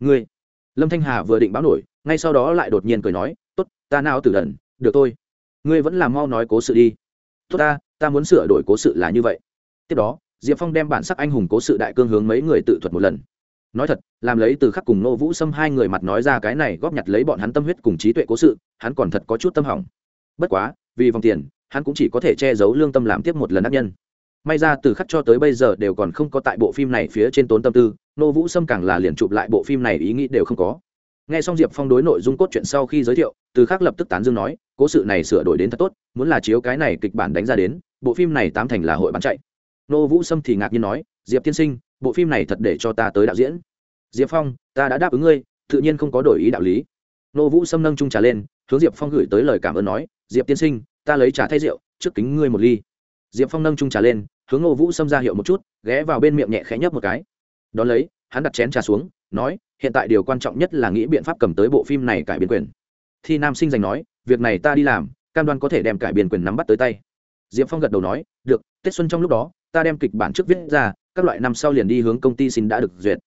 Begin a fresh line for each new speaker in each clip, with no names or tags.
ngươi. Lâm thanh hà vừa định báo nổi, ngay sau đó lại đột nhiên cười nói, tốt, ta nào tử đần được thôi. Ngươi vẫn làm mau nói cố sự đi. Tốt ta ta muốn sửa đổi cố sự là như vậy. Tiếp đó, diệp phong đem bản sắc anh hùng cố sự đại cương hướng mấy người tự thuật một lần. Nói thật, làm lấy từ khắc cùng nô vũ xâm hai người mặt nói ra cái này góp nhặt lấy bọn hắn tâm huyết cùng trí tuệ cố sự, hắn còn thật có chút tâm hỏng. Bất quá, vì vòng tiền, hắn cũng chỉ có thể che giấu lương tâm làm tiếp một lần ác nhân. May ra từ khắc cho tới bây giờ đều còn không có tại bộ phim này phía trên tốn tâm tư nô vũ Sâm càng là liền chụp lại bộ phim này ý nghĩ đều không có. Nghe xong diệp phong đối nội dung cốt truyện sau khi giới thiệu, từ khác lập tức tán dương nói, cố sự này sửa đổi đến thật tốt, muốn là chiếu cái này kịch bản đánh ra đến, bộ phim này tám thành là hội bán chạy. Nô vũ sâm thì ngạc nhiên nói, diệp tiên sinh, bộ phim này thật để cho ta tới đạo diễn. Diệp phong, ta đã đáp ứng ngươi, tự nhiên không có đổi ý đạo lý. Nô vũ sâm nâng trung trà lên, hướng diệp phong gửi tới lời cảm ơn nói, diệp tiên sinh, ta lấy trà thay rượu, trước kính ngươi một ly. Diệp phong nâng trung trà lên, hướng nô vũ sâm ra hiệu một chút, ghé vào bên miệng nhẹ khẽ nhấp một cái. Đón lấy hắn đặt chén trà xuống, nói, hiện tại điều quan trọng nhất là nghĩ biện pháp cầm tới bộ phim này cải biến quyền. Thi nam sinh giành nói, việc này ta đi làm, cam đoan có thể đem cải biến quyền nắm bắt tới tay. Diệp phong gật đầu nói, được, tết xuân trong lúc đó, ta đem kịch bản trước viết ra, các loại năm sau liền đi hướng công ty xin đã được duyệt.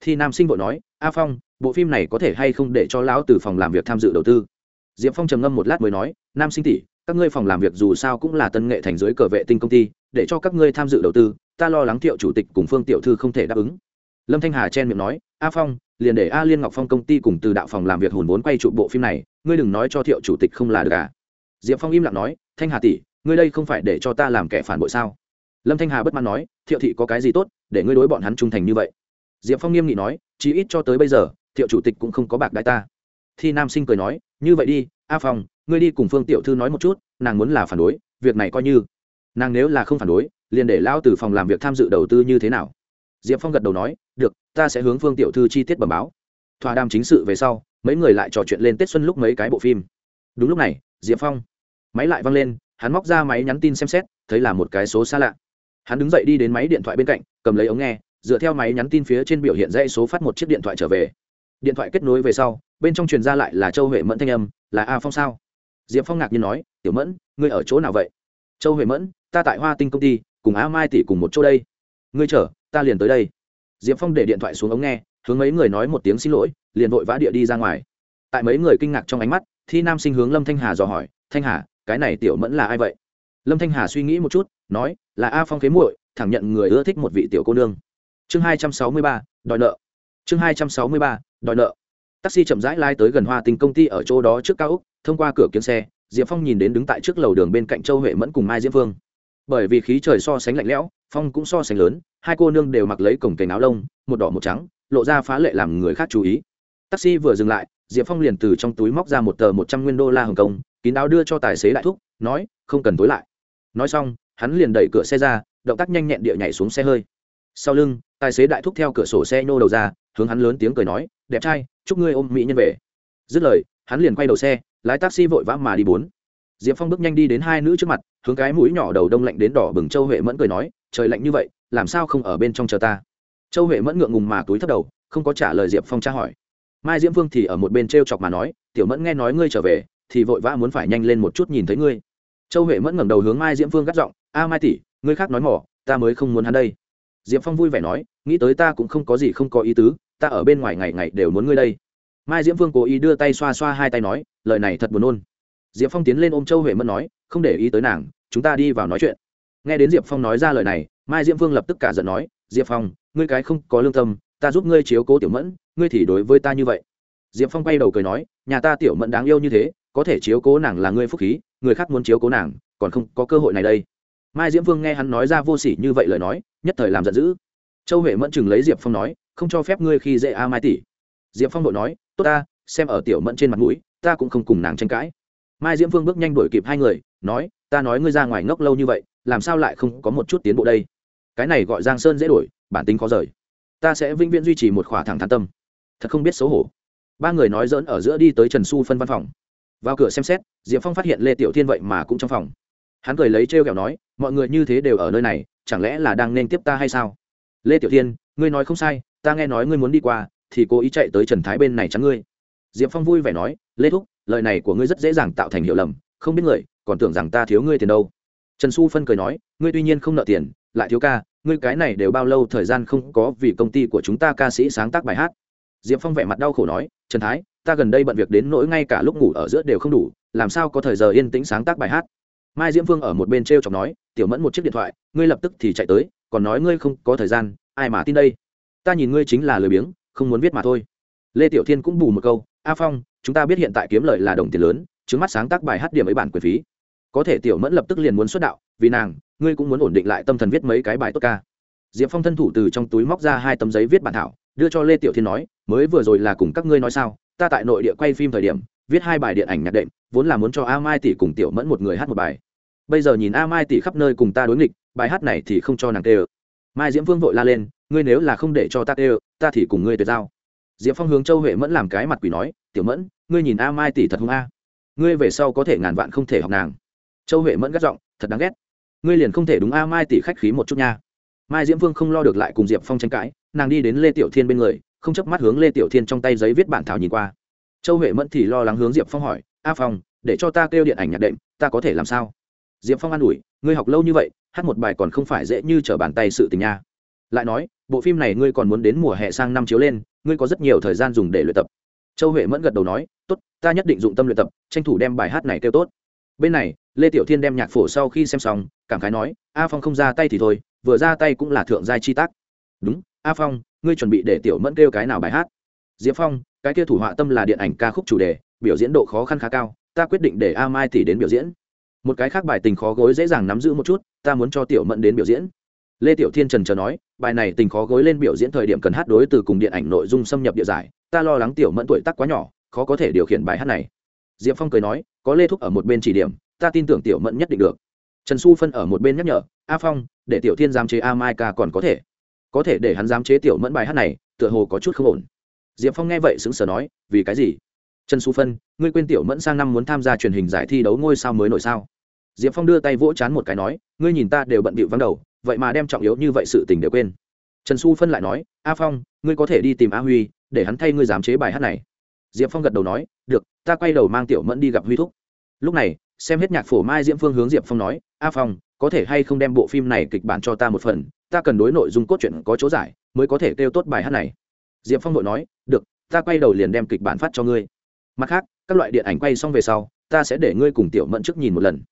Thì nam sinh vội nói, a phong, bộ phim này có thể hay không để cho lão từ phòng làm việc tham dự đầu tư? Diệp phong trầm ngâm một lát mới nói, nam sinh tỷ, các ngươi phòng làm việc dù sao cũng là tân nghệ thành dưới cờ vệ tinh công ty, để cho các ngươi tham dự đầu tư, ta lo lắng thiệu chủ tịch cùng phương tiểu thư không thể đáp ứng lâm thanh hà chen miệng nói, a phong, liền để a liên ngọc phong công ty cùng từ đạo phòng làm việc hùn vốn quay trụ bộ phim này, ngươi đừng nói cho thiệu chủ tịch không là được à? Diệp phong im lặng nói, thanh hà tỷ, ngươi đây không phải để cho ta làm kẻ phản bội sao? Lâm thanh hà bất mãn nói, thiệu thị có cái gì tốt, để ngươi đối bọn hắn trung thành như vậy? Diệp phong nghiêm nghị nói, chí ít cho tới bây giờ, thiệu chủ tịch cũng không có bạc đại ta. Thi nam sinh cười nói, như vậy đi, a phong, ngươi đi cùng phương tiểu thư nói một chút, nàng muốn là phản đối, việc này coi như. Nàng nếu là không phản đối, liền để lao từ phòng làm việc tham dự đầu tư như thế nào? Diệp phong gật đầu nói, được, ta sẽ hướng phương tiểu thư chi tiết bẩm báo. Thỏa đàm chính sự về sau, mấy người lại trò chuyện lên tết xuân lúc mấy cái bộ phim. Đúng lúc này, diệp phong, máy lại văng lên, hắn móc ra máy nhắn tin xem xét, thấy là một cái số xa lạ. Hắn đứng dậy đi đến máy điện thoại bên cạnh, cầm lấy ống nghe, dựa theo máy nhắn tin phía trên biểu hiện dãy số phát một chiếc điện thoại trở về. Điện thoại kết nối về sau, bên trong truyền ra lại là châu huệ mẫn thanh âm, là a phong sao? Diệp phong ngạc nhiên nói, tiểu mẫn, ngươi ở chỗ nào vậy? Châu huệ mẫn, ta tại hoa tinh công ty, cùng a mai tỷ cùng một chỗ đây. Ngươi chở ta liền tới đây. Diệp phong để điện thoại xuống ống nghe, hướng mấy người nói một tiếng xin lỗi, liền vội vã địa đi ra ngoài. Tại mấy người kinh ngạc trong ánh mắt, thi nam sinh hướng lâm thanh hà dò hỏi, thanh hà, cái này tiểu mẫn là ai vậy? Lâm thanh hà suy nghĩ một chút, nói, là a phong khế muội, thẳng nhận người ưa thích một vị tiểu cô nương. Chương hai trăm sáu mươi ba, đòi nợ. Chương hai trăm sáu mươi ba, đòi nợ. Taxi chậm rãi lai tới gần hoa tình công ty ở chỗ đó trước cao úc, thông qua cửa kiếm xe, diệp phong nhìn đến đứng tại trước lầu đường bên cạnh châu huệ mẫn cùng mai diễm phương bởi vì khí trời so sánh lạnh lẽo, phong cũng so sánh lớn, hai cô nương đều mặc lấy cổng cành áo lông, một đỏ một trắng, lộ ra phá lệ làm người khác chú ý. Taxi vừa dừng lại, diệp phong liền từ trong túi móc ra một tờ một trăm nguyên đô la hồng kông, kín đáo đưa cho tài xế đại thúc, nói, không cần tối lại. Nói xong, hắn liền đẩy cửa xe ra, động tác nhanh nhẹn địa nhảy xuống xe hơi. Sau lưng, tài xế đại thúc theo cửa sổ xe nhô đầu ra, hướng hắn lớn tiếng cười nói, đẹp trai, chúc ngươi ôm mỹ nhân về. Dứt lời, hắn liền quay đầu xe, lái taxi vội vã mà đi bốn diệp phong bước nhanh đi đến hai nữ trước mặt, hướng cái mũi nhỏ đầu đông lạnh đến đỏ bừng châu huệ mẫn cười nói, trời lạnh như vậy, làm sao không ở bên trong chờ ta? Châu huệ mẫn ngượng ngùng mà túi thấp đầu, không có trả lời diệp phong tra hỏi. Mai diễm vương thì ở một bên t r e o chọc mà nói, tiểu mẫn nghe nói ngươi trở về, thì vội vã muốn phải nhanh lên một chút nhìn thấy ngươi. Châu huệ mẫn ngẩng đầu hướng mai diễm vương gắt giọng, a mai tỷ, ngươi khác nói mỏ, ta mới không muốn hắn đây. Diệp phong vui vẻ nói, nghĩ tới ta cũng không có gì không có ý tứ, ta ở bên ngoài ngày ngày đều muốn ngươi đây. Mai diễm vương cố ý đưa tay xoa xoa hai tay nói, lời này thật buồn nôn diệp phong tiến lên ôm châu huệ mẫn nói, không để ý tới nàng, chúng ta đi vào nói chuyện. Nghe đến diệp phong nói ra lời này, mai diễm vương lập tức cả giận nói, diệp phong, ngươi cái không có lương tâm, ta giúp ngươi chiếu cố tiểu mẫn, ngươi thì đối với ta như vậy. Diệp phong quay đầu cười nói, nhà ta tiểu mẫn đáng yêu như thế, có thể chiếu cố nàng là ngươi phúc khí, người khác muốn chiếu cố nàng, còn không có cơ hội này đây. Mai diễm vương nghe hắn nói ra vô s ỉ như vậy lời nói, nhất thời làm giận dữ. Châu huệ mẫn chừng lấy diệp phong nói, không cho phép ngươi khi dễ a mai tỷ. Diệp phong đội nói, tốt ta, xem ở tiểu mẫn trên mặt mũi, ta cũng không cùng nàng tranh cãi mai diễm vương bước nhanh đuổi kịp hai người, nói, ta nói ngươi ra ngoài ngốc lâu như vậy, làm sao lại không có một chút tiến bộ đây? Cái này gọi giang sơn dễ đổi bản tính khó rời. Ta sẽ vĩnh viễn duy trì một khỏa thẳng thắn tâm. Thật không biết xấu hổ. Ba người nói dỡn ở giữa đi tới trần su phân văn phòng. Vào cửa xem xét, diệp phong phát hiện lê tiểu thiên vậy mà cũng trong phòng. Hắn cười lấy t r kẹo nói, mọi người như thế đều ở nơi này, chẳng lẽ là đang nên tiếp ta hay sao? Lê tiểu thiên, ngươi nói không sai, ta nghe nói ngươi muốn đi qua, thì cố ý chạy tới trần thái bên này chắn ngươi diệp phong vui vẻ nói, lê thúc, lời này của ngươi rất dễ dàng tạo thành hiểu lầm, không biết người, còn tưởng rằng ta thiếu ngươi tiền đâu. Trần xu phân cười nói, ngươi tuy nhiên không nợ tiền, lại thiếu ca, ngươi cái này đều bao lâu thời gian không có vì công ty của chúng ta ca sĩ sáng tác bài hát. Diệp phong vẻ mặt đau khổ nói, trần thái, ta gần đây bận việc đến nỗi ngay cả lúc ngủ ở giữa đều không đủ, làm sao có thời giờ yên tĩnh sáng tác bài hát? Mai diễm phương ở một bên t r e o chọc nói, tiểu mẫn một chiếc điện thoại, ngươi lập tức thì chạy tới, còn nói ngươi không có thời gian, ai mà tin đây? Ta nhìn ngươi chính là lười biếng, không muốn viết mà thôi. Lê tiểu thiên cũng bù một câu a phong, chúng ta biết hiện tại kiếm lợi là đồng tiền lớn chứng mắt sáng tác bài hát điểm ấy bản quyền phí. Có thể tiểu mẫn lập tức liền muốn xuất đạo, vì nàng, ngươi cũng muốn ổn định lại tâm thần viết mấy cái bài tốt ca. Diệp phong thân thủ từ trong túi móc ra hai tấm giấy viết bản thảo, đưa cho lê tiểu thiên nói, mới vừa rồi là cùng các ngươi nói sao, ta tại nội địa quay phim thời điểm, viết hai bài điện ảnh nhạc đệm, vốn là muốn cho a mai tỷ cùng tiểu mẫn một người hát một bài. Bây giờ nhìn a mai tỷ khắp nơi cùng ta đối nghịch, bài hát này thì không cho nàng tê ơ. Mai diễm vương vội la lên, ngươi nếu là không để cho ta tê ơ, ta thì cùng ngươi tuyệt giao diệp phong hướng châu huệ mẫn làm cái mặt quỷ nói, tiểu mẫn, ngươi nhìn a mai tỷ thật hung a. Ngươi về sau có thể ngàn vạn không thể học nàng. Châu huệ mẫn gắt giọng, thật đáng ghét. Ngươi liền không thể đúng a mai tỷ khách khí một chút nha. Mai diễm vương không lo được lại cùng diệp phong tranh cãi, nàng đi đến lê tiểu thiên bên người, không chấp mắt hướng lê tiểu thiên trong tay giấy viết bản thảo nhìn qua. Châu huệ mẫn thì lo lắng hướng diệp phong hỏi, a phong, để cho ta kêu điện ảnh nhạc đệm, ta có thể làm sao? Diệp phong an ủi, ngươi học lâu như vậy, hát một bài còn không phải dễ như trở bàn tay sự tình nha. Lại nói bộ phim này ngươi còn muốn đến mùa hè sang năm chiếu lên, ngươi có rất nhiều thời gian dùng để luyện tập. Châu huệ mẫn gật đầu nói, tốt, ta nhất định dụng tâm luyện tập, tranh thủ đem bài hát này kêu tốt. Bên này, lê tiểu thiên đem nhạc phổ sau khi xem xong, cảm khái nói, a phong không ra tay thì thôi, vừa ra tay cũng là thượng giai chi tác. Đúng, a phong, ngươi chuẩn bị để tiểu mẫn kêu cái nào bài hát? Diệp phong, cái kia thủ họa tâm là điện ảnh ca khúc chủ đề, biểu diễn độ khó khăn khá cao, ta quyết định để a mai tỷ đến biểu diễn. Một cái khác bài tình khó gối dễ dàng nắm giữ một chút, ta muốn cho tiểu mẫn đến biểu diễn lê tiểu thiên trần chờ nói, bài này tình khó gối lên biểu diễn thời điểm cần hát đối từ cùng điện ảnh nội dung xâm nhập địa giải, ta lo lắng tiểu mẫn tuổi tác quá nhỏ, khó có thể điều khiển bài hát này. Diệp phong cười nói, có lê thúc ở một bên chỉ điểm, ta tin tưởng tiểu mẫn nhất định được. Trần xu phân ở một bên nhắc nhở, a phong, để tiểu thiên giám chế a mai ca còn có thể. Có thể để hắn giám chế tiểu mẫn bài hát này, tựa hồ có chút không ổn. Diệp phong nghe vậy xứng sở nói, vì cái gì? Trần xu phân, ngươi quên tiểu mẫn sang năm muốn tham gia truyền hình giải thi đấu ngôi sao mới nổi sao? Diệp phong đưa tay vỗ chán một cái nói, ngươi nhìn ta đều bận bịu vắng đầu vậy mà đem trọng yếu như vậy sự tình đều quên. Trần xu phân lại nói, a phong, ngươi có thể đi tìm a huy, để hắn thay ngươi giám chế bài hát này. Diệp phong gật đầu nói, được, ta quay đầu mang tiểu mẫn đi gặp huy thúc. Lúc này, xem hết nhạc phổ mai diễm phương hướng diệp phong nói, a phong, có thể hay không đem bộ phim này kịch bản cho ta một phần? Ta cần đối nội dung cốt truyện có chỗ giải, mới có thể kêu tốt bài hát này. Diệp phong vội nói, được, ta quay đầu liền đem kịch bản phát cho ngươi. Mặt khác, các loại điện ảnh quay xong về sau, ta sẽ để ngươi cùng tiểu mẫn trước nhìn một lần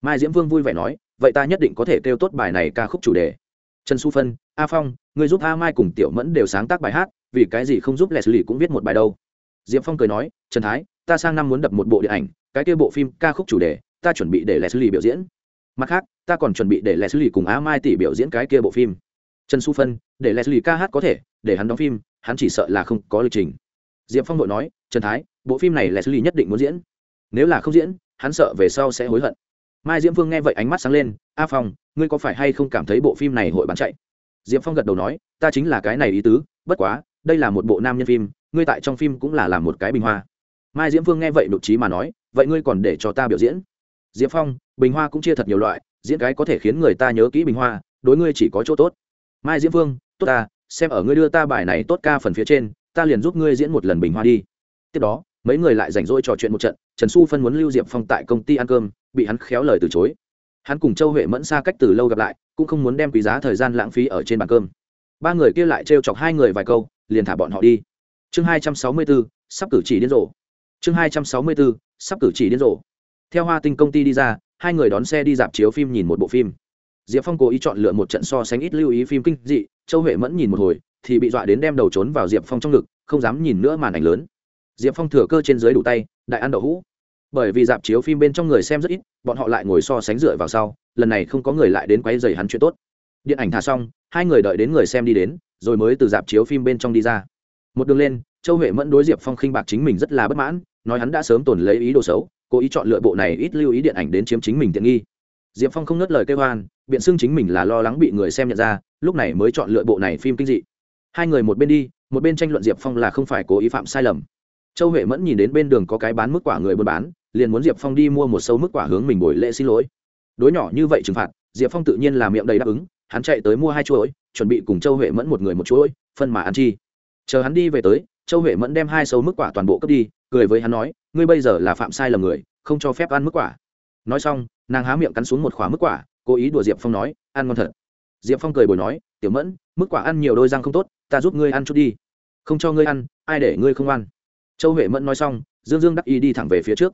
mai diễm vương vui vẻ nói, vậy ta nhất định có thể kêu tốt bài này ca khúc chủ đề. Trần su phân, a phong, người giúp a mai cùng tiểu mẫn đều sáng tác bài hát, vì cái gì không giúp leslie cũng viết một bài đâu? Diệp phong cười nói, trần thái, ta sang năm muốn đập một bộ điện ảnh, cái kia bộ phim ca khúc chủ đề, ta chuẩn bị để leslie biểu diễn. Mặt khác, ta còn chuẩn bị để leslie cùng a mai tỷ biểu diễn cái kia bộ phim. Trần su phân, để leslie ca hát có thể, để hắn đóng phim, hắn chỉ sợ là không có lịch trình. Diệp phong đội nói, trần thái, bộ phim này leslie nhất định muốn diễn. Nếu là không diễn, hắn sợ về sau sẽ hối hận mai diễm phương nghe vậy ánh mắt sáng lên, a phong, ngươi có phải hay không cảm thấy bộ phim này hội bán chạy? Diệp phong gật đầu nói, ta chính là cái này ý tứ, bất quá, đây là một bộ nam nhân phim, ngươi tại trong phim cũng là làm một cái bình hoa. Mai diễm phương nghe vậy nụ trí mà nói, vậy ngươi còn để cho ta biểu diễn? Diệp phong, bình hoa cũng chia thật nhiều loại, diễn cái có thể khiến người ta nhớ kỹ bình hoa, đối ngươi chỉ có chỗ tốt. Mai diễm phương, tốt ta, xem ở ngươi đưa ta bài này tốt ca phần phía trên, ta liền giúp ngươi diễn một lần bình hoa đi. Tiếp đó, mấy người lại rảnh rỗi trò chuyện một trận, trần xu phân muốn lưu diệp phong tại công ty ăn cơm bị hắn khéo lời từ chối. Hắn cùng châu huệ mẫn xa cách từ lâu gặp lại, cũng không muốn đem quý giá thời gian lãng phí ở trên bàn cơm. Ba người kia lại trêu chọc hai người vài câu, liền thả bọn họ đi. Chương hai trăm sáu mươi bốn, sắp cử chỉ điên rồ. Chương hai trăm sáu mươi bốn, sắp cử chỉ điên rồ. Theo hoa tinh công ty đi ra, hai người đón xe đi dạp chiếu phim nhìn một bộ phim. Diệp phong cố ý chọn lựa một trận so sánh ít lưu ý phim kinh dị, châu huệ mẫn nhìn một hồi, thì bị dọa đến đem đầu trốn vào diệp phong trong ngực, không dám nhìn nữa màn ảnh lớn. Diệp phong thừa cơ trên dưới đủ tay, đại ăn đậu hũ bởi vì dạp chiếu phim bên trong người xem rất ít, bọn họ lại ngồi so sánh dựa vào sau, lần này không có người lại đến quay dày hắn chuyện tốt. Điện ảnh thả xong, hai người đợi đến người xem đi đến, rồi mới từ dạp chiếu phim bên trong đi ra. Một đường lên, châu huệ mẫn đối diệp phong khinh bạc chính mình rất là bất mãn, nói hắn đã sớm tồn lấy ý đồ xấu, cố ý chọn lựa bộ này ít lưu ý điện ảnh đến chiếm chính mình tiện nghi. Diệp phong không ngớt lời kêu hoan biện xưng chính mình là lo lắng bị người xem nhận ra, lúc này mới chọn lựa bộ này phim kinh dị. Hai người một bên đi, một bên tranh luận diệp phong là không phải cố ý phạm sai lầm. Châu huệ mẫn nhìn đến bên đường có cái bán mức quả người buôn bán liền muốn diệp phong đi mua một sâu mức quả hướng mình buổi lễ xin lỗi. Đối nhỏ như vậy trừng phạt, diệp phong tự nhiên là miệng đầy đáp ứng, hắn chạy tới mua hai chuỗi, chuẩn bị cùng châu huệ mẫn một người một chuỗi, phân mà ăn chi. Chờ hắn đi về tới, châu huệ mẫn đem hai sâu mức quả toàn bộ cướp đi, cười với hắn nói, ngươi bây giờ là phạm sai lầm người, không cho phép ăn mức quả. Nói xong, nàng há miệng cắn xuống một khóa mức quả, cố ý đùa diệp phong nói, ăn ngon thật. Diệp phong cười bồi nói, tiểu mẫn, mức quả ăn nhiều đôi răng không tốt, ta giúp ngươi ăn chút đi. Không cho ngươi ăn, ai để ngươi không ăn? Châu huệ mẫn nói xong, dương dương đắc ý đi thẳng về phía trước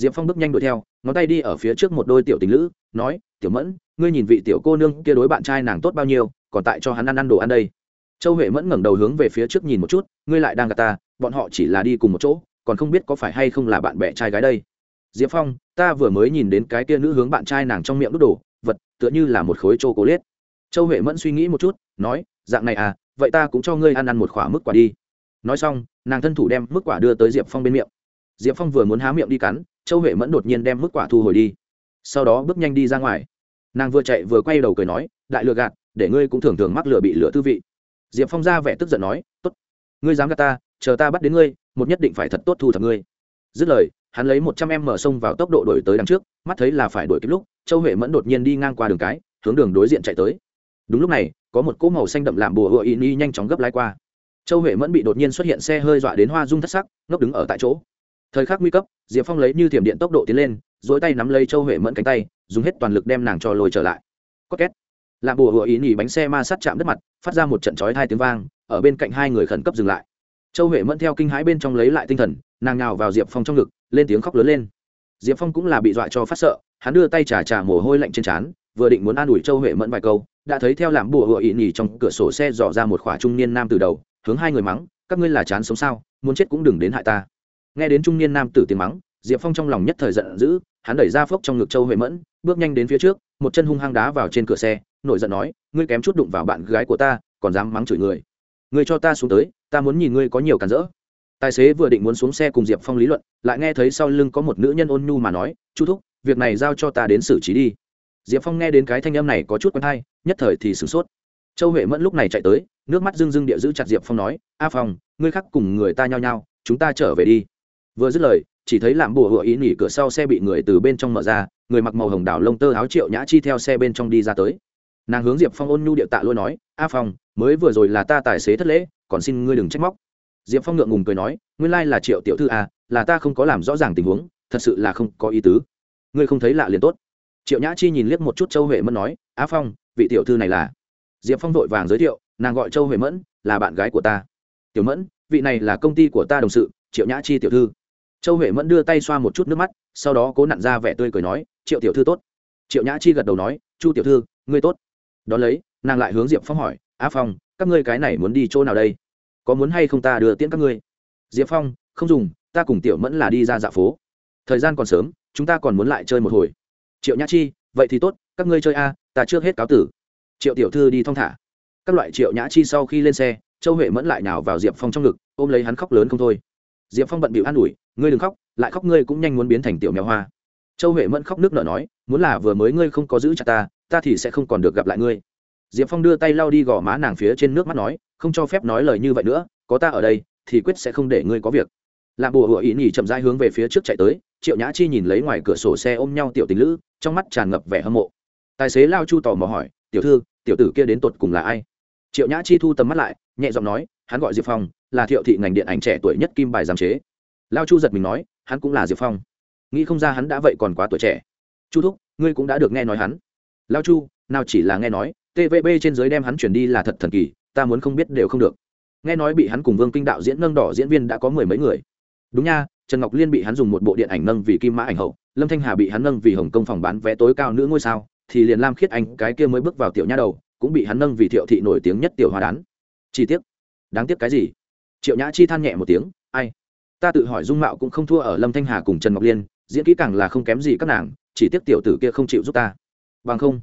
diệp phong bước nhanh đuổi theo, ngón tay đi ở phía trước một đôi tiểu tình lữ, nói, tiểu mẫn, ngươi nhìn vị tiểu cô nương kia đối bạn trai nàng tốt bao nhiêu, còn tại cho hắn ăn ăn đồ ăn đây. Châu huệ mẫn ngẩng đầu hướng về phía trước nhìn một chút, ngươi lại đang gặp ta, bọn họ chỉ là đi cùng một chỗ, còn không biết có phải hay không là bạn bè trai gái đây. Diệp phong, ta vừa mới nhìn đến cái kia nữ hướng bạn trai nàng trong miệng đút đồ, vật, tựa như là một khối chô cố liết châu huệ mẫn suy nghĩ một chút, nói, dạng này à vậy ta cũng cho ngươi ăn ăn một quả mức quả đi. Nói xong, nàng thân thủ đem mức quả đưa tới diệp phong bên miệng. Diệp phong vừa muốn há miệng đi cắn châu huệ mẫn đột nhiên đem mức quả thu hồi đi. Sau đó bước nhanh đi ra ngoài. Nàng vừa chạy vừa quay đầu cười nói đại lừa gạt để ngươi cũng thường thường mắc lừa bị lừa tư vị. Diệp phong ra vẻ tức giận nói tốt, ngươi dám gạt ta chờ ta bắt đến ngươi một nhất định phải thật tốt thu thập ngươi. Dứt lời hắn lấy một trăm em mở sông vào tốc độ đổi tới đằng trước mắt thấy là phải đổi kịp lúc châu huệ mẫn đột nhiên đi ngang qua đường cái hướng đường đối diện chạy tới. Đúng lúc này có một cỗ màu xanh đậm làm bùa hựa y ni nhanh chóng gấp lái qua. Châu huệ mẫn bị đột nhiên xuất hiện xe hơi dọa đến hoa rung thất sắc ngốc đứng ở tại chỗ thời khắc nguy cấp, diệp phong lấy như thiểm điện tốc độ tiến lên dối tay nắm lấy châu huệ mẫn cánh tay, dùng hết toàn lực đem nàng cho lồi trở lại. Có két. Làm bùa hựa ý nhì bánh xe ma sát chạm đất mặt, phát ra một trận chói hai tiếng vang, ở bên cạnh hai người khẩn cấp dừng lại. Châu huệ mẫn theo kinh hãi bên trong lấy lại tinh thần, nàng nào vào diệp phong trong ngực, lên tiếng khóc lớn lên. Diệp phong cũng là bị dọa cho phát sợ, hắn đưa tay trà trà mồ hôi lạnh trên trán, vừa định muốn an ủi châu huệ mẫn vài câu, đã thấy theo làm bùa hựa ý nhì trong cửa sổ xe dò ra một khỏa trung niên nam từ đầu, hướng hai người mắng, các ngươi là chán sống sao, muốn chết cũng đừng đến hại ta nghe đến trung niên nam tử tiếng mắng, diệp phong trong lòng nhất thời giận dữ, hắn đẩy ra phốc trong ngực châu huệ mẫn, bước nhanh đến phía trước, một chân hung hăng đá vào trên cửa xe, nổi giận nói, ngươi kém chút đụng vào bạn gái của ta, còn dám mắng chửi người. Ngươi cho ta xuống tới, ta muốn nhìn ngươi có nhiều cản rỡ. Tài xế vừa định muốn xuống xe cùng diệp phong lý luận, lại nghe thấy sau lưng có một nữ nhân ôn nhu mà nói, chu thúc, việc này giao cho ta đến xử trí đi. Diệp phong nghe đến cái thanh âm này có chút quen thai nhất thời thì sửng sốt. Châu huệ mẫn lúc này chạy tới, nước mắt rưng rưng địa giữ chặt diệp phong nói, a phong, ngươi khắc cùng người ta nhao nhao, chúng ta trở về đi vừa dứt lời, chỉ thấy làm bùa hựa ý nghỉ cửa sau xe bị người từ bên trong mở ra, người mặc màu hồng đảo lông tơ áo triệu nhã chi theo xe bên trong đi ra tới. Nàng hướng diệp phong ôn nhu điệu tạ lôi nói, a phong, mới vừa rồi là ta tài xế thất lễ, còn xin ngươi đừng trách móc. Diệp phong ngượng ngùng cười nói, nguyên lai là triệu tiểu thư a là ta không có làm rõ ràng tình huống, thật sự là không có ý tứ. Ngươi không thấy lạ liền tốt. Triệu nhã chi nhìn liếc một chút châu huệ mẫn nói, a phong, vị tiểu thư này là? Diệp phong vội vàng giới thiệu, nàng gọi châu huệ mẫn, là bạn gái của ta. Tiểu mẫn, vị này là công ty của ta đồng sự, triệu nhã chi tiểu thư châu huệ mẫn đưa tay xoa một chút nước mắt, sau đó cố nặn ra vẻ tươi cười nói, triệu tiểu thư tốt. Triệu nhã chi gật đầu nói, chu tiểu thư, ngươi tốt. Đ ó lấy, nàng lại hướng diệp phong hỏi a phong, các ngươi cái này muốn đi chỗ nào đây? Có muốn hay không ta đưa tiễn các ngươi? Diệp phong, không dùng, ta cùng tiểu mẫn là đi ra dạ phố. Thời gian còn sớm, chúng ta còn muốn lại chơi một hồi. Triệu nhã chi, vậy thì tốt, các ngươi chơi a, ta trước hết cáo tử. Triệu tiểu thư đi thong thả. Các loại triệu nhã chi sau khi lên xe, châu huệ mẫn lại nào vào diệp phong trong ngực, ôm lấy hắn khóc lớn không thôi diệp phong bận bịu an ủi, ngươi đừng khóc, lại khóc ngươi cũng nhanh muốn biến thành tiểu mèo hoa. Châu huệ mẫn khóc nước nở nói, muốn là vừa mới ngươi không có giữ chặt ta ta thì sẽ không còn được gặp lại ngươi. Diệp phong đưa tay lau đi gò má nàng phía trên nước mắt nói, không cho phép nói lời như vậy nữa, có ta ở đây, thì quyết sẽ không để ngươi có việc. Làm bùa hựa ý nhỉ chậm rãi hướng về phía trước chạy tới, triệu nhã chi nhìn lấy ngoài cửa sổ xe ôm nhau tiểu tình lữ, trong mắt tràn ngập vẻ hâm mộ. Tài xế lao chu tò mò hỏi, tiểu thư, tiểu tử kia đến tột cùng là ai? Triệu nhã chi thu tầm mắt lại, nhẹ giọng nói, hắn gọi diệp phong là thiệu thị ngành điện ảnh trẻ tuổi nhất kim bài giám chế. Lao chu giật mình nói, hắn cũng là diệp phong. Nghĩ không ra hắn đã vậy còn quá tuổi trẻ. Chu thúc, ngươi cũng đã được nghe nói hắn. Lao chu, nào chỉ là nghe nói tvb trên giới đem hắn chuyển đi là thật thần kỳ, ta muốn không biết đều không được. Nghe nói bị hắn cùng vương kinh đạo diễn nâng đỏ diễn viên đã có mười mấy người. Đúng nha, trần ngọc liên bị hắn dùng một bộ điện ảnh nâng vì kim mã ảnh hậu, lâm thanh hà bị hắn nâng vì hồng công phòng bán vé tối cao nữ ngôi sao, thì liền lam khiết anh, cái kia mới bước vào tiểu nha đầu, cũng bị hắn nâng vì thiệu thị nổi tiếng nhất tiểu hoa đán. Chi tiết đáng tiếc cái gì? Triệu nhã chi than nhẹ một tiếng, ai, ta tự hỏi dung mạo cũng không thua ở lâm thanh hà cùng trần ngọc liên, diễn kỹ càng là không kém gì các nàng, chỉ tiếc tiểu tử kia không chịu giúp ta. Bằng không,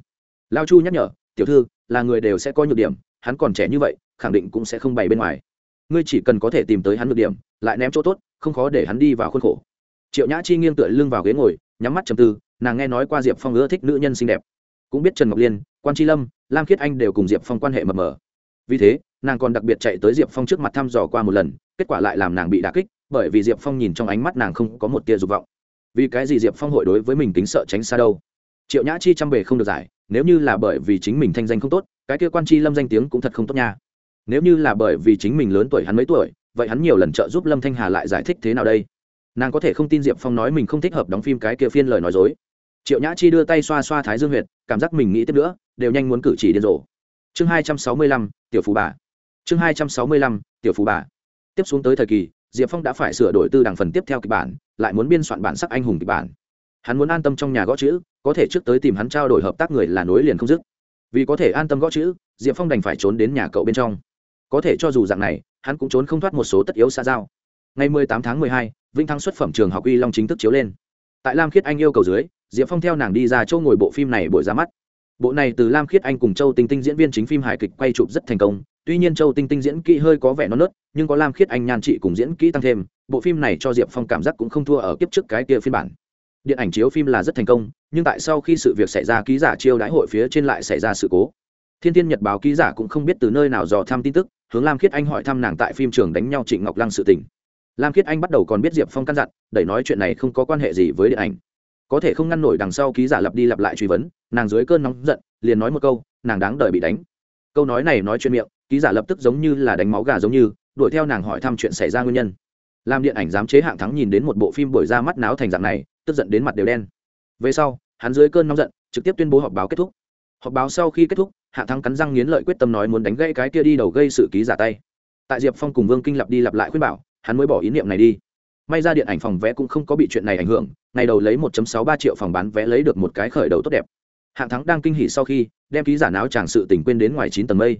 lao chu nhắc nhở, tiểu thư, là người đều sẽ có nhược điểm, hắn còn trẻ như vậy, khẳng định cũng sẽ không bày bên ngoài. Ngươi chỉ cần có thể tìm tới hắn nhược điểm, lại ném chỗ tốt, không khó để hắn đi vào khuôn khổ. Triệu nhã chi nghiêng tựa lưng vào ghế ngồi, nhắm mắt chầm tư, nàng nghe nói qua diệp phong ưa thích nữ nhân xinh đẹp. Cũng biết trần ngọc liên, quan tri lâm, lam khiết anh đều cùng diệp phong quan hệ mập mờ. Vì thế nàng còn đặc biệt chạy tới diệp phong trước mặt thăm dò qua một lần, kết quả lại làm nàng bị đà kích, bởi vì diệp phong nhìn trong ánh mắt nàng không có một tia dục vọng. Vì cái gì diệp phong hội đối với mình tính sợ tránh xa đâu? Triệu nhã chi chăm bề không được giải, nếu như là bởi vì chính mình thanh danh không tốt, cái kia quan tri lâm danh tiếng cũng thật không tốt nha. Nếu như là bởi vì chính mình lớn tuổi hắn mấy tuổi, vậy hắn nhiều lần trợ giúp lâm thanh hà lại giải thích thế nào đây? Nàng có thể không tin diệp phong nói mình không thích hợp đóng phim cái kia phiên lời nói dối. Triệu nhã chi đưa tay xoa xoa thái dương huyệt, cảm giác mình nghĩ tiếp nữa, đều nhanh muốn cử chỉ điên rồ. Chương hai trăm sáu mươi lăm, tiểu phú bà chương hai trăm sáu mươi lăm tiểu phú bà. Tiếp xuống tới thời kỳ diệp phong đã phải sửa đổi tư đằng phần tiếp theo kịch bản lại muốn biên soạn bản sắc anh hùng kịch bản. Hắn muốn an tâm trong nhà gõ chữ có thể trước tới tìm hắn trao đổi hợp tác người là nối liền không dứt. Vì có thể an tâm gõ chữ diệp phong đành phải trốn đến nhà cậu bên trong. Có thể cho dù dạng này hắn cũng trốn không thoát một số tất yếu xa giao. Ngày 18 tháng 12, vĩnh thắng xuất phẩm trường học uy long chính thức chiếu lên. Tại lam khiết anh yêu cầu dưới diệp phong theo nàng đi ra chỗ ngồi bộ phim này buổi ra mắt bộ này từ lam khiết anh cùng châu tinh tinh diễn viên chính phim hài kịch quay chụp rất thành công. Tuy nhiên châu tinh tinh diễn kỹ hơi có vẻ non nớt, nhưng có lam khiết anh nhan trị cùng diễn kỹ tăng thêm, bộ phim này cho diệp phong cảm giác cũng không thua ở kiếp trước cái kia phiên bản. Điện ảnh chiếu phim là rất thành công, nhưng tại sau khi sự việc xảy ra, ký giả chiêu đãi hội phía trên lại xảy ra sự cố. Thiên thiên nhật báo ký giả cũng không biết từ nơi nào dò thăm tin tức, hướng lam khiết anh hỏi thăm nàng tại phim trường đánh nhau trịnh ngọc lăng sự tình. Lam khiết anh bắt đầu còn biết diệp phong căn dặn, đẩy nói chuyện này không có quan hệ gì với điện ảnh. Có thể không ngăn nổi đằng sau ký giả lặp đi lặp lại truy vấn nàng dưới cơn nóng giận, liền nói một câu, nàng đáng đợi bị đánh. Câu nói này nói chuyện miệng, ký giả lập tức giống như là đánh máu gà giống như, đuổi theo nàng hỏi thăm chuyện xảy ra nguyên nhân. Làm điện ảnh dám chế hạng thắng nhìn đến một bộ phim buổi ra mắt náo thành dạng này, tức giận đến mặt đều đen. Về sau, hắn dưới cơn nóng giận, trực tiếp tuyên bố họp báo kết thúc. Họp báo sau khi kết thúc, hạng thắng cắn răng nghiến lợi quyết tâm nói muốn đánh gãy cái kia đi đầu gây sự ký giả tay. Tại diệp phong cùng vương kinh lặp đi lặp lại khuyên bảo, hắn mới bỏ ý niệm này đi. May ra điện ảnh phòng vé cũng không có bị chuyện này ảnh hưởng, ngày đầu lấy 1.63 triệu phòng bán vé lấy được một cái khởi đầu tốt đẹp hạng thắng đang kinh hỉ sau khi đem ký giả náo tràng sự tình quên đến ngoài chín tầng mây.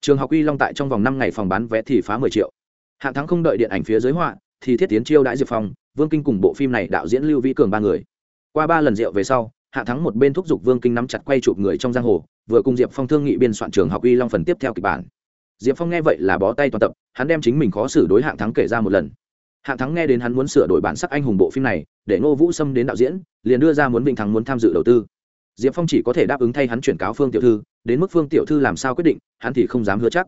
Trường học uy long tại trong vòng năm ngày phòng bán vé thì phá 10 triệu. Hạng thắng không đợi điện ảnh phía dưới họa, thì thiết tiến chiêu đãi diệp phong, vương kinh cùng bộ phim này đạo diễn lưu vĩ cường ba người. Qua ba lần rượu về sau, hạng thắng một bên thúc giục vương kinh nắm chặt quay chụp người trong giang hồ, vừa cùng diệp phong thương nghị biên soạn trường học uy long phần tiếp theo kịch bản. Diệp phong nghe vậy là bó tay toàn tập, hắn đem chính mình khó xử đối hạng thắng kể ra một lần. Hạng thắng nghe đến hắn muốn sửa đổi bản sắc anh hùng bộ phim này, để ngô vũ xâm đến đạo diễn, liền đưa ra muốn vĩnh thắng muốn tham dự đầu tư diệp phong chỉ có thể đáp ứng thay hắn chuyển cáo phương tiểu thư, đến mức phương tiểu thư làm sao quyết định, hắn thì không dám hứa chắc.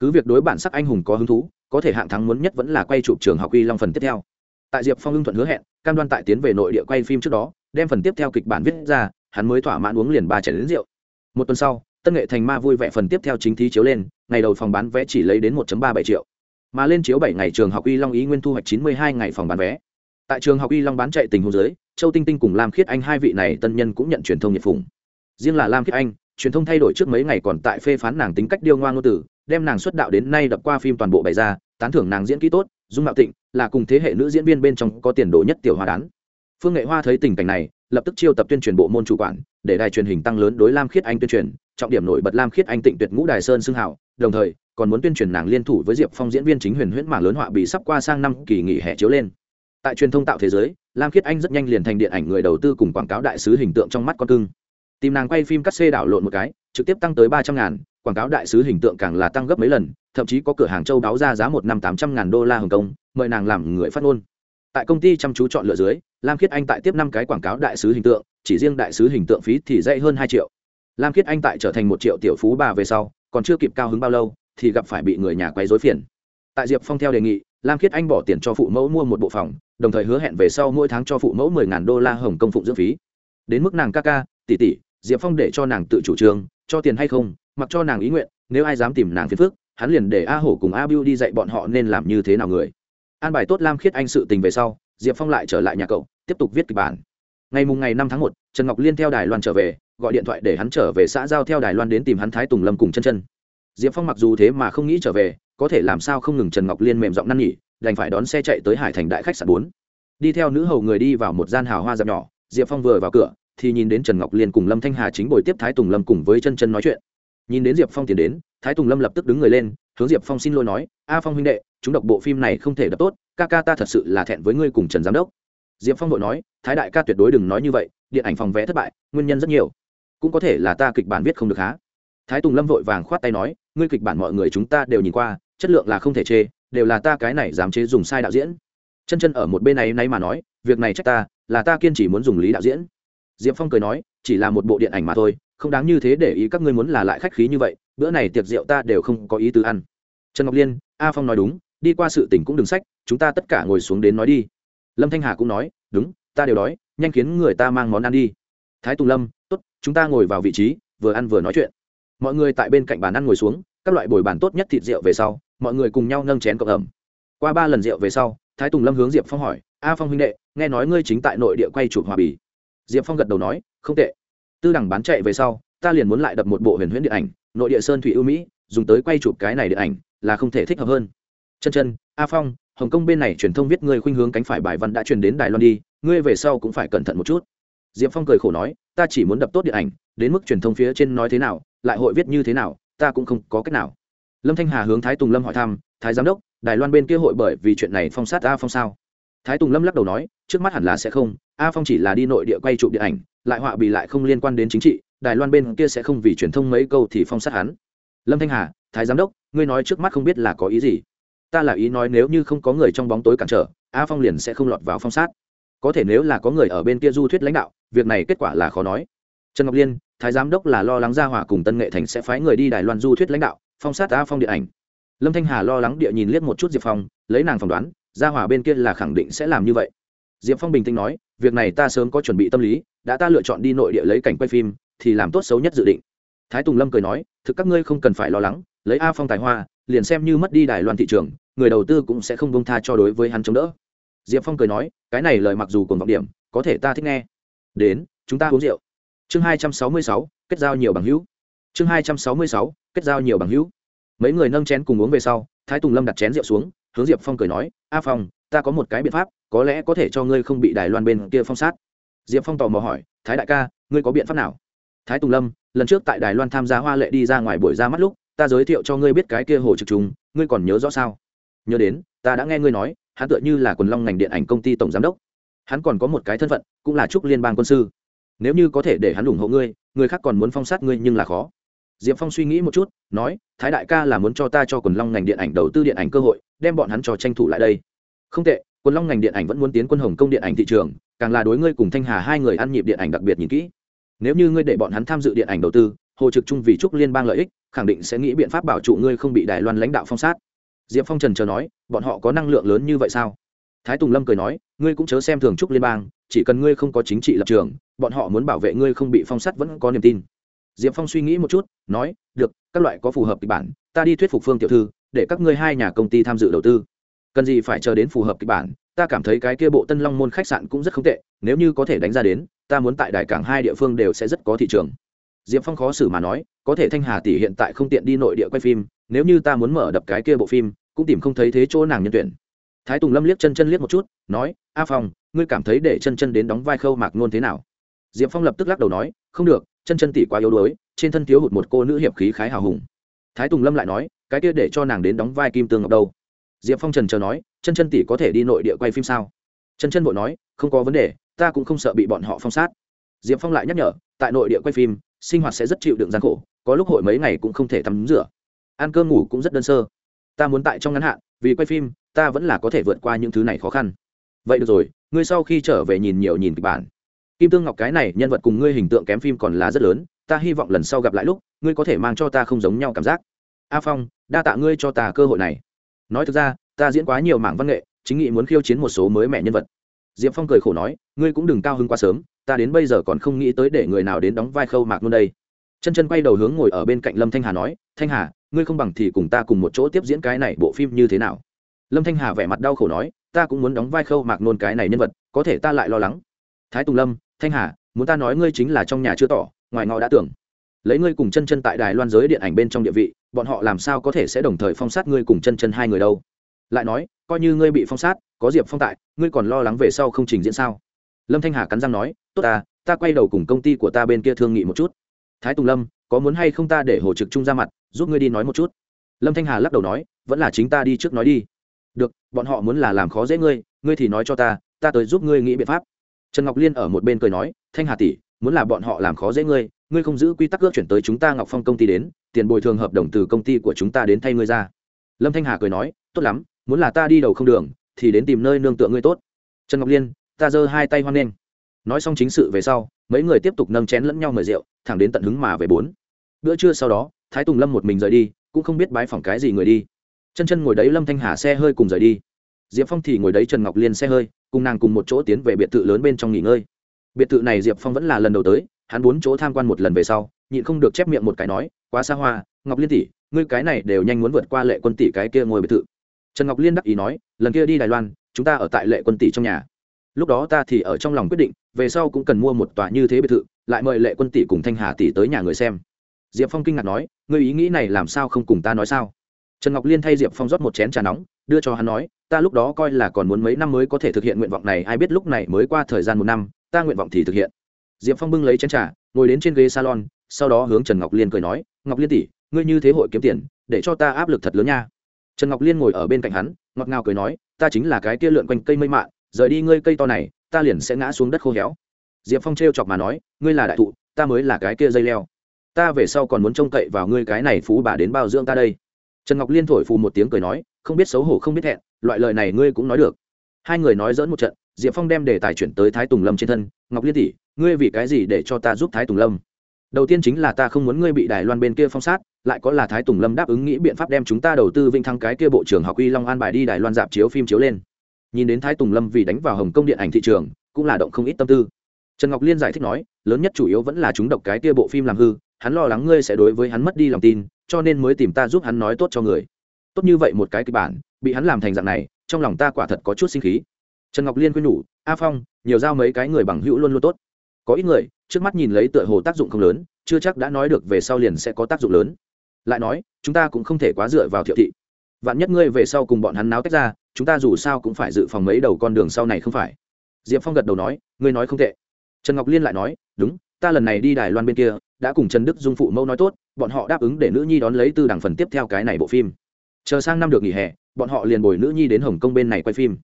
Cứ việc đối bản sắc anh hùng có hứng thú, có thể hạng thắng muốn nhất vẫn là quay chụp trường học uy long phần tiếp theo. Tại diệp phong hưng thuận hứa hẹn, cam đoan tại tiến về nội địa quay phim trước đó, đem phần tiếp theo kịch bản viết ra, hắn mới thỏa mãn uống liền ba chén đến rượu. Một tuần sau, tân nghệ thành ma vui vẻ phần tiếp theo chính thí chiếu lên, ngày đầu phòng bán vé chỉ lấy đến 1 ba bảy triệu. Mà lên chiếu bảy ngày trường học y long ý nguyên thu hoạch chín mươi hai ngày phòng bán vé. Tại trường học y long bán chạy tình huống dưới châu tinh tinh cùng lam khiết anh hai vị này tân nhân cũng nhận truyền thông nhiệt phùng. riêng là lam khiết anh, truyền thông thay đổi trước mấy ngày còn tại phê phán nàng tính cách điêu ngoan ngôn tử đem nàng xuất đạo đến nay đập qua phim toàn bộ bày ra, tán thưởng nàng diễn kỹ tốt, dung mạo tịnh, là cùng thế hệ nữ diễn viên bên trong có tiền đồ nhất tiểu hoa đán phương nghệ hoa thấy tình cảnh này, lập tức chiêu tập tuyên truyền bộ môn chủ quản, để đài truyền hình tăng lớn đối lam khiết anh tuyên truyền, trọng điểm nổi bật lam khiết anh tịnh tuyệt ngũ đài sơn xưng hảo đồng thời còn muốn tuyên truyền nàng liên thủ với diệp phong diễn viên chính huyền huyễn mảng lớn họa bị sắp qua sang năm kỳ nghỉ hè chiếu lên tại truyền thông tạo thế giới, lam khiết anh rất nhanh liền thành điện ảnh người đầu tư cùng quảng cáo đại sứ hình tượng trong mắt con cưng. Tìm nàng quay phim cắt xê đảo lộn một cái, trực tiếp tăng tới ba trăm ngàn, quảng cáo đại sứ hình tượng càng là tăng gấp mấy lần, thậm chí có cửa hàng châu đáo ra giá một năm tám trăm ngàn đô la hồng kông, mời nàng làm người phát ngôn. Tại công ty chăm chú chọn lựa dưới, lam khiết anh tại tiếp năm cái quảng cáo đại sứ hình tượng, chỉ riêng đại sứ hình tượng phí thì dạy hơn hai triệu. Lam khiết anh tại trở thành một triệu tiểu phú bà về sau, còn chưa kịp cao hứng bao lâu, thì gặp phải bị người nhà quấy dối phiền. Tại diệp phong theo đề nghị, lam khiết anh bỏ tiền cho phụ mẫu mua một bộ phòng đồng thời hứa hẹn về sau mỗi tháng cho phụ mẫu mười ngàn đô la hồng công phụng dưỡng phí. Đến mức nàng ca ca, tỷ tỷ, diệp phong để cho nàng tự chủ trương, cho tiền hay không, mặc cho nàng ý nguyện, nếu ai dám tìm nàng phiền phước hắn liền để a hổ cùng a biu đi dạy bọn họ nên làm như thế nào người. An bài tốt lam khiết anh sự tình về sau, diệp phong lại trở lại nhà cậu, tiếp tục viết kịch bản. Ngày mùng ngày năm tháng một, trần ngọc liên theo đài loan trở về, gọi điện thoại để hắn trở về xã giao theo đài loan đến tìm hắn thái tùng lâm cùng chân chân. Diệp phong mặc dù thế mà không nghĩ trở về, có thể làm sao không ngừng trần ngọc liên mềm giọng năn nhỉ đành phải đón xe chạy tới hải thành đại khách sạn bốn. Đi theo nữ hầu người đi vào một gian hào hoa dạp nhỏ, diệp phong vừa vào cửa, thì nhìn đến trần ngọc liên cùng lâm thanh hà chính bồi tiếp thái tùng lâm cùng với chân chân nói chuyện. Nhìn đến diệp phong tiến đến, thái tùng lâm lập tức đứng người lên, hướng diệp phong xin lỗi nói, a phong huynh đệ, chúng độc bộ phim này không thể đập tốt, ca ca ta thật sự là thẹn với ngươi cùng trần giám đốc. Diệp phong vội nói, thái đại ca tuyệt đối đừng nói như vậy, điện ảnh phòng vẽ thất bại, nguyên nhân rất nhiều. Cũng có thể là ta kịch bản viết không được há. Thái tùng lâm vội vàng khoát tay nói, ngươi kịch bản mọi người chúng ta đều nhìn qua, chất lượng là không thể chê đều là ta cái này dám chế dùng sai đạo diễn. Chân chân ở một bên này nay mà nói, việc này trách ta, là ta kiên chỉ muốn dùng lý đạo diễn. Diệp phong cười nói, chỉ là một bộ điện ảnh mà thôi, không đáng như thế để ý các ngươi muốn là lại khách khí như vậy, bữa này tiệc rượu ta đều không có ý tứ ăn. Trần ngọc liên, a phong nói đúng, đi qua sự tình cũng đừng sách, chúng ta tất cả ngồi xuống đến nói đi. Lâm thanh hà cũng nói, đúng, ta đều đói, nhanh khiến người ta mang món ăn đi. Thái tùng lâm, tốt, chúng ta ngồi vào vị trí, vừa ăn vừa nói chuyện. Mọi người tại bên cạnh bàn ăn ngồi xuống, các loại bồi bàn tốt nhất thịt rượu về sau mọi người cùng nhau nâng chén cộng ẩm. Qua ba lần rượu về sau, thái tùng lâm hướng diệp phong hỏi, a phong huynh đệ, nghe nói ngươi chính tại nội địa quay chụp hòa bì. Diệp phong gật đầu nói, không tệ. Tư đẳng bán chạy về sau, ta liền muốn lại đập một bộ huyền huyễn điện ảnh, nội địa sơn thủy ưu mỹ, dùng tới quay chụp cái này điện ảnh, là không thể thích hợp hơn. Chân chân, a phong, hồng kông bên này truyền thông viết ngươi khuynh hướng cánh phải bài văn đã truyền đến đài loan đi, ngươi về sau cũng phải cẩn thận một chút. Diệp phong cười khổ nói, ta chỉ muốn đập tốt điện ảnh, đến mức truyền thông phía trên nói thế nào, lại hội viết như thế nào, ta cũng không có cách nào lâm thanh hà hướng thái tùng lâm hỏi thăm, thái giám đốc, đài loan bên kia hội bởi vì chuyện này phong sát a phong sao? Thái tùng lâm lắc đầu nói, trước mắt hẳn là sẽ không, a phong chỉ là đi nội địa quay chụp điện ảnh, lại họa bị lại không liên quan đến chính trị, đài loan bên kia sẽ không vì truyền thông mấy câu thì phong sát hắn. Lâm thanh hà, thái giám đốc, ngươi nói trước mắt không biết là có ý gì. Ta là ý nói nếu như không có người trong bóng tối cản trở, a phong liền sẽ không lọt vào phong sát. Có thể nếu là có người ở bên kia du thuyết lãnh đạo, việc này kết quả là khó nói. Trần ngọc liên, thái giám đốc là lo lắng gia hỏa cùng tân nghệ thành sẽ phái người đi đài loan du thuyết lãnh đạo phong sát a phong điện ảnh. Lâm thanh hà lo lắng địa nhìn liếc một chút diệp phong, lấy nàng phỏng đoán, gia hỏa bên kia là khẳng định sẽ làm như vậy. Diệp phong bình tĩnh nói, việc này ta sớm có chuẩn bị tâm lý, đã ta lựa chọn đi nội địa lấy cảnh quay phim, thì làm tốt xấu nhất dự định. Thái tùng lâm cười nói, thực các ngươi không cần phải lo lắng, lấy a phong tài hoa, liền xem như mất đi đài loan thị trường, người đầu tư cũng sẽ không bông tha cho đối với hắn chống đỡ. Diệp phong cười nói, cái này lời mặc dù còn vọng điểm, có thể ta thích nghe. Đến, chúng ta uống rượu. Chương hai trăm sáu mươi sáu, kết giao nhiều bằng hữu. Chương hai trăm sáu mươi sáu kết giao nhiều bằng hữu. Mấy người nâng chén cùng uống về sau, thái tùng lâm đặt chén rượu xuống, hướng diệp phong cười nói, a phong, ta có một cái biện pháp, có lẽ có thể cho ngươi không bị đài loan bên kia phong sát. Diệp phong tò mò hỏi, thái đại ca, ngươi có biện pháp nào? Thái tùng lâm, lần trước tại đài loan tham gia hoa lệ đi ra ngoài buổi ra mắt lúc, ta giới thiệu cho ngươi biết cái kia hồ trực trùng, ngươi còn nhớ rõ sao? Nhớ đến, ta đã nghe ngươi nói, hắn tựa như là quần long ngành điện ảnh công ty tổng giám đốc. Hắn còn có một cái thân phận, cũng là trúc liên bang quân sư. Nếu như có thể để hắn ủng hộ ngươi, người khác còn muốn phong sát ngươi nhưng là khó diệp phong suy nghĩ một chút, nói, thái đại ca là muốn cho ta cho quần long ngành điện ảnh đầu tư điện ảnh cơ hội, đem bọn hắn cho tranh thủ lại đây. Không tệ, quần long ngành điện ảnh vẫn muốn tiến quân hồng công điện ảnh thị trường, càng là đối ngươi cùng thanh hà hai người ăn nhịp điện ảnh đặc biệt nhìn kỹ. Nếu như ngươi để bọn hắn tham dự điện ảnh đầu tư, hồ trực trung vì Chúc liên bang lợi ích, khẳng định sẽ nghĩ biện pháp bảo trụ ngươi không bị đài loan lãnh đạo phong sát. Diệp phong trần chờ nói, bọn họ có năng lượng lớn như vậy sao? Thái tùng lâm cười nói, ngươi cũng chớ xem thường trúc liên bang, chỉ cần ngươi không có chính trị lập trường, bọn họ muốn bảo vệ ngươi không bị phong sát vẫn có niềm tin diệp phong suy nghĩ một chút, nói, được, các loại có phù hợp kịch bản, ta đi thuyết phục phương tiểu thư, để các ngươi hai nhà công ty tham dự đầu tư. Cần gì phải chờ đến phù hợp kịch bản, ta cảm thấy cái kia bộ tân long môn khách sạn cũng rất không tệ, nếu như có thể đánh ra đến, ta muốn tại đại cảng hai địa phương đều sẽ rất có thị trường. Diệp phong khó xử mà nói, có thể thanh hà tỷ hiện tại không tiện đi nội địa quay phim, nếu như ta muốn mở đập cái kia bộ phim, cũng tìm không thấy thế chỗ nàng nhân tuyển. Thái tùng lâm liếc chân chân liếc một chút, nói, a phong, ngươi cảm thấy để chân chân đến đóng vai khâu mạc nôn thế nào? Diệp phong lập tức lắc đầu nói, không được chân chân tỷ quá yếu đuối, trên thân thiếu hụt một cô nữ hiệp khí khái hào hùng. Thái tùng lâm lại nói, cái kia để cho nàng đến đóng vai kim tương ngọc đâu? Diệp phong trần chờ nói, chân chân tỷ có thể đi nội địa quay phim sao? Chân chân vội nói, không có vấn đề, ta cũng không sợ bị bọn họ phong sát. Diệp phong lại nhắc nhở, tại nội địa quay phim, sinh hoạt sẽ rất chịu đựng gian khổ, có lúc hội mấy ngày cũng không thể tắm rửa. Ăn cơm ngủ cũng rất đơn sơ. Ta muốn tại trong ngắn hạn, vì quay phim, ta vẫn là có thể vượt qua những thứ này khó khăn. Vậy được rồi, ngươi sau khi trở về nhìn nhiều nhìn kịch bản kim tương ngọc cái này nhân vật cùng ngươi hình tượng kém phim còn là rất lớn, ta hy vọng lần sau gặp lại lúc, ngươi có thể mang cho ta không giống nhau cảm giác. A phong, đa tạ ngươi cho ta cơ hội này. Nói thực ra, ta diễn quá nhiều mảng văn nghệ, chính nghị muốn khiêu chiến một số mới mẹ nhân vật. Diệp phong cười khổ nói, ngươi cũng đừng cao hứng quá sớm, ta đến bây giờ còn không nghĩ tới để người nào đến đóng vai khâu mạc luôn đây. Chân chân quay đầu hướng ngồi ở bên cạnh lâm thanh hà nói, thanh hà, ngươi không bằng thì cùng ta cùng một chỗ tiếp diễn cái này bộ phim như thế nào? Lâm thanh hà vẻ mặt đau khổ nói, ta cũng muốn đóng vai khâu mạc nôn cái này nhân vật, có thể ta lại lo lắng. Thái tùng lâm thanh hà, muốn ta nói ngươi chính là trong nhà chưa tỏ, ngoài ngọ đã tưởng. Lấy ngươi cùng chân chân tại đài loan giới điện ảnh bên trong địa vị, bọn họ làm sao có thể sẽ đồng thời phong sát ngươi cùng chân chân hai người đâu? Lại nói, coi như ngươi bị phong sát, có diệp phong tại, ngươi còn lo lắng về sau không trình diễn sao? Lâm thanh hà cắn răng nói, tốt ta ta quay đầu cùng công ty của ta bên kia thương nghị một chút. Thái tùng lâm, có muốn hay không ta để hồ trực trung ra mặt, giúp ngươi đi nói một chút? Lâm thanh hà lắc đầu nói, vẫn là chính ta đi trước nói đi. Được, bọn họ muốn là làm khó dễ ngươi ngươi thì nói cho ta ta tới giúp ngươi nghĩ biện pháp trần ngọc liên ở một bên cười nói, thanh hà tỷ, muốn là bọn họ làm khó dễ ngươi ngươi không giữ quy tắc ước chuyển tới chúng ta ngọc phong công ty đến, tiền bồi thường hợp đồng từ công ty của chúng ta đến thay ngươi ra. Lâm thanh hà cười nói, tốt lắm, muốn là ta đi đầu không đường, thì đến tìm nơi nương tựa ngươi tốt. Trần ngọc liên, ta giơ hai tay hoan nghênh. Nói xong chính sự về sau, mấy người tiếp tục nâng chén lẫn nhau mời rượu, thẳng đến tận hứng mà về bốn. Bữa trưa sau đó, thái tùng lâm một mình rời đi, cũng không biết bái phỏng cái gì người đi. Chân chân ngồi đấy lâm thanh hà xe hơi cùng rời đi diệp phong thì ngồi đấy trần ngọc liên xe hơi, cùng nàng cùng một chỗ tiến về biệt thự lớn bên trong nghỉ ngơi. Biệt thự này diệp phong vẫn là lần đầu tới, hắn bốn chỗ tham quan một lần về sau, nhịn không được chép miệng một cái nói, quá xa hoa, ngọc liên tỷ, ngươi cái này đều nhanh muốn vượt qua lệ quân tỷ cái kia ngồi biệt thự. Trần ngọc liên đắc ý nói, lần kia đi đài loan, chúng ta ở tại lệ quân tỷ trong nhà. Lúc đó ta thì ở trong lòng quyết định, về sau cũng cần mua một tòa như thế biệt thự, lại mời lệ quân tỷ cùng thanh hà tỷ tới nhà người xem. Diệp phong kinh ngạc nói, ngươi ý nghĩ này làm sao không cùng ta nói sao? Trần ngọc liên thay diệp phong rót một chén trà nóng, đưa cho hắn nói ta lúc đó coi là còn muốn mấy năm mới có thể thực hiện nguyện vọng này, ai biết lúc này mới qua thời gian một năm, ta nguyện vọng thì thực hiện. Diệp phong bưng lấy chén t r à ngồi đến trên ghế salon, sau đó hướng trần ngọc liên cười nói, ngọc liên tỷ, ngươi như thế hội kiếm tiền, để cho ta áp lực thật lớn nha. Trần ngọc liên ngồi ở bên cạnh hắn, ngọt ngào cười nói, ta chính là cái kia lượn quanh cây mây mạ, rời đi ngươi cây to này, ta liền sẽ ngã xuống đất khô héo. Diệp phong t chọc mà nói, ngươi là đại thụ, ta mới là cái kia dây leo. Ta về sau còn muốn trông cậy vào ngươi cái này phú bà đến bao dưỡng ta đây. Trần ngọc liên thổi phù một tiếng cười nói, không biết xấu hổ không biết hẹn loại lời này ngươi cũng nói được. Hai người nói dỡn một trận, diệp phong đem đề tài chuyển tới thái tùng lâm trên thân. Ngọc liên tỷ, ngươi vì cái gì để cho ta giúp thái tùng lâm? Đầu tiên chính là ta không muốn ngươi bị đài loan bên kia phong sát, lại có là thái tùng lâm đáp ứng nghĩ biện pháp đem chúng ta đầu tư vinh thăng cái kia bộ trưởng học y long an bài đi đài loan dạp chiếu phim chiếu lên. Nhìn đến thái tùng lâm vì đánh vào hồng kông điện ảnh thị trường, cũng là động không ít tâm tư. Trần ngọc liên giải thích nói, lớn nhất chủ yếu vẫn là chúng độc cái kia bộ phim làm hư, hắn lo lắng ngươi sẽ đối với hắn mất đi lòng tin, cho nên mới tìm ta giúp hắn nói tốt cho người tốt như vậy một cái kịch bản, bị hắn làm thành dạng này, trong lòng ta quả thật có chút sinh khí. Trần ngọc liên khuyên nhủ, a phong, nhiều giao mấy cái người bằng hữu luôn luôn tốt. Có ít người, trước mắt nhìn lấy tựa hồ tác dụng không lớn, chưa chắc đã nói được về sau liền sẽ có tác dụng lớn. Lại nói, chúng ta cũng không thể quá dựa vào thiệu thị. Vạn nhất ngươi về sau cùng bọn hắn náo tách ra, chúng ta dù sao cũng phải dự phòng mấy đầu con đường sau này không phải. Diệp phong gật đầu nói, ngươi nói không tệ. Trần ngọc liên lại nói, đúng, ta lần này đi đài loan bên kia, đã cùng trần đức dung phụ mẫu nói tốt, bọn họ đáp ứng để nữ nhi đón lấy từ đảng phần tiếp theo cái này bộ phim chờ sang năm được nghỉ hè, bọn họ liền bồi nữ nhi đến hồng kông bên này quay phim.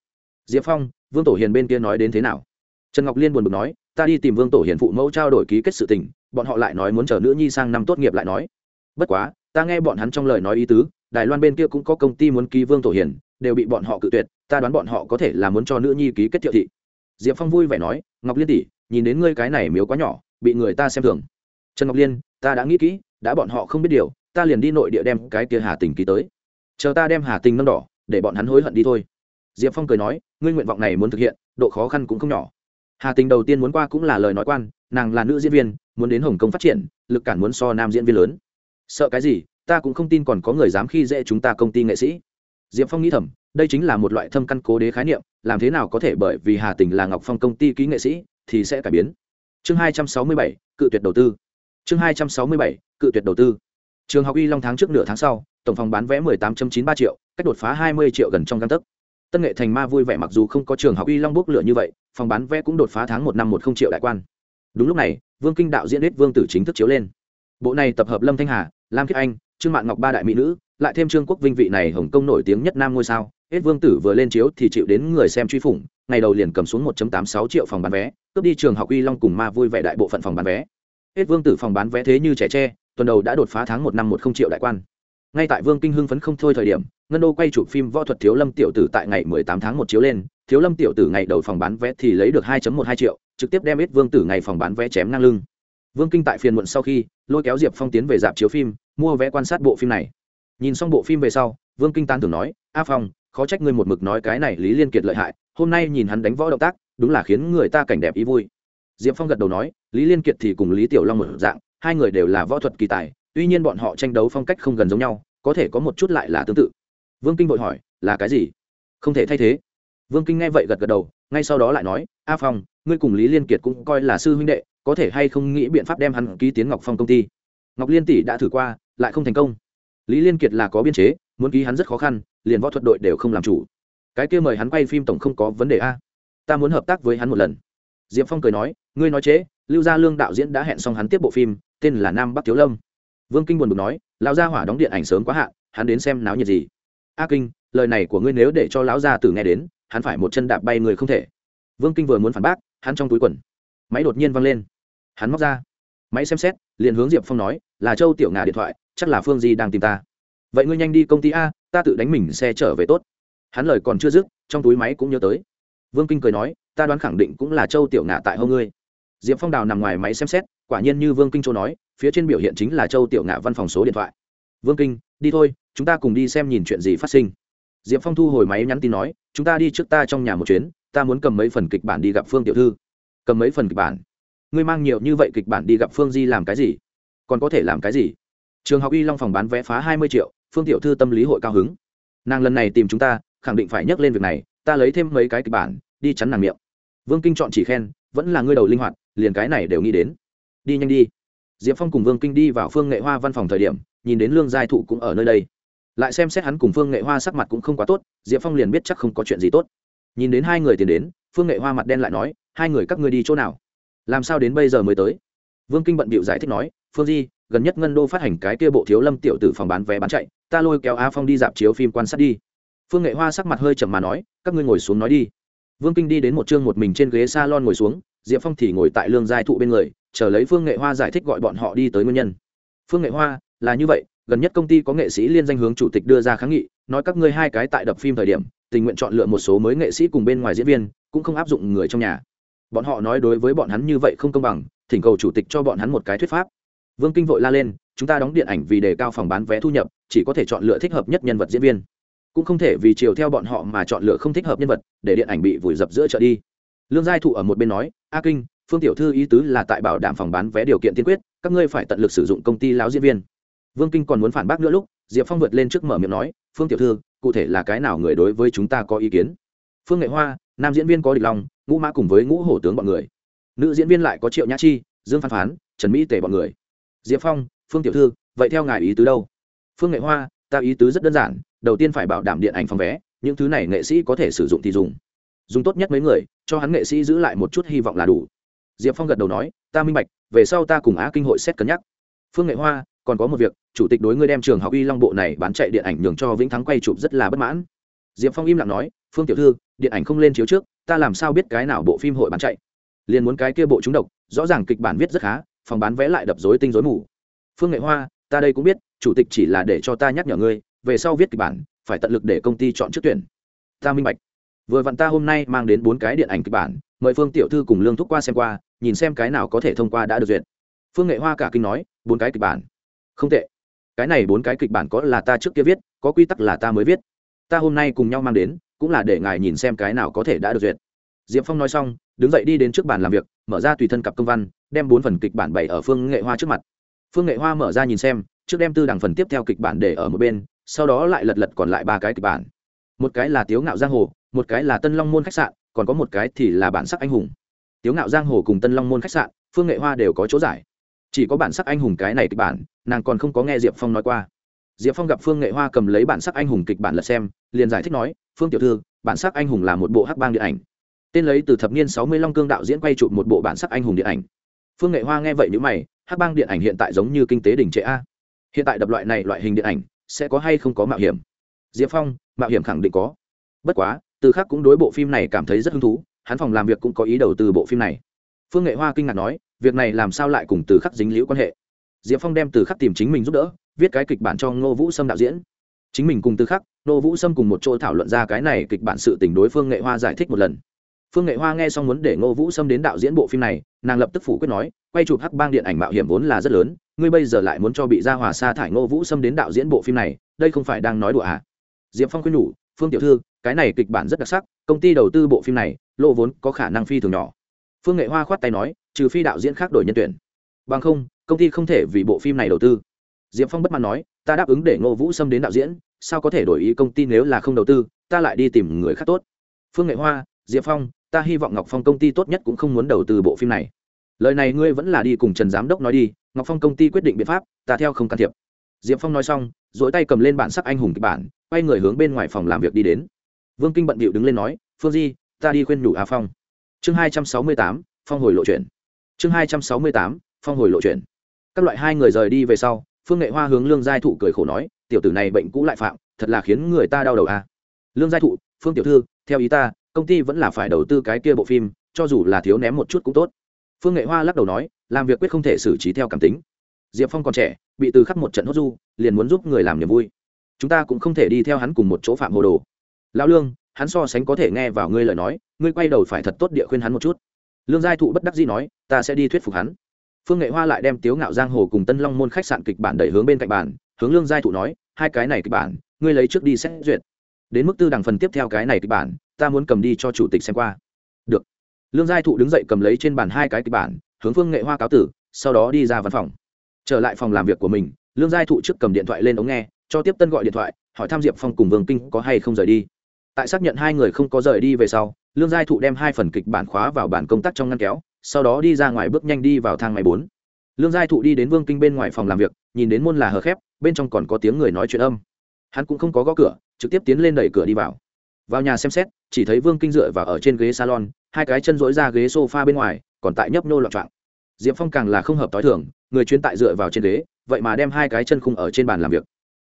Diệp phong, vương tổ hiền bên kia nói đến thế nào? Trần ngọc liên buồn bực nói, ta đi tìm vương tổ hiền phụ mẫu trao đổi ký kết sự tình, bọn họ lại nói muốn chờ nữ nhi sang năm tốt nghiệp lại nói. Bất quá, ta nghe bọn hắn trong lời nói ý tứ, đài loan bên kia cũng có công ty muốn ký vương tổ hiền, đều bị bọn họ cự tuyệt, ta đoán bọn họ có thể là muốn cho nữ nhi ký kết thiệu thị. Diệp phong vui vẻ nói, ngọc liên tỷ, nhìn đến ngươi cái này miếu quá nhỏ, bị người ta xem thường. Trần ngọc liên, ta đã nghĩ kỹ, đã bọn họ không biết điều, ta liền đi nội địa đem cái kia hà tình ký tới chờ ta đem hà tình nâng đỏ, để bọn hắn hối hận đi thôi. Diệp phong cười nói, ngươi nguyện vọng này muốn thực hiện, độ khó khăn cũng không nhỏ. Hà tình đầu tiên muốn qua cũng là lời nói quan, nàng là nữ diễn viên, muốn đến hồng kông phát triển, lực cản muốn so nam diễn viên lớn. Sợ cái gì, ta cũng không tin còn có người dám khi dễ chúng ta công ty nghệ sĩ. Diệp phong nghĩ thầm, đây chính là một loại thâm căn cố đế khái niệm, làm thế nào có thể bởi vì hà tình là ngọc phong công ty ký nghệ sĩ, thì sẽ cải biến. Chương hai trăm sáu mươi bảy, cự tuyệt đầu tư. Chương hai trăm sáu mươi bảy, cự tuyệt đầu tư. Trường học y long tháng trước nửa tháng sau tổng phòng bán vé mười tám chín ba triệu, cách đột phá hai mươi triệu gần trong găng tấc. Tân nghệ thành ma vui vẻ mặc dù không có trường học y long bốc lửa như vậy, phòng bán vé cũng đột phá tháng một năm một không triệu đại quan. Đúng lúc này, vương kinh đạo diễn hết vương tử chính thức chiếu lên. Bộ này tập hợp lâm thanh hà, lam khiết anh, trương mạn ngọc ba đại mỹ nữ, lại thêm trương quốc vinh vị này hồng kông nổi tiếng nhất nam ngôi sao, hết vương tử vừa lên chiếu thì chịu đến người xem truy phủng, ngày đầu liền cầm xuống 1.86 triệu phòng bán vé, cướp đi trường học uy long cùng ma vui vẻ đại bộ phận phòng bán vé. Hết vương tử phòng bán vé thế như trẻ tre, tuần đầu đã đột phá tháng một năm một không triệu đại quan ngay tại vương kinh hưng phấn không thôi thời điểm, ngân đô quay chụp phim võ thuật thiếu lâm tiểu tử tại ngày 18 tháng một chiếu lên, thiếu lâm tiểu tử ngày đầu phòng bán vé thì lấy được 2.12 triệu, trực tiếp đem ít vương tử ngày phòng bán vé chém ngang lưng. Vương kinh tại phiền muộn sau khi, lôi kéo diệp phong tiến về dạp chiếu phim, mua vé quan sát bộ phim này. Nhìn xong bộ phim về sau, vương kinh tán tưởng nói, a phong, khó trách ngươi một mực nói cái này lý liên kiệt lợi hại, hôm nay nhìn hắn đánh võ động tác, đúng là khiến người ta cảnh đẹp ý vui. Diệp phong gật đầu nói, lý liên kiệt thì cùng lý tiểu long một dạng, hai người đều là võ thuật kỳ tài tuy nhiên bọn họ tranh đấu phong cách không gần giống nhau, có thể có một chút lại là tương tự. Vương kinh vội hỏi, là cái gì? Không thể thay thế. Vương kinh nghe vậy gật gật đầu, ngay sau đó lại nói, a phong, ngươi cùng lý liên kiệt cũng coi là sư huynh đệ, có thể hay không nghĩ biện pháp đem hắn ký tiến ngọc phong công ty? Ngọc liên tỷ đã thử qua, lại không thành công. Lý liên kiệt là có biên chế, muốn ký hắn rất khó khăn, liền võ thuật đội đều không làm chủ. Cái kia mời hắn quay phim tổng không có vấn đề a. Ta muốn hợp tác với hắn một lần. D i ệ p phong cười nói, ngươi nói chế lưu gia lương đạo diễn đã hẹn xong hắn tiếp bộ phim, tên là nam bắc thiếu lâm vương kinh buồn bực nói, lão gia hỏa đóng điện ảnh sớm quá hạn, hắn đến xem náo nhiệt gì? A kinh, lời này của ngươi nếu để cho lão gia tử nghe đến, hắn phải một chân đạp bay người không thể. Vương kinh vừa muốn phản bác, hắn trong túi quần, máy đột nhiên văng lên. Hắn móc ra, máy xem xét, liền hướng diệp phong nói, là châu tiểu ngà điện thoại, chắc là phương di đang tìm ta. Vậy ngươi nhanh đi công ty a, ta tự đánh mình xe trở về tốt. Hắn lời còn chưa dứt, trong túi máy cũng nhớ tới. Vương kinh cười nói, ta đoán khẳng định cũng là châu tiểu ngạ tại hông ngươi. Diệp phong đào nằm ngoài máy xem xét quả nhiên như vương kinh châu nói, phía trên biểu hiện chính là châu tiểu ngạ văn phòng số điện thoại. Vương kinh, đi thôi, chúng ta cùng đi xem nhìn chuyện gì phát sinh. Diệp phong thu hồi máy nhắn tin nói, chúng ta đi trước ta trong nhà một chuyến, ta muốn cầm mấy phần kịch bản đi gặp phương tiểu thư. Cầm mấy phần kịch bản? Ngươi mang nhiều như vậy kịch bản đi gặp phương di làm cái gì? Còn có thể làm cái gì? Trường học y long phòng bán vé phá hai mươi triệu, phương tiểu thư tâm lý hội cao hứng. Nàng lần này tìm chúng ta, khẳng định phải nhắc lên việc này, ta lấy thêm mấy cái kịch bản, đi chắn nàng miệng. Vương kinh chọn chỉ khen, vẫn là ngươi đầu linh hoạt, liền cái này đều nghĩ đến đi nhanh đi. Diệp phong cùng vương kinh đi vào phương nghệ hoa văn phòng thời điểm, nhìn đến lương giai thụ cũng ở nơi đây. Lại xem xét hắn cùng phương nghệ hoa sắc mặt cũng không quá tốt, diệp phong liền biết chắc không có chuyện gì tốt. Nhìn đến hai người tiến đến, phương nghệ hoa mặt đen lại nói, hai người các ngươi đi chỗ nào? Làm sao đến bây giờ mới tới? Vương kinh bận bịu giải thích nói, phương di, gần nhất ngân đô phát hành cái kia bộ thiếu lâm tiểu tử phòng bán vé bán chạy, ta lôi kéo a phong đi dạp chiếu phim quan sát đi. Phương nghệ hoa sắc mặt hơi chậm mà nói, các ngươi ngồi xuống nói đi. Vương kinh đi đến một chương một mình trên ghế s a lon ngồi xuống, diệp phong thì ngồi tại lương giai thụ bên người chờ lấy phương nghệ hoa giải thích gọi bọn họ đi tới nguyên nhân. Phương nghệ hoa, là như vậy, gần nhất công ty có nghệ sĩ liên danh hướng chủ tịch đưa ra kháng nghị, nói các ngươi hai cái tại đập phim thời điểm, tình nguyện chọn lựa một số mới nghệ sĩ cùng bên ngoài diễn viên, cũng không áp dụng người trong nhà. Bọn họ nói đối với bọn hắn như vậy không công bằng, thỉnh cầu chủ tịch cho bọn hắn một cái thuyết pháp. Vương kinh vội la lên, chúng ta đóng điện ảnh vì đề cao phòng bán vé thu nhập, chỉ có thể chọn lựa thích hợp nhất nhân vật diễn viên. Cũng không thể vì chiều theo bọn họ mà chọn lựa không thích hợp nhân vật, để điện ảnh bị vùi dập giữa chợ đi. Lương giai thụ ở một bên nói, a kinh phương tiểu thư ý tứ là tại bảo đảm phòng bán vé điều kiện tiên quyết, các ngươi phải tận lực sử dụng công ty lão diễn viên. Vương kinh còn muốn phản bác nữa lúc, diệp phong vượt lên trước mở miệng nói, phương tiểu thư, cụ thể là cái nào người đối với chúng ta có ý kiến? Phương nghệ hoa, nam diễn viên có địch long ngũ mã cùng với ngũ hổ tướng bọn người. Nữ diễn viên lại có triệu nhã chi, dương phan phán, trần mỹ tề bọn người. Diệp phong, phương tiểu thư, vậy theo ngài ý tứ đâu? Phương nghệ hoa, ta ý tứ rất đơn giản, đầu tiên phải bảo đảm điện ảnh phòng vé, những thứ này nghệ sĩ có thể sử dụng thì dùng. Dùng tốt nhất mấy người, cho hắn nghệ sĩ giữ lại một chút hy vọng là đủ diệp phong gật đầu nói, ta minh bạch, về sau ta cùng á kinh hội xét cân nhắc. Phương nghệ hoa, còn có một việc, chủ tịch đối ngươi đem trường học y long bộ này bán chạy điện ảnh nhường cho vĩnh thắng quay chụp rất là bất mãn. Diệp phong im lặng nói, phương tiểu thư, điện ảnh không lên chiếu trước, ta làm sao biết cái nào bộ phim hội bán chạy? Liền muốn cái kia bộ trúng độc, rõ ràng kịch bản viết rất khá, phòng bán vé lại đập dối tinh dối mù. Phương nghệ hoa, ta đây cũng biết, chủ tịch chỉ là để cho ta nhắc nhở ngươi, về sau viết kịch bản, phải tận lực để công ty chọn trước tuyển. Ta minh bạch. Vừa vặn ta hôm nay mang đến bốn cái điện ảnh kịch bản mời phương tiểu thư cùng lương thúc qua xem qua, nhìn xem cái nào có thể thông qua đã được duyệt. Phương nghệ hoa cả kinh nói, bốn cái kịch bản. Không tệ. Cái này bốn cái kịch bản có là ta trước kia viết, có quy tắc là ta mới viết. Ta hôm nay cùng nhau mang đến, cũng là để ngài nhìn xem cái nào có thể đã được duyệt. Diệp phong nói xong, đứng dậy đi đến trước bàn làm việc, mở ra tùy thân cặp công văn, đem bốn phần kịch bản bày ở phương nghệ hoa trước mặt. Phương nghệ hoa mở ra nhìn xem, trước đem tư đằng phần tiếp theo kịch bản để ở một bên, sau đó lại lật lật còn lại ba cái kịch bản. Một cái là tiếu ngạo giang hồ, một cái là tân long môn khách sạn còn có một cái thì là bản sắc anh hùng. Tiếu ngạo giang hồ cùng tân long môn khách sạn, phương nghệ hoa đều có chỗ giải. Chỉ có bản sắc anh hùng cái này kịch bản, nàng còn không có nghe diệp phong nói qua. Diệp phong gặp phương nghệ hoa cầm lấy bản sắc anh hùng kịch bản lật xem, liền giải thích nói, phương tiểu thư, bản sắc anh hùng là một bộ hắc bang điện ảnh. Tên lấy từ thập niên sáu mươi long cương đạo diễn quay chụp một bộ bản sắc anh hùng điện ảnh. Phương nghệ hoa nghe vậy nếu mày, hắc bang điện ảnh hiện tại giống như kinh tế đỉnh trệ a. Hiện tại đập loại này loại hình điện ảnh, sẽ có hay không có mạo hiểm? Diệp phong, mạo hiểm khẳng định có. Bất quá từ khác cũng đối bộ phim này cảm thấy rất hứng thú, hắn phòng làm việc cũng có ý đầu tư bộ phim này. Phương nghệ hoa kinh ngạc nói, việc này làm sao lại cùng từ khắc dính liễu quan hệ? Diệp phong đem từ khắc tìm chính mình giúp đỡ, viết cái kịch bản cho ngô vũ sâm đạo diễn. Chính mình cùng từ khắc, ngô vũ sâm cùng một chỗ thảo luận ra cái này kịch bản sự tình đối phương nghệ hoa giải thích một lần. Phương nghệ hoa nghe xong muốn để ngô vũ sâm đến đạo diễn bộ phim này, nàng lập tức phủ quyết nói, quay chụp hắc bang điện ảnh mạo hiểm vốn là rất lớn, ngươi bây giờ lại muốn cho bị gia hòa sa thải ngô vũ sâm đến đạo diễn bộ phim này, đây không phải đang nói đùa à? Diệp phong khuyên nhủ, phương tiểu thư cái này kịch bản rất đặc sắc, công ty đầu tư bộ phim này lộ vốn có khả năng phi thường nhỏ. Phương nghệ hoa khoát tay nói, trừ phi đạo diễn khác đổi nhân tuyển. Bằng không, công ty không thể vì bộ phim này đầu tư. Diệp phong bất mãn nói, ta đáp ứng để ngô vũ xâm đến đạo diễn, sao có thể đổi ý công ty nếu là không đầu tư, ta lại đi tìm người khác tốt. Phương nghệ hoa, diệp phong, ta hy vọng ngọc phong công ty tốt nhất cũng không muốn đầu tư bộ phim này. Lời này ngươi vẫn là đi cùng trần giám đốc nói đi, ngọc phong công ty quyết định biện pháp, ta theo không can thiệp. Diệp phong nói xong dỗi tay cầm lên bản sắc anh hùng kịch bản, quay người hướng bên ngoài phòng làm việc đi đến vương kinh bận bịu đứng lên nói, phương di, ta đi khuyên nhủ a phong. Chương hai trăm sáu mươi tám, phong hồi lộ chuyển. Chương hai trăm sáu mươi tám, phong hồi lộ chuyển. Các loại hai người rời đi về sau, phương nghệ hoa hướng lương giai thụ cười khổ nói, tiểu tử này bệnh cũ lại phạm, thật là khiến người ta đau đầu à. lương giai thụ, phương tiểu thư, theo ý ta, công ty vẫn là phải đầu tư cái kia bộ phim, cho dù là thiếu ném một chút cũng tốt. Phương nghệ hoa lắc đầu nói, làm việc quyết không thể xử trí theo cảm tính. Diệp phong còn trẻ, bị từ khắp một trận hốt du, liền muốn giúp người làm niềm vui. Chúng ta cũng không thể đi theo hắn cùng một chỗ phạm hồ đồ lão lương, hắn so sánh có thể nghe vào ngươi lời nói, ngươi quay đầu phải thật tốt địa khuyên hắn một chút. Lương giai thụ bất đắc dĩ nói, ta sẽ đi thuyết phục hắn. Phương nghệ hoa lại đem tiếu ngạo giang hồ cùng tân long môn khách sạn kịch bản đẩy hướng bên cạnh bản hướng lương giai thụ nói, hai cái này kịch bản, ngươi lấy trước đi xét duyệt. Đến mức tư đằng phần tiếp theo cái này kịch bản, ta muốn cầm đi cho chủ tịch xem qua. Được. Lương giai thụ đứng dậy cầm lấy trên bàn hai cái kịch bản, hướng phương nghệ hoa cáo tử, sau đó đi ra văn phòng. Trở lại phòng làm việc của mình, lương giai thụ trước cầm điện thoại lên ống nghe, cho tiếp tân gọi điện thoại, hỏi tham diệp phong cùng vương kinh có hay không rời đi tại xác nhận hai người không có rời đi về sau, lương giai thụ đem hai phần kịch bản khóa vào bản công tác trong ngăn kéo, sau đó đi ra ngoài bước nhanh đi vào thang máy bốn. Lương giai thụ đi đến vương kinh bên ngoài phòng làm việc, nhìn đến môn là hờ khép, bên trong còn có tiếng người nói chuyện âm. Hắn cũng không có gõ cửa, trực tiếp tiến lên đẩy cửa đi vào. Vào nhà xem xét, chỉ thấy vương kinh dựa vào ở trên ghế salon, hai cái chân dỗi ra ghế sofa bên ngoài, còn tại nhấp nô loạn trạng. diệp phong càng là không hợp t h i thường, người chuyên tại dựa vào trên ghế, vậy mà đem hai cái chân khung ở trên bàn làm việc.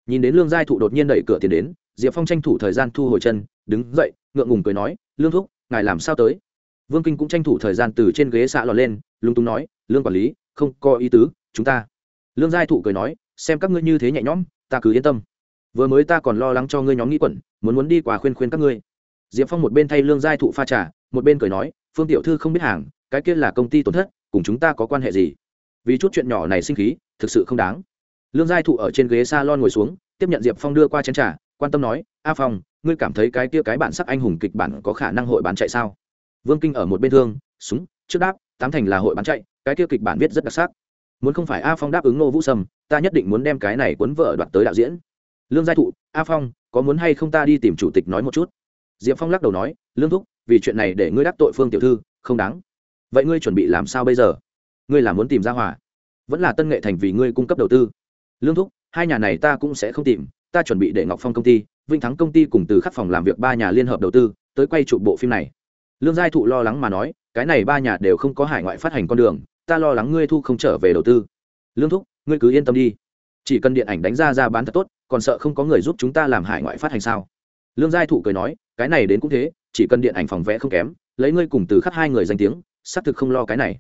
Nhìn đến lương giai thụ đột nhiên đẩy cửa tiến đến diệp phong tranh thủ thời gian thu hồi chân, đứng dậy, ngượng ngùng cười nói, lương thúc, ngài làm sao tới? Vương kinh cũng tranh thủ thời gian từ trên ghế xạ lọt lên, lúng túng nói, lương quản lý, không có ý tứ, chúng ta lương giai thụ cười nói, xem các ngươi như thế nhẹ nhõm, ta cứ yên tâm. Vừa mới ta còn lo lắng cho ngươi nhóm nghĩ quẩn, muốn muốn đi quà khuyên khuyên các ngươi. Diệp phong một bên thay lương giai thụ pha trà, một bên cười nói, phương tiểu thư không biết hàng, cái kia là công ty tổn thất, cùng chúng ta có quan hệ gì? Vì chút chuyện nhỏ này sinh khí, thực sự không đáng. Lương giai thụ ở trên ghế s a lon ngồi xuống, tiếp nhận diệp phong đưa qua chén t r à quan tâm nói, a phong, ngươi cảm thấy cái kia cái bản sắc anh hùng kịch bản có khả năng hội bán chạy sao? Vương kinh ở một bên thương, súng, trước đáp, tám thành là hội bán chạy, cái kia kịch bản viết rất đặc sắc. Muốn không phải a phong đáp ứng nô vũ sâm, ta nhất định muốn đem cái này cuốn vợ đoạt tới đạo diễn. Lương giai thụ, a phong, có muốn hay không ta đi tìm chủ tịch nói một chút? Diệp phong lắc đầu nói, lương thúc, vì chuyện này để ngươi đắc tội phương tiểu thư, không đáng. Vậy ngươi chuẩn bị làm sao bây giờ? Ngươi là muốn tìm ra hòa. Vẫn là tân nghệ thành vì ngươi cung cấp đầu tư. Lương thúc, hai nhà này ta cũng sẽ không tìm ta chuẩn bị để ngọc phong công ty vinh thắng công ty cùng từ khắc phòng làm việc ba nhà liên hợp đầu tư, tới quay chụp bộ phim này. Lương giai thụ lo lắng mà nói, cái này ba nhà đều không có hải ngoại phát hành con đường, ta lo lắng ngươi thu không trở về đầu tư. Lương thúc, ngươi cứ yên tâm đi. Chỉ cần điện ảnh đánh ra ra bán thật tốt, còn sợ không có người giúp chúng ta làm hải ngoại phát hành sao? Lương giai thụ cười nói, cái này đến cũng thế, chỉ cần điện ảnh phòng vẽ không kém, lấy ngươi cùng từ khắc hai người danh tiếng, xác thực không lo cái này.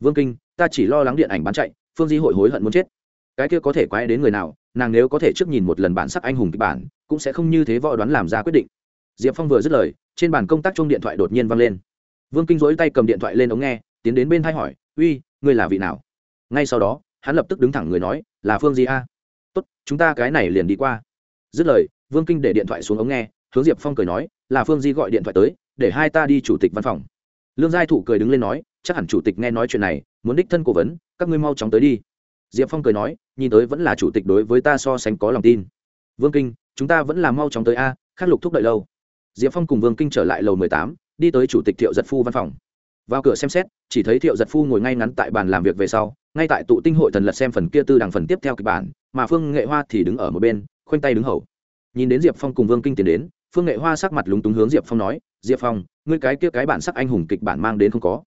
Vương kinh, ta chỉ lo lắng điện ảnh bán chạy, phương di hội hối hận muốn chết. Cái kia có thể quái đến người nào nàng nếu có thể trước nhìn một lần bản sắc anh hùng kịch bản, cũng sẽ không như thế võ đoán làm ra quyết định. Diệp phong vừa dứt lời, trên bàn công tác chung điện thoại đột nhiên văng lên. Vương kinh dối tay cầm điện thoại lên ống nghe, tiến đến bên thay hỏi, uy, ngươi là vị nào? Ngay sau đó, hắn lập tức đứng thẳng người nói, là phương di a. Tốt, chúng ta cái này liền đi qua. Dứt lời, vương kinh để điện thoại xuống ống nghe, hướng diệp phong cười nói, là phương di gọi điện thoại tới, để hai ta đi chủ tịch văn phòng. Lương giai thụ cười đứng lên nói, chắc hẳn chủ tịch nghe nói chuyện này, muốn đích thân cố vấn, các ngươi mau chóng tới đi diệp phong cười nói, nhìn tới vẫn là chủ tịch đối với ta so sánh có lòng tin. Vương kinh, chúng ta vẫn là mau chóng tới a, khắc lục thúc đợi lâu. Diệp phong cùng vương kinh trở lại lầu mười tám, đi tới chủ tịch thiệu giật phu văn phòng. Vào cửa xem xét, chỉ thấy thiệu giật phu ngồi ngay ngắn tại bàn làm việc về sau, ngay tại tụ tinh hội thần lật xem phần kia tư đằng phần tiếp theo kịch bản, mà phương nghệ hoa thì đứng ở một bên, khoanh tay đứng hầu. Nhìn đến diệp phong cùng vương kinh tiến đến, phương nghệ hoa sắc mặt lúng túng hướng diệp phong nói, diệp phong, ngươi cái kia cái bản sắc anh hùng kịch bản mang đến không có?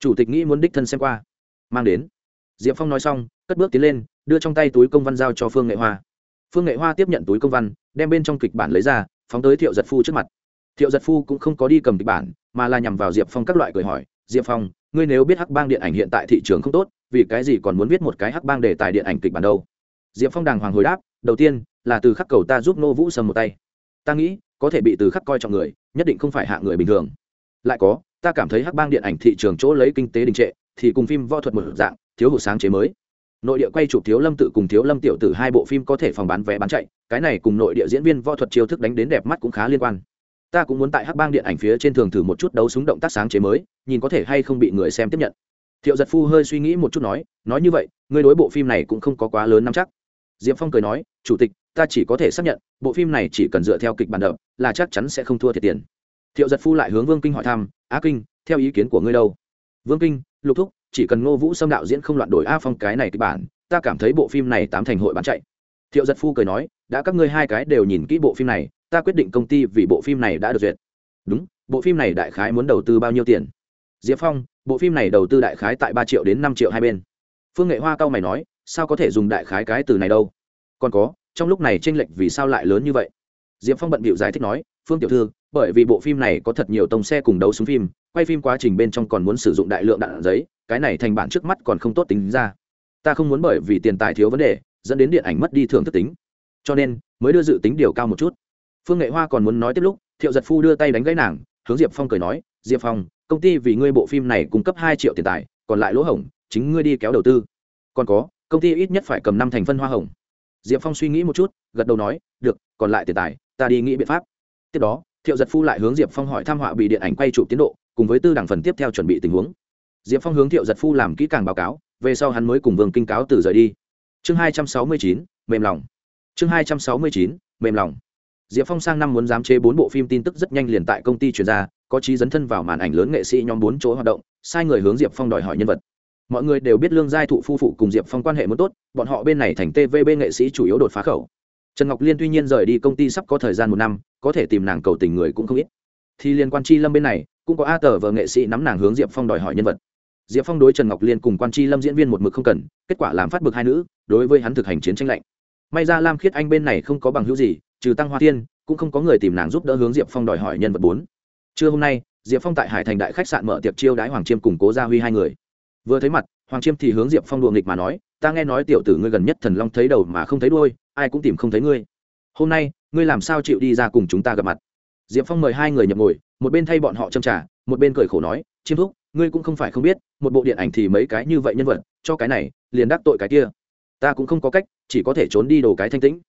Chủ tịch nghĩ muốn đích thân xem qua. Mang đến diệp phong nói xong, cất bước tiến lên, đưa trong tay túi công văn giao cho phương nghệ hoa. Phương nghệ hoa tiếp nhận túi công văn, đem bên trong kịch bản lấy ra, phóng tới thiệu giật phu trước mặt. Thiệu giật phu cũng không có đi cầm kịch bản, mà là nhằm vào diệp phong các loại cười hỏi, diệp phong, ngươi nếu biết hắc bang điện ảnh hiện tại thị trường không tốt, vì cái gì còn muốn viết một cái hắc bang để tài điện ảnh kịch bản đâu? Diệp phong đàng hoàng hồi đáp, đầu tiên, là từ khắc cầu ta giúp nô vũ sầm một tay. Ta nghĩ, có thể bị từ khắc coi trọng người, nhất định không phải hạ người bình thường. Lại có, ta cảm thấy hắc bang điện ảnh thị trường chỗ lấy kinh tế đình trệ, thì cùng phim võ thuật một dạng thiếu hụt sáng chế mới. Nội địa quay chụp thiếu lâm tự cùng thiếu lâm tiểu tử hai bộ phim có thể phòng bán vé bán chạy, cái này cùng nội địa diễn viên võ thuật chiêu thức đánh đến đẹp mắt cũng khá liên quan. Ta cũng muốn tại hắc bang điện ảnh phía trên thường thử một chút đấu súng động tác sáng chế mới, nhìn có thể hay không bị người xem tiếp nhận. Thiệu giật phu hơi suy nghĩ một chút nói nói như vậy, người đối bộ phim này cũng không có quá lớn nắm chắc. Diệp phong cười nói, chủ tịch, ta chỉ có thể xác nhận, bộ phim này chỉ cần dựa theo kịch bản đậm, là chắc chắn sẽ không thua thiệt tiền. Thiệu giật phu lại hướng vương kinh hỏi thăm, á kinh, theo ý kiến của ngươi đâu? Vương kinh, lục thúc chỉ cần ngô vũ xâm đạo diễn không loạn đổi a phong cái này kịch bản, ta cảm thấy bộ phim này tám thành hội bán chạy. Thiệu giật phu cười nói, đã các ngươi hai cái đều nhìn kỹ bộ phim này, ta quyết định công ty vì bộ phim này đã được duyệt. Đúng, bộ phim này đại khái muốn đầu tư bao nhiêu tiền? Diệp phong, bộ phim này đầu tư đại khái tại ba triệu đến năm triệu hai bên. Phương nghệ hoa cao mày nói, sao có thể dùng đại khái cái từ này đâu? Còn có, trong lúc này tranh lệch vì sao lại lớn như vậy? Diệp phong bận bịu giải thích nói, phương tiểu thư, bởi vì bộ phim này có thật nhiều tông xe cùng đấu súng phim quay phim quá trình bên trong còn muốn sử dụng đại lượng đạn giấy, cái này thành bản trước mắt còn không tốt tính ra. Ta không muốn bởi vì tiền tài thiếu vấn đề, dẫn đến điện ảnh mất đi thường thức tính. Cho nên, mới đưa dự tính điều cao một chút. Phương nghệ hoa còn muốn nói tiếp lúc, thiệu giật phu đưa tay đánh gãy nàng, hướng diệp phong cười nói, diệp phong, công ty vì ngươi bộ phim này cung cấp hai triệu tiền tài, còn lại lỗ hổng, chính ngươi đi kéo đầu tư. Còn có, công ty ít nhất phải cầm năm thành phân hoa hồng. Diệp phong suy nghĩ một chút, gật đầu nói, được, còn lại tiền tài, ta đi nghĩ biện pháp. Tiếp đó, thiệu giật phu lại hướng diệp phong hỏi tham họa bị điện ảnh quay chụp tiến độ cùng với tư đảng phần tiếp theo chuẩn bị tình huống. Diệp phong hướng thiệu giật phu làm kỹ càng báo cáo, về sau hắn mới cùng vương kinh cáo từ rời đi. Chương hai trăm sáu mươi chín, mềm lòng. Chương hai trăm sáu mươi chín, mềm lòng. Diệp phong sang năm muốn giám chế bốn bộ phim tin tức rất nhanh liền tại công ty chuyển ra, có trí dấn thân vào màn ảnh lớn nghệ sĩ nhóm bốn chỗ hoạt động, sai người hướng diệp phong đòi hỏi nhân vật. Mọi người đều biết lương giai thụ phu phụ cùng diệp phong quan hệ muốn tốt, bọn họ bên này thành tvb nghệ sĩ chủ yếu đột phá khẩu. Trần ngọc liên tuy nhiên rời đi công ty sắp có thời gian một năm, có thể tìm nàng cầu tình người cũng không ít. Thì liên quan chi lâm bên này cũng có a tờ vợ nghệ sĩ nắm nàng hướng diệp phong đòi hỏi nhân vật diệp phong đối trần ngọc liên cùng quan chi lâm diễn viên một mực không cần kết quả làm phát bực hai nữ đối với hắn thực hành chiến tranh lạnh may ra lam khiết anh bên này không có bằng hữu gì trừ tăng hoa tiên cũng không có người tìm nàng giúp đỡ hướng diệp phong đòi hỏi nhân vật bốn trưa hôm nay diệp phong tại hải thành đại khách sạn mở tiệc chiêu đái hoàng chiêm cùng cố gia huy hai người vừa thấy mặt hoàng chiêm thì hướng diệp phong đùa nghịch mà nói ta nghe nói tiểu tử ngươi gần nhất thần long thấy đầu mà không thấy đôi ai cũng tìm không thấy ngươi hôm nay ngươi làm sao chịu đi ra cùng chúng ta gặp mặt diệp phong mời hai người nhập ngồi một bên thay bọn họ châm trả một bên cười khổ nói, chiêm thúc, ngươi cũng không phải không biết, một bộ điện ảnh thì mấy cái như vậy nhân vật, cho cái này, liền đắc tội cái kia. Ta cũng không có cách, chỉ có thể trốn đi đồ cái thanh tĩnh.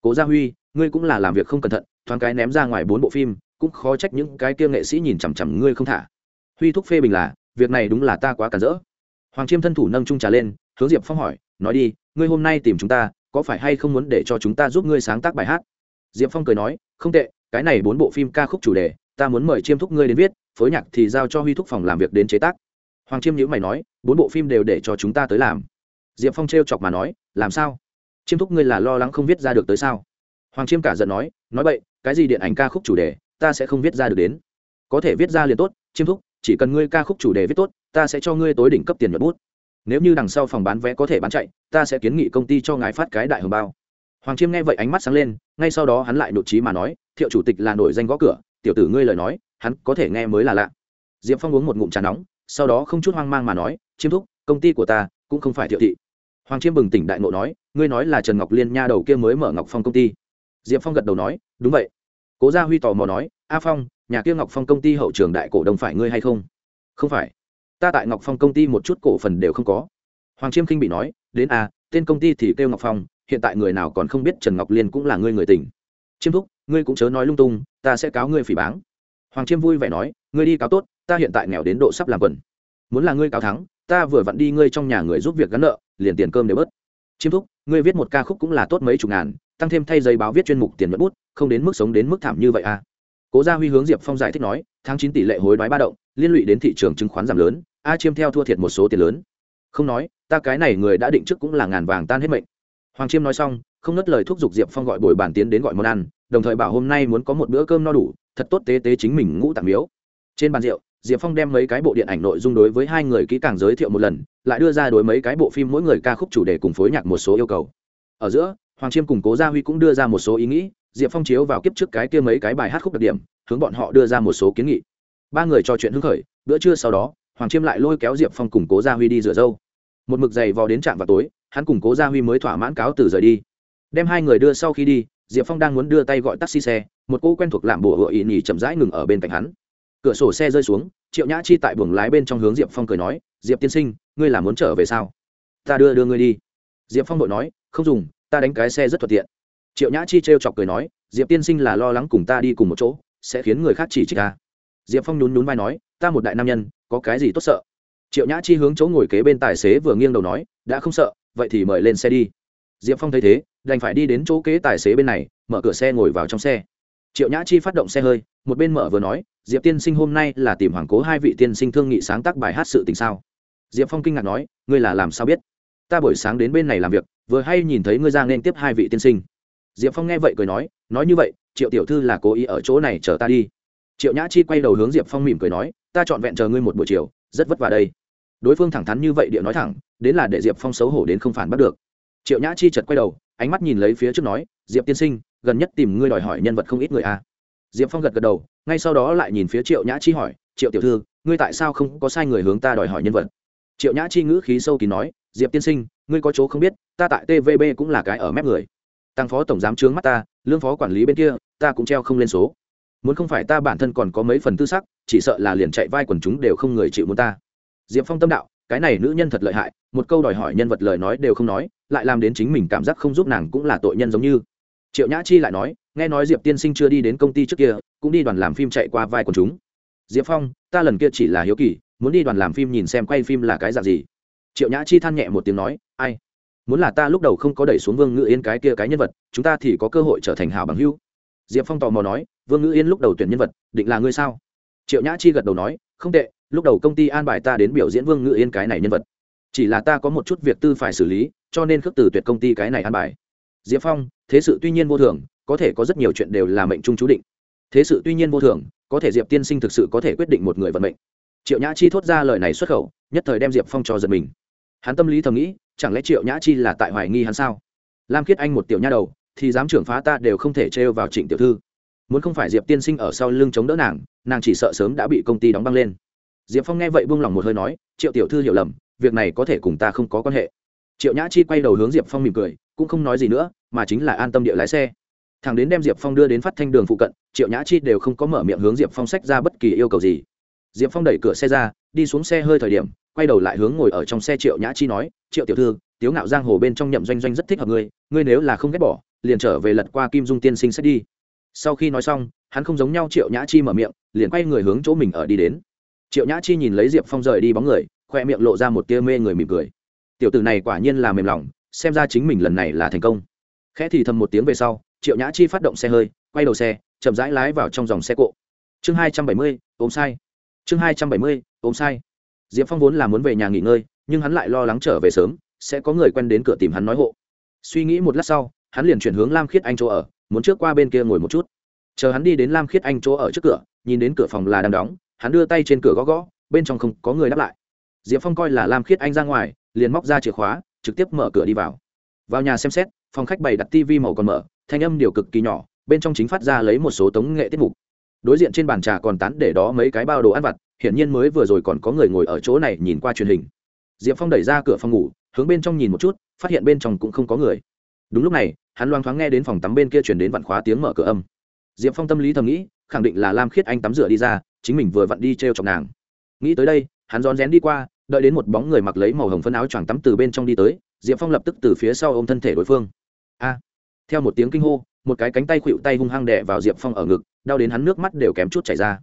Cố gia huy, ngươi cũng là làm việc không cẩn thận, thoáng cái ném ra ngoài bốn bộ phim, cũng khó trách những cái kia nghệ sĩ nhìn chằm chằm ngươi không thả. Huy thúc phê bình là, việc này đúng là ta quá cản rỡ. Hoàng chiêm thân thủ nâng trung trà lên, hướng diệp phong hỏi, nói đi, ngươi hôm nay tìm chúng ta, có phải hay không muốn để cho chúng ta giúp ngươi sáng tác bài hát? Diệp phong cười nói, không tệ, cái này bốn bộ phim ca khúc chủ đề ta muốn mời chiêm thúc ngươi đến viết, phối nhạc thì giao cho huy thúc phòng làm việc đến chế tác. Hoàng chiêm nhữ mày nói, bốn bộ phim đều để cho chúng ta tới làm. Diệp phong t chọc mà nói, làm sao? Chiêm thúc ngươi là lo lắng không viết ra được tới sao? Hoàng chiêm cả giận nói nói vậy cái gì điện ảnh ca khúc chủ đề, ta sẽ không viết ra được đến. Có thể viết ra liền tốt, chiêm thúc, chỉ cần ngươi ca khúc chủ đề viết tốt, ta sẽ cho ngươi tối đỉnh cấp tiền nhuận bút. Nếu như đằng sau phòng bán vé có thể bán chạy, ta sẽ kiến nghị công ty cho ngài phát cái đại hồng bao. Hoàng chiêm nghe vậy ánh mắt sáng lên, ngay sau đó hắn lại nội trí mà nói, thiệu chủ tịch là nổi danh gõ cửa tiểu tử ngươi lời nói, hắn có thể nghe mới là lạ. D i ệ p phong uống một ngụm trà nóng, sau đó không chút hoang mang mà nói, chiêm thúc, công ty của ta cũng không phải thiệu thị. Hoàng chiêm bừng tỉnh đại ngộ nói, ngươi nói là trần ngọc liên nha đầu kia mới mở ngọc phong công ty. D i ệ p phong gật đầu nói, đúng vậy. Cố gia huy tò mò nói, a phong, nhà kia ngọc phong công ty hậu trường đại cổ đông phải ngươi hay không? Không phải. Ta tại ngọc phong công ty một chút cổ phần đều không có. Hoàng chiêm khinh bị nói, đến a tên công ty thì kêu ngọc phong, hiện tại người nào còn không biết trần ngọc liên cũng là ngươi người tình. Chiêm thúc ngươi cũng chớ nói lung tung, ta sẽ cáo ngươi phỉ báng. Hoàng chiêm vui vẻ nói, ngươi đi cáo tốt, ta hiện tại nghèo đến độ sắp làm quần. Muốn là ngươi cáo thắng, ta vừa vặn đi ngươi trong nhà người giúp việc gắn nợ, liền tiền cơm đều bớt. Chiêm thúc, ngươi viết một ca khúc cũng là tốt mấy chục ngàn, tăng thêm thay giấy báo viết chuyên mục tiền mất bút, không đến mức sống đến mức thảm như vậy à? Cố gia huy hướng diệp phong giải thích nói, tháng chín tỷ lệ hối đoái ba động, liên lụy đến thị trường chứng khoán giảm lớn, a chiêm theo thua thiệt một số tiền lớn. Không nói, ta cái này người đã định trước cũng là ngàn vàng tan hết mệnh. Hoàng chiêm nói xong, không ngất lời thúc giục diệp phong gọi bồi bản tiến đến gọi món ăn đồng thời bảo hôm nay muốn có một bữa cơm no đủ, thật tốt tế tế chính mình ngũ tạng miếu. Trên bàn rượu, diệp phong đem mấy cái bộ điện ảnh nội dung đối với hai người kỹ càng giới thiệu một lần, lại đưa ra đối mấy cái bộ phim mỗi người ca khúc chủ đề cùng phối nhạc một số yêu cầu. Ở giữa, hoàng chiêm cùng cố gia huy cũng đưa ra một số ý nghĩ, diệp phong chiếu vào kiếp trước cái kia mấy cái bài hát khúc đặc điểm, hướng bọn họ đưa ra một số kiến nghị. Ba người trò chuyện hứng khởi, bữa trưa sau đó, hoàng chiêm lại lôi kéo diệp phong cùng cố gia huy đi rửa dâu. Một mực giày vò đến trạm vào tối, hắn cùng cố gia huy mới thỏa mãn cáo từ rời đi. Đem hai người đưa sau khi đi diệp phong đang muốn đưa tay gọi taxi xe, một cô quen thuộc làm bùa hựa ý nhì chậm rãi ngừng ở bên cạnh hắn. Cửa sổ xe rơi xuống, triệu nhã chi tại buồng lái bên trong hướng diệp phong cười nói, diệp tiên sinh, ngươi là muốn trở về sao? Ta đưa đưa ngươi đi. Diệp phong đội nói, không dùng, ta đánh cái xe rất thuận tiện. Triệu nhã chi t r e o chọc cười nói, diệp tiên sinh là lo lắng cùng ta đi cùng một chỗ, sẽ khiến người khác chỉ trích ta. Diệp phong nhún nhún vai nói, ta một đại nam nhân, có cái gì tốt sợ? Triệu nhã chi hướng chỗ ngồi kế bên tài xế vừa nghiêng đầu nói, đã không sợ, vậy thì mời lên xe đi. Diệp phong thấy thế đành phải đi đến chỗ kế tài xế bên này, mở cửa xe ngồi vào trong xe. Triệu nhã chi phát động xe hơi, một bên mở vừa nói, diệp tiên sinh hôm nay là tìm hoàng cố hai vị tiên sinh thương nghị sáng tác bài hát sự tình sao? Diệp phong kinh ngạc nói, ngươi là làm sao biết? Ta buổi sáng đến bên này làm việc, vừa hay nhìn thấy ngươi ra nên tiếp hai vị tiên sinh. Diệp phong nghe vậy cười nói nói như vậy, triệu tiểu thư là cố ý ở chỗ này chờ ta đi. Triệu nhã chi quay đầu hướng diệp phong mỉm cười nói, ta trọn vẹn chờ ngươi một buổi chiều, rất vất vả đây. Đối phương thẳng thắn như vậy địa nói thẳng, đến là để diệp phong xấu hổ đến không phản bắt được. Triệu nhã chi chật quay đầu ánh mắt nhìn lấy phía trước nói, diệp tiên sinh, gần nhất tìm ngươi đòi hỏi nhân vật không ít người a à. diệp phong gật gật đầu, ngay sau đó lại nhìn phía triệu nhã chi hỏi, triệu tiểu thư, ngươi tại sao không có sai người hướng ta đòi hỏi nhân vật? Triệu nhã chi ngữ khí sâu kín nói, diệp tiên sinh, ngươi có chỗ không biết, ta tại tvb cũng là cái ở mép người. Tăng phó tổng giám trướng mắt ta, lương phó quản lý bên kia, ta cũng treo không lên số. Muốn không phải ta bản thân còn có mấy phần tư sắc, chỉ sợ là liền chạy vai quần chúng đều không người chịu muốn ta. Diệp phong tâm đạo cái này nữ nhân thật lợi hại, một câu đòi hỏi nhân vật lời nói đều không nói, lại làm đến chính mình cảm giác không giúp nàng cũng là tội nhân giống như. Triệu nhã chi lại nói, nghe nói diệp tiên sinh chưa đi đến công ty trước kia, cũng đi đoàn làm phim chạy qua vai quần chúng. Diệp phong, ta lần kia chỉ là hiếu kỳ, muốn đi đoàn làm phim nhìn xem quay phim là cái dạng gì. Triệu nhã chi than nhẹ một tiếng nói, ai? Muốn là ta lúc đầu không có đẩy xuống vương ngự yên cái kia cái nhân vật, chúng ta thì có cơ hội trở thành hảo bằng hưu diệp phong tò mò nói, vương ngự yên lúc đầu tuyển nhân vật, định là ngươi sao? Triệu nhã chi gật đầu nói, không tệ lúc đầu công ty an bài ta đến biểu diễn vương ngự yên cái này nhân vật. Chỉ là ta có một chút việc tư phải xử lý, cho nên khước từ tuyệt công ty cái này an bài. Diệp phong, thế sự tuy nhiên vô thường, có thể có rất nhiều chuyện đều là mệnh trung chú định. Thế sự tuy nhiên vô thường, có thể diệp tiên sinh thực sự có thể quyết định một người vận mệnh. Triệu nhã chi thốt ra lời này xuất khẩu, nhất thời đem diệp phong cho giật mình. Hắn tâm lý thầm nghĩ, chẳng lẽ triệu nhã chi là tại hoài nghi hắn sao? Lam khiết anh một tiểu nha đầu, thì dám trưởng phá ta đều không thể trêu vào trịnh tiểu thư. Muốn không phải diệp tiên sinh ở sau lưng chống đỡ nàng nàng chỉ sợ sớm đã bị công ty đóng băng lên diệp phong nghe vậy buông lỏng một hơi nói, triệu tiểu thư hiểu lầm, việc này có thể cùng ta không có quan hệ. Triệu nhã chi quay đầu hướng diệp phong mỉm cười, cũng không nói gì nữa, mà chính là an tâm địa lái xe. Thằng đến đem diệp phong đưa đến phát thanh đường phụ cận, triệu nhã chi đều không có mở miệng hướng diệp phong sách ra bất kỳ yêu cầu gì. Diệp phong đẩy cửa xe ra, đi xuống xe hơi thời điểm, quay đầu lại hướng ngồi ở trong xe triệu nhã chi nói, triệu tiểu thư, tiếu ngạo giang hồ bên trong nhậm doanh doanh rất thích hợp ngươi ngươi nếu là không ghét bỏ, liền trở về lật qua kim dung tiên sinh sẽ đi. Sau khi nói xong, hắn không giống nhau triệu nhã chi mở miệng, liền quay người hướng chỗ mình ở đi đến triệu nhã chi nhìn lấy diệp phong rời đi bóng người, khoe miệng lộ ra một tia mê người mỉm cười. Tiểu tử này quả nhiên là mềm lòng, xem ra chính mình lần này là thành công. Khẽ thì thầm một tiếng về sau, triệu nhã chi phát động xe hơi, quay đầu xe, chậm rãi lái vào trong dòng xe cộ. Chương hai trăm bảy mươi ôm sai. Chương hai trăm bảy mươi ôm sai. Diệp phong vốn là muốn về nhà nghỉ ngơi, nhưng hắn lại lo lắng trở về sớm, sẽ có người quen đến cửa tìm hắn nói hộ. Suy nghĩ một lát sau, hắn liền chuyển hướng lam khiết anh chỗ ở, muốn trước qua bên kia ngồi một chút. Chờ hắn đi đến lam khiết anh chỗ ở trước cửa, nhìn đến cửa phòng là đang đóng hắn đưa tay trên cửa gõ gõ, bên trong không có người đáp lại. Diệp phong coi là lam khiết anh ra ngoài, liền móc ra chìa khóa, trực tiếp mở cửa đi vào. Vào nhà xem xét, phòng khách bày đặt tv màu còn mở, thanh âm điều cực kỳ nhỏ, bên trong chính phát ra lấy một số tống nghệ tiết mục. Đối diện trên bàn trà còn tán để đó mấy cái bao đồ ăn vặt, hiển nhiên mới vừa rồi còn có người ngồi ở chỗ này nhìn qua truyền hình. Diệp phong đẩy ra cửa phòng ngủ, hướng bên trong nhìn một chút, phát hiện bên trong cũng không có người. Đúng lúc này, hắn loang thoáng nghe đến phòng tắm bên kia chuyển đến vặn khóa tiếng mở cửa âm. Diệp phong tâm lý thầm nghĩ, khẳng định là lam khiết anh tắm rửa đi ra chính mình vừa vặn đi t r e o chọc nàng. Nghĩ tới đây, hắn rón rén đi qua, đợi đến một bóng người mặc lấy màu hồng phân áo choàng tắm từ bên trong đi tới, diệp phong lập tức từ phía sau ôm thân thể đối phương. A! Theo một tiếng kinh hô, một cái cánh tay khuỵu tay hung hăng đẻ vào diệp phong ở ngực, đau đến hắn nước mắt đều kém chút chảy ra.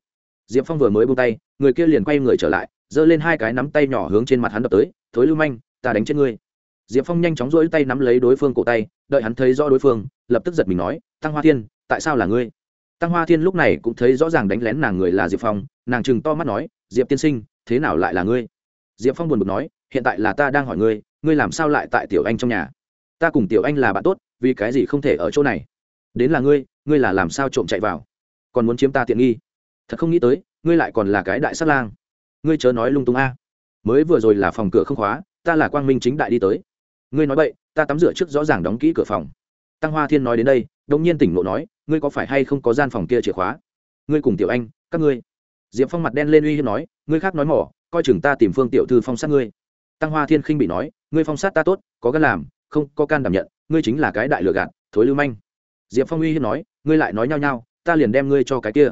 Diệp phong vừa mới buông tay, người kia liền quay người trở lại, giơ lên hai cái nắm tay nhỏ hướng trên mặt hắn đập tới, thối lưu manh, ta đánh chết ngươi. Diệp phong nhanh chóng rỗi tay nắm lấy đối phương cổ tay, đợi hắn thấy rõ đối phương, lập tức giật mình nói tăng hoa thiên, tại sao là ngươi? Tăng hoa thiên lúc này cũng thấy rõ ràng đánh lén nàng người là diệp phong, nàng chừng to mắt nói, diệp tiên sinh, thế nào lại là ngươi? Diệp phong buồn bực nói, hiện tại là ta đang hỏi ngươi ngươi làm sao lại tại tiểu anh trong nhà? Ta cùng tiểu anh là bạn tốt, vì cái gì không thể ở chỗ này? Đến là ngươi ngươi là làm sao trộm chạy vào? Còn muốn chiếm ta tiện nghi? Thật không nghĩ tới, ngươi lại còn là cái đại sát lang. Ngươi chớ nói lung tung a. Mới vừa rồi là phòng cửa không khóa, ta là quang minh chính đại đi tới. Ngươi nói vậy ta tắm rửa trước rõ ràng đóng kỹ cửa phòng. Tăng hoa thiên nói đến đây đông nhiên tỉnh ngộ nói, ngươi có phải hay không có gian phòng kia chìa khóa? Ngươi cùng tiểu anh, các ngươi. Diệp phong mặt đen lên uy hiếp nói, ngươi khác nói mỏ, coi chừng ta tìm phương tiểu thư phong sát ngươi. Tăng hoa thiên khinh bị nói, ngươi phong sát ta tốt, có gan làm, không, có can đảm nhận, ngươi chính là cái đại lừa gạt, thối lưu manh. Diệp phong uy hiếp nói, ngươi lại nói nhau nhau, ta liền đem ngươi cho cái kia.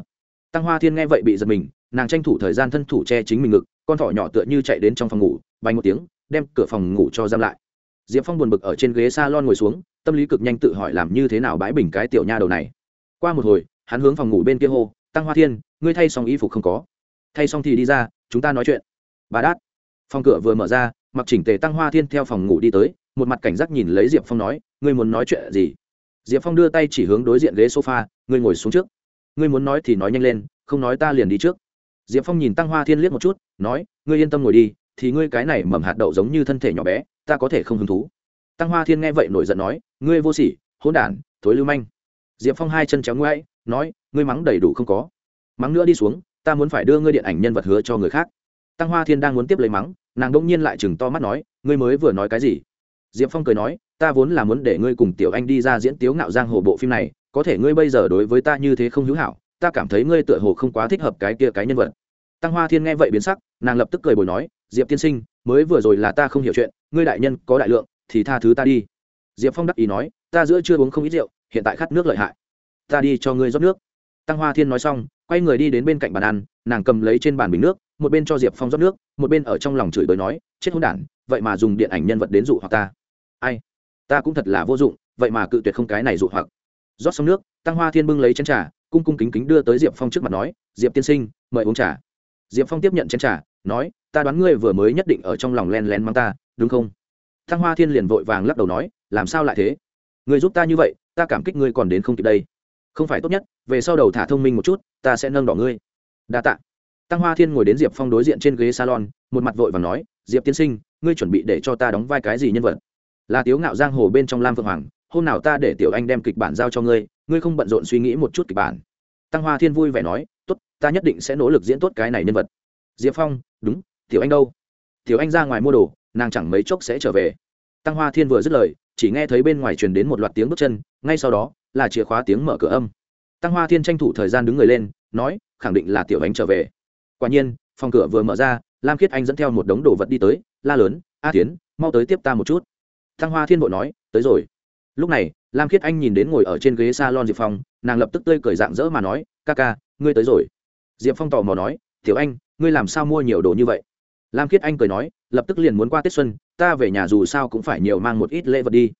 Tăng hoa thiên nghe vậy bị giật mình, nàng tranh thủ thời gian thân thủ che chính mình ngực, con thỏ nhỏ tựa như chạy đến trong phòng ngủ, bay một tiếng, đem cửa phòng ngủ cho giam lại. Diệp phong buồn bực ở trên ghế s a lon ngồi xuống tâm lý cực nhanh tự hỏi làm như thế nào bãi bình cái tiểu nha đầu này. Qua một hồi, hắn hướng phòng ngủ bên kia hô, tăng hoa thiên, ngươi thay xong y phục không có? Thay xong thì đi ra, chúng ta nói chuyện. Bà đát. Phòng cửa vừa mở ra, mặc chỉnh tề tăng hoa thiên theo phòng ngủ đi tới, một mặt cảnh giác nhìn lấy diệp phong nói, ngươi muốn nói chuyện gì? Diệp phong đưa tay chỉ hướng đối diện ghế sofa, ngươi ngồi xuống trước. Ngươi muốn nói thì nói nhanh lên, không nói ta liền đi trước. Diệp phong nhìn tăng hoa thiên liếc một chút, nói, ngươi yên tâm ngồi đi, thì ngươi cái này mầm hạt đậu giống như thân thể nhỏ bé, ta có thể không hứng thú tăng hoa thiên nghe vậy nổi giận nói, ngươi vô sỉ, hỗn đản, thối lưu manh. Diệp phong hai chân chéo ngoãi nói, ngươi mắng đầy đủ không có. Mắng nữa đi xuống, ta muốn phải đưa ngươi điện ảnh nhân vật hứa cho người khác. Tăng hoa thiên đang muốn tiếp lấy mắng, nàng đông nhiên lại chừng to mắt nói, ngươi mới vừa nói cái gì? Diệp phong cười nói, ta vốn là muốn để ngươi cùng tiểu anh đi ra diễn tiếu ngạo giang hồ bộ phim này, có thể ngươi bây giờ đối với ta như thế không hữu hảo, ta cảm thấy ngươi tựa hồ không quá thích hợp cái kia cái nhân vật. Tăng hoa thiên nghe vậy biến sắc, nàng lập tức cười bồi nói, diệp tiên sinh, mới vừa rồi là ta không hiểu chuyện, ngươi đại nhân có đại lượng thì tha thứ ta đi. Diệp phong đắc ý nói, ta giữa chưa uống không ít rượu, hiện tại khát nước lợi hại. Ta đi cho ngươi rót nước. Tăng hoa thiên nói xong, quay người đi đến bên cạnh bàn ăn, nàng cầm lấy trên bàn bình nước, một bên cho diệp phong rót nước, một bên ở trong lòng chửi bới nói, chết hôn đản, vậy mà dùng điện ảnh nhân vật đến dụ hoặc ta. Ai? Ta cũng thật là vô dụng, vậy mà cự tuyệt không cái này dụ hoặc. Rót xong nước, tăng hoa thiên bưng lấy chén trà, cung cung kính kính đưa tới diệp phong trước mặt nói, diệp tiên sinh, mời uống trà. Diệp phong tiếp nhận chén trà, nói, ta đoán ngươi vừa mới nhất định ở trong lòng len lén mang ta, đúng không? Thăng hoa thiên liền vội vàng lắc đầu nói, làm sao lại thế? Người giúp ta như vậy, ta cảm kích ngươi còn đến không kịp đây. Không phải tốt nhất, về sau đầu thả thông minh một chút, ta sẽ nâng đỏ ngươi. Đa t ạ tăng hoa thiên ngồi đến diệp phong đối diện trên ghế salon, một mặt vội và nói, diệp tiên sinh, ngươi chuẩn bị để cho ta đóng vai cái gì nhân vật? Là tiếu ngạo giang hồ bên trong lam phượng hoàng, hôm nào ta để tiểu anh đem kịch bản giao cho ngươi ngươi không bận rộn suy nghĩ một chút kịch bản. Tăng hoa thiên vui vẻ nói, tốt, ta nhất định sẽ nỗ lực diễn tốt cái này nhân vật. Diệp phong, đúng, tiểu anh đâu? Tiểu anh ra ngoài mua đồ nàng chẳng mấy chốc sẽ trở về. Tăng hoa thiên vừa dứt lời, chỉ nghe thấy bên ngoài truyền đến một loạt tiếng bước chân, ngay sau đó là chìa khóa tiếng mở cửa âm. Tăng hoa thiên tranh thủ thời gian đứng người lên, nói, khẳng định là tiểu anh trở về. Quả nhiên, phòng cửa vừa mở ra, lam khiết anh dẫn theo một đống đồ vật đi tới, la lớn, a tiến mau tới tiếp ta một chút. Tăng hoa thiên bộ nói, tới rồi. Lúc này, lam khiết anh nhìn đến ngồi ở trên ghế s a lon diệp phong, nàng lập tức tươi cười dạng dỡ mà nói, ca ca, ngươi tới rồi. Diệp phong tò mò nói, tiểu anh, ngươi làm sao mua nhiều đồ như vậy? Lam khiết anh cười nói, lập tức liền muốn qua tết xuân, ta về nhà dù sao cũng phải nhiều mang một ít lễ vật đi.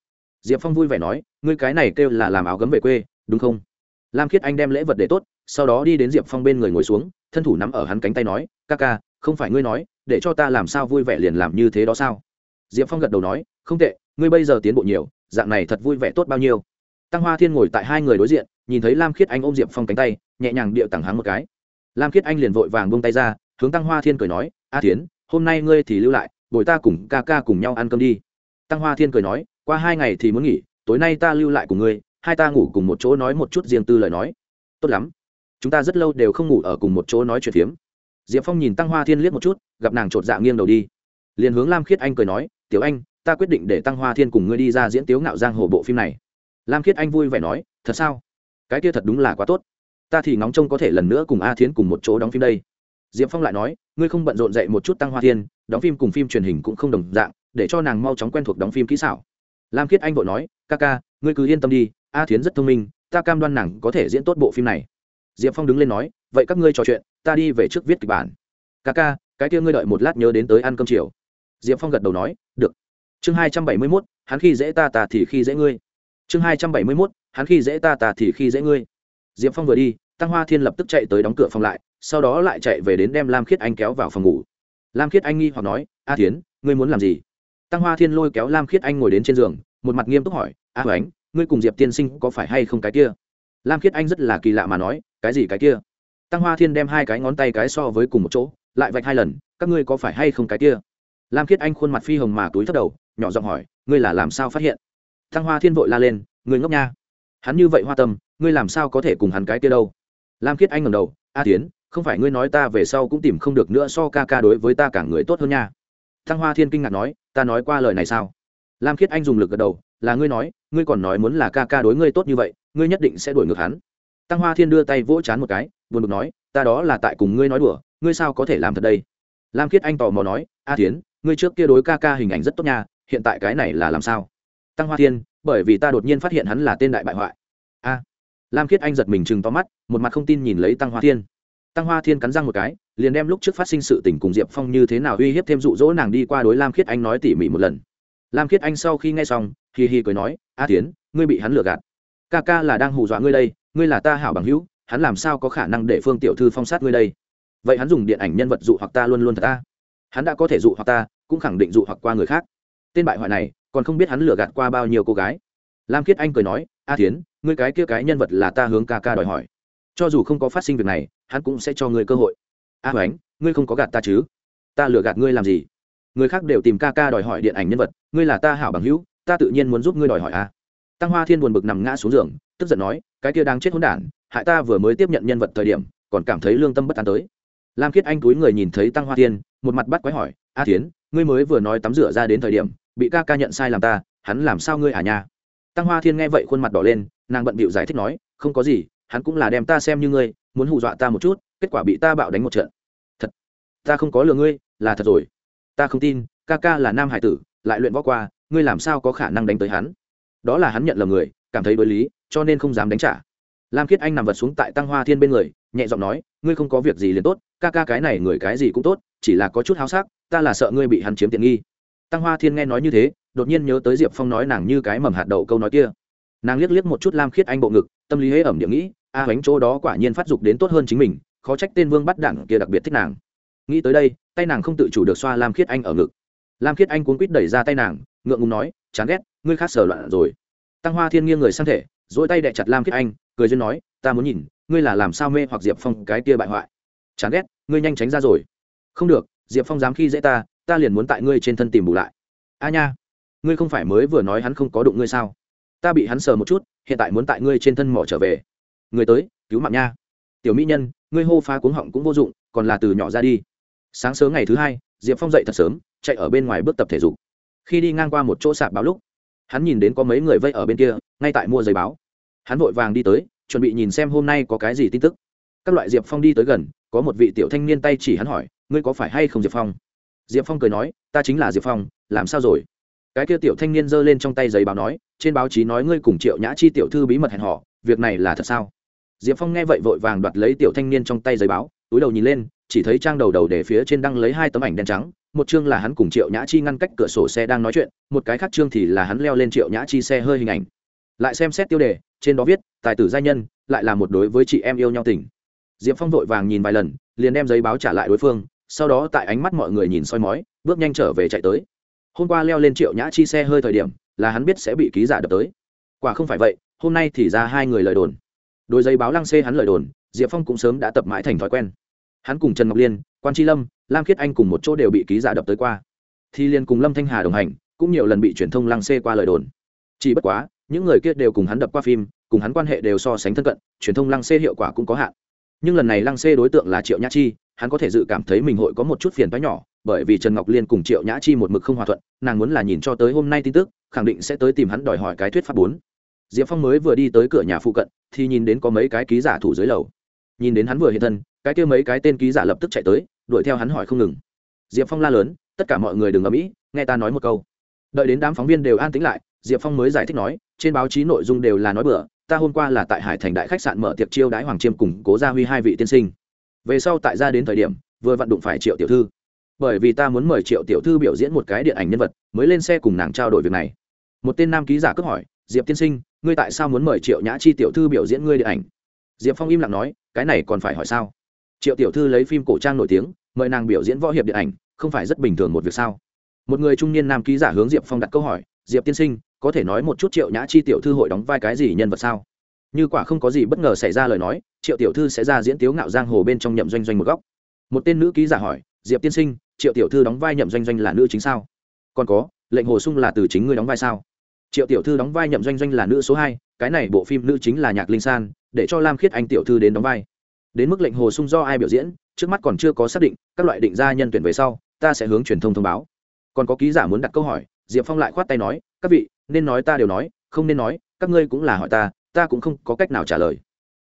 Diệp phong vui vẻ nói, ngươi cái này kêu là làm áo gấm về quê, đúng không? Lam khiết anh đem lễ vật để tốt, sau đó đi đến diệp phong bên người ngồi xuống, thân thủ nắm ở hắn cánh tay nói, ca ca, không phải ngươi nói, để cho ta làm sao vui vẻ liền làm như thế đó sao? Diệp phong gật đầu nói, không tệ, ngươi bây giờ tiến bộ nhiều, dạng này thật vui vẻ tốt bao nhiêu? Tăng hoa thiên ngồi tại hai người đối diện, nhìn thấy lam khiết anh ôm diệp phong cánh tay, nhẹ nhàng điệu tẳng hắng một cái. Lam khiết anh liền vội vàng bông tay ra, hướng tăng hoa thiên cười nói, a tiến hôm nay ngươi thì lưu lại, bồi ta cùng ca ca cùng nhau ăn cơm đi. Tăng hoa thiên cười nói, qua hai ngày thì muốn nghỉ, tối nay ta lưu lại cùng ngươi, hai ta ngủ cùng một chỗ nói một chút riêng tư lời nói. Tốt lắm. Chúng ta rất lâu đều không ngủ ở cùng một chỗ nói chuyện phiếm. Diệp phong nhìn tăng hoa thiên liếc một chút, gặp nàng chột dạ nghiêng đầu đi. Liền hướng lam khiết anh cười nói, tiểu anh, ta quyết định để tăng hoa thiên cùng ngươi đi ra diễn tiếu ngạo giang hồ bộ phim này. Lam khiết anh vui vẻ nói, thật sao? Cái kia thật đúng là quá tốt. Ta thì ngóng trông có thể lần nữa cùng a thiến cùng một chỗ đóng phim đây diệp phong lại nói, ngươi không bận rộn dậy một chút tăng hoa thiên, đóng phim cùng phim truyền hình cũng không đồng dạng, để cho nàng mau chóng quen thuộc đóng phim kỹ xảo. Lam khiết anh vội nói, ca ca, ngươi cứ yên tâm đi, a thiến rất thông minh, ta cam đoan nàng có thể diễn tốt bộ phim này. Diệp phong đứng lên nói, vậy các ngươi trò chuyện, ta đi về trước viết kịch bản. Ca ca, cái kia ngươi đợi một lát nhớ đến tới ăn cơm chiều. Diệp phong gật đầu nói, được. Chương hai trăm bảy mươi mốt, hắn khi dễ ta ta thì khi dễ ngươi. Chương hai trăm bảy mươi mốt, hắn khi dễ ta ta thì khi dễ ngươi. Diệp phong vừa đi tăng hoa thiên lập tức chạy tới đóng cửa phòng lại, sau đó lại chạy về đến đem lam khiết anh kéo vào phòng ngủ. Lam khiết anh nghi hoặc nói, a tiến ngươi muốn làm gì? Tăng hoa thiên lôi kéo lam khiết anh ngồi đến trên giường, một mặt nghiêm túc hỏi, a ánh ngươi cùng diệp tiên sinh có phải hay không cái kia? Lam khiết anh rất là kỳ lạ mà nói, cái gì cái kia? Tăng hoa thiên đem hai cái ngón tay cái so với cùng một chỗ, lại vạch hai lần, các ngươi có phải hay không cái kia? Lam khiết anh khuôn mặt phi hồng mà túi thất đầu, nhỏ giọng hỏi, ngươi là làm sao phát hiện? Tăng hoa thiên vội la lên, ngươi ngốc nha. Hắn như vậy hoa tâm, ngươi làm sao có thể cùng hắn cái kia đâu? Lam khiết anh ngầm đầu, a tiến không phải ngươi nói ta về sau cũng tìm không được nữa so ca ca đối với ta cả người tốt hơn nha. Thăng hoa thiên kinh ngạc nói, ta nói qua lời này sao? Lam khiết anh dùng lực gật đầu, là ngươi nói, ngươi còn nói muốn là ca ca đối ngươi tốt như vậy, ngươi nhất định sẽ đuổi ngược hắn. Tăng hoa thiên đưa tay vỗ chán một cái, buồn bực nói, ta đó là tại cùng ngươi nói đùa, ngươi sao có thể làm thật đây? Lam khiết anh tò mò nói, a tiến ngươi trước kia đối ca ca hình ảnh rất tốt nha, hiện tại cái này là làm sao? Tăng hoa thiên, bởi vì ta đột nhiên phát hiện hắn là tên đại bại hoại. A lam khiết anh giật mình chừng to mắt, một mặt không tin nhìn lấy tăng hoa thiên. Tăng hoa thiên cắn răng một cái, liền đem lúc trước phát sinh sự tình cùng diệp phong như thế nào uy hiếp thêm dụ dỗ nàng đi qua đối lam khiết anh nói tỉ mỉ một lần. Lam khiết anh sau khi nghe xong, hì hì cười nói, a tiến ngươi bị hắn lừa gạt. Ca ca là đang hù dọa ngươi đây, ngươi là ta hảo bằng hữu, hắn làm sao có khả năng để phương tiểu thư phong sát ngươi đây? Vậy hắn dùng điện ảnh nhân vật dụ hoặc ta luôn luôn thật ta. Hắn đã có thể dụ hoặc ta, cũng khẳng định dụ hoặc qua người khác. Tên bại hoại này, còn không biết hắn lừa gạt qua bao nhiêu cô gái. Lam khiết anh cười nói, a tiến ngươi cái kia cái nhân vật là ta hướng ca ca đòi hỏi. Cho dù không có phát sinh việc này hắn cũng sẽ cho ngươi cơ hội. A à, ngươi không có gạt ta chứ? Ta lừa gạt ngươi làm gì? Người khác đều tìm ca ca đòi hỏi điện ảnh nhân vật ngươi là ta hảo bằng hữu ta tự nhiên muốn giúp ngươi đòi hỏi a. Tăng hoa thiên buồn bực nằm ngã xuống giường tức giận nói cái kia đang chết hỗn đản hại ta vừa mới tiếp nhận nhân vật thời điểm còn cảm thấy lương tâm bất an tới. Lam khiết anh túi người nhìn thấy tăng hoa thiên một mặt bắt quái hỏi a tiến ngươi mới vừa nói tắm rửa ra đến thời điểm bị ca ca nhận sai làm ta hắn làm sao ngươi à nha? Tăng hoa thiên nghe vậy khuôn mặt đỏ lên nàng bận bịu giải thích nói, không có gì, hắn cũng là đem ta xem như ngươi, muốn hù dọa ta một chút, kết quả bị ta bạo đánh một trận. Thật? Ta không có lừa ngươi, là thật rồi. Ta không tin, ca ca là nam hải tử, lại luyện võ qua, ngươi làm sao có khả năng đánh tới hắn? Đó là hắn nhận lầm người, cảm thấy đối lý, cho nên không dám đánh trả. Lam khiết anh nằm vật xuống tại tăng hoa thiên bên người, nhẹ giọng nói, ngươi không có việc gì liền tốt, ca ca cái này người cái gì cũng tốt, chỉ là có chút háo sắc, ta là sợ ngươi bị hắn chiếm tiện nghi. Tăng hoa thiên nghe nói như thế, đột nhiên nhớ tới diệp phong nói nàng như cái mầm hạt đậu câu nói kia nàng liếc liếc một chút lam khiết anh bộ ngực, tâm lý hễ ẩm điểm nghĩ, a bánh chỗ đó quả nhiên phát dục đến tốt hơn chính mình, khó trách tên vương bắt đảng kia đặc biệt thích nàng. Nghĩ tới đây, tay nàng không tự chủ được xoa lam khiết anh ở ngực. Lam khiết anh cuốn quýt đẩy ra tay nàng, ngượng ngùng nói, chán ghét, ngươi khác sờ loạn rồi. Tăng hoa thiên nghiêng người sang thể dỗi tay đẹ chặt lam khiết anh, cười duyên nói, ta muốn nhìn, ngươi là làm sao mê hoặc diệp phong cái kia bại hoại. Chán ghét, ngươi nhanh tránh ra rồi. Không được, diệp phong dám khi dễ ta ta liền muốn tại ngươi trên thân tìm bù lại. A nha, ngươi không phải mới vừa nói hắn không có đụng ngươi sao? Ta bị hắn sờ một chút, hiện tại muốn tại ngươi trên thân mỏ trở về. Người tới, cứu mạng nha. Tiểu mỹ nhân, ngươi hô phá cuống họng cũng vô dụng, còn là từ nhỏ ra đi. Sáng sớm ngày thứ hai, diệp phong dậy thật sớm, chạy ở bên ngoài bước tập thể dục. Khi đi ngang qua một chỗ sạp báo lúc, hắn nhìn đến có mấy người vây ở bên kia, ngay tại mua giấy báo. Hắn vội vàng đi tới, chuẩn bị nhìn xem hôm nay có cái gì tin tức. Các loại diệp phong đi tới gần, có một vị tiểu thanh niên tay chỉ hắn hỏi, ngươi có phải hay không diệp phong? Diệp phong cười nói, ta chính là diệp phong, làm sao rồi? Cái kia tiểu thanh niên giơ lên trong tay giấy báo nói trên báo chí nói ngươi cùng triệu nhã chi tiểu thư bí mật hẹn họ việc này là thật sao? Diệp phong nghe vậy vội vàng đoạt lấy tiểu thanh niên trong tay giấy báo, túi đầu nhìn lên, chỉ thấy trang đầu đầu để phía trên đăng lấy hai tấm ảnh đen trắng, một chương là hắn cùng triệu nhã chi ngăn cách cửa sổ xe đang nói chuyện, một cái khác chương thì là hắn leo lên triệu nhã chi xe hơi hình ảnh. Lại xem xét tiêu đề, trên đó viết, tài tử gia nhân, lại là một đối với chị em yêu nhau tình. Diệp phong vội vàng nhìn vài lần, liền đem giấy báo trả lại đối phương, sau đó tại ánh mắt mọi người nhìn soi mói, bước nhanh trở về chạy tới. Hôm qua leo lên triệu nhã chi xe hơi thời điểm là hắn biết sẽ bị ký giả đập tới. Quả không phải vậy, hôm nay thì ra hai người lời đồn. Đôi giấy báo lăng xê hắn lời đồn, diệp phong cũng sớm đã tập mãi thành thói quen. Hắn cùng trần ngọc liên, quan tri lâm, lam khiết anh cùng một chỗ đều bị ký giả đập tới qua. Thi liên cùng lâm thanh hà đồng hành, cũng nhiều lần bị truyền thông lăng xê qua lời đồn. Chỉ bất quá, những người kia đều cùng hắn đập qua phim, cùng hắn quan hệ đều so sánh thân cận, truyền thông lăng xê hiệu quả cũng có hạn. Nhưng lần này lăng xê đối tượng là triệu nhã chi, hắn có thể dự cảm thấy mình hội có một chút phiền toái nhỏ, bởi vì trần ngọc liên cùng triệu nhã chi một mực không hòa thuận, nàng muốn là nhìn cho tới hôm nay tin tức khẳng định sẽ tới tìm hắn đòi hỏi cái thuyết pháp bốn. Diệp phong mới vừa đi tới cửa nhà phụ cận, thì nhìn đến có mấy cái ký giả thủ dưới lầu. Nhìn đến hắn vừa hiện thân, cái kia mấy cái tên ký giả lập tức chạy tới, đuổi theo hắn hỏi không ngừng. Diệp phong la lớn, tất cả mọi người đừng ầm ĩ nghe ta nói một câu. Đợi đến đám phóng viên đều an tĩnh lại, diệp phong mới giải thích nói, trên báo chí nội dung đều là nói bừa, ta hôm qua là tại hải thành đại khách sạn mở tiệc chiêu đãi hoàng chiêm cùng cố gia huy hai vị tiên sinh. Về sau tại ra đến thời điểm, vừa vặn đụng phải triệu tiểu thư. Bởi vì ta muốn mời triệu tiểu thư biểu diễn một cái điện ảnh nhân vật, mới lên xe cùng nàng trao đổi việc này một tên nam ký giả cướp hỏi, diệp tiên sinh, ngươi tại sao muốn mời triệu nhã chi tiểu thư biểu diễn ngươi điện ảnh? Diệp phong im lặng nói, cái này còn phải hỏi sao? Triệu tiểu thư lấy phim cổ trang nổi tiếng, mời nàng biểu diễn võ hiệp điện ảnh, không phải rất bình thường một việc sao? Một người trung niên nam ký giả hướng diệp phong đặt câu hỏi, diệp tiên sinh, có thể nói một chút triệu nhã chi tiểu thư hội đóng vai cái gì nhân vật sao? Như quả không có gì bất ngờ xảy ra lời nói, triệu tiểu thư sẽ ra diễn tiếu ngạo giang hồ bên trong nhậm doanh doanh một góc. Một tên nữ ký giả hỏi, diệp tiên sinh, triệu tiểu thư đóng vai nhậm doanh doanh là nữ chính sao? Còn có, lệnh hồ sung là từ chính ngươi đóng vai sao? Triệu tiểu thư đóng vai nhậm doanh doanh là nữ số hai, cái này bộ phim nữ chính là nhạc linh san, để cho lam khiết anh tiểu thư đến đóng vai. Đến mức lệnh hồ sung do ai biểu diễn, trước mắt còn chưa có xác định, các loại định gia nhân tuyển về sau, ta sẽ hướng truyền thông thông báo. Còn có ký giả muốn đặt câu hỏi, diệp phong lại khoát tay nói, các vị, nên nói ta đều nói, không nên nói, các ngươi cũng là hỏi ta ta cũng không có cách nào trả lời.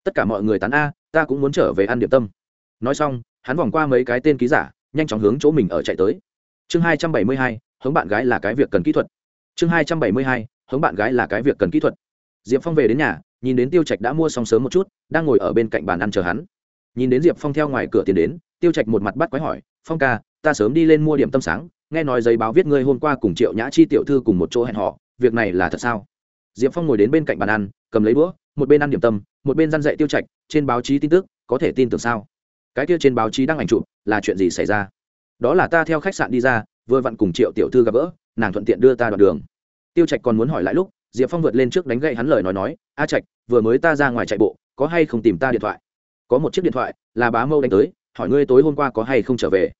Tất cả mọi người tán a, ta cũng muốn trở về ăn điểm tâm. Nói xong, hắn vòng qua mấy cái tên ký giả, nhanh chóng hướng chỗ mình ở chạy tới. Chương hai trăm bảy mươi hai, hướng bạn gái là cái việc cần kỹ thuật. Chương hai trăm bảy mươi hai hướng bạn gái là cái việc cần kỹ thuật. Diệp phong về đến nhà, nhìn đến tiêu trạch đã mua xong sớm một chút, đang ngồi ở bên cạnh bàn ăn chờ hắn. Nhìn đến diệp phong theo ngoài cửa tiến đến, tiêu trạch một mặt bắt quái hỏi, phong ca, ta sớm đi lên mua điểm tâm sáng, nghe nói giấy báo viết ngươi hôm qua cùng triệu nhã chi tiểu thư cùng một chỗ hẹn họ việc này là thật sao? Diệp phong ngồi đến bên cạnh bàn ăn, cầm lấy đũa, một bên ăn điểm tâm, một bên răn dạy tiêu trạch, trên báo chí tin tức, có thể tin tưởng sao? Cái kia trên báo chí đăng ảnh chụp, là chuyện gì xảy ra? Đó là ta theo khách sạn đi ra, vừa vặn cùng triệu tiểu thư gặp gỡ, nàng thuận tiện đưa ta đoạn đường tiêu trạch còn muốn hỏi lại lúc, diệp phong vượt lên trước đánh gậy hắn lời nói nói, a trạch, vừa mới ta ra ngoài chạy bộ, có hay không tìm ta điện thoại? Có một chiếc điện thoại, là bá mâu đánh tới, hỏi ngươi tối hôm qua có hay không trở về.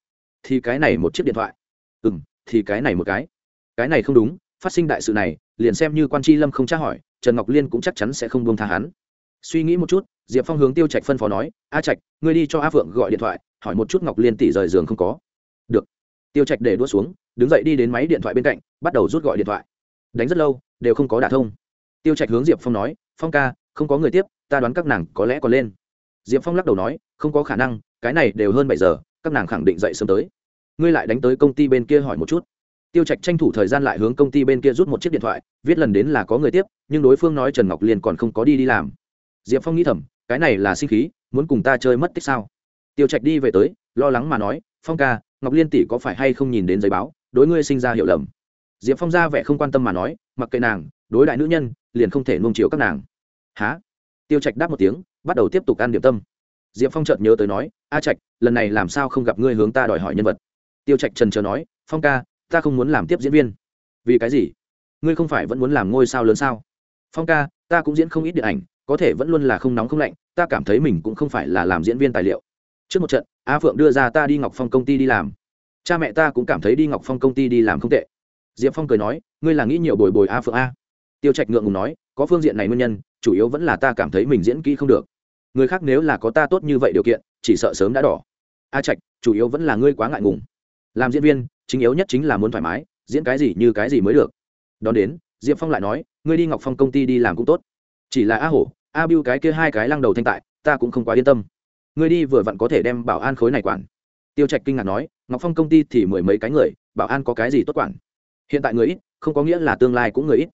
Thì cái này một chiếc điện thoại. Ừ m thì cái này một cái. Cái này không đúng, phát sinh đại sự này, liền xem như quan tri lâm không tra hỏi, trần ngọc liên cũng chắc chắn sẽ không buông tha hắn. Suy nghĩ một chút, diệp phong hướng tiêu trạch phân phó nói, a trạch, ngươi đi cho a phượng gọi điện thoại, hỏi một chút ngọc liên tỷ rời giường không có. Được. Tiêu trạch để đua xuống, đứng dậy đi đến máy điện thoại bên cạnh, bắt đầu rút gọi điện thoại đánh rất lâu, đều không có đả thông. Tiêu trạch hướng diệp phong nói, phong ca, không có người tiếp, ta đoán các nàng có lẽ còn lên. Diệp phong lắc đầu nói, không có khả năng, cái này đều hơn bảy giờ, các nàng khẳng định dậy sớm tới. Ngươi lại đánh tới công ty bên kia hỏi một chút. Tiêu trạch tranh thủ thời gian lại hướng công ty bên kia rút một chiếc điện thoại, viết lần đến là có người tiếp, nhưng đối phương nói trần ngọc liên còn không có đi đi làm. Diệp phong nghĩ thầm, cái này là sinh khí, muốn cùng ta chơi mất tích sao? Tiêu trạch đi về tới, lo lắng mà nói, phong ca, ngọc liên tỷ có phải hay không nhìn đến giấy báo, đối ngươi sinh ra hiểu lầm? Diệp phong ra vẻ không quan tâm mà nói, mặc kệ nàng, đối đại nữ nhân, liền không thể nung chiếu các nàng. Há tiêu trạch đáp một tiếng, bắt đầu tiếp tục ăn điểm tâm. Diệp phong chợt nhớ tới nói, a trạch, lần này làm sao không gặp ngươi hướng ta đòi hỏi nhân vật? Tiêu trạch trần trờ nói, phong ca, ta không muốn làm tiếp diễn viên. Vì cái gì? Ngươi không phải vẫn muốn làm ngôi sao lớn sao? Phong ca, ta cũng diễn không ít điện ảnh, có thể vẫn luôn là không nóng không lạnh, ta cảm thấy mình cũng không phải là làm diễn viên tài liệu. Trước một trận, a phượng đưa ra ta đi ngọc phong công ty đi làm. Cha mẹ ta cũng cảm thấy đi ngọc phong công ty đi làm không tệ diệp phong cười nói, ngươi là nghĩ nhiều bồi bồi a phượng a. Tiêu trạch ngượng ngùng nói, có phương diện này nguyên nhân, chủ yếu vẫn là ta cảm thấy mình diễn kỹ không được. Người khác nếu là có ta tốt như vậy điều kiện, chỉ sợ sớm đã đỏ. A trạch, chủ yếu vẫn là ngươi quá ngại ngùng. Làm diễn viên, chính yếu nhất chính là muốn thoải mái, diễn cái gì như cái gì mới được. Đón đến, diệp phong lại nói, ngươi đi ngọc phong công ty đi làm cũng tốt. Chỉ là a hổ, a biu cái kia hai cái lăng đầu thanh tại, ta cũng không quá yên tâm. Ngươi đi vừa vặn có thể đem bảo an khối này quản. Tiêu trạch kinh ngạc nói, ngọc phong công ty thì mười mấy cái người, bảo an có cái gì tốt quản? Hiện tại người ít, không có nghĩa là tương lai cũng người ít.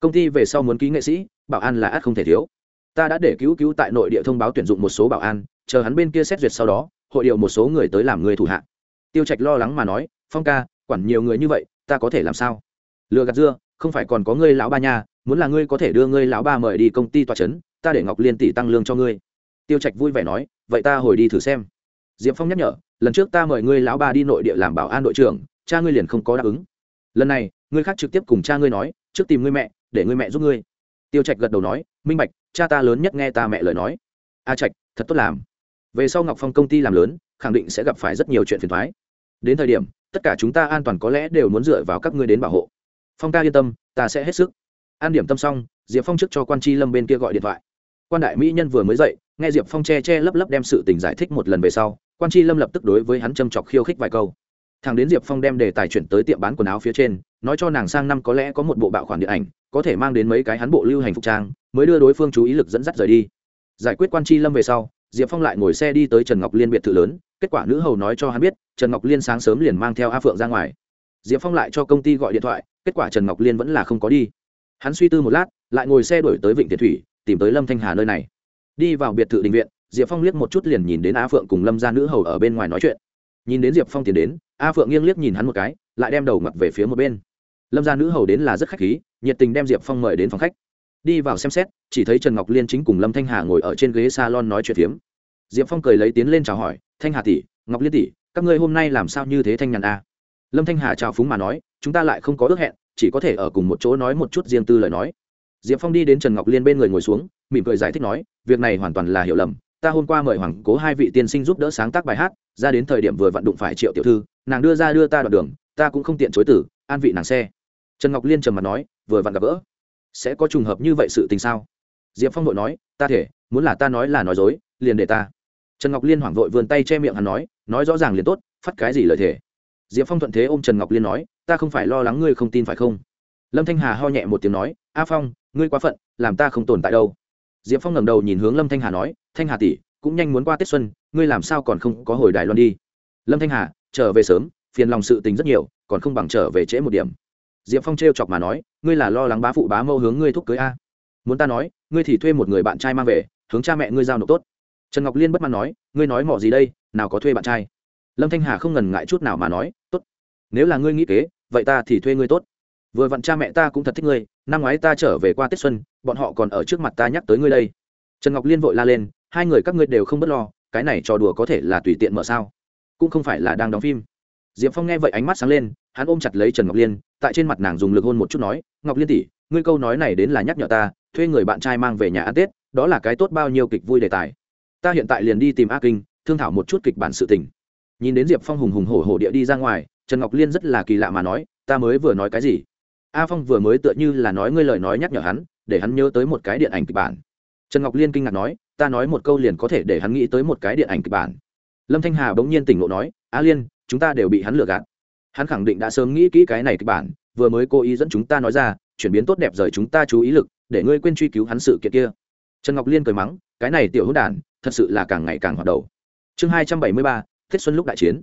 Công ty về sau muốn ký nghệ sĩ, bảo an là ắt không thể thiếu. Ta đã để cứu cứu tại nội địa thông báo tuyển dụng một số bảo an, chờ hắn bên kia xét duyệt sau đó, hội điệu một số người tới làm người thủ hạ. Tiêu trạch lo lắng mà nói, phong ca, quản nhiều người như vậy, ta có thể làm sao? Lừa gạt dưa, không phải còn có ngươi lão ba nha, muốn là ngươi có thể đưa ngươi lão ba mời đi công ty tòa trấn, ta để ngọc liên tỷ tăng lương cho ngươi. Tiêu trạch vui vẻ nói, vậy ta hồi đi thử xem. Diệp phong nhắc nhở, lần trước ta mời ngươi lão ba đi nội địa làm bảo an đội trưởng, cha ngươi liền không có đáp ứng lần này, ngươi khác trực tiếp cùng cha ngươi nói, trước tìm ngươi mẹ, để ngươi mẹ giúp ngươi. Tiêu trạch gật đầu nói, minh bạch, cha ta lớn nhất nghe ta mẹ lời nói. A trạch, thật tốt làm. Về sau ngọc phong công ty làm lớn, khẳng định sẽ gặp phải rất nhiều chuyện phiền thoái đến thời điểm, tất cả chúng ta an toàn có lẽ đều muốn dựa vào các ngươi đến bảo hộ. Phong ca yên tâm, ta sẽ hết sức. An điểm tâm xong, diệp phong trước cho quan tri lâm bên kia gọi điện thoại. Quan đại mỹ nhân vừa mới dậy, nghe diệp phong che che lấp lấp đem sự tình giải thích một lần về sau, quan tri lâm lập tức đối với hắn châm chọc khiêu khích vài câu thằng đến diệp phong đem đề tài chuyển tới tiệm bán quần áo phía trên, nói cho nàng sang năm có lẽ có một bộ bạo khoản điện ảnh, có thể mang đến mấy cái hắn bộ lưu hành phục trang, mới đưa đối phương chú ý lực dẫn dắt rời đi. Giải quyết quan tri lâm về sau, diệp phong lại ngồi xe đi tới trần ngọc liên biệt thự lớn, kết quả nữ hầu nói cho hắn biết, trần ngọc liên sáng sớm liền mang theo a phượng ra ngoài. Diệp phong lại cho công ty gọi điện thoại, kết quả trần ngọc liên vẫn là không có đi. Hắn suy tư một lát, lại ngồi xe đổi tới vịnh thiệt thủy, tìm tới lâm thanh hà nơi này. Đi vào biệt thự đình viện, diệp phong liếc một chút liền nhìn đến a phượng cùng lâm gia nữ hầu ở bên ngoài nói chuyện nhìn đến diệp phong tiến đến, a phượng nghiêng liếc nhìn hắn một cái, lại đem đầu mặt về phía một bên. Lâm gia nữ hầu đến là rất khách khí, nhiệt tình đem diệp phong mời đến phòng khách. Đi vào xem xét, chỉ thấy trần ngọc liên chính cùng lâm thanh hà ngồi ở trên ghế salon nói chuyện phiếm. Diệp phong cười lấy tiến lên chào hỏi, thanh hà tỷ, ngọc liên tỷ, các ngươi hôm nay làm sao như thế thanh nhàn a? Lâm thanh hà chào phúng mà nói, chúng ta lại không có ước hẹn, chỉ có thể ở cùng một chỗ nói một chút riêng tư lời nói. Diệp phong đi đến trần ngọc liên bên người ngồi xuống, mỉm cười giải thích nói, việc này hoàn toàn là hiểu lầm ta hôm qua mời hoàng cố hai vị tiên sinh giúp đỡ sáng tác bài hát, ra đến thời điểm vừa vặn đụng phải triệu tiểu thư, nàng đưa ra đưa ta đoạn đường, ta cũng không tiện chối tử an vị nàng xe. Trần ngọc liên trầm mặt nói, vừa vặn gặp gỡ. Sẽ có trùng hợp như vậy sự tình sao? Diệp phong vội nói, ta thể, muốn là ta nói là nói dối, liền để ta. Trần ngọc liên hoảng vội vươn tay che miệng hắn nói nói rõ ràng liền tốt, phát cái gì lời thể diệp phong thuận thế ôm trần ngọc liên nói, ta không phải lo lắng ngươi không tin phải không? Lâm thanh hà ho nhẹ một tiếng nói, a phong, ngươi quá phận, làm ta không tồn tại đâu diệp phong ngẩng đầu nhìn hướng lâm thanh hà nói, thanh hà tỷ, cũng nhanh muốn qua tết xuân, ngươi làm sao còn không có hồi đài loan đi? Lâm thanh hà, trở về sớm, phiền lòng sự tình rất nhiều, còn không bằng trở về trễ một điểm. Diệp phong t chọc mà nói, ngươi là lo lắng bá phụ bá mâu hướng ngươi thúc cưới a? Muốn ta nói, ngươi thì thuê một người bạn trai mang về, hướng cha mẹ ngươi giao nộp tốt. Trần ngọc liên bất mãn nói, ngươi nói mỏ gì đây, nào có thuê bạn trai. Lâm thanh hà không ngần ngại chút nào mà nói, tốt, nếu là ngươi nghĩ kế, vậy ta thì thuê ngươi tốt vừa vặn cha mẹ ta cũng thật thích ngươi, năm ngoái ta trở về qua tết xuân, bọn họ còn ở trước mặt ta nhắc tới ngươi đây. Trần ngọc liên vội la lên, hai người các ngươi đều không b ấ t lo, cái này trò đùa có thể là tùy tiện mở sao? Cũng không phải là đang đóng phim. Diệp phong nghe vậy ánh mắt sáng lên, hắn ôm chặt lấy trần ngọc liên, tại trên mặt nàng dùng lực hôn một chút nói, ngọc liên tỷ, ngươi câu nói này đến là nhắc nhở ta, thuê người bạn trai mang về nhà ăn tết, đó là cái tốt bao nhiêu kịch vui đề tài. Ta hiện tại liền đi tìm a kinh, thương thảo một chút kịch bản sự tình. Nhìn đến diệp phong hùng hùng hổ hổ địa đi ra ngoài, trần ngọc liên rất là kỳ lạ mà nói, ta mới vừa nói cái gì? A phong vừa mới tựa như là nói ngươi lời nói nhắc nhở hắn, để hắn nhớ tới một cái điện ảnh kịch bản. Trần ngọc liên kinh ngạc nói, ta nói một câu liền có thể để hắn nghĩ tới một cái điện ảnh kịch bản. Lâm thanh hà bỗng nhiên tỉnh ngộ nói, a liên, chúng ta đều bị hắn lừa gạt. Hắn khẳng định đã sớm nghĩ kỹ cái này kịch bản, vừa mới cố ý dẫn chúng ta nói ra, chuyển biến tốt đẹp rời chúng ta chú ý lực, để ngươi quên truy cứu hắn sự kiện kia. Trần ngọc liên cười mắng, cái này tiểu hữu đản, thật sự là càng ngày càng hoạt đầu. Chương hai trăm bảy mươi ba, thiết xuân lúc đại chiến.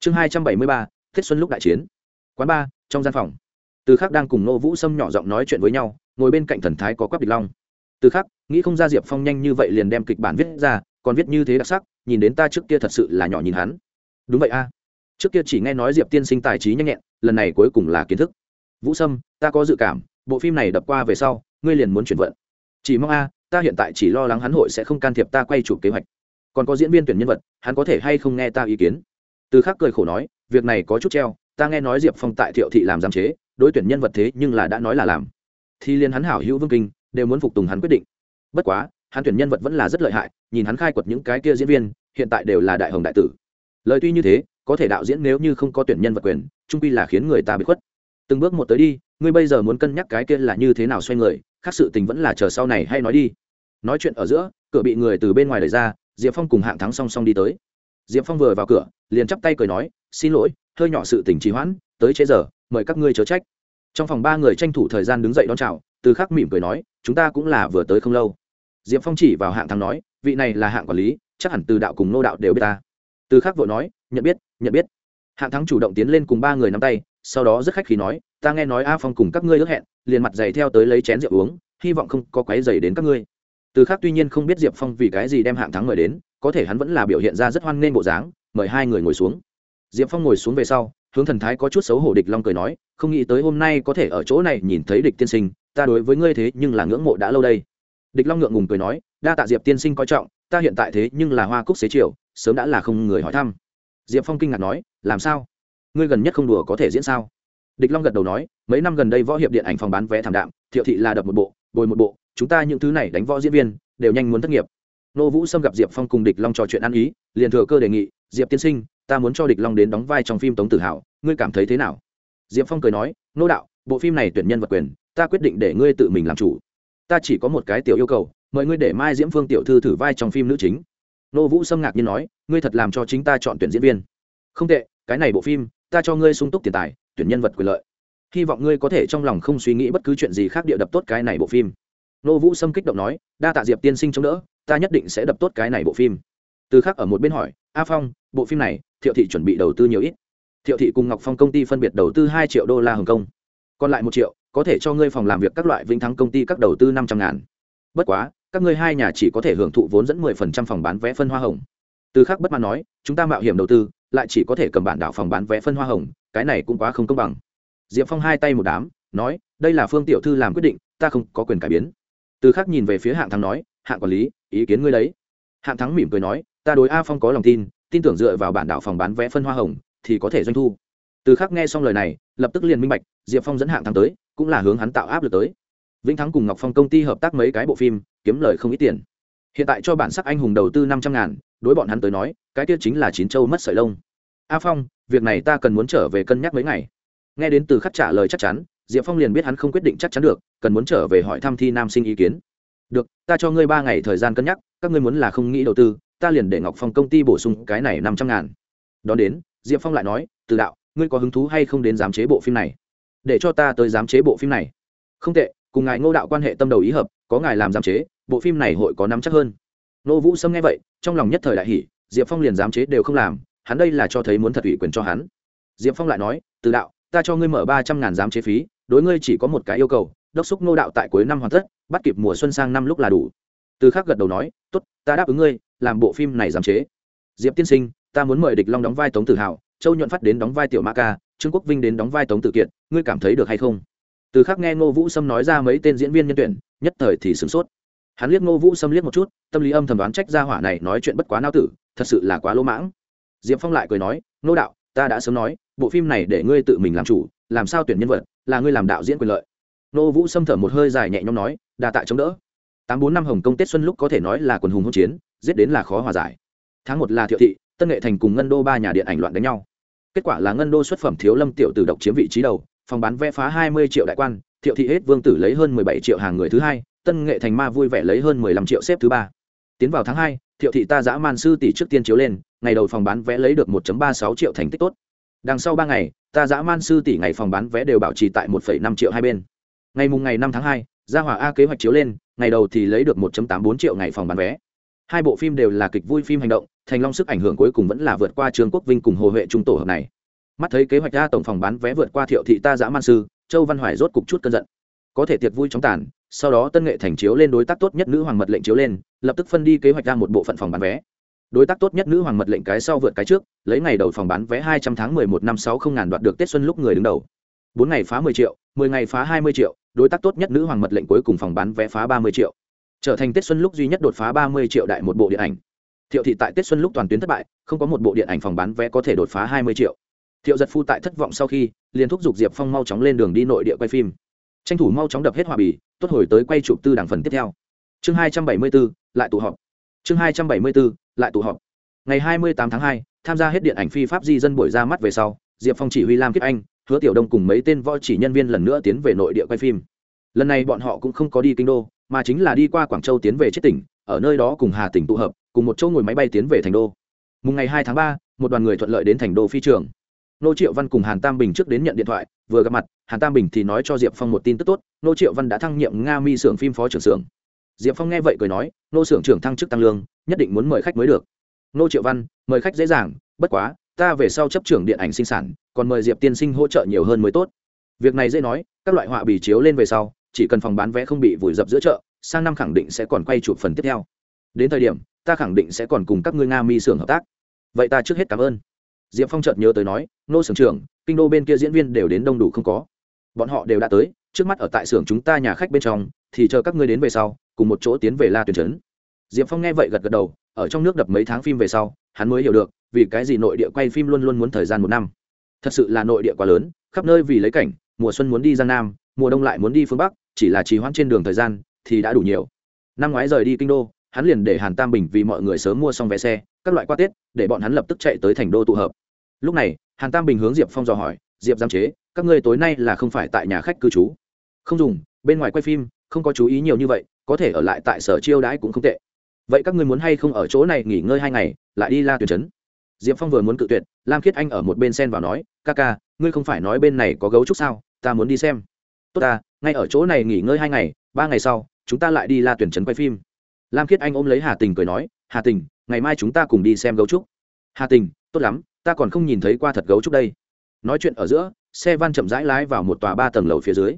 Chương hai trăm bảy mươi ba, thiết xuân lúc đại chiến. Quán ba, trong gian phòng từ khắc đang cùng nô vũ sâm nhỏ giọng nói chuyện với nhau, ngồi bên cạnh thần thái có quắp địch long. Từ khắc, nghĩ không ra diệp phong nhanh như vậy liền đem kịch bản viết ra, còn viết như thế đặc sắc, nhìn đến ta trước kia thật sự là nhỏ nhìn hắn. Đúng vậy a. Trước kia chỉ nghe nói diệp tiên sinh tài trí nhanh nhẹn, lần này cuối cùng là kiến thức. Vũ sâm, ta có dự cảm, bộ phim này đập qua về sau, ngươi liền muốn chuyển vận. Chỉ mong a, ta hiện tại chỉ lo lắng hắn hội sẽ không can thiệp ta quay chụp kế hoạch. Còn có diễn viên tuyển nhân vật, hắn có thể hay không nghe ta ý kiến? Từ khắc cười khổ nói, việc này có chút treo, ta nghe nói diệp phong tại thiệu thị làm giám chế đối tuyển nhân vật thế nhưng là đã nói là làm. Thì liền hắn hảo hữu vương kinh, đều muốn phục tùng hắn quyết định. Bất quá, hắn tuyển nhân vật vẫn là rất lợi hại, nhìn hắn khai quật những cái kia diễn viên, hiện tại đều là đại hồng đại tử. Lời tuy như thế, có thể đạo diễn nếu như không có tuyển nhân vật quyền, trung quy là khiến người ta bị khuất. Từng bước một tới đi, ngươi bây giờ muốn cân nhắc cái kia là như thế nào xoay người, khác sự tình vẫn là chờ sau này hay nói đi. Nói chuyện ở giữa, cửa bị người từ bên ngoài đẩy ra, diệp phong cùng hạng thắng song song đi tới. Diệp phong vừa vào cửa, liền chắp tay cười nói, xin lỗi, hơi nhỏ sự tình trì hoãn, tới chế giờ mời các ngươi chớ trách. Trong phòng ba người tranh thủ thời gian đứng dậy đón chào, từ khắc mỉm cười nói, chúng ta cũng là vừa tới không lâu. Diệp phong chỉ vào hạng thắng nói, vị này là hạng quản lý, chắc hẳn từ đạo cùng nô đạo đều biết ta. Từ khắc vội nói, nhận biết nhận biết. Hạng thắng chủ động tiến lên cùng ba người nắm tay, sau đó rất khách khí nói, ta nghe nói a phong cùng các ngươi ước hẹn, liền mặt giày theo tới lấy chén rượu uống, hy vọng không có quái rầy đến các ngươi. Từ khắc tuy nhiên không biết diệp phong vì cái gì đem hạng thắng mời đến, có thể hắn vẫn là biểu hiện ra rất hoan nghênh bộ dáng, mời hai người ngồi xuống. Diệp phong ngồi xuống về sau hướng thần thái có chút xấu hổ địch long cười nói, không nghĩ tới hôm nay có thể ở chỗ này nhìn thấy địch tiên sinh, ta đối với ngươi thế nhưng là ngưỡng mộ đã lâu đây. Địch long ngượng ngùng cười nói, đa tạ diệp tiên sinh coi trọng, ta hiện tại thế nhưng là hoa cúc xế chiều, sớm đã là không người hỏi thăm. Diệp phong kinh ngạc nói, làm sao? Ngươi gần nhất không đùa có thể diễn sao? Địch long gật đầu nói, mấy năm gần đây võ hiệp điện ảnh phòng bán vé thảm đạm, thiệu thị là đập một bộ, bồi một bộ, chúng ta những thứ này đánh võ diễn viên, đều nhanh muốn thất nghiệp. Nô vũ xâm gặp diệp phong cùng địch long trò chuyện ăn ý, liền thừa cơ đề nghị, diệp tiên sinh ta muốn cho địch long đến đóng vai trong phim tống tử hào ngươi cảm thấy thế nào? Diệp phong cười nói, nô đạo, bộ phim này tuyển nhân vật quyền, ta quyết định để ngươi tự mình làm chủ. Ta chỉ có một cái tiểu yêu cầu, mời ngươi để mai diễm phương tiểu thư thử vai trong phim nữ chính. Nô vũ xâm ngạc nhiên nói, ngươi thật làm cho chính ta chọn tuyển diễn viên. Không tệ, cái này bộ phim, ta cho ngươi sung túc tiền tài, tuyển nhân vật quyền lợi. Hy vọng ngươi có thể trong lòng không suy nghĩ bất cứ chuyện gì khác địa đập tốt cái này bộ phim. Nô vũ sâm kích động nói, đa tạ diệp tiên sinh chống đỡ, ta nhất định sẽ đập tốt cái này bộ phim. Từ khác ở một bên hỏi a phong, bộ phim này, thiệu thị chuẩn bị đầu tư nhiều ít. Thiệu thị cùng ngọc phong công ty phân biệt đầu tư hai triệu đô la hồng kông. Còn lại một triệu, có thể cho ngươi phòng làm việc các loại vĩnh thắng công ty các đầu tư năm trăm ngàn. Bất quá, các ngươi hai nhà chỉ có thể hưởng thụ vốn dẫn mười phần trăm phòng bán vé phân hoa hồng. Từ khác bất mãn nói, chúng ta mạo hiểm đầu tư, lại chỉ có thể cầm bản đảo phòng bán vé phân hoa hồng, cái này cũng quá không công bằng. Diệp phong hai tay một đám, nói, đây là phương tiểu thư làm quyết định, ta không có quyền cải biến. Từ khác nhìn về phía hạng thắng nói, hạng quản lý, ý kiến ngươi đấy. Hạng thắng mỉm cười nói ta đối a phong có lòng tin tin tưởng dựa vào bản đảo phòng bán vé phân hoa hồng, thì có thể doanh thu. Từ khắc nghe xong lời này, lập tức liền minh bạch, diệp phong dẫn hạng thắng tới, cũng là hướng hắn tạo áp lực tới. Vĩnh thắng cùng ngọc phong công ty hợp tác mấy cái bộ phim, kiếm lời không ít tiền. Hiện tại cho bản sắc anh hùng đầu tư năm trăm ngàn, đối bọn hắn tới nói, cái tiết chính là chín châu mất sợi lông. A phong, việc này ta cần muốn trở về cân nhắc mấy ngày. Nghe đến từ khắc trả lời chắc chắn, diệp phong liền biết hắn không quyết định chắc chắn được, cần muốn trở về hỏi thăm thi nam sinh ý kiến. Được, ta cho ngươi ba ngày thời gian cân nhắc, các ngươi muốn là không nghĩ đầu tư ta liền để ngọc phong công ty bổ sung cái này năm trăm ngàn. Đón đến, diệp phong lại nói, từ đạo, ngươi có hứng thú hay không đến giám chế bộ phim này? Để cho ta tới giám chế bộ phim này. Không tệ, cùng ngài ngô đạo quan hệ tâm đầu ý hợp, có ngài làm giám chế, bộ phim này hội có nắm chắc hơn. Nô vũ sâm nghe vậy, trong lòng nhất thời đại hỷ diệp phong liền giám chế đều không làm, hắn đây là cho thấy muốn thật ủy quyền cho hắn. Diệp phong lại nói, từ đạo, ta cho ngươi mở ba trăm ngàn giám chế phí, đối ngươi chỉ có một cái yêu cầu, đốc xúc nô đạo tại cuối năm hoàn tất, bắt kịp mùa xuân sang năm lúc là đủ. Từ khác gật đầu nói Tốt, ta đáp ứng ngươi làm bộ phim này giám chế. Diệp tiên sinh ta muốn mời địch long đóng vai tống tử hào châu nhuận phát đến đóng vai tiểu ma ca trương quốc vinh đến đóng vai tống tử Kiệt. ngươi cảm thấy được hay không? Từ khác nghe ngô vũ sâm nói ra mấy tên diễn viên nhân tuyển nhất thời thì sửng sốt. Hắn liếc ngô vũ sâm liếc một chút tâm lý âm thầm đoán trách ra hỏa này nói chuyện bất quá nao tử thật sự là quá lỗ mãng. Diệp phong lại cười nói ngô đạo ta đã sớm nói bộ phim này để ngươi tự mình làm chủ làm sao tuyển nhân vật là ngươi làm đạo diễn quyền lợi. Ngô vũ Sâm thở một hơi dài nhẹ nhõm nói đà tạ chống đỡ tám bốn năm hồng công tết xuân lúc có thể nói là quần hùng hỗn chiến, giết đến là khó hòa giải. Tháng một là thiệu thị, tân nghệ thành cùng ngân đô ba nhà điện ảnh loạn đánh nhau. Kết quả là ngân đô xuất phẩm thiếu lâm tiểu tử độc chiếm vị trí đầu, phòng bán vé phá hai mươi triệu đại quan, thiệu thị hết vương tử lấy hơn mười bảy triệu hàng người thứ hai, tân nghệ thành ma vui vẻ lấy hơn mười lăm triệu xếp thứ ba. Tiến vào tháng hai, thiệu thị ta giã man sư tỷ trước tiên chiếu lên, ngày đầu phòng bán vé lấy được một ba sáu triệu thành tích tốt. Đằng sau ba ngày, ta giã man sư tỷ ngày phòng bán vé đều bảo trì tại một năm triệu hai bên. Ngày mùng ngày năm tháng hai gia hỏa a kế hoạch chiếu lên, ngày đầu thì lấy được một tám bốn triệu ngày phòng bán vé. Hai bộ phim đều là kịch vui phim hành động, thành long sức ảnh hưởng cuối cùng vẫn là vượt qua trương quốc vinh cùng hồ huệ trung tổ hợp này. Mắt thấy kế hoạch ra tổng phòng bán vé vượt qua thiệu thị ta giã man sư, châu văn hoài rốt cục chút cơn giận. Có thể tiệc vui chóng tàn, sau đó tân nghệ thành chiếu lên đối tác tốt nhất nữ hoàng mật lệnh chiếu lên, lập tức phân đi kế hoạch ra một bộ phận phòng bán vé. Đối tác tốt nhất nữ hoàng mật lệnh cái sau vượt cái trước, lấy ngày đầu phòng bán vé hai trăm tháng mười một năm sáu không ngàn đoạt được tết xuân lúc người đứng đầu. Bốn ngày phá mười triệu mười ngày phá hai mươi triệu, đối tác tốt nhất nữ hoàng mật lệnh cuối cùng phòng bán vé phá ba mươi triệu. Trở thành tết xuân lúc duy nhất đột phá ba mươi triệu đại một bộ điện ảnh. Thiệu thị tại tết xuân lúc toàn tuyến thất bại, không có một bộ điện ảnh phòng bán vé có thể đột phá hai mươi triệu. Thiệu giật phu tại thất vọng sau khi, liền thúc giục diệp phong mau chóng lên đường đi nội địa quay phim. Tranh thủ mau chóng đập hết hòa bì, tốt hồi tới quay chụp tư đảng phần tiếp theo. Chương hai trăm bảy mươi bốn lại tụ họp. Chương hai trăm bảy mươi bốn lại tụ họp. Ngày hai mươi tám tháng 2 tham gia hết điện ảnh phi pháp di dân buổi ra mắt về sau diệp phong chỉ huy lam kiếp anh, hứa tiểu đông cùng mấy tên võ chỉ nhân viên lần nữa tiến về nội địa quay phim. Lần này bọn họ cũng không có đi kinh đô, mà chính là đi qua quảng châu tiến về chết tỉnh, ở nơi đó cùng hà tỉnh tụ hợp, cùng một chỗ ngồi máy bay tiến về thành đô. Mùng ngày hai tháng ba, một đoàn người thuận lợi đến thành đô phi trường. Nô triệu văn cùng hàn tam bình trước đến nhận điện thoại, vừa gặp mặt, hàn tam bình thì nói cho diệp phong một tin tức tốt, nô triệu văn đã thăng nhiệm nga mi xưởng phim phó trưởng xưởng diệp phong nghe vậy cười nói, nô xưởng trưởng thăng chức tăng lương, nhất định muốn mời khách mới được. Nô triệu văn, mời khách dễ dàng, bất quá ta về sau chấp trưởng điện ảnh sinh sản, còn mời diệp tiên sinh hỗ trợ nhiều hơn mới tốt. Việc này dễ nói, các loại họa bì chiếu lên về sau, chỉ cần phòng bán vé không bị vùi dập giữa chợ, sang năm khẳng định sẽ còn quay chụp phần tiếp theo. Đến thời điểm, ta khẳng định sẽ còn cùng các ngươi nga mi xưởng hợp tác. Vậy ta trước hết cảm ơn. Diệp phong chợt nhớ tới nói, nô xưởng trưởng, kinh đô bên kia diễn viên đều đến đông đủ không có. Bọn họ đều đã tới, trước mắt ở tại xưởng chúng ta nhà khách bên trong, thì chờ các ngươi đến về sau, cùng một chỗ tiến về la tuyển trấn. Diệp phong nghe vậy gật gật đầu, ở trong nước đập mấy tháng phim về sau, hắn mới hiểu được vì cái gì nội địa quay phim luôn luôn muốn thời gian một năm? Thật sự là nội địa quá lớn, khắp nơi vì lấy cảnh, mùa xuân muốn đi giang nam, mùa đông lại muốn đi phương bắc, chỉ là trì hoãn trên đường thời gian thì đã đủ nhiều. Năm ngoái rời đi kinh đô, hắn liền để hàn tam bình vì mọi người sớm mua xong vé xe, các loại qua tết, để bọn hắn lập tức chạy tới thành đô tụ hợp. Lúc này, hàn tam bình hướng diệp phong dò hỏi, diệp giam chế, các ngươi tối nay là không phải tại nhà khách cư trú? Không dùng, bên ngoài quay phim, không có chú ý nhiều như vậy, có thể ở lại tại sở chiêu đãi cũng không tệ. Vậy các ngươi muốn hay không ở chỗ này nghỉ ngơi hai ngày, lại đi la tuyển trấn diệp phong vừa muốn cự tuyệt, lam khiết anh ở một bên sen vào nói, ca ca, ngươi không phải nói bên này có gấu trúc sao? Ta muốn đi xem. Tốt ta, ngay ở chỗ này nghỉ ngơi hai ngày, ba ngày sau, chúng ta lại đi la tuyển trấn quay phim. Lam khiết anh ôm lấy hà tình cười nói, hà tình, ngày mai chúng ta cùng đi xem gấu trúc. Hà tình, tốt lắm, ta còn không nhìn thấy qua thật gấu trúc đây. Nói chuyện ở giữa, xe van chậm rãi lái vào một tòa ba tầng lầu phía dưới.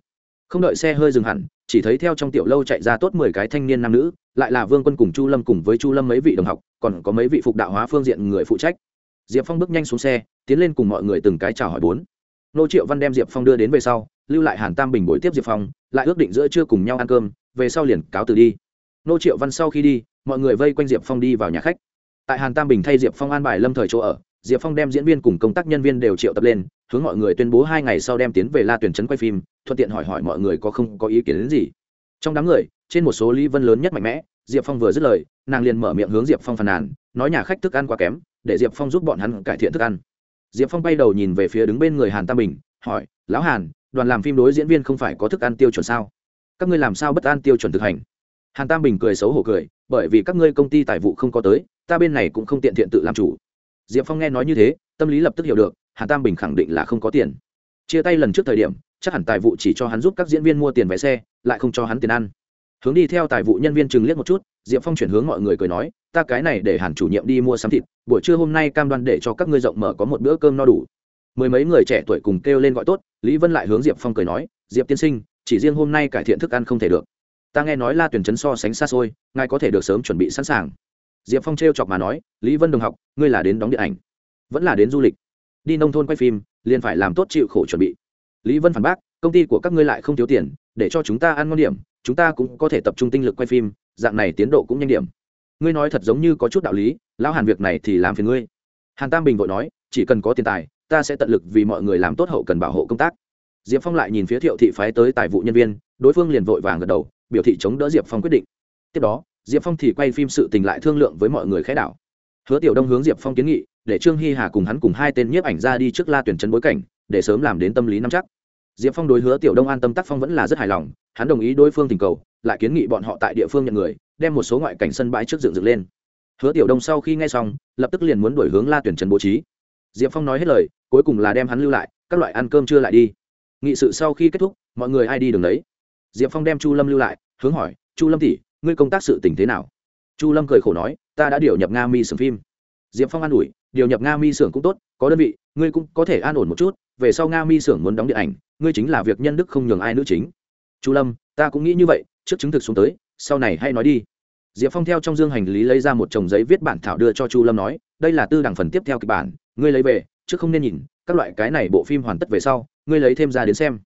Không đợi xe hơi dừng hẳn, chỉ thấy theo trong tiểu lâu chạy ra tốt mười cái thanh niên nam nữ, lại là vương quân cùng chu lâm cùng với chu lâm mấy vị đồng học, còn có mấy vị phục đạo hóa phương diện người phụ trách diệp phong bước nhanh xuống xe, tiến lên cùng mọi người từng cái chào hỏi bốn. Nô triệu văn đem diệp phong đưa đến về sau, lưu lại hàn tam bình bồi tiếp diệp phong, lại ước định giữa trưa cùng nhau ăn cơm, về sau liền cáo từ đi. Nô triệu văn sau khi đi, mọi người vây quanh diệp phong đi vào nhà khách. Tại hàn tam bình thay diệp phong an bài lâm thời chỗ ở, diệp phong đem diễn viên cùng công tác nhân viên đều triệu tập lên, hướng mọi người tuyên bố hai ngày sau đem tiến về la tuyển trấn quay phim, thuận tiện hỏi hỏi mọi người có không có ý kiến đến gì. Trong đám người, trên một số lý vân lớn nhất mạnh mẽ, diệp phong vừa dứt lời, nàng liền mở miệng hướng diệp phong phàn nàn, nói nhà khách thức ăn quá kém để diệp phong giúp bọn hắn cải thiện thức ăn. Diệp phong bay đầu nhìn về phía đứng bên người hàn tam bình, hỏi, lão hàn, đoàn làm phim đối diễn viên không phải có thức ăn tiêu chuẩn sao? Các ngươi làm sao bất an tiêu chuẩn thực hành? Hàn tam bình cười xấu hổ cười, bởi vì các ngươi công ty tài vụ không có tới, ta bên này cũng không tiện thiện tự làm chủ. Diệp phong nghe nói như thế, tâm lý lập tức hiểu được, hàn tam bình khẳng định là không có tiền. Chia tay lần trước thời điểm, chắc hẳn tài vụ chỉ cho hắn giúp các diễn viên mua tiền vé xe, lại không cho hắn tiền ăn. Hướng đi theo tài vụ nhân viên chừng liếc một chút diệp phong chuyển hướng mọi người cười nói, ta cái này để hàn chủ nhiệm đi mua sắm thịt, buổi trưa hôm nay cam đoan để cho các ngươi rộng mở có một bữa cơm no đủ. Mười mấy người trẻ tuổi cùng kêu lên gọi tốt, lý vân lại hướng diệp phong cười nói, diệp tiên sinh, chỉ riêng hôm nay cải thiện thức ăn không thể được. Ta nghe nói la tuyển chấn so sánh xa xôi, ngài có thể được sớm chuẩn bị sẵn sàng. Diệp phong t chọc mà nói, lý vân đồng học, ngươi là đến đóng điện ảnh, vẫn là đến du lịch. Đi nông thôn quay phim, liền phải làm tốt chịu khổ chuẩn bị. Lý vân phản bác, công ty của các ngươi lại không thiếu tiền, để cho chúng ta ăn ngon điểm, chúng ta cũng có thể tập trung tinh lực quay phim dạng này tiến độ cũng nhanh điểm. Ngươi nói thật giống như có chút đạo lý, lão hàn việc này thì làm phiền ngươi. Hàn tam bình vội nói, chỉ cần có tiền tài, ta sẽ tận lực vì mọi người làm tốt hậu cần bảo hộ công tác. Diệp phong lại nhìn phía thiệu thị phái tới tài vụ nhân viên, đối phương liền vội vàng gật đầu, biểu thị chống đỡ diệp phong quyết định. Tiếp đó, diệp phong thì quay phim sự tình lại thương lượng với mọi người khái đảo. Hứa tiểu đông hướng diệp phong kiến nghị, để trương hy hà cùng hắn cùng hai tên nhiếp ảnh ra đi trước la tuyển chân bối cảnh, để sớm làm đến tâm lý nắm chắc. Diệp phong đối hứa tiểu đông an tâm tác phong vẫn là rất hài lòng, hắn đồng ý đối phương tình cầu lại kiến nghị bọn họ tại địa phương nhận người, đem một số ngoại cảnh sân bãi trước dựng dựng lên. Hứa tiểu đông sau khi nghe xong, lập tức liền muốn đổi hướng la tuyển trần bố trí. Diệp phong nói hết lời, cuối cùng là đem hắn lưu lại, các loại ăn cơm chưa lại đi. Nghị sự sau khi kết thúc, mọi người ai đi đường đấy diệp phong đem chu lâm lưu lại, hướng hỏi, chu lâm tỷ, ngươi công tác sự tình thế nào? Chu lâm cười khổ nói, ta đã điều nhập nga mi xưởng phim. Diệp phong an ủi, điều nhập nga mi xưởng cũng tốt, có đơn vị, ngươi cũng có thể an ổn một chút, về sau nga mi xưởng muốn đóng điện ảnh, ngươi chính là việc nhân đức không nhường ai nữ chính. Chu lâm, ta cũng nghĩ như vậy trước chứng thực xuống tới, sau này hay nói đi. Diệp phong theo trong dương hành lý lấy ra một chồng giấy viết bản thảo đưa cho chu lâm nói, đây là tư đảng phần tiếp theo kịch bản, ngươi lấy về, chứ không nên nhìn, các loại cái này bộ phim hoàn tất về sau, ngươi lấy thêm ra đến xem.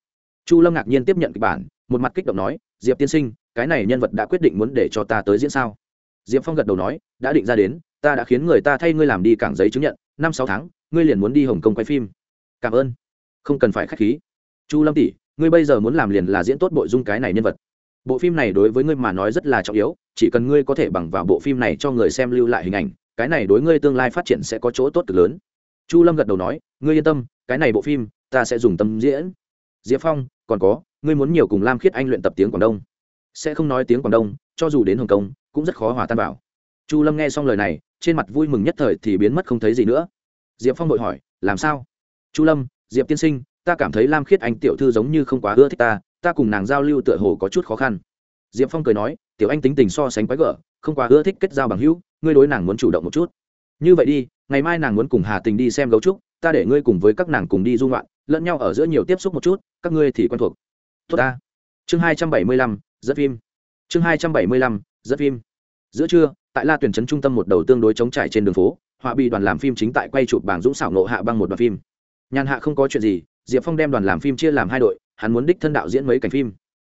Chu lâm ngạc nhiên tiếp nhận kịch bản, một mặt kích động nói, diệp tiên sinh, cái này nhân vật đã quyết định muốn để cho ta tới diễn sao? Diệp phong gật đầu nói, đã định ra đến, ta đã khiến người ta thay ngươi làm đi cảng giấy chứng nhận, năm sáu tháng, ngươi liền muốn đi hồng kông quay phim. Cảm ơn. Không cần phải k h á c h khí. Chu lâm tỷ, ngươi bây giờ muốn làm liền là diễn tốt bộ dung cái này nhân vật bộ phim này đối với ngươi mà nói rất là trọng yếu, chỉ cần ngươi có thể bằng vào bộ phim này cho người xem lưu lại hình ảnh, cái này đối ngươi tương lai phát triển sẽ có chỗ tốt cực lớn. Chu lâm gật đầu nói, ngươi yên tâm, cái này bộ phim, ta sẽ dùng tâm diễn. Diệp phong, còn có, ngươi muốn nhiều cùng lam khiết anh luyện tập tiếng quảng đông. Sẽ không nói tiếng quảng đông, cho dù đến hồng kông, cũng rất khó hòa tan vào. Chu lâm nghe xong lời này, trên mặt vui mừng nhất thời thì biến mất không thấy gì nữa. Diệp phong vội hỏi, làm sao? Chu lâm, diệp tiên sinh, ta cảm thấy lam khiết anh tiểu thư giống như không quá ưa thích ta ta cùng nàng giao lưu tựa hồ có chút khó khăn. Diệp phong cười nói, tiểu anh tính tình so sánh quái gở, không quá ưa thích kết giao bằng hữu, ngươi đối nàng muốn chủ động một chút. Như vậy đi, ngày mai nàng muốn cùng hà tình đi xem gấu trúc, ta để ngươi cùng với các nàng cùng đi dung loạn lẫn nhau ở giữa nhiều tiếp xúc một chút, các ngươi thì quen thuộc. Tốt ta. Chương hai trăm bảy mươi lăm rất phim. Chương hai trăm bảy mươi lăm rất phim. Giữa trưa, tại la tuyển trấn trung tâm một đầu tương đối chống trải trên đường phố, họa bị đoàn làm phim chính tại quay chụp bảng dũng xảo nộ hạ băng một đoạn phim. Nhàn hạ không có chuyện gì, diệp phong đem đoàn làm phim chia làm hai đội hắn muốn đích thân đạo diễn mấy cảnh phim.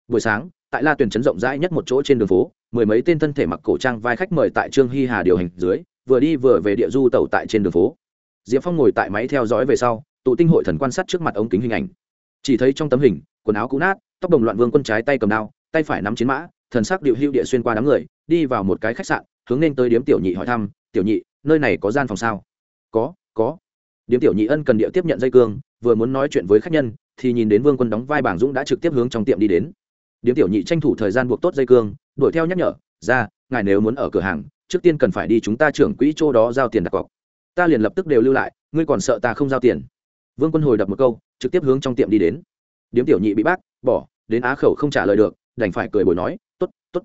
Buổi sáng, tại la tuyển trấn rộng rãi nhất một chỗ trên đường phố, mười mấy tên thân thể mặc cổ trang vai khách mời tại trương hy hà điều hành dưới, vừa đi vừa về địa du tàu tại trên đường phố. Diệp phong ngồi tại máy theo dõi về sau, tụ tinh hội thần quan sát trước mặt ống kính hình ảnh. Chỉ thấy trong tấm hình, quần áo cũ nát, tóc đồng loạn vương quân trái tay cầm đao, tay phải nắm chiến mã, thần sắc điệu hưu địa xuyên qua đám người, đi vào một cái khách sạn, hướng nên tới điếm tiểu nhị hỏi thăm, tiểu nhị, nơi này có gian phòng sao? Có có. Điếm tiểu nhị ân cần địa tiếp nhận dây cương, vừa muốn nói chuyện với khách nhân thì nhìn đến vương quân đóng vai bảng dũng đã trực tiếp hướng trong tiệm đi đến. Điếm tiểu nhị tranh thủ thời gian buộc tốt dây cương, đuổi theo nhắc nhở, ra, ngài nếu muốn ở cửa hàng, trước tiên cần phải đi chúng ta trưởng quỹ chỗ đó giao tiền đặt cọc. Ta liền lập tức đều lưu lại, ngươi còn sợ ta không giao tiền. Vương quân hồi đập một câu, trực tiếp hướng trong tiệm đi đến. Điếm tiểu nhị bị bác, bỏ, đến á khẩu không trả lời được, đành phải cười bồi nói t ố t t ố t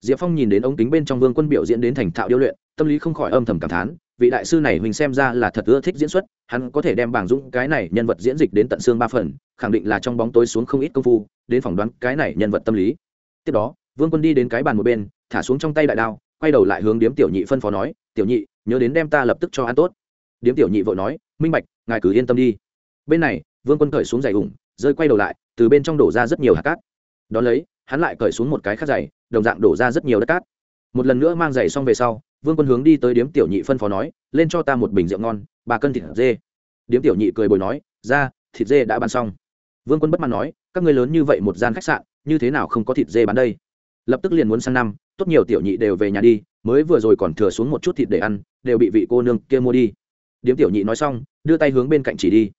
diệp phong nhìn đến ống kính bên trong vương quân biểu diễn đến thành thạo điêu luyện, tâm lý không khỏi âm thầm cảm thán vị đại sư này mình xem ra là thật ưa thích diễn xuất, hắn có thể đem bảng dũng cái này nhân vật diễn dịch đến tận xương ba phần, khẳng định là trong bóng tối xuống không ít công phu, đến phỏng đoán cái này nhân vật tâm lý. Tiếp đó, vương quân đi đến cái bàn một bên, thả xuống trong tay đại đao, quay đầu lại hướng điếm tiểu nhị phân phó nói, tiểu nhị, nhớ đến đem ta lập tức cho ăn tốt. Điếm tiểu nhị vội nói, minh bạch, ngài cứ yên tâm đi. Bên này, vương quân cởi xuống giày ủng, rơi quay đầu lại, từ bên trong đổ ra rất nhiều hạt cát. Đón lấy, hắn lại cởi xuống một cái khác giày, đồng dạng đổ ra rất nhiều đất cát. Một lần nữa mang giày xong về sau vương quân hướng đi tới điếm tiểu nhị phân phó nói, lên cho ta một bình rượu ngon, ba cân thịt dê. Điếm tiểu nhị cười bồi nói, ra, thịt dê đã bán xong. Vương quân bất mãn nói, các người lớn như vậy một gian khách sạn, như thế nào không có thịt dê bán đây? Lập tức liền muốn sang năm, tốt nhiều tiểu nhị đều về nhà đi, mới vừa rồi còn thừa xuống một chút thịt để ăn, đều bị vị cô nương kia mua đi. Điếm tiểu nhị nói xong, đưa tay hướng bên cạnh chỉ đi.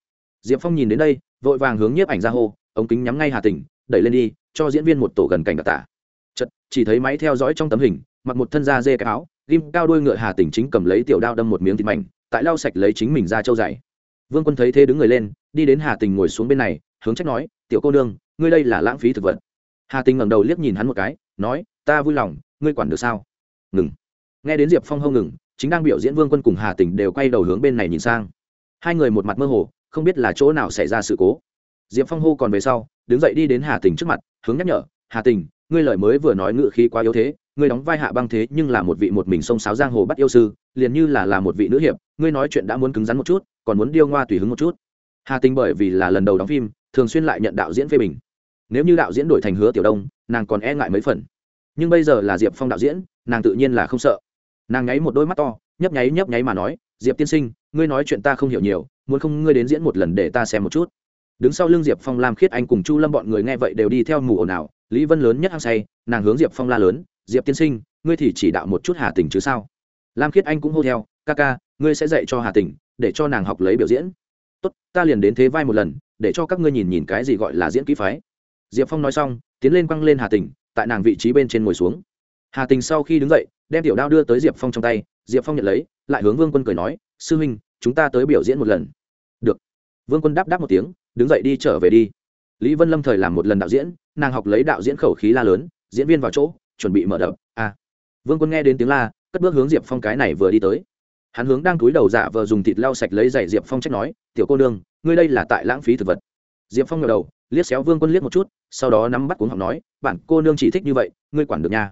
Diệp phong nhìn đến đây, vội vàng hướng nhiếp ảnh ra hô, ống kính nhắm ngay hà tỉnh, đẩy lên đi, cho diễn viên một tổ gần cảnh đặc tả. Chật chỉ thấy máy theo dõi trong tấm hình mặc một thân da dê cái áo, ghim cao đuôi ngựa hà tỉnh chính cầm lấy tiểu đao đâm một miếng thịt mảnh, tại lau sạch lấy chính mình ra trâu dày. Vương quân thấy thế đứng người lên, đi đến hà tình ngồi xuống bên này, hướng trách nói, tiểu cô nương, ngươi đây là lãng phí thực vật. Hà tình ngẩng đầu liếc nhìn hắn một cái, nói, ta vui lòng, ngươi quản được sao? Ngừng. Nghe đến diệp phong hâu ngừng, chính đang biểu diễn vương quân cùng hà tình đều quay đầu hướng bên này nhìn sang. Hai người một mặt mơ hồ, không biết là chỗ nào xảy ra sự cố. Diệp phong hô còn về sau, đứng dậy đi đến hà tình trước mặt, hướng nhắc nhở, hà tình ngươi lời mới vừa nói ngự khí quá yếu thế ngươi đóng vai hạ băng thế nhưng là một vị một mình sông sáo giang hồ bắt yêu sư, liền như là là một vị nữ hiệp, ngươi nói chuyện đã muốn cứng rắn một chút, còn muốn điêu ngoa tùy hứng một chút. Hà tình bởi vì là lần đầu đóng phim, thường xuyên lại nhận đạo diễn phê bình. Nếu như đạo diễn đổi thành hứa tiểu đông, nàng còn e ngại mấy phần. Nhưng bây giờ là diệp phong đạo diễn, nàng tự nhiên là không sợ. Nàng nháy một đôi mắt to, nhấp nháy nhấp nháy mà nói, diệp tiên sinh, ngươi nói chuyện ta không hiểu nhiều, muốn không ngươi đến diễn một lần để ta xem một chút. Đứng sau lưng diệp phong lam khiết anh cùng chu lâm bọn người nghe vậy đều đi theo mù ồn ào, lý vân lớn nhất hăng say, nàng hướng diệp phong la lớn diệp tiên sinh, ngươi thì chỉ đạo một chút hà tình chứ sao? Lam khiết anh cũng hô theo, ca ca, ngươi sẽ dạy cho hà tình để cho nàng học lấy biểu diễn. Tốt, ta liền đến thế vai một lần, để cho các ngươi nhìn nhìn cái gì gọi là diễn kỹ phái. Diệp phong nói xong, tiến lên quăng lên hà tình tại nàng vị trí bên trên ngồi xuống. Hà tình sau khi đứng dậy, đem tiểu đao đưa tới diệp phong trong tay, diệp phong nhận lấy, lại hướng vương quân cười nói, sư huynh, chúng ta tới biểu diễn một lần. Được. Vương quân đáp đáp một tiếng, đứng dậy đi, trở về đi. Lý vân lâm thời làm một lần đạo diễn, nàng học lấy đạo diễn khẩu khí la lớn, diễn viên vào chỗ chuẩn bị mở đập a à. vương quân nghe đến tiếng la, cất bước hướng diệp phong cái này vừa đi tới. Hắn hướng đang túi đầu dạ vờ dùng thịt lau sạch lấy giày diệp phong trách nói, tiểu cô nương, ngươi đây là tại lãng phí thực vật. Diệp phong ngờ đầu, liếc xéo vương quân liếc một chút, sau đó nắm bắt cuống học nói, bạn cô nương chỉ thích như vậy, ngươi quản được nha.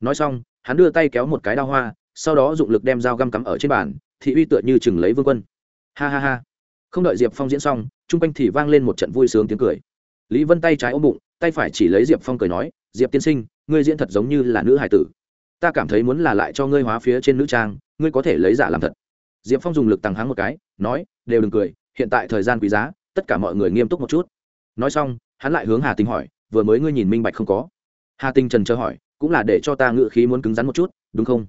Nói xong, hắn đưa tay kéo một cái đao hoa, sau đó dụng lực đem dao găm cắm ở trên bàn, thị uy tựa như chừng lấy vương quân. Ha ha ha. Không đợi diệp phong diễn xong, chung quanh thì vang lên một trận vui sướng tiếng cười. Lý vân tay trái ôm bụng, tay phải chỉ lấy diệp phong cười nói, diệp tiên sinh ngươi diễn thật giống như là nữ hải tử. Ta cảm thấy muốn là lại cho ngươi hóa phía trên nữ trang, ngươi có thể lấy giả làm thật. Diệp phong dùng lực tăng hắng một cái, nói, đều đừng cười, hiện tại thời gian quý giá, tất cả mọi người nghiêm túc một chút. Nói xong, hắn lại hướng hà tình hỏi, vừa mới ngươi nhìn minh bạch không có? Hà tình trần chờ hỏi, cũng là để cho ta ngữ khí muốn cứng rắn một chút, đúng không?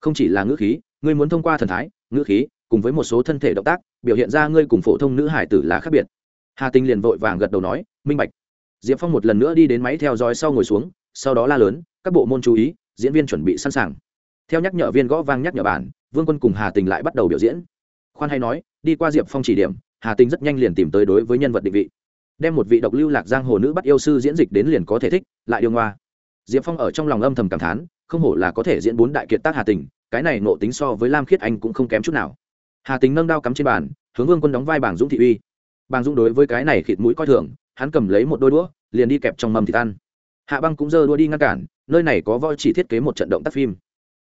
Không chỉ là ngữ khí, ngươi muốn thông qua thần thái, ngữ khí, cùng với một số thân thể động tác, biểu hiện ra ngươi cùng phổ thông nữ hải tử là khác biệt. Hà tinh liền vội vàng gật đầu nói, minh bạch. Diệp phong một lần nữa đi đến máy theo dõi sau ngồi xuống sau đó la lớn, các bộ môn chú ý, diễn viên chuẩn bị sẵn sàng. Theo nhắc nhở viên gõ vang nhắc nhở bản, vương quân cùng hà tình lại bắt đầu biểu diễn. Khoan hay nói, đi qua diệp phong chỉ điểm, hà tình rất nhanh liền tìm tới đối với nhân vật định vị. Đem một vị độc lưu lạc giang hồ nữ bắt yêu sư diễn dịch đến liền có thể thích, lại yêu ngoa. Diệp phong ở trong lòng âm thầm cảm thán, không hổ là có thể diễn bốn đại kiệt tác hà tình, cái này nộ tính so với lam khiết anh cũng không kém chút nào. Hà tình nâng đao cắm trên bàn, hướng vương quân đóng vai bảng dũng thị uy. Bàng dũng đối với cái này khịt mũi coi thường, hắn cầm lấy một đôi đũa, liền đi kẹp trong mầm thịt ăn hạ băng cũng giơ đua đi ngăn cản, nơi này có voi chỉ thiết kế một trận động tác phim.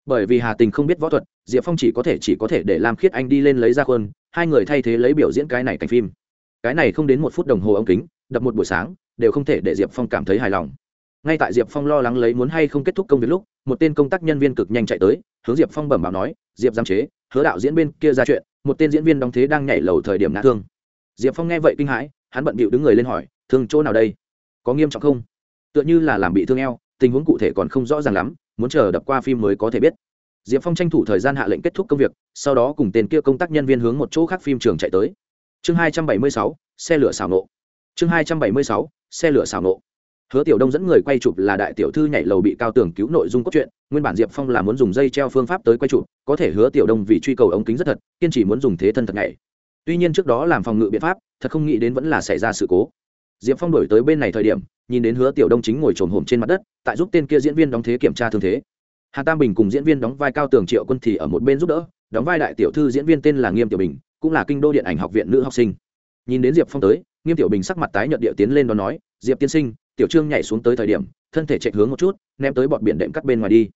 Bởi vì hà tình không biết võ thuật, diệp phong chỉ có thể, chỉ có thể để lam khiết anh đi lên lấy ra khuôn, hai người thay thế lấy biểu diễn cái này cảnh phim. Cái này không đến một phút đồng hồ ống kính, đập một buổi sáng, đều không thể để diệp phong cảm thấy hài lòng. Ngay tại diệp phong lo lắng lấy muốn hay không kết thúc công việc lúc, một tên công tác nhân viên cực nhanh chạy tới, hướng diệp phong bẩm báo nói, diệp giam chế, hứa đạo diễn bên kia ra chuyện, một tên diễn viên đóng thế đang nhảy lầu thời điểm ngã thương. Diệp phong nghe vậy kinh hãi, hắn bận bịu đứng người lên hỏi, thương chỗ nào đây? Có nghiêm trọng không? Tựa như là làm bị thương eo, tình huống cụ thể còn không rõ ràng lắm, muốn chờ đập qua phim mới có thể biết. Diệp phong tranh thủ thời gian hạ lệnh kết thúc công việc, sau đó cùng tên kia công tác nhân viên hướng một chỗ khác phim trường chạy tới. Chương hai trăm bảy mươi sáu, xe lửa xảo nộ. Chương hai trăm bảy mươi sáu, xe lửa xảo nộ. Hứa tiểu đông dẫn người quay chụp là đại tiểu thư nhảy lầu bị cao tường cứu nội dung cốt truyện, nguyên bản diệp phong là muốn dùng dây treo phương pháp tới quay chụp, có thể hứa tiểu đông vì truy cầu ống kính rất thật, kiên trì muốn dùng thế thân thật nhảy. Tuy nhiên trước đó làm phòng ngự biện pháp, thật không nghĩ đến vẫn là xảy ra sự cố diệp phong đổi tới bên này thời điểm, nhìn đến hứa tiểu đông chính ngồi trồm hổm trên mặt đất, tại giúp tên kia diễn viên đóng thế kiểm tra thương thế. Hà tam bình cùng diễn viên đóng vai cao tường triệu quân thì ở một bên giúp đỡ, đóng vai đại tiểu thư diễn viên tên là nghiêm tiểu bình, cũng là kinh đô điện ảnh học viện nữ học sinh. Nhìn đến diệp phong tới, nghiêm tiểu bình sắc mặt tái nhợt địa tiến lên đó nói, diệp tiên sinh, tiểu trương nhảy xuống tới thời điểm, thân thể chạy hướng một chút, ném tới bọn biển đệm cắt bên ngoài đi.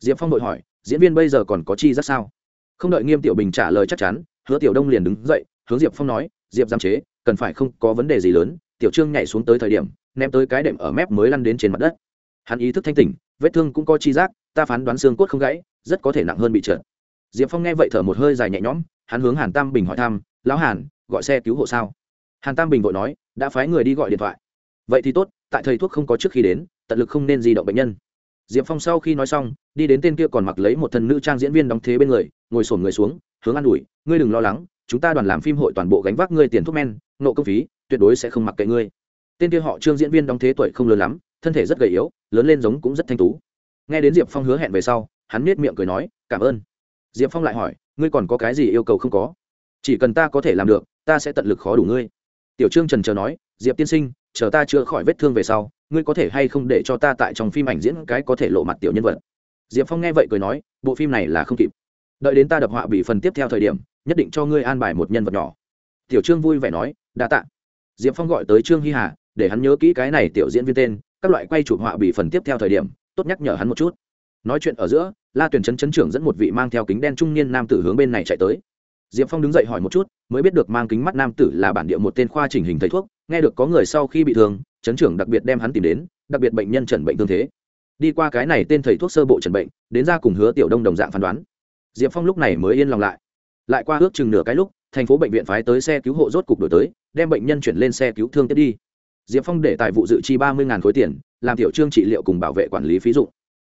Diệp phong đội hỏi, diễn viên bây giờ còn có chi rất sao? Không đợi nghiêm tiểu bình trả lời chắc chắn, hứa tiểu đông liền đứng dậy, hướng diệp phong nói, diệp giam chế, cần phải không có vấn đề gì lớn tiểu trương nhảy xuống tới thời điểm, ném tới cái đệm ở mép mới lăn đến trên mặt đất. Hắn ý thức thanh tỉnh, vết thương cũng có chi giác, ta phán đoán xương cốt không gãy, rất có thể nặng hơn bị trượt. Diệp phong nghe vậy thở một hơi dài nhẹ nhõm, hắn hướng hàn tam bình hỏi thăm, lão hàn, gọi xe cứu hộ sao? Hàn tam bình vội nói, đã phái người đi gọi điện thoại. Vậy thì tốt, tại thầy thuốc không có trước khi đến, tận lực không nên di động bệnh nhân. Diệp phong sau khi nói xong, đi đến tên kia còn mặc lấy một thân nữ trang diễn viên đóng thế bên người, ngồi sổn người xuống, hướng an ủi, ngươi đừng lo lắng, chúng ta đoàn làm phim hội toàn bộ gánh vác ngươi tiền thuốc men, nộ công phí tuyệt đối sẽ không mặc kệ ngươi. Tên kia họ trương diễn viên đóng thế tuổi không lớn lắm, thân thể rất gầy yếu, lớn lên giống cũng rất thanh tú. Nghe đến diệp phong hứa hẹn về sau, hắn nết miệng cười nói, cảm ơn. Diệp phong lại hỏi, ngươi còn có cái gì yêu cầu không có? Chỉ cần ta có thể làm được, ta sẽ tận lực khó đủ ngươi. Tiểu trương trần chờ nói, diệp tiên sinh, chờ ta chữa khỏi vết thương về sau, ngươi có thể hay không để cho ta tại trong phim ảnh diễn cái có thể lộ mặt tiểu nhân vật? Diệp phong nghe vậy cười nói, bộ phim này là không kịp. Đợi đến ta đập họa bị phần tiếp theo thời điểm, nhất định cho ngươi an bài một nhân vật nhỏ. Tiểu trương vui vẻ nói, đa tạ diệp phong gọi tới trương hy hà, để hắn nhớ kỹ cái này tiểu diễn viên tên, các loại quay chụp họa bị phần tiếp theo thời điểm, tốt nhắc nhở hắn một chút. Nói chuyện ở giữa, la tuyển trấn trấn trưởng dẫn một vị mang theo kính đen trung niên nam tử hướng bên này chạy tới. Diệp phong đứng dậy hỏi một chút, mới biết được mang kính mắt nam tử là bản địa một tên khoa chỉnh hình thầy thuốc, nghe được có người sau khi bị thương trấn trưởng đặc biệt đem hắn tìm đến, đặc biệt bệnh nhân chẩn bệnh tương thế. Đi qua cái này tên thầy thuốc sơ bộ chẩn bệnh, đến ra cùng hứa tiểu đông đồng dạng phán đoán. Diệp phong lúc này mới yên lòng lại. Lại qua ước chừng nửa cái lúc, thành phố bệnh viện phái tới xe cứu hộ rốt cục đổi tới đem bệnh nhân chuyển lên xe cứu thương tiếp đi. Diệp phong để tài vụ dự chi ba mươi khối tiền, làm tiểu trương trị liệu cùng bảo vệ quản lý phí dụng.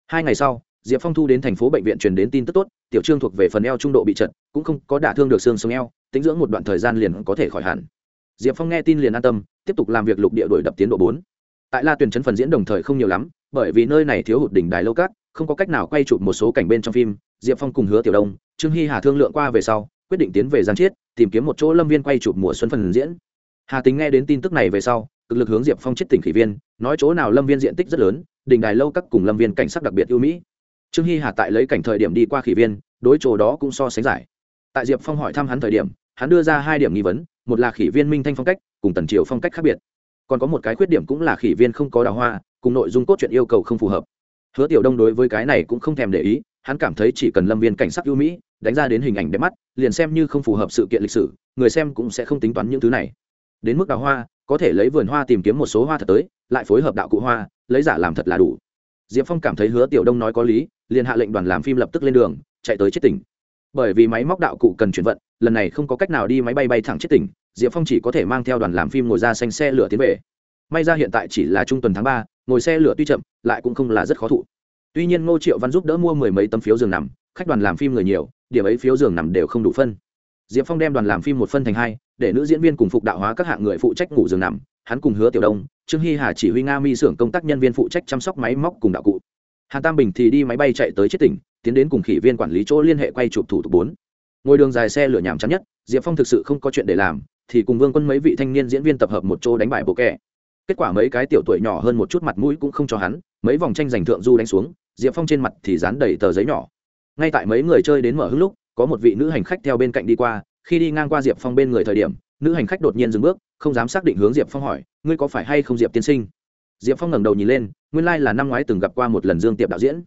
Hai ngày sau, diệp phong thu đến thành phố bệnh viện truyền đến tin tức tốt, tiểu trương thuộc về phần eo trung độ bị chật, cũng không có đả thương được xương sống eo, tính dưỡng một đoạn thời gian liền có thể khỏi hẳn. Diệp phong nghe tin liền an tâm, tiếp tục làm việc lục địa đổi đập tiến độ bốn. Tại la tuyển trấn phần diễn đồng thời không nhiều lắm, bởi vì nơi này thiếu hụt đỉnh đài lâu cát, không có cách nào quay chụp một số cảnh bên trong phim, diệp phong cùng hứa tiểu đông, trương hy hà thương lượng qua về sau, quyết định tiến về giang chiết, tìm kiếm một chỗ lâm viên quay chụp mùa xuân phần diễn hà tính nghe đến tin tức này về sau, cực lực hướng diệp phong chết tỉnh khỉ viên, nói chỗ nào lâm viên diện tích rất lớn đình đài lâu các cùng lâm viên cảnh sắc đặc biệt ưu mỹ. Trương hy hà tại lấy cảnh thời điểm đi qua khỉ viên, đối chỗ đó cũng so sánh giải. Tại diệp phong hỏi thăm hắn thời điểm, hắn đưa ra hai điểm nghi vấn, một là khỉ viên minh thanh phong cách, cùng tần triều phong cách khác biệt. Còn có một cái khuyết điểm cũng là khỉ viên không có đào hoa, cùng nội dung cốt truyện yêu cầu không phù hợp. Hứa tiểu đông đối với cái này cũng không thèm để ý, hắn cảm thấy chỉ cần lâm viên cảnh sắc ưu mỹ, đánh ra đến hình ảnh đẹp mắt, liền xem như không phù hợp sự kiện lịch sử, người xem cũng sẽ không tính toán những thứ này đến mức đào hoa, có thể lấy vườn hoa tìm kiếm một số hoa thật tới, lại phối hợp đạo cụ hoa, lấy giả làm thật là đủ. Diệp phong cảm thấy hứa tiểu đông nói có lý, liền hạ lệnh đoàn làm phim lập tức lên đường, chạy tới chết tỉnh. Bởi vì máy móc đạo cụ cần chuyển vận, lần này không có cách nào đi máy bay bay thẳng chết tỉnh, diệp phong chỉ có thể mang theo đoàn làm phim ngồi ra xanh xe lửa tiến về. May ra hiện tại chỉ là trung tuần tháng ba, ngồi xe lửa tuy chậm, lại cũng không là rất khó thụ. Tuy nhiên ngô triệu văn giúp đỡ mua mười mấy tấm phiếu giường nằm, khách đoàn làm phim người nhiều, điểm ấy phiếu giường nằm đều không đủ phân diệp phong đem đoàn làm phim một phân thành hai, để nữ diễn viên cùng phục đạo hóa các hạng người phụ trách ngủ giường nằm, hắn cùng hứa tiểu đông, trương hy hà chỉ huy nga mi xưởng công tác nhân viên phụ trách chăm sóc máy móc cùng đạo cụ. Hàn tam bình thì đi máy bay chạy tới chết tỉnh, tiến đến cùng khỉ viên quản lý chỗ liên hệ quay chụp thủ tục bốn. Ngồi đường dài xe lửa nhàm chán nhất, diệp phong thực sự không có chuyện để làm, thì cùng vương quân mấy vị thanh niên diễn viên tập hợp một chỗ đánh bài bộ kè. kết quả mấy cái tiểu tuổi nhỏ hơn một chút mặt mũi cũng không cho hắn, mấy vòng tranh giành thượng du đánh xuống, diệp phong trên mặt thì dán đầy tờ giấy nhỏ. Ngay tại mấy người chơi đến mở hứng lúc có một vị nữ hành khách theo bên cạnh đi qua, khi đi ngang qua diệp phong bên người thời điểm, nữ hành khách đột nhiên dừng bước, không dám xác định hướng diệp phong hỏi, ngươi có phải hay không diệp tiên sinh? Diệp phong ngẩng đầu nhìn lên, nguyên lai là năm ngoái từng gặp qua một lần dương tiệp đạo diễn.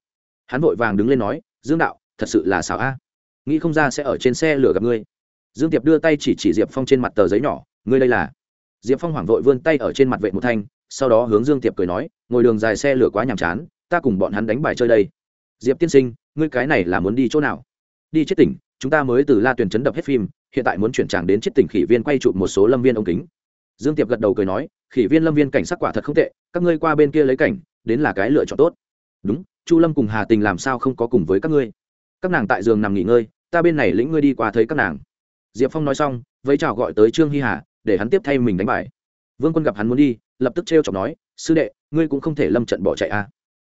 Hắn vội vàng đứng lên nói, dương đạo, thật sự là xảo a. Nghĩ không ra sẽ ở trên xe lửa gặp ngươi. Dương tiệp đưa tay chỉ chỉ diệp phong trên mặt tờ giấy nhỏ, ngươi đây là? Diệp phong hoảng vội vươn tay ở trên mặt vệ một thanh, sau đó hướng dương tiệp cười nói, ngồi đường dài xe lửa quá nhàm chán, ta cùng bọn hắn đánh bài chơi đây. Diệp tiên sinh, ngươi cái này là muốn đi chỗ nào? Đi chết tỉnh, chúng ta mới từ la tuyển chấn đập hết phim, hiện tại muốn chuyển tràng đến chết tỉnh khỉ viên quay chụp một số lâm viên ống kính. Dương tiệp gật đầu cười nói, khỉ viên lâm viên cảnh sắc quả thật không tệ, các ngươi qua bên kia lấy cảnh, đến là cái lựa chọn tốt. Đúng, chu lâm cùng hà tình làm sao không có cùng với các ngươi? Các nàng tại giường nằm nghỉ ngơi, ta bên này lĩnh ngươi đi qua thấy các nàng. Diệp phong nói xong, vẫy chào gọi tới trương hy hà, để hắn tiếp thay mình đánh bài. Vương quân gặp hắn muốn đi, lập tức t r e o chọc nói, sư đệ, ngươi cũng không thể lâm trận bỏ chạy à.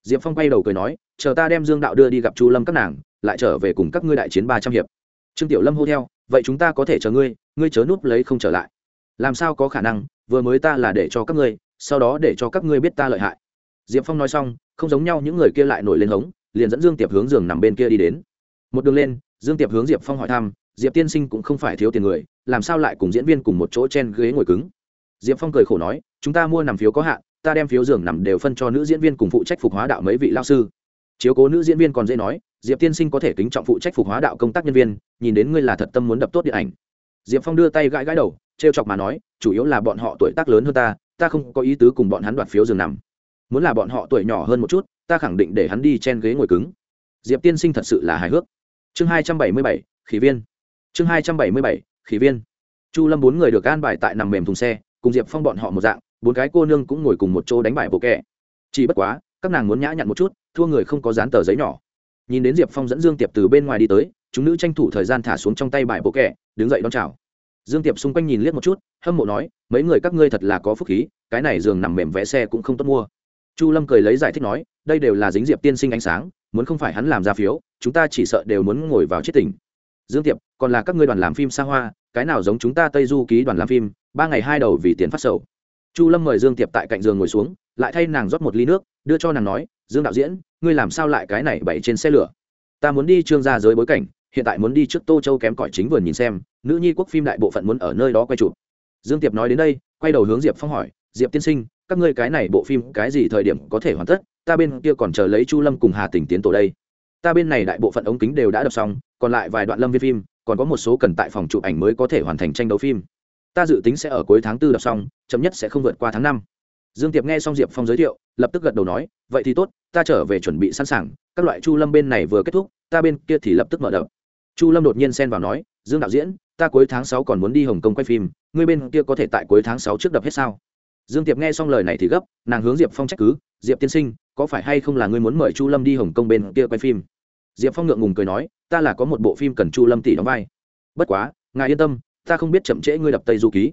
diệp phong quay đầu cười nói, chờ ta đem dương đạo đưa đi gặp chu lâm các nàng lại trở về cùng các ngươi đại chiến ba trăm hiệp. Trương tiểu lâm hô theo, vậy chúng ta có thể chờ ngươi ngươi chớ núp lấy không trở lại. Làm sao có khả năng, vừa mới ta là để cho các ngươi, sau đó để cho các ngươi biết ta lợi hại. Diệp phong nói xong, không giống nhau những người kia lại nổi lên hống, liền dẫn dương tiệp hướng giường nằm bên kia đi đến. Một đường lên, dương tiệp hướng diệp phong hỏi thăm, diệp tiên sinh cũng không phải thiếu tiền người, làm sao lại cùng diễn viên cùng một chỗ trên ghế ngồi cứng? Diệp phong cười khổ nói, chúng ta mua nằm phiếu có hạn, ta đem phiếu giường nằm đều phân cho nữ diễn viên cùng phụ trách phục hóa đạo mấy vị lao sư chiếu cố nữ diễn viên còn dễ nói, diệp tiên sinh có thể kính trọng phụ trách phục hóa đạo công tác nhân viên, nhìn đến ngươi là thật tâm muốn đập tốt điện ảnh. Diệp phong đưa tay gãi gãi đầu t r e o chọc mà nói, chủ yếu là bọn họ tuổi tác lớn hơn ta ta không có ý tứ cùng bọn hắn đoạt phiếu giường nằm. Muốn là bọn họ tuổi nhỏ hơn một chút, ta khẳng định để hắn đi chen ghế ngồi cứng. Diệp tiên sinh thật sự là hài hước. Chương hai trăm bảy mươi bảy khí viên. Chương hai trăm bảy mươi bảy khí viên. Chu lâm bốn người được gan bài tại nằm mềm thùng xe, cùng diệp phong bọn họ một dạng, bốn cái cô nương cũng ngồi cùng một chỗ đánh bài bộ kẹ. Chỉ bất quá, các nàng muốn nhã nhặn một chút thua người không có dán tờ giấy nhỏ. Nhìn đến diệp phong dẫn dương tiệp từ bên ngoài đi tới, chúng nữ tranh thủ thời gian thả xuống trong tay bài bộ kẹ đứng dậy đón chào. Dương tiệp xung quanh nhìn liếc một chút, hâm mộ nói, mấy người các ngươi thật là có phúc khí, cái này giường nằm mềm vẽ xe cũng không tốt mua. Chu lâm cười lấy giải thích nói, đây đều là dính diệp tiên sinh ánh sáng, muốn không phải hắn làm ra phiếu, chúng ta chỉ sợ đều muốn ngồi vào chết tỉnh. Dương tiệp, còn là các ngươi đoàn làm phim xa hoa, cái nào giống chúng ta tây du ký đoàn làm phim, ba ngày hai đầu vì tiền phát sầu. Chu lâm mời dương tiệp tại cạnh giường ngồi xuống, lại thay nàng rót một ly nước, đưa cho nàng nói dương đạo diễn, ngươi làm sao lại cái này bậy trên xe lửa? Ta muốn đi trương gia giới bối cảnh, hiện tại muốn đi trước tô châu kém cỏi chính vườn nhìn xem, nữ nhi quốc phim đại bộ phận muốn ở nơi đó quay chụp. Dương tiệp nói đến đây, quay đầu hướng diệp phong hỏi, diệp tiên sinh, các ngươi cái này bộ phim cái gì thời điểm có thể hoàn tất? Ta bên kia còn chờ lấy chu lâm cùng hà Tỉnh tiến tổ đây. Ta bên này đại bộ phận ống kính đều đã đập xong, còn lại vài đoạn lâm viên phim, còn có một số cần tại phòng chụp ảnh mới có thể hoàn thành tranh đấu phim. Ta dự tính sẽ ở cuối tháng tư đập xong, chậm nhất sẽ không vượt qua tháng năm dương tiệp nghe xong diệp phong giới thiệu, lập tức gật đầu nói, vậy thì tốt, ta trở về chuẩn bị sẵn sàng, các loại chu lâm bên này vừa kết thúc, ta bên kia thì lập tức mở đập. Chu lâm đột nhiên xen vào nói, dương đạo diễn, ta cuối tháng sáu còn muốn đi hồng kông quay phim, ngươi bên kia có thể tại cuối tháng sáu trước đập hết sao? Dương tiệp nghe xong lời này thì gấp, nàng hướng diệp phong trách cứ, diệp tiên sinh, có phải hay không là ngươi muốn mời chu lâm đi hồng kông bên kia quay phim? Diệp phong ngượng ngùng cười nói, ta là có một bộ phim cần chu lâm tỷ đóng vai. Bất quá, ngài yên tâm, ta không biết chậm trễ ngươi đập tây du ký.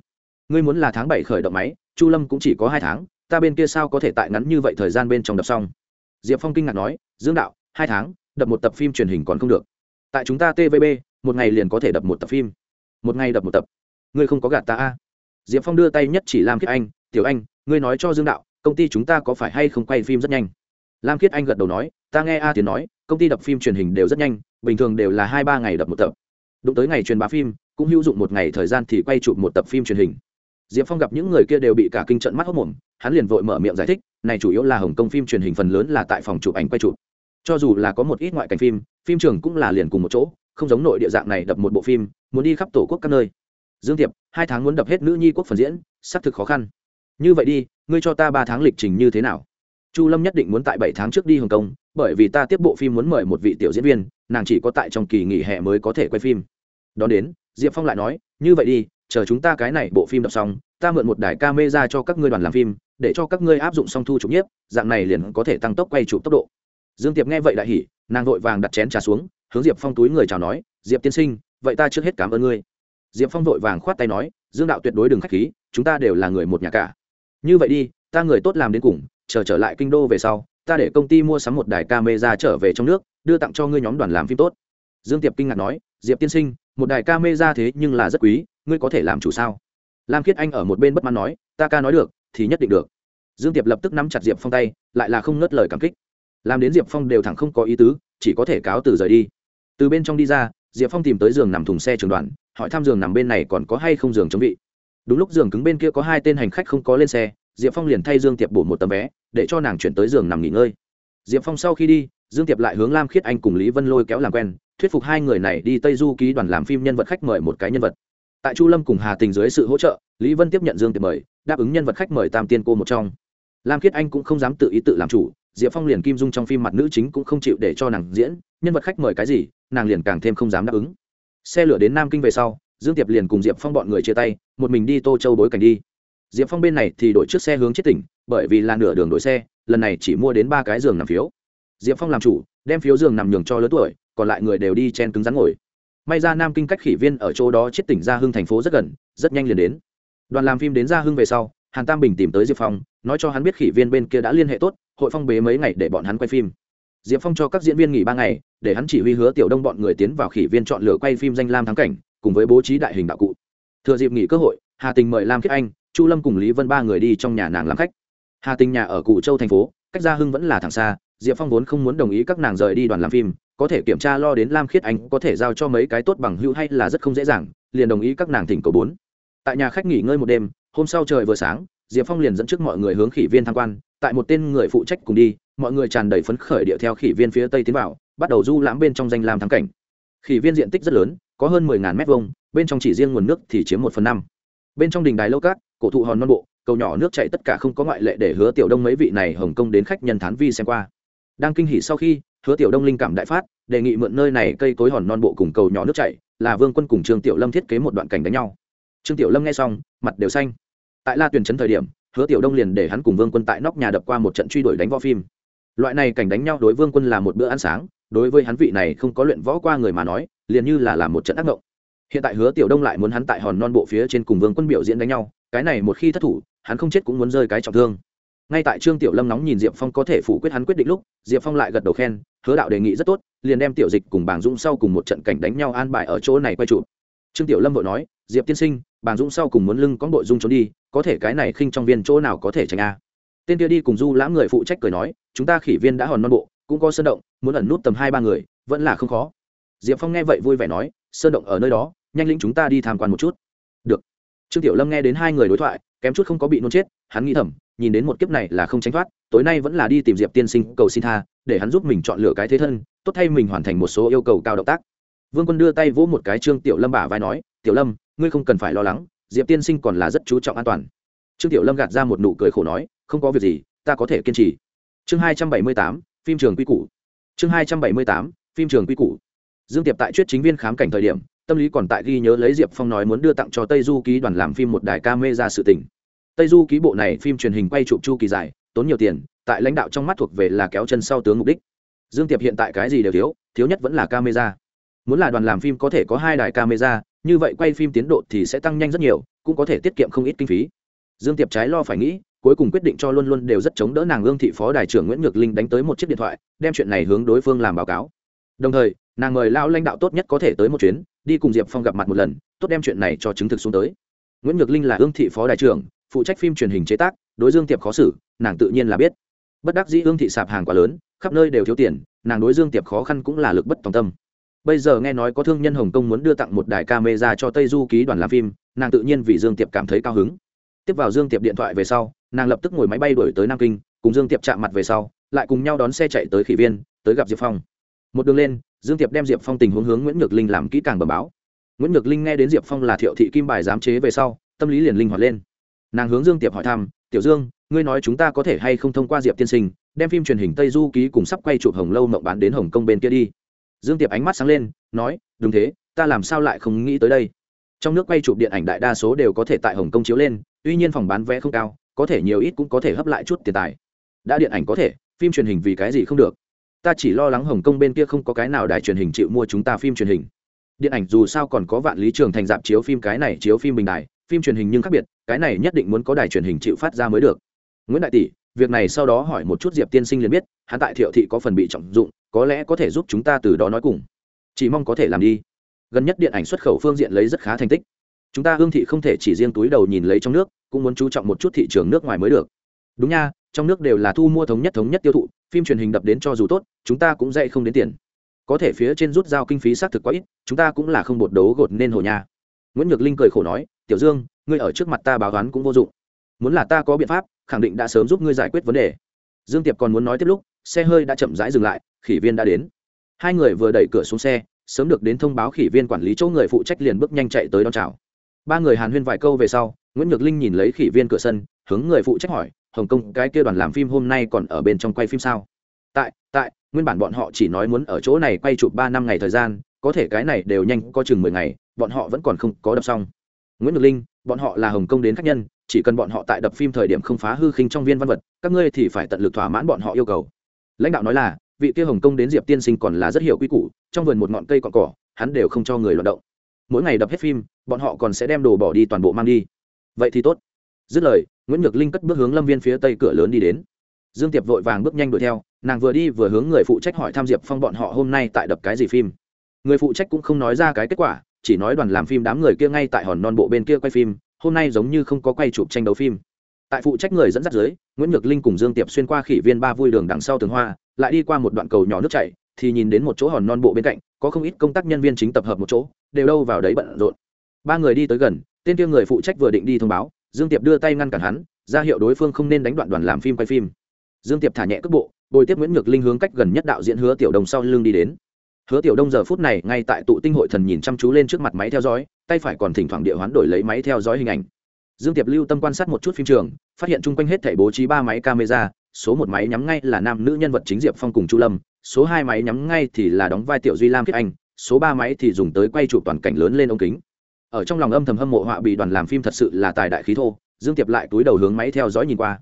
Ngươi muốn là tháng bảy khởi động máy chu lâm cũng chỉ có hai tháng, ta bên kia sao có thể tại ngắn như vậy thời gian bên trong đập xong? Diệp phong kinh ngạc nói, dương đạo, hai tháng, đập một tập phim truyền hình còn không được. Tại chúng ta tvb một ngày liền có thể đập một tập phim. Một ngày đập một tập. Ngươi không có gạt ta a diệp phong đưa tay nhất chỉ lam khiết anh, tiểu anh, ngươi nói cho dương đạo, công ty chúng ta có phải hay không quay phim rất nhanh? Lam khiết anh gật đầu nói, ta nghe a tiến nói, công ty đập phim truyền hình đều rất nhanh, bình thường đều là hai ba ngày đập một tập. Đụng tới ngày truyền bá phim, cũng hữu dụng một ngày thời gian thì quay chụp một tập phim truyền hình diệp phong gặp những người kia đều bị cả kinh trận mắt hốc mồm, hắn liền vội mở miệng giải thích, này chủ yếu là hồng kông phim truyền hình phần lớn là tại phòng chụp ảnh quay chụp. Cho dù là có một ít ngoại cảnh phim phim trường cũng là liền cùng một chỗ, không giống nội địa dạng này đập một bộ phim, muốn đi khắp tổ quốc các nơi. Dương tiệp hai tháng muốn đập hết nữ nhi quốc phần diễn, xác thực khó khăn. Như vậy đi, ngươi cho ta ba tháng lịch trình như thế nào? Chu lâm nhất định muốn tại bảy tháng trước đi hồng kông, bởi vì ta tiếp bộ phim muốn mời một vị tiểu diễn viên, nàng chỉ có tại trong kỳ nghỉ hè mới có thể quay phim. Đón đến, diệp phong lại nói, như vậy đi chờ chúng ta cái này bộ phim đọc xong, ta mượn một đài ca mê ra cho các ngươi đoàn làm phim, để cho các ngươi áp dụng song thu chụp nhiếp, dạng này liền có thể tăng tốc quay chụp tốc độ. Dương tiệp nghe vậy đại hỉ, nàng vội vàng đặt chén trà xuống, hướng diệp phong túi người chào nói, diệp tiên sinh, vậy ta trước hết cảm ơn ngươi. Diệp phong vội vàng khoát tay nói, dương đạo tuyệt đối đừng k h á c h khí, chúng ta đều là người một nhà cả. Như vậy đi, ta người tốt làm đến cùng, chờ trở lại kinh đô về sau, ta để công ty mua sắm một đài ca mê ra trở về trong nước, đưa tặng cho ngươi nhóm đoàn làm phim tốt. Dương tiệp kinh ngạc nói, diệp tiên sinh, một đài ca mê ra thế nhưng là rất quý ngươi có thể làm chủ sao? Lam khiết anh ở một bên bất mãn nói, ta ca nói được, thì nhất định được. Dương tiệp lập tức nắm chặt diệp phong tay, lại là không ngớt lời cảm kích. Làm đến diệp phong đều thẳng không có ý tứ, chỉ có thể cáo từ rời đi. Từ bên trong đi ra, diệp phong tìm tới giường nằm thùng xe trường đoàn, hỏi thăm giường nằm bên này còn có hay không giường chống vị đúng lúc giường cứng bên kia có hai tên hành khách không có lên xe, diệp phong liền thay dương tiệp bổ một tấm vé, để cho nàng chuyển tới giường nằm nghỉ ngơi. Diệp phong sau khi đi, dương tiệp lại hướng lam khiết anh cùng lý vân lôi kéo làm quen, thuyết phục hai người này đi tây du ký đoàn làm phim nhân vật khách mời một cái nhân vật tại chu lâm cùng hà tình dưới sự hỗ trợ, lý vân tiếp nhận dương tiệp mời, đáp ứng nhân vật khách mời tam tiên cô một trong. Lam khiết anh cũng không dám tự ý tự làm chủ, diệp phong liền kim dung trong phim mặt nữ chính cũng không chịu để cho nàng diễn, nhân vật khách mời cái gì, nàng liền càng thêm không dám đáp ứng. Xe lửa đến nam kinh về sau, dương tiệp liền cùng diệp phong bọn người chia tay, một mình đi tô châu bối cảnh đi. Diệp phong bên này thì đổi chiếc xe hướng chết tỉnh, bởi vì là nửa đường đổi xe, lần này chỉ mua đến ba cái giường nằm phiếu. Diệp phong làm chủ, đem phiếu giường nằm nhường cho lớn tuổi, còn lại người đều đi chen cứng rắn ngồi may ra nam kinh cách khỉ viên ở chỗ đó chết tỉnh gia hưng thành phố rất gần, rất nhanh liền đến. Đoàn làm phim đến gia hưng về sau, hàn tam bình tìm tới diệp phong, nói cho hắn biết khỉ viên bên kia đã liên hệ tốt, hội phong bế mấy ngày để bọn hắn quay phim. Diệp phong cho các diễn viên nghỉ ba ngày, để hắn chỉ huy hứa tiểu đông bọn người tiến vào khỉ viên chọn lựa quay phim danh lam thắng cảnh, cùng với bố trí đại hình đạo cụ. Thừa dịp nghỉ cơ hội, hà tình mời lam khiết anh, chu lâm cùng lý vân ba người đi trong nhà nàng làm khách. Hà tình nhà ở cụ châu thành phố, cách gia hưng vẫn là thẳng xa, diệp phong vốn không muốn đồng ý các nàng rời đi đoàn làm phim có thể kiểm tra lo đến lam khiết anh có thể giao cho mấy cái tốt bằng hữu hay là rất không dễ dàng, liền đồng ý các nàng thỉnh cầu bốn. Tại nhà khách nghỉ ngơi một đêm, hôm sau trời vừa sáng, diệp phong liền dẫn trước mọi người hướng khỉ viên tham quan, tại một tên người phụ trách cùng đi, mọi người tràn đầy phấn khởi điệu theo khỉ viên phía tây tiến vào, bắt đầu du lãm bên trong danh lam thắng cảnh. Khỉ viên diện tích rất lớn, có hơn mười ngàn mét vuông, bên trong chỉ riêng nguồn nước thì chiếm một phần năm. Bên trong đình đài lâu cát, cổ thụ hòn non bộ, cầu nhỏ nước chạy tất cả không có ngoại lệ để hứa tiểu đông mấy vị này hồng kông đến khách nhân thán vi xem qua. Đang kinh hỉ sau khi hứa tiểu đông linh cảm đại phát, đề nghị mượn nơi này cây cối hòn non bộ cùng cầu nhỏ nước chảy, là vương quân cùng trương tiểu lâm thiết kế một đoạn cảnh đánh nhau. Trương tiểu lâm nghe xong, mặt đều xanh. Tại la tuyển trấn thời điểm, hứa tiểu đông liền để hắn cùng vương quân tại nóc nhà đập qua một trận truy đuổi đánh võ phim. Loại này cảnh đánh nhau đối vương quân là một bữa ăn sáng, đối với hắn vị này không có luyện võ qua người mà nói, liền như là làm một trận ác mộng. Hiện tại hứa tiểu đông lại muốn hắn tại hòn non bộ phía trên cùng vương quân biểu diễn đánh nhau, cái này một khi thất thủ, hắn không chết cũng muốn rơi cái trọng thương ngay tại trương tiểu lâm nóng nhìn diệp phong có thể phủ quyết hắn quyết định lúc, diệp phong lại gật đầu khen, hứa đạo đề nghị rất tốt, liền đem tiểu dịch cùng bàng dũng sau cùng một trận cảnh đánh nhau an bài ở chỗ này quay trụ trương tiểu lâm vội nói, diệp tiên sinh, bàng dũng sau cùng muốn lưng có nội dung trốn đi, có thể cái này khinh trong viên chỗ nào có thể tránh a? Tên kia đi cùng du lãm người phụ trách cười nói, chúng ta khỉ viên đã hòn non bộ, cũng có sơn động, muốn ẩn nút tầm hai ba người, vẫn là không khó. Diệp phong nghe vậy vui vẻ nói, sơn động ở nơi đó, nhanh lĩnh chúng ta đi tham quan một chút. Được. Trương tiểu lâm nghe đến hai người đối thoại, kém chút không có bị nôn chết, hắn nghĩ thầm nhìn đến một kiếp này là không tránh thoát, tối nay vẫn là đi tìm diệp tiên sinh cầu xin tha, để hắn giúp mình chọn lựa cái thế thân, tốt thay mình hoàn thành một số yêu cầu cao động tác. Vương quân đưa tay vỗ một cái trương tiểu lâm bả vai nói, tiểu lâm, ngươi không cần phải lo lắng, diệp tiên sinh còn là rất chú trọng an toàn. Trương tiểu lâm gạt ra một nụ cười khổ nói, không có việc gì, ta có thể kiên trì. Chương hai trăm bảy mươi tám, phim trường quy củ. Chương hai trăm bảy mươi tám, phim trường quy củ. Dương tiệp tại chuyết chính viên khám cảnh thời điểm, tâm lý còn tại ghi nhớ lấy diệp phong nói muốn đưa tặng cho tây du ký đoàn làm phim một đài ca mê ra sự tình tây du ký bộ này phim truyền hình quay chụp chu kỳ dài, tốn nhiều tiền, tại lãnh đạo trong mắt thuộc về là kéo chân sau tướng mục đích. Dương tiệp hiện tại cái gì đều thiếu thiếu nhất vẫn là camera. Muốn là đoàn làm phim có thể có hai đài camera, như vậy quay phim tiến độ thì sẽ tăng nhanh rất nhiều, cũng có thể tiết kiệm không ít kinh phí. Dương tiệp trái lo phải nghĩ, cuối cùng quyết định cho luôn luôn đều rất chống đỡ nàng ương thị phó đài trưởng nguyễn nhược linh đánh tới một chiếc điện thoại, đem chuyện này hướng đối phương làm báo cáo. Đồng thời, nàng mời lao lãnh đạo tốt nhất có thể tới một chuyến, đi cùng diệp phong gặp mặt một lần, tốt đem chuyện này cho chứng thực xuống tới. Nguyễn nhược linh là ương thị phó đại trưởng phụ trách phim truyền hình chế tác, đối dương tiệp khó xử, nàng tự nhiên là biết. Bất đắc dĩ hương thị sạp hàng quá lớn, khắp nơi đều thiếu tiền, nàng đối dương tiệp khó khăn cũng là lực bất tòng tâm. Bây giờ nghe nói có thương nhân hồng kông muốn đưa tặng một đài camera cho tây du ký đoàn làm phim, nàng tự nhiên vì dương tiệp cảm thấy cao hứng. Tiếp vào dương tiệp điện thoại về sau, nàng lập tức ngồi máy bay đuổi tới nam kinh, cùng dương tiệp chạm mặt về sau, lại cùng nhau đón xe chạy tới khỉ viên, tới gặp diệp phong. Một đường lên, dương tiệp đem diệp phong tình huống hướng nguyễn nhược linh làm kỹ càng bẩm báo. Nguyễn nhược linh nghe đến diệp phong là thiệu thị kim bài giám chế về sau, tâm lý liền linh hoạt lên nàng hướng dương tiệp hỏi thăm, tiểu dương, ngươi nói chúng ta có thể hay không thông qua diệp tiên sinh, đem phim truyền hình tây du ký cùng sắp quay chụp hồng lâu mộng bán đến hồng kông bên kia đi? Dương tiệp ánh mắt sáng lên, nói, đúng thế, ta làm sao lại không nghĩ tới đây? Trong nước quay chụp điện ảnh đại đa số đều có thể tại hồng kông chiếu lên, tuy nhiên phòng bán vé không cao, có thể nhiều ít cũng có thể hấp lại chút tiền tài. Đã điện ảnh có thể, phim truyền hình vì cái gì không được? Ta chỉ lo lắng hồng kông bên kia không có cái nào đài truyền hình chịu mua chúng ta phim truyền hình. Điện ảnh dù sao còn có vạn lý trường thành dạp chiếu phim, cái này chiếu phim bình đài, phim truyền hình nhưng khác biệt cái này nhất định muốn có đài truyền hình chịu phát ra mới được. Nguyễn đại tỷ, việc này sau đó hỏi một chút diệp tiên sinh liền biết, hắn tại thiệu thị có phần bị trọng dụng, có lẽ có thể giúp chúng ta từ đó nói cùng. Chỉ mong có thể làm đi. Gần nhất điện ảnh xuất khẩu phương diện lấy rất khá thành tích. Chúng ta hương thị không thể chỉ riêng túi đầu nhìn lấy trong nước, cũng muốn chú trọng một chút thị trường nước ngoài mới được. Đúng nha, trong nước đều là thu mua thống nhất thống nhất tiêu thụ, phim truyền hình đập đến cho dù tốt, chúng ta cũng dạy không đến tiền. Có thể phía trên rút giao kinh phí xác thực quá ít, chúng ta cũng là không bột đấu gột nên hồ nha. Nguyễn nhược linh cười khổ nói, tiểu dương ngươi ở trước mặt ta báo toán cũng vô dụng. Muốn là ta có biện pháp, khẳng định đã sớm giúp ngươi giải quyết vấn đề. Dương tiệp còn muốn nói tiếp lúc, xe hơi đã chậm rãi dừng lại, khỉ viên đã đến. Hai người vừa đẩy cửa xuống xe, sớm được đến thông báo khỉ viên quản lý chỗ người phụ trách liền bước nhanh chạy tới đón chào. Ba người hàn huyên vài câu về sau, nguyễn nhược linh nhìn lấy khỉ viên cửa sân, hướng người phụ trách hỏi, hồng kông, cái kia đoàn làm phim hôm nay còn ở bên trong quay phim sao? Tại tại, nguyên bản bọn họ chỉ nói muốn ở chỗ này quay chụp ba năm ngày thời gian, có thể cái này đều nhanh có chừng mười ngày, bọn họ vẫn còn không có đập xong. Nguyễn nhược linh bọn họ là hồng kông đến khách nhân, chỉ cần bọn họ tại đập phim thời điểm không phá hư khinh trong viên văn vật, các ngươi thì phải tận lực thỏa mãn bọn họ yêu cầu. Lãnh đạo nói là, vị kia hồng kông đến diệp tiên sinh còn là rất hiểu quy củ, trong vườn một ngọn cây cọn cỏ, hắn đều không cho người loạt động. Mỗi ngày đập hết phim, bọn họ còn sẽ đem đồ bỏ đi toàn bộ mang đi. Vậy thì tốt. Dứt lời, nguyễn nhược linh cất bước hướng lâm viên phía tây cửa lớn đi đến. Dương tiệp vội vàng bước nhanh đuổi theo, nàng vừa đi vừa hướng người phụ trách hỏi tham diệp phong bọn họ hôm nay tại đập cái gì phim. Người phụ trách cũng không nói ra cái kết quả chỉ nói đoàn làm phim đám người kia ngay tại hòn non bộ bên kia quay phim, hôm nay giống như không có quay chụp tranh đấu phim. Tại phụ trách người dẫn dắt dưới, nguyễn nhược linh cùng dương tiệp xuyên qua khỉ viên ba vui đường đằng sau tường hoa, lại đi qua một đoạn cầu nhỏ nước chảy, thì nhìn đến một chỗ hòn non bộ bên cạnh, có không ít công tác nhân viên chính tập hợp một chỗ, đều đâu vào đấy bận rộn. Ba người đi tới gần, tên kia người phụ trách vừa định đi thông báo, dương tiệp đưa tay ngăn cản hắn, ra hiệu đối phương không nên đánh đoạn đoàn làm phim quay phim. Dương tiệp thả nhẹ cước bộ, bồi tiếp nguyễn nhược linh hướng cách gần nhất đạo diễn hứa tiểu đồng sau lưng đi đến hứa tiểu đông giờ phút này ngay tại tụ tinh hội thần nhìn chăm chú lên trước mặt máy theo dõi, tay phải còn thỉnh thoảng địa hoán đổi lấy máy theo dõi hình ảnh. Dương tiệp lưu tâm quan sát một chút phim trường, phát hiện chung quanh hết thảy bố trí ba máy camera, số một máy nhắm ngay là nam nữ nhân vật chính diệp phong cùng chu lâm, số hai máy nhắm ngay thì là đóng vai tiểu duy lam Kết anh, số ba máy thì dùng tới quay chụp toàn cảnh lớn lên ống kính. Ở trong lòng âm thầm hâm mộ họa bị đoàn làm phim thật sự là tài đại khí thô, dương tiệp lại túi đầu hướng máy theo dõi nhìn qua.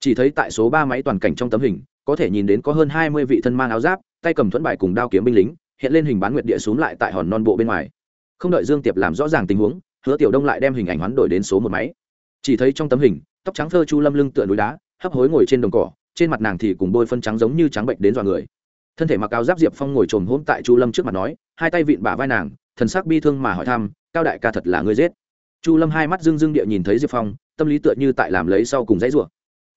Chỉ thấy tại số ba máy toàn cảnh trong tấm hình, có thể nhìn đến có hơn hai mươi vị thân mang áo giáp, tay cầm thuẫn bài cùng đao kiếm binh lính hiện lên hình bán nguyệt địa xuống lại tại hòn non bộ bên ngoài. Không đợi dương tiệp làm rõ ràng tình huống, hứa tiểu đông lại đem hình ảnh hoán đổi đến số một máy. Chỉ thấy trong tấm hình, tóc trắng phơ chu lâm lưng tựa núi đá, hấp hối ngồi trên đồng cỏ, trên mặt nàng thì cùng bôi phân trắng giống như trắng bệnh đến dọa người. Thân thể mặc áo giáp diệp phong ngồi trồm hôm tại chu lâm trước mặt nói, hai tay vịn bả vai nàng, thần sắc bi thương mà hỏi thăm, cao đại ca thật là người giết. Chu lâm hai mắt dưng dưng địa nhìn thấy diệp phong, tâm lý tựa như tại làm lấy sau cùng dãy rủa.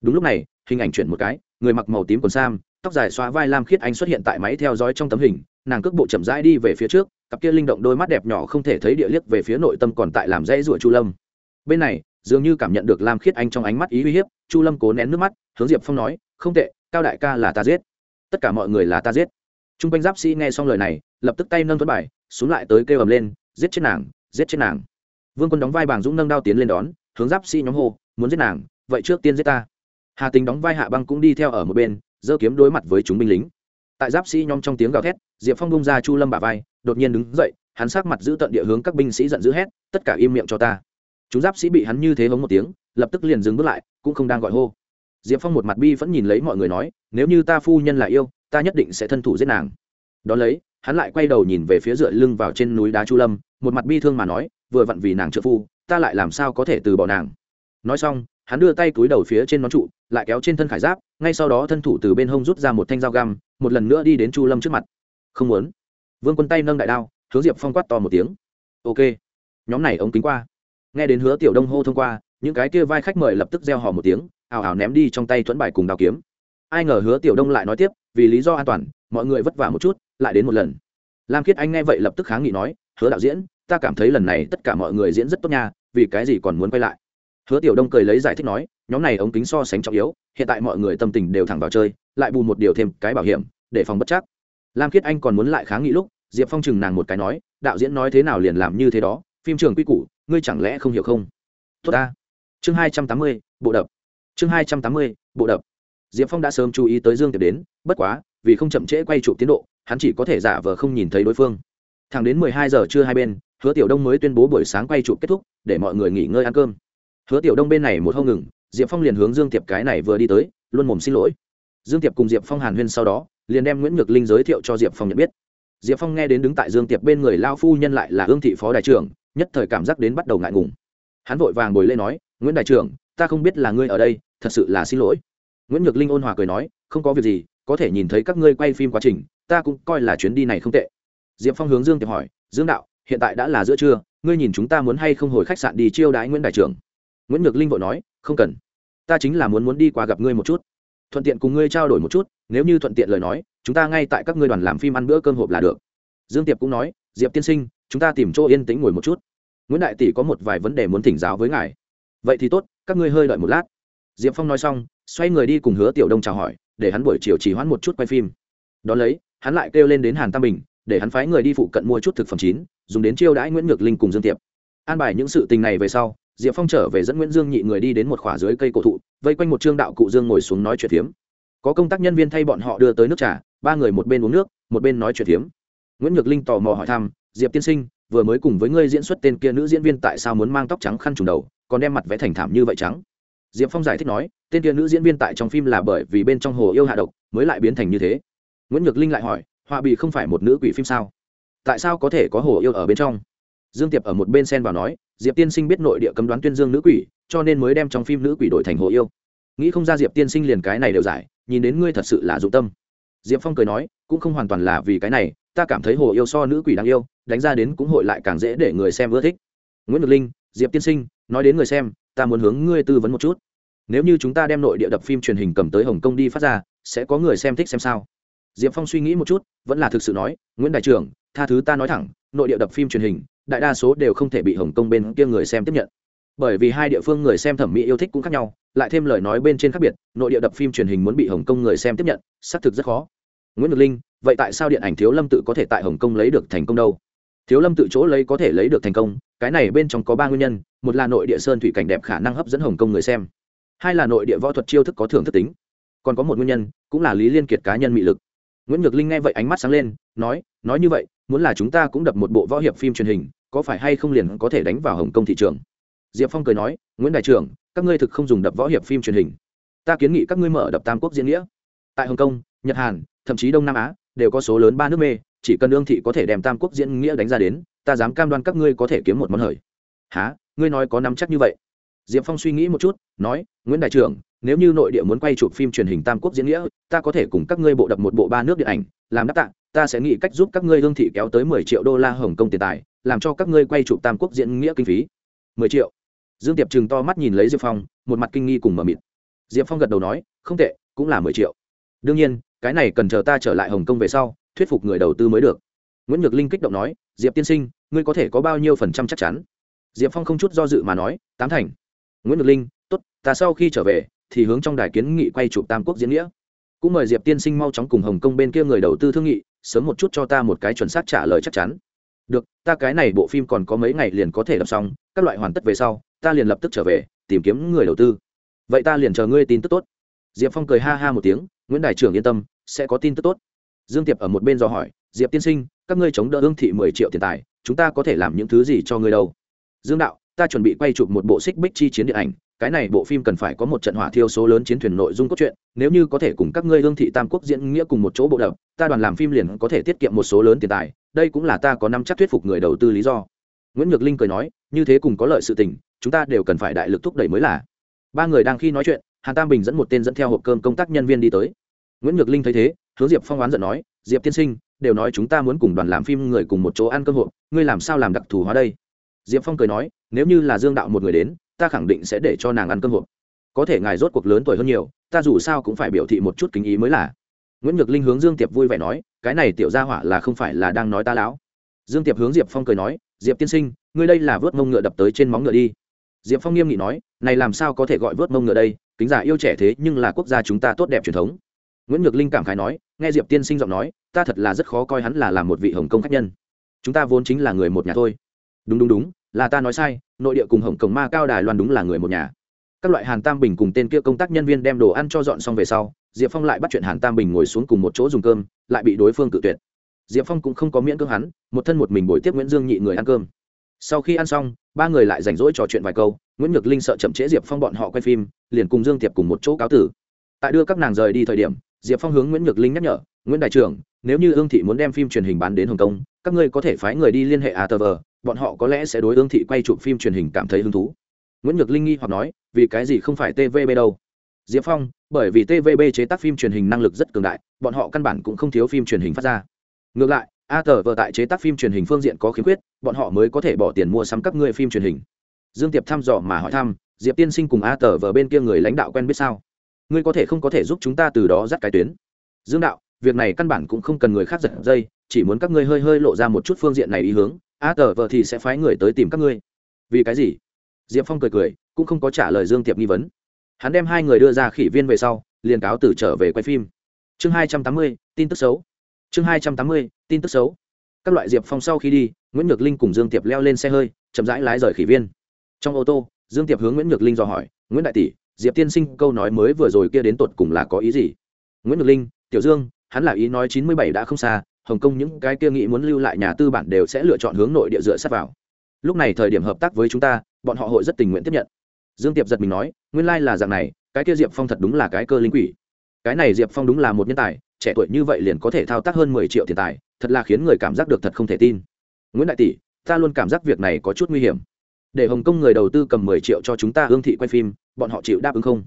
Đúng lúc này, hình ảnh chuyển một cái, người mặc màu tím quần sam, tóc dài xóa vai lam khiết anh xuất hiện tại máy theo dõi trong tấm hình nàng cước bộ chậm rãi đi về phía trước, cặp kia linh động đôi mắt đẹp nhỏ không thể thấy địa liếc về phía nội tâm còn tại làm dãy rủa chu lâm. Bên này, dường như cảm nhận được lam khiết anh trong ánh mắt ý uy hiếp, chu lâm cố nén nước mắt, hướng diệp phong nói, không tệ, cao đại ca là ta giết. Tất cả mọi người là ta giết. T r u n g quanh giáp sĩ nghe xong lời này, lập tức tay nâng tuấn bài, xuống lại tới kêu ầm lên, giết chết nàng, giết chết nàng. Vương quân đóng vai bàng dũng nâng đao tiến lên đón, hướng giáp sĩ nhóm hô, muốn giết nàng, vậy trước tiên giết ta. Hà tính đóng vai hạ băng cũng đi theo ở một bên, giơ kiếm đối mặt với chúng binh lính tại giáp sĩ nhóm trong tiếng gào thét, diệp phong bung ra chu lâm bả vai, đột nhiên đứng dậy, hắn sát mặt giữ tận địa hướng các binh sĩ giận dữ hét, tất cả im miệng cho ta. Chúng giáp sĩ bị hắn như thế hống một tiếng, lập tức liền dừng bước lại, cũng không đang gọi hô. Diệp phong một mặt bi vẫn nhìn lấy mọi người nói, nếu như ta phu nhân là yêu, ta nhất định sẽ thân thủ giết nàng. Đón lấy, hắn lại quay đầu nhìn về phía dựa lưng vào trên núi đá chu lâm, một mặt bi thương mà nói, vừa vặn vì nàng trợ phu, ta lại làm sao có thể từ bỏ nàng? Nói xong, hắn đưa tay cúi đầu phía trên nón trụ, lại kéo trên thân khải giáp, ngay sau đó thân thủ từ bên hông rút ra một thanh dao găm một lần nữa đi đến chu lâm trước mặt. Không muốn. Vương quân tay nâng đại đao, hướng diệp phong quát to một tiếng. Ok. Nhóm này ống kính qua. Nghe đến hứa tiểu đông hô thông qua, những cái kia vai khách mời lập tức gieo hò một tiếng, ào ào ném đi trong tay thuẫn bài cùng đào kiếm. Ai ngờ hứa tiểu đông lại nói tiếp, vì lý do an toàn, mọi người vất vả một chút, lại đến một lần. Lam khiết anh nghe vậy lập tức kháng nghị nói, hứa đạo diễn, ta cảm thấy lần này tất cả mọi người diễn rất tốt nha, vì cái gì còn muốn quay lại? Hứa tiểu đông cười lấy giải thích nói, nhóm này ống kính so sánh trọng yếu, hiện tại mọi người tâm tình đều thẳng vào chơi, lại bù một điều thêm cái bảo hiểm, để phòng bất chắc. Lam khiết anh còn muốn lại kháng nghị lúc, diệp phong chừng nàng một cái nói, đạo diễn nói thế nào liền làm như thế đó, phim trường quy củ, ngươi chẳng lẽ không hiểu không? Tốt ta. Chương hai trăm tám mươi, bộ đập. Chương hai trăm tám mươi, bộ đập. Diệp phong đã sớm chú ý tới dương tiệp đến, bất quá, vì không chậm trễ quay chụp tiến độ, hắn chỉ có thể giả vờ không nhìn thấy đối phương. Thẳng đến mười hai giờ trưa hai bên, hứa tiểu đông mới tuyên bố buổi sáng quay chụp kết thúc, để mọi người nghỉ ngơi ăn cơm hứa tiểu đông bên này một hông ngừng, diệp phong liền hướng dương tiệp cái này vừa đi tới, luôn mồm xin lỗi. Dương tiệp cùng diệp phong hàn huyên sau đó, liền đem nguyễn nhược linh giới thiệu cho diệp phong nhận biết. Diệp phong nghe đến đứng tại dương tiệp bên người lao phu nhân lại là hương thị phó đại trưởng, nhất thời cảm giác đến bắt đầu ngại ngùng. Hắn vội vàng ngồi lên nói, nguyễn đại trưởng, ta không biết là ngươi ở đây, thật sự là xin lỗi. Nguyễn nhược linh ôn hòa cười nói, không có việc gì, có thể nhìn thấy các ngươi quay phim quá trình, ta cũng coi là chuyến đi này không tệ. Diệp phong hướng dương tiệp hỏi, dương đạo, hiện tại đã là giữa trưa, ngươi nhìn chúng ta muốn hay không hồi khách sạn đi chiêu đãi nguyễn đại trưởng? Nguyễn nhược linh vội nói, không cần. Ta chính là muốn muốn đi qua gặp ngươi một chút. Thuận tiện cùng ngươi trao đổi một chút, nếu như thuận tiện lời nói, chúng ta ngay tại các ngươi đoàn làm phim ăn bữa cơm hộp là được. Dương tiệp cũng nói, diệp tiên sinh, chúng ta tìm chỗ yên tĩnh ngồi một chút. Nguyễn đại tỷ có một vài vấn đề muốn thỉnh giáo với ngài. Vậy thì tốt, các ngươi hơi đợi một lát. Diệp phong nói xong, xoay người đi cùng hứa tiểu đông chào hỏi, để hắn buổi chiều chỉ hoãn một chút quay phim. Đón lấy, hắn lại kêu lên đến hàn tam bình, để hắn phái người đi phụ cận mua chút thực phẩm chín, dùng đến chiêu đãi nguyễn nhược linh cùng dương tiệp. An bài những sự tình này về sau diệp phong trở về dẫn nguyễn dương nhị người đi đến một khỏa dưới cây cổ thụ, vây quanh một trương đạo cụ dương ngồi xuống nói chuyện phiếm. Có công tác nhân viên thay bọn họ đưa tới nước trà, ba người một bên uống nước, một bên nói chuyện phiếm. Nguyễn nhược linh tò mò hỏi thăm, diệp tiên sinh, vừa mới cùng với ngươi diễn xuất tên kia nữ diễn viên tại sao muốn mang tóc trắng khăn trùng đầu, còn đem mặt vẽ thành thảm như vậy trắng? Diệp phong giải thích nói, tên kia nữ diễn viên tại trong phim là bởi vì bên trong hồ yêu hạ độc, mới lại biến thành như thế. Nguyễn nhược linh lại hỏi, họa bị không phải một nữ quỷ phim sao? Tại sao có thể có hồ yêu ở bên trong? Dương tiệp ở một bên sen vào nói diệp tiên sinh biết nội địa cấm đoán tuyên dương nữ quỷ, cho nên mới đem trong phim nữ quỷ đổi thành hồ yêu. Nghĩ không ra diệp tiên sinh liền cái này đều giải, nhìn đến ngươi thật sự là dụng tâm. Diệp phong cười nói, cũng không hoàn toàn là vì cái này, ta cảm thấy hồ yêu so nữ quỷ đáng yêu, đánh ra đến cũng hội lại càng dễ để người xem ưa thích. Nguyễn ngọc linh, diệp tiên sinh, nói đến người xem, ta muốn hướng ngươi tư vấn một chút. Nếu như chúng ta đem nội địa đập phim truyền hình cầm tới hồng kông đi phát ra, sẽ có người xem thích xem sao? Diệp phong suy nghĩ một chút, vẫn là thực sự nói, nguyễn đại trưởng, tha thứ ta nói thẳng nội địa đập phim truyền hình, đại đa số đều không thể bị hồng kông bên kia người xem tiếp nhận. Bởi vì hai địa phương người xem thẩm mỹ yêu thích cũng khác nhau, lại thêm lời nói bên trên khác biệt, nội địa đập phim truyền hình muốn bị hồng kông người xem tiếp nhận, xác thực rất khó. Nguyễn ngọc linh, vậy tại sao điện ảnh thiếu lâm tự có thể tại hồng kông lấy được thành công đâu? Thiếu lâm tự chỗ lấy có thể lấy được thành công, cái này bên trong có ba nguyên nhân, một là nội địa sơn thủy cảnh đẹp khả năng hấp dẫn hồng kông người xem. Hai là nội địa võ thuật chiêu thức có thưởng thức tính. Còn có một nguyên nhân, cũng là lý liên kiệt cá nhân mị lực. Nguyễn nhược linh nghe vậy ánh mắt sáng lên, nói nói như vậy muốn là chúng ta cũng đập một bộ võ hiệp phim truyền hình, có phải hay không liền có thể đánh vào hồng kông thị trường? Diệp phong cười nói, nguyễn đại trưởng, các ngươi thực không dùng đập võ hiệp phim truyền hình. Ta kiến nghị các ngươi mở đập tam quốc diễn nghĩa. Tại hồng kông, nhật hàn, thậm chí đông nam á, đều có số lớn ba nước mê, chỉ cần ương thị có thể đem tam quốc diễn nghĩa đánh ra đến, ta dám cam đoan các ngươi có thể kiếm một món hời. Há ngươi nói có nắm chắc như vậy? Diệp phong suy nghĩ một chút, nói, nguyễn đại trưởng, nếu như nội địa muốn quay chụp phim truyền hình tam quốc diễn nghĩa, ta có thể cùng các ngươi bộ đập một bộ ba nước điện ảnh, làm đáp tạng ta sẽ nghĩ cách giúp các ngươi hương thị kéo tới mười triệu đô la hồng kông tiền tài, làm cho các ngươi quay chụp tam quốc diễn nghĩa kinh phí. Mười triệu. Dương tiệp trừng to mắt nhìn lấy diệp phong, một mặt kinh nghi cùng mờ mịt. Diệp phong gật đầu nói, không tệ, cũng là mười triệu. Đương nhiên, cái này cần chờ ta trở lại hồng kông về sau, thuyết phục người đầu tư mới được. Nguyễn nhược linh kích động nói, diệp tiên sinh, ngươi có thể có bao nhiêu phần trăm chắc chắn? Diệp phong không chút do dự mà nói, tám thành. Nguyễn nhược linh t ố t ta sau khi trở về, thì hướng trong đài kiến nghị quay chụp tam quốc diễn nghĩa. Cũng mời diệp tiên sinh mau chóng cùng hồng kông bên kia người đầu tư thương nghị sớm một chút cho ta một cái chuẩn xác trả lời chắc chắn. Được, ta cái này bộ phim còn có mấy ngày liền có thể đọc xong, các loại hoàn tất về sau, ta liền lập tức trở về, tìm kiếm người đầu tư. Vậy ta liền chờ ngươi tin tức tốt. Diệp phong cười ha ha một tiếng, nguyễn đại trưởng yên tâm, sẽ có tin tức tốt. Dương tiệp ở một bên dò hỏi, diệp tiên sinh, các ngươi chống đỡ ương thị mười triệu tiền tài, chúng ta có thể làm những thứ gì cho ngươi đâu? Dương đạo, ta chuẩn bị quay chụp một bộ xích bích chi chiến điện ảnh cái này bộ phim cần phải có một trận hỏa thiêu số lớn chiến thuyền nội dung cốt truyện, nếu như có thể cùng các ngươi hương thị tam quốc diễn nghĩa cùng một chỗ bộ đập, ta đoàn làm phim liền có thể tiết kiệm một số lớn tiền tài, đây cũng là ta có năm chắc thuyết phục người đầu tư lý do. Nguyễn nhược linh cười nói, như thế cùng có lợi sự tình, chúng ta đều cần phải đại lực thúc đẩy mới là. Ba người đang khi nói chuyện hà tam bình dẫn một tên dẫn theo hộp cơm công tác nhân viên đi tới. Nguyễn nhược linh thấy thế, hướng diệp phong oán giận nói, diệp tiên sinh, đều nói chúng ta muốn cùng đoàn làm phim người cùng một chỗ ăn cơm hộp, ngươi làm sao làm đặc thù hóa đây? Diệp phong cười nói, nếu như là dương đạo một người đến ta khẳng định sẽ để cho nàng ăn cơm hộp. Có thể ngài rốt cuộc lớn tuổi hơn nhiều, ta dù sao cũng phải biểu thị một chút kính ý mới là. Nguyễn nhược linh hướng dương tiệp vui vẻ nói, cái này tiểu gia hỏa là không phải là đang nói ta lão. Dương tiệp hướng diệp phong cười nói, diệp tiên sinh, ngươi đây là vớt mông ngựa đập tới trên móng ngựa đi. Diệp phong nghiêm nghị nói, này làm sao có thể gọi vớt mông ngựa đây, kính giả yêu trẻ thế nhưng là quốc gia chúng ta tốt đẹp truyền thống. Nguyễn nhược linh cảm khái nói, nghe diệp tiên sinh giọng nói, ta thật là rất khó coi hắn là làm một vị hồng công khách nhân. Chúng ta vốn chính là người một nhà thôi. Đúng đúng đúng là ta nói sai, nội địa cùng hồng cổng ma cao đài loan đúng là người một nhà. Các loại hàn tam bình cùng tên kia công tác nhân viên đem đồ ăn cho dọn xong về sau, diệp phong lại bắt chuyện hàn tam bình ngồi xuống cùng một chỗ dùng cơm, lại bị đối phương cự tuyệt. Diệp phong cũng không có miễn cưỡng hắn, một thân một mình bồi tiếp nguyễn dương nhị người ăn cơm. Sau khi ăn xong, ba người lại rảnh rỗi trò chuyện vài câu, nguyễn nhược linh sợ chậm trễ diệp phong bọn họ quay phim, liền cùng dương tiệp cùng một chỗ cáo tử. Tại đưa các nàng rời đi thời điểm, diệp phong hướng nguyễn nhược linh nhắc nhở, nguyễn đại trưởng, nếu như ương thị muốn đem phim truyền hình bán đến hồng kông, các ngươi có thể phái người đi liên hệ atv bọn họ có lẽ sẽ đối ương thị quay chụp phim truyền hình cảm thấy hứng thú. Nguyễn nhược linh nghi hoặc nói, vì cái gì không phải tvb đâu? Diệp phong, bởi vì tvb chế tác phim truyền hình năng lực rất cường đại, bọn họ căn bản cũng không thiếu phim truyền hình phát ra. Ngược lại, a tờ vợ tại chế tác phim truyền hình phương diện có khiếm khuyết, bọn họ mới có thể bỏ tiền mua sắm các ngươi phim truyền hình. Dương tiệp thăm dò mà hỏi thăm, diệp tiên sinh cùng a tờ vợ bên kia người lãnh đạo quen biết sao? Ngươi có thể không có thể giúp chúng ta từ đó dắt cái tuyến. Dương đạo, việc này căn bản cũng không cần người khác giật dây, chỉ muốn các ngươi hơi hơi lộ ra một chút phương diện này ý hướng a tờ vợ thì sẽ phái người tới tìm các ngươi. Vì cái gì? Diệp phong cười cười, cũng không có trả lời dương tiệp nghi vấn. Hắn đem hai người đưa ra khỉ viên về sau, liền cáo từ trở về quay phim. Chương hai trăm tám mươi, tin tức xấu. Chương hai trăm tám mươi, tin tức xấu. Các loại diệp phong sau khi đi, nguyễn nhược linh cùng dương tiệp leo lên xe hơi, chậm rãi lái rời khỉ viên. Trong ô tô, dương tiệp hướng nguyễn nhược linh dò hỏi, nguyễn đại tỷ, diệp tiên sinh câu nói mới vừa rồi kia đến tột cùng là có ý gì? Nguyễn nhược linh, tiểu dương, hắn là ý nói chín mươi bảy đã không xa hồng kông những cái kia nghĩ muốn lưu lại nhà tư bản đều sẽ lựa chọn hướng nội địa dựa sát vào. Lúc này thời điểm hợp tác với chúng ta, bọn họ hội rất tình nguyện tiếp nhận. Dương tiệp giật mình nói, nguyên lai là dạng này, cái kia diệp phong thật đúng là cái cơ linh quỷ. Cái này diệp phong đúng là một nhân tài, trẻ tuổi như vậy liền có thể thao tác hơn mười triệu tiền tài, thật là khiến người cảm giác được thật không thể tin. Nguyễn đại tỷ, ta luôn cảm giác việc này có chút nguy hiểm. Để hồng kông người đầu tư cầm mười triệu cho chúng ta hương thị quay phim, bọn họ chịu đáp ứng không?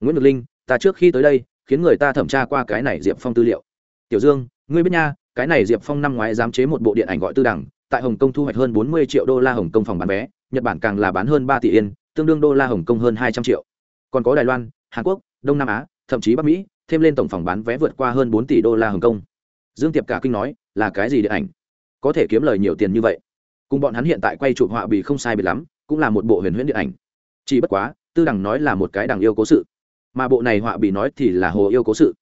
Nguyễn ngọc linh, ta trước khi tới đây, khiến người ta thẩm tra qua cái này diệp phong tư liệu. Tiểu dương, ngươi biết nha cái này diệp phong năm ngoái dám chế một bộ điện ảnh gọi tư đẳng tại hồng kông thu hoạch hơn bốn mươi triệu đô la hồng kông phòng bán vé, nhật bản càng là bán hơn ba tỷ yên, tương đương đô la hồng kông hơn hai trăm triệu. Còn có đài loan, hàn quốc, đông nam á, thậm chí bắc mỹ, thêm lên tổng phòng bán vé vượt qua hơn bốn tỷ đô la hồng kông. Dương tiệp cả kinh nói, là cái gì điện ảnh? Có thể kiếm lời nhiều tiền như vậy. Cùng bọn hắn hiện tại quay chụp họa bị không sai biệt lắm, cũng là một bộ huyền huyễn điện ảnh. Chỉ bất quá, tư Đẳng nói là một cái đằng yêu cố sự. Mà bộ này họa bị nói thì là hồ yêu cố sự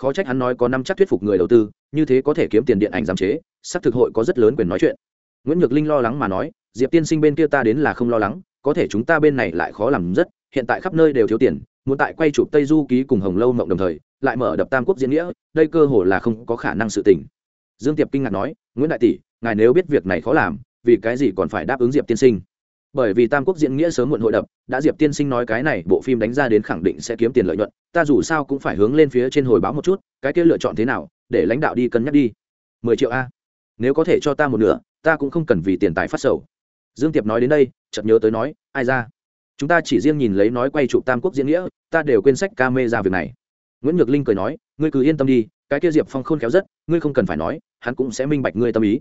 khó trách hắn nói có năm chắc thuyết phục người đầu tư, như thế có thể kiếm tiền điện ảnh giám chế sắc thực hội có rất lớn quyền nói chuyện. Nguyễn nhược linh lo lắng mà nói, diệp tiên sinh bên kia ta đến là không lo lắng, có thể chúng ta bên này lại khó làm rất, hiện tại khắp nơi đều thiếu tiền, muốn tại quay chụp tây du ký cùng hồng lâu mộng đồng thời, lại mở đập tam quốc diễn nghĩa, đây cơ hồ là không có khả năng sự tình. Dương tiệp kinh ngạc nói, nguyễn đại tỷ, ngài nếu biết việc này khó làm, vì cái gì còn phải đáp ứng diệp tiên sinh? Bởi vì tam quốc diễn nghĩa sớm muộn hội đập, đã diệp tiên sinh nói cái này, bộ phim đánh ra đến khẳng định sẽ kiếm tiền lợi nhuận, ta dù sao cũng phải hướng lên phía trên hồi báo một chút, cái kia lựa chọn thế nào, để lãnh đạo đi cân nhắc đi. Mười triệu a. Nếu có thể cho ta một nửa, ta cũng không cần vì tiền tài phát sầu. Dương tiệp nói đến đây, chợt nhớ tới nói, ai ra? Chúng ta chỉ riêng nhìn lấy nói quay chụp tam quốc diễn nghĩa, ta đều quên sách ca mê ra việc này. Nguyễn nhược linh cười nói, ngươi cứ yên tâm đi, cái kia diệp phong khôn khéo rất, ngươi không cần phải nói, hắn cũng sẽ minh bạch ngươi tâm ý.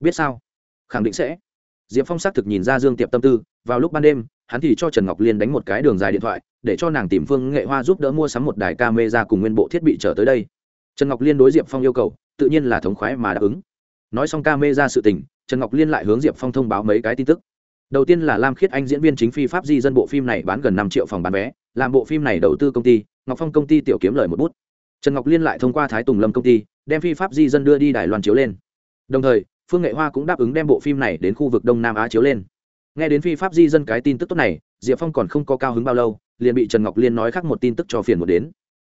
Biết sao? Khẳng định sẽ diệp phong xác thực nhìn ra dương tiệp tâm tư, vào lúc ban đêm, hắn thì cho trần ngọc liên đánh một cái đường dài điện thoại, để cho nàng tìm phương nghệ hoa giúp đỡ mua sắm một đài ca mê ra cùng nguyên bộ thiết bị trở tới đây. Trần ngọc liên đối diệp phong yêu cầu, tự nhiên là thống khoái mà đáp ứng. Nói xong ca mê ra sự tình, trần ngọc liên lại hướng diệp phong thông báo mấy cái tin tức. Đầu tiên là lam khiết anh diễn viên chính phi pháp di dân bộ phim này bán gần năm triệu phòng bán vé, làm bộ phim này đầu tư công ty, ngọc phong công ty tiểu kiếm lời một bút. Trần ngọc liên lại thông qua thái tùng lâm công ty, đem phi pháp di dân đưa đi đài loan chiếu lên. Đồng thời phương nghệ hoa cũng đáp ứng đem bộ phim này đến khu vực đông nam á chiếu lên. Nghe đến phi pháp di dân cái tin tức tốt này, diệp phong còn không có cao hứng bao lâu, liền bị trần ngọc liên nói khác một tin tức cho phiền một đến.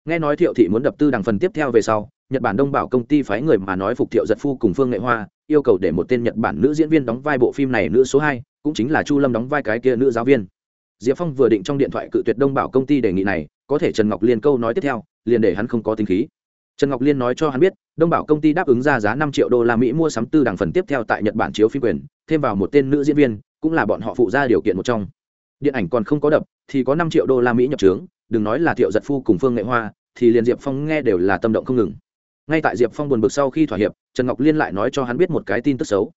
Nghe nói thiệu thị muốn đập tư đằng phần tiếp theo về sau, nhật bản đông bảo công ty phái người mà nói phục thiệu giật phu cùng phương nghệ hoa, yêu cầu để một tên nhật bản nữ diễn viên đóng vai bộ phim này nữ số hai, cũng chính là chu lâm đóng vai cái kia nữ giáo viên. Diệp phong vừa định trong điện thoại cự tuyệt đông bảo công ty đề nghị này, có thể trần ngọc liên câu nói tiếp theo, liền để hắn không có tính khí. Trần ngọc liên nói cho hắn biết đông bảo công ty đáp ứng ra giá năm triệu đô la mỹ mua sắm tư đảng phần tiếp theo tại nhật bản chiếu phim quyền, thêm vào một tên nữ diễn viên, cũng là bọn họ phụ ra điều kiện một trong. Điện ảnh còn không có đập, thì có năm triệu đô la mỹ nhập trướng, đừng nói là thiệu giật phu cùng phương nghệ hoa, thì liền diệp phong nghe đều là tâm động không ngừng. Ngay tại diệp phong buồn bực sau khi thỏa hiệp, trần ngọc liên lại nói cho hắn biết một cái tin tức xấu.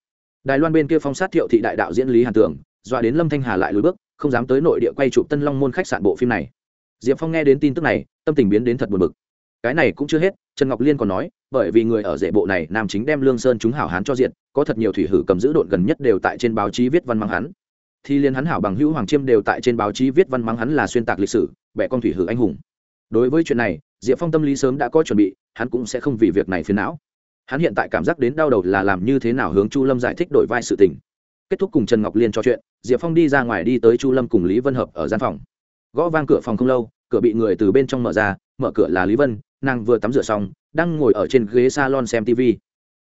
Đài loan bên kia phong sát thiệu thị đại đạo diễn lý hàn tường, dọa đến lâm thanh hà lại lùi bước, không dám tới nội địa quay chụp tân long môn khách sạn bộ phim này. Diệp phong nghe đến tin tức này, tâm tình biến đến thật buồn bực cái này cũng chưa hết, trần ngọc liên còn nói, bởi vì người ở rễ bộ này, nam chính đem lương sơn chúng hảo hán cho diện có thật nhiều thủy hử cầm giữ độn gần nhất đều tại trên báo chí viết văn mắng hắn. Thì liên hắn hảo bằng hữu hoàng chiêm đều tại trên báo chí viết văn mắng hắn là xuyên tạc lịch sử, bẻ con thủy hử anh hùng. Đối với chuyện này, diệp phong tâm lý sớm đã có chuẩn bị, hắn cũng sẽ không vì việc này phiền não. Hắn hiện tại cảm giác đến đau đầu là làm như thế nào hướng chu lâm giải thích đổi vai sự tình. Kết thúc cùng trần ngọc liên trò chuyện, diệp phong đi ra ngoài đi tới chu lâm cùng lý vân hợp ở gian phòng. Gõ vang cửa phòng không lâu, cửa bị người từ bên trong mở ra, mở cửa là lý vân nàng vừa tắm rửa xong, đang ngồi ở trên ghế salon xem tv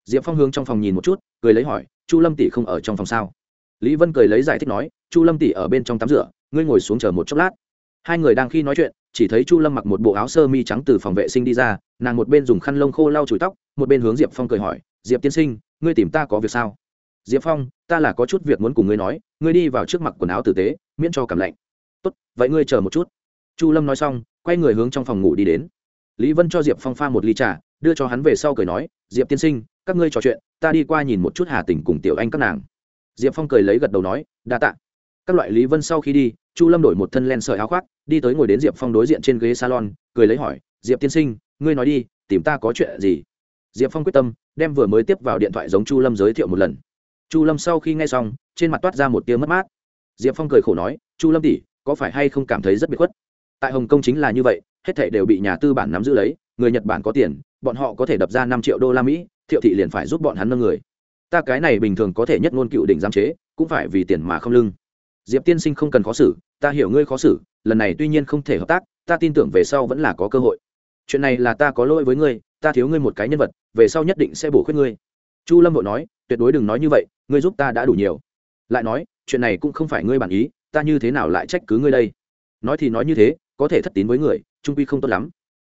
diệp phong hướng trong phòng nhìn một chút, cười lấy hỏi, chu lâm tỷ không ở trong phòng sao? Lý vân cười lấy giải thích nói, chu lâm tỷ ở bên trong tắm rửa, ngươi ngồi xuống chờ một chốc lát. Hai người đang khi nói chuyện, chỉ thấy chu lâm mặc một bộ áo sơ mi trắng từ phòng vệ sinh đi ra, nàng một bên dùng khăn lông khô lau chùi tóc, một bên hướng diệp phong cười hỏi, diệp tiên sinh, ngươi tìm ta có việc sao? Diệp phong, ta là có chút việc muốn cùng ngươi nói, ngươi đi vào trước mặt quần áo tử tế, miễn cho cảm lạnh. Tốt, vậy ngươi chờ một chút. Chu lâm nói xong, quay người hướng trong phòng ngủ đi đến lý vân cho diệp phong pha một ly trà, đưa cho hắn về sau cười nói, diệp tiên sinh, các ngươi trò chuyện, ta đi qua nhìn một chút hà tình cùng tiểu anh các nàng. Diệp phong cười lấy gật đầu nói, đa t ạ các loại lý vân sau khi đi, chu lâm đổi một thân len sợi áo khoác, đi tới ngồi đến diệp phong đối diện trên ghế salon, cười lấy hỏi, diệp tiên sinh, ngươi nói đi, tìm ta có chuyện gì? Diệp phong quyết tâm, đem vừa mới tiếp vào điện thoại giống chu lâm giới thiệu một lần. Chu lâm sau khi nghe xong, trên mặt toát ra một tiếng mất mát. Diệp phong cười khổ nói, chu lâm tỷ, có phải hay không cảm thấy rất bị khuất? Tại hồng kông chính là như vậy hết thảy đều bị nhà tư bản nắm giữ lấy, người nhật bản có tiền, bọn họ có thể đập ra năm triệu đô la mỹ, thiệu thị liền phải giúp bọn hắn nâng người. Ta cái này bình thường có thể nhất ngôn cựu đỉnh giám chế, cũng phải vì tiền mà không lưng. Diệp tiên sinh không cần khó xử, ta hiểu ngươi khó xử, lần này tuy nhiên không thể hợp tác, ta tin tưởng về sau vẫn là có cơ hội. Chuyện này là ta có lỗi với ngươi, ta thiếu ngươi một cái nhân vật, về sau nhất định sẽ bổ khuyết ngươi. Chu lâm vội nói, tuyệt đối đừng nói như vậy, ngươi giúp ta đã đủ nhiều. Lại nói, chuyện này cũng không phải ngươi bản ý, ta như thế nào lại trách cứ ngươi đây? Nói thì nói như thế, có thể thất tín với người trung quy không tốt lắm.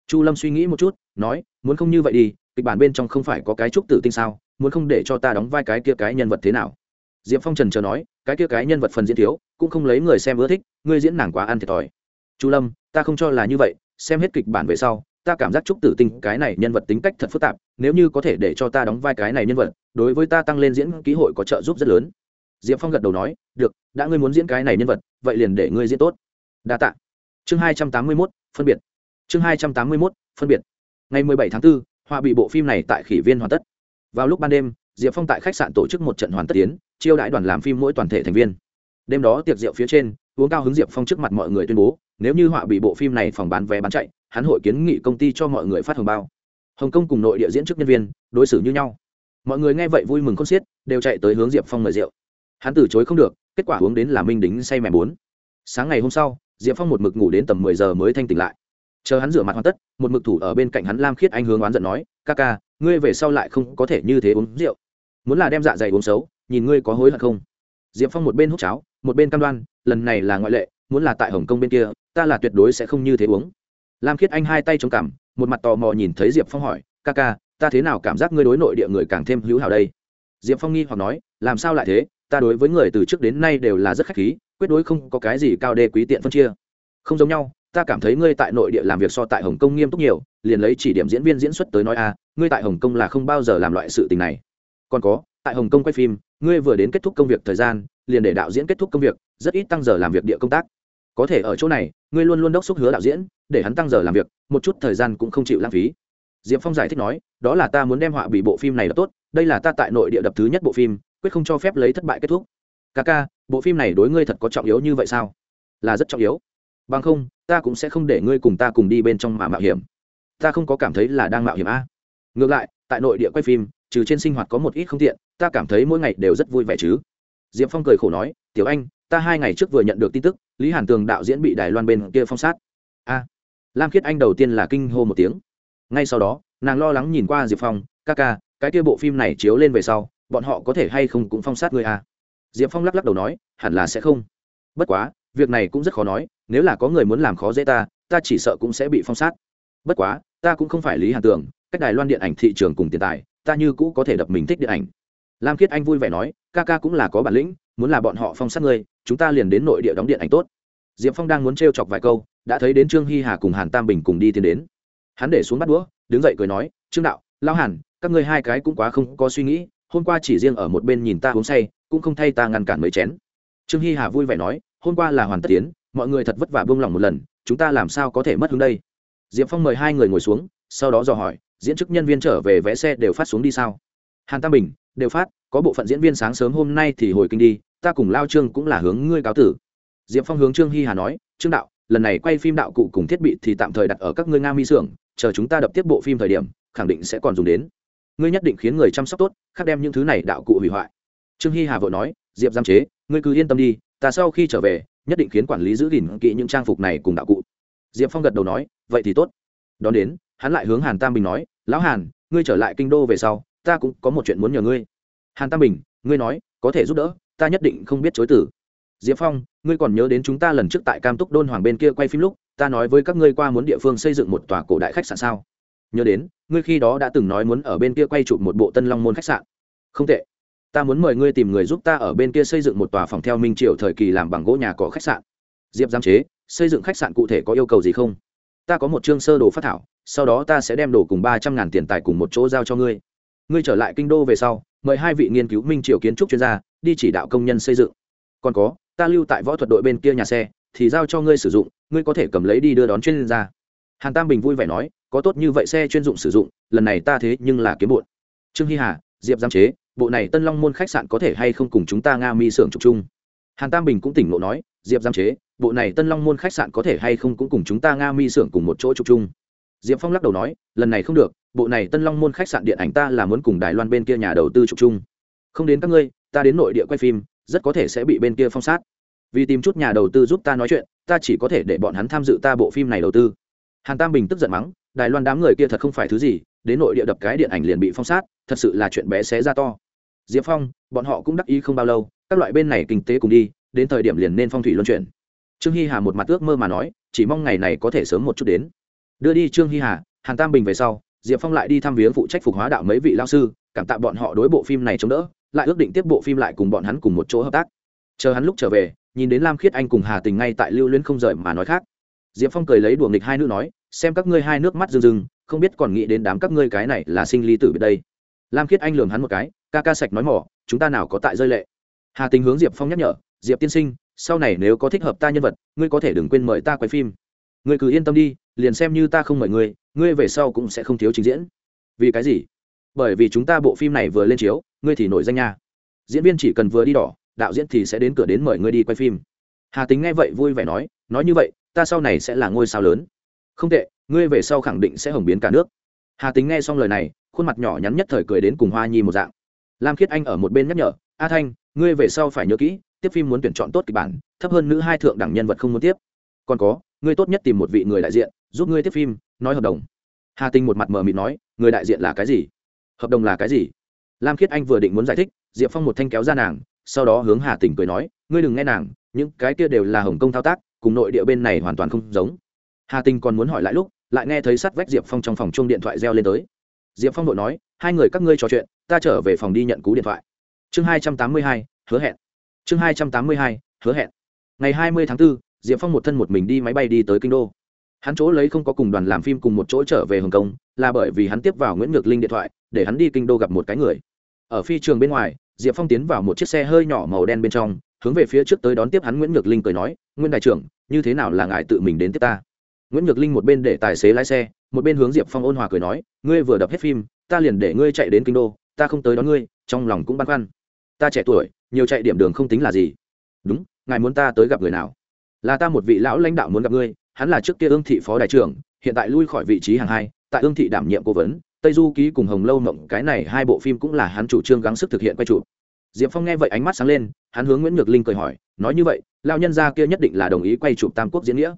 Chu lâm suy nghĩ một chút, nói, muốn không như vậy đi, kịch bản bên trong không phải có cái trúc tử tinh sao? Muốn không để cho ta đóng vai cái kia cái nhân vật thế nào? Diệp phong trần chờ nói, cái kia cái nhân vật phần diễn thiếu, cũng không lấy người xem ưa thích, ngươi diễn nàng quá ăn thiệt thòi. Chu lâm, ta không cho là như vậy, xem hết kịch bản về sau, ta cảm giác trúc tử tinh cái này nhân vật tính cách thật phức tạp, nếu như có thể để cho ta đóng vai cái này nhân vật, đối với ta tăng lên diễn ký hội có trợ giúp rất lớn. Diệp phong gật đầu nói, được, đã ngươi muốn diễn cái này nhân vật, vậy liền để ngươi diễn tốt. Đa t ạ chương hai trăm tám mươi mốt phân biệt. Chương hai trăm tám mươi mốt phân biệt. Ngày mười bảy tháng 4, họa bị bộ phim này tại khỉ viên hoàn tất. Vào lúc ban đêm diệp phong tại khách sạn tổ chức một trận hoàn tất tiến chiêu đãi đoàn làm phim mỗi toàn thể thành viên. Đêm đó tiệc rượu phía trên uống cao hứng diệp phong trước mặt mọi người tuyên bố nếu như họa bị bộ phim này phòng bán vé bán chạy hắn hội kiến nghị công ty cho mọi người phát hồng bao. Hồng kông cùng nội địa diễn chức nhân viên đối xử như nhau. Mọi người nghe vậy vui mừng không xiết đều chạy tới hướng diệp phong mời rượu. Hắn từ chối không được kết quả uống đến là minh đính say mẹ bốn. Sáng ngày hôm sau diệp phong một mực ngủ đến tầm mười giờ mới thanh tỉnh lại. Chờ hắn rửa mặt hoàn tất, một mực thủ ở bên cạnh hắn lam khiết anh hướng oán giận nói, ca ca, ngươi về sau lại không có thể như thế uống rượu. Muốn là đem dạ dày uống xấu, nhìn ngươi có hối hận không? Diệp phong một bên hút cháo, một bên cam đoan, lần này là ngoại lệ, muốn là tại hồng kông bên kia, ta là tuyệt đối sẽ không như thế uống. Lam khiết anh hai tay chống cằm, một mặt tò mò nhìn thấy diệp phong hỏi, ca ca, ta thế nào cảm giác ngươi đối nội địa người càng thêm hữu hảo đây? Diệp phong nghi hoặc nói, làm sao lại thế? Ta đối với người từ trước đến nay đều là rất khách khí quyết đối không có cái gì cao đê quý tiện phân chia. Không giống nhau, ta cảm thấy ngươi tại nội địa làm việc so tại hồng kông nghiêm túc nhiều, liền lấy chỉ điểm diễn viên diễn xuất tới nói a, ngươi tại hồng kông là không bao giờ làm loại sự tình này. Còn có, tại hồng kông quay phim, ngươi vừa đến kết thúc công việc thời gian, liền để đạo diễn kết thúc công việc, rất ít tăng giờ làm việc địa công tác. Có thể ở chỗ này, ngươi luôn luôn đốc xúc hứa đạo diễn, để hắn tăng giờ làm việc, một chút thời gian cũng không chịu lãng phí. Diệp phong giải thích nói, đó là ta muốn đem họa bị bộ phim này đập tốt, đây là ta tại nội địa đập thứ nhất bộ phim, quyết không cho phép lấy thất bại kết thúc ca ca, bộ phim này đối ngươi thật có trọng yếu như vậy sao? Là rất trọng yếu. Bằng không, ta cũng sẽ không để ngươi cùng ta cùng đi bên trong mà mạo hiểm. Ta không có cảm thấy là đang mạo hiểm a. Ngược lại, tại nội địa quay phim, trừ trên sinh hoạt có một ít không tiện, ta cảm thấy mỗi ngày đều rất vui vẻ chứ. Diệp phong cười khổ nói, tiểu anh, ta hai ngày trước vừa nhận được tin tức, lý hàn tường đạo diễn bị đài loan bên kia phong sát. A. Lam khiết anh đầu tiên là kinh hô một tiếng. Ngay sau đó, nàng lo lắng nhìn qua diệp phong, ca ca, cái kia bộ phim này chiếu lên về sau, bọn họ có thể hay không cũng phong sát người a? Diệp phong lắc lắc đầu nói, hẳn là sẽ không. Bất quá, việc này cũng rất khó nói, nếu là có người muốn làm khó dễ ta ta chỉ sợ cũng sẽ bị phong sát. Bất quá, ta cũng không phải lý hàn tưởng. cách đài loan điện ảnh thị trường cùng tiền tài, ta như cũ có thể đập mình thích điện ảnh. Lam khiết anh vui vẻ nói, ca ca cũng là có bản lĩnh, muốn là bọn họ phong sát ngươi, chúng ta liền đến nội địa đóng điện ảnh tốt. Diệp phong đang muốn t chọc vài câu, đã thấy đến trương hy hà cùng hàn tam bình cùng đi tiến đến. Hắn để xuống bắt đũa, đứng dậy cười nói, trương đạo, lao hàn, các ngươi hai cái cũng quá không có suy nghĩ hôm qua chỉ riêng ở một bên nhìn ta uống say, cũng không thay ta ngăn cản mấy chén. Trương hy hà vui vẻ nói, hôm qua là hoàn tất tiến, mọi người thật vất vả buông lỏng một lần, chúng ta làm sao có thể mất hướng đây? Diệp phong mời hai người ngồi xuống, sau đó dò hỏi, diễn chức nhân viên trở về vẽ xe đều phát xuống đi sao? Hàn tam bình, đều phát, có bộ phận diễn viên sáng sớm hôm nay thì hồi kinh đi, ta cùng lao trương cũng là hướng ngươi cáo tử. Diệp phong hướng trương hy hà nói, trương đạo, lần này quay phim đạo cụ cùng thiết bị thì tạm thời đặt ở các ngươi nga mi xưởng, chờ chúng ta đập tiếp bộ phim thời điểm, khẳng định sẽ còn dùng đến ngươi nhất định khiến người chăm sóc tốt, khác đem những thứ này đạo cụ hủy hoại. Trương hy hà vội nói, diệp giam chế, ngươi cứ yên tâm đi, ta sau khi trở về, nhất định khiến quản lý giữ gìn kỹ những trang phục này cùng đạo cụ. Diệp phong gật đầu nói, vậy thì tốt. Đón đến, hắn lại hướng hàn tam bình nói, lão hàn, ngươi trở lại kinh đô về sau, ta cũng có một chuyện muốn nhờ ngươi. Hàn tam bình, ngươi nói, có thể giúp đỡ, ta nhất định không biết chối tử diệp phong, ngươi còn nhớ đến chúng ta lần trước tại cam túc đôn hoàng bên kia quay phim lúc, ta nói với các ngươi qua muốn địa phương xây dựng một tòa cổ đại khách sạn sao? Nhớ đến, ngươi khi đó đã từng nói muốn ở bên kia quay chụp một bộ tân long môn khách sạn. Không tệ. Ta muốn mời ngươi tìm người giúp ta ở bên kia xây dựng một tòa phòng theo minh triều thời kỳ làm bằng gỗ nhà cỏ khách sạn. Diệp giám chế, xây dựng khách sạn cụ thể có yêu cầu gì không? Ta có một chương sơ đồ phát thảo, sau đó ta sẽ đem đồ cùng ba trăm ngàn tiền tài cùng một chỗ giao cho ngươi. Ngươi trở lại kinh đô về sau, mời hai vị nghiên cứu minh triều kiến trúc chuyên gia đi chỉ đạo công nhân xây dựng. Còn có, ta lưu tại võ thuật đội bên kia nhà xe, thì giao cho ngươi sử dụng, ngươi có thể cầm lấy đi đưa đón chuyên gia. Hàn tam bình vui vẻ nói có tốt như vậy xe chuyên dụng sử dụng, lần này ta thế nhưng là kiếm bụn trương hy hà, diệp giám chế, bộ này tân long môn khách sạn có thể hay không cùng chúng ta nga mi xưởng trục chung? Hàn tam bình cũng tỉnh ngộ nói, diệp giám chế, bộ này tân long môn khách sạn có thể hay không cũng cùng chúng ta nga mi xưởng cùng một chỗ trục chung? Diệp phong lắc đầu nói, lần này không được, bộ này tân long môn khách sạn điện ảnh ta là muốn cùng đài loan bên kia nhà đầu tư trục chung. Không đến các ngươi, ta đến nội địa quay phim, rất có thể sẽ bị bên kia phong sát. Vì tìm chút nhà đầu tư giúp ta nói chuyện, ta chỉ có thể để bọn hắn tham dự ta bộ phim này đầu tư. Hàn tam bình tức giận mắng đài loan đám người kia thật không phải thứ gì, đến nội địa đập cái điện ảnh liền bị phong sát, thật sự là chuyện bé xé ra to. Diệp phong, bọn họ cũng đắc ý không bao lâu, các loại bên này kinh tế cùng đi, đến thời điểm liền nên phong thủy luân chuyển. Trương hy hà một mặt ước mơ mà nói, chỉ mong ngày này có thể sớm một chút đến. Đưa đi trương hy hà, hàn tam bình về sau, diệp phong lại đi thăm viếng phụ trách phục hóa đạo mấy vị lao sư, cảm tạ bọn họ đối bộ phim này chống đỡ, lại ước định tiếp bộ phim lại cùng bọn hắn cùng một chỗ hợp tác. Chờ hắn lúc trở về, nhìn đến lam khiết anh cùng hà tình ngay tại lưu luyến không rời mà nói khác. Diệp phong cười lấy đùa nghịch hai nữ nói xem các ngươi hai nước mắt rưng rưng, không biết còn nghĩ đến đám các ngươi cái này là sinh ly tử biệt đây. Lam khiết anh lường hắn một cái, ca ca sạch nói mỏ, chúng ta nào có tại rơi lệ. Hà tình hướng diệp phong nhắc nhở, diệp tiên sinh, sau này nếu có thích hợp ta nhân vật, ngươi có thể đừng quên mời ta quay phim. Ngươi cứ yên tâm đi, liền xem như ta không mời ngươi ngươi về sau cũng sẽ không thiếu trình diễn. Vì cái gì? Bởi vì chúng ta bộ phim này vừa lên chiếu, ngươi thì nổi danh nha. Diễn viên chỉ cần vừa đi đỏ, đạo diễn thì sẽ đến cửa đến mời ngươi đi quay phim. Hà tính nghe vậy vui vẻ nói nói như vậy, ta sau này sẽ là ngôi sao lớn không tệ, ngươi về sau khẳng định sẽ hồng biến cả nước. Hà tính nghe xong lời này, khuôn mặt nhỏ nhắn nhất thời cười đến cùng hoa nhi một dạng. Lam khiết anh ở một bên nhắc nhở, a thanh, ngươi về sau phải nhớ kỹ, tiếp phim muốn tuyển chọn tốt kịch bản, thấp hơn nữ hai thượng đẳng nhân vật không muốn tiếp. Còn có, ngươi tốt nhất tìm một vị người đại diện, giúp ngươi tiếp phim, nói hợp đồng. Hà tinh một mặt mờ mịt nói, người đại diện là cái gì? Hợp đồng là cái gì? Lam khiết anh vừa định muốn giải thích, diệp phong một thanh kéo ra nàng, sau đó hướng hà tình cười nói, ngươi đừng nghe nàng, những cái kia đều là hồng kông thao tác, cùng nội địa bên này hoàn toàn không giống hà tình còn muốn hỏi lại lúc lại nghe thấy sắt vách diệp phong trong phòng chung điện thoại reo lên tới. Diệp phong đội nói hai người các ngươi trò chuyện ta trở về phòng đi nhận cú điện thoại. Chương hai trăm tám mươi hai hứa hẹn. Chương hai trăm tám mươi hai hứa hẹn. Ngày hai mươi tháng 4, diệp phong một thân một mình đi máy bay đi tới kinh đô. Hắn chỗ lấy không có cùng đoàn làm phim cùng một chỗ trở về hồng kông là bởi vì hắn tiếp vào nguyễn ngược linh điện thoại để hắn đi kinh đô gặp một cái người. Ở phi trường bên ngoài diệp phong tiến vào một chiếc xe hơi nhỏ màu đen bên trong hướng về phía trước tới đón tiếp hắn nguyễn ngược linh cười nói nguyên đại trưởng như thế nào là ngài tự mình đến tiếp ta? Nguyễn Nhược linh một bên để tài xế lái xe, một bên hướng diệp phong ôn hòa cười nói, ngươi vừa đập hết phim, ta liền để ngươi chạy đến kinh đô, ta không tới đón ngươi, trong lòng cũng băn khoăn. Ta trẻ tuổi, nhiều chạy điểm đường không tính là gì. Đúng, ngài muốn ta tới gặp người nào? Là ta một vị lão lãnh đạo muốn gặp ngươi, hắn là trước kia ương thị phó đại trưởng, hiện tại lui khỏi vị trí hàng hai, tại ương thị đảm nhiệm cố vấn, tây du ký cùng hồng lâu mộng, cái này hai bộ phim cũng là hắn chủ trương gắng sức thực hiện quay chụp. Diệp phong nghe vậy ánh mắt sáng lên, hắn hướng nguyễn nhược linh cười hỏi, nói như vậy lao nhân gia kia nhất định là đồng ý quay chụp tam quốc diễn nghĩa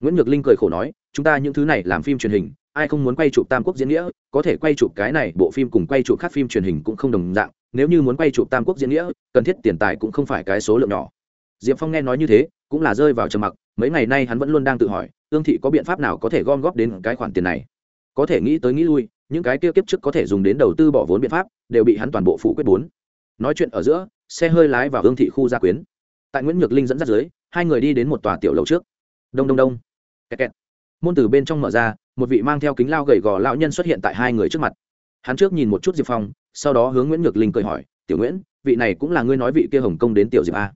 nguyễn nhược linh cười khổ nói, chúng ta những thứ này làm phim truyền hình, ai không muốn quay chụp tam quốc diễn nghĩa, có thể quay chụp cái này bộ phim cùng quay chụp khác phim truyền hình cũng không đồng dạng, nếu như muốn quay chụp tam quốc diễn nghĩa, cần thiết tiền tài cũng không phải cái số lượng nhỏ. Diệp phong nghe nói như thế, cũng là rơi vào trầm mặc, mấy ngày nay hắn vẫn luôn đang tự hỏi, ương thị có biện pháp nào có thể gom góp đến cái khoản tiền này. Có thể nghĩ tới nghĩ lui, những cái kia kiếp trước có thể dùng đến đầu tư bỏ vốn biện pháp, đều bị hắn toàn bộ phủ quyết bốn. Nói chuyện ở giữa, xe hơi lái vào ương thị khu gia quyến. Tại nguyễn nhược linh dẫn dắt dưới, hai người đi đến một tòa tiểu lầu trước. Đông đông đông kẹt kẹt. môn từ bên trong mở ra, một vị mang theo kính lao gầy gò lão nhân xuất hiện tại hai người trước mặt. Hắn trước nhìn một chút diệp phong, sau đó hướng nguyễn nhược linh cười hỏi, tiểu nguyễn, vị này cũng là ngươi nói vị kia hồng công đến tiểu diệp a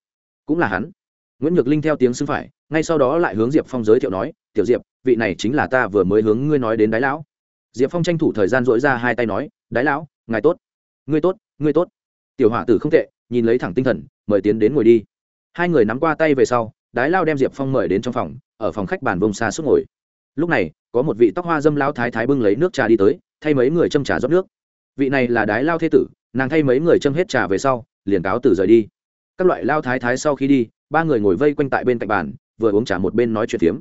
cũng là hắn. Nguyễn nhược linh theo tiếng xưng phải, ngay sau đó lại hướng diệp phong giới thiệu nói, tiểu diệp, vị này chính là ta vừa mới hướng ngươi nói đến đái lão. Diệp phong tranh thủ thời gian dỗi ra hai tay nói, đái lão, ngài tốt. Ngươi tốt ngươi tốt. Tiểu hỏa tử không tệ, nhìn lấy thẳng tinh thần, mời tiến đến ngồi đi. Hai người nắm qua tay về sau, đái lao đem diệp phong mời đến trong phòng ở phòng khách bàn vông xa suốt ngồi. Lúc này, có một vị tóc hoa dâm lao thái thái bưng lấy nước trà đi tới, thay mấy người châm trà rót nước. Vị này là đái lao thế tử, nàng thay mấy người châm hết trà về sau, liền cáo từ rời đi. Các loại lao thái thái sau khi đi, ba người ngồi vây quanh tại bên cạnh bàn, vừa uống trà một bên nói chuyện phiếm.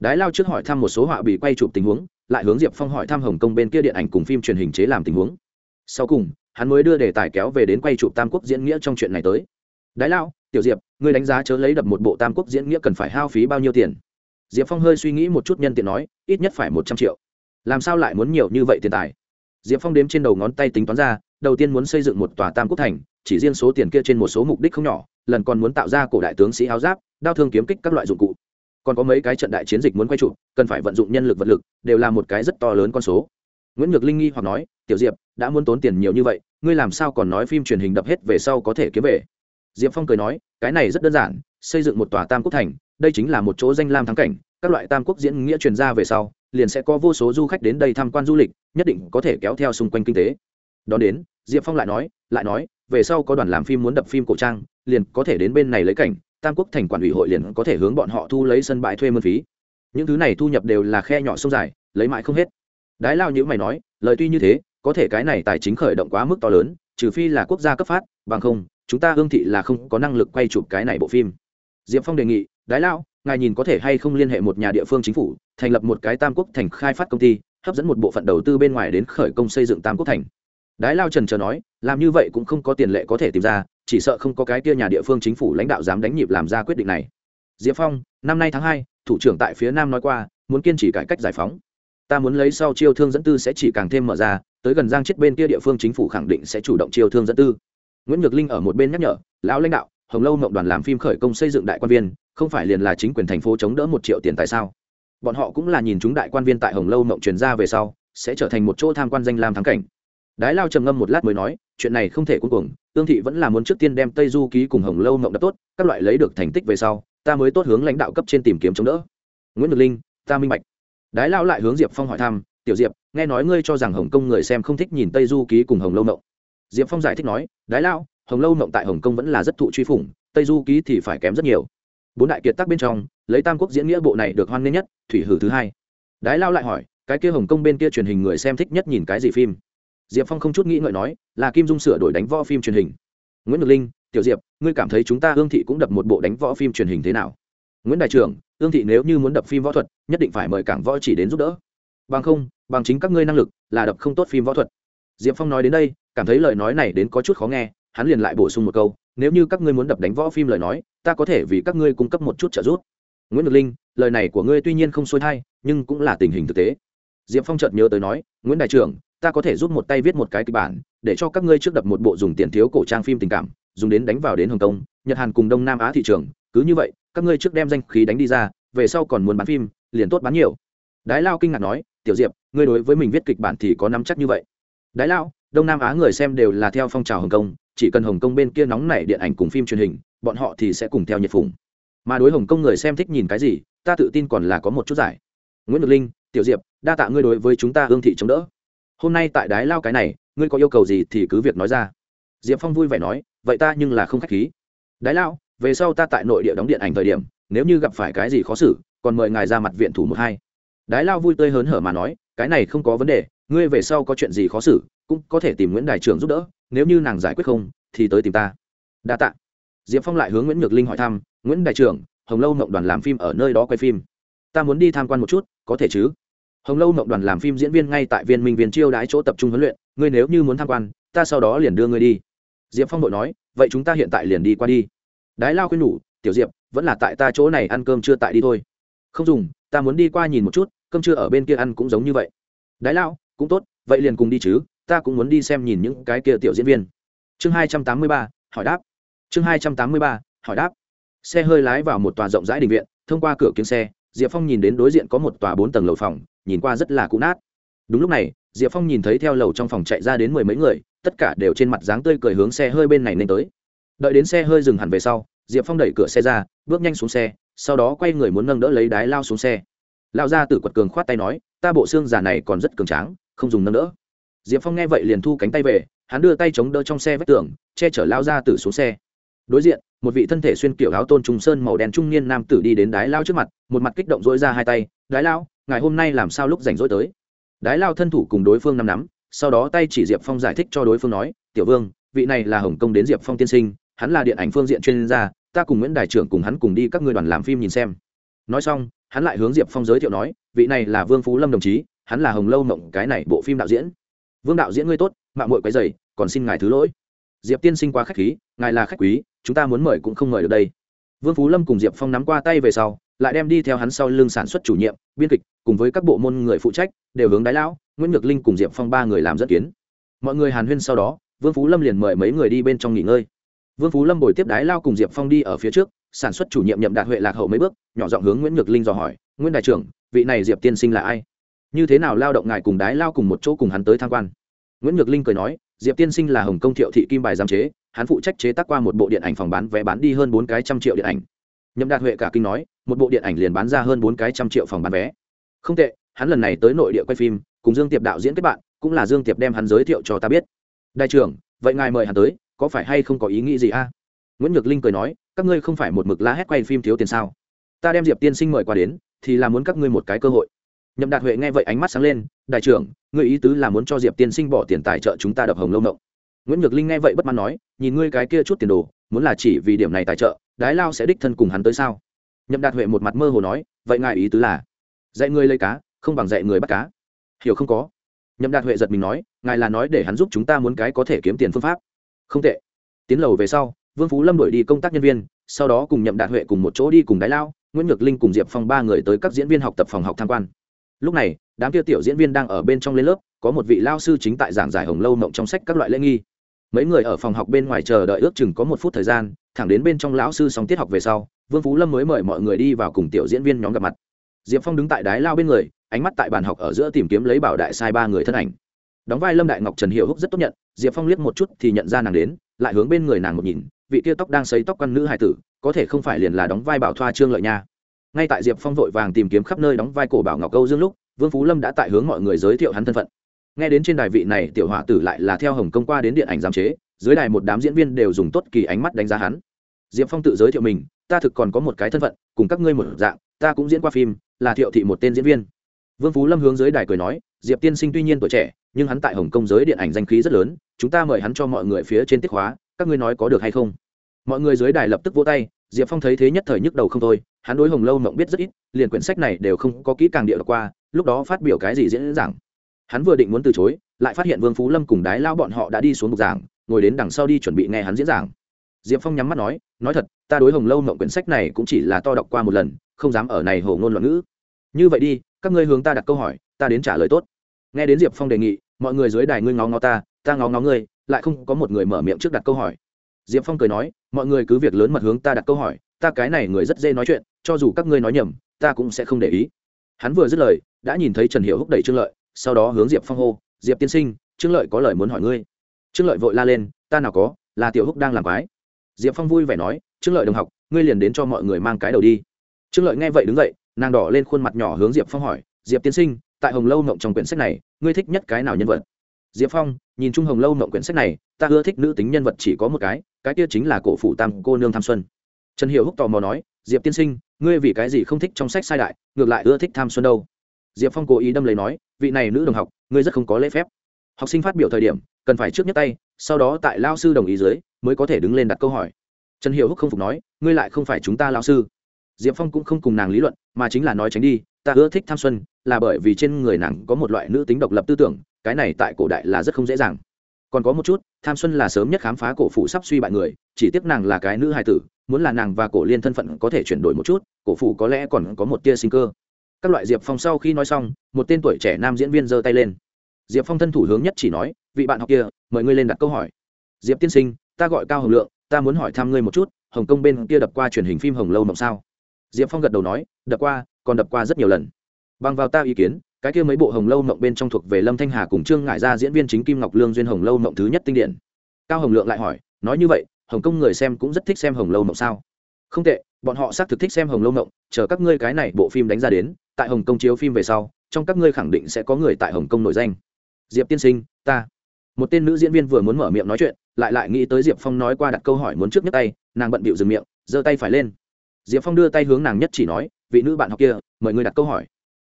Đái lao trước hỏi thăm một số họa bị quay chụp tình huống, lại hướng diệp phong hỏi thăm hồng kông bên kia điện ảnh cùng phim truyền hình chế làm tình huống. Sau cùng, hắn mới đưa đề tài kéo về đến quay chụp tam quốc diễn nghĩa trong chuyện này tới. Đái lao, tiểu diệp, ngươi đánh giá chớ lấy đập một bộ tam quốc diễn nghĩa cần phải hao phí bao nhiêu tiền? Diệp phong hơi suy nghĩ một chút nhân tiện nói, ít nhất phải một trăm triệu. Làm sao lại muốn nhiều như vậy tiền tài? Diệp phong đếm trên đầu ngón tay tính toán ra, đầu tiên muốn xây dựng một tòa tam quốc thành, chỉ riêng số tiền kia trên một số mục đích không nhỏ, lần còn muốn tạo ra cổ đại tướng sĩ áo giáp, đao thương kiếm kích các loại dụng cụ. Còn có mấy cái trận đại chiến dịch muốn quay trụ, cần phải vận dụng nhân lực vật lực, đều là một cái rất to lớn con số. Nguyễn nhược linh nghi hoặc nói, tiểu diệp, đã muốn tốn tiền nhiều như vậy, ngươi làm sao còn nói phim truyền hình đập hết về sau có thể kiếm về? Diệp phong cười nói, cái này rất đơn giản, xây dựng một tòa tam quốc thành đây chính là một chỗ danh lam thắng cảnh, các loại tam quốc diễn nghĩa truyền ra về sau, liền sẽ có vô số du khách đến đây tham quan du lịch, nhất định có thể kéo theo xung quanh kinh tế. Đón đến, diệp phong lại nói lại nói, về sau có đoàn làm phim muốn đập phim cổ trang, liền có thể đến bên này lấy cảnh, tam quốc thành quản ủy hội liền có thể hướng bọn họ thu lấy sân bãi thuê mân phí. Những thứ này thu nhập đều là khe nhỏ sông dài, lấy mãi không hết. Đái lao nhữ mày nói, lời tuy như thế, có thể cái này tài chính khởi động quá mức to lớn, trừ phi là quốc gia cấp phát, bằng không, chúng ta hương thị là không có năng lực quay chụp cái này bộ phim. Diệp phong đề nghị đái lao ngài nhìn có thể hay không liên hệ một nhà địa phương chính phủ, thành lập một cái tam quốc thành khai phát công ty, hấp dẫn một bộ phận đầu tư bên ngoài đến khởi công xây dựng tam quốc thành. Đái lao trần trờ nói, làm như vậy cũng không có tiền lệ có thể tìm ra, chỉ sợ không có cái kia nhà địa phương chính phủ lãnh đạo dám đánh nhịp làm ra quyết định này. Diệp phong, năm nay tháng hai, thủ trưởng tại phía nam nói qua, muốn kiên trì cải cách giải phóng. Ta muốn lấy sau chiêu thương dẫn tư sẽ chỉ càng thêm mở ra, tới gần giang chết bên kia địa phương chính phủ khẳng định sẽ chủ động chiêu thương dẫn tư. Nguyễn nhược linh ở một bên nhắc nhở, lão lãnh đạo, hồng lâu mộng đoàn làm phim khởi công xây dựng đại quan viên không phải liền là chính quyền thành phố chống đỡ một triệu tiền tại sao? Bọn họ cũng là nhìn chúng đại quan viên tại hồng lâu mộng truyền ra về sau, sẽ trở thành một chỗ tham quan danh lam thắng cảnh. Đái lao trầm ngâm một lát mới nói, chuyện này không thể cuối cùng, tương thị vẫn là muốn trước tiên đem tây du ký cùng hồng lâu mộng đập tốt, các loại lấy được thành tích về sau, ta mới tốt hướng lãnh đạo cấp trên tìm kiếm chống đỡ. Nguyễn nhược linh, ta minh bạch. Đái lao lại hướng diệp phong hỏi thăm, tiểu diệp, nghe nói ngươi cho rằng hồng kông người xem không thích nhìn tây du ký cùng hồng lâu mộng. Diệp phong giải thích nói, đái lao, hồng lâu mộng tại hồng kông vẫn là rất thụ truy phủng, tây du ký thì phải kém rất nhiều bốn đại kiệt tác bên trong, lấy tam quốc diễn nghĩa bộ này được hoan nghênh nhất, thủy hử thứ hai. Đái lao lại hỏi, cái kia hồng kông bên kia truyền hình người xem thích nhất nhìn cái gì phim? Diệp phong không chút nghĩ ngợi nói, là kim dung sửa đổi đánh võ phim truyền hình. Nguyễn ngọc linh, tiểu diệp, ngươi cảm thấy chúng ta hương thị cũng đập một bộ đánh võ phim truyền hình thế nào? Nguyễn đại trưởng hương thị nếu như muốn đập phim võ thuật, nhất định phải mời cảng võ chỉ đến giúp đỡ. Bằng không, bằng chính các ngươi năng lực, là đập không tốt phim võ thuật. Diệp phong nói đến đây, cảm thấy lời nói này đến có chút khó nghe, hắn liền lại bổ sung một câu nếu như các ngươi muốn đập đánh võ phim lời nói, ta có thể vì các ngươi cung cấp một chút trợ giúp. Nguyễn ngọc linh, lời này của ngươi tuy nhiên không xuôi thai, nhưng cũng là tình hình thực tế. Diệp phong chợt nhớ tới nói, nguyễn đại trưởng, ta có thể giúp một tay viết một cái kịch bản, để cho các ngươi trước đập một bộ dùng tiền thiếu cổ trang phim tình cảm, dùng đến đánh vào đến hồng kông, nhật hàn cùng đông nam á thị trường. Cứ như vậy, các ngươi trước đem danh khí đánh đi ra, về sau còn muốn bán phim, liền tốt bán nhiều. Đái lao kinh ngạc nói, tiểu diệp, ngươi đối với mình viết kịch bản thì có nắm chắc như vậy? Đái lao, đông nam á người xem đều là theo phong trào hồng kông chỉ cần hồng kông bên kia nóng nảy điện ảnh cùng phim truyền hình, bọn họ thì sẽ cùng theo nhiệt phùng. mà đối hồng kông người xem thích nhìn cái gì, ta tự tin còn là có một chút giải. Nguyễn ngọc linh, tiểu diệp, đa tạ ngươi đối với chúng ta hương thị chống đỡ. Hôm nay tại đái lao cái này, ngươi có yêu cầu gì thì cứ việc nói ra. Diệp phong vui vẻ nói, vậy ta nhưng là không k h á c h khí. Đái lao, về sau ta tại nội địa đóng điện ảnh thời điểm, nếu như gặp phải cái gì khó xử, còn mời ngài ra mặt viện thủ một hai. Đái lao vui tươi hớn hở mà nói, cái này không có vấn đề, ngươi về sau có chuyện gì khó xử, cũng có thể tìm nguyễn đại trưởng giúp đỡ nếu như nàng giải quyết không, thì tới tìm ta. Đa t ạ diệp phong lại hướng nguyễn nhược linh hỏi thăm, nguyễn đại trưởng, hồng lâu mộng đoàn làm phim ở nơi đó quay phim. Ta muốn đi tham quan một chút, có thể chứ? Hồng lâu mộng đoàn làm phim diễn viên ngay tại viên minh viên chiêu đái chỗ tập trung huấn luyện, ngươi nếu như muốn tham quan, ta sau đó liền đưa ngươi đi. Diệp phong đội nói, vậy chúng ta hiện tại liền đi qua đi. Đái lao khuyên nhủ, tiểu diệp, vẫn là tại ta chỗ này ăn cơm chưa tại đi thôi. Không dùng, ta muốn đi qua nhìn một chút, cơm chưa ở bên kia ăn cũng giống như vậy. Đái lao, cũng tốt, vậy liền cùng đi chứ ta cũng muốn đi xem nhìn những cái kia tiểu diễn viên. Chương hai trăm tám mươi ba, hỏi đáp. Chương hai trăm tám mươi ba, hỏi đáp. Xe hơi lái vào một tòa rộng rãi đình viện, thông qua cửa kính xe, diệp phong nhìn đến đối diện có một tòa bốn tầng lầu phòng, nhìn qua rất là cũ nát. Đúng lúc này, diệp phong nhìn thấy theo lầu trong phòng chạy ra đến mười mấy người, tất cả đều trên mặt dáng tươi cười hướng xe hơi bên này nên tới. Đợi đến xe hơi dừng hẳn về sau, diệp phong đẩy cửa xe ra, bước nhanh xuống xe, sau đó quay người muốn nâng đỡ lấy đái lao xuống xe. Lao ra từ quật cường khoát tay nói, ta bộ xương già này còn rất cường tráng, không dùng nâng đỡ diệp phong nghe vậy liền thu cánh tay về, hắn đưa tay chống đỡ trong xe vách tường, che chở lao ra từ xuống xe. Đối diện, một vị thân thể xuyên kiểu áo tôn trùng sơn màu đen trung niên nam tử đi đến đái lao trước mặt, một mặt kích động dỗi ra hai tay, đái lao ngày hôm nay làm sao lúc rảnh rỗi tới? Đái lao thân thủ cùng đối phương năm nắm, sau đó tay chỉ diệp phong giải thích cho đối phương nói, tiểu vương, vị này là hồng kông đến diệp phong tiên sinh, hắn là điện ảnh phương diện chuyên gia, ta cùng nguyễn đại trưởng cùng hắn cùng đi các người đoàn làm phim nhìn xem. Nói xong, hắn lại hướng diệp phong giới thiệu nói, vị này là vương phú lâm đồng chí, hắn là hồng lâu mộng, cái này bộ phim đạo diễn vương đạo diễn ngươi tốt mạng mội quấy dày còn xin ngài thứ lỗi. Diệp tiên sinh quá khách khí, ngài là khách quý, chúng ta muốn mời cũng không mời được đây. Vương phú lâm cùng diệp phong nắm qua tay về sau, lại đem đi theo hắn sau lưng sản xuất chủ nhiệm, biên kịch, cùng với các bộ môn người phụ trách, đều hướng đái lão, nguyễn nhược linh cùng diệp phong ba người làm dẫn kiến. Mọi người hàn huyên sau đó, vương phú lâm liền mời mấy người đi bên trong nghỉ ngơi. Vương phú lâm bồi tiếp đái lao cùng diệp phong đi ở phía trước, sản xuất chủ nhiệm nhậm đạt huệ lạc hậu mấy bước, nhỏ giọng hướng nguyễn nhược linh dò hỏi, nguyễn đại trưởng, vị này diệp tiên sinh là ai? Như thế nào lao động ngài cùng đái lao cùng một chỗ cùng hắn tới tham quan? Nguyễn nhược linh cười nói, diệp tiên sinh là hồng công thiệu thị kim bài giám chế, hắn phụ trách chế tác qua một bộ điện ảnh phòng bán vé bán đi hơn bốn cái trăm triệu điện ảnh. Nhậm đạt huệ cả kinh nói, một bộ điện ảnh liền bán ra hơn bốn cái trăm triệu phòng bán vé. Không tệ, hắn lần này tới nội địa quay phim, cùng dương tiệp đạo diễn kết bạn, cũng là dương tiệp đem hắn giới thiệu cho ta biết. Đại trưởng, vậy ngài mời hắn tới, có phải hay không có ý nghĩ gì a? Nguyễn nhược linh cười nói, các ngươi không phải một mực la hét quay phim thiếu tiền sao? Ta đem diệp tiên sinh mời qua đến, thì là muốn các ngươi một cái cơ hội nhậm đạt huệ nghe vậy ánh mắt sáng lên, đại trưởng người ý tứ là muốn cho diệp tiên sinh bỏ tiền tài trợ chúng ta đập hồng lâu nộng nguyễn nhược linh nghe vậy bất mãn nói, nhìn ngươi cái kia chút tiền đồ, muốn là chỉ vì điểm này tài trợ, đái lao sẽ đích thân cùng hắn tới sao? Nhậm đạt huệ một mặt mơ hồ nói, vậy ngài ý tứ là, dạy ngươi lấy cá, không bằng dạy người bắt cá. Hiểu không có? Nhậm đạt huệ giật mình nói, ngài là nói để hắn giúp chúng ta muốn cái có thể kiếm tiền phương pháp. Không tệ. Tiến lầu về sau, vương phú lâm đổi đi công tác nhân viên, sau đó cùng nhậm đạt huệ cùng một chỗ đi cùng đái lao, nguyễn nhược linh cùng diệp phong ba người tới các diễn viên học tập phòng học tham quan lúc này, đám kia tiểu diễn viên đang ở bên trong lên lớp, có một vị lao sư chính tại giảng giải hồng lâu mộng trong sách các loại lễ nghi. Mấy người ở phòng học bên ngoài chờ đợi ước chừng có một phút thời gian, thẳng đến bên trong lão sư xong tiết học về sau, vương phú lâm mới mời mọi người đi vào cùng tiểu diễn viên nhóm gặp mặt. Diệp phong đứng tại đái lao bên người, ánh mắt tại bàn học ở giữa tìm kiếm lấy bảo đại sai ba người thân ảnh. Đóng vai lâm đại ngọc trần hiệu húc rất tốt nhận, diệp phong liếc một chút thì nhận ra nàng đến, lại hướng bên người nàng một nhìn, vị tia tóc đang xấy tóc căn nữ hài tử, có thể không phải liền là đóng vai bảo thoa trương lợi nha ngay tại diệp phong vội vàng tìm kiếm khắp nơi đóng vai cổ bảo ngọc câu dương lúc, vương phú lâm đã tại hướng mọi người giới thiệu hắn thân phận. Nghe đến trên đài vị này, tiểu họa tử lại là theo hồng công qua đến điện ảnh giám chế, dưới đài một đám diễn viên đều dùng tốt kỳ ánh mắt đánh giá hắn. Diệp phong tự giới thiệu mình, ta thực còn có một cái thân phận, cùng các ngươi một dạng, ta cũng diễn qua phim, là thiệu thị một tên diễn viên. Vương phú lâm hướng dưới đài cười nói, diệp tiên sinh tuy nhiên tuổi trẻ, nhưng hắn tại hồng kông giới điện ảnh danh khí rất lớn, chúng ta mời hắn cho mọi người phía trên tiết hóa, các ngươi nói có được hay không? Mọi người dưới đài lập tức vỗ tay diệp phong thấy thế nhất thời nhức đầu không thôi, hắn đối hồng lâu mộng biết rất ít, liền quyển sách này đều không có kỹ càng địa qua, lúc đó phát biểu cái gì diễn giảng hắn vừa định muốn từ chối, lại phát hiện vương phú lâm cùng đái lao bọn họ đã đi xuống bục giảng, ngồi đến đằng sau đi chuẩn bị nghe hắn diễn giảng. Diệp phong nhắm mắt nói nói thật, ta đối hồng lâu mộng quyển sách này cũng chỉ là to đọc qua một lần, không dám ở này hồ ngôn loạn ngữ. Như vậy đi, các ngươi hướng ta đặt câu hỏi, ta đến trả lời tốt. Nghe đến diệp phong đề nghị, mọi người dưới đài ngươi ngó ngó ta ta ngó ngó ngươi. Lại không có một người mở miệng trước đặt câu hỏi diệp phong cười nói, mọi người cứ việc lớn mật hướng ta đặt câu hỏi, ta cái này người rất dễ nói chuyện, cho dù các ngươi nói nhầm, ta cũng sẽ không để ý. Hắn vừa dứt lời, đã nhìn thấy trần hiệu húc đẩy trương lợi, sau đó hướng diệp phong hô, diệp tiên sinh, trương lợi có lời muốn hỏi ngươi. Trương lợi vội la lên, ta nào có, là tiểu húc đang làm quái. Diệp phong vui vẻ nói, trương lợi đồng học, ngươi liền đến cho mọi người mang cái đầu đi. Trương lợi nghe vậy đứng dậy, nàng đỏ lên khuôn mặt nhỏ hướng diệp phong hỏi, diệp tiên sinh, tại hồng lâu mộng trong quyển sách này, ngươi thích nhất cái nào nhân vật? Diệp phong, nhìn chung hồng lâu mộng quyển sách này, ta ưa thích nữ tính nhân vật chỉ có một cái cái kia chính là cổ phụ tam cô nương tham xuân. Trần hiệu húc tò mò nói, diệp tiên sinh, ngươi vì cái gì không thích trong sách sai đại, ngược lại ưa thích tham xuân đâu? Diệp phong cố ý đâm lấy nói, vị này nữ đồng học, ngươi rất không có lễ phép. Học sinh phát biểu thời điểm, cần phải trước nhất tay, sau đó tại lao sư đồng ý dưới, mới có thể đứng lên đặt câu hỏi. Trần hiệu húc không phục nói, ngươi lại không phải chúng ta lao sư. Diệp phong cũng không cùng nàng lý luận, mà chính là nói tránh đi, ta ưa thích tham xuân, là bởi vì trên người nàng có một loại nữ tính độc lập tư tưởng, cái này tại cổ đại là rất không dễ dàng còn có một chút, tham xuân là sớm nhất khám phá cổ phụ sắp suy bại người, chỉ tiếc nàng là cái nữ hài tử, muốn là nàng và cổ liên thân phận có thể chuyển đổi một chút, cổ phụ có lẽ còn có một tia sinh cơ. Các loại diệp phong sau khi nói xong, một tên tuổi trẻ nam diễn viên giơ tay lên. Diệp phong thân thủ hướng nhất chỉ nói, vị bạn học kia, mời ngươi lên đặt câu hỏi. Diệp tiên sinh, ta gọi cao hồng lượng, ta muốn hỏi thăm ngươi một chút, hồng kông bên kia đập qua truyền hình phim hồng lâu mộng sao? Diệp phong gật đầu nói, đập qua, còn đập qua rất nhiều lần. Bằng vào ta ý kiến cái kia mấy bộ hồng lâu mộng bên trong thuộc về lâm thanh hà cùng trương ngại ra diễn viên chính kim ngọc lương duyên hồng lâu mộng thứ nhất tinh điển. Cao hồng lượng lại hỏi, nói như vậy, hồng kông người xem cũng rất thích xem hồng lâu mộng sao? Không tệ, bọn họ xác thực thích xem hồng lâu mộng, chờ các ngươi cái này bộ phim đánh ra đến, tại hồng kông chiếu phim về sau, trong các ngươi khẳng định sẽ có người tại hồng kông nổi danh. Diệp tiên sinh, ta. Một tên nữ diễn viên vừa muốn mở miệng nói chuyện, lại lại nghĩ tới diệp phong nói qua đặt câu hỏi muốn trước nhất tay, nàng bận bịu dừng miệng, giơ tay phải lên. Diệp phong đưa tay hướng nàng nhất chỉ nói, vị nữ bạn học kia, mời ngươi đặt câu hỏi.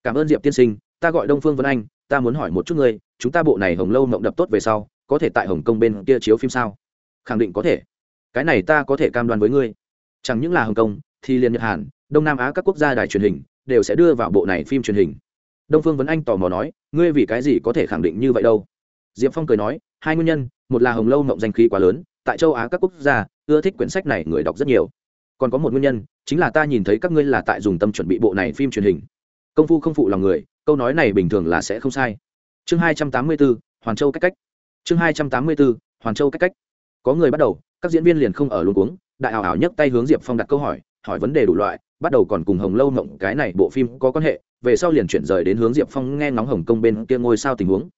Cảm ơn diệp tiên sinh ta gọi đông phương vân anh, ta muốn hỏi một chút ngươi, chúng ta bộ này hồng lâu mộng đập tốt về sau, có thể tại hồng kông bên kia chiếu phim sao? Khẳng định có thể. Cái này ta có thể cam đoan với ngươi. Chẳng những là hồng kông, thì liền nhật hàn, đông nam á các quốc gia đài truyền hình, đều sẽ đưa vào bộ này phim truyền hình. Đông phương vấn anh tò mò nói, ngươi vì cái gì có thể khẳng định như vậy đâu? Diệp phong cười nói, hai nguyên nhân, một là hồng lâu mộng danh khí quá lớn, tại châu á các quốc gia, ưa thích quyển sách này người đọc rất nhiều. Còn có một nguyên nhân, chính là ta nhìn thấy các ngươi là tại dùng tâm chuẩn bị bộ này phim truyền hình công phu không phụ lòng người, câu nói này bình thường là sẽ không sai. Chương hai trăm tám mươi bốn, hoàn châu cách cách. Chương hai trăm tám mươi bốn, hoàn châu cách cách. Có người bắt đầu, các diễn viên liền không ở luôn cuống, đại ảo ảo nhấc tay hướng diệp phong đặt câu hỏi hỏi vấn đề đủ loại, bắt đầu còn cùng hồng lâu mộng cái này bộ phim có quan hệ, về sau liền chuyển rời đến hướng diệp phong nghe ngóng hồng kông bên kia ngôi sao tình huống.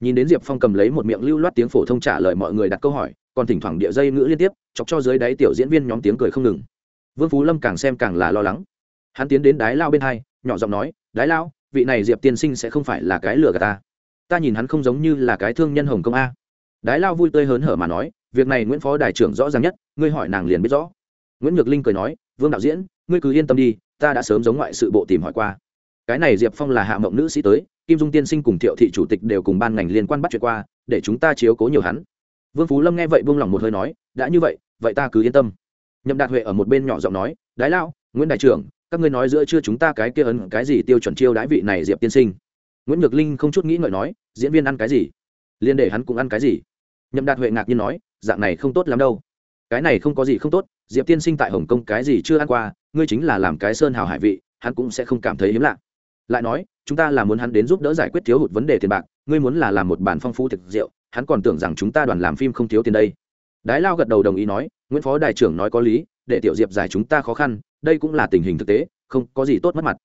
Nhìn đến diệp phong cầm lấy một miệng lưu loát tiếng phổ thông trả lời mọi người đặt câu hỏi, còn thỉnh thoảng địa dây ngữ liên tiếp, chọc cho dưới đáy tiểu diễn viên nhóm tiếng cười không ngừng. Vương phú lâm càng xem càng là lo lắng. Hắn tiến đến đái lao bên hai, nhỏ giọng nói đái lao vị này diệp tiên sinh sẽ không phải là cái lừa gạt ta. Ta nhìn hắn không giống như là cái thương nhân hồng công a. Đái lao vui tươi hớn hở mà nói, việc này nguyễn phó đại trưởng rõ ràng nhất, ngươi hỏi nàng liền biết rõ. Nguyễn nhược linh cười nói, vương đạo diễn, ngươi cứ yên tâm đi, ta đã sớm giống ngoại sự bộ tìm hỏi qua. Cái này diệp phong là hạ mộng nữ sĩ tới, kim dung tiên sinh cùng thiệu thị chủ tịch đều cùng ban ngành liên quan bắt chuyện qua, để chúng ta chiếu cố nhiều hắn. Vương phú lâm nghe vậy buông lỏng một hơi nói, đã như vậy vậy ta cứ yên tâm. Nhậm đạt huệ ở một bên nhỏ giọng nói, đái lao nguyễn đại trưởng các ngươi nói giữa chưa chúng ta cái kia ấn cái gì tiêu chuẩn chiêu đãi vị này diệp tiên sinh? Nguyễn nhược linh không chút nghĩ ngợi nói, diễn viên ăn cái gì? Liên để hắn cũng ăn cái gì? Nhậm đạt huệ ngạc nhiên nói, dạng này không tốt lắm đâu. Cái này không có gì không tốt, diệp tiên sinh tại hồng kông cái gì chưa ăn qua, ngươi chính là làm cái sơn hào hải vị, hắn cũng sẽ không cảm thấy hiếm lạ. Lại nói, chúng ta là muốn hắn đến giúp đỡ giải quyết thiếu hụt vấn đề tiền bạc, ngươi muốn là làm một bản phong phú thực rượu, hắn còn tưởng rằng chúng ta đoàn làm phim không thiếu tiền đây. Đái lao gật đầu đồng ý nói, nguyễn phó đại trưởng nói có lý, để tiểu diệp giải chúng ta khó khăn đây cũng là tình hình thực tế, không có gì tốt mất mặt.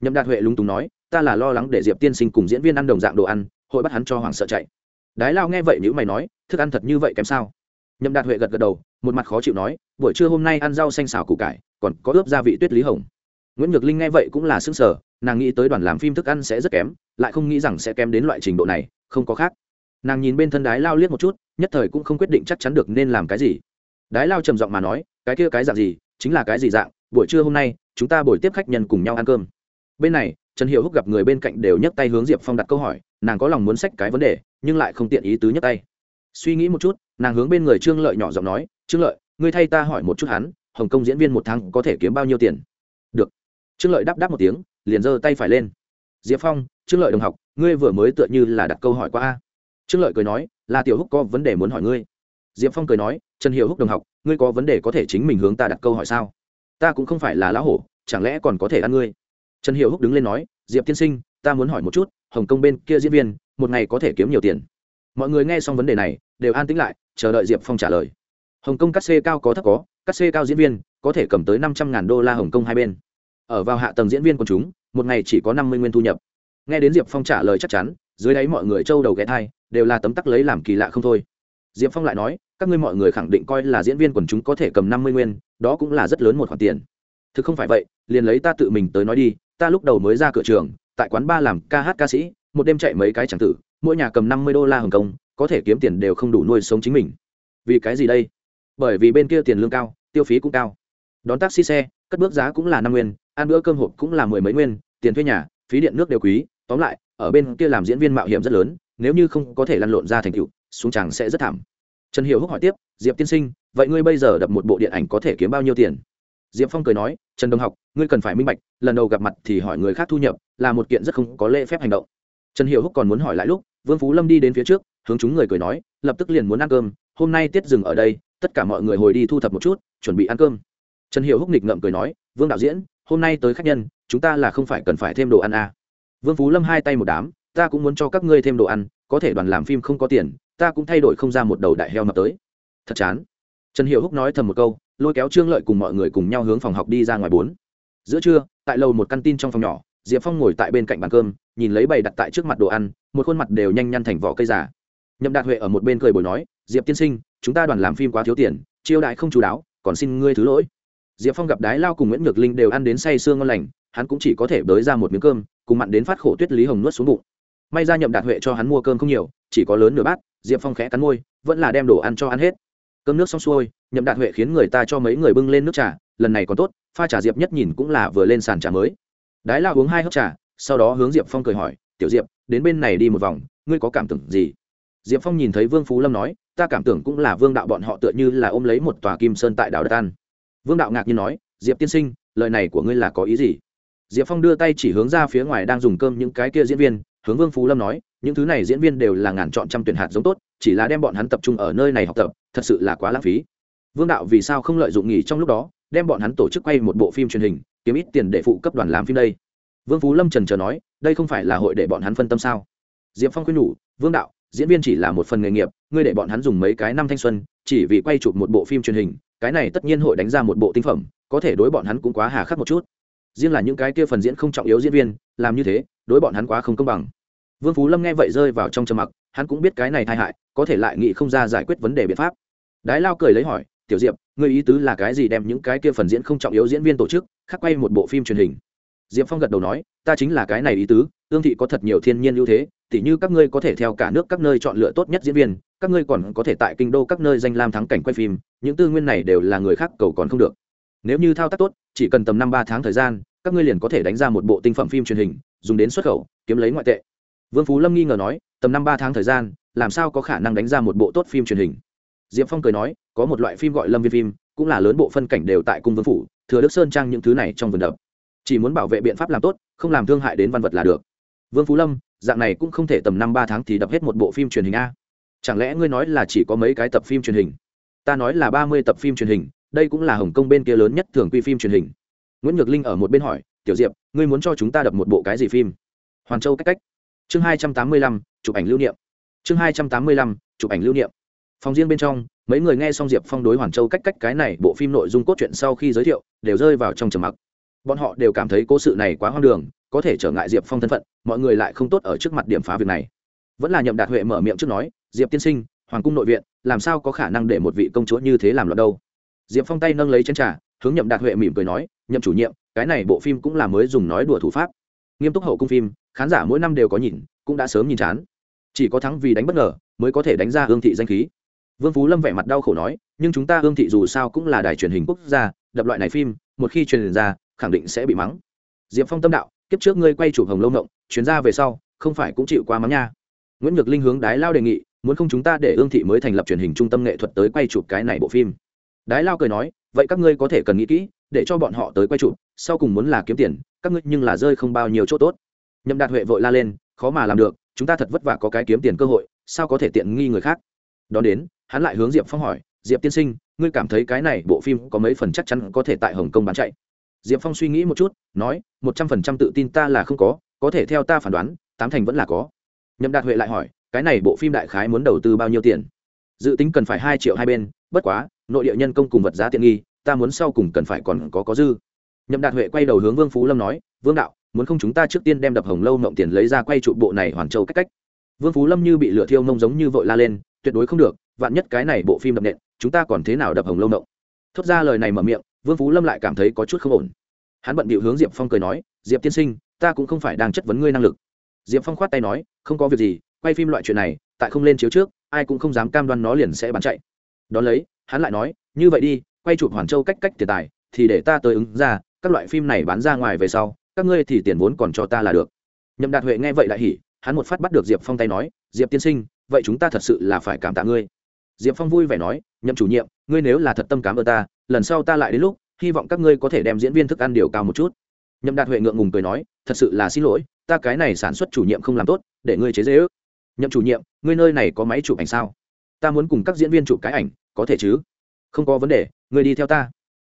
Nhậm đạt huệ lúng túng nói, ta là lo lắng để diệp tiên sinh cùng diễn viên ăn đồng dạng đồ ăn, hội bắt hắn cho hoàng sợ chạy. Đái lao nghe vậy nữ mày nói, thức ăn thật như vậy kém sao? Nhậm đạt huệ gật gật đầu, một mặt khó chịu nói, buổi trưa hôm nay ăn rau xanh xào củ cải, còn có ướp gia vị tuyết lý hồng. Nguyễn nhược linh nghe vậy cũng là xứng sở nàng nghĩ tới đoàn làm phim thức ăn sẽ rất kém, lại không nghĩ rằng sẽ kém đến loại trình độ này, không có khác. Nàng nhìn bên thân đái lao liếc một chút, nhất thời cũng không quyết định chắc chắn được nên làm cái gì. Đái lao trầm giọng mà nói, cái kia cái dạng gì, chính là cái gì dạng buổi trưa hôm nay, chúng ta buổi tiếp khách nhân cùng nhau ăn cơm. Bên này, trần hiệu húc gặp người bên cạnh đều nhấc tay hướng diệp phong đặt câu hỏi, nàng có lòng muốn sách cái vấn đề, nhưng lại không tiện ý tứ nhấc tay. Suy nghĩ một chút, nàng hướng bên người trương lợi nhỏ giọng nói, trương lợi, ngươi thay ta hỏi một chút hắn, hồng kông diễn viên một tháng có thể kiếm bao nhiêu tiền? Được. Trương lợi đáp đáp một tiếng, liền giơ tay phải lên. Diệp phong, trương lợi đồng học, ngươi vừa mới tựa như là đặt câu hỏi qua a. Trương lợi cười nói, là tiểu húc có vấn đề muốn hỏi ngươi. Diệp phong cười nói, trần hiệu húc đồng học, ngươi có vấn đề có thể chính mình hướng ta đặt câu hỏi sao? Ta cũng không phải là lão hổ, chẳng lẽ còn có thể ăn ngươi? Trần hiệu húc đứng lên nói, diệp tiên sinh, ta muốn hỏi một chút, hồng kông bên kia diễn viên, một ngày có thể kiếm nhiều tiền? Mọi người nghe xong vấn đề này, đều an tĩnh lại, chờ đợi diệp phong trả lời. Hồng kông cắt xê cao có thấp có, cắt xê cao diễn viên, có thể cầm tới năm trăm ngàn đô la hồng kông hai bên. Ở vào hạ tầng diễn viên của chúng, một ngày chỉ có năm mươi nguyên thu nhập. Nghe đến diệp phong trả lời chắc chắn, dưới đáy mọi người trâu đầu ghé thai, đều là tấm tắc lấy làm kỳ lạ không thôi diệp phong lại nói, các ngươi mọi người khẳng định coi là diễn viên quần chúng có thể cầm năm mươi nguyên, đó cũng là rất lớn một khoản tiền. Thực không phải vậy, liền lấy ta tự mình tới nói đi, ta lúc đầu mới ra cửa trường, tại quán ba làm ca hát ca sĩ, một đêm chạy mấy cái chẳng tử, mỗi nhà cầm năm mươi đô la hồng kông, có thể kiếm tiền đều không đủ nuôi sống chính mình. Vì cái gì đây? Bởi vì bên kia tiền lương cao, tiêu phí cũng cao. Đón taxi xe, cất bước giá cũng là năm nguyên, ăn bữa cơm hộp cũng là mười mấy nguyên, tiền thuê nhà, phí điện nước đều quý. Tóm lại, ở bên kia làm diễn viên mạo hiểm rất lớn, nếu như không có thể lăn lộn ra thành tựu xuống chàng sẽ rất thảm. Trần Hiểu húc hỏi tiếp, diệp tiên sinh, vậy ngươi bây giờ đập một bộ điện ảnh có thể kiếm bao nhiêu tiền? Diệp phong cười nói, trần đông học, ngươi cần phải minh bạch, lần đầu gặp mặt thì hỏi người khác thu nhập là một kiện rất không có lễ phép hành động. Trần Hiểu húc còn muốn hỏi lại lúc, vương phú lâm đi đến phía trước, hướng chúng người cười nói, lập tức liền muốn ăn cơm, hôm nay tiết dừng ở đây, tất cả mọi người hồi đi thu thập một chút, chuẩn bị ăn cơm. Trần hiệu húc nghịch ngậm cười nói, vương đạo diễn, hôm nay tới khách nhân, chúng ta là không phải cần phải thêm đồ ăn à. vương phú lâm hai tay một đám, ta cũng muốn cho các ngươi thêm đồ ăn có thể đoàn làm phim không có tiền, ta cũng thay đổi không ra một đầu đại heo mập tới. Thật chán. Trần hiệu húc nói thầm một câu, lôi kéo trương lợi cùng mọi người cùng nhau hướng phòng học đi ra ngoài bốn. Giữa trưa, tại lầu một căn tin trong phòng nhỏ, diệp phong ngồi tại bên cạnh bàn cơm, nhìn lấy bày đặt tại trước mặt đồ ăn, một khuôn mặt đều nhanh nhăn thành vỏ cây giả nhậm đạt huệ ở một bên cười bồi nói, diệp tiên sinh, chúng ta đoàn làm phim quá thiếu tiền chiêu đại không chú đáo, còn xin ngươi thứ lỗi. Diệp phong gặp đái lao cùng nguyễn nhược linh đều ăn đến say sương ngon lành, hắn cũng chỉ có thể bới ra một miếng cơm, cùng mặn đến phát khổ tuyết lý hồng nuốt xuống bụng may ra nhậm đạt huệ cho hắn mua cơm không nhiều, chỉ có lớn nửa bát, diệp phong khẽ cắn môi, vẫn là đem đồ ăn cho ăn hết. Cơm nước xong xuôi, nhậm đạt huệ khiến người ta cho mấy người bưng lên nước trà, lần này còn tốt, pha trà diệp nhất nhìn cũng là vừa lên sàn trà mới. Đái lao uống hai hớp trà, sau đó hướng diệp phong cười hỏi, tiểu diệp, đến bên này đi một vòng, ngươi có cảm tưởng gì? Diệp phong nhìn thấy vương phú lâm nói, ta cảm tưởng cũng là vương đạo bọn họ tựa như là ôm lấy một tòa kim sơn tại đảo đất an vương đạo ngạc nhiên nói, diệp tiên sinh, lời này của ngươi là có ý gì? Diệp phong đưa tay chỉ hướng ra phía ngoài đang dùng cơm những cái kia diễn viên hướng vương phú lâm nói, những thứ này diễn viên đều là ngàn chọn trăm tuyển hạt giống tốt, chỉ là đem bọn hắn tập trung ở nơi này học tập, thật sự là quá lãng phí. Vương đạo vì sao không lợi dụng nghỉ trong lúc đó, đem bọn hắn tổ chức quay một bộ phim truyền hình, kiếm ít tiền để phụ cấp đoàn làm phim đây? Vương phú lâm trần chờ nói, đây không phải là hội để bọn hắn phân tâm sao? Diệp phong khuyên nhủ, vương đạo, diễn viên chỉ là một phần nghề nghiệp, ngươi để bọn hắn dùng mấy cái năm thanh xuân, chỉ vì quay chụp một bộ phim truyền hình, cái này tất nhiên hội đánh ra một bộ tinh phẩm, có thể đối bọn hắn cũng quá hà khắc một chút. Riêng là những cái kia phần diễn không trọng yếu diễn viên, làm như thế đối bọn hắn quá không công bằng. Vương phú lâm nghe vậy rơi vào trong trầm mặc, hắn cũng biết cái này tai hại, có thể lại nghĩ không ra giải quyết vấn đề biện pháp. Đái lao cười lấy hỏi, tiểu diệp, ngươi ý tứ là cái gì đem những cái kia phần diễn không trọng yếu diễn viên tổ chức khắc quay một bộ phim truyền hình? Diệp phong gật đầu nói, ta chính là cái này ý tứ, ương thị có thật nhiều thiên nhiên ưu thế, tỉ như các ngươi có thể theo cả nước các nơi chọn lựa tốt nhất diễn viên, các ngươi còn có thể tại kinh đô các nơi danh lam thắng cảnh quay phim, những tư nguyên này đều là người khác cầu còn không được. Nếu như thao tác tốt, chỉ cần tầm năm ba tháng thời gian các ngươi liền có thể đánh ra một bộ tinh phẩm phim truyền hình, dùng đến xuất khẩu, kiếm lấy ngoại tệ. Vương phú lâm nghi ngờ nói, tầm năm ba tháng thời gian, làm sao có khả năng đánh ra một bộ tốt phim truyền hình? Diệp phong cười nói, có một loại phim gọi lâm viên phim, cũng là lớn bộ phân cảnh đều tại cung vương phủ, thừa đức sơn trang những thứ này trong vườn đập. Chỉ muốn bảo vệ biện pháp làm tốt, không làm thương hại đến văn vật là được. Vương phú lâm, dạng này cũng không thể tầm năm ba tháng thì đập hết một bộ phim truyền hình a. Chẳng lẽ ngươi nói là chỉ có mấy cái tập phim truyền hình? Ta nói là ba mươi tập phim truyền hình, đây cũng là hồng kông bên kia lớn nhất thường quy phim truyền hình nguyễn nhược linh ở một bên hỏi, tiểu diệp, ngươi muốn cho chúng ta đập một bộ cái gì phim? Hoàn châu cách cách. Chương hai trăm tám mươi lăm, chụp ảnh lưu niệm. Chương hai trăm tám mươi lăm, chụp ảnh lưu niệm. Phòng riêng bên trong, mấy người nghe xong diệp phong đối hoàn châu cách cách cái này bộ phim nội dung cốt truyện sau khi giới thiệu, đều rơi vào trong trầm mặc. Bọn họ đều cảm thấy cố sự này quá hoang đường, có thể trở ngại diệp phong thân phận, mọi người lại không tốt ở trước mặt điểm phá việc này. Vẫn là nhậm đạt huệ mở miệng trước nói, diệp tiên sinh, hoàng cung nội viện, làm sao có khả năng để một vị công chúa như thế làm loạn đâu? Diệp phong tay nâng lấy chén trà, hướng nhậm đạt huệ mỉm cười nói nhậm chủ nhiệm, cái này bộ phim cũng là mới dùng nói đùa thủ pháp. Nghiêm túc hậu cung phim, khán giả mỗi năm đều có nhìn, cũng đã sớm nhìn chán. Chỉ có thắng vì đánh bất ngờ, mới có thể đánh ra hương thị danh khí. Vương phú lâm vẻ mặt đau khổ nói, nhưng chúng ta hương thị dù sao cũng là đài truyền hình quốc gia, đập loại này phim, một khi truyền ra, khẳng định sẽ bị mắng. Diệp phong tâm đạo, kiếp trước ngươi quay chụp hồng lâu ngộng, chuyến ra về sau, không phải cũng chịu qua mắng nha. Nguyễn nhược linh hướng đái lao đề nghị, muốn không chúng ta để ương thị mới thành lập truyền hình trung tâm nghệ thuật tới quay chụp cái này bộ phim. Đái lao cười nói, vậy các ngươi có thể cần nghĩ kỹ để cho bọn họ tới quay trụ, sau cùng muốn là kiếm tiền các ngươi nhưng là rơi không bao nhiêu chỗ tốt. Nhậm đạt huệ vội la lên khó mà làm được chúng ta thật vất vả có cái kiếm tiền cơ hội sao có thể tiện nghi người khác? Đón đến hắn lại hướng diệp phong hỏi diệp tiên sinh ngươi cảm thấy cái này bộ phim có mấy phần chắc chắn có thể tại hồng kông bán chạy? Diệp phong suy nghĩ một chút nói một trăm phần trăm tự tin ta là không có có thể theo ta phán đoán tám thành vẫn là có. Nhậm đạt huệ lại hỏi cái này bộ phim đại khái muốn đầu tư bao nhiêu tiền? Dự tính cần phải hai triệu hai bên bất quá nội địa nhân công cùng vật giá tiện nghi ta muốn sau cùng cần phải còn có có dư. Nhậm đạt huệ quay đầu hướng vương phú lâm nói, vương đạo, muốn không chúng ta trước tiên đem đập hồng lâu mộng tiền lấy ra quay trụ bộ này hoàn châu cách cách. Vương phú lâm như bị lửa thiêu nông giống như vội la lên, tuyệt đối không được, vạn nhất cái này bộ phim đập nện, chúng ta còn thế nào đập hồng lâu mộng? Thốt ra lời này mở miệng, vương phú lâm lại cảm thấy có chút không ổn. Hắn bận bịu hướng diệp phong cười nói, diệp tiên sinh, ta cũng không phải đang chất vấn ngươi năng lực. Diệp phong khoát tay nói, không có việc gì, quay phim loại chuyện này, tại không lên chiếu trước, ai cũng không dám cam đoan nó liền sẽ bán chạy. Đón lấy, hắn lại nói, như vậy đi quay chụp hoàn châu cách cách tiền tài, thì để ta tới ứng ra, các loại phim này bán ra ngoài về sau, các ngươi thì tiền vốn còn cho ta là được. Nhậm đạt huệ nghe vậy lại hỉ, hắn một phát bắt được diệp phong tay nói, diệp tiên sinh, vậy chúng ta thật sự là phải cảm tạ ngươi. Diệp phong vui vẻ nói, nhậm chủ nhiệm, ngươi nếu là thật tâm cảm ơn ta, lần sau ta lại đến lúc, hy vọng các ngươi có thể đem diễn viên thức ăn điều cao một chút. Nhậm đạt huệ ngượng ngùng cười nói, thật sự là xin lỗi, ta cái này sản xuất chủ nhiệm không làm tốt, để ngươi chế dễ ước. Nhậm chủ nhiệm, ngươi nơi này có máy chụp ảnh sao? Ta muốn cùng các diễn viên chụp cái ảnh, có thể chứ? Không có vấn đề người đi theo ta.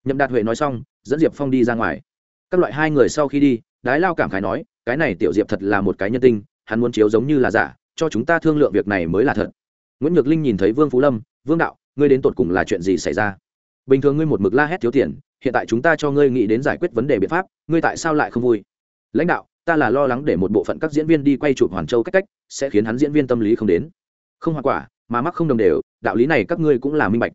Nhậm đạt huệ nói xong, dẫn diệp phong đi ra ngoài. Các loại hai người sau khi đi, đái lao cảm khái nói, cái này tiểu diệp thật là một cái nhân tinh, hắn muốn chiếu giống như là giả, cho chúng ta thương lượng việc này mới là thật. Nguyễn nhược linh nhìn thấy vương phú lâm, vương đạo, ngươi đến tột cùng là chuyện gì xảy ra? Bình thường ngươi một mực la hét thiếu tiền, hiện tại chúng ta cho ngươi nghĩ đến giải quyết vấn đề biện pháp, ngươi tại sao lại không vui? Lãnh đạo, ta là lo lắng để một bộ phận các diễn viên đi quay chụp hoàn châu cách cách, sẽ khiến hắn diễn viên tâm lý không đến. Không hoa quả, mà mắc không đồng đều, đạo lý này các ngươi cũng là minh bạch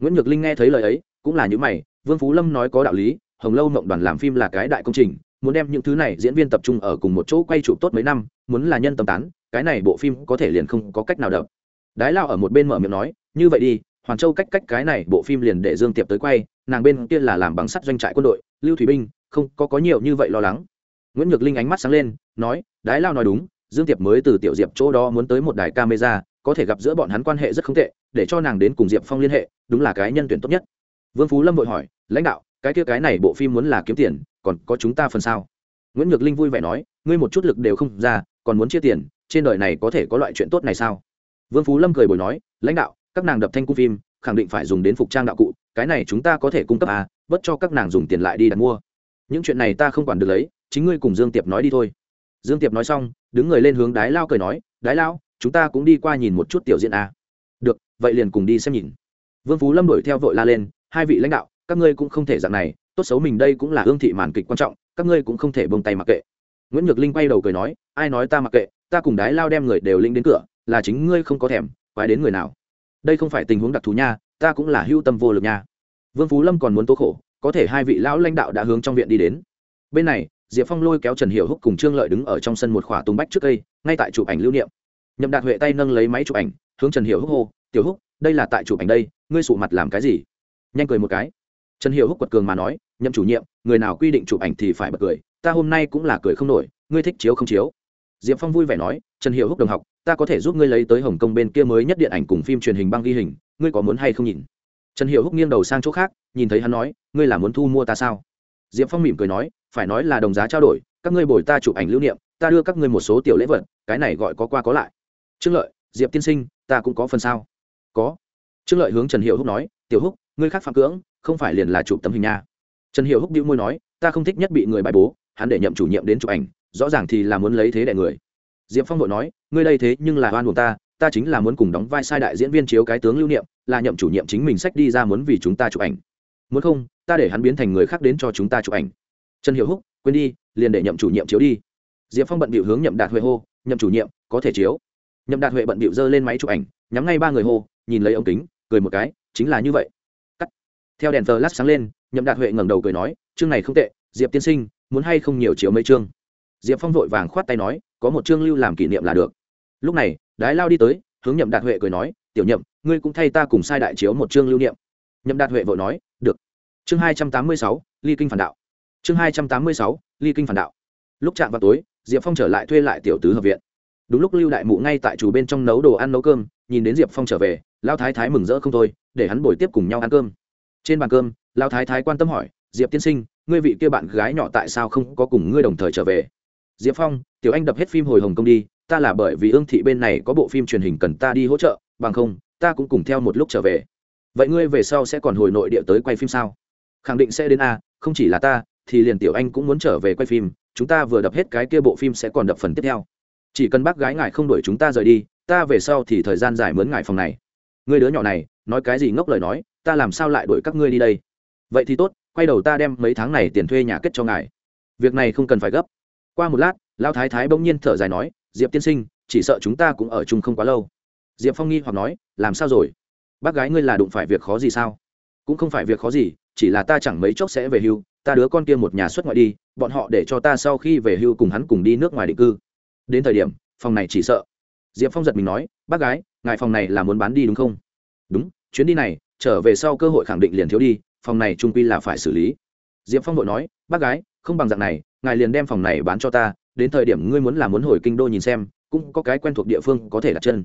nguyễn nhược linh nghe thấy lời ấy, cũng là những mày, vương phú lâm nói có đạo lý, hồng lâu mộng đoàn làm phim là cái đại công trình, muốn đem những thứ này diễn viên tập trung ở cùng một chỗ quay chụp tốt mấy năm, muốn là nhân tâm tán, cái này bộ phim có thể liền không có cách nào đập. Đái lao ở một bên mở miệng nói, như vậy đi, hoàn châu cách cách cái này bộ phim liền để dương tiệp tới quay, nàng bên kia là làm bằng sắt doanh trại quân đội, lưu thủy binh, không, có có nhiều như vậy lo lắng. Nguyễn nhược linh ánh mắt sáng lên, nói, đái lao nói đúng, dương tiệp mới từ tiểu diệp chỗ đó muốn tới một đài camera có thể gặp giữa bọn hắn quan hệ rất không tệ, để cho nàng đến cùng diệp phong liên hệ, đúng là cái nhân tuyển tốt nhất. Vương phú lâm vội hỏi, lãnh đạo, cái kia cái này bộ phim muốn là kiếm tiền, còn có chúng ta phần sao? Nguyễn nhược linh vui vẻ nói, ngươi một chút lực đều không ra, còn muốn chia tiền, trên đời này có thể có loại chuyện tốt này sao? Vương phú lâm cười bồi nói, lãnh đạo, các nàng đập thanh cung phim, khẳng định phải dùng đến phục trang đạo cụ, cái này chúng ta có thể cung cấp à bớt cho các nàng dùng tiền lại đi đặt mua. Những chuyện này ta không quản được lấy, chính ngươi cùng dương tiệp nói đi thôi. Dương tiệp nói xong, đứng người lên hướng đái lao cười nói, đái lao chúng ta cũng đi qua nhìn một chút tiểu diễn a. Được, vậy liền cùng đi xem nhìn. Vương phú lâm đuổi theo vội la lên, hai vị lãnh đạo, các ngươi cũng không thể dạng này, tốt xấu mình đây cũng là ương thị màn kịch quan trọng, các ngươi cũng không thể bông tay mặc kệ. Nguyễn nhược linh quay đầu cười nói, ai nói ta mặc kệ, ta cùng đái lao đem người đều linh đến cửa, là chính ngươi không có thèm, quái đến người nào. Đây không phải tình huống đặc thù nha, ta cũng là hưu tâm vô lực nha. Vương phú lâm còn muốn tố khổ, có thể hai vị lão lãnh đạo đã hướng trong viện đi đến. Bên này, diệp phong lôi kéo trần hiểu húc cùng trương lợi đứng ở trong sân một khỏa tung bách trước cây, ngay tại chụp ảnh lưu niệm nhậm đạt huệ tay nâng lấy máy chụp ảnh, hướng trần hiểu húc hô, tiểu húc, đây là tại chụp ảnh đây, ngươi sụ mặt làm cái gì? Nhanh cười một cái. Trần hiểu húc quật cường mà nói, nhậm chủ nhiệm, người nào quy định chụp ảnh thì phải bật cười, ta hôm nay cũng là cười không nổi, ngươi thích chiếu không chiếu. Diệp phong vui vẻ nói, trần hiểu húc đồng học, ta có thể giúp ngươi lấy tới hồng kông bên kia mới nhất điện ảnh cùng phim truyền hình băng ghi hình, ngươi có muốn hay không nhìn? Trần hiểu húc nghiêng đầu sang chỗ khác, nhìn thấy hắn nói, ngươi là muốn thu mua ta sao? Diệp phong mỉm cười nói, phải nói là đồng giá trao đổi, các ngươi bồi ta chụp ảnh lưu niệm, ta đưa các ngươi một số tiểu lễ vật, cái này gọi có qua có lại trương lợi, diệp tiên sinh, ta cũng có phần sao? Có. Trương lợi hướng trần hiệu húc nói, tiểu húc, ngươi khác phạm cưỡng, không phải liền là chụp tấm hình nha. Trần hiệu húc đĩu môi nói, ta không thích nhất bị người bài bố, hắn để nhậm chủ nhiệm đến chụp ảnh, rõ ràng thì là muốn lấy thế đại người. Diệp phong vội nói, ngươi đây thế nhưng là oan buồn ta ta chính là muốn cùng đóng vai sai đại diễn viên chiếu cái tướng lưu niệm, là nhậm chủ nhiệm chính mình sách đi ra muốn vì chúng ta chụp ảnh. Muốn không, ta để hắn biến thành người khác đến cho chúng ta chụp ảnh. Trần hiệu húc, quên đi, liền để nhậm chủ nhiệm chiếu đi. Diệp phong bận bịu hướng nhậm đạt huệ hô, nhậm chủ nhiệm, có thể chiếu nhậm đạt huệ bận bịu giơ lên máy chụp ảnh, nhắm ngay ba người hô, nhìn lấy ống kính, cười một cái, chính là như vậy. Cắt. Theo đèn thờ lát sáng lên, nhậm đạt huệ ngẩng đầu cười nói, chương này không tệ, diệp tiên sinh, muốn hay không nhiều chiếu mấy chương? Diệp phong vội vàng khoát tay nói, có một chương lưu làm kỷ niệm là được. Lúc này, đái lao đi tới, hướng nhậm đạt huệ cười nói, tiểu nhậm, ngươi cũng thay ta cùng sai đại chiếu một chương lưu niệm. Nhậm đạt huệ vội nói, được. Chương hai trăm tám mươi sáu, ly kinh phản đạo. Chương hai trăm tám mươi sáu, ly kinh phản đạo. Lúc chạm vào tối, diệp phong trở lại thuê lại tiểu tứ hợp viện đúng lúc lưu đại mụ ngay tại chủ bên trong nấu đồ ăn nấu cơm, nhìn đến diệp phong trở về lao thái thái mừng rỡ không thôi, để hắn bồi tiếp cùng nhau ăn cơm. Trên bàn cơm lao thái thái quan tâm hỏi, diệp tiên sinh, ngươi vị kia bạn gái nhỏ tại sao không có cùng ngươi đồng thời trở về? Diệp phong, tiểu anh đập hết phim hồi hồng công đi, ta là bởi vì ương thị bên này có bộ phim truyền hình cần ta đi hỗ trợ, bằng không, ta cũng cùng theo một lúc trở về. Vậy ngươi về sau sẽ còn hồi nội địa tới quay phim sao? Khẳng định sẽ đến a, không chỉ là ta, thì liền tiểu anh cũng muốn trở về quay phim, chúng ta vừa đập hết cái kia bộ phim sẽ còn đập phần tiếp theo chỉ cần bác gái ngài không đuổi chúng ta rời đi, ta về sau thì thời gian dài mướn ngài phòng này. Người đứa nhỏ này, nói cái gì ngốc lời nói, ta làm sao lại đuổi các ngươi đi đây? Vậy thì tốt, quay đầu ta đem mấy tháng này tiền thuê nhà kết cho ngài. Việc này không cần phải gấp. Qua một lát lao thái thái bỗng nhiên thở dài nói, diệp tiên sinh, chỉ sợ chúng ta cũng ở chung không quá lâu. Diệp phong nghi hoặc nói, làm sao rồi? Bác gái ngươi là đụng phải việc khó gì sao? Cũng không phải việc khó gì, chỉ là ta chẳng mấy chốc sẽ về hưu, ta đứa con kia một nhà xuất ngoại đi, bọn họ để cho ta sau khi về hưu cùng hắn cùng đi nước ngoài định cư đến thời điểm, phòng này chỉ sợ. Diệp phong giật mình nói, bác gái, ngài phòng này là muốn bán đi đúng không? Đúng, chuyến đi này, trở về sau cơ hội khẳng định liền thiếu đi, phòng này trung quy là phải xử lý. Diệp phong vội nói, bác gái, không bằng dạng này, ngài liền đem phòng này bán cho ta, đến thời điểm ngươi muốn là muốn hồi kinh đô nhìn xem, cũng có cái quen thuộc địa phương có thể đặt chân.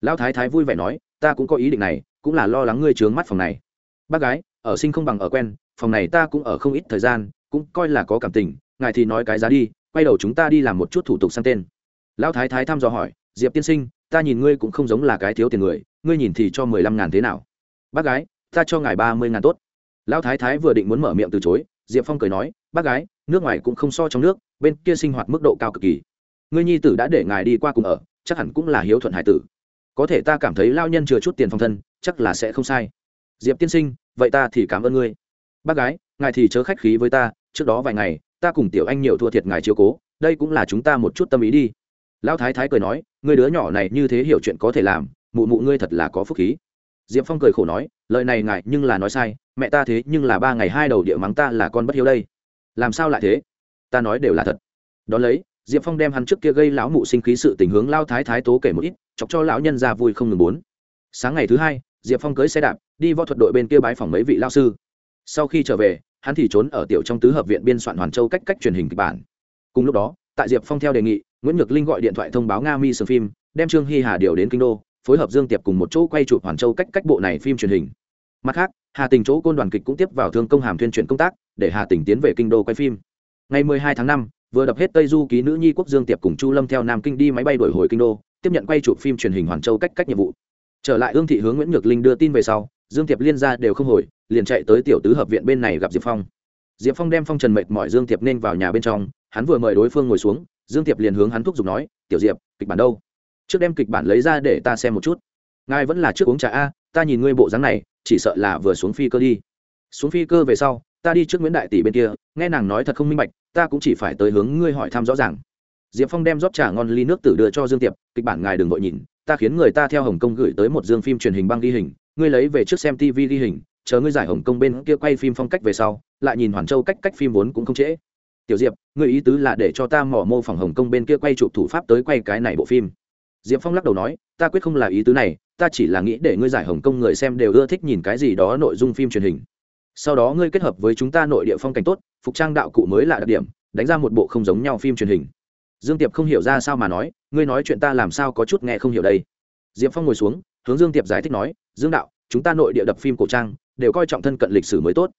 Lão thái thái vui vẻ nói, ta cũng có ý định này, cũng là lo lắng ngươi trướng mắt phòng này. Bác gái, ở sinh không bằng ở quen, phòng này ta cũng ở không ít thời gian, cũng coi là có cảm tình, ngài thì nói cái giá đi, quay đầu chúng ta đi làm một chút thủ tục sang tên lão thái thái thăm dò hỏi, diệp tiên sinh, ta nhìn ngươi cũng không giống là cái thiếu tiền người, ngươi nhìn thì cho mười lăm ngàn thế nào? Bác gái, ta cho ngài ba mươi ngàn tốt. Lão thái thái vừa định muốn mở miệng từ chối, diệp phong cười nói, bác gái, nước ngoài cũng không so trong nước, bên kia sinh hoạt mức độ cao cực kỳ. Ngươi nhi tử đã để ngài đi qua cùng ở, chắc hẳn cũng là hiếu thuận hải tử. Có thể ta cảm thấy lao nhân chừa chút tiền phòng thân, chắc là sẽ không sai. Diệp tiên sinh, vậy ta thì cảm ơn ngươi. Bác gái, ngài thì chớ khách khí với ta, trước đó vài ngày, ta cùng tiểu anh nhiều thua thiệt ngài chiếu cố, đây cũng là chúng ta một chút tâm ý đi lão thái thái cười nói người đứa nhỏ này như thế hiểu chuyện có thể làm, mụ mụ ngươi thật là có phúc khí. Diệp phong cười khổ nói, lời này ngại nhưng là nói sai, mẹ ta thế nhưng là ba ngày hai đầu địa mắng ta là con bất hiếu đây. Làm sao lại thế? Ta nói đều là thật. Đón lấy, diệp phong đem hắn trước kia gây lão mụ sinh khí sự tình hướng lao thái thái tố kể một ít, chọc cho lão nhân ra vui không ngừng bốn. Sáng ngày thứ hai, diệp phong cưới xe đạp, đi võ thuật đội bên kia bái phòng mấy vị lao sư. Sau khi trở về, hắn thì trốn ở tiểu trong tứ hợp viện biên soạn hoàn châu cách cách truyền hình kịch bản. Cùng lúc đó, tại diệp phong theo đề nghị nguyễn nhược linh gọi điện thoại thông báo nga mi sương phim đem trương hy hà điều đến kinh đô phối hợp dương tiệp cùng một chỗ quay chụp hoàn châu cách cách bộ này phim truyền hình. Mặt khác hà tình chỗ côn đoàn kịch cũng tiếp vào thương công hàm tuyên truyền công tác để hà tình tiến về kinh đô quay phim. Ngày 12 tháng 5, vừa đập hết tây du ký nữ nhi quốc dương tiệp cùng chu lâm theo nam kinh đi máy bay đổi hồi kinh đô tiếp nhận quay chụp phim truyền hình hoàn châu cách cách nhiệm vụ. Trở lại ương thị hướng nguyễn nhược linh đưa tin về sau dương tiệp liên ra đều không hồi liền chạy tới tiểu tứ hợp viện bên này gặp diệp phong. Diệp phong đem phong trần mệt mọi dương tiệp nên vào nhà bên trong hắn vừa mời đối phương ngồi xuống dương tiệp liền hướng hắn thúc giục nói, tiểu diệp, kịch bản đâu? Trước đem kịch bản lấy ra để ta xem một chút. Ngài vẫn là trước uống trà a, ta nhìn ngươi bộ dáng này, chỉ sợ là vừa xuống phi cơ đi. Xuống phi cơ về sau, ta đi trước nguyễn đại tỷ bên kia, nghe nàng nói thật không minh bạch, ta cũng chỉ phải tới hướng ngươi hỏi thăm rõ ràng. Diệp phong đem rót trà ngon ly nước tử đưa cho dương tiệp kịch bản ngài đừng vội nhìn, ta khiến người ta theo hồng kông gửi tới một dương phim truyền hình băng ghi hình, ngươi lấy về trước xem tv ghi hình, chờ ngươi giải hồng kông bên kia quay phim phong cách về sau, lại nhìn hoàn châu cách cách phim vốn cũng không trễ tiểu diệp, ngươi ý tứ là để cho ta mỏ mô phỏng hồng kông bên kia quay chụp thủ pháp tới quay cái này bộ phim. Diệp phong lắc đầu nói, ta quyết không là ý tứ này, ta chỉ là nghĩ để ngươi giải hồng kông người xem đều ưa thích nhìn cái gì đó nội dung phim truyền hình. Sau đó ngươi kết hợp với chúng ta nội địa phong cảnh tốt, phục trang đạo cụ mới là đặc điểm, đánh ra một bộ không giống nhau phim truyền hình. Dương tiệp không hiểu ra sao mà nói, ngươi nói chuyện ta làm sao có chút nghe không hiểu đây. Diệp phong ngồi xuống, hướng dương tiệp giải thích nói, dương đạo, chúng ta nội địa đập phim cổ trang, đều coi trọng thân cận lịch sử mới tốt.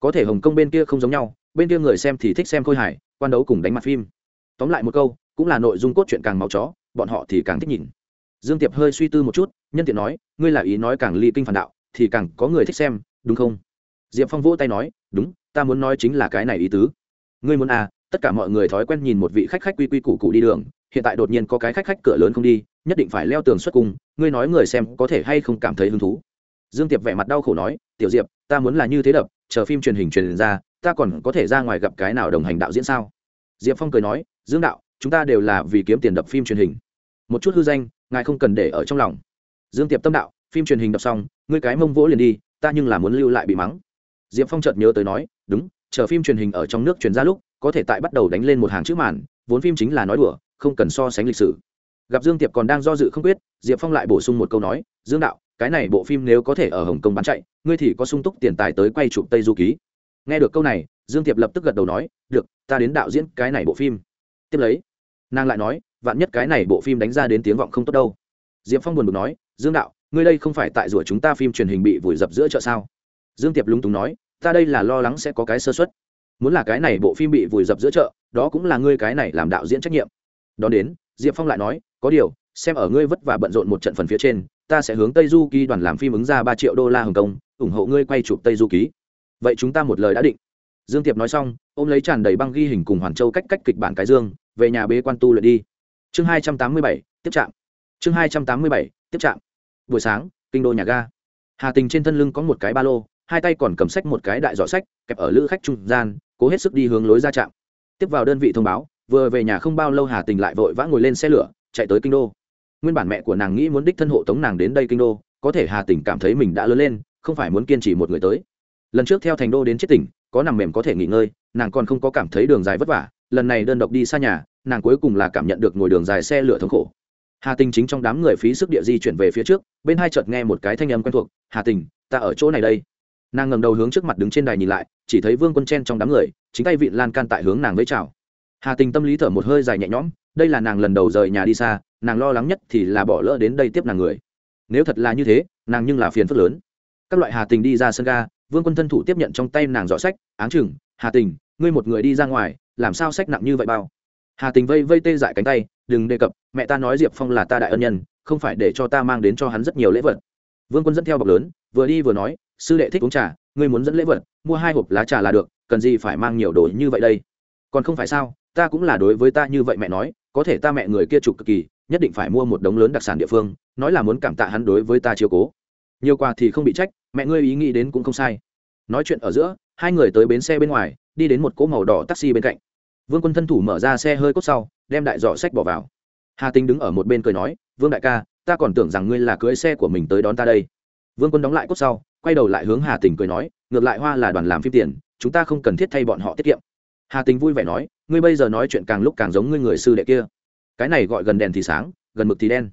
Có thể hồng kông bên kia không giống nhau bên kia người xem thì thích xem khôi hài, quan đấu cùng đánh mặt phim. Tóm lại một câu, cũng là nội dung cốt truyện càng máu chó, bọn họ thì càng thích nhìn. Dương tiệp hơi suy tư một chút, nhân tiện nói, ngươi là ý nói càng ly kinh phản đạo, thì càng có người thích xem, đúng không? Diệp phong vỗ tay nói, đúng, ta muốn nói chính là cái này ý tứ. Ngươi muốn à tất cả mọi người thói quen nhìn một vị khách khách quy quy củ cụ đi đường, hiện tại đột nhiên có cái khách khách cửa lớn không đi, nhất định phải leo tường xuất cung, ngươi nói người xem có thể hay không cảm thấy hứng thú? Dương tiệp vẻ mặt đau khổ nói, tiểu diệp, ta muốn là như thế đập, chờ phim truyền hình truyền ra ta còn có thể ra ngoài gặp cái nào đồng hành đạo diễn sao? Diệp phong cười nói, dương đạo, chúng ta đều là vì kiếm tiền đập phim truyền hình. Một chút hư danh, ngài không cần để ở trong lòng. Dương tiệp tâm đạo, phim truyền hình đọc xong, ngươi cái mông vỗ liền đi, ta nhưng là muốn lưu lại bị mắng. Diệp phong chợt nhớ tới nói, đúng, chờ phim truyền hình ở trong nước truyền ra lúc, có thể tại bắt đầu đánh lên một hàng chữ màn, vốn phim chính là nói đùa, không cần so sánh lịch sử. Gặp dương tiệp còn đang do dự không quyết, diệp phong lại bổ sung một câu nói, dương đạo, cái này bộ phim nếu có thể ở hồng kông bán chạy, ngươi thì có sung túc tiền tài tới quay chụp tây du ký nghe được câu này, dương tiệp lập tức gật đầu nói, được, ta đến đạo diễn cái này bộ phim. Tiếp lấy, nàng lại nói, vạn nhất cái này bộ phim đánh ra đến tiếng vọng không tốt đâu. Diệp phong buồn bực nói, dương đạo, ngươi đây không phải tại rủa chúng ta phim truyền hình bị vùi dập giữa chợ sao? Dương tiệp lúng túng nói, ta đây là lo lắng sẽ có cái sơ xuất muốn là cái này bộ phim bị vùi dập giữa chợ, đó cũng là ngươi cái này làm đạo diễn trách nhiệm. Đón đến, diệp phong lại nói, có điều, xem ở ngươi vất vả bận rộn một trận phần phía trên, ta sẽ hướng tây du ký đoàn làm phim ứng ra ba triệu đô la hồng kông, ủng hộ ngươi quay chụp tây du ký vậy chúng ta một lời đã định. Dương tiệp nói xong ô m lấy tràn đầy băng ghi hình cùng hoàn châu cách cách kịch bản cái dương, về nhà bế quan tu luyện đi. Chương hai trăm tám mươi bảy, tiếp trạm chương hai trăm tám mươi bảy, tiếp trạm buổi sáng, kinh đô nhà ga. Hà tình trên thân lưng có một cái ba lô, hai tay còn cầm sách một cái đại giỏ sách, kẹp ở lữ khách trung gian, cố hết sức đi hướng lối ra trạm. Tiếp vào đơn vị thông báo, vừa về nhà không bao lâu hà tình lại vội vã ngồi lên xe lửa, chạy tới kinh đô. Nguyên bản mẹ của nàng nghĩ muốn đích thân hộ tống nàng đến đây kinh đô, có thể hà tình cảm thấy mình đã lớn lên, không phải muốn kiên trì một người tới lần trước theo thành đô đến chết tỉnh, có nằm mềm có thể nghỉ ngơi, nàng còn không có cảm thấy đường dài vất vả, lần này đơn độc đi xa nhà, nàng cuối cùng là cảm nhận được ngồi đường dài xe lửa thống khổ. Hà tình chính trong đám người phí sức địa di chuyển về phía trước, bên hai chợt nghe một cái thanh âm quen thuộc, hà tình, ta ở chỗ này đây. Nàng ngầm đầu hướng trước mặt đứng trên đài nhìn lại, chỉ thấy vương quân chen trong đám người, chính tay vịn lan can tại hướng nàng với chào. Hà tình tâm lý thở một hơi dài nhẹ nhõm, đây là nàng lần đầu rời nhà đi xa, nàng lo lắng nhất thì là bỏ lỡ đến đây tiếp nàng người. Nếu thật là như thế, nàng nhưng là phiền phức lớn. Các loại hà tình đi ra sân ga vương quân thân thủ tiếp nhận trong tay nàng dọ sách, áng chừng, hà tình, ngươi một người đi ra ngoài, làm sao sách nặng như vậy bao? Hà tình vây vây tê dại cánh tay, đừng đề cập, mẹ ta nói diệp phong là ta đại ân nhân, không phải để cho ta mang đến cho hắn rất nhiều lễ vật. Vương quân dẫn theo bọc lớn, vừa đi vừa nói, sư đệ thích uống trà, ngươi muốn dẫn lễ vật, mua hai hộp lá trà là được, cần gì phải mang nhiều đồ như vậy đây? Còn không phải sao, ta cũng là đối với ta như vậy mẹ nói, có thể ta mẹ người kia trục cực kỳ, nhất định phải mua một đống lớn đặc sản địa phương, nói là muốn cảm tạ hắn đối với ta chiếu cố nhiều quà thì không bị trách, mẹ ngươi ý nghĩ đến cũng không sai. Nói chuyện ở giữa, hai người tới bến xe bên ngoài, đi đến một cỗ màu đỏ taxi bên cạnh. Vương quân thân thủ mở ra xe hơi cốt sau, đem đại giỏ sách bỏ vào. Hà tinh đứng ở một bên cười nói, vương đại ca, ta còn tưởng rằng ngươi là cưới xe của mình tới đón ta đây. Vương quân đóng lại cốt sau, quay đầu lại hướng hà tình cười nói, ngược lại hoa là đoàn làm phim tiền, chúng ta không cần thiết thay bọn họ tiết kiệm. Hà tình vui vẻ nói, ngươi bây giờ nói chuyện càng lúc càng giống ngươi người sư đệ kia. Cái này gọi gần đèn thì sáng, gần mực thì đen.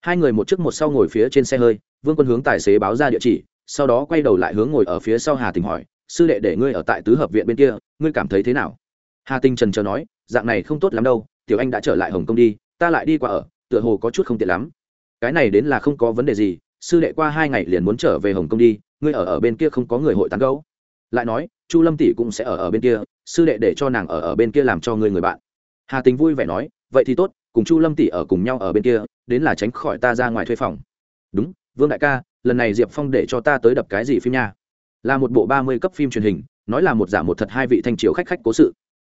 Hai người một trước một sau ngồi phía trên xe hơi vương quân hướng tài xế báo ra địa chỉ, sau đó quay đầu lại hướng ngồi ở phía sau hà tình hỏi, sư đệ để ngươi ở tại tứ hợp viện bên kia, ngươi cảm thấy thế nào? Hà tình trần chờ nói, dạng này không tốt lắm đâu, tiểu anh đã trở lại hồng kông đi, ta lại đi qua ở, tựa hồ có chút không tiện lắm. Cái này đến là không có vấn đề gì, sư đệ qua hai ngày liền muốn trở về hồng kông đi, ngươi ở ở bên kia không có người hội tán gấu lại nói, chu lâm tỷ cũng sẽ ở ở bên kia, sư đệ để cho nàng ở ở bên kia làm cho ngươi người bạn. Hà tình vui vẻ nói, vậy thì tốt, cùng chu lâm tỷ ở cùng nhau ở bên kia, đến là tránh khỏi ta ra ngoài thuê phòng. Đúng vương đại ca, lần này diệp phong để cho ta tới đập cái gì phim nha? Là một bộ ba mươi cấp phim truyền hình, nói là một giả một thật hai vị thanh triều khách khách cố sự.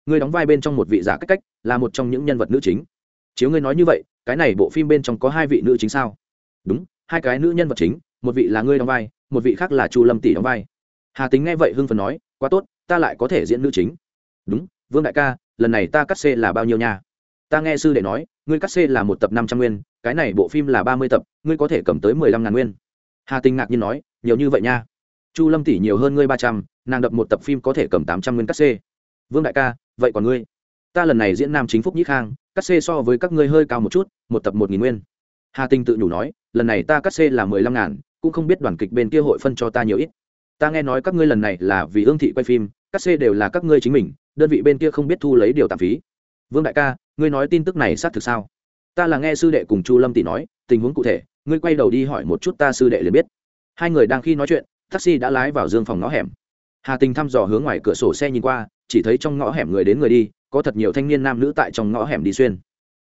Ngươi đóng vai bên trong một vị giả cách cách, là một trong những nhân vật nữ chính. Chiếu ngươi nói như vậy, cái này bộ phim bên trong có hai vị nữ chính sao? Đúng, hai cái nữ nhân vật chính, một vị là ngươi đóng vai, một vị khác là chu lâm tỷ đóng vai. Hà tính nghe vậy hưng phần nói, quá tốt, ta lại có thể diễn nữ chính. Đúng, vương đại ca, lần này ta cắt xê là bao nhiêu nha? Ta nghe sư đệ nói, ngươi cắt xê là một tập năm trăm nguyên, cái này bộ phim là ba mươi tập, ngươi có thể cầm tới mười lăm ngàn nguyên. Hà tình ngạc nhiên nói, nhiều như vậy nha. Chu lâm tỷ nhiều hơn ngươi ba trăm, nàng đập một tập phim có thể cầm tám trăm nguyên cắt xê. Vương đại ca, vậy còn ngươi? Ta lần này diễn nam chính phúc nhĩ khang, cắt xê so với các ngươi hơi cao một chút, một tập một nghìn nguyên. Hà tinh tự nhủ nói, lần này ta cắt xê là mười lăm ngàn, cũng không biết đoàn kịch bên kia hội phân cho ta nhiều ít. Ta nghe nói các ngươi lần này là vì ương thị quay phim, cắt xê đều là các ngươi chính mình, đơn vị bên kia không biết thu lấy điều tạm phí vương đại ca, ngươi nói tin tức này xác thực sao? Ta là nghe sư đệ cùng chu lâm tỷ nói, tình huống cụ thể, ngươi quay đầu đi hỏi một chút ta sư đệ liền biết. Hai người đang khi nói chuyện, taxi đã lái vào dương phòng ngõ hẻm. Hà tình thăm dò hướng ngoài cửa sổ xe nhìn qua, chỉ thấy trong ngõ hẻm người đến người đi, có thật nhiều thanh niên nam nữ tại trong ngõ hẻm đi xuyên.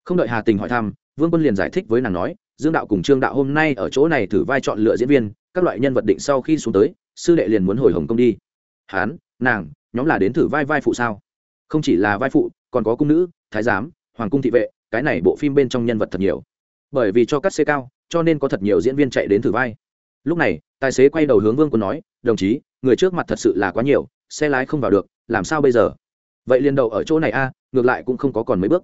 Không đợi hà tình hỏi thăm, vương quân liền giải thích với nàng nói, dương đạo cùng trương đạo hôm nay ở chỗ này thử vai chọn lựa diễn viên, các loại nhân vật định sau khi xuống tới, sư đệ liền muốn hồi hồng công đi. Hán, nàng, nhóm là đến thử vai vai phụ sao? Không chỉ là vai phụ còn có cung nữ, thái giám, hoàng cung thị vệ, cái này bộ phim bên trong nhân vật thật nhiều. Bởi vì cho cắt xê cao, cho nên có thật nhiều diễn viên chạy đến thử vai. Lúc này, tài xế quay đầu hướng vương quân nói, đồng chí, người trước mặt thật sự là quá nhiều, xe lái không vào được, làm sao bây giờ? Vậy liền đầu ở chỗ này a, ngược lại cũng không có còn mấy bước.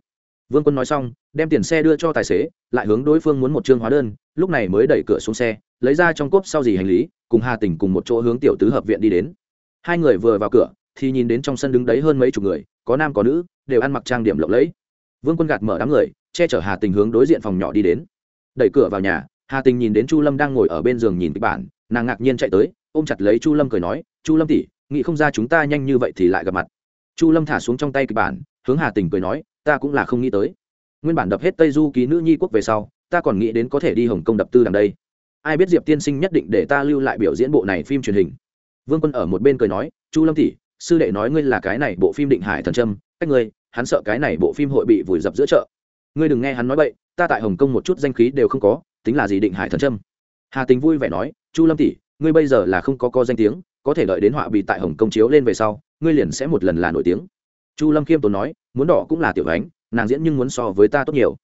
Vương quân nói xong, đem tiền xe đưa cho tài xế, lại hướng đối phương muốn một chương hóa đơn, lúc này mới đẩy cửa xuống xe, lấy ra trong cốp sau gì hành lý, cùng hà tình cùng một chỗ hướng tiểu tứ hợp viện đi đến. Hai người vừa vào cửa thì nhìn đến trong sân đứng đấy hơn mấy chục người, có nam có nữ, đều ăn mặc trang điểm lộng lẫy. Vương quân gạt mở đám người, che chở hà tình hướng đối diện phòng nhỏ đi đến. Đẩy cửa vào nhà, hà tình nhìn đến chu lâm đang ngồi ở bên giường nhìn kịch bản, nàng ngạc nhiên chạy tới, ôm chặt lấy chu lâm cười nói, chu lâm tỉ nghĩ không ra chúng ta nhanh như vậy thì lại gặp mặt. Chu lâm thả xuống trong tay kịch bản, hướng hà tình cười nói, ta cũng là không nghĩ tới. Nguyên bản đập hết tây du ký nữ nhi quốc về sau, ta còn nghĩ đến có thể đi hồng kông đập tư đằng đây. Ai biết diệp tiên sinh nhất định để ta lưu lại biểu diễn bộ này phim truyền hình. Vương quân ở một bên cười nói, chu lâm tỷ sư đệ nói ngươi là cái này bộ phim định hải thần trâm cách ngươi hắn sợ cái này bộ phim hội bị vùi dập giữa chợ. Ngươi đừng nghe hắn nói vậy, ta tại hồng kông một chút danh khí đều không có tính là gì định hải thần trâm hà tính vui vẻ nói chu lâm tỷ ngươi bây giờ là không có co danh tiếng có thể đợi đến họa bị tại hồng kông chiếu lên về sau ngươi liền sẽ một lần là nổi tiếng. Chu lâm khiêm tốn nói muốn đỏ cũng là tiểu ánh nàng diễn nhưng muốn so với ta tốt nhiều.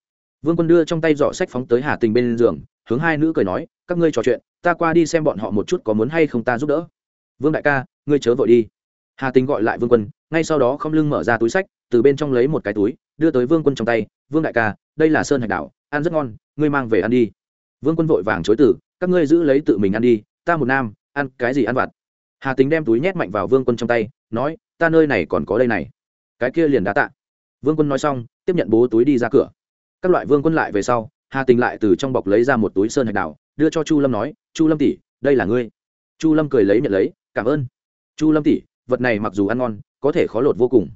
Vương quân đưa trong tay giỏ sách phóng tới hà tình bên giường hướng hai nữ cười nói các ngươi trò chuyện ta qua đi xem bọn họ một chút có muốn hay không ta giúp đỡ. Vương đại ca ngươi chớ vội đi hà tình gọi lại vương quân ngay sau đó không lưng mở ra túi sách từ bên trong lấy một cái túi đưa tới vương quân trong tay vương đại ca đây là sơn hạch đảo ăn rất ngon ngươi mang về ăn đi vương quân vội vàng chối tử các ngươi giữ lấy tự mình ăn đi ta một nam ăn cái gì ăn vặt hà tính đem túi nhét mạnh vào vương quân trong tay nói ta nơi này còn có đây này cái kia liền đã tạ vương quân nói xong tiếp nhận bố túi đi ra cửa các loại vương quân lại về sau hà tình lại từ trong bọc lấy ra một túi sơn hạch đảo đưa cho chu lâm nói chu lâm tỷ đây là ngươi chu lâm cười lấy nhận lấy cảm ơn chu lâm tỷ vật này mặc dù ăn ngon, có thể khó lột vô cùng.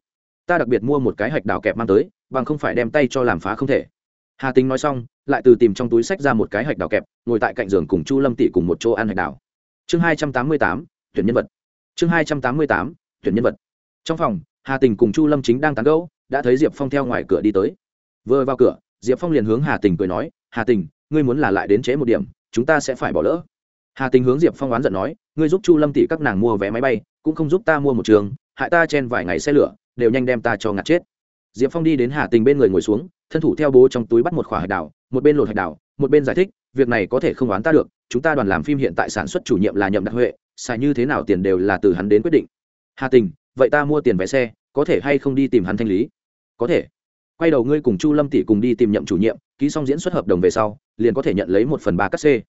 Ta đặc biệt mua một cái hạch đào kẹp mang tới, bằng không phải đem tay cho làm phá không thể. Hà tính nói xong, lại từ tìm trong túi sách ra một cái hạch đào kẹp, ngồi tại cạnh giường cùng chu lâm tỷ cùng một chỗ ăn hạch đào. Chương hai trăm tám mươi tám, tuyển nhân vật. Chương hai trăm tám mươi tám, tuyển nhân vật. Trong phòng, hà tình cùng chu lâm chính đang tán gẫu, đã thấy diệp phong theo ngoài cửa đi tới. Vừa vào cửa, diệp phong liền hướng hà tình cười nói, hà tình, ngươi muốn là lại đến chế một điểm, chúng ta sẽ phải bỏ lỡ. Hà tình hướng diệp phong oán giận nói, ngươi giúp chu lâm tỷ các nàng mua vé máy bay cũng không giúp ta mua một trường, hại ta chen vài ngày xe lửa, đều nhanh đem ta cho ngạt chết. Diệp phong đi đến hà tình bên người ngồi xuống, thân thủ theo bố trong túi bắt một khỏa hạch đảo một bên lột hạch đảo một bên giải thích, việc này có thể không oán ta được, chúng ta đoàn làm phim hiện tại sản xuất chủ nhiệm là nhậm đặc huệ, xài như thế nào tiền đều là từ hắn đến quyết định. Hà tình, vậy ta mua tiền vé xe, có thể hay không đi tìm hắn thanh lý? Có thể. Quay đầu ngươi cùng chu lâm tỷ cùng đi tìm nhậm chủ nhiệm, ký xong diễn xuất hợp đồng về sau, liền có thể nhận lấy một phần ba cắt xê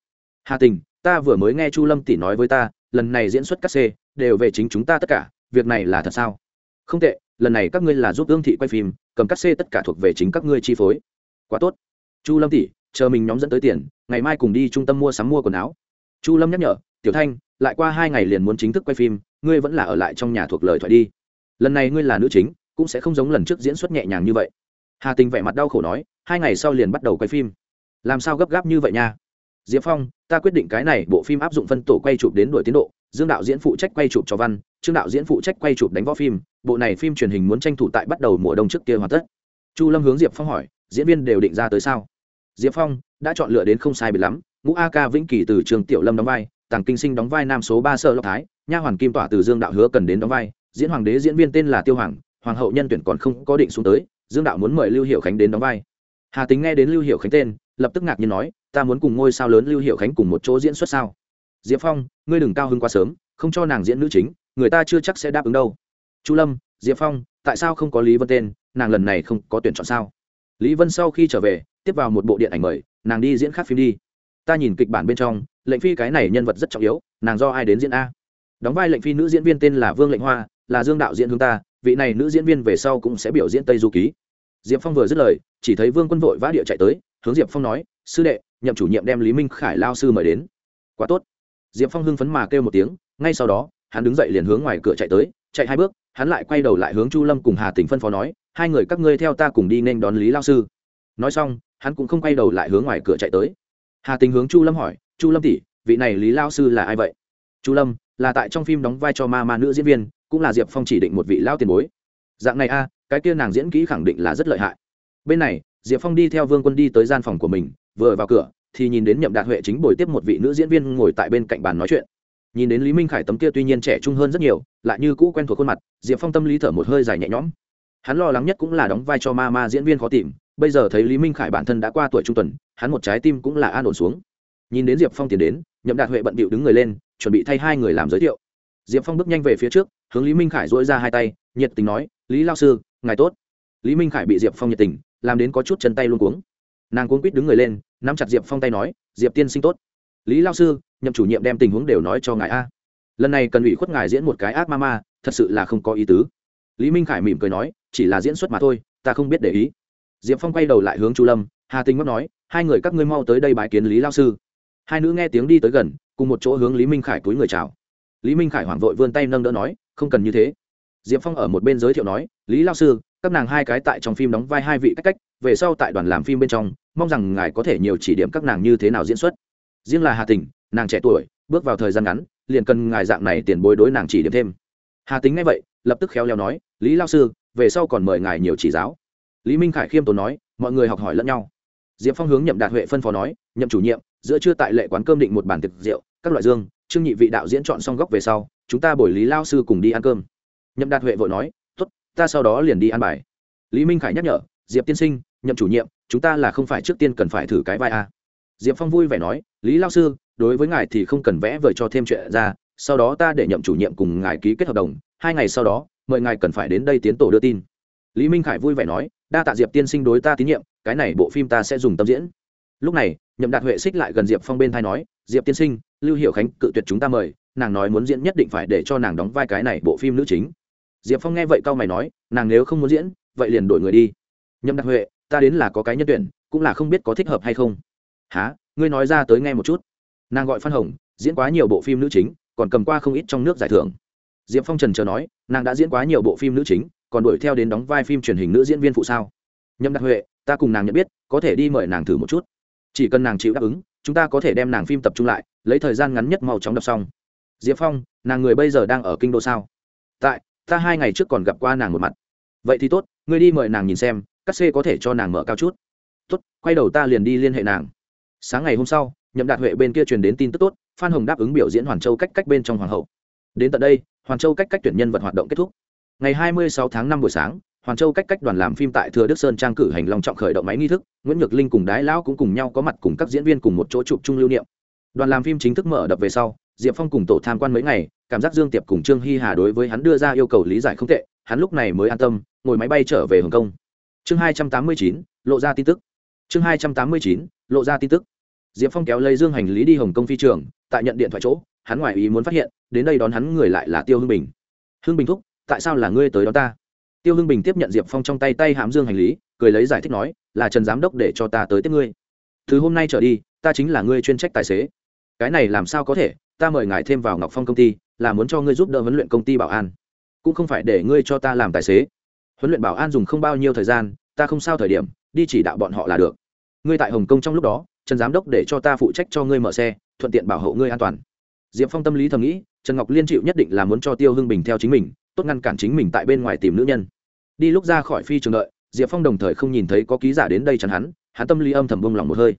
hà tình, ta vừa mới nghe chu lâm tỷ nói với ta lần này diễn xuất các xê đều về chính chúng ta tất cả, việc này là thật sao? Không tệ, lần này các ngươi là giúp ương thị quay phim, cầm các xê tất cả thuộc về chính các ngươi chi phối. Quá tốt. Chu lâm tỷ, chờ mình nhóm dẫn tới tiền, ngày mai cùng đi trung tâm mua sắm mua quần áo. Chu lâm nhắc nhở, tiểu thanh, lại qua hai ngày liền muốn chính thức quay phim, ngươi vẫn là ở lại trong nhà thuộc lời thoại đi. Lần này ngươi là nữ chính, cũng sẽ không giống lần trước diễn xuất nhẹ nhàng như vậy. Hà tình vẻ mặt đau khổ nói, hai ngày sau liền bắt đầu quay phim. Làm sao gấp gáp như vậy nha? Diệp phong, ta quyết định cái này bộ phim áp dụng phân tổ quay chụp đến đổi tiến độ. Dương đạo diễn phụ trách quay chụp cho văn, trương đạo diễn phụ trách quay chụp đánh võ phim. Bộ này phim truyền hình muốn tranh thủ tại bắt đầu mùa đông trước kia hoàn tất. Chu lâm hướng diệp phong hỏi, diễn viên đều định ra tới sao? Diệp phong, đã chọn lựa đến không sai biệt lắm. Ngũ a ca vĩnh kỳ từ trường tiểu lâm đóng vai, tàng kinh sinh đóng vai nam số ba sợ lộc thái, nha hoàn kim tỏa từ dương đạo hứa cần đến đóng vai. Diễn hoàng đế diễn viên tên là tiêu hoàng hoàng hậu nhân tuyển còn không có định xuống tới. Dương đạo muốn mời lưu hiệu khánh đến đóng vai. Hà tính nghe đến lưu hiệu khánh tên, lập tức ngạc nhiên nói ta muốn cùng ngôi sao lớn lưu hiệu khánh cùng một chỗ diễn xuất sao? Diệp phong, ngươi đừng cao hứng quá sớm, không cho nàng diễn nữ chính, người ta chưa chắc sẽ đáp ứng đâu. Chu lâm, diệp phong, tại sao không có lý vân tên? Nàng lần này không có tuyển chọn sao? Lý vân sau khi trở về, tiếp vào một bộ điện ảnh mời, nàng đi diễn khác phim đi. Ta nhìn kịch bản bên trong, lệnh phi cái này nhân vật rất trọng yếu, nàng do ai đến diễn a? Đóng vai lệnh phi nữ diễn viên tên là vương lệnh hoa, là dương đạo diễn hướng ta, vị này nữ diễn viên về sau cũng sẽ biểu diễn tây du ký. Diệp phong vừa dứt lời, chỉ thấy vương quân vội vã địa chạy tới, hướng diệp phong nói, sư đệ nhậm chủ nhiệm đem lý minh khải lao sư mời đến. Quá tốt. Diệp phong hưng phấn mà kêu một tiếng, ngay sau đó, hắn đứng dậy liền hướng ngoài cửa chạy tới, chạy hai bước, hắn lại quay đầu lại hướng chu lâm cùng hà tỉnh phân phó nói, hai người các ngươi theo ta cùng đi nên đón lý lao sư. Nói xong, hắn cũng không quay đầu lại hướng ngoài cửa chạy tới. Hà tình hướng chu lâm hỏi, chu lâm tỷ, vị này lý lao sư là ai vậy? Chu lâm, là tại trong phim đóng vai cho ma ma nữ diễn viên, cũng là diệp phong chỉ định một vị lao tiền bối. Dạng này a, cái kia nàng diễn kỹ khẳng định là rất lợi hại. Bên này, diệp phong đi theo vương quân đi tới gian phòng của mình vừa vào cửa, thì nhìn đến nhậm đạt huệ chính bồi tiếp một vị nữ diễn viên ngồi tại bên cạnh bàn nói chuyện. Nhìn đến lý minh khải tấm kia tuy nhiên trẻ trung hơn rất nhiều, lại như cũ quen thuộc khuôn mặt, diệp phong tâm lý thở một hơi dài nhẹ nhõm. Hắn lo lắng nhất cũng là đóng vai cho ma ma diễn viên khó tìm, bây giờ thấy lý minh khải bản thân đã qua tuổi trung tuần, hắn một trái tim cũng là an ổn xuống. Nhìn đến diệp phong tiến đến, nhậm đạt huệ bận bịu đứng người lên, chuẩn bị thay hai người làm giới thiệu. Diệp phong bước nhanh về phía trước, hướng lý minh khải dỗi ra hai tay, nhiệt tình nói, lý lao sư, ngài tốt. Lý minh khải bị diệp phong nhiệt tình, làm đến có chút chân tay luôn cuống nàng cuống quýt đứng người lên, nắm chặt diệp phong tay nói, diệp tiên sinh tốt. Lý lao sư, nhậm chủ nhiệm đem tình huống đều nói cho ngài a. Lần này cần ủy khuất ngài diễn một cái ác ma ma, thật sự là không có ý tứ. Lý minh khải mỉm cười nói, chỉ là diễn xuất mà thôi, ta không biết để ý. Diệp phong quay đầu lại hướng chu lâm, hà tinh ngóc nói, hai người các ngươi mau tới đây bái kiến lý lao sư. Hai nữ nghe tiếng đi tới gần, cùng một chỗ hướng lý minh khải túi người chào. Lý minh khải hoảng vội vươn tay nâng đỡ nói, không cần như thế. Diệp phong ở một bên giới thiệu nói, lý lao sư các nàng hai cái tại trong phim đóng vai hai vị cách cách, về sau tại đoàn làm phim bên trong, mong rằng ngài có thể nhiều chỉ điểm các nàng như thế nào diễn xuất. Riêng là hà tình nàng trẻ tuổi, bước vào thời gian ngắn, liền cần ngài dạng này tiền bối đối nàng chỉ điểm thêm. Hà tính ngay vậy, lập tức khéo léo nói, lý lao sư, về sau còn mời ngài nhiều chỉ giáo. Lý minh khải khiêm tốn nói, mọi người học hỏi lẫn nhau. Diệp phong hướng nhậm đạt huệ phân phó nói, nhậm chủ nhiệm, giữa trưa tại lệ quán cơm định một bàn tiệc rượu, các loại dương, trương nhị vị đạo diễn chọn xong góc về sau, chúng ta bồi lý lao sư cùng đi ăn cơm. Nhậm đạt huệ vội nói ta sau đó liền đi ăn bài. Lý minh khải nhắc nhở, diệp tiên sinh, nhậm chủ nhiệm, chúng ta là không phải trước tiên cần phải thử cái vai a. Diệp phong vui vẻ nói, lý lao sư, đối với ngài thì không cần vẽ vời cho thêm chuyện ra, sau đó ta để nhậm chủ nhiệm cùng ngài ký kết hợp đồng, hai ngày sau đó, mời ngài cần phải đến đây tiến tổ đưa tin. Lý minh khải vui vẻ nói, đa tạ diệp tiên sinh đối ta tín nhiệm, cái này bộ phim ta sẽ dùng tâm diễn. Lúc này, nhậm đạt huệ xích lại gần diệp phong bên thai nói, diệp tiên sinh, lưu hiệu khánh cự tuyệt chúng ta mời, nàng nói muốn diễn nhất định phải để cho nàng đóng vai cái này bộ phim nữ chính diệp phong nghe vậy cau mày nói, nàng nếu không muốn diễn, vậy liền đổi người đi. Nhậm đạt huệ, ta đến là có cái nhân tuyển, cũng là không biết có thích hợp hay không. Há ngươi nói ra tới nghe một chút. Nàng gọi phan hồng, diễn quá nhiều bộ phim nữ chính, còn cầm qua không ít trong nước giải thưởng. Diệp phong trần chờ nói, nàng đã diễn quá nhiều bộ phim nữ chính, còn đuổi theo đến đóng vai phim truyền hình nữ diễn viên phụ sao? Nhậm đặc huệ, ta cùng nàng nhận biết, có thể đi mời nàng thử một chút. Chỉ cần nàng chịu đáp ứng, chúng ta có thể đem nàng phim tập trung lại, lấy thời gian ngắn nhất mau chóng đọc xong. Diệp phong, nàng người bây giờ đang ở kinh đô sao? Tại ta hai ngày trước còn gặp qua nàng một mặt. Vậy thì tốt, ngươi đi mời nàng nhìn xem, các xê có thể cho nàng mở cao chút. Tốt, quay đầu ta liền đi liên hệ nàng. Sáng ngày hôm sau, nhậm đạt huệ bên kia truyền đến tin tức tốt, phan hồng đáp ứng biểu diễn hoàn châu cách cách bên trong hoàng hậu. Đến tận đây, hoàn châu cách cách tuyển nhân vật hoạt động kết thúc. Ngày 26 tháng 5 buổi sáng, hoàn châu cách cách đoàn làm phim tại thừa đức sơn trang cử hành long trọng khởi động máy nghi thức, nguyễn nhược linh cùng đái lão cũng cùng nhau có mặt cùng các diễn viên cùng một chỗ chụp chung lưu niệm. Đoàn làm phim chính thức mở đập về sau, diệp phong cùng tổ tham quan mấy ngày cảm giác dương tiệp cùng trương hy hà đối với hắn đưa ra yêu cầu lý giải không tệ hắn lúc này mới an tâm ngồi máy bay trở về hồng kông. Chương 289, lộ ra tin tức. Chương 289, lộ ra tin tức. Diệp phong kéo lấy dương hành lý đi hồng kông phi trường tại nhận điện thoại chỗ hắn ngoài ý muốn phát hiện đến đây đón hắn người lại là tiêu hưng bình. Hưng bình thúc tại sao là ngươi tới đó ta? Tiêu hưng bình tiếp nhận diệp phong trong tay tay hãm dương hành lý cười lấy giải thích nói là trần giám đốc để cho ta tới tiếp ngươi. Từ hôm nay trở đi ta chính là ngươi chuyên trách tài xế. Cái này làm sao có thể ta mời ngài thêm vào ngọc phong công ty là muốn cho ngươi giúp đỡ huấn luyện công ty bảo an. Cũng không phải để ngươi cho ta làm tài xế. Huấn luyện bảo an dùng không bao nhiêu thời gian, ta không sao thời điểm, đi chỉ đạo bọn họ là được. Ngươi tại hồng kông trong lúc đó, trần giám đốc để cho ta phụ trách cho ngươi mở xe, thuận tiện bảo hộ ngươi an toàn. Diệp phong tâm lý thầm nghĩ, trần ngọc liên chịu nhất định là muốn cho tiêu hưng bình theo chính mình, tốt ngăn cản chính mình tại bên ngoài tìm nữ nhân. Đi lúc ra khỏi phi trường đợi, diệp phong đồng thời không nhìn thấy có ký giả đến đây chắn hắn hắn tâm lý âm thầm bông lòng một hơi.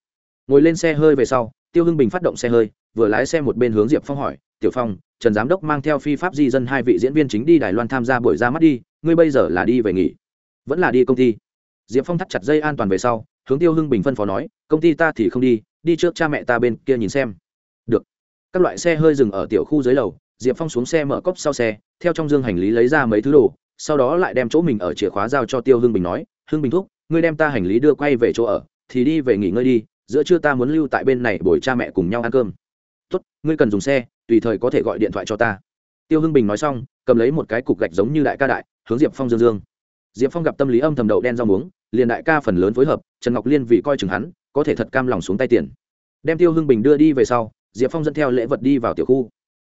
Ngồi lên xe hơi về sau, tiêu hưng bình phát động xe hơi, vừa lái xe một bên hướng diệp phong hỏi tiểu phong, trần giám đốc mang theo phi pháp di dân hai vị diễn viên chính đi đài loan tham gia buổi ra mắt đi, ngươi bây giờ là đi về nghỉ. Vẫn là đi công ty. Diệp phong thắt chặt dây an toàn về sau, hướng tiêu hưng bình phân phó nói, công ty ta thì không đi đi trước cha mẹ ta bên kia nhìn xem. Được. Các loại xe hơi dừng ở tiểu khu dưới lầu, diệp phong xuống xe mở cốc sau xe, theo trong dương hành lý lấy ra mấy thứ đồ, sau đó lại đem chỗ mình ở chìa khóa giao cho tiêu hưng bình nói, hưng bình thúc, ngươi đem ta hành lý đưa quay về chỗ ở, thì đi về nghỉ ngơi đi, giữa trưa ta muốn lưu tại bên này bồi cha mẹ cùng nhau ăn cơm. Tốt, ngươi cần dùng xe tùy thời có thể gọi điện thoại cho ta. Tiêu hưng bình nói xong, cầm lấy một cái cục gạch giống như đại ca đại, hướng diệp phong dương dương. Diệp phong gặp tâm lý âm thầm đậu đen rau muống, liền đại ca phần lớn phối hợp, trần ngọc liên vì coi chừng hắn, có thể thật cam lòng xuống tay tiền. Đem tiêu hưng bình đưa đi về sau, diệp phong dẫn theo lễ vật đi vào tiểu khu.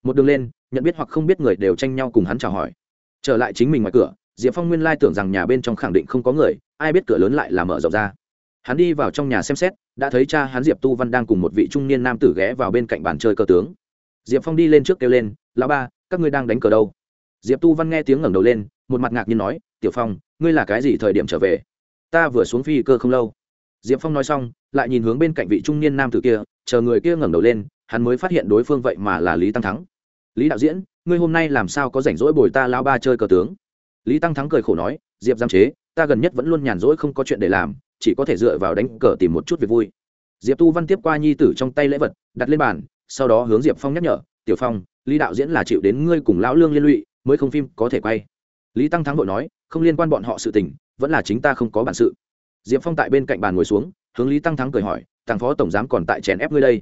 Một đường lên, nhận biết hoặc không biết người đều tranh nhau cùng hắn chào hỏi. Trở lại chính mình ngoài cửa, diệp phong nguyên lai tưởng rằng nhà bên trong khẳng định không có người, ai biết cửa lớn lại là mở rộng ra. Hắn đi vào trong nhà xem xét, đã thấy cha hắn diệp tu văn đang cùng một vị trung niên nam tử ghé vào bên cạnh bàn chơi cờ tướng diệp phong đi lên trước kêu lên, lão ba, các ngươi đang đánh cờ đâu? Diệp tu văn nghe tiếng ngẩng đầu lên, một mặt ngạc nhiên nói, tiểu phong, ngươi là cái gì thời điểm trở về? Ta vừa xuống phi cơ không lâu. Diệp phong nói xong, lại nhìn hướng bên cạnh vị trung niên nam tử kia, chờ người kia ngẩng đầu lên, hắn mới phát hiện đối phương vậy mà là lý tăng thắng. Lý đạo diễn, ngươi hôm nay làm sao có rảnh rỗi bồi ta lao ba chơi cờ tướng? Lý tăng thắng cười khổ nói, diệp giam chế, ta gần nhất vẫn luôn nhàn rỗi không có chuyện để làm, chỉ có thể dựa vào đánh cờ tìm một chút việc vui. Diệp tu văn tiếp qua nhi tử trong tay lễ vật, đặt lên bàn sau đó hướng diệp phong nhắc nhở, tiểu phong, lý đạo diễn là chịu đến ngươi cùng lão lương liên lụy, mới không phim có thể quay. Lý tăng thắng vội nói, không liên quan bọn họ sự tình, vẫn là chính ta không có bản sự. Diệp phong tại bên cạnh bàn ngồi xuống, hướng lý tăng thắng cười hỏi thằng phó tổng giám còn tại chèn ép ngươi đây?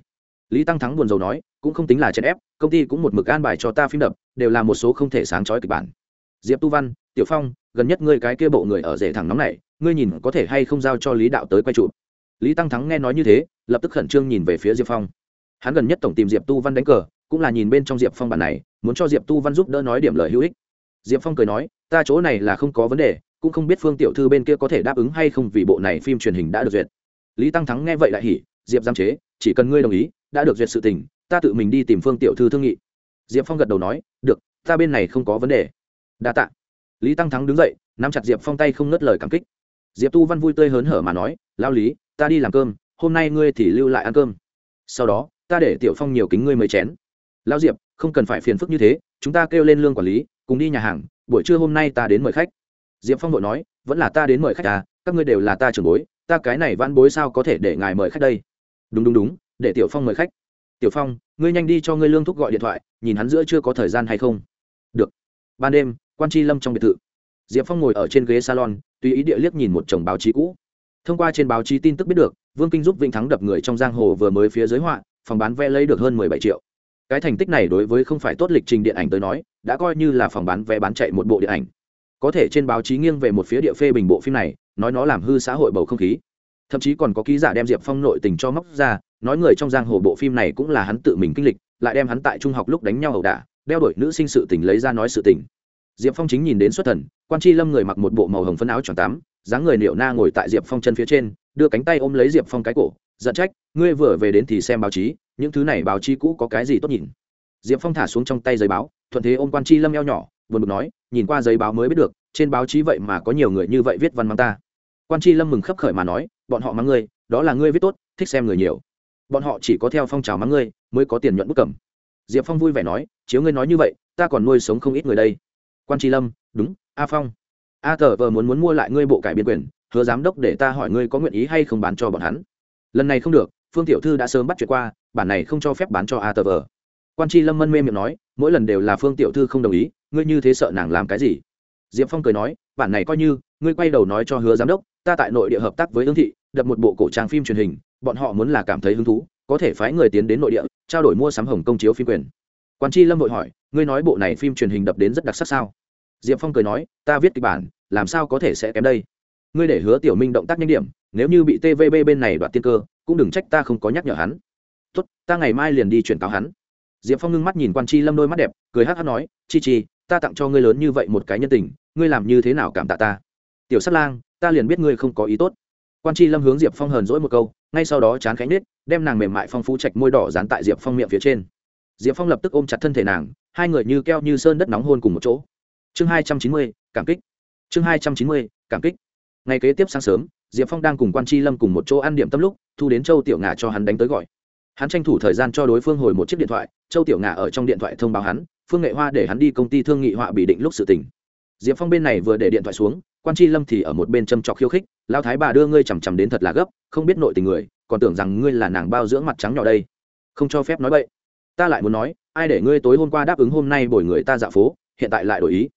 Lý tăng thắng buồn rầu nói, cũng không tính là chèn ép, công ty cũng một mực an bài cho ta phim đập, đều là một số không thể sáng trói kịch bản. Diệp tu văn, tiểu phong, gần nhất ngươi cái kia bộ người ở rể thẳng nóng này, ngươi nhìn có thể hay không giao cho lý đạo tới quay chụp? Lý tăng thắng nghe nói như thế, lập tức khẩn trương nhìn về phía diệp phong hắn gần nhất tổng tìm diệp tu văn đánh cờ, cũng là nhìn bên trong diệp phong bản này, muốn cho diệp tu văn giúp đỡ nói điểm lời hữu ích. Diệp phong cười nói, ta chỗ này là không có vấn đề, cũng không biết phương tiểu thư bên kia có thể đáp ứng hay không vì bộ này phim truyền hình đã được duyệt. Lý tăng thắng nghe vậy lại hỉ, diệp giam chế, chỉ cần ngươi đồng ý, đã được duyệt sự tình, ta tự mình đi tìm phương tiểu thư thương nghị. Diệp phong gật đầu nói, được, ta bên này không có vấn đề. Đa t ạ lý tăng thắng đứng dậy, nắm chặt diệp phong tay không ngớt lời cảm kích. Diệp tu văn vui tươi hớn hở mà nói lao lý, ta đi làm cơm, hôm nay ngươi thì lưu lại ăn cơm. Sau đó ta để tiểu phong nhiều kính ngươi mấy chén. Lao diệp, không cần phải phiền phức như thế, chúng ta kêu lên lương quản lý, cùng đi nhà hàng, buổi trưa hôm nay ta đến mời khách. Diệp phong vội nói, vẫn là ta đến mời khách à các ngươi đều là ta trưởng bối, ta cái này van bối sao có thể để ngài mời khách đây? Đúng đúng đúng, để tiểu phong mời khách. Tiểu phong, ngươi nhanh đi cho ngươi lương thúc gọi điện thoại, nhìn hắn giữa chưa có thời gian hay không? Được. Ban đêm, quan tri lâm trong biệt thự. Diệp phong ngồi ở trên ghế salon, tùy ý địa liếc nhìn một chồng báo chí cũ. Thông qua trên báo chí tin tức biết được, vương kinh giúp vĩnh thắng đập người trong giang hồ vừa mới phía dưới họa phòng bán vé lấy được hơn mười bảy triệu. Cái thành tích này đối với không phải tốt lịch trình điện ảnh tới nói, đã coi như là phòng bán vé bán chạy một bộ điện ảnh. Có thể trên báo chí nghiêng về một phía địa phê bình bộ phim này, nói nó làm hư xã hội bầu không khí. Thậm chí còn có ký giả đem diệp phong nội tình cho móc ra, nói người trong giang hồ bộ phim này cũng là hắn tự mình kinh lịch, lại đem hắn tại trung học lúc đánh nhau ẩu đả, đeo đổi nữ sinh sự tình lấy ra nói sự tình. Diệp phong chính nhìn đến xuất thần, quan Chi lâm người mặc một bộ màu hồng phấn áo tròn tắm, dáng người liệu na ngồi tại diệp phong chân phía trên, đưa cánh tay ôm lấy diệp phong cái cổ giận trách, ngươi vừa về đến thì xem báo chí, những thứ này báo chí cũ có cái gì tốt nhìn? Diệp phong thả xuống trong tay giấy báo, thuận thế ôm quan c lâm eo nhỏ, buồn bực nói, nhìn qua giấy báo mới biết được, trên báo chí vậy mà có nhiều người như vậy viết văn mắng ta. Quan c lâm mừng khấp khởi mà nói, bọn họ mắng ngươi, đó là ngươi viết tốt, thích xem người nhiều. Bọn họ chỉ có theo phong trào mắng ngươi, mới có tiền nhuận bức cầm. Diệp phong vui vẻ nói, chiếu ngươi nói như vậy, ta còn nuôi sống không ít người đây. Quan tri lâm, đúng, a phong. A tờ vờ muốn muốn mua lại ngươi bộ cải biên quyền, hứa giám đốc để ta hỏi ngươi có nguyện ý hay không bán cho bọn hắn lần này không được, phương tiểu thư đã sớm bắt chuyện qua, bản này không cho phép bán cho a tờ vờ quan tri lâm mân mê miệng nói, mỗi lần đều là phương tiểu thư không đồng ý, ngươi như thế sợ nàng làm cái gì? Diệp phong cười nói, bản này coi như, ngươi quay đầu nói cho hứa giám đốc, ta tại nội địa hợp tác với ương thị, đập một bộ cổ trang phim truyền hình, bọn họ muốn là cảm thấy hứng thú, có thể phái người tiến đến nội địa, trao đổi mua sắm hồng công chiếu phim quyền. Quan tri lâm vội hỏi, ngươi nói bộ này phim truyền hình đập đến rất đặc sắc sao? Diệp phong cười nói, ta viết kịch bản, làm sao có thể sẽ kém đây? Ngươi để hứa tiểu minh động tác nhanh điểm nếu như bị tvb bên này đoạt tiên cơ, cũng đừng trách ta không có nhắc nhở hắn. Tốt, ta ngày mai liền đi chuyển cáo hắn. Diệp phong ngưng mắt nhìn quan Chi lâm đôi mắt đẹp, cười hát hát nói, chi chi, ta tặng cho ngươi lớn như vậy một cái nhân tình, ngươi làm như thế nào cảm tạ ta? Tiểu sát lang, ta liền biết ngươi không có ý tốt. Quan Chi lâm hướng diệp phong hờn dỗi một câu, ngay sau đó chán khánh nết đem nàng mềm mại phong phú chạch môi đỏ dán tại diệp phong miệng phía trên. Diệp phong lập tức ôm chặt thân thể nàng, hai người như keo như sơn đất nóng hôn cùng một chỗ. Chương hai trăm chín mươi, cảm kích. Chương hai trăm chín mươi, cảm kích. Ngày kế tiếp sáng sớm diệp phong đang cùng quan Chi lâm cùng một chỗ ăn điểm tâm lúc thu đến châu tiểu ngà cho hắn đánh tới gọi. Hắn tranh thủ thời gian cho đối phương hồi một chiếc điện thoại châu tiểu ngà ở trong điện thoại thông báo hắn phương nghệ hoa để hắn đi công ty thương nghị họa bị định lúc sự tình. Diệp phong bên này vừa để điện thoại xuống quan tri lâm thì ở một bên châm trọc khiêu khích lao thái bà đưa ngươi chằm chằm đến thật là gấp không biết nội tình người còn tưởng rằng ngươi là nàng bao dưỡng mặt trắng nhỏ đây. Không cho phép nói bậy, ta lại muốn nói ai để ngươi tối hôm qua đáp ứng hôm nay bồi người ta dạo phố hiện tại lại đổi ý.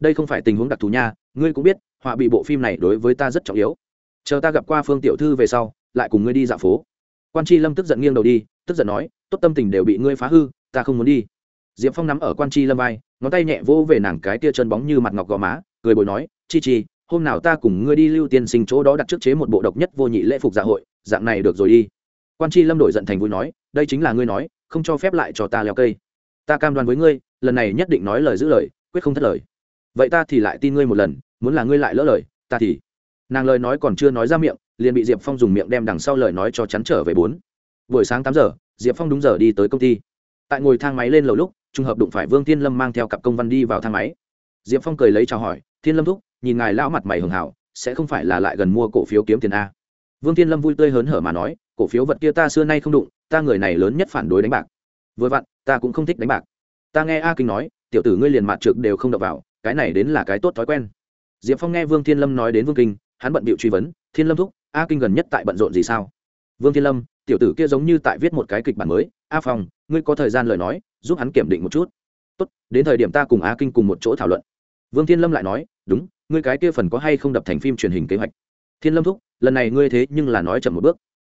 Đây không phải tình huống đặc thù nha ngươi cũng biết họa bị bộ phim này đối với ta rất trọng yếu chờ ta gặp qua phương tiểu thư về sau, lại cùng ngươi đi dạo phố. Quan tri lâm tức giận nghiêng đầu đi, tức giận nói, tốt tâm tình đều bị ngươi phá hư, ta không muốn đi. Diệp phong nắm ở quan tri lâm vai, ngón tay nhẹ vỗ về nàng cái tia chân bóng như mặt ngọc gò má, cười bồi nói, chi chi, hôm nào ta cùng ngươi đi lưu tiên sinh chỗ đó đặt trước chế một bộ độc nhất vô nhị lễ phục dạ hội, dạng này được rồi đi. Quan tri lâm đổi giận thành vui nói, đây chính là ngươi nói, không cho phép lại cho ta leo cây. Ta cam đoan với ngươi, lần này nhất định nói lời giữ lời, quyết không thất lời. Vậy ta thì lại tin ngươi một lần, muốn là ngươi lại lỡ lời, ta thì nàng lời nói còn chưa nói ra miệng, liền bị diệp phong dùng miệng đem đằng sau lời nói cho chắn trở về bốn. Buổi sáng tám giờ, diệp phong đúng giờ đi tới công ty. Tại ngồi thang máy lên lầu lúc, trùng hợp đụng phải vương thiên lâm mang theo cặp công văn đi vào thang máy. Diệp phong cười lấy chào hỏi, thiên lâm thúc, nhìn ngài lão mặt mày hường hảo, sẽ không phải là lại gần mua cổ phiếu kiếm tiền a? Vương thiên lâm vui tươi hớn hở mà nói, cổ phiếu vật kia ta xưa nay không đụng, ta người này lớn nhất phản đối đánh bạc. Vừa vặn, ta cũng không thích đánh bạc. Ta nghe a kinh nói, tiểu tử ngươi liền mặt trượt đều không đập vào, cái này đến là cái tốt thói quen. Diệp phong nghe vương thiên lâm nói đến vương kinh hắn bận bịu truy vấn, thiên lâm thúc, a kinh gần nhất tại bận rộn gì sao? Vương thiên lâm, tiểu tử kia giống như tại viết một cái kịch bản mới. A phong, ngươi có thời gian lời nói, giúp hắn kiểm định một chút. Tốt, đến thời điểm ta cùng a kinh cùng một chỗ thảo luận. Vương thiên lâm lại nói, đúng, ngươi cái kia phần có hay không đập thành phim truyền hình kế hoạch? Thiên lâm thúc, lần này ngươi thế nhưng là nói chậm một bước.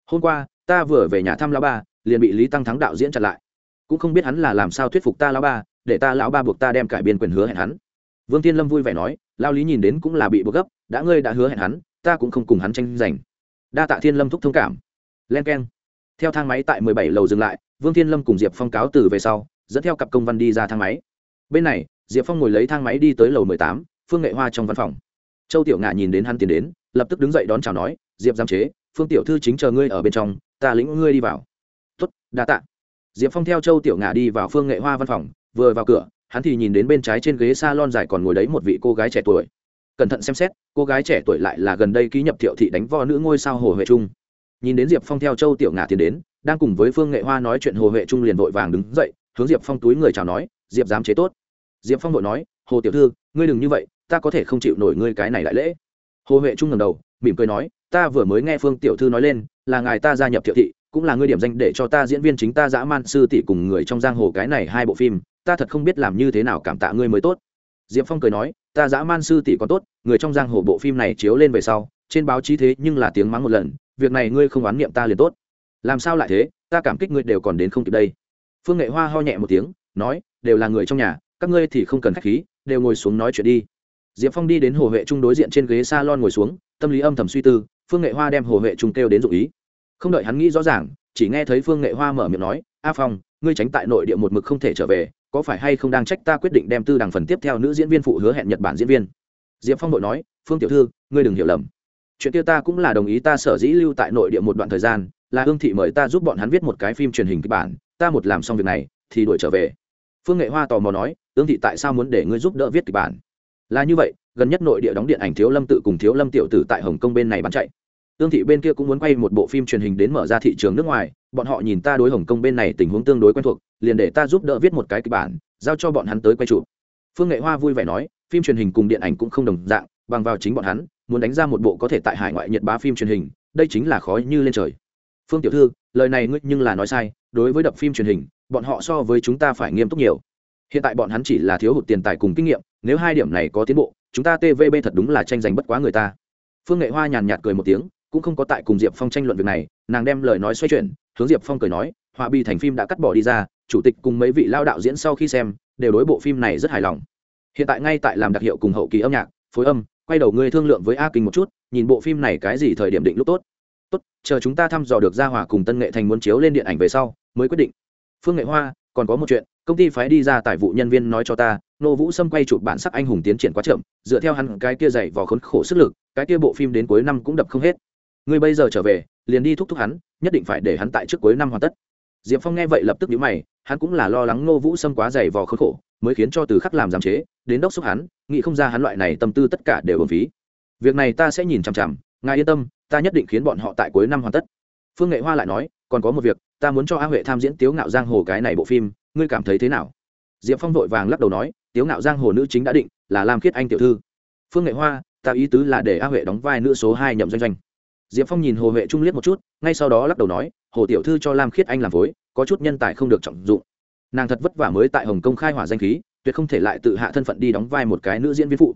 Hôm qua, ta vừa về nhà thăm lão ba, liền bị lý tăng thắng đạo diễn chặn lại. Cũng không biết hắn là làm sao thuyết phục ta lão ba, để ta lão ba buộc ta đem cải biên quyền hứa hẹn hắn. Vương thiên lâm vui vẻ nói lao lý nhìn đến cũng là bị buộc gấp, đã ngươi đã hứa hẹn hắn, ta cũng không cùng hắn tranh giành. Đa tạ thiên lâm thúc thông cảm. Len k e n theo thang máy tại mười bảy lầu dừng lại, vương thiên lâm cùng diệp phong cáo từ về sau, dẫn theo cặp công văn đi ra thang máy. Bên này, diệp phong ngồi lấy thang máy đi tới lầu mười tám, phương nghệ hoa trong văn phòng. Châu tiểu ngạ nhìn đến hắn tiến đến, lập tức đứng dậy đón chào nói, diệp giam chế, phương tiểu thư chính chờ ngươi ở bên trong, ta lĩnh ngươi đi vào. Tuất đa tạ. Diệp phong theo châu tiểu ngạ đi vào phương nghệ hoa văn phòng, vừa vào cửa hắn thì nhìn đến bên trái trên ghế s a lon dài còn ngồi đấy một vị cô gái trẻ tuổi. Cẩn thận xem xét, cô gái trẻ tuổi lại là gần đây ký nhập thiệu thị đánh vo nữ ngôi sao hồ huệ trung. Nhìn đến diệp phong theo châu tiểu ngà tiến đến, đang cùng với phương nghệ hoa nói chuyện hồ huệ trung liền vội vàng đứng dậy, hướng diệp phong túi người chào nói, diệp dám chế tốt. Diệp phong vội nói, hồ tiểu thư, ngươi đừng như vậy, ta có thể không chịu nổi ngươi cái này đại lễ. Hồ huệ trung ngầm đầu, mỉm cười nói, ta vừa mới nghe phương tiểu thư nói lên, là ngài ta gia nhập thiệu thị, cũng là ngươi điểm danh để cho ta diễn viên chính ta dã man sư tỷ cùng người trong giang hồ cái này hai bộ phim ta thật không biết làm như thế nào cảm tạ ngươi mới tốt. Diệp phong cười nói, ta dã man sư tỷ còn tốt, người trong giang hồ bộ phim này chiếu lên về sau, trên báo chí thế nhưng là tiếng mắng một lần, việc này ngươi không oán niệm ta liền tốt. Làm sao lại thế, ta cảm kích ngươi đều còn đến không kịp đây. Phương nghệ hoa ho nhẹ một tiếng, nói, đều là người trong nhà, các ngươi thì không cần k h á c h khí, đều ngồi xuống nói chuyện đi. Diệp phong đi đến hồ huệ trung đối diện trên ghế s a lon ngồi xuống, tâm lý âm thầm suy tư, phương nghệ hoa đem hồ huệ trung kêu đến dụ ý. Không đợi hắn nghĩ rõ ràng, chỉ nghe thấy phương nghệ hoa mở miệng nói, a phong ngươi tránh tại nội địa một mực không thể trở về, có phải hay không đang trách ta quyết định đem tư đằng phần tiếp theo nữ diễn viên phụ hứa hẹn nhật bản diễn viên? Diệp phong đội nói, phương tiểu thư, ngươi đừng hiểu lầm. Chuyện kia ta cũng là đồng ý, ta sở dĩ lưu tại nội địa một đoạn thời gian, là hương thị mời ta giúp bọn hắn viết một cái phim truyền hình kịch bản, ta một làm xong việc này, thì đuổi trở về. Phương nghệ hoa tò mò nói ương thị tại sao muốn để ngươi giúp đỡ viết kịch bản? Là như vậy, gần nhất nội địa đóng điện ảnh thiếu lâm tự cùng thiếu lâm tiểu tử tại hồng kông bên này bán chạy. Ương thị bên kia cũng muốn quay một bộ phim truyền hình đến mở ra thị trường nước ngoài bọn họ nhìn ta đối hồng kông bên này tình huống tương đối quen thuộc, liền để ta giúp đỡ viết một cái kịch bản, giao cho bọn hắn tới quay chụp. Phương nghệ hoa vui vẻ nói, phim truyền hình cùng điện ảnh cũng không đồng dạng, bằng vào chính bọn hắn, muốn đánh ra một bộ có thể tại hải ngoại nhật bá phim truyền hình, đây chính là khó như lên trời. Phương tiểu thư, lời này ngươi nhưng là nói sai, đối với đập phim truyền hình, bọn họ so với chúng ta phải nghiêm túc nhiều. Hiện tại bọn hắn chỉ là thiếu hụt tiền tài cùng kinh nghiệm, nếu hai điểm này có tiến bộ, chúng ta tvb thật đúng là tranh giành bất quá người ta. Phương nghệ hoa nhàn nhạt cười một tiếng cũng không có tại cùng diệp phong tranh luận việc này, nàng đem lời nói xoay chuyển, hướng diệp phong cười nói, họa bi thành phim đã cắt bỏ đi ra, chủ tịch cùng mấy vị lao đạo diễn sau khi xem, đều đối bộ phim này rất hài lòng. Hiện tại ngay tại làm đặc hiệu cùng hậu kỳ âm nhạc, phối âm, quay đầu ngươi thương lượng với a kinh một chút, nhìn bộ phim này cái gì thời điểm định lúc tốt. Tốt, chờ chúng ta thăm dò được gia hòa cùng tân nghệ thành muốn chiếu lên điện ảnh về sau, mới quyết định. Phương nghệ hoa, còn có một chuyện, công ty phái đi ra tài vụ nhân viên nói cho ta, nô vũ sâm quay chụp bản sắc anh hùng tiến triển quá chậm, dựa theo hắn cái kia dày vò khốn khổ sức lực, cái kia bộ phim đến cuối năm cũng đập không hết ngươi bây giờ trở về, liền đi thúc thúc hắn, nhất định phải để hắn tại trước cuối năm hoàn tất. Diệp phong nghe vậy lập tức nhíu mày, hắn cũng là lo lắng Ngô vũ sâm quá dày vò khốn khổ, mới khiến cho từ khắc làm giám chế, đến đốc xúc hắn, nghĩ không ra hắn loại này tâm tư tất cả đều ổn phí. Việc này ta sẽ nhìn chằm chằm, ngài yên tâm, ta nhất định khiến bọn họ tại cuối năm hoàn tất. Phương nghệ hoa lại nói, còn có một việc, ta muốn cho a huệ tham diễn tiếu ngạo giang hồ cái này bộ phim, ngươi cảm thấy thế nào? Diệp phong vội vàng lắc đầu nói, tiếu ngạo giang hồ nữ chính đã định, là lam khiết anh tiểu thư. Phương nghệ hoa, ta ý tứ là để a huệ đóng vai nữ số hai nhậm doanh doanh diệp phong nhìn hồ huệ trung liếc một chút, ngay sau đó lắc đầu nói, hồ tiểu thư cho lam khiết anh làm phối, có chút nhân tài không được trọng dụng. Nàng thật vất vả mới tại hồng kông khai hỏa danh khí, tuyệt không thể lại tự hạ thân phận đi đóng vai một cái nữ diễn viên phụ.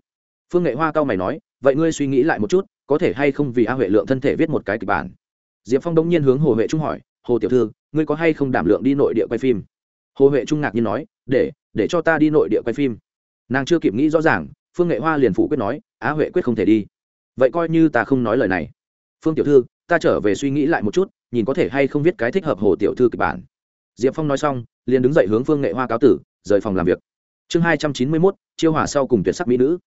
Phương nghệ hoa cao mày nói, vậy ngươi suy nghĩ lại một chút, có thể hay không vì a huệ lượng thân thể viết một cái kịch bản? Diệp phong đông nhiên hướng hồ huệ trung hỏi, hồ tiểu thư, ngươi có hay không đảm lượng đi nội địa quay phim? Hồ huệ trung ngạc nhiên nói, để để cho ta đi nội địa quay phim. Nàng chưa kịp nghĩ rõ ràng, phương nghệ hoa liền phủ quyết nói á huệ quyết không thể đi. Vậy coi như ta không nói lời này phương tiểu thư, ta trở về suy nghĩ lại một chút, nhìn có thể hay không viết cái thích hợp hồ tiểu thư kịch bản. Diệp phong nói xong, liền đứng dậy hướng phương nghệ hoa cáo tử, rời phòng làm việc. Chương hai trăm chín mươi mốt, chiêu hỏa sau cùng tuyệt sắc mỹ nữ.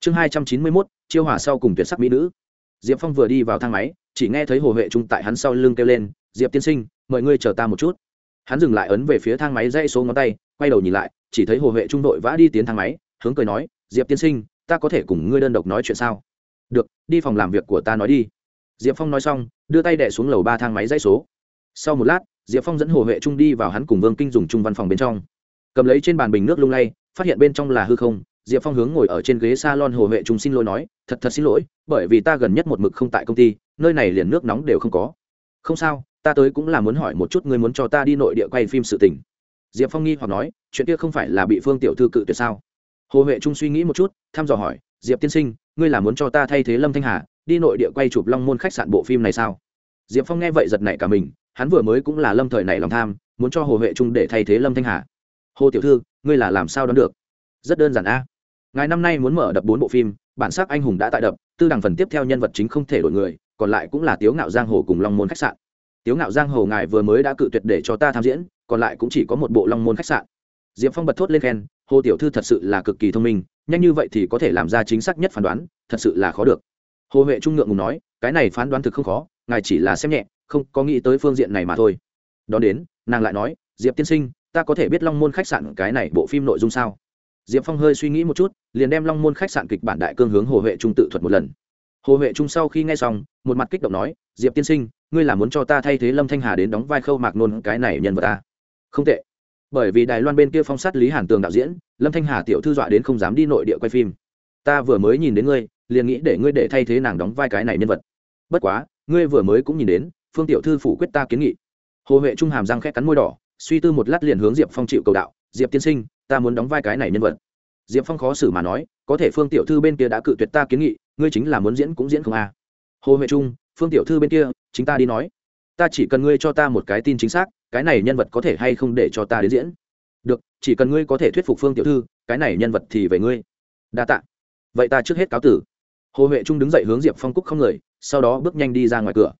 Chương hai trăm chín mươi mốt, chiêu hỏa sau cùng tuyệt sắc mỹ nữ. Diệp phong vừa đi vào thang máy, chỉ nghe thấy hồ huệ trung tại hắn sau lưng kêu lên, diệp tiên sinh, mời ngươi chờ ta một chút. Hắn dừng lại ấn về phía thang máy dãy số ngón tay, quay đầu nhìn lại, chỉ thấy hồ huệ trung đội vã đi tiến thang máy, hướng cười nói, diệp tiên sinh, ta có thể cùng ngươi đơn độc nói chuyện sao? Được, đi phòng làm việc của ta nói đi diệp phong nói xong, đưa tay đẻ xuống lầu ba thang máy dãy số. Sau một lát, diệp phong dẫn hồ huệ trung đi vào hắn cùng vương kinh dùng chung văn phòng bên trong. Cầm lấy trên bàn bình nước lung lay, phát hiện bên trong là hư không, diệp phong hướng ngồi ở trên ghế s a lon hồ huệ trung xin lỗi nói, thật thật xin lỗi, bởi vì ta gần nhất một mực không tại công ty, nơi này liền nước nóng đều không có. Không sao, ta tới cũng là muốn hỏi một chút ngươi muốn cho ta đi nội địa quay phim sự tình. Diệp phong nghi hoặc nói, chuyện kia không phải là bị phương tiểu thư cự tuyệt sao? Hồ huệ trung suy nghĩ một chút, thăm dò hỏi, diệp tiên sinh, ngươi là muốn cho ta thay thế lâm thanh hà đi nội địa quay chụp long môn khách sạn bộ phim này sao? Diệp phong nghe vậy giật nảy cả mình, hắn vừa mới cũng là lâm thời này lòng tham, muốn cho hồ huệ trung để thay thế lâm thanh hà. Hồ tiểu thư, ngươi là làm sao đón được? Rất đơn giản a. Ngài năm nay muốn mở đập bốn bộ phim, bản sắc anh hùng đã tại đập, tư đằng phần tiếp theo nhân vật chính không thể đổi người, còn lại cũng là tiếu ngạo giang hồ cùng long môn khách sạn. Tiếu ngạo giang hồ ngài vừa mới đã cự tuyệt để cho ta tham diễn, còn lại cũng chỉ có một bộ long môn khách sạn. Diệp phong bật thốt lên khen, hồ tiểu thư thật sự là cực kỳ thông minh, nhanh như vậy thì có thể làm ra chính xác nhất phán đoán, thật sự là khó được hồ huệ trung ngượng ngùng nói, cái này phán đoán thực không khó, ngài chỉ là xem nhẹ, không có nghĩ tới phương diện này mà thôi. Đón đến, nàng lại nói, diệp tiên sinh, ta có thể biết long môn khách sạn cái này bộ phim nội dung sao? Diệp phong hơi suy nghĩ một chút, liền đem long môn khách sạn kịch bản đại cương hướng hồ huệ trung tự thuật một lần. Hồ huệ trung sau khi nghe xong, một mặt kích động nói, diệp tiên sinh, ngươi là muốn cho ta thay thế lâm thanh hà đến đóng vai khâu mạc nôn cái này nhân vật ta? Không tệ. Bởi vì đài loan bên kia phong sát lý hàn tường đạo diễn, lâm thanh hà tiểu thư dọa đến không dám đi nội địa quay phim. Ta vừa mới nhìn đến ngươi liền nghĩ để ngươi để thay thế nàng đóng vai cái này nhân vật. Bất quá, ngươi vừa mới cũng nhìn đến, phương tiểu thư phủ quyết ta kiến nghị. Hồ huệ trung hàm răng khét cắn môi đỏ, suy tư một lát liền hướng diệp phong chịu cầu đạo, diệp tiên sinh, ta muốn đóng vai cái này nhân vật. Diệp phong khó xử mà nói, có thể phương tiểu thư bên kia đã cự tuyệt ta kiến nghị, ngươi chính là muốn diễn cũng diễn không à. hồ huệ trung, phương tiểu thư bên kia, chính ta đi nói. Ta chỉ cần ngươi cho ta một cái tin chính xác, cái này nhân vật có thể hay không để cho ta đến diễn. Được, chỉ cần ngươi có thể thuyết phục phương tiểu thư, cái này nhân vật thì về ngươi. Đa t ạ vậy ta trước hết cáo tử hồ huệ trung đứng dậy hướng diệp phong cúc không người, sau đó bước nhanh đi ra ngoài cửa.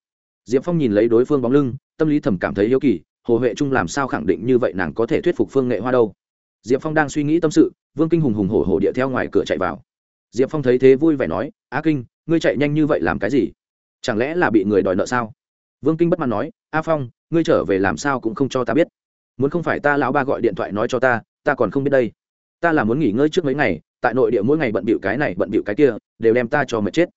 Diệp phong nhìn lấy đối phương bóng lưng, tâm lý thầm cảm thấy yếu kỳ, hồ huệ trung làm sao khẳng định như vậy nàng có thể thuyết phục phương nghệ hoa đâu? Diệp phong đang suy nghĩ tâm sự, vương kinh hùng hùng hổ hổ địa theo ngoài cửa chạy vào. Diệp phong thấy thế vui vẻ nói á kinh, ngươi chạy nhanh như vậy làm cái gì? Chẳng lẽ là bị người đòi nợ sao? Vương kinh bất mãn nói, a phong, ngươi trở về làm sao cũng không cho ta biết. Muốn không phải ta lão ba gọi điện thoại nói cho ta ta còn không biết đây. Ta là muốn nghỉ ngơi trước mấy ngày tại nội địa mỗi ngày bận bịu cái này bận bịu cái kia, đều đem ta cho mệt chết.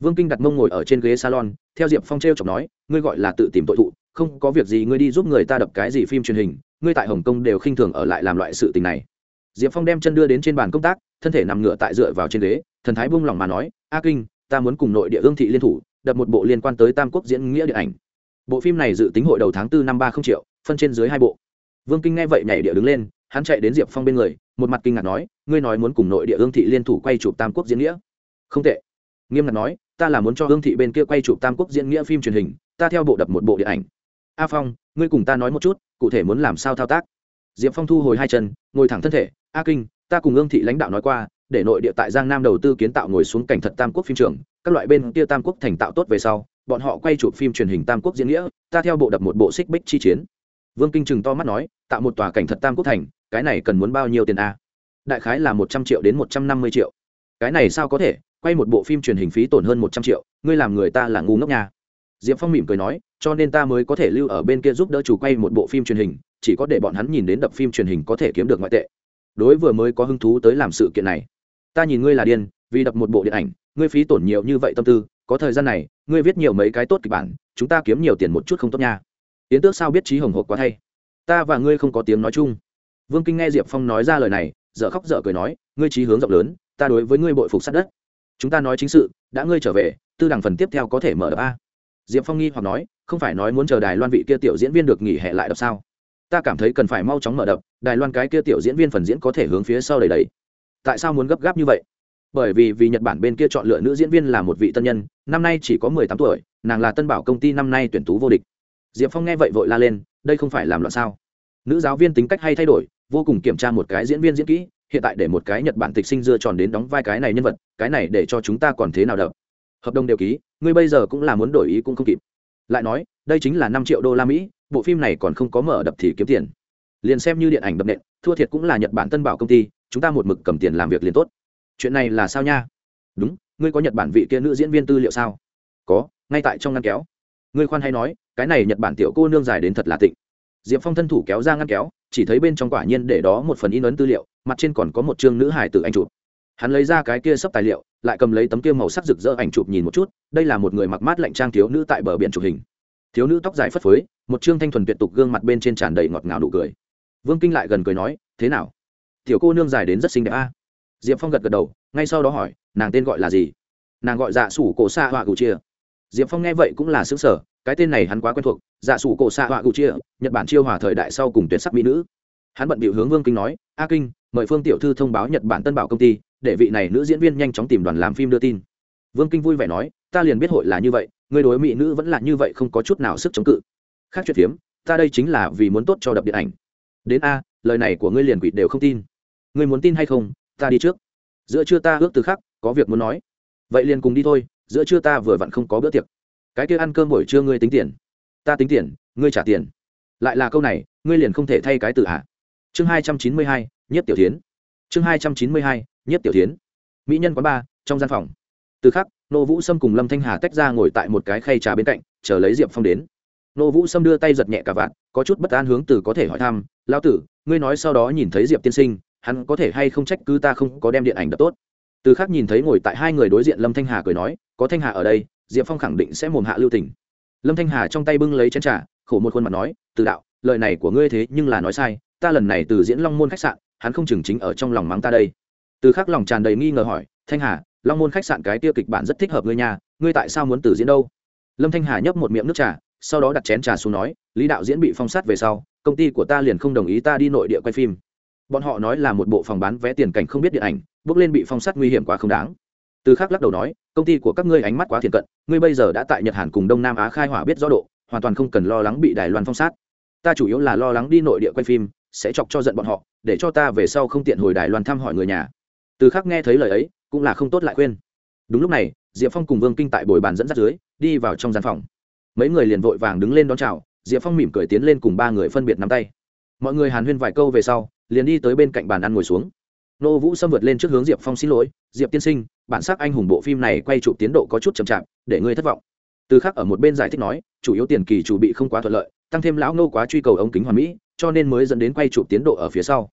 Vương kinh đặt mông ngồi ở trên ghế salon, theo diệp phong t r e o chọc nói, ngươi gọi là tự tìm tội thụ, không có việc gì ngươi đi giúp người ta đập cái gì phim truyền hình, ngươi tại hồng kông đều khinh thường ở lại làm loại sự tình này. Diệp phong đem chân đưa đến trên bàn công tác, thân thể nằm ngửa tại dựa vào trên ghế, thần thái buông lỏng mà nói, a kinh, ta muốn cùng nội địa ương thị liên thủ, đập một bộ liên quan tới tam quốc diễn nghĩa điện ảnh. Bộ phim này dự tính hội đầu tháng tư năm ba không triệu, phân trên dưới hai bộ. Vương kinh nghe vậy nhảy địa đứng lên, hắn chạy đến diệp phong bên người một mặt kinh ngạc nói, ngươi nói muốn cùng nội địa ương thị liên thủ quay chụp tam quốc diễn nghĩa? Không tệ. Nghiêm ngặt nói, ta là muốn cho ương thị bên kia quay chụp tam quốc diễn nghĩa phim truyền hình, ta theo bộ đập một bộ điện ảnh. A phong, ngươi cùng ta nói một chút, cụ thể muốn làm sao thao tác? Diệp phong thu hồi hai chân, ngồi thẳng thân thể, a kinh, ta cùng ương thị lãnh đạo nói qua, để nội địa tại giang nam đầu tư kiến tạo ngồi xuống cảnh thật tam quốc phim trường, các loại bên kia tam quốc thành tạo tốt về sau, bọn họ quay chụp phim truyền hình tam quốc diễn nghĩa, ta theo bộ đập một bộ xích bích chi chiến. Vương kinh trừng to mắt nói, tạo một tòa cảnh thật tam quốc thành cái này cần muốn bao nhiêu tiền a? Đại khái là một trăm triệu đến một trăm năm mươi triệu. Cái này sao có thể? Quay một bộ phim truyền hình phí tổn hơn một trăm triệu, ngươi làm người ta là ngu ngốc nha. Diệp phong mỉm cười nói, cho nên ta mới có thể lưu ở bên kia giúp đỡ chủ quay một bộ phim truyền hình, chỉ có để bọn hắn nhìn đến đập phim truyền hình có thể kiếm được ngoại tệ. Đối vừa mới có hứng thú tới làm sự kiện này. Ta nhìn ngươi là điên, vì đập một bộ điện ảnh, ngươi phí tổn nhiều như vậy tâm tư, có thời gian này, ngươi viết nhiều mấy cái tốt kịch bản, chúng ta kiếm nhiều tiền một chút không tốt nha. Yến tước sao biết trí hồng hộc quá thay? Ta và ngươi không có tiếng nói chung vương kinh nghe diệp phong nói ra lời này, dở khóc dở cười nói, ngươi trí hướng rộng lớn, ta đối với ngươi bội phục sát đất. Chúng ta nói chính sự, đã ngươi trở về, tư đẳng phần tiếp theo có thể mở đập a. Diệp phong nghi hoặc nói, không phải nói muốn chờ đài loan vị kia tiểu diễn viên được nghỉ hè lại đập sao? Ta cảm thấy cần phải mau chóng mở đập, đài loan cái kia tiểu diễn viên phần diễn có thể hướng phía sau đầy đầy. Tại sao muốn gấp gáp như vậy? Bởi vì vì nhật bản bên kia chọn lựa nữ diễn viên là một vị tân nhân, năm nay chỉ có mười tám tuổi, nàng là tân bảo công ty năm nay tuyển tú vô địch. Diệp phong nghe vậy vội la lên, đây không phải làm loạn sao? Nữ giáo viên tính cách hay thay đổi vô cùng kiểm tra một cái diễn viên diễn kỹ, hiện tại để một cái nhật bản tịch sinh dưa tròn đến đóng vai cái này nhân vật, cái này để cho chúng ta còn thế nào đập? Hợp đồng đều ký, ngươi bây giờ cũng là muốn đổi ý cũng không kịp. Lại nói, đây chính là năm triệu đô la mỹ, bộ phim này còn không có mở đập thì kiếm tiền. Liền xem như điện ảnh đập nện, thua thiệt cũng là nhật bản tân bảo công ty, chúng ta một mực cầm tiền làm việc liền tốt. Chuyện này là sao nha? Đúng, ngươi có nhật bản vị kia nữ diễn viên tư liệu sao? Có, ngay tại trong ngăn kéo. Ngươi khoan hay nói, cái này nhật bản tiểu cô nương dài đến thật là tịnh. Diệp phong thân thủ kéo ra ngăn kéo chỉ thấy bên trong quả nhiên để đó một phần in ấn tư liệu, mặt trên còn có một chương nữ hài từ anh chụp. Hắn lấy ra cái kia sấp tài liệu, lại cầm lấy tấm kia màu sắc rực rỡ ảnh chụp nhìn một chút, đây là một người mặc mát lạnh trang thiếu nữ tại bờ biển chụp hình. Thiếu nữ tóc dài phất phới, một chương thanh thuần tuyệt tục gương mặt bên trên tràn đầy ngọt ngào nụ cười. Vương kinh lại gần cười nói, thế nào? Tiểu cô nương dài đến rất xinh đẹp a. À? diệp phong gật gật đầu, ngay sau đó hỏi, nàng tên gọi là gì? Nàng gọi dạ sủ cổ xa họa cụ chia. Diệp phong nghe vậy cũng là xứng sở cái tên này hắn quá quen thuộc dạ sủ cổ xạ họa cụ chia, nhật bản chiêu hòa thời đại sau cùng tuyệt sắc mỹ nữ. Hắn bận bịu hướng vương kinh nói, a kinh, mời phương tiểu thư thông báo nhật bản tân bảo công ty, để vị này nữ diễn viên nhanh chóng tìm đoàn làm phim đưa tin. Vương kinh vui vẻ nói, ta liền biết hội là như vậy, người đối mỹ nữ vẫn là như vậy không có chút nào sức chống cự. Khác chuyện phiếm, ta đây chính là vì muốn tốt cho đập điện ảnh. Đến a, lời này của ngươi liền quỷ đều không tin. Ngươi muốn tin hay không, ta đi trước. Giữa trưa ta ước từ khắc, có việc muốn nói. Vậy liền cùng đi thôi, giữa trưa ta vừa vặn không có bữa tiệc cái kia ăn cơm buổi trưa ngươi tính tiền. Ta tính tiền, ngươi trả tiền. Lại là câu này, ngươi liền không thể thay cái từ hạ chương hai trăm chín mươi hai nhất tiểu tiến chương hai trăm chín mươi hai nhất tiểu tiến mỹ nhân quán ba, trong gian phòng. Từ khắc, nô vũ sâm cùng lâm thanh hà tách ra ngồi tại một cái khay trà bên cạnh, chờ lấy diệp phong đến. Nô vũ sâm đưa tay giật nhẹ cả vạn có chút bất an hướng từ có thể hỏi thăm lao tử, ngươi nói sau đó nhìn thấy diệp tiên sinh, hắn có thể hay không trách cứ ta không có đem điện ảnh đập tốt? Từ khác nhìn thấy ngồi tại hai người đối diện lâm thanh hà cười nói, có thanh hà ở đây diệp phong khẳng định sẽ mồm hạ lưu tỉnh lâm thanh hà trong tay bưng lấy chén trà, khổ một khuôn mặt nói, từ đạo, lời này của ngươi thế nhưng là nói sai, ta lần này từ diễn long môn khách sạn, hắn không chừng chính ở trong lòng mắng ta đây. Từ khắc lòng tràn đầy nghi ngờ hỏi, thanh hà, long môn khách sạn cái tiêu kịch bản rất thích hợp ngươi nhà ngươi tại sao muốn từ diễn đâu? Lâm thanh hà nhấp một miệng nước trà, sau đó đặt chén trà xuống nói, lý đạo diễn bị phong sát về sau, công ty của ta liền không đồng ý ta đi nội địa quay phim. Bọn họ nói là một bộ phòng bán vé tiền cảnh không biết điện ảnh, bước lên bị phong sát nguy hiểm quá không đáng từ khác lắc đầu nói, công ty của các ngươi ánh mắt quá thiện cận, ngươi bây giờ đã tại nhật hàn cùng đông nam á khai hỏa biết rõ độ, hoàn toàn không cần lo lắng bị đài loan phong sát. Ta chủ yếu là lo lắng đi nội địa quay phim, sẽ chọc cho giận bọn họ, để cho ta về sau không tiện hồi đài loan thăm hỏi người nhà. Từ khác nghe thấy lời ấy, cũng là không tốt lại khuyên. Đúng lúc này, diệp phong cùng vương kinh tại bồi bàn dẫn dắt dưới, đi vào trong gian phòng. Mấy người liền vội vàng đứng lên đón chào, diệp phong mỉm cười tiến lên cùng ba người phân biệt nắm tay. Mọi người hàn huyên vài câu về sau, liền đi tới bên cạnh bàn ăn ngồi xuống nô vũ xâm vượt lên trước hướng diệp phong xin lỗi, diệp tiên sinh, bản sắc anh hùng bộ phim này quay chụp tiến độ có chút chậm chạp, để ngươi thất vọng. Từ khác ở một bên giải thích nói, chủ yếu tiền kỳ chủ bị không quá thuận lợi, tăng thêm lão nô quá truy cầu ống kính hoàn mỹ, cho nên mới dẫn đến quay chụp tiến độ ở phía sau.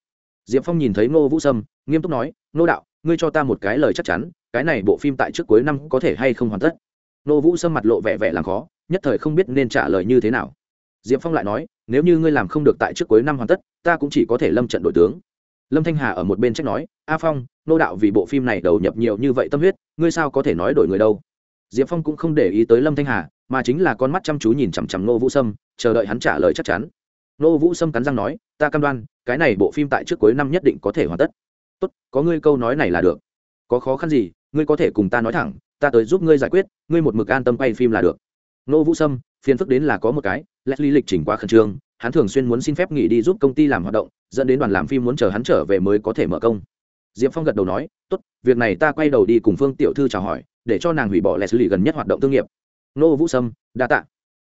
Diệp phong nhìn thấy nô vũ sâm, nghiêm túc nói nô đạo, ngươi cho ta một cái lời chắc chắn, cái này bộ phim tại trước cuối năm có thể hay không hoàn tất? Nô vũ sâm mặt lộ vẻ vẻ làm khó, nhất thời không biết nên trả lời như thế nào. Diệp phong lại nói, nếu như ngươi làm không được tại trước cuối năm hoàn tất, ta cũng chỉ có thể lâm trận đội tướng lâm thanh hà ở một bên trách nói, a phong, nô đạo vì bộ phim này đầu nhập nhiều như vậy tâm huyết, ngươi sao có thể nói đổi người đâu? Diệp phong cũng không để ý tới lâm thanh hà, mà chính là con mắt chăm chú nhìn chằm chằm nô vũ sâm, chờ đợi hắn trả lời chắc chắn. Nô vũ sâm cắn răng nói, ta cam đoan, cái này bộ phim tại trước cuối năm nhất định có thể hoàn tất. Tốt, có ngươi câu nói này là được. Có khó khăn gì, ngươi có thể cùng ta nói thẳng, ta tới giúp ngươi giải quyết, ngươi một mực an tâm quay phim là được. Nô vũ sâm, phiền phức đến là có một cái, leslie lịch trình quá khẩn trương, hắn thường xuyên muốn xin phép nghỉ đi giúp công ty làm hoạt động dẫn đến đoàn làm phim muốn chờ hắn trở về mới có thể mở công. Diệp phong gật đầu nói, tốt, việc này ta quay đầu đi cùng phương tiểu thư chào hỏi, để cho nàng hủy bỏ lệ xử lý gần nhất hoạt động thương nghiệp. Nô vũ sâm, đa tạ.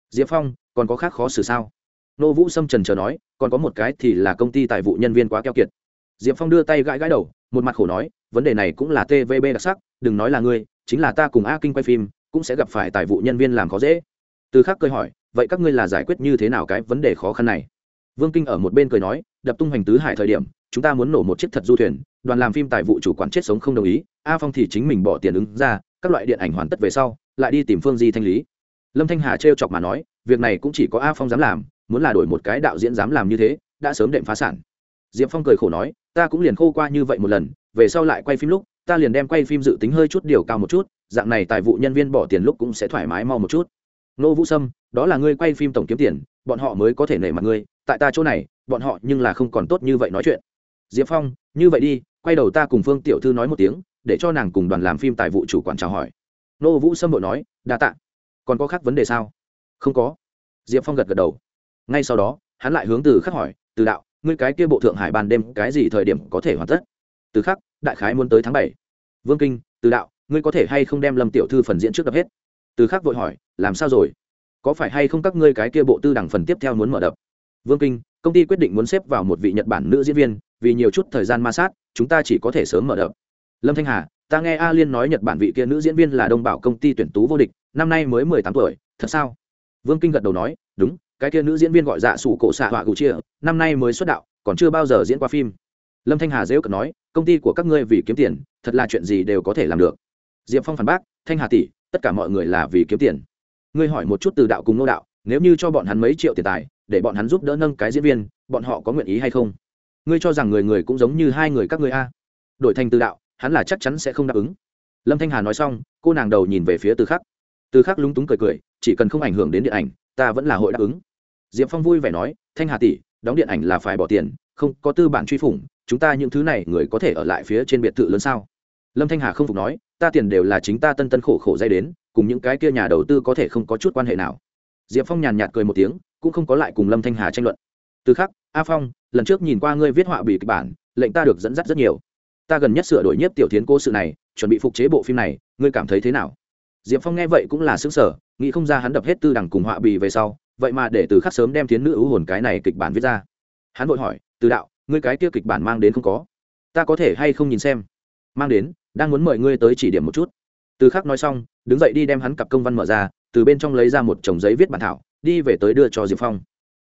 Diệp phong, còn có khác khó xử sao? Nô vũ sâm trần trờ nói, còn có một cái thì là công ty tài vụ nhân viên quá keo kiệt. Diệp phong đưa tay gãi gãi đầu, một mặt khổ nói, vấn đề này cũng là tvb đặc sắc, đừng nói là ngươi, chính là ta cùng a kinh quay phim, cũng sẽ gặp phải tài vụ nhân viên làm khó dễ. Từ khắc cười hỏi, vậy các ngươi là giải quyết như thế nào cái vấn đề khó khăn này? Vương kinh ở một bên cười nói, đập tung hoành tứ hải thời điểm, chúng ta muốn nổ một chiếc thật du thuyền, đoàn làm phim tài vụ chủ quản chết sống không đồng ý, a phong thì chính mình bỏ tiền ứng ra, các loại điện ảnh hoàn tất về sau, lại đi tìm phương di thanh lý. Lâm thanh hà trêu chọc mà nói, việc này cũng chỉ có a phong dám làm, muốn là đổi một cái đạo diễn dám làm như thế, đã sớm đệm phá sản. Diệp phong cười khổ nói, ta cũng liền khô qua như vậy một lần, về sau lại quay phim lúc, ta liền đem quay phim dự tính hơi chút điều cao một chút, dạng này tài vụ nhân viên bỏ tiền lúc cũng sẽ thoải mái mau một chút. Nô vũ sâm, đó là ngươi quay phim tổng kiếm tiền, bọn họ mới có thể nể mặt ngươi tại ta chỗ này, bọn họ nhưng là không còn tốt như vậy nói chuyện. Diệp phong, như vậy đi, quay đầu ta cùng phương tiểu thư nói một tiếng, để cho nàng cùng đoàn làm phim tài vụ chủ quản chào hỏi. Nô vũ sâm bội nói, đa t ạ còn có khác vấn đề sao? Không có. Diệp phong gật gật đầu. Ngay sau đó, hắn lại hướng từ khắc hỏi, từ đạo, ngươi cái kia bộ thượng hải ban đêm cái gì thời điểm có thể hoàn tất? Từ khắc, đại khái muốn tới tháng bảy. Vương kinh, từ đạo, ngươi có thể hay không đem lâm tiểu thư phần diễn trước đập hết? Từ khắc vội hỏi, làm sao rồi? Có phải hay không các ngươi cái kia bộ tư đẳng phần tiếp theo muốn mở đập? Vương kinh, công ty quyết định muốn xếp vào một vị nhật bản nữ diễn viên, vì nhiều chút thời gian ma sát, chúng ta chỉ có thể sớm mở đập lâm thanh hà, ta nghe a liên nói nhật bản vị kia nữ diễn viên là đông bảo công ty tuyển tú vô địch, năm nay mới mười tám tuổi, thật sao? Vương kinh gật đầu nói, đúng, cái kia nữ diễn viên gọi dạ sủ cổ xạ họa cụ chia, năm nay mới xuất đạo, còn chưa bao giờ diễn qua phim. Lâm thanh hà dễ cận nói, công ty của các ngươi vì kiếm tiền, thật là chuyện gì đều có thể làm được. Diệp phong phản bác, thanh hà tỷ, tất cả mọi người là vì kiếm tiền. Ngươi hỏi một chút từ đạo cùng nô đạo, nếu như cho bọn hắn mấy triệu tiền tài để bọn hắn giúp đỡ nâng cái diễn viên, bọn họ có nguyện ý hay không? Ngươi cho rằng người người cũng giống như hai người các ngươi a? Đổi thành từ đạo, hắn là chắc chắn sẽ không đáp ứng. Lâm thanh hà nói xong, cô nàng đầu nhìn về phía từ khắc. Từ khắc lúng túng cười cười, chỉ cần không ảnh hưởng đến điện ảnh, ta vẫn là hội đáp ứng. Diệp phong vui vẻ nói, thanh hà tỷ, đóng điện ảnh là phải bỏ tiền, không có tư bản truy phủng, chúng ta những thứ này người có thể ở lại phía trên biệt thự lớn sao? Lâm thanh hà không phục nói, ta tiền đều là chính ta tân tân khổ khổ dây đến, cùng những cái kia nhà đầu tư có thể không có chút quan hệ nào. Diệp phong nhàn nhạt cười một tiếng cũng không có lại cùng lâm thanh hà tranh luận. Từ khắc a phong, lần trước nhìn qua ngươi viết họa bị kịch bản, lệnh ta được dẫn dắt rất nhiều. Ta gần nhất sửa đổi nhất tiểu tiến cô sự này, chuẩn bị phục chế bộ phim này, ngươi cảm thấy thế nào? Diệp phong nghe vậy cũng là xứng sở nghĩ không ra hắn đập hết tư đẳng cùng họa bì về sau, vậy mà để từ khắc sớm đem tiến nữ ưu hồn cái này kịch bản viết ra. Hắn vội hỏi, từ đạo, ngươi cái kia kịch bản mang đến không có? Ta có thể hay không nhìn xem? Mang đến, đang muốn mời ngươi tới chỉ điểm một chút. Từ khắc nói xong, đứng dậy đi đem hắn cặp công văn mở ra, từ bên trong lấy ra một chồng giấy viết bản thảo đi về tới đưa cho diệp phong.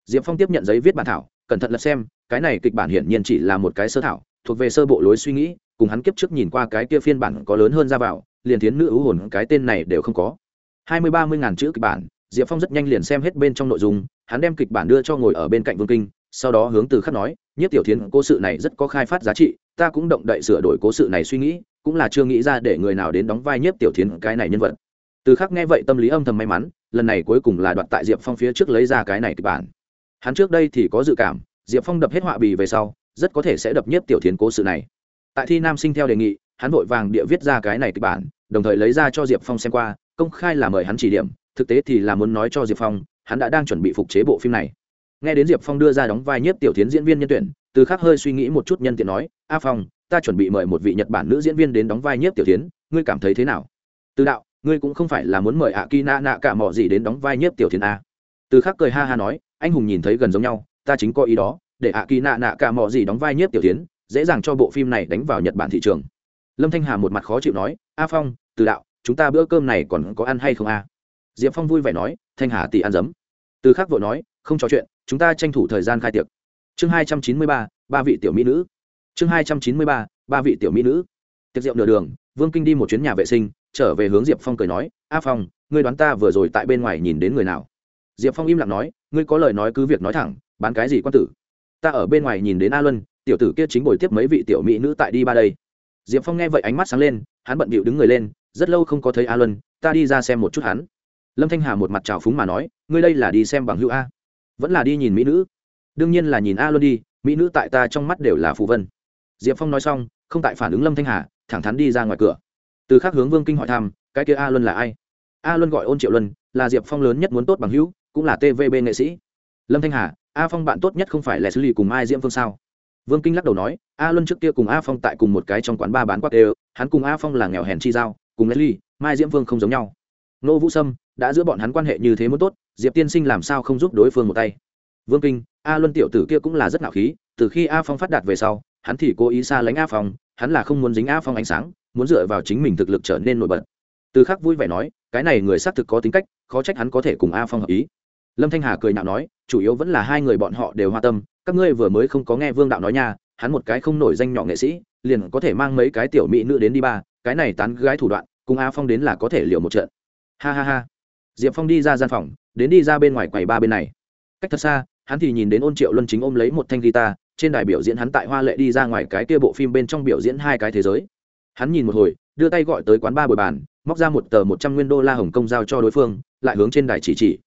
Diệp phong tiếp nhận giấy viết bản thảo, cẩn thận lật xem, cái này kịch bản hiển nhiên chỉ là một cái sơ thảo, thuộc về sơ bộ lối suy nghĩ, cùng hắn kiếp trước nhìn qua cái kia phiên bản có lớn hơn ra vào, liền tiến nữ ưu hồn cái tên này đều không có. Hai mươi ba mươi ngàn chữ kịch bản, diệp phong rất nhanh liền xem hết bên trong nội dung, hắn đem kịch bản đưa cho ngồi ở bên cạnh vương kinh, sau đó hướng từ khắc nói nhất tiểu thiến, cố sự này rất có khai phát giá trị, ta cũng động đậy sửa đổi cố sự này suy nghĩ, cũng là chưa nghĩ ra để người nào đến đóng vai nhất tiểu thiến cái này nhân vật từ khắc nghe vậy tâm lý âm thầm may mắn, lần này cuối cùng là đoạt tại diệp phong phía trước lấy ra cái này kịch bản. Hắn trước đây thì có dự cảm, diệp phong đập hết họa bì về sau, rất có thể sẽ đập nhất tiểu thiến cố sự này. Tại thi nam sinh theo đề nghị, hắn vội vàng địa viết ra cái này kịch bản, đồng thời lấy ra cho diệp phong xem qua, công khai là mời hắn chỉ điểm, thực tế thì là muốn nói cho diệp phong, hắn đã đang chuẩn bị phục chế bộ phim này. Nghe đến diệp phong đưa ra đóng vai nhất tiểu tiến diễn viên nhân tuyển, từ khác hơi suy nghĩ một chút nhân tiện nói, a phong, ta chuẩn bị mời một vị nhật bản nữ diễn viên đến đóng vai nhất tiểu tiến ngươi cảm thấy thế nào? Từ đạo ngươi cũng không phải là muốn mời ạ kỳ nạ nạ cả mọ gì đến đóng vai nhiếp tiểu thiên a. Từ khắc cười ha ha nói, anh hùng nhìn thấy gần giống nhau, ta chính có ý đó, để ạ kỳ nạ nạ cả mọ gì đóng vai nhiếp tiểu tiến dễ dàng cho bộ phim này đánh vào nhật bản thị trường. Lâm thanh hà một mặt khó chịu nói, a phong, từ đạo, chúng ta bữa cơm này còn có ăn hay không a? Diệp phong vui vẻ nói, thanh hà tỷ ăn dấm. Từ khắc vội nói, không trò chuyện, chúng ta tranh thủ thời gian khai tiệc. Chương hai trăm chín mươi ba ba vị tiểu mỹ nữ. Chương hai trăm chín mươi ba ba vị tiểu mỹ nữ. Tiệc rượu nửa đường, vương kinh đi một chuyến nhà vệ sinh trở về hướng diệp phong cười nói, a phong, ngươi đoán ta vừa rồi tại bên ngoài nhìn đến người nào? Diệp phong im lặng nói, ngươi có lời nói cứ việc nói thẳng, bán cái gì quan tử? Ta ở bên ngoài nhìn đến a luân, tiểu tử kia chính bồi tiếp mấy vị tiểu mỹ nữ tại đi ba đây. Diệp phong nghe vậy ánh mắt sáng lên, hắn bận bịu đứng người lên, rất lâu không có thấy a luân, ta đi ra xem một chút hắn. Lâm thanh hà một mặt trào phúng mà nói, ngươi đây là đi xem bằng hữu a. Vẫn là đi nhìn mỹ nữ. Đương nhiên là nhìn a luân đi, mỹ nữ tại ta trong mắt đều là phù vân. Diệp phong nói xong, không tại phản ứng lâm thanh hà, thẳng thắn đi ra ngoài cửa từ khác hướng vương kinh hỏi thăm, cái kia a luân là ai? A luân gọi ôn triệu luân, là diệp phong lớn nhất muốn tốt bằng hữu, cũng là tvb nghệ sĩ. Lâm thanh hà, a phong bạn tốt nhất không phải là xử lý cùng ai diễm phương sao? Vương kinh lắc đầu nói, a luân trước kia cùng a phong tại cùng một cái trong quán ba bán quắc đều, hắn cùng a phong là nghèo hèn chi giao, cùng leslie, mai diễm vương không giống nhau. Nô vũ sâm, đã giữa bọn hắn quan hệ như thế muốn tốt, diệp tiên sinh làm sao không giúp đối phương một tay? Vương kinh, a luân tiểu tử kia cũng là rất ngạo khí, từ khi a phong phát đạt về sau, hắn thì cố ý xa lánh a phong, hắn là không muốn dính a phong ánh sáng muốn dựa vào chính mình thực lực trở nên nổi bật. Từ khắc vui vẻ nói, cái này người xác thực có tính cách, khó trách hắn có thể cùng a phong hợp ý. Lâm thanh hà cười nhạo nói, chủ yếu vẫn là hai người bọn họ đều hoa tâm, các ngươi vừa mới không có nghe vương đạo nói nha, hắn một cái không nổi danh nhỏ nghệ sĩ, liền có thể mang mấy cái tiểu mỹ nữ đến đi ba, cái này tán gái thủ đoạn, cùng a phong đến là có thể liều một trận. Ha ha ha. Diệp phong đi ra gian phòng, đến đi ra bên ngoài quầy ba bên này. Cách thật xa, hắn thì nhìn đến ôn triệu luân chính ôm lấy một thanh guitar, trên đài biểu diễn hắn tại hoa lệ đi ra ngoài cái kia bộ phim bên trong biểu diễn hai cái thế giới hắn nhìn một hồi, đưa tay gọi tới quán ba bồi bàn, móc ra một tờ một trăm nguyên đô la hồng kông giao cho đối phương, lại hướng trên đài chỉ chỉ.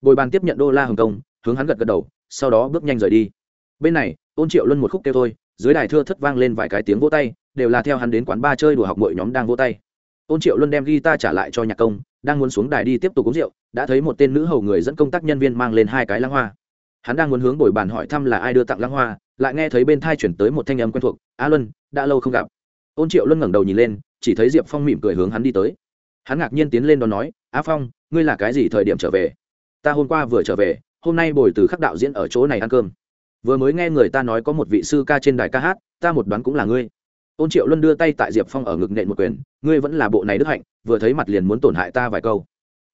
Bồi bàn tiếp nhận đô la hồng kông, hướng hắn gật gật đầu, sau đó bước nhanh rời đi. Bên này ôn triệu luân một khúc kêu thôi, dưới đài thưa thất vang lên vài cái tiếng vỗ tay, đều là theo hắn đến quán ba chơi đùa học mọi nhóm đang vỗ tay. Ôn triệu luân đem guitar trả lại cho nhạc công, đang muốn xuống đài đi tiếp tục uống rượu, đã thấy một tên nữ hầu người dẫn công tác nhân viên mang lên hai cái lăng hoa. Hắn đang muốn hướng bồi bàn hỏi thăm là ai đưa tặng lăng hoa, lại nghe thấy bên thai chuyển tới một thanh âm quen thuộc, a luân, đã lâu không gặp ôn triệu luân ngẩng đầu nhìn lên, chỉ thấy diệp phong mỉm cười hướng hắn đi tới. Hắn ngạc nhiên tiến lên đón nói, "Á phong, ngươi là cái gì thời điểm trở về? Ta hôm qua vừa trở về, hôm nay bồi từ khắc đạo diễn ở chỗ này ăn cơm. Vừa mới nghe người ta nói có một vị sư ca trên đài ca hát, ta một đoán cũng là ngươi. Ôn triệu luân đưa tay tại diệp phong ở ngực nện một quyền, ngươi vẫn là bộ này đức hạnh, vừa thấy mặt liền muốn tổn hại ta vài câu.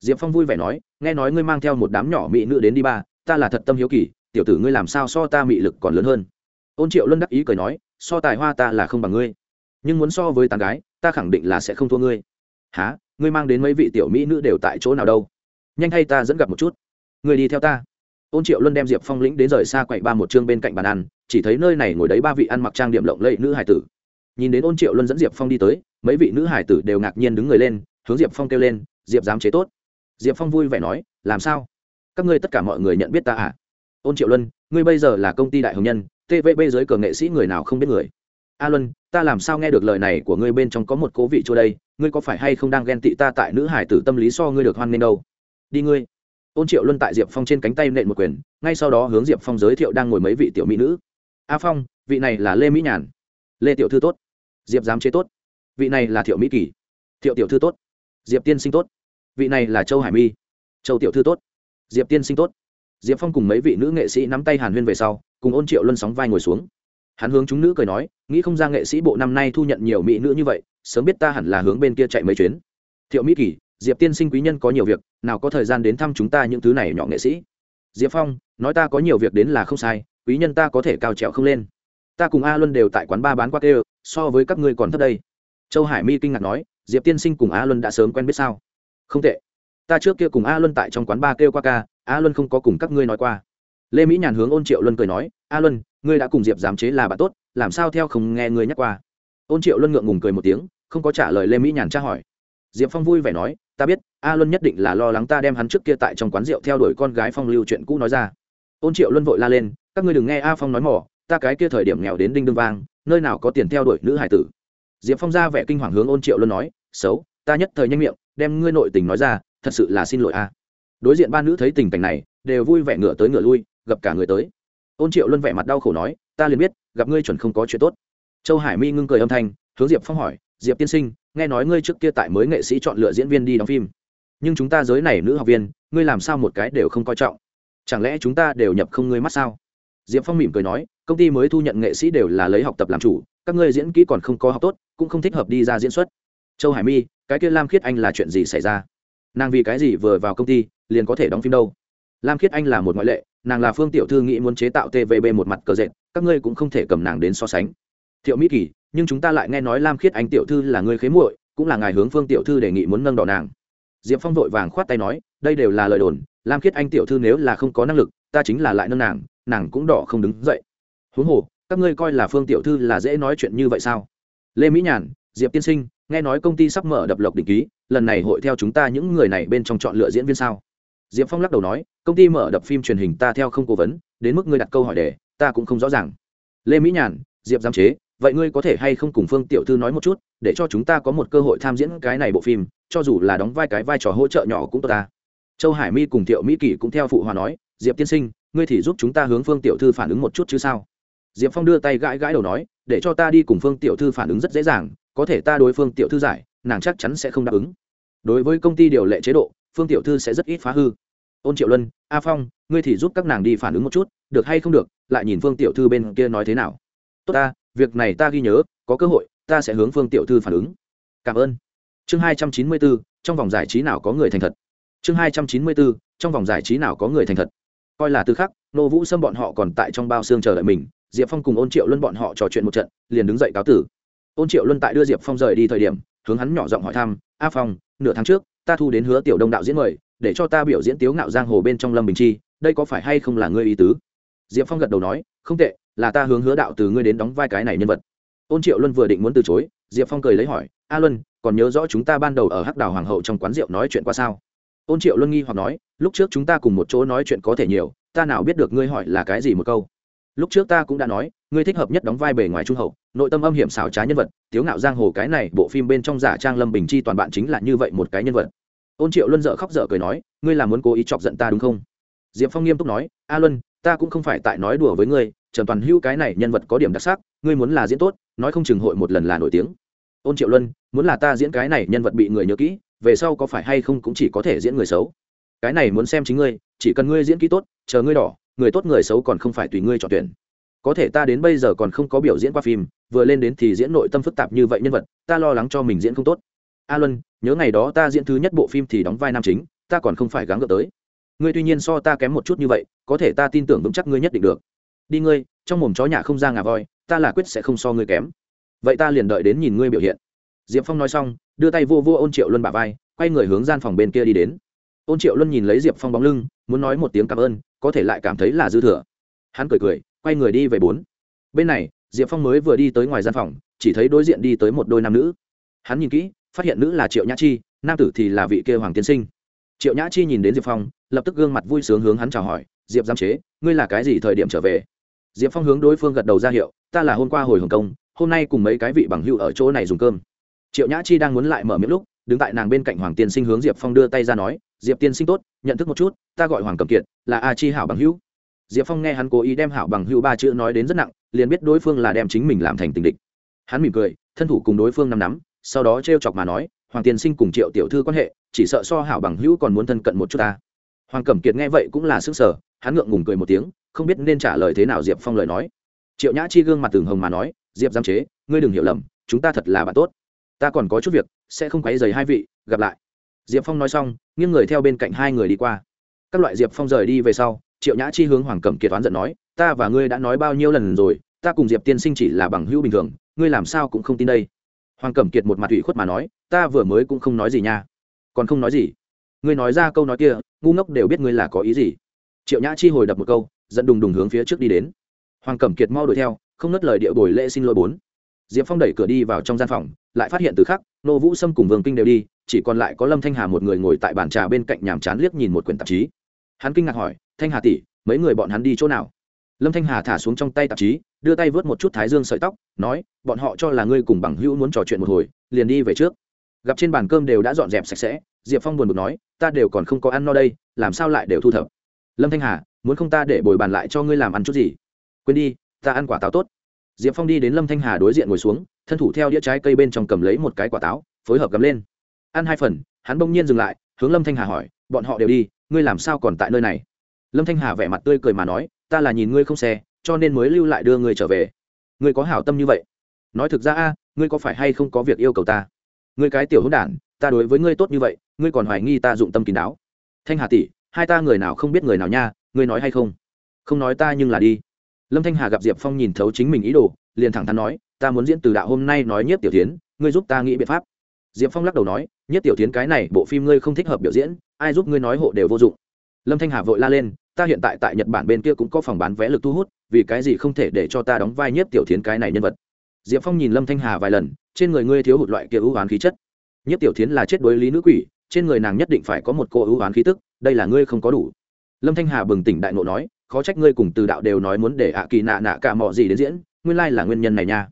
Diệp phong vui vẻ nói, nghe nói ngươi mang theo một đám nhỏ mỹ nữ đến đi ba, ta là thật tâm hiếu kỳ, tiểu tử ngươi làm sao so ta mị lực còn lớn hơn? Ôn triệu luân đắc ý cười nói, so tài hoa ta là không bằng ngươi nhưng muốn so với tàn gái, ta khẳng định là sẽ không thua ngươi. Há ngươi mang đến mấy vị tiểu mỹ nữ đều tại chỗ nào đâu? Nhanh hay ta dẫn gặp một chút. Ngươi đi theo ta. Ôn triệu luân đem diệp phong lĩnh đến rời xa quậy ba một chương bên cạnh bàn ăn, chỉ thấy nơi này ngồi đấy ba vị ăn mặc trang điểm lộng lẫy nữ hải tử. Nhìn đến ôn triệu luân dẫn diệp phong đi tới, mấy vị nữ hải tử đều ngạc nhiên đứng người lên, hướng diệp phong kêu lên, diệp dám chế tốt. Diệp phong vui vẻ nói, làm sao? Các ngươi tất cả mọi người nhận biết ta à? Ôn triệu luân, ngươi bây giờ là công ty đại hồng nhân tvb dưới cờ nghệ sĩ người nào không biết người? A luân, ta làm sao nghe được lời này của ngươi bên trong có một cố vị chỗ đây? Ngươi có phải hay không đang ghen tị ta tại nữ hải tử tâm lý so ngươi được hoan nghênh đâu? Đi ngươi. Ôn triệu luân tại diệp phong trên cánh tay nện một quyền, ngay sau đó hướng diệp phong giới thiệu đang ngồi mấy vị tiểu mỹ nữ. A phong, vị này là lê mỹ nhàn. Lê tiểu thư tốt. Diệp giám chế tốt. Vị này là thiệu mỹ kỳ. Thiệu tiểu thư tốt. Diệp tiên sinh tốt. Vị này là châu hải mi. Châu tiểu thư tốt. Diệp tiên sinh tốt. Diệp phong cùng mấy vị nữ nghệ sĩ nắm tay hàn huyên về sau, cùng ôn triệu luân sóng vai ngồi xuống hắn hướng chúng nữ cười nói, nghĩ không ra nghệ sĩ bộ năm nay thu nhận nhiều mỹ nữ như vậy, sớm biết ta hẳn là hướng bên kia chạy mấy chuyến. Thiệu mỹ kỳ, diệp tiên sinh quý nhân có nhiều việc, nào có thời gian đến thăm chúng ta những thứ này nhỏ nghệ sĩ. Diệp phong, nói ta có nhiều việc đến là không sai, quý nhân ta có thể cao trèo không lên. Ta cùng a luân đều tại quán ba bán qua kêu, so với các ngươi còn thấp đây. Châu hải mi kinh ngạc nói, diệp tiên sinh cùng a luân đã sớm quen biết sao? Không tệ. Ta trước kia cùng a luân tại trong quán ba kêu qua ca, a luân không có cùng các ngươi nói qua. Lê mỹ nhàn hướng ôn triệu luân cười nói a luân, ngươi đã cùng diệp giám chế là bạn tốt, làm sao theo không nghe ngươi nhắc qua? Ôn triệu luân ngượng ngùng cười một tiếng, không có trả lời lê mỹ nhàn tra hỏi. Diệp phong vui vẻ nói, ta biết, a luân nhất định là lo lắng ta đem hắn trước kia tại trong quán rượu theo đuổi con gái phong lưu chuyện cũ nói ra. Ôn triệu luân vội la lên, các ngươi đừng nghe a phong nói mỏ, ta cái kia thời điểm nghèo đến đinh đương vang, nơi nào có tiền theo đuổi nữ hải tử. Diệp phong ra vẻ kinh hoàng hướng ôn triệu luân nói, xấu, ta nhất thời nhanh miệng, đem ngươi nội tình nói ra, thật sự là xin lỗi a. Đối diện ba nữ thấy tình cảnh này, đều vui vẻ ngửa tới ngửa lui, gặp cả người tới ôn triệu luân vẻ mặt đau khổ nói, ta liền biết, gặp ngươi chuẩn không có chuyện tốt. Châu hải mi ngưng cười âm thanh, hướng diệp phong hỏi, diệp tiên sinh, nghe nói ngươi trước kia tại mới nghệ sĩ chọn lựa diễn viên đi đóng phim. Nhưng chúng ta giới này nữ học viên, ngươi làm sao một cái đều không coi trọng? Chẳng lẽ chúng ta đều nhập không ngươi mắt sao? Diệp phong mỉm cười nói, công ty mới thu nhận nghệ sĩ đều là lấy học tập làm chủ, các ngươi diễn kỹ còn không có học tốt, cũng không thích hợp đi ra diễn xuất. Châu hải mi, cái kia lam khiết anh là chuyện gì xảy ra? Nàng vì cái gì vừa vào công ty, liền có thể đóng phim đâu? Lam khiết anh là một ngoại lệ, nàng là phương tiểu thư nghĩ muốn chế tạo tvb một mặt cờ dệt, các ngươi cũng không thể cầm nàng đến so sánh. Thiệu mỹ kỳ, nhưng chúng ta lại nghe nói lam khiết anh tiểu thư là người khế muội, cũng là ngài hướng phương tiểu thư đề nghị muốn nâng đỏ nàng. Diệp phong vội vàng khoát tay nói, đây đều là lời đồn, lam khiết anh tiểu thư nếu là không có năng lực, ta chính là lại nâng nàng nàng cũng đỏ không đứng dậy. Huống hồ, các ngươi coi là phương tiểu thư là dễ nói chuyện như vậy sao? Lê mỹ nhàn, diệp tiên sinh, nghe nói công ty sắp mở đập lộc định ký, lần này hội theo chúng ta những người này bên trong chọn lựa diễn viên sao? Diệp phong lắc đầu nói, công ty mở đập phim truyền hình ta theo không cố vấn, đến mức ngươi đặt câu hỏi để, ta cũng không rõ ràng. Lê mỹ nhàn, diệp giám chế, vậy ngươi có thể hay không cùng phương tiểu thư nói một chút, để cho chúng ta có một cơ hội tham diễn cái này bộ phim, cho dù là đóng vai cái vai trò hỗ trợ nhỏ cũng tốt ta. Châu hải mi cùng thiệu mỹ kỷ cũng theo phụ hòa nói, diệp tiên sinh, ngươi thì giúp chúng ta hướng phương tiểu thư phản ứng một chút chứ sao? Diệp phong đưa tay gãi gãi đầu nói, để cho ta đi cùng phương tiểu thư phản ứng rất dễ dàng, có thể ta đối phương tiểu thư giải, nàng chắc chắn sẽ không đáp ứng. Đối với công ty điều lệ chế độ phương tiểu thư sẽ rất ít phá hư. Ôn triệu luân, a phong, ngươi thì giúp các nàng đi phản ứng một chút, được hay không được, lại nhìn phương tiểu thư bên kia nói thế nào. Tốt ta, việc này ta ghi nhớ, có cơ hội, ta sẽ hướng phương tiểu thư phản ứng. Cảm ơn. Chương hai trăm chín mươi bốn, trong vòng giải trí nào có người thành thật? Chương hai trăm chín mươi bốn, trong vòng giải trí nào có người thành thật? Coi là tư khắc, nô vũ xâm bọn họ còn tại trong bao xương chờ đợi mình, diệp phong cùng ôn triệu luân bọn họ trò chuyện một trận, liền đứng dậy cáo tử. Ôn triệu luân tại đưa diệp phong rời đi thời điểm, hướng hắn nhỏ giọng hỏi thăm, a phong, nửa tháng trước ta thu đến hứa tiểu đông đạo diễn mời, để cho ta biểu diễn tiếu ngạo giang hồ bên trong lâm bình chi, đây có phải hay không là ngươi ý tứ? Diệp phong gật đầu nói, không tệ, là ta hướng hứa đạo từ ngươi đến đóng vai cái này nhân vật. Ôn triệu luân vừa định muốn từ chối, diệp phong cười lấy hỏi, a luân, còn nhớ rõ chúng ta ban đầu ở hắc đào hoàng hậu trong quán rượu nói chuyện qua sao? Ôn triệu luân nghi hoặc nói, lúc trước chúng ta cùng một chỗ nói chuyện có thể nhiều, ta nào biết được ngươi hỏi là cái gì một câu? Lúc trước ta cũng đã nói, ngươi thích hợp nhất đóng vai bề ngoài trung hậu, nội tâm âm hiểm xảo trá nhân vật, tiếu ngạo giang hồ cái này bộ phim bên trong giả trang lâm bình chi toàn bạn chính là như vậy một cái nhân vật. Ôn triệu luân dợ khóc dở cười nói, ngươi là muốn cố ý chọc giận ta đúng không? Diệp phong nghiêm túc nói, a luân, ta cũng không phải tại nói đùa với ngươi, trần toàn hữu cái này nhân vật có điểm đặc sắc, ngươi muốn là diễn tốt, nói không chừng hội một lần là nổi tiếng. Ôn triệu luân, muốn là ta diễn cái này nhân vật bị người nhớ kỹ, về sau có phải hay không cũng chỉ có thể diễn người xấu. Cái này muốn xem chính ngươi, chỉ cần ngươi diễn kỹ tốt, chờ ngươi đỏ người tốt người xấu còn không phải tùy ngươi chọn tuyển. Có thể ta đến bây giờ còn không có biểu diễn qua phim, vừa lên đến thì diễn nội tâm phức tạp như vậy nhân vật, ta lo lắng cho mình diễn không tốt. A luân, nhớ ngày đó ta diễn thứ nhất bộ phim thì đóng vai nam chính, ta còn không phải gắng gỡ tới. Ngươi tuy nhiên so ta kém một chút như vậy, có thể ta tin tưởng vững chắc ngươi nhất định được. Đi ngươi, trong mồm chó nhà không ra ngà voi, ta là quyết sẽ không so ngươi kém. Vậy ta liền đợi đến nhìn ngươi biểu hiện. Diệp phong nói xong, đưa tay vô vô ôn triệu luân bà vai, quay người hướng gian phòng bên kia đi đến ôn triệu luân nhìn lấy diệp phong bóng lưng, muốn nói một tiếng cảm ơn, có thể lại cảm thấy là dư thừa. Hắn cười cười, quay người đi về bốn. Bên này, diệp phong mới vừa đi tới ngoài gian phòng, chỉ thấy đối diện đi tới một đôi nam nữ. Hắn nhìn kỹ, phát hiện nữ là triệu nhã chi, nam tử thì là vị kêu hoàng tiên sinh. Triệu nhã chi nhìn đến diệp phong, lập tức gương mặt vui sướng hướng hắn chào hỏi, diệp giam chế, ngươi là cái gì thời điểm trở về? Diệp phong hướng đối phương gật đầu ra hiệu, ta là hôm qua hồi hồng kông, hôm nay cùng mấy cái vị bằng hữu ở chỗ này dùng cơm. Triệu nhã chi đang muốn lại mở miệng lúc, đứng tại nàng bên cạnh hoàng tiên sinh hướng diệp phong đưa tay ra nói diệp tiên sinh tốt, nhận thức một chút, ta gọi hoàng cầm kiệt, là a chi hảo bằng hữu. Diệp phong nghe hắn cố ý đem hảo bằng hữu ba chữ nói đến rất nặng, liền biết đối phương là đem chính mình làm thành tình địch. Hắn mỉm cười, thân thủ cùng đối phương nắm nắm, sau đó t r e o chọc mà nói, hoàng tiên sinh cùng triệu tiểu thư quan hệ, chỉ sợ so hảo bằng hữu còn muốn thân cận một chút ta. Hoàng cẩm kiệt nghe vậy cũng là sức sở hắn ngượng ngùng cười một tiếng, không biết nên trả lời thế nào diệp phong lời nói. Triệu nhã chi gương mặt tường hồng mà nói, diệp giam chế, ngươi đừng hiểu lầm, chúng ta thật là bạn tốt. Ta còn có chút việc, sẽ không quấy dày hai vị, gặp lại diệp phong nói xong, nghiêng người theo bên cạnh hai người đi qua. Các loại diệp phong rời đi về sau, triệu nhã chi hướng hoàng cẩm kiệt toán giận nói, ta và ngươi đã nói bao nhiêu lần rồi, ta cùng diệp tiên sinh chỉ là bằng hữu bình thường, ngươi làm sao cũng không tin đây. Hoàng cẩm kiệt một mặt ủy khuất mà nói, ta vừa mới cũng không nói gì nha. Còn không nói gì? Ngươi nói ra câu nói kia, ngu ngốc đều biết ngươi là có ý gì. Triệu nhã chi hồi đập một câu dẫn đùng đùng hướng phía trước đi đến. Hoàng cẩm kiệt mau đuổi theo, không nứt lời điệu bồi lễ xin lỗi bốn. Diệp phong đẩy cửa đi vào trong gian phòng, lại phát hiện từ khắc nô vũ sâm cùng vương kinh đều đi, chỉ còn lại có lâm thanh hà một người ngồi tại bàn trà bên cạnh nhàm chán liếc nhìn một quyển tạp chí. Hắn kinh ngạc hỏi, thanh hà tỷ, mấy người bọn hắn đi chỗ nào? Lâm thanh hà thả xuống trong tay tạp chí, đưa tay vớt một chút thái dương sợi tóc, nói, bọn họ cho là ngươi cùng bằng hữu muốn trò chuyện một hồi, liền đi về trước. Gặp trên bàn cơm đều đã dọn dẹp sạch sẽ, diệp phong buồn bực nói, ta đều còn không có ăn no đây, làm sao lại đều thu thập? Lâm thanh hà, muốn không ta để bồi bàn lại cho ngươi làm ăn chút gì? Quên đi, ta ăn quả táo tốt diệp phong đi đến lâm thanh hà đối diện ngồi xuống, thân thủ theo đĩa trái cây bên trong cầm lấy một cái quả táo, phối hợp gắm lên. Ăn hai phần, hắn bỗng nhiên dừng lại, hướng lâm thanh hà hỏi, bọn họ đều đi, ngươi làm sao còn tại nơi này? Lâm thanh hà vẻ mặt tươi cười mà nói, ta là nhìn ngươi không xe, cho nên mới lưu lại đưa ngươi trở về. Ngươi có hảo tâm như vậy? Nói thực ra a, ngươi có phải hay không có việc yêu cầu ta? Ngươi cái tiểu hữu đản, ta đối với ngươi tốt như vậy, ngươi còn hoài nghi ta dụng tâm kín đáo. Thanh hà tỷ, hai ta người nào không biết người nào nha, ngươi nói hay không? Không nói ta nhưng là đi lâm thanh hà gặp diệp phong nhìn thấu chính mình ý đồ, liền thẳng thắn nói, ta muốn diễn từ đạo hôm nay nói nhất tiểu tiến ngươi giúp ta nghĩ biện pháp. Diệp phong lắc đầu nói nhất tiểu tiến cái này bộ phim ngươi không thích hợp biểu diễn, ai giúp ngươi nói hộ đều vô dụng. Lâm thanh hà vội la lên, ta hiện tại tại nhật bản bên kia cũng có phòng bán vé lực thu hút, vì cái gì không thể để cho ta đóng vai nhất tiểu tiến cái này nhân vật? Diệp phong nhìn lâm thanh hà vài lần, trên người ngươi thiếu hụt loại kia ưu oán khí chất. Nhất tiểu tiến là chết đối lý nữ quỷ, trên người nàng nhất định phải có một cô ưu oán khí tức, đây là ngươi không có đủ. Lâm thanh hà bừng tỉnh đại ngộ nói khó trách ngươi cùng từ đạo đều nói muốn để ạ kỳ nạ nạ cả mọi gì đến diễn, nguyên lai là nguyên nhân này nha.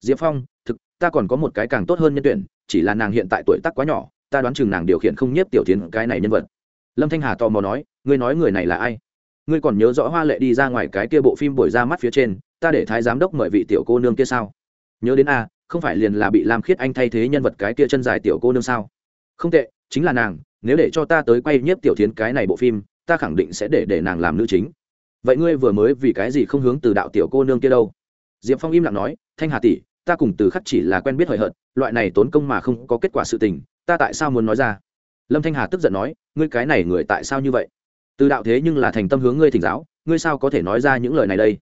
Diệp phong, thực, ta còn có một cái càng tốt hơn nhân tuyển, chỉ là nàng hiện tại tuổi tác quá nhỏ, ta đoán chừng nàng điều khiển không nhiếp tiểu tiến cái này nhân vật. Lâm thanh hà tò mò nói, ngươi nói người này là ai? Ngươi còn nhớ rõ hoa lệ đi ra ngoài cái kia bộ phim buổi ra mắt phía trên, ta để thái giám đốc mời vị tiểu cô nương kia sao? Nhớ đến a không phải liền là bị lam khiết anh thay thế nhân vật cái kia chân dài tiểu cô nương sao? Không tệ, chính là nàng, nếu để cho ta tới quay nhiếp tiểu tiến cái này bộ phim, ta khẳng định sẽ để để nàng làm nữ chính vậy ngươi vừa mới vì cái gì không hướng từ đạo tiểu cô nương kia đâu? Diệp phong im lặng nói, thanh hà tỷ, ta cùng từ khắc chỉ là quen biết hời hợt, loại này tốn công mà không có kết quả sự tình, ta tại sao muốn nói ra? Lâm thanh hà tức giận nói, ngươi cái này người tại sao như vậy? Từ đạo thế nhưng là thành tâm hướng ngươi thỉnh giáo, ngươi sao có thể nói ra những lời này đây?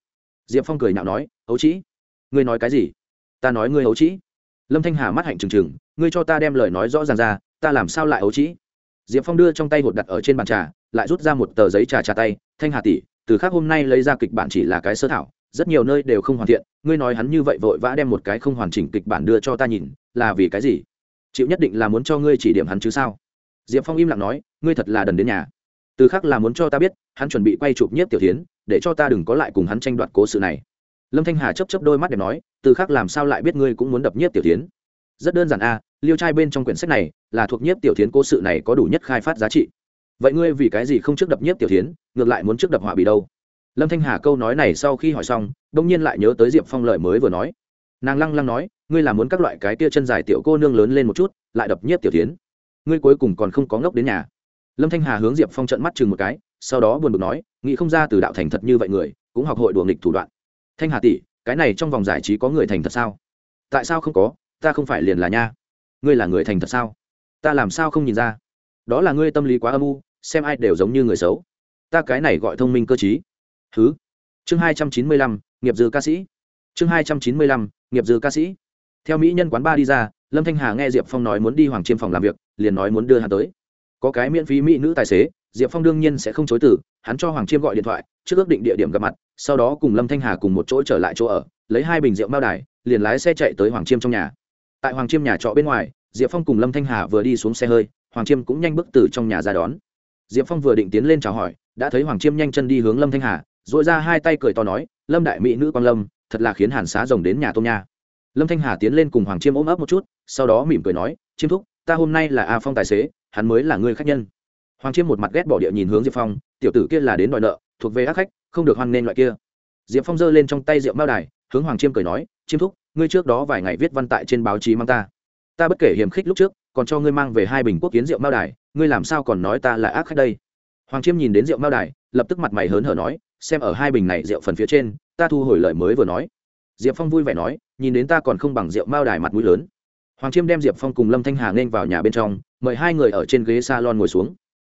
Diệp phong cười nhạo nói, ấu trĩ, ngươi nói cái gì? Ta nói ngươi ấu trĩ. Lâm thanh hà mắt hạnh trừng trừng, ngươi cho ta đem lời nói rõ ràng ra, ta làm sao lại ấu trĩ? Diệp phong đưa trong tay hột đặt ở trên bàn trà, lại rút ra một tờ giấy trà trà tay, thanh hà tỷ từ khác hôm nay lấy ra kịch bản chỉ là cái sơ thảo, rất nhiều nơi đều không hoàn thiện, ngươi nói hắn như vậy vội vã đem một cái không hoàn chỉnh kịch bản đưa cho ta nhìn, là vì cái gì? Chịu nhất định là muốn cho ngươi chỉ điểm hắn chứ sao? Diệp phong im lặng nói, ngươi thật là đần đến nhà. Từ khác là muốn cho ta biết, hắn chuẩn bị quay chụp nhiếp tiểu tiến để cho ta đừng có lại cùng hắn tranh đoạt cố sự này. Lâm thanh hà chấp chấp đôi mắt để nói, từ khác làm sao lại biết ngươi cũng muốn đập nhiếp tiểu tiến rất đơn giản a, liêu trai bên trong quyển sách này là thuộc nhiếp tiểu tiến cố sự này có đủ nhất khai phát giá trị vậy ngươi vì cái gì không trước đập nhiếp tiểu tiến ngược lại muốn trước đập họa bị đâu? Lâm thanh hà câu nói này sau khi hỏi xong, đông nhiên lại nhớ tới diệp phong lời mới vừa nói. Nàng lăng lăng nói, ngươi là muốn các loại cái tia chân dài tiểu cô nương lớn lên một chút, lại đập nhiếp tiểu tiến ngươi cuối cùng còn không có ngốc đến nhà. Lâm thanh hà hướng diệp phong trận mắt chừng một cái, sau đó buồn bực nói, nghĩ không ra từ đạo thành thật như vậy người, cũng học hội đùa nghịch thủ đoạn. Thanh hà tỷ, cái này trong vòng giải trí có người thành thật sao? Tại sao không có? Ta không phải liền là nha. Ngươi là người thành thật sao? Ta làm sao không nhìn ra? Đó là ngươi tâm lý quá âm u xem ai đều giống như người xấu. Ta cái này gọi thông minh cơ chí thứ chương hai trăm chín mươi lăm, nghiệp dư ca sĩ. Chương hai trăm chín mươi lăm, nghiệp dư ca sĩ. Theo mỹ nhân quán ba đi ra, lâm thanh hà nghe diệp phong nói muốn đi hoàng chiêm phòng làm việc, liền nói muốn đưa hắn tới. Có cái miễn phí mỹ nữ tài xế, diệp phong đương nhiên sẽ không chối từ, hắn cho hoàng chiêm gọi điện thoại, trước ước định địa điểm gặp mặt, sau đó cùng lâm thanh hà cùng một chỗ trở lại chỗ ở, lấy hai bình rượu mao đài, liền lái xe chạy tới hoàng chiêm trong nhà. Tại hoàng chiêm nhà trọ bên ngoài, diệp phong cùng lâm thanh hà vừa đi xuống xe hơi, hoàng chiêm cũng nhanh bước từ trong nhà ra đón diệp phong vừa định tiến lên chào hỏi, đã thấy hoàng chiêm nhanh chân đi hướng lâm thanh hà dội ra hai tay cười to nói, lâm đại mỹ nữ quan lâm, thật là khiến hàn xá rồng đến nhà tôm nha. Lâm thanh hà tiến lên cùng hoàng chiêm ôm ấp một chút, sau đó mỉm cười nói, chiêm thúc, ta hôm nay là a phong tài xế, hắn mới là người khách nhân. Hoàng chiêm một mặt ghét bỏ địa nhìn hướng diệp phong, tiểu tử kia là đến đòi nợ, thuộc về ác khách, không được hoan nên loại kia. Diệp phong giơ lên trong tay rượu mao đài, hướng hoàng chiêm cười nói, chiêm thúc, ngươi trước đó vài ngày viết văn tại trên báo chí mang ta. Ta bất kể hiềm khích lúc trước, còn cho ngươi mang về hai bình quốc kiến rượu mao đài ngươi làm sao còn nói ta là ác khách đây? Hoàng chiêm nhìn đến rượu mao đài, lập tức mặt mày hớn hở nói, xem ở hai bình này rượu phần phía trên, ta thu hồi lời mới vừa nói. Diệp phong vui vẻ nói, nhìn đến ta còn không bằng rượu mao đài mặt mũi lớn. Hoàng chiêm đem diệp phong cùng lâm thanh hà nên vào nhà bên trong, mời hai người ở trên ghế s a lon ngồi xuống.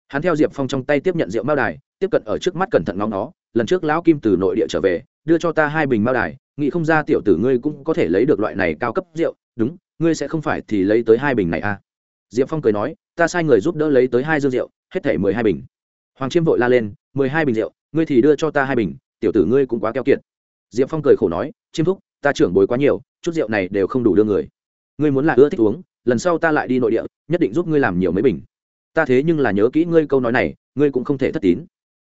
Hắn theo diệp phong trong tay tiếp nhận rượu mao đài, tiếp cận ở trước mắt cẩn thận ngóng nó lần trước lão kim từ nội địa trở về, đưa cho ta hai bình mao đài, nghĩ không ra tiểu tử ngươi cũng có thể lấy được loại này cao cấp rượu, đúng, ngươi sẽ không phải thì lấy tới hai bình này à? Diệp phong cười nói ta sai người giúp đỡ lấy tới hai dương rượu, hết thể mười hai bình. Hoàng chiêm vội la lên, mười hai bình rượu, ngươi thì đưa cho ta hai bình, tiểu tử ngươi cũng quá keo kiệt. Diệp phong cười khổ nói, chiêm thúc, ta trưởng bối quá nhiều, chút rượu này đều không đủ đưa người. Ngươi muốn là ưa thích uống, lần sau ta lại đi nội địa, nhất định giúp ngươi làm nhiều mấy bình. Ta thế nhưng là nhớ kỹ ngươi câu nói này, ngươi cũng không thể thất tín.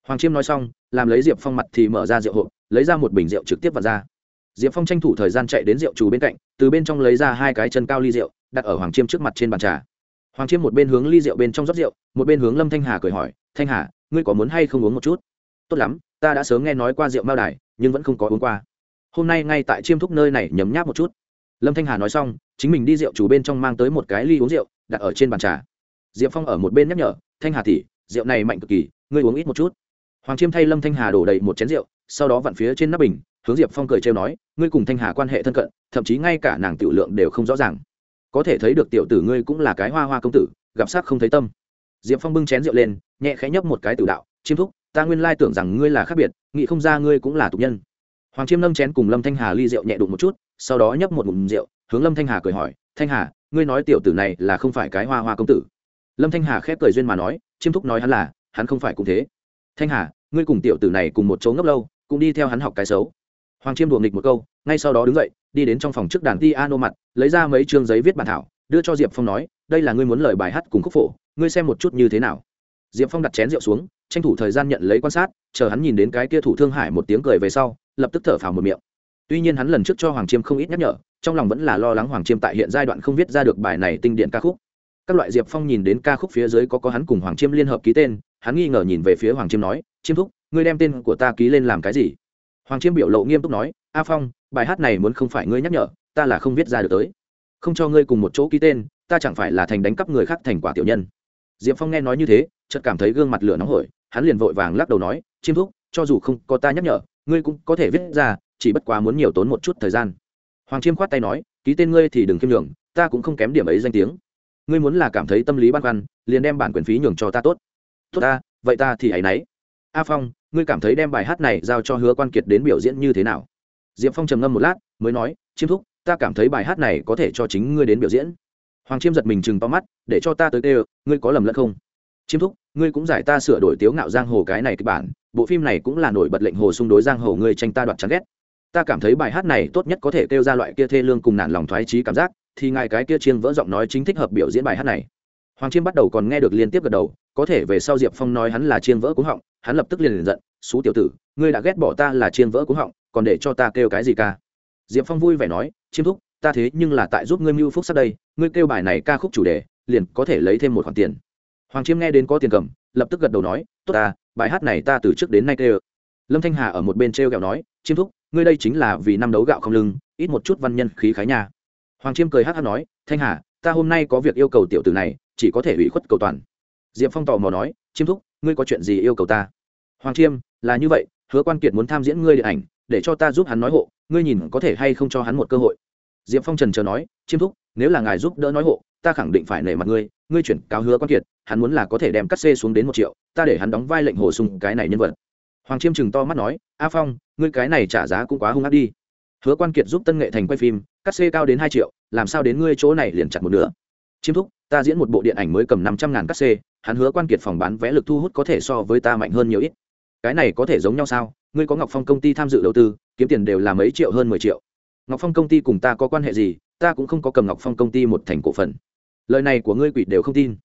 Hoàng chiêm nói xong, làm lấy diệp phong mặt thì mở ra rượu hộp, lấy ra một bình rượu trực tiếp vào ra. Diệp phong tranh thủ thời gian chạy đến rượu trù bên cạnh, từ bên trong lấy ra hai cái chân cao ly rượu, đặt ở hoàng chiêm trước mặt trên bàn trà hoàng chiêm một bên hướng ly rượu bên trong rót rượu, một bên hướng lâm thanh hà cười hỏi, thanh hà, ngươi có muốn hay không uống một chút? Tốt lắm, ta đã sớm nghe nói qua rượu mao đài, nhưng vẫn không có uống qua. Hôm nay ngay tại chiêm thúc nơi này nhấm nháp một chút. Lâm thanh hà nói xong, chính mình đi rượu chủ bên trong mang tới một cái ly uống rượu, đặt ở trên bàn trà. Diệp phong ở một bên nhắc nhở, thanh hà tỉ rượu này mạnh cực kỳ, ngươi uống ít một chút. Hoàng chiêm thay lâm thanh hà đổ đầy một chén rượu, sau đó vặn phía trên nắp bình, hướng diệp phong cười trêu nói, ngươi cùng thanh hà quan hệ thân cận, thậm chí ngay cả nàng tiểu lượng đều không rõ ràng có thể thấy được tiểu tử ngươi cũng là cái hoa hoa công tử, gặp sắc không thấy tâm. Diệp phong bưng chén rượu lên, nhẹ khẽ nhấp một cái tử đạo, chiêm thúc, ta nguyên lai tưởng rằng ngươi là khác biệt, nghĩ không ra ngươi cũng là tục nhân. Hoàng chiêm nâng chén cùng lâm thanh hà ly rượu nhẹ đụng một chút, sau đó nhấp một ngụm rượu, hướng lâm thanh hà cười hỏi, thanh hà, ngươi nói tiểu tử này là không phải cái hoa hoa công tử? Lâm thanh hà khép cười duyên mà nói, chiêm thúc nói hắn là, hắn không phải cũng thế. Thanh hà, ngươi cùng tiểu tử này cùng một chỗ ngốc lâu, cũng đi theo hắn học cái xấu hoàng chiêm đùa nghịch một câu, ngay sau đó đứng dậy, đi đến trong phòng trước đàn piano mặt, lấy ra mấy chương giấy viết bản thảo, đưa cho diệp phong nói, đây là ngươi muốn lời bài hát cùng khúc phổ, ngươi xem một chút như thế nào. Diệp phong đặt chén rượu xuống, tranh thủ thời gian nhận lấy quan sát, chờ hắn nhìn đến cái kia thủ thương hải một tiếng cười về sau, lập tức thở phào một miệng. Tuy nhiên hắn lần trước cho hoàng chiêm không ít nhắc nhở, trong lòng vẫn là lo lắng hoàng chiêm tại hiện giai đoạn không viết ra được bài này tinh điện ca khúc. Các loại diệp phong nhìn đến ca khúc phía dưới có có hắn cùng hoàng chiêm liên hợp ký tên, hắn nghi ngờ nhìn về phía hoàng chiêm nói, chiêm thúc, ngươi đem tên của ta ký lên làm cái gì? Hoàng chiêm biểu lộ nghiêm túc nói, a phong, bài hát này muốn không phải ngươi nhắc nhở, ta là không viết ra được tới. Không cho ngươi cùng một chỗ ký tên, ta chẳng phải là thành đánh cắp người khác thành quả tiểu nhân. Diệp phong nghe nói như thế, chợt cảm thấy gương mặt lửa nóng hổi, hắn liền vội vàng lắc đầu nói, chiêm thúc, cho dù không có ta nhắc nhở, ngươi cũng có thể viết ra, chỉ bất quá muốn nhiều tốn một chút thời gian. Hoàng chiêm khoát tay nói, ký tên ngươi thì đừng khiêm nhường, ta cũng không kém điểm ấy danh tiếng. Ngươi muốn là cảm thấy tâm lý băn khoăn, liền đem bản quyền phí nhường cho ta tốt. Tốt ta, vậy ta thì hãy nấy a phong, ngươi cảm thấy đem bài hát này giao cho hứa quan kiệt đến biểu diễn như thế nào? Diệp phong trầm ngâm một lát, mới nói, chiêm thúc, ta cảm thấy bài hát này có thể cho chính ngươi đến biểu diễn. Hoàng chiêm giật mình chừng to mắt, để cho ta tới tê ngươi có lầm lẫn không? Chiêm thúc, ngươi cũng giải ta sửa đổi tiếu ngạo giang hồ cái này kịch bản, bộ phim này cũng là nổi bật lệnh hồ xung đối giang hồ ngươi tranh ta đoạt chán ghét. Ta cảm thấy bài hát này tốt nhất có thể kêu ra loại kia thê lương cùng nản lòng thoái trí cảm giác, thì ngài cái kia chiên vỡ giọng nói chính thích hợp biểu diễn bài hát này. Hoàng chiêm bắt đầu còn nghe được liên tiếp gật đầu, có thể về sau diệp phong nói hắn là chiên vỡ cúng họng hắn lập tức liền liền giận, xú tiểu tử, ngươi đã ghét bỏ ta là chiên vỡ cúng họng, còn để cho ta kêu cái gì ca? Diệp phong vui vẻ nói, chiêm thúc, ta thế nhưng là tại giúp ngươi mưu phúc sắp đây, ngươi kêu bài này ca khúc chủ đề, liền có thể lấy thêm một khoản tiền. Hoàng chiêm nghe đến có tiền cầm, lập tức gật đầu nói, tốt ta, bài hát này ta từ trước đến nay kêu. Lâm thanh hà ở một bên t r e o kẹo nói, chiêm thúc, ngươi đây chính là vì năm đấu gạo không lưng, ít một chút văn nhân khí khái nhà hoàng chiêm cười hát hát nói, thanh hà, ta hôm nay có việc yêu cầu tiểu tử này, chỉ có thể ủy khuất cầu toàn. Diệp phong tò mò nói, chiêm thúc ngươi có chuyện gì yêu cầu ta? Hoàng chiêm, là như vậy, hứa quan kiệt muốn tham diễn ngươi điện ảnh, để cho ta giúp hắn nói hộ, ngươi nhìn có thể hay không cho hắn một cơ hội. Diệp phong trần chờ nói, chiêm thúc, nếu là ngài giúp đỡ nói hộ, ta khẳng định phải nể mặt ngươi ngươi chuyển cáo hứa quan kiệt, hắn muốn là có thể đem cắt xê xuống đến một triệu, ta để hắn đóng vai lệnh hồ sung cái này nhân vật. Hoàng chiêm chừng to mắt nói, a phong, ngươi cái này trả giá cũng quá hung ác đi. Hứa quan kiệt giúp tân nghệ thành quay phim, cắt xê cao đến hai triệu, làm sao đến ngươi chỗ này liền chặt một nửa. Chiêm thúc ta diễn một bộ điện ảnh mới cầm năm trăm ngàn cắt xê, hắn hứa quan kiệt phòng bán vé lực thu hút có thể so với ta mạnh hơn nhiều ít. Cái này có thể giống nhau sao? Ngươi có ngọc phong công ty tham dự đầu tư, kiếm tiền đều là mấy triệu hơn mười triệu. Ngọc phong công ty cùng ta có quan hệ gì? Ta cũng không có cầm ngọc phong công ty một thành cổ phần. Lời này của ngươi quỷ đều không tin.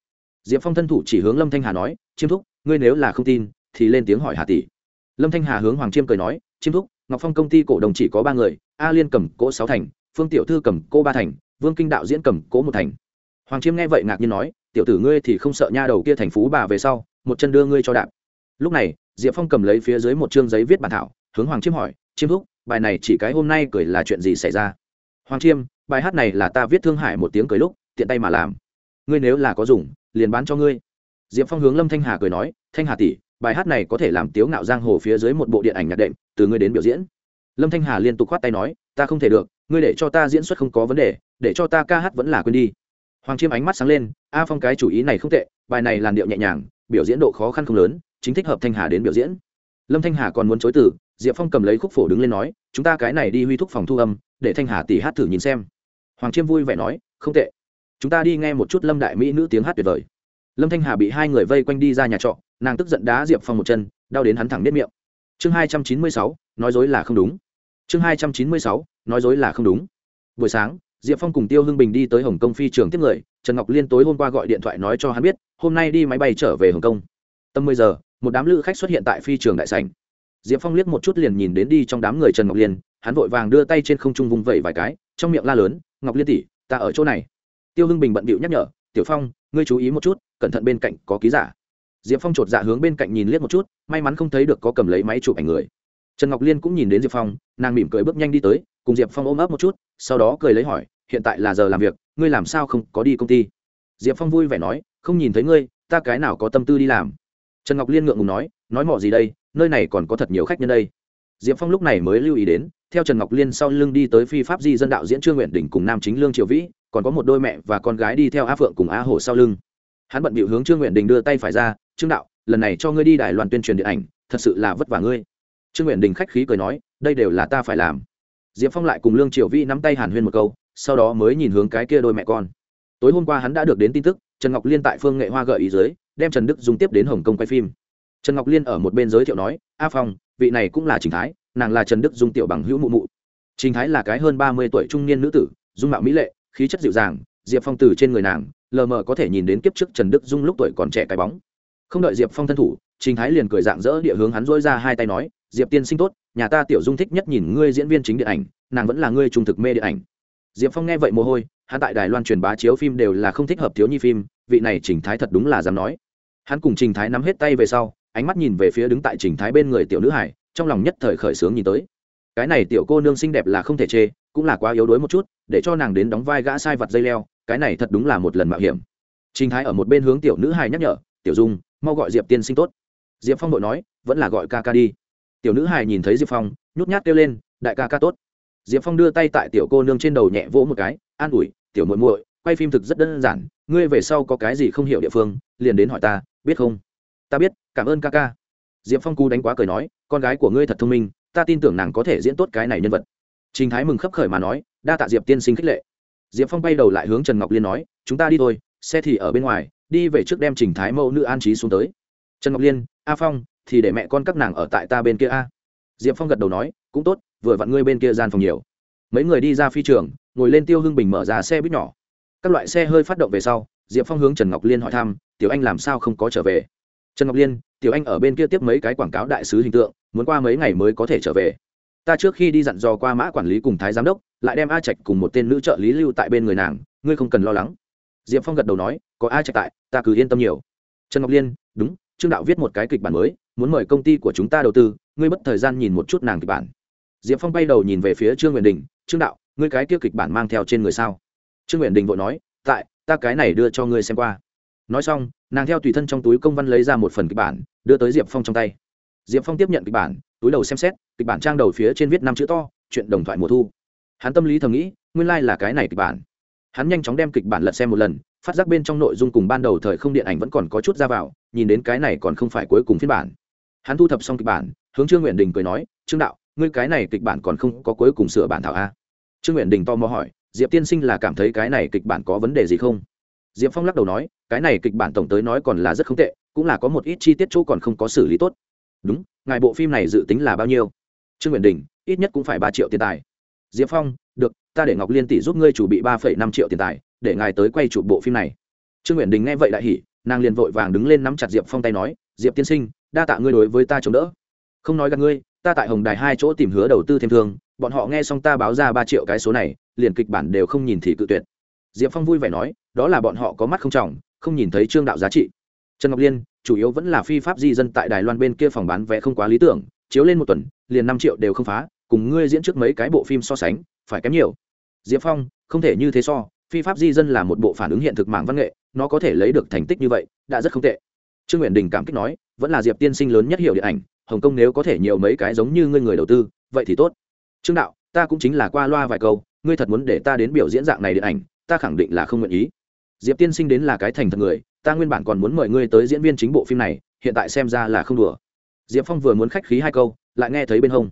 Diệp phong thân thủ chỉ hướng lâm thanh hà nói, chiêm thúc, ngươi nếu là không tin, thì lên tiếng hỏi hà tỷ. Lâm thanh hà hướng hoàng chiêm cười nói, chiêm thúc, ngọc phong công ty cổ đồng chỉ có ba người, a liên cầm cỗ sáu thành, phương tiểu thư cầm cỗ ba thành, vương kinh đạo diễn cầm cỗ một thành hoàng chiêm nghe vậy ngạc nhiên nói, tiểu tử ngươi thì không sợ nha đầu kia thành phú bà về sau, một chân đưa ngươi cho đạp. Lúc này, diệp phong cầm lấy phía dưới một chương giấy viết bản thảo, hướng hoàng chiêm hỏi, chiêm thúc, bài này chỉ cái hôm nay cười là chuyện gì xảy ra? Hoàng chiêm, bài hát này là ta viết thương hải một tiếng cười lúc, tiện tay mà làm. Ngươi nếu là có dùng, liền bán cho ngươi. Diệp phong hướng lâm thanh hà cười nói, thanh hà tỷ, bài hát này có thể làm tiếu ngạo giang hồ phía dưới một bộ điện ảnh nhạc đệm, từ ngươi đến biểu diễn. Lâm thanh hà liên tục khoát tay nói, ta không thể được, ngươi để cho ta diễn xuất không có vấn đề, để cho ta ca hát vẫn là quên đi hoàng chiêm ánh mắt sáng lên, a phong cái chủ ý này không tệ, bài này làn điệu nhẹ nhàng, biểu diễn độ khó khăn không lớn, chính thích hợp thanh hà đến biểu diễn. Lâm thanh hà còn muốn chối từ, diệp phong cầm lấy khúc phổ đứng lên nói, chúng ta cái này đi huy thúc phòng thu âm, để thanh hà tỷ hát thử nhìn xem. Hoàng chiêm vui vẻ nói, không tệ. Chúng ta đi nghe một chút lâm đại mỹ nữ tiếng hát tuyệt vời. Lâm thanh hà bị hai người vây quanh đi ra nhà trọ, nàng tức giận đá diệp phong một chân, đau đến hắn thẳng biết miệng. Chương hai trăm chín mươi sáu, nói dối là không đúng. Chương hai trăm chín mươi sáu, nói dối là không đúng. Buổi sáng diệp phong cùng tiêu hưng bình đi tới hồng kông phi trường tiếp người, trần ngọc liên tối hôm qua gọi điện thoại nói cho hắn biết, hôm nay đi máy bay trở về hồng kông. Tầm mười giờ, một đám lữ khách xuất hiện tại phi trường đại sành diệp phong liếc một chút liền nhìn đến đi trong đám người trần ngọc liên, hắn vội vàng đưa tay trên không trung vung vẩy vài cái, trong miệng la lớn, ngọc liên tỷ, ta ở chỗ này. Tiêu hưng bình bận bịu nhắc nhở, tiểu phong, ngươi chú ý một chút, cẩn thận bên cạnh có ký giả. Diệp phong chột dạ hướng bên cạnh nhìn liếc một chút, may mắn không thấy được có cầm lấy máy chụp ảnh người trần ngọc liên cũng nhìn đến diệp phong, nàng mỉm cười bước nhanh đi tới, cùng diệp phong ôm ấp một chút, sau đó cười lấy hỏi, hiện tại là giờ làm việc, ngươi làm sao không có đi công ty? Diệp phong vui vẻ nói, không nhìn thấy ngươi, ta cái nào có tâm tư đi làm? Trần ngọc liên ngượng ngùng nói nói mỏ gì đây, nơi này còn có thật nhiều khách nhân đây. Diệp phong lúc này mới lưu ý đến, theo trần ngọc liên sau lưng đi tới phi pháp di dân đạo diễn trương nguyện đỉnh cùng nam chính lương triều vĩ, còn có một đôi mẹ và con gái đi theo a phượng cùng a hổ sau lưng. Hắn bận bịu hướng trương nguyện đình đưa tay phải ra, trương đạo, lần này cho ngươi đi đài loan tuyên truyền điện ảnh, thật sự là vất vả ngươi trương nguyện đình khách khí cười nói, đây đều là ta phải làm. Diệp phong lại cùng lương triều vi nắm tay hàn huyên một câu, sau đó mới nhìn hướng cái kia đôi mẹ con. Tối hôm qua hắn đã được đến tin tức, trần ngọc liên tại phương nghệ hoa gợi ý dưới, đem trần đức dùng tiếp đến hồng kông quay phim. Trần ngọc liên ở một bên giới thiệu nói, a phong, vị này cũng là trình thái, nàng là trần đức dung tiểu bằng hữu mụ mụ. Trình thái là cái hơn ba mươi tuổi trung niên nữ tử, dung mạo mỹ lệ, khí chất dịu dàng, diệp phong từ trên người nàng, lờ mờ có thể nhìn đến kiếp trước trần đức dung lúc tuổi còn trẻ cái bóng. Không đợi diệp phong thân thủ trình thái liền cười dạng dỡ địa hướng hắn dỗi ra hai tay nói, diệp tiên sinh tốt, nhà ta tiểu dung thích nhất nhìn ngươi diễn viên chính điện ảnh, nàng vẫn là ngươi trung thực mê điện ảnh. Diệp phong nghe vậy mồ hôi, hắn tại đài loan truyền bá chiếu phim đều là không thích hợp thiếu nhi phim, vị này trình thái thật đúng là dám nói. Hắn cùng trình thái nắm hết tay về sau, ánh mắt nhìn về phía đứng tại trình thái bên người tiểu nữ hải, trong lòng nhất thời khởi sướng nhìn tới. Cái này tiểu cô nương xinh đẹp là không thể chê, cũng là quá yếu đuối một chút, để cho nàng đến đóng vai gã sai vật dây leo, cái này thật đúng là một lần mạo hiểm. Trình thái ở một bên hướng tiểu nữ hài nhắc nhở, tiểu dung, mau gọi diệp tiên sinh tốt diệp phong đội nói, vẫn là gọi ca ca đi. Tiểu nữ hài nhìn thấy diệp phong, nhút nhát kêu lên, đại ca ca tốt. Diệp phong đưa tay tại tiểu cô nương trên đầu nhẹ vỗ một cái, an ủi, tiểu muội muội, quay phim thực rất đơn giản, ngươi về sau có cái gì không hiểu địa phương, liền đến hỏi ta, biết không? Ta biết, cảm ơn ca ca. Diệp phong cú đánh quá cười nói, con gái của ngươi thật thông minh, ta tin tưởng nàng có thể diễn tốt cái này nhân vật. Trình thái mừng khấp khởi mà nói, đa tạ diệp tiên sinh khích lệ. Diệp phong bay đầu lại hướng trần ngọc liên nói, chúng ta đi thôi, xe thì ở bên ngoài, đi về trước đem trình thái mẫu nữ an trí xuống tới trần ngọc liên, a phong, thì để mẹ con các nàng ở tại ta bên kia a. Diệp phong gật đầu nói, cũng tốt, vừa vặn ngươi bên kia gian phòng nhiều. Mấy người đi ra phi trường, ngồi lên tiêu hưng bình mở ra xe buýt nhỏ. Các loại xe hơi phát động về sau, diệp phong hướng trần ngọc liên hỏi thăm, tiểu anh làm sao không có trở về? Trần ngọc liên, tiểu anh ở bên kia tiếp mấy cái quảng cáo đại sứ hình tượng, muốn qua mấy ngày mới có thể trở về. Ta trước khi đi dặn dò qua mã quản lý cùng thái giám đốc, lại đem a trạch cùng một tên nữ trợ lý lưu tại bên người nàng, ngươi không cần lo lắng. Diệp phong gật đầu nói, có a trạch tại, ta cứ yên tâm nhiều. Trần ngọc liên, đúng trương đạo viết một cái kịch bản mới, muốn mời công ty của chúng ta đầu tư, ngươi mất thời gian nhìn một chút nàng kịch bản. Diệp phong bay đầu nhìn về phía trương nguyện đình, trương đạo, ngươi cái kia kịch bản mang theo trên người sao? Trương nguyện đình vội nói, tại, ta cái này đưa cho ngươi xem qua. Nói xong, nàng theo tùy thân trong túi công văn lấy ra một phần kịch bản, đưa tới diệp phong trong tay. Diệp phong tiếp nhận kịch bản, túi đầu xem xét, kịch bản trang đầu phía trên viết năm chữ to, chuyện đồng thoại mùa thu. Hắn tâm lý thầm nghĩ, nguyên lai、like、là cái này kịch bản. Hắn nhanh chóng đem kịch bản lật xem một lần phát giác bên trong nội dung cùng ban đầu thời không điện ảnh vẫn còn có chút ra vào, nhìn đến cái này còn không phải cuối cùng phiên bản. Hắn thu thập xong kịch bản, hướng trương nguyện đình cười nói, trương đạo, ngươi cái này kịch bản còn không có cuối cùng sửa bản thảo a? Trương nguyện đình to mò hỏi, diệp tiên sinh là cảm thấy cái này kịch bản có vấn đề gì không? Diệp phong lắc đầu nói, cái này kịch bản tổng tới nói còn là rất không tệ, cũng là có một ít chi tiết chỗ còn không có xử lý tốt. Đúng, ngài bộ phim này dự tính là bao nhiêu? Trương nguyện đình, ít nhất cũng phải ba triệu tiền tài. Diệp phong, được, ta để ngọc liên tỷ giúp ngươi chủ bị ba phẩy năm triệu tiền tài để ngài tới quay chụp bộ phim này. Trương nguyện đình nghe vậy đại hỉ, nàng liền vội vàng đứng lên nắm chặt diệp phong tay nói, diệp tiên sinh, đa tạ ngươi đối với ta chống đỡ. Không nói gặp ngươi, ta tại hồng đài hai chỗ tìm hứa đầu tư thêm thương, bọn họ nghe xong ta báo ra ba triệu cái số này, liền kịch bản đều không nhìn thì cự tuyệt. Diệp phong vui vẻ nói, đó là bọn họ có mắt không trọng, không nhìn thấy trương đạo giá trị. Trần ngọc liên, chủ yếu vẫn là phi pháp di dân tại đài loan bên kia phòng bán vé không quá lý tưởng, chiếu lên một tuần, liền năm triệu đều không phá, cùng ngươi diễn trước mấy cái bộ phim so sánh, phải kém nhiều. Diệp phong, không thể như thế so phi pháp di dân là một bộ phản ứng hiện thực mạng văn nghệ, nó có thể lấy được thành tích như vậy, đã rất không tệ. Trương nguyện đình cảm kích nói, vẫn là diệp tiên sinh lớn nhất hiểu điện ảnh, hồng kông nếu có thể nhiều mấy cái giống như ngươi người đầu tư, vậy thì tốt. Trương đạo, ta cũng chính là qua loa vài câu, ngươi thật muốn để ta đến biểu diễn dạng này điện ảnh, ta khẳng định là không nguyện ý. Diệp tiên sinh đến là cái thành thật người, ta nguyên bản còn muốn mời ngươi tới diễn viên chính bộ phim này, hiện tại xem ra là không đùa. Diệp phong vừa muốn khách khí hai câu, lại nghe thấy bên hông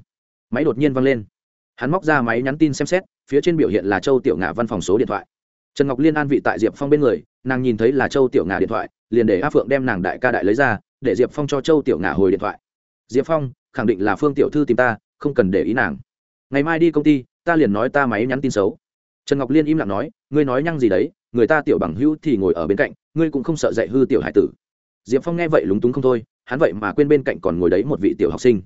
máy đột nhiên văng lên. Hắn móc ra máy nhắn tin xem xét, phía trên biểu hiện là châu tiểu ngạ văn phòng số điện thoại trần ngọc liên an vị tại diệp phong bên người, nàng nhìn thấy là châu tiểu ngà điện thoại, liền để a phượng đem nàng đại ca đại lấy ra, để diệp phong cho châu tiểu ngà hồi điện thoại. Diệp phong, khẳng định là phương tiểu thư tìm ta, không cần để ý nàng. Ngày mai đi công ty, ta liền nói ta máy nhắn tin xấu. Trần ngọc liên im lặng nói, ngươi nói nhăng gì đấy, người ta tiểu bằng hữu thì ngồi ở bên cạnh, ngươi cũng không sợ dạy hư tiểu hải tử. Diệp phong nghe vậy lúng túng không thôi, hắn vậy mà quên bên cạnh còn ngồi đấy một vị tiểu học sinh.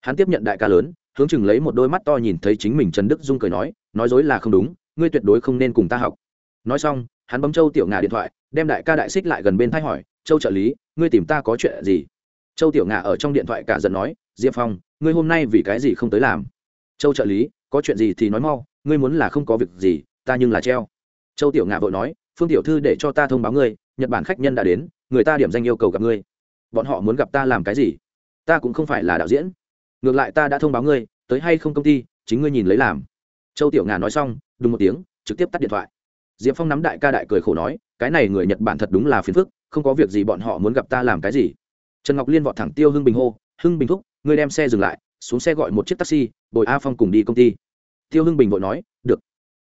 Hắn tiếp nhận đại ca lớn, hướng chừng lấy một đôi mắt to nhìn thấy chính mình trần đức dung cười nói nói dối là không đúng, ngươi tuyệt đối không nên cùng ta học nói xong, hắn bấm châu tiểu ngà điện thoại, đem đại ca đại xích lại gần bên thay hỏi, châu trợ lý, ngươi tìm ta có chuyện gì? Châu tiểu ngà ở trong điện thoại cả giận nói, diệp phong, ngươi hôm nay vì cái gì không tới làm? Châu trợ lý, có chuyện gì thì nói mau, ngươi muốn là không có việc gì, ta nhưng là treo. Châu tiểu ngà vội nói, phương tiểu thư để cho ta thông báo ngươi, nhật bản khách nhân đã đến, người ta điểm danh yêu cầu gặp ngươi. Bọn họ muốn gặp ta làm cái gì? Ta cũng không phải là đạo diễn. Ngược lại ta đã thông báo ngươi, tới hay không công ty, chính ngươi nhìn lấy làm. Châu tiểu ngà nói xong đúng một tiếng, trực tiếp tắt điện thoại diệp phong nắm đại ca đại cười khổ nói, cái này người nhật bản thật đúng là phiền phức, không có việc gì bọn họ muốn gặp ta làm cái gì. Trần ngọc liên vọt thẳng tiêu hưng bình hô, hưng bình thúc, ngươi đem xe dừng lại, xuống xe gọi một chiếc taxi, bồi a phong cùng đi công ty. Tiêu hưng bình vội nói, được.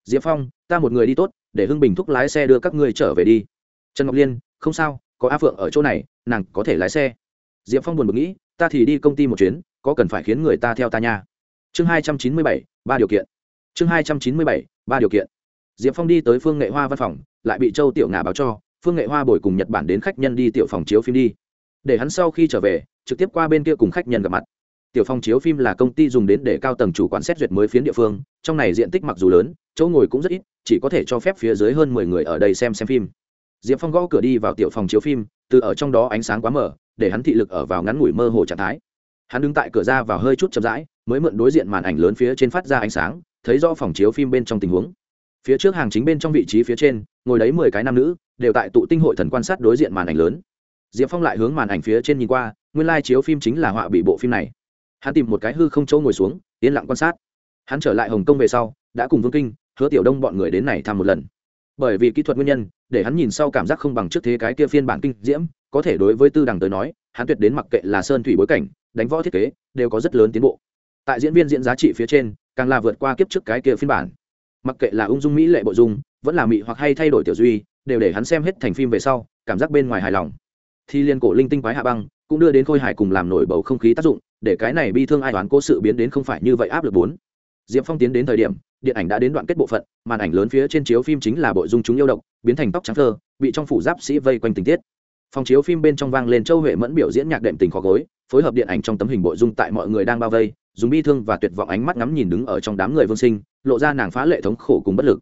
Diệp phong, ta một người đi tốt, để hưng bình thúc lái xe đưa các ngươi trở về đi. Trần ngọc liên, không sao, có a phượng ở chỗ này, nàng có thể lái xe. Diệp phong buồn bực nghĩ, ta thì đi công ty một chuyến, có cần phải khiến người ta theo ta nha? Chương hai trăm chín mươi bảy, ba điều kiện. Chương hai trăm chín mươi bảy, ba điều kiện diệp phong đi tới phương nghệ hoa văn phòng, lại bị châu tiểu ngà báo cho, phương nghệ hoa bồi cùng nhật bản đến khách nhân đi tiểu phòng chiếu phim đi. Để hắn sau khi trở về, trực tiếp qua bên kia cùng khách nhân gặp mặt. Tiểu phòng chiếu phim là công ty dùng đến để cao tầng chủ quản xét duyệt mới phiến địa phương, trong này diện tích mặc dù lớn, chỗ ngồi cũng rất ít, chỉ có thể cho phép phía dưới hơn mười người ở đây xem xem phim. Diệp phong gõ cửa đi vào tiểu phòng chiếu phim, từ ở trong đó ánh sáng quá mở để hắn thị lực ở vào ngắn ngủi mơ hồ trạng thái. Hắn đứng tại cửa ra vào hơi chút chậm rãi, mới mượn đối diện màn ảnh lớn phía trên phát ra ánh sáng, thấy rõ phòng chiếu phim bên trong tình huống phía trước hàng chính bên trong vị trí phía trên, ngồi đấy mười cái nam nữ, đều tại tụ tinh hội thần quan sát đối diện màn ảnh lớn. Diệp phong lại hướng màn ảnh phía trên nhìn qua, nguyên lai、like、chiếu phim chính là họa bị bộ phim này. Hắn tìm một cái hư không chỗ ngồi xuống, yên lặng quan sát. Hắn trở lại hồng kông về sau, đã cùng vương kinh, hứa tiểu đông bọn người đến này thăm một lần. Bởi vì kỹ thuật nguyên nhân, để hắn nhìn sau cảm giác không bằng trước thế cái kia phiên bản kinh diễm, có thể đối với tư đằng tới nói, hắn tuyệt đến mặc kệ là sơn thủy bối cảnh, đánh võ thiết kế, đều có rất lớn tiến bộ. Tại diễn viên diễn giá trị phía trên, càng là vượt qua kiếp trước cái kia phiên bản mặc kệ là ung dung mỹ lệ bộ dung, vẫn là mị hoặc hay thay đổi tiểu duy, đều để hắn xem hết thành phim về sau, cảm giác bên ngoài hài lòng. Thì liên cổ linh tinh quái hạ băng cũng đưa đến khôi hài cùng làm nổi bầu không khí tác dụng, để cái này bi thương ai toán cố sự biến đến không phải như vậy áp lực bốn. Diệp phong tiến đến thời điểm, điện ảnh đã đến đoạn kết bộ phận, màn ảnh lớn phía trên chiếu phim chính là bộ dung chúng yêu độc, biến thành tóc trắng thơ, bị trong phủ giáp sĩ vây quanh tình tiết. Phòng chiếu phim bên trong vang lên châu huệ mẫn biểu diễn nhạc đệm tình khó gối, phối hợp điện ảnh trong tấm hình bộ dung tại mọi người đang bao vây dùng bi thương và tuyệt vọng ánh mắt ngắm nhìn đứng ở trong đám người vương sinh, lộ ra nàng phá lệ thống khổ cùng bất lực.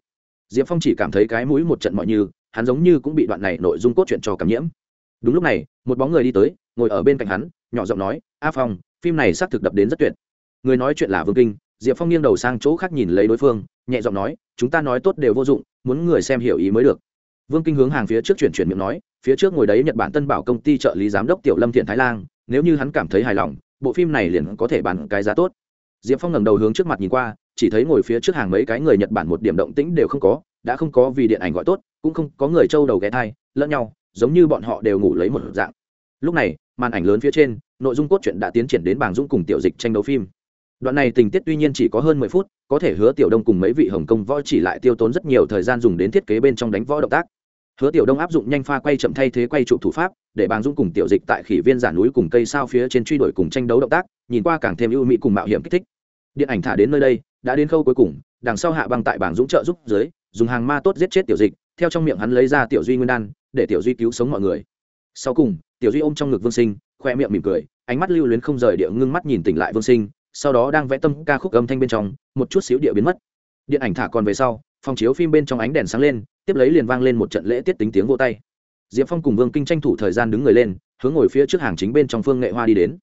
Diệp phong chỉ cảm thấy cái mũi một trận mọi như, hắn giống như cũng bị đoạn này nội dung cốt truyện cho cảm nhiễm. Đúng lúc này, một bóng người đi tới, ngồi ở bên cạnh hắn, nhỏ giọng nói, a phong, phim này xác thực đập đến rất tuyệt. Người nói chuyện là vương kinh, diệp phong nghiêng đầu sang chỗ khác nhìn lấy đối phương, nhẹ giọng nói, chúng ta nói tốt đều vô dụng, muốn người xem hiểu ý mới được. Vương kinh hướng hàng phía trước chuyển chuyển miệng nói, phía trước ngồi đấy nhật bản tân bảo công ty trợ lý giám đốc tiểu lâm thiện thái lan nếu như hắn cảm thấy hài lòng bộ phim này liền có thể bán cái giá tốt. Diệp phong ngẩng đầu hướng trước mặt nhìn qua, chỉ thấy ngồi phía trước hàng mấy cái người nhật bản một điểm động tĩnh đều không có, đã không có vì điện ảnh gọi tốt, cũng không có người trâu đầu ghé thai, lẫn nhau, giống như bọn họ đều ngủ lấy một dạng. Lúc này, màn ảnh lớn phía trên, nội dung cốt truyện đã tiến triển đến bảng dũng cùng tiểu dịch tranh đấu phim. Đoạn này tình tiết tuy nhiên chỉ có hơn mười phút, có thể hứa tiểu đông cùng mấy vị hồng công võ chỉ lại tiêu tốn rất nhiều thời gian dùng đến thiết kế bên trong đánh võ động tác. Hứa tiểu đông áp dụng nhanh pha quay chậm thay thế quay trụ thủ pháp để bàng dũng cùng tiểu dịch tại khỉ viên giả núi cùng cây sao phía trên truy đuổi cùng tranh đấu động tác, nhìn qua càng thêm ưu mỹ cùng mạo hiểm kích thích. Điện ảnh thả đến nơi đây, đã đến khâu cuối cùng, đằng sau hạ băng tại bảng dũng trợ giúp dưới, dùng hàng ma tốt giết chết tiểu dịch, theo trong miệng hắn lấy ra tiểu duy nguyên đan, để tiểu duy cứu sống mọi người. Sau cùng, tiểu duy ôm trong ngực vương sinh, khoe miệng mỉm cười, ánh mắt lưu luyến không rời địa ngưng mắt nhìn tỉnh lại vương sinh, sau đó đang vẽ tâm ca khúc âm thanh bên trong, một chút xíu địa biến mất. Điện ảnh thả còn về sau, phòng chiếu phim bên trong ánh đèn sáng lên, tiếp lấy liền vang lên một trận lễ tiết tính tiếng vô tay diệp phong cùng vương kinh tranh thủ thời gian đứng người lên, hướng ngồi phía trước hàng chính bên trong phương nghệ hoa đi đến.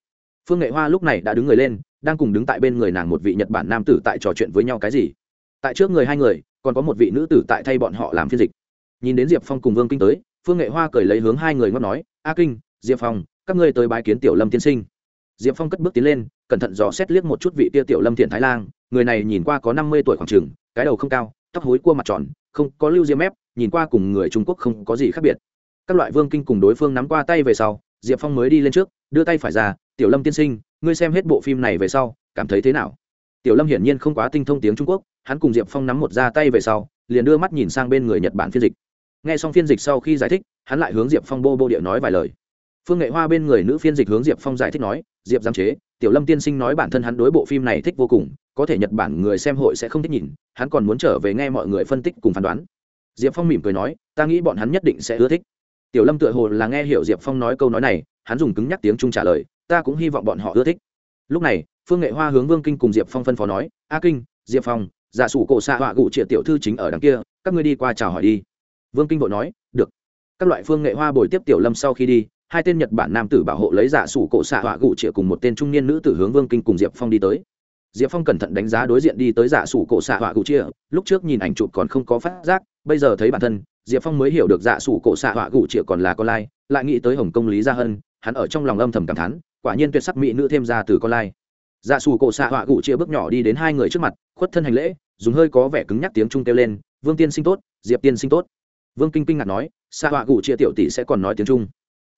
Phương nghệ hoa lúc này đã đứng người lên, đang cùng đứng tại bên người nàng một vị nhật bản nam tử tại trò chuyện với nhau cái gì. Tại trước người hai người, còn có một vị nữ tử tại thay bọn họ làm phiên dịch. Nhìn đến diệp phong cùng vương kinh tới, phương nghệ hoa cười lấy hướng hai người ngót nói, a kinh, diệp phong, các ngươi tới bái kiến tiểu lâm tiên sinh. Diệp phong cất bước tiến lên, cẩn thận dò xét liếc một chút vị tia tiểu lâm thiện thái lan người này nhìn qua có năm mươi tuổi khoảng trừng cái đầu không cao, tóc hối cua mặt tròn, không có lưu diêm mép, nhìn qua cùng người trung quốc không có gì khác biệt các loại vương kinh cùng đối phương nắm qua tay về sau, diệp phong mới đi lên trước, đưa tay phải ra, tiểu lâm tiên sinh, ngươi xem hết bộ phim này về sau, cảm thấy thế nào? Tiểu lâm hiển nhiên không quá tinh thông tiếng trung quốc, hắn cùng diệp phong nắm một ra tay về sau, liền đưa mắt nhìn sang bên người nhật bản phiên dịch. N g h e xong phiên dịch sau khi giải thích, hắn lại hướng diệp phong bô bô địa nói vài lời. Phương nghệ hoa bên người nữ phiên dịch hướng diệp phong giải thích nói, diệp giám chế, tiểu lâm tiên sinh nói bản thân hắn đối bộ phim này thích vô cùng, có thể nhật bản người xem hội sẽ không thích nhìn, hắn còn muốn trở về nghe mọi người phân tích cùng phán đoán. Diệp phong mỉm cười nói, ta nghĩ bọn hắn nhất định sẽ ưa thích tiểu lâm tựa hồ là nghe hiểu diệp phong nói câu nói này, hắn dùng cứng nhắc tiếng trung trả lời, ta cũng hy vọng bọn họ ưa thích. Lúc này, phương nghệ hoa hướng vương kinh cùng diệp phong phân phó nói, a kinh, diệp phong, giả sủ cổ xạ họa gụ triệt tiểu thư chính ở đằng kia, các ngươi đi qua chào hỏi đi. Vương kinh vội nói, được. Các loại phương nghệ hoa bồi tiếp tiểu lâm sau khi đi, hai tên nhật bản nam tử bảo hộ lấy giả sủ cổ xạ họa gụ triệt cùng một tên trung niên nữ tử hướng vương kinh cùng diệp phong đi tới. Diệp phong cẩn thận đánh giá đối diện đi tới giả sủ cổ xạ họa gụ triệt. lúc trước nhìn ảnh chụp còn không có phát giác, bây giờ thấy bản thân diệp phong mới hiểu được Dạ sủ cổ xạ họa gụ chia còn là con lai, lại nghĩ tới hồng công lý gia hân, hắn ở trong lòng âm thầm cảm thán, quả nhiên tuyệt sắc mỹ nữ thêm ra từ con lai. Dạ Sủ cổ xạ họa gụ chia bước nhỏ đi đến hai người trước mặt, khuất thân hành lễ, dùng hơi có vẻ cứng nhắc tiếng trung kêu lên, vương tiên sinh tốt, diệp tiên sinh tốt. Vương kinh kinh ngạc nói, xạ họa gụ chia tiểu tỷ sẽ còn nói tiếng trung.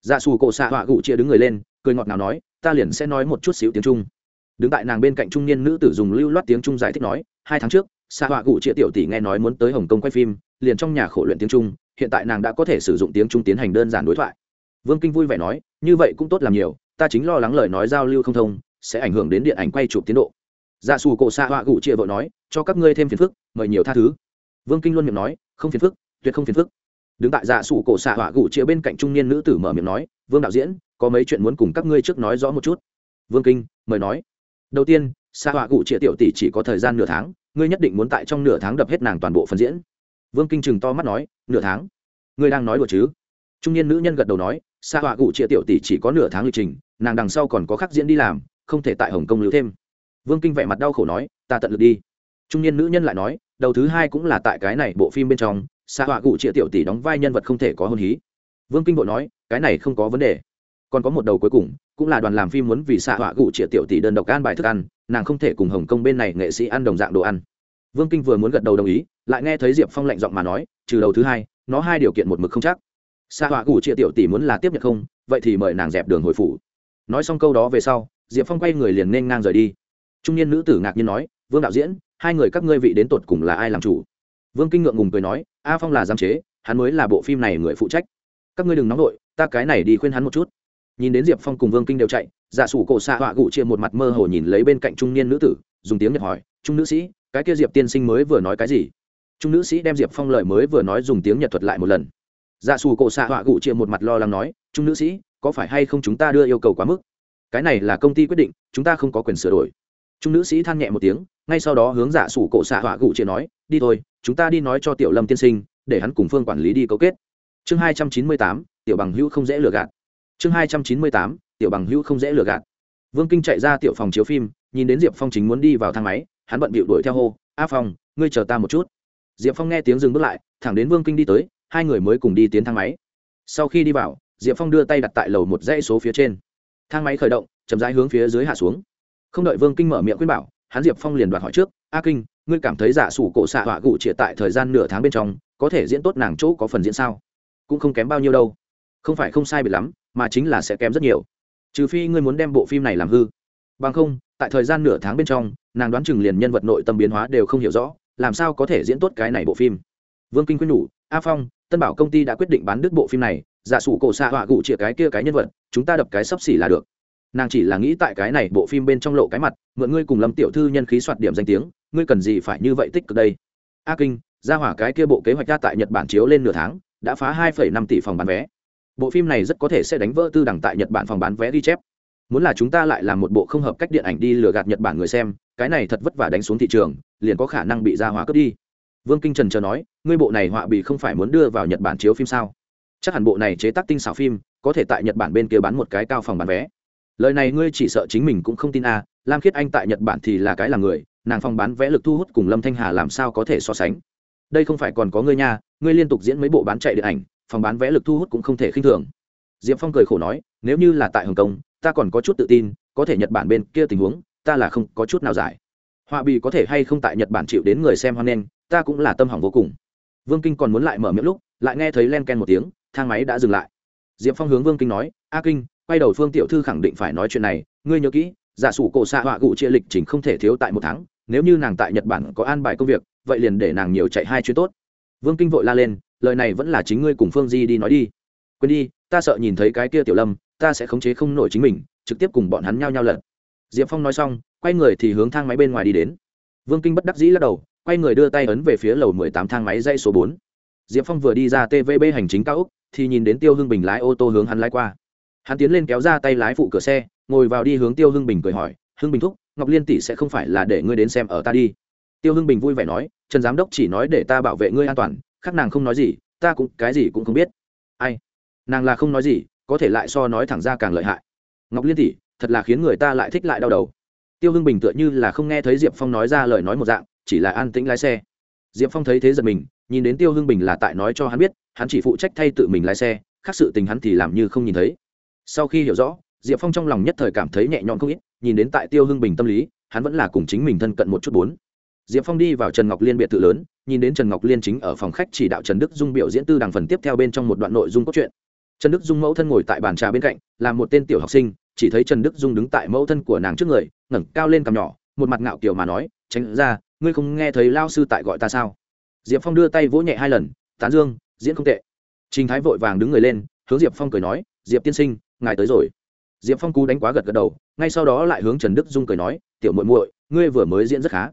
Dạ Sủ cổ xạ họa gụ chia đứng người lên, cười ngọt nào nói, ta liền sẽ nói một chút xíu tiếng trung. Đứng tại nàng bên cạnh trung niên nữ tử dùng lưu loát tiếng trung giải thích nói, hai tháng trước, xạ họa gụ chia tiểu tỷ nghe nói muốn tới hồng kông quay phim liền trong nhà khổ luyện tiếng trung, hiện tại nàng đã có thể sử dụng tiếng trung tiến hành đơn giản đối thoại. Vương kinh vui vẻ nói, như vậy cũng tốt làm nhiều, ta chính lo lắng lời nói giao lưu không thông, sẽ ảnh hưởng đến điện ảnh quay chụp tiến độ. Dạ xù cổ xạ họa gụ chia vợ nói, cho các ngươi thêm phiền phức, mời nhiều tha thứ. Vương kinh luôn miệng nói, không phiền phức, tuyệt không phiền phức. Đứng tại dạ xù cổ xạ họa gụ chia bên cạnh trung niên nữ tử mở miệng nói, vương đạo diễn, có mấy chuyện muốn cùng các ngươi trước nói rõ một chút. Vương kinh, mời nói. Đầu tiên xạ họa gụ chia tiểu tỷ chỉ có thời gian nửa tháng, ngươi nhất định muốn tại trong nửa tháng đập hết nàng toàn bộ phần diễn vương kinh chừng to mắt nói, nửa tháng? Ngươi đang nói đùa chứ? Trung niên nữ nhân gật đầu nói xạ họa cụ chia tiểu tỷ chỉ có nửa tháng lịch trình, nàng đằng sau còn có khắc diễn đi làm, không thể tại hồng kông lưu thêm. Vương kinh vẻ mặt đau khổ nói, ta tận lực đi. Trung niên nữ nhân lại nói, đầu thứ hai cũng là tại cái này bộ phim bên trong xa họa cụ triệu tiểu tỷ đóng vai nhân vật không thể có hôn hí. Vương kinh bộ nói, cái này không có vấn đề. Còn có một đầu cuối cùng, cũng là đoàn làm phim muốn vì xạ họa cụ triệu tiểu tỷ đơn độc an bài thức ăn, nàng không thể cùng hồng kông bên này nghệ sĩ ăn đồng dạng đồ ăn. Vương kinh vừa muốn gật đầu đồng ý lại nghe thấy diệp phong lạnh giọng mà nói, trừ đầu thứ hai, nó hai điều kiện một mực không chắc. Xa họa cụ triệu tiểu tỷ muốn là tiếp nhận không, vậy thì mời nàng dẹp đường hồi phủ. Nói xong câu đó về sau, diệp phong quay người liền nên ngang rời đi. Trung niên nữ tử ngạc nhiên nói, vương đạo diễn, hai người các ngươi vị đến tột cùng là ai làm chủ? Vương kinh ngượng ngùng cười nói, a phong là giám chế, hắn mới là bộ phim này người phụ trách. Các ngươi đừng nóng đội ta cái này đi khuyên hắn một chút. Nhìn đến diệp phong cùng vương kinh đều chạy, giả sủ cổ xạ họa gụ chia một mặt mơ hồ nhìn lấy bên cạnh trung niên nữ tử, dùng tiếng nhật hỏi, trung nữ sĩ, cái kia diệp tiên sinh mới vừa nói cái gì? Trung nữ sĩ đem diệp phong lời mới vừa nói dùng tiếng nhật thuật lại một lần. Dạ sủ cổ xạ họa gụ chia một mặt lo lắng nói, trung nữ sĩ, có phải hay không chúng ta đưa yêu cầu quá mức? Cái này là công ty quyết định, chúng ta không có quyền sửa đổi. Trung nữ sĩ than nhẹ một tiếng, ngay sau đó hướng dạ sủ cổ xạ họa gụ chia nói, đi thôi, chúng ta đi nói cho tiểu lâm tiên sinh, để hắn cùng phương quản lý đi cấu kết. Chương hai trăm chín mươi tám, tiểu bằng hữu không dễ lừa gạt. Chương hai trăm chín mươi tám, tiểu bằng hữu không dễ lừa gạt. Vương kinh chạy ra tiểu phòng chiếu phim, nhìn đến diệp phong chính muốn đi vào thang máy, hắn bận bịu đuổi theo hô, a phong, ngươi chờ ta một chút diệp phong nghe tiếng dừng bước lại, thẳng đến vương kinh đi tới, hai người mới cùng đi tiến thang máy. Sau khi đi vào, diệp phong đưa tay đặt tại lầu một dãy số phía trên. Thang máy khởi động, chậm rãi hướng phía dưới hạ xuống. Không đợi vương kinh mở miệng khuyên bảo, hắn diệp phong liền đoạt hỏi trước, a kinh, ngươi cảm thấy giả sủ cổ xạ họa gụ trịa tại thời gian nửa tháng bên trong, có thể diễn tốt nàng chỗ có phần diễn sao? Cũng không kém bao nhiêu đâu. Không phải không sai biệt lắm, mà chính là sẽ kém rất nhiều. Trừ phi ngươi muốn đem bộ phim này làm hư. Bằng không, tại thời gian nửa tháng bên trong, nàng đoán chừng liền nhân vật nội tâm biến hóa đều không hiểu rõ làm sao có thể diễn tốt cái này bộ phim? Vương kinh quyết nhủ, a phong, tân bảo công ty đã quyết định bán đứt bộ phim này, giả sủ cổ xạ họa gụ chĩa cái kia cái nhân vật, chúng ta đập cái sấp xỉ là được. Nàng chỉ là nghĩ tại cái này bộ phim bên trong lộ cái mặt, mượn ngươi cùng lâm tiểu thư nhân khí soạt điểm danh tiếng, ngươi cần gì phải như vậy tích cực đây? A kinh ra hỏa cái kia bộ kế hoạch ra tại nhật bản chiếu lên nửa tháng, đã phá hai năm tỷ phòng bán vé. Bộ phim này rất có thể sẽ đánh vỡ tư đẳng tại nhật bản phòng bán vé ghi chép muốn là chúng ta lại làm một bộ không hợp cách điện ảnh đi lừa gạt nhật bản người xem cái này thật vất vả đánh xuống thị trường liền có khả năng bị ra hóa cướp đi. Vương kinh trần chờ nói ngươi bộ này họa bị không phải muốn đưa vào nhật bản chiếu phim sao? Chắc hẳn bộ này chế tác tinh xảo phim có thể tại nhật bản bên kia bán một cái cao phòng bán vé. Lời này ngươi chỉ sợ chính mình cũng không tin a à, lam khiết anh tại nhật bản thì là cái là người nàng phòng bán vé lực thu hút cùng lâm thanh hà làm sao có thể so sánh? Đây không phải còn có ngươi nha ngươi liên tục diễn mấy bộ bán chạy điện ảnh phòng bán vé lực thu hút cũng không thể khinh thường. Diệp phong cười khổ nói nếu như là tại hồng kông ta còn có chút tự tin, có thể nhật bản bên kia tình huống, ta là không có chút nào giải. Họa bì có thể hay không tại nhật bản chịu đến người xem hoan nghênh, ta cũng là tâm hỏng vô cùng. Vương kinh còn muốn lại mở miệng lúc, lại nghe thấy len ken một tiếng, thang máy đã dừng lại. Diệp phong hướng vương kinh nói, a kinh, quay đầu phương tiểu thư khẳng định phải nói chuyện này, ngươi nhớ kỹ, giả sủ cổ xạ họa cụ chia lịch trình không thể thiếu tại một tháng, nếu như nàng tại nhật bản có an bài công việc, vậy liền để nàng nhiều chạy hai chuyến tốt. Vương kinh vội la lên, lời này vẫn là chính ngươi cùng phương di đi nói đi. Quên đi, ta sợ nhìn thấy cái kia tiểu lâm ta sẽ khống chế không nổi chính mình, trực tiếp cùng bọn hắn nhao nhao lật. Diệp phong nói xong, quay người thì hướng thang máy bên ngoài đi đến. Vương kinh bất đắc dĩ lắc đầu, quay người đưa tay ấn về phía lầu mười tám thang máy dây số bốn. Diệp phong vừa đi ra tvb hành chính cao úc thì nhìn đến tiêu hưng bình lái ô tô hướng hắn lái qua. Hắn tiến lên kéo ra tay lái phụ cửa xe, ngồi vào đi hướng tiêu hưng bình cười hỏi, hưng bình thúc, ngọc liên tỷ sẽ không phải là để ngươi đến xem ở ta đi? Tiêu hưng bình vui vẻ nói, trần giám đốc chỉ nói để ta bảo vệ ngươi an toàn, khác nàng không nói gì, ta cũng cái gì cũng không biết. Ai? Nàng là không nói gì có thể lại so nói thẳng ra càng lợi hại. Ngọc liên tỷ, thật là khiến người ta lại thích lại đau đầu. Tiêu hưng bình tựa như là không nghe thấy diệp phong nói ra lời nói một dạng, chỉ là an tĩnh lái xe. Diệp phong thấy thế giật mình, nhìn đến tiêu hưng bình là tại nói cho hắn biết, hắn chỉ phụ trách thay tự mình lái xe, khác sự tình hắn thì làm như không nhìn thấy. Sau khi hiểu rõ, diệp phong trong lòng nhất thời cảm thấy nhẹ nhõm không ít, nhìn đến tại tiêu hưng bình tâm lý, hắn vẫn là cùng chính mình thân cận một chút bốn. Diệp phong đi vào trần ngọc liên biệt thự lớn, nhìn đến trần ngọc liên chính ở phòng khách chỉ đạo trần đức dung biểu diễn tư đằng phần tiếp theo bên trong một đoạn nội dung cốt truyện trần đức dung mẫu thân ngồi tại bàn trà bên cạnh, là một tên tiểu học sinh, chỉ thấy trần đức dung đứng tại mẫu thân của nàng trước người, ngẩng cao lên cằm nhỏ, một mặt ngạo kiểu mà nói, tránh ra, ngươi không nghe thấy lao sư tại gọi ta sao? Diệp phong đưa tay vỗ nhẹ hai lần, tán dương, diễn không tệ. Trình thái vội vàng đứng người lên, hướng diệp phong cười nói, diệp tiên sinh, ngài tới rồi. Diệp phong cú đánh quá gật gật đầu, ngay sau đó lại hướng trần đức dung cười nói, tiểu muội muội, ngươi vừa mới diễn rất khá.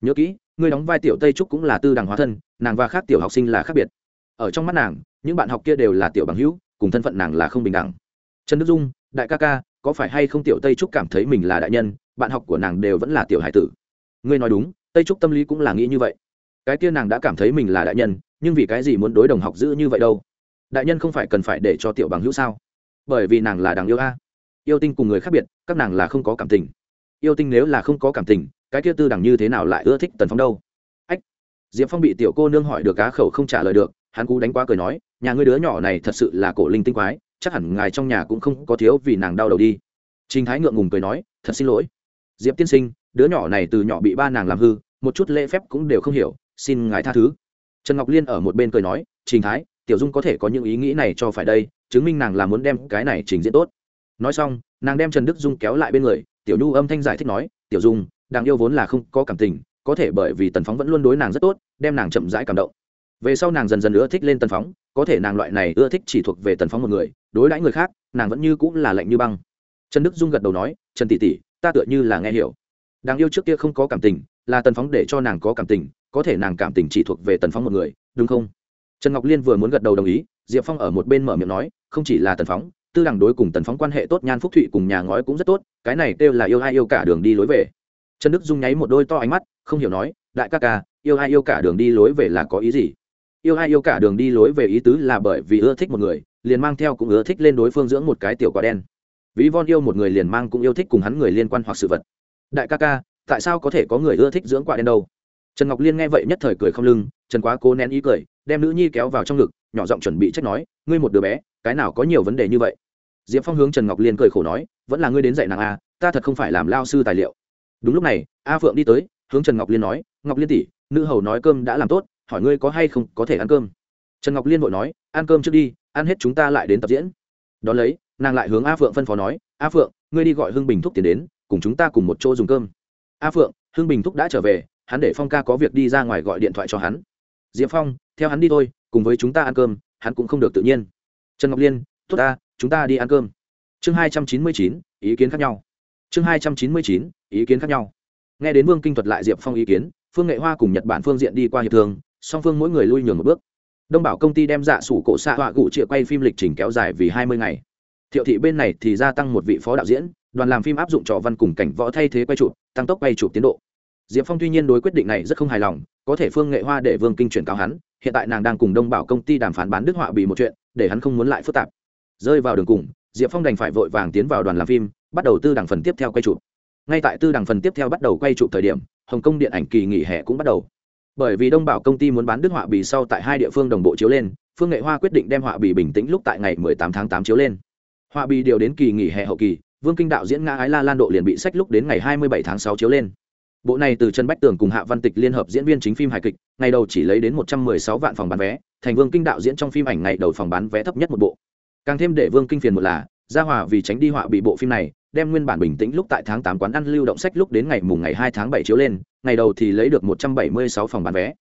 Nhớ kỹ, ngươi đóng vai tiểu tây trúc cũng là tư đằng hóa thân, nàng và khác tiểu học sinh là khác biệt. Ở trong mắt nàng, những bạn học kia đều là tiểu bằng hữu cùng thân phận nàng là không bình đẳng. Trần đức dung, đại ca ca, có phải hay không tiểu tây trúc cảm thấy mình là đại nhân, bạn học của nàng đều vẫn là tiểu hải tử? Ngươi nói đúng, tây trúc tâm lý cũng là nghĩ như vậy. Cái kia nàng đã cảm thấy mình là đại nhân, nhưng vì cái gì muốn đối đồng học giữ như vậy đâu? Đại nhân không phải cần phải để cho tiểu bằng hữu sao? Bởi vì nàng là đáng yêu a. Yêu tinh cùng người khác biệt, các nàng là không có cảm tình. Yêu tinh nếu là không có cảm tình, cái kia tư đẳng như thế nào lại ưa thích tần phong đâu? Ách, diệp phong bị tiểu cô nương hỏi được cá khẩu không trả lời được hắn cú đánh quá cười nói, nhà ngươi đứa nhỏ này thật sự là cổ linh tinh quái, chắc hẳn ngài trong nhà cũng không có thiếu vì nàng đau đầu đi. Trình thái ngượng ngùng cười nói, thật xin lỗi. Diệp tiên sinh, đứa nhỏ này từ nhỏ bị ba nàng làm hư, một chút lễ phép cũng đều không hiểu, xin ngài tha thứ. Trần ngọc liên ở một bên cười nói, trình thái, tiểu dung có thể có những ý nghĩ này cho phải đây, chứng minh nàng là muốn đem cái này trình diễn tốt. Nói xong, nàng đem trần đức dung kéo lại bên người, tiểu nhu âm thanh giải thích nói, tiểu dung đàng yêu vốn là không có cảm tình, có thể bởi vì tần phóng vẫn luôn đối nàng rất tốt, đem nàng chậm rãi cảm động về sau nàng dần dần ưa thích lên tần phóng, có thể nàng loại này ưa thích chỉ thuộc về tần phóng một người, đối đãi người khác, nàng vẫn như cũng là lạnh như băng. Trần đức dung gật đầu nói, trần tỷ tỷ, ta tựa như là nghe hiểu. Đáng yêu trước kia không có cảm tình, là tần phóng để cho nàng có cảm tình, có thể nàng cảm tình chỉ thuộc về tần phóng một người, đúng không? Trần ngọc liên vừa muốn gật đầu đồng ý, diệp phong ở một bên mở miệng nói, không chỉ là tần phóng, tư đẳng đối cùng tần phóng quan hệ tốt, nhan phúc thụy cùng nhà ngói cũng rất tốt, cái này kêu là yêu ai yêu cả đường đi lối về. Trần đức dung nháy một đôi to ánh mắt, không hiểu nói, đại ca ca, yêu ai yêu cả đường đi lối về là có ý gì? Yêu ai yêu cả đường đi lối về ý tứ là bởi vì ưa thích một người, liền mang theo cũng ưa thích lên đối phương dưỡng một cái tiểu quả đen. Ví von yêu một người liền mang cũng yêu thích cùng hắn người liên quan hoặc sự vật. Đại ca ca, tại sao có thể có người ưa thích dưỡng quả đen đâu? Trần ngọc liên nghe vậy nhất thời cười không lưng, trần quá cố nén ý cười, đem nữ nhi kéo vào trong ngực, nhỏ giọng chuẩn bị trách nói, ngươi một đứa bé, cái nào có nhiều vấn đề như vậy? Diệp phong hướng trần ngọc liên cười khổ nói, vẫn là ngươi đến dạy nàng a ta thật không phải làm lao sư tài liệu. Đúng lúc này, a phượng đi tới, hướng trần ngọc liên nói, ngọc liên tỷ, nữ hầu nói cơm đã làm tốt hỏi ngươi có hay không có thể ăn cơm. Trần ngọc liên vội nói, ăn cơm trước đi, ăn hết chúng ta lại đến tập diễn. Đón lấy, nàng lại hướng a phượng phân phó nói, a phượng, ngươi đi gọi hưng bình thúc tiền đến, cùng chúng ta cùng một chỗ dùng cơm. A phượng, hưng bình thúc đã trở về, hắn để phong ca có việc đi ra ngoài gọi điện thoại cho hắn. Diệp phong, theo hắn đi thôi, cùng với chúng ta ăn cơm, hắn cũng không được tự nhiên. Trần ngọc liên Thúc ta, chúng ta đi ăn cơm. Chương hai trăm chín mươi chín, ý kiến khác nhau. Chương hai trăm chín mươi chín, ý kiến khác nhau. Nghe đến vương kinh thuật lại diệp phong ý kiến, phương nghệ hoa cùng nhật bản phương diện đi qua hiệp thương song phương mỗi người lui nhường một bước. Đông bảo công ty đem dạ sủ cổ xạ họa gụ chia quay phim lịch trình kéo dài vì hai mươi ngày. Thiệu thị bên này thì gia tăng một vị phó đạo diễn, đoàn làm phim áp dụng trò văn cùng cảnh võ thay thế quay chụp, tăng tốc quay chụp tiến độ. Diệp phong tuy nhiên đối quyết định này rất không hài lòng, có thể phương nghệ hoa để vương kinh chuyển cáo hắn, hiện tại nàng đang cùng đông bảo công ty đàm phán bán đức họa bị một chuyện, để hắn không muốn lại phức tạp. Rơi vào đường cùng, diệp phong đành phải vội vàng tiến vào đoàn làm phim, bắt đầu tư đảng phần tiếp theo quay chụp. Ngay tại tư đảng phần tiếp theo bắt đầu quay chụp thời điểm, hồng kông điện ảnh kỳ nghỉ hè cũng bắt đầu bởi vì đông bảo công ty muốn bán đức họa bì sau tại hai địa phương đồng bộ chiếu lên, phương nghệ hoa quyết định đem họa bì bình tĩnh lúc tại ngày 18 tháng 8 chiếu lên. Họa bì điều đến kỳ nghỉ hè hậu kỳ, vương kinh đạo diễn nga ái la lan độ liền bị sách lúc đến ngày 27 tháng 6 chiếu lên. Bộ này từ trần bách tường cùng hạ văn tịch liên hợp diễn viên chính phim hài kịch, ngày đầu chỉ lấy đến 116 vạn phòng bán vé, thành vương kinh đạo diễn trong phim ảnh ngày đầu phòng bán vé thấp nhất một bộ. Càng thêm để vương kinh phiền một là, gia hòa vì tránh đi họa bị bộ phim này đem nguyên bản bình tĩnh lúc tại tháng tám quán ăn lưu động sách lúc đến ngày mùng ngày hai tháng bảy chiếu lên, ngày đầu thì lấy được một trăm bảy mươi sáu phòng bán vé.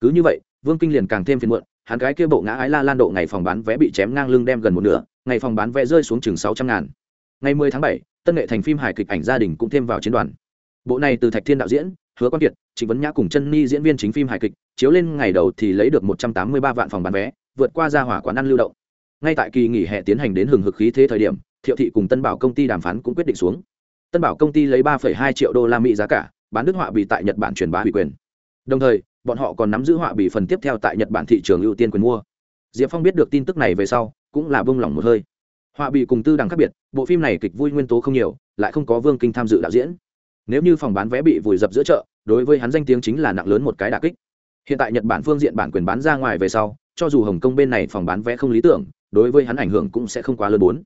Cứ như vậy, vương kinh liền càng thêm phiền muộn, hắn cái kia bộ ngã ái la lan độ ngày phòng bán vé bị chém ngang lưng đem gần một nửa, ngày phòng bán vé rơi xuống chừng sáu trăm ngàn. Ngày mười tháng bảy, tân nghệ thành phim hài kịch ảnh gia đình cũng thêm vào chiến đoàn. Bộ này từ thạch thiên đạo diễn, hứa Quan kiệt, trịnh vấn nhã cùng chân ni diễn viên chính phim hài kịch, chiếu lên ngày đầu thì lấy được một trăm tám mươi ba vạn phòng bán vé, vượt qua gia hỏa quán ăn lưu động. Ngay tại kỳ nghỉ hè tiến hành đến hừng hực khí thế thời điểm thiệu thị cùng tân bảo công ty đàm phán cũng quyết định xuống. Tân bảo công ty lấy ba hai triệu đô la mỹ giá cả, bán đức họa bị tại nhật bản truyền bá ủy quyền. Đồng thời, bọn họ còn nắm giữ họa bị phần tiếp theo tại nhật bản thị trường ưu tiên quyền mua. Diệp phong biết được tin tức này về sau, cũng là bông lỏng một hơi. Họa bị cùng tư đằng khác biệt, bộ phim này kịch vui nguyên tố không nhiều, lại không có vương kinh tham dự đạo diễn. Nếu như phòng bán vé bị vùi dập giữa chợ, đối với hắn danh tiếng chính là nặng lớn một cái đà kích. Hiện tại nhật bản phương diện bản quyền bán ra ngoài về sau, cho dù hồng kông bên này phòng bán vé không lý tưởng, đối với hắn ảnh hưởng cũng sẽ không quá lớn bốn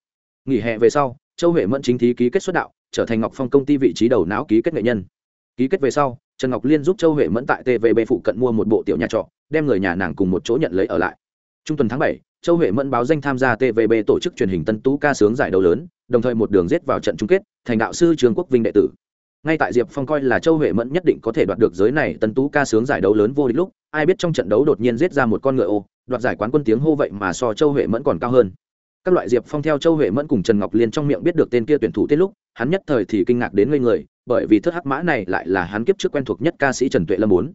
nghỉ hè về sau, châu huệ mẫn chính thí ký kết xuất đạo, trở thành ngọc phong công ty vị trí đầu não ký kết nghệ nhân. Ký kết về sau, trần ngọc liên giúp châu huệ mẫn tại tvb phụ cận mua một bộ tiểu nhà trọ, đem người nhà nàng cùng một chỗ nhận lấy ở lại. Trung tuần tháng bảy, châu huệ mẫn báo danh tham gia tvb tổ chức truyền hình tân tú ca sướng giải đấu lớn, đồng thời một đường rết vào trận chung kết, thành đạo sư trường quốc vinh đệ tử. Ngay tại diệp phong coi là châu huệ mẫn nhất định có thể đoạt được giới này tân tú ca sướng giải đấu lớn vô địch lúc, ai biết trong trận đấu đột nhiên giết ra một con ngựa ô, đoạt giải quán quân tiếng hô vậy mà so châu huệ mẫn còn cao hơn các loại diệp phong theo châu huệ mẫn cùng trần ngọc liên trong miệng biết được tên kia tuyển thủ tiết lúc, hắn nhất thời thì kinh ngạc đến ngây người, bởi vì thất hắc mã này lại là hắn kiếp trước quen thuộc nhất ca sĩ trần tuệ lâm bốn.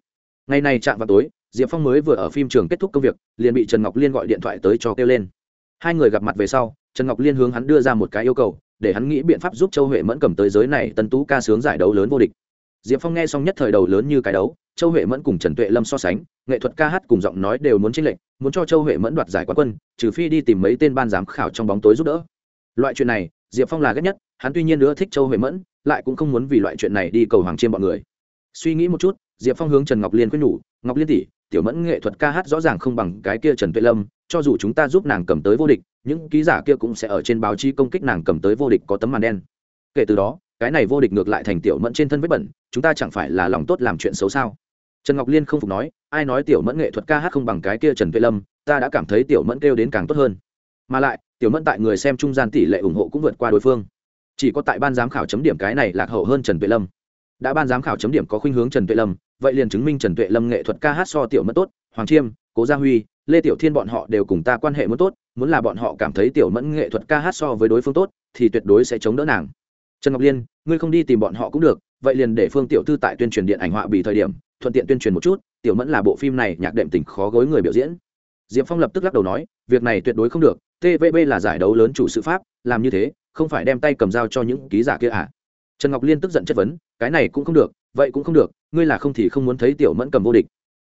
Ngày này chạm vào tối, diệp phong mới vừa ở phim trường kết thúc công việc, liền bị trần ngọc liên gọi điện thoại tới cho kêu lên. Hai người gặp mặt về sau, trần ngọc liên hướng hắn đưa ra một cái yêu cầu, để hắn nghĩ biện pháp giúp châu huệ mẫn cầm tới giới này tân tú ca sướng giải đấu lớn vô địch diệp phong nghe xong nhất thời đầu lớn như cái đấu, châu huệ mẫn cùng trần tuệ lâm so sánh, nghệ thuật ca hát cùng giọng nói đều muốn tranh lệch, muốn cho châu huệ mẫn đoạt giải quán quân, trừ phi đi tìm mấy tên ban giám khảo trong bóng tối giúp đỡ. Loại chuyện này, diệp phong là ghét nhất, hắn tuy nhiên nữa thích châu huệ mẫn, lại cũng không muốn vì loại chuyện này đi cầu hoàng chiêm bọn người. Suy nghĩ một chút, diệp phong hướng trần ngọc liên quyết nhủ, ngọc liên tỷ, tiểu mẫn nghệ thuật ca hát rõ ràng không bằng cái kia trần tuệ lâm, cho dù chúng ta giúp nàng cầm tới vô địch, những ký giả kia cũng sẽ ở trên báo chí công kích nàng cầm tới vô địch có tấm màn đen. Kể từ đó cái này vô địch ngược lại thành tiểu mẫn trên thân vết bẩn, chúng ta chẳng phải là lòng tốt làm chuyện xấu sao? Trần ngọc liên không phục nói, ai nói tiểu mẫn nghệ thuật ca hát không bằng cái kia trần Vệ lâm, ta đã cảm thấy tiểu mẫn kêu đến càng tốt hơn. Mà lại, tiểu mẫn tại người xem trung gian tỷ lệ ủng hộ cũng vượt qua đối phương. Chỉ có tại ban giám khảo chấm điểm cái này lạc hậu hơn trần tuệ lâm. Đã ban giám khảo chấm điểm có khuynh hướng trần tuệ lâm, vậy liền chứng minh trần tuệ lâm nghệ thuật ca hát so tiểu mẫn tốt, hoàng chiêm, cố gia huy, lê tiểu thiên bọn họ đều cùng ta quan hệ muốn tốt, muốn là bọn họ cảm thấy tiểu mẫn nghệ thuật ca hát so với đối phương tốt, thì tuyệt đối sẽ chống đỡ nàng. Trần ngọc liên ngươi không đi tìm bọn họ cũng được, vậy liền để phương tiểu thư tại tuyên truyền điện ảnh họa bị thời điểm, thuận tiện tuyên truyền một chút, tiểu mẫn là bộ phim này nhạc đệm tình khó gối người biểu diễn. Diệp phong lập tức lắc đầu nói, việc này tuyệt đối không được tvb là giải đấu lớn chủ sự pháp, làm như thế, không phải đem tay cầm dao cho những ký giả kia à? Trần ngọc liên tức giận chất vấn, cái này cũng không được, vậy cũng không được, ngươi là không thì không muốn thấy tiểu mẫn cầm vô địch.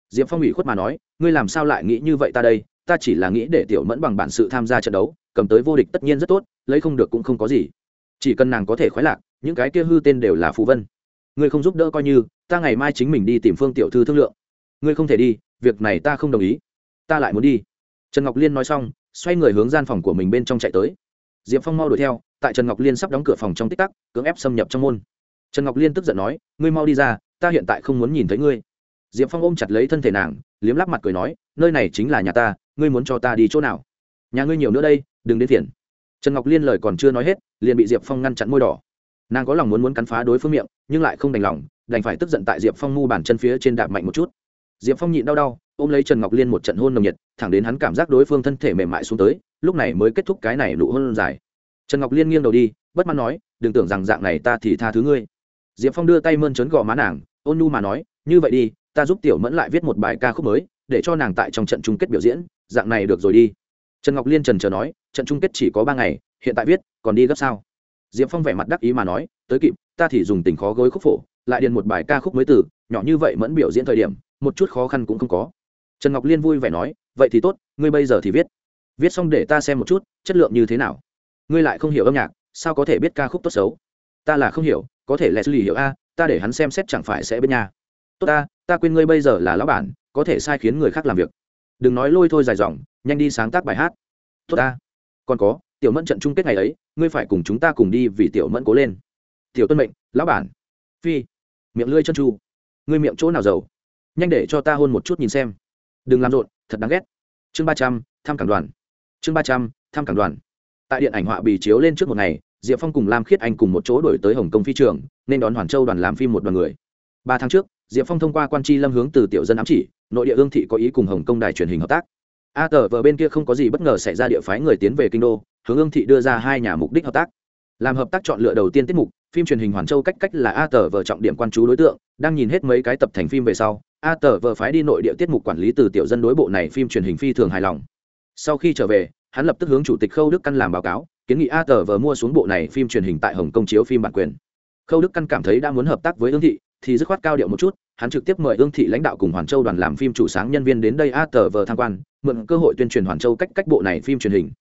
Diệp phong ủy khuất mà nói, ngươi làm sao lại nghĩ như vậy ta đây, ta chỉ là nghĩ để tiểu mẫn bằng bản sự tham gia trận đấu, cầm tới vô địch tất nhiên rất tốt, lấy không được cũng không có gì. Chỉ cần nàng có thể khoái lạc những cái kia hư tên đều là phù vân. Ngươi không giúp đỡ coi như, ta ngày mai chính mình đi tìm phương tiểu thư thương lượng. Ngươi không thể đi, việc này ta không đồng ý. Ta lại muốn đi. Trần ngọc liên nói xong, xoay người hướng gian phòng của mình bên trong chạy tới. Diệp phong mau đuổi theo, tại trần ngọc liên sắp đóng cửa phòng trong tích tắc, cưỡng ép xâm nhập trong môn. Trần ngọc liên tức giận nói, ngươi mau đi ra, ta hiện tại không muốn nhìn thấy ngươi. Diệp phong ôm chặt lấy thân thể nàng, liếm lắp mặt cười nói, nơi này chính là nhà ta, ngươi muốn cho ta đi chỗ nào? Nhà ngươi nhiều nữa đây, đừng đến phiền. Trần ngọc liên lời còn chưa nói hết, liền bị diệp phong ngăn chặn môi đỏ nàng có lòng muốn muốn cắn phá đối phương miệng, nhưng lại không đành lòng, đành phải tức giận tại diệp phong mu bàn chân phía trên đạp mạnh một chút. Diệp phong nhịn đau đau, ôm lấy trần ngọc liên một trận hôn nồng nhiệt, thẳng đến hắn cảm giác đối phương thân thể mềm mại xuống tới, lúc này mới kết thúc cái này nụ hôn dài. Trần ngọc liên nghiêng đầu đi, bất mãn nói, đừng tưởng rằng dạng này ta thì tha thứ ngươi. Diệp phong đưa tay mơn trớn gò má nàng, ôn nu mà nói, như vậy đi, ta giúp tiểu mẫn lại viết một bài ca khúc mới, để cho nàng tại trong trận chung kết biểu diễn, dạng này được rồi đi. Trần ngọc liên trần chờ nói, trận chung kết chỉ có ba ngày, hiện tại viết, còn đi gấp sao? Diệp phong vẻ mặt đắc ý mà nói, tới kịp, ta thì dùng tình khó gối khúc phổ, lại điền một bài ca khúc mới từ, nhỏ như vậy mẫn biểu diễn thời điểm, một chút khó khăn cũng không có. Trần ngọc liên vui vẻ nói, vậy thì tốt, ngươi bây giờ thì viết. Viết xong để ta xem một chút, chất lượng như thế nào? Ngươi lại không hiểu âm nhạc, sao có thể biết ca khúc tốt xấu? Ta là không hiểu, có thể lẽ xử lý hiểu a, ta để hắn xem xét chẳng phải sẽ bên nhà tốt ta ta quên ngươi bây giờ là lão bản, có thể sai khiến người khác làm việc. Đừng nói lôi thôi dài dòng, nhanh đi sáng tác bài hát. Tốt ta. Còn có tiểu mẫn trận chung kết ngày ấy, ngươi phải cùng chúng ta cùng đi vì tiểu mẫn cố lên. Tiểu tuân mệnh, lão bản. Phi. Miệng lưỡi chân tru. Ngươi miệng chỗ nào giàu? Nhanh để cho ta hôn một chút nhìn xem. Đừng làm rộn, thật đáng ghét. Chương ba trăm thăm cảng đoàn. Chương ba trăm thăm cảng đoàn. Tại điện ảnh họa bì chiếu lên trước một ngày, diệp phong cùng lam khiết anh cùng một chỗ đổi tới hồng kông phi trường, nên đón hoàn châu đoàn làm phim một đoàn người. Ba tháng trước, diệp phong thông qua quan tri lâm hướng từ tiểu dân ám chỉ, nội địa ương thị có ý cùng hồng kông đài truyền hình hợp tác. A tờ vờ bên kia không có gì bất ngờ xảy ra địa phái người tiến về kinh đô hướng ương thị đưa ra hai nhà mục đích hợp tác. Làm hợp tác chọn lựa đầu tiên tiết mục, phim truyền hình hoàn châu cách cách là a tờ vợ trọng điểm quan chú đối tượng, đang nhìn hết mấy cái tập thành phim về sau, a tờ vợ phái đi nội địa tiết mục quản lý từ tiểu dân đối bộ này phim truyền hình phi thường hài lòng. Sau khi trở về, hắn lập tức hướng chủ tịch khâu đức căn làm báo cáo, kiến nghị a tờ vờ mua xuống bộ này phim truyền hình tại hồng kông chiếu phim bản quyền. Khâu đức căn cảm thấy đã muốn hợp tác với ương thị, thì dứt khoát cao điệu một chút, hắn trực tiếp mời ương thị lãnh đạo cùng hoàn châu đoàn làm phim chủ sáng nhân viên đến đây a tờ vờ tham quan, mượn cơ hội tuyên truyền hoàn châu cách cách bộ này phim truyền hình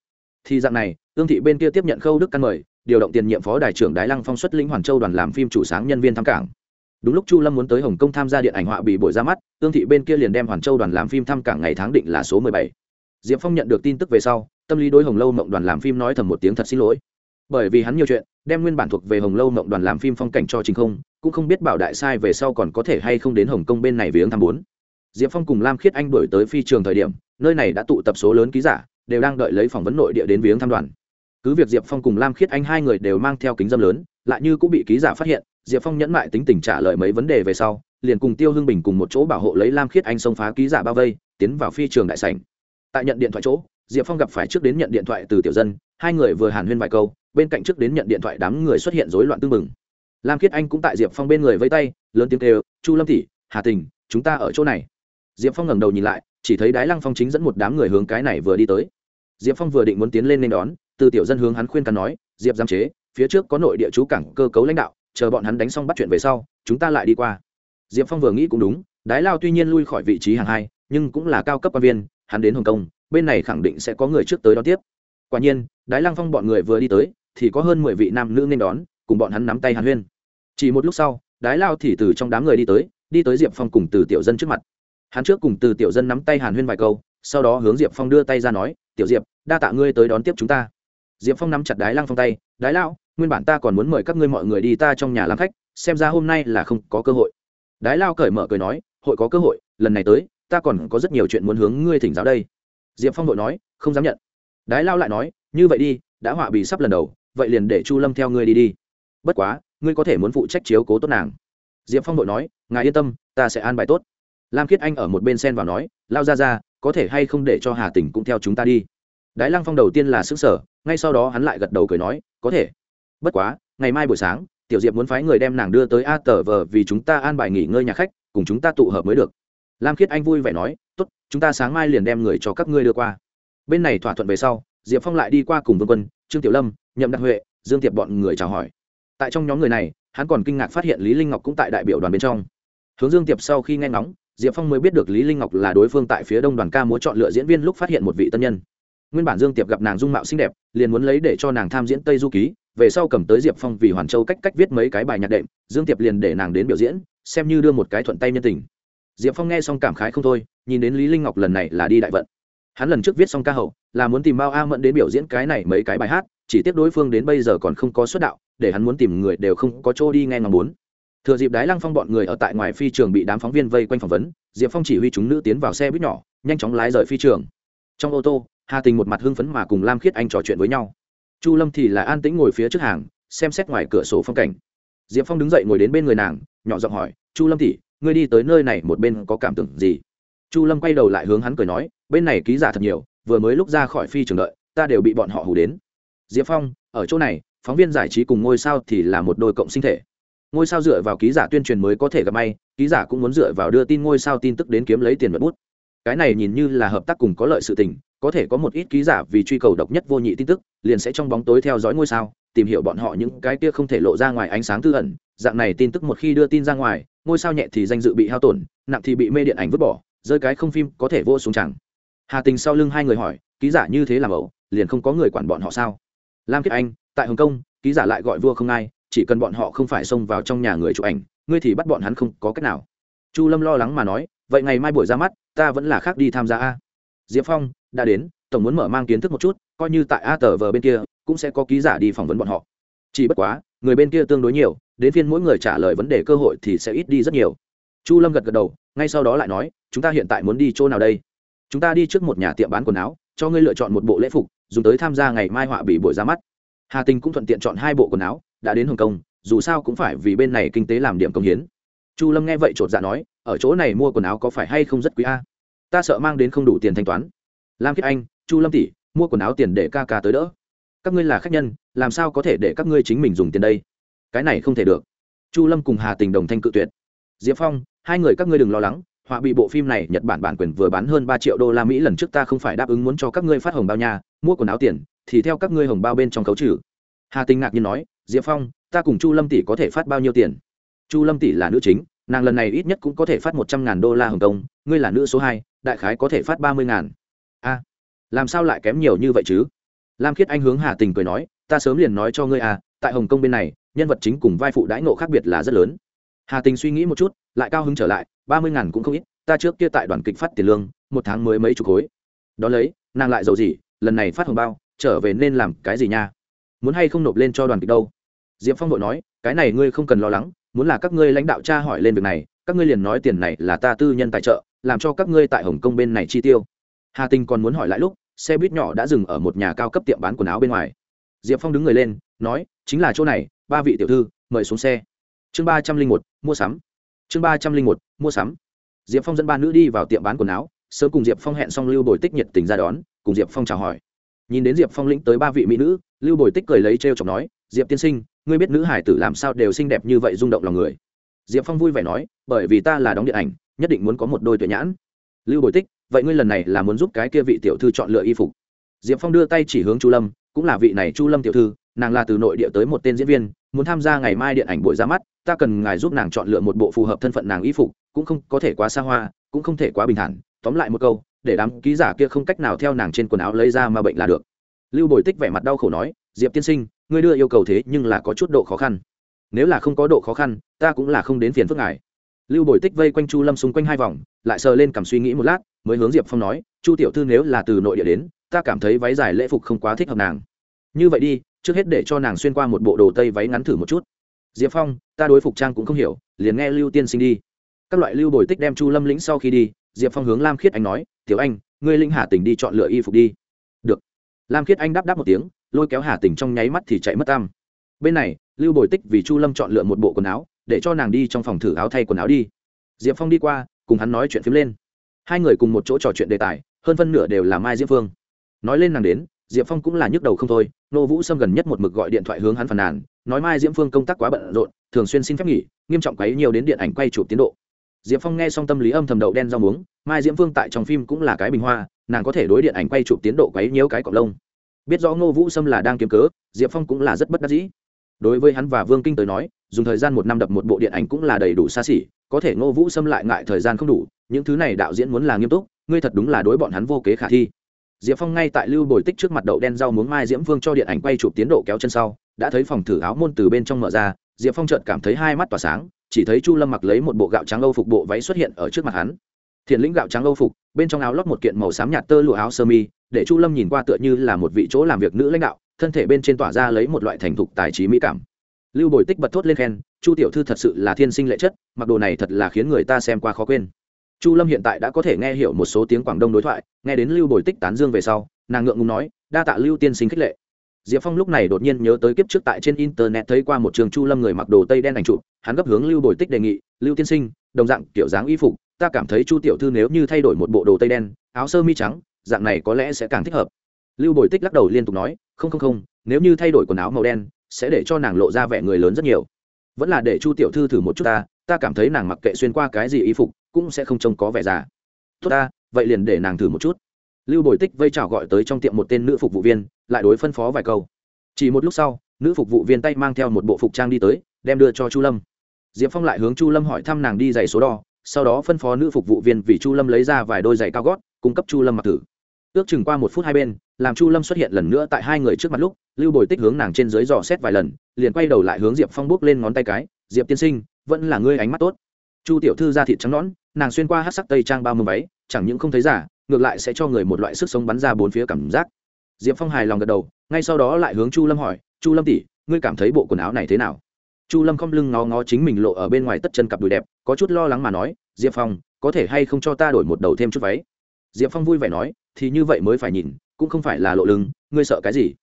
thì dạng này, ương thị bên kia tiếp nhận khâu đức căn mời, điều động tiền nhiệm phó đại trưởng đái lăng phong xuất lĩnh hoàn châu đoàn làm phim chủ sáng nhân viên thăm cảng. Đúng lúc chu lâm muốn tới hồng kông tham gia điện ảnh họa bị buổi ra mắt, ương thị bên kia liền đem hoàn châu đoàn làm phim thăm cảng ngày tháng định là số mười bảy. Diệp phong nhận được tin tức về sau, tâm lý đối hồng lâu mộng đoàn làm phim nói thầm một tiếng thật xin lỗi. Bởi vì hắn nhiều chuyện, đem nguyên bản thuộc về hồng lâu mộng đoàn làm phim phong cảnh cho chính không, cũng không biết bảo đại sai về sau còn có thể hay không đến hồng kông bên này viếng thăm bốn. Diệp phong cùng lam khiết anh đổi tới phi trường thời điểm, nơi này đã tụ tập số lớn ký giả đều đang đợi lấy phỏng vấn nội địa đến viếng thăm đoàn. Cứ việc diệp phong cùng lam khiết anh hai người đều mang theo kính dâm lớn lại như cũng bị ký giả phát hiện diệp phong nhẫn mại tính tình trả lời mấy vấn đề về sau liền cùng tiêu hưng bình cùng một chỗ bảo hộ lấy lam khiết anh xông phá ký giả bao vây tiến vào phi trường đại sảnh. Tại nhận điện thoại chỗ diệp phong gặp phải trước đến nhận điện thoại từ tiểu dân hai người vừa hàn huyên vài câu bên cạnh trước đến nhận điện thoại đám người xuất hiện rối loạn tưng mừng lam khiết anh cũng tại diệp phong bên người vây tay lớn tiếng kêu chu lâm Thị, hà tình chúng ta ở chỗ này. Diệp phong ngẩng đầu nhìn lại chỉ thấy đái lăng phong chính dẫn một đám người hướng cái này vừa đi tới. Diệp phong vừa định muốn tiến lên nên đón, từ tiểu dân hướng hắn khuyên cắn nói, diệp giam chế, phía trước có nội địa chú cảng cơ cấu lãnh đạo, chờ bọn hắn đánh xong bắt chuyện về sau, chúng ta lại đi qua. Diệp phong vừa nghĩ cũng đúng, đái lao tuy nhiên lui khỏi vị trí hàng hai, nhưng cũng là cao cấp quan viên, hắn đến hồng kông, bên này khẳng định sẽ có người trước tới đón tiếp. Quả nhiên, đái lăng phong bọn người vừa đi tới, thì có hơn mười vị nam nữ nên đón, cùng bọn hắn nắm tay hàn huyên. Chỉ một lúc sau, đái lao thì từ trong đám người đi tới đi tới diệp phong cùng từ tiểu dân trước mặt hắn trước cùng từ tiểu dân nắm tay hàn huyên vài câu sau đó hướng diệp phong đưa tay ra nói tiểu diệp đa tạ ngươi tới đón tiếp chúng ta. Diệp phong nắm chặt đái lăng phong tay đái Lão, nguyên bản ta còn muốn mời các ngươi mọi người đi ta trong nhà làm khách xem ra hôm nay là không có cơ hội. Đái lao cởi mở cười nói hội có cơ hội lần này tới ta còn có rất nhiều chuyện muốn hướng ngươi thỉnh giáo đây. Diệp phong đội nói không dám nhận. Đái lao lại nói như vậy đi đã họa bị sắp lần đầu vậy liền để chu lâm theo ngươi đi đi. Bất quá ngươi có thể muốn phụ trách chiếu cố tốt nàng. Diệp phong đội nói ngài yên tâm ta sẽ an bài tốt lam khiết anh ở một bên sen vào nói, lao ra ra, có thể hay không để cho hà tình cũng theo chúng ta đi? Đái lăng phong đầu tiên là xứng sở ngay sau đó hắn lại gật đầu cười nói, có thể. Bất quá, ngày mai buổi sáng, tiểu diệp muốn phái người đem nàng đưa tới a tờ vờ vì chúng ta an bài nghỉ ngơi nhà khách, cùng chúng ta tụ hợp mới được. Lam khiết anh vui vẻ nói, tốt, chúng ta sáng mai liền đem người cho các ngươi đưa qua. Bên này thỏa thuận về sau, diệp phong lại đi qua cùng vương quân, trương tiểu lâm, nhậm đặc huệ, dương tiệp bọn người chào hỏi. Tại trong nhóm người này, hắn còn kinh ngạc phát hiện lý linh ngọc cũng tại đại biểu đoàn bên trong. Hướng dương tiệp sau khi nghe ngóng diệp phong mới biết được lý linh ngọc là đối phương tại phía đông đoàn ca múa chọn lựa diễn viên lúc phát hiện một vị tân nhân. Nguyên bản dương tiệp gặp nàng dung mạo xinh đẹp, liền muốn lấy để cho nàng tham diễn tây du ký, về sau cầm tới diệp phong vì hoàn châu cách cách viết mấy cái bài nhạc đệm, dương tiệp liền để nàng đến biểu diễn, xem như đưa một cái thuận tay nhân tình. Diệp phong nghe xong cảm khái không thôi, nhìn đến lý linh ngọc lần này là đi đại vận. Hắn lần trước viết xong ca hậu, là muốn tìm Mao a mẫn đến biểu diễn cái này mấy cái bài hát, chỉ tiếc đối phương đến bây giờ còn không có xuất đạo, để hắn muốn tìm người đều không có chỗ đi nghe ngóng muốn thừa dịp đái lăng phong bọn người ở tại ngoài phi trường bị đám phóng viên vây quanh phỏng vấn, diệp phong chỉ huy chúng nữ tiến vào xe buýt nhỏ, nhanh chóng lái rời phi trường. Trong ô tô, hà tình một mặt hưng phấn mà cùng lam khiết anh trò chuyện với nhau. Chu lâm thì là an tĩnh ngồi phía trước hàng, xem xét ngoài cửa sổ phong cảnh. Diệp phong đứng dậy ngồi đến bên người nàng, nhỏ giọng hỏi, chu lâm tỉ ngươi đi tới nơi này một bên có cảm tưởng gì? Chu lâm quay đầu lại hướng hắn cười nói, bên này ký giả thật nhiều, vừa mới lúc ra khỏi phi trường đợi, ta đều bị bọn họ hù đến. Diệp phong, ở chỗ này, phóng viên giải trí cùng ngôi sao thì là một đôi cộng sinh thể ngôi sao dựa vào ký giả tuyên truyền mới có thể gặp may, ký giả cũng muốn dựa vào đưa tin ngôi sao tin tức đến kiếm lấy tiền mật bút. Cái này nhìn như là hợp tác cùng có lợi sự tình, có thể có một ít ký giả vì truy cầu độc nhất vô nhị tin tức, liền sẽ trong bóng tối theo dõi ngôi sao, tìm hiểu bọn họ những cái kia không thể lộ ra ngoài ánh sáng tư ẩn. Dạng này tin tức một khi đưa tin ra ngoài, ngôi sao nhẹ thì danh dự bị hao tổn, nặng thì bị mê điện ảnh vứt bỏ, rơi cái không phim có thể vô xuống chẳng. Hà tình sau lưng hai người hỏi, ký giả như thế làm ẩu, liền không có người quản bọn họ sao? Lam kiết anh, tại hồng kông, ký giả lại gọi vua không ai chỉ cần bọn họ không phải xông vào trong nhà người chụp ảnh, ngươi thì bắt bọn hắn không có cách nào. Chu lâm lo lắng mà nói, vậy ngày mai buổi ra mắt, ta vẫn là khác đi tham gia a. Diệp phong, đã đến, tổng muốn mở mang kiến thức một chút, coi như tại a tờ vờ bên kia, cũng sẽ có ký giả đi phỏng vấn bọn họ. Chỉ bất quá, người bên kia tương đối nhiều, đến phiên mỗi người trả lời vấn đề cơ hội thì sẽ ít đi rất nhiều. Chu lâm gật gật đầu, ngay sau đó lại nói, chúng ta hiện tại muốn đi chỗ nào đây? Chúng ta đi trước một nhà tiệm bán quần áo, cho ngươi lựa chọn một bộ lễ phục, dùng tới tham gia ngày mai họa bị buổi ra mắt. Hà tình cũng thuận tiện chọn hai bộ quần áo đã đến hồng kông, dù sao cũng phải vì bên này kinh tế làm điểm công hiến. Chu lâm nghe vậy chột dạ nói, ở chỗ này mua quần áo có phải hay không rất quý a? Ta sợ mang đến không đủ tiền thanh toán. Lam kiết anh, chu lâm tỷ, mua quần áo tiền để ca ca tới đỡ. Các ngươi là khách nhân, làm sao có thể để các ngươi chính mình dùng tiền đây? Cái này không thể được. Chu lâm cùng hà tình đồng thanh cự tuyệt. Diệp phong, hai người các ngươi đừng lo lắng, họa bị bộ phim này nhật bản bản quyền vừa bán hơn ba triệu đô la mỹ lần trước ta không phải đáp ứng muốn cho các ngươi phát hồng bao nhà mua quần áo tiền, thì theo các ngươi hồng bao bên trong khấu trừ. Hà tình ngạc nhiên nói diệp phong, ta cùng chu lâm tỷ có thể phát bao nhiêu tiền? Chu lâm tỷ là nữ chính, nàng lần này ít nhất cũng có thể phát một trăm ngàn đô la hồng kông, ngươi là nữ số hai, đại khái có thể phát ba mươi ngàn. A, làm sao lại kém nhiều như vậy chứ? Lam khiết anh hướng hà tình cười nói, ta sớm liền nói cho ngươi à tại hồng kông bên này, nhân vật chính cùng vai phụ đãi ngộ khác biệt là rất lớn. Hà tình suy nghĩ một chút, lại cao hứng trở lại, ba mươi ngàn cũng không ít, ta trước kia tại đoàn kịch phát tiền lương, một tháng mới mấy chục khối. Đ ó lấy, nàng lại giàu gì, lần này phát hồng bao, trở về nên làm cái gì nha? Muốn hay không nộp lên cho đoàn kịch đâu? Diệp phong nội nói, cái này ngươi không cần lo lắng, muốn là các ngươi lãnh đạo cha hỏi lên việc này, các ngươi liền nói tiền này là ta tư nhân tài trợ, làm cho các ngươi tại hồng kông bên này chi tiêu. Hà tình còn muốn hỏi lại lúc, xe buýt nhỏ đã dừng ở một nhà cao cấp tiệm bán quần áo bên ngoài. Diệp phong đứng người lên, nói, chính là chỗ này, ba vị tiểu thư, mời xuống xe. Chương ba trăm linh một, mua sắm. Chương ba trăm linh một, mua sắm. Diệp phong dẫn ba nữ đi vào tiệm bán quần áo, sớm cùng diệp phong hẹn xong lưu bồi tích nhiệt tình ra đón, cùng diệp phong chào hỏi nhìn đến diệp phong lĩnh tới ba vị mỹ nữ, lưu bồi tích cười lấy t r e o chọc nói, diệp tiên sinh, ngươi biết nữ hải tử làm sao đều xinh đẹp như vậy rung động lòng người. Diệp phong vui vẻ nói, bởi vì ta là đóng điện ảnh, nhất định muốn có một đôi tuệ nhãn. Lưu bồi tích, vậy ngươi lần này là muốn giúp cái kia vị tiểu thư chọn lựa y phục? Diệp phong đưa tay chỉ hướng chu lâm, cũng là vị này chu lâm tiểu thư, nàng là từ nội địa tới một tên diễn viên, muốn tham gia ngày mai điện ảnh buổi ra mắt, ta cần ngài giúp nàng chọn lựa một bộ phù hợp thân phận nàng y phục, cũng không có thể quá xa hoa, cũng không thể quá bình thản. Tóm lại một câu để đám ký giả kia không cách nào theo nàng trên quần áo lấy ra mà bệnh là được. Lưu bồi tích vẻ mặt đau khổ nói, diệp tiên sinh, ngươi đưa yêu cầu thế nhưng là có chút độ khó khăn. Nếu là không có độ khó khăn, ta cũng là không đến phiền phức ngài. Lưu bồi tích vây quanh chu lâm xung quanh hai vòng, lại sờ lên cảm suy nghĩ một lát, mới hướng diệp phong nói, chu tiểu thư nếu là từ nội địa đến, ta cảm thấy váy dài lễ phục không quá thích hợp nàng. Như vậy đi, trước hết để cho nàng xuyên qua một bộ đồ tây váy ngắn thử một chút. Diệp phong, ta đối phục trang cũng không hiểu, liền nghe lưu tiên sinh đi. Các loại lưu bồi tích đem chu lâm lĩnh sau khi đi diệp phong hướng lam khiết anh nói, tiểu anh, ngươi linh hà tình đi chọn lựa y phục đi. Được. Lam khiết anh đáp đáp một tiếng, lôi kéo hà tình trong nháy mắt thì chạy mất tam bên này, lưu bồi tích vì chu lâm chọn lựa một bộ quần áo, để cho nàng đi trong phòng thử áo thay quần áo đi. Diệp phong đi qua, cùng hắn nói chuyện phím lên. Hai người cùng một chỗ trò chuyện đề tài, hơn phân nửa đều là mai diễm phương. Nói lên nàng đến, diệp phong cũng là nhức đầu không thôi, nô vũ xâm gần nhất một mực gọi điện thoại hướng hắn phàn nàn, nói mai diễm phương công tác quá bận rộn, thường xuyên xin phép nghỉ, nghiêm trọng quấy nhiều đến điện ảnh quay chụp tiến độ diệp phong nghe xong tâm lý âm thầm đậu đen rau muống, mai diễm Vương tại trong phim cũng là cái bình hoa, nàng có thể đối điện ảnh quay chụp tiến độ quấy nhiễu cái cọc lông. Biết rõ ngô vũ sâm là đang kiếm cớ, diệp phong cũng là rất bất đắc dĩ. Đối với hắn và vương kinh tới nói, dùng thời gian một năm đập một bộ điện ảnh cũng là đầy đủ xa xỉ, có thể ngô vũ sâm lại ngại thời gian không đủ, những thứ này đạo diễn muốn là nghiêm túc, ngươi thật đúng là đối bọn hắn vô kế khả thi. Diệp phong ngay tại lưu bồi tích trước mặt đậu đen rau muống mai diễm vương cho điện ảnh quay chụp tiến độ kéo chân sau, đã thấy phòng thử áo môn từ bên trong mở ra, diệp phong chợt cảm thấy hai mắt tỏa sáng chỉ thấy chu lâm mặc lấy một bộ gạo trắng âu phục bộ váy xuất hiện ở trước mặt hắn. Thiện lĩnh gạo trắng âu phục, bên trong áo lót một kiện màu xám nhạt tơ lụa áo sơ mi, để chu lâm nhìn qua tựa như là một vị chỗ làm việc nữ lãnh đạo, thân thể bên trên tỏa ra lấy một loại thành thục tài trí mỹ cảm. Lưu bồi tích bật thốt lên khen, chu tiểu thư thật sự là thiên sinh lệ chất, mặc đồ này thật là khiến người ta xem qua khó quên. Chu lâm hiện tại đã có thể nghe hiểu một số tiếng quảng đông đối thoại, nghe đến lưu bồi tích tán dương về sau, nàng ngượng ngùng nói, đa tạ lưu tiên sinh khích lệ diệp phong lúc này đột nhiên nhớ tới kiếp trước tại trên internet thấy qua một trường chu lâm người mặc đồ tây đen ảnh trụ hắn gấp hướng lưu bồi tích đề nghị, lưu tiên sinh, đồng dạng kiểu dáng y phục, ta cảm thấy chu tiểu thư nếu như thay đổi một bộ đồ tây đen, áo sơ mi trắng, dạng này có lẽ sẽ càng thích hợp. Lưu bồi tích lắc đầu liên tục nói, không không không, nếu như thay đổi quần áo màu đen, sẽ để cho nàng lộ ra vẻ người lớn rất nhiều. Vẫn là để chu tiểu thư thử một chút ta ta cảm thấy nàng mặc kệ xuyên qua cái gì y phục, cũng sẽ không trông có vẻ già. Tốt ta, vậy liền để nàng thử một chút lưu bồi tích vây chào gọi tới trong tiệm một tên nữ phục vụ viên, lại đối phân phó vài câu. Chỉ một lúc sau, nữ phục vụ viên tay mang theo một bộ phục trang đi tới, đem đưa cho chu lâm. Diệp phong lại hướng chu lâm hỏi thăm nàng đi giày số đo, sau đó phân phó nữ phục vụ viên vì chu lâm lấy ra vài đôi giày cao gót, cung cấp chu lâm mặc thử. Ước chừng qua một phút hai bên, làm chu lâm xuất hiện lần nữa tại hai người trước mặt lúc, lưu bồi tích hướng nàng trên dưới dò xét vài lần, liền quay đầu lại hướng diệp phong bước lên ngón tay cái, diệp tiên sinh, vẫn là ngươi ánh mắt tốt. Chu tiểu thư da thịt trắng nõn, nàng xuyên qua hát sắc tây trang bao mưa váy, chẳng những không thấy giả ngược lại sẽ cho người một loại sức sống bắn ra bốn phía cảm giác. Diệp phong hài lòng gật đầu, ngay sau đó lại hướng chu lâm hỏi, chu lâm tỷ, ngươi cảm thấy bộ quần áo này thế nào? Chu lâm không lưng ngó ngó chính mình lộ ở bên ngoài tất chân cặp đùi đẹp, có chút lo lắng mà nói, diệp phong, có thể hay không cho ta đổi một đầu thêm chút váy? Diệp phong vui vẻ nói, thì như vậy mới phải nhìn, cũng không phải là lộ lưng, ngươi sợ cái gì?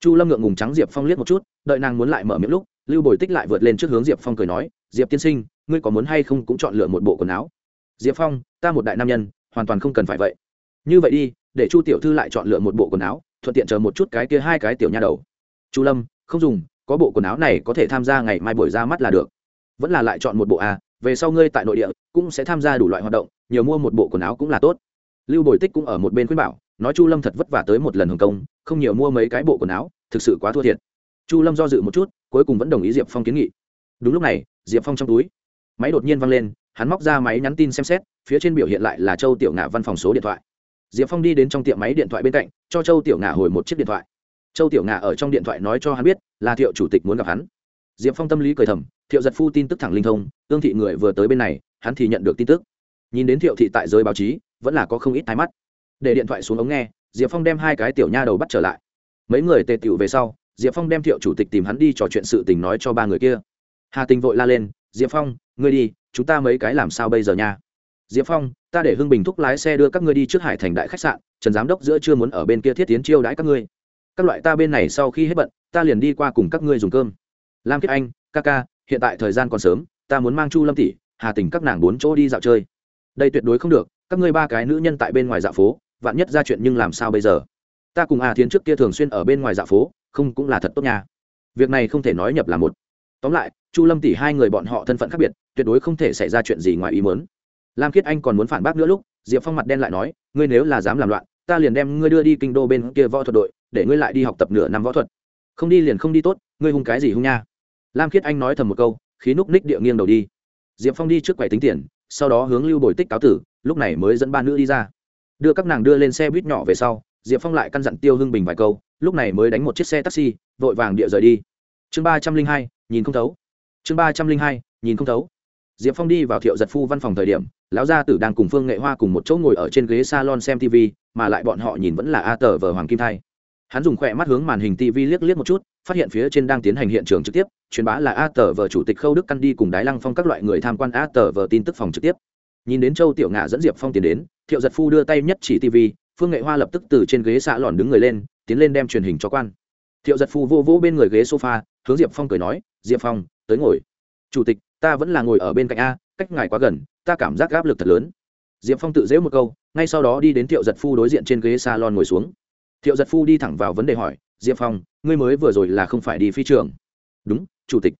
Chu lâm ngượng ngùng trắng diệp phong liếc một chút, đợi nàng muốn lại mở miệng lúc, lưu bồi tích lại vượt lên trước hướng diệp phong cười nói, diệp tiên sinh, ngươi có muốn hay không cũng chọn lựa một bộ quần áo? Diệp phong, ta một đại nam nhân, hoàn toàn không cần phải vậy như vậy đi, để chu tiểu thư lại chọn lựa một bộ quần áo, thuận tiện chờ một chút cái kia hai cái tiểu nha đầu. Chu lâm, không dùng, có bộ quần áo này có thể tham gia ngày mai buổi ra mắt là được. Vẫn là lại chọn một bộ à về sau ngươi tại nội địa, cũng sẽ tham gia đủ loại hoạt động, nhiều mua một bộ quần áo cũng là tốt. Lưu bồi tích cũng ở một bên khuyên bảo, nói chu lâm thật vất vả tới một lần hồng công, không nhiều mua mấy cái bộ quần áo, thực sự quá thua thiệt. Chu lâm do dự một chút, cuối cùng vẫn đồng ý diệp phong kiến nghị. Đúng lúc này, diệp phong trong túi, máy đột nhiên văng lên, hắn móc ra máy nhắn tin xem xét, phía trên biểu hiện lại là châu tiểu ngạ văn phòng số điện thoại diệp phong đi đến trong tiệm máy điện thoại bên cạnh, cho châu tiểu ngà hồi một chiếc điện thoại. Châu tiểu ngà ở trong điện thoại nói cho hắn biết, là thiệu chủ tịch muốn gặp hắn. Diệp phong tâm lý cười thầm, thiệu giật phu tin tức thẳng linh thông ương thị người vừa tới bên này, hắn thì nhận được tin tức. Nhìn đến thiệu thị tại giới báo chí, vẫn là có không ít thái mắt. Để điện thoại xuống ống nghe, diệp phong đem hai cái tiểu nha đầu bắt trở lại. Mấy người tề tựu về sau, diệp phong đem thiệu chủ tịch tìm hắn đi trò chuyện sự tình nói cho ba người kia. Hà tình vội la lên, diệp phong, ngươi đi, chúng ta mấy cái làm sao bây giờ nha? Diệp phong ta để hưng bình thúc lái xe đưa các ngươi đi trước hải thành đại khách sạn, trần giám đốc giữa chưa muốn ở bên kia thiết tiến chiêu đãi các ngươi. Các loại ta bên này sau khi hết bận, ta liền đi qua cùng các ngươi dùng cơm. Lam kiết anh, ca ca, hiện tại thời gian còn sớm, ta muốn mang chu lâm tỷ, hà tình các nàng bốn chỗ đi dạo chơi. Đây tuyệt đối không được, các ngươi ba cái nữ nhân tại bên ngoài dạo phố, vạn nhất ra chuyện nhưng làm sao bây giờ? Ta cùng hà thiến trước kia thường xuyên ở bên ngoài dạo phố, không cũng là thật tốt nha. Việc này không thể nói nhập là một. Tóm lại, chu lâm tỷ hai người bọn họ thân phận khác biệt, tuyệt đối không thể xảy ra chuyện gì ngoài ý muốn lam khiết anh còn muốn phản bác nữa lúc, diệp phong mặt đen lại nói, ngươi nếu là dám làm loạn, ta liền đem ngươi đưa đi kinh đô bên kia võ thuật đội, để ngươi lại đi học tập nửa năm võ thuật. Không đi liền không đi tốt, ngươi hung cái gì hung nha? Lam khiết anh nói thầm một câu, khí núc ních địa nghiêng đầu đi. Diệp phong đi trước quầy tính tiền, sau đó hướng lưu bồi tích cáo tử, lúc này mới dẫn ba nữ đi ra. Đưa các nàng đưa lên xe buýt nhỏ về sau, diệp phong lại căn dặn tiêu hưng bình vài câu, lúc này mới đánh một chiếc xe taxi, vội vàng địa rời đi. Chương ba trăm linh hai, nhìn không thấu. Chương ba trăm linh hai, nhìn không thấu. Diệp phong đi vào thiệu giật phu văn phòng thời điểm lão gia tử đang cùng phương nghệ hoa cùng một chỗ ngồi ở trên ghế salon xem tv mà lại bọn họ nhìn vẫn là a tờ vờ hoàng kim thai. Hắn dùng khỏe mắt hướng màn hình tv liếc liếc một chút, phát hiện phía trên đang tiến hành hiện trường trực tiếp, truyền bá là a tờ vờ chủ tịch khâu đức căn đi cùng đái lăng phong các loại người tham quan a tờ vờ tin tức phòng trực tiếp. Nhìn đến châu tiểu ngạ dẫn diệp phong tiến đến, thiệu giật phu đưa tay nhất chỉ tv phương nghệ hoa lập tức từ trên ghế xạ lòn đứng người lên, tiến lên đem truyền hình cho quan. Thiệu giật phu vô vỗ bên người ghế sofa, hướng diệp phong cười nói, diệp phong, tới ngồi. Chủ tịch, ta vẫn là ngồi ở bên cạnh a cách ngài quá gần, ta cảm giác áp lực thật lớn. Diệp phong tự dễ một câu, ngay sau đó đi đến thiệu giật phu đối diện trên ghế salon ngồi xuống. Thiệu giật phu đi thẳng vào vấn đề hỏi, diệp phong, ngươi mới vừa rồi là không phải đi phi trường? Đúng, chủ tịch.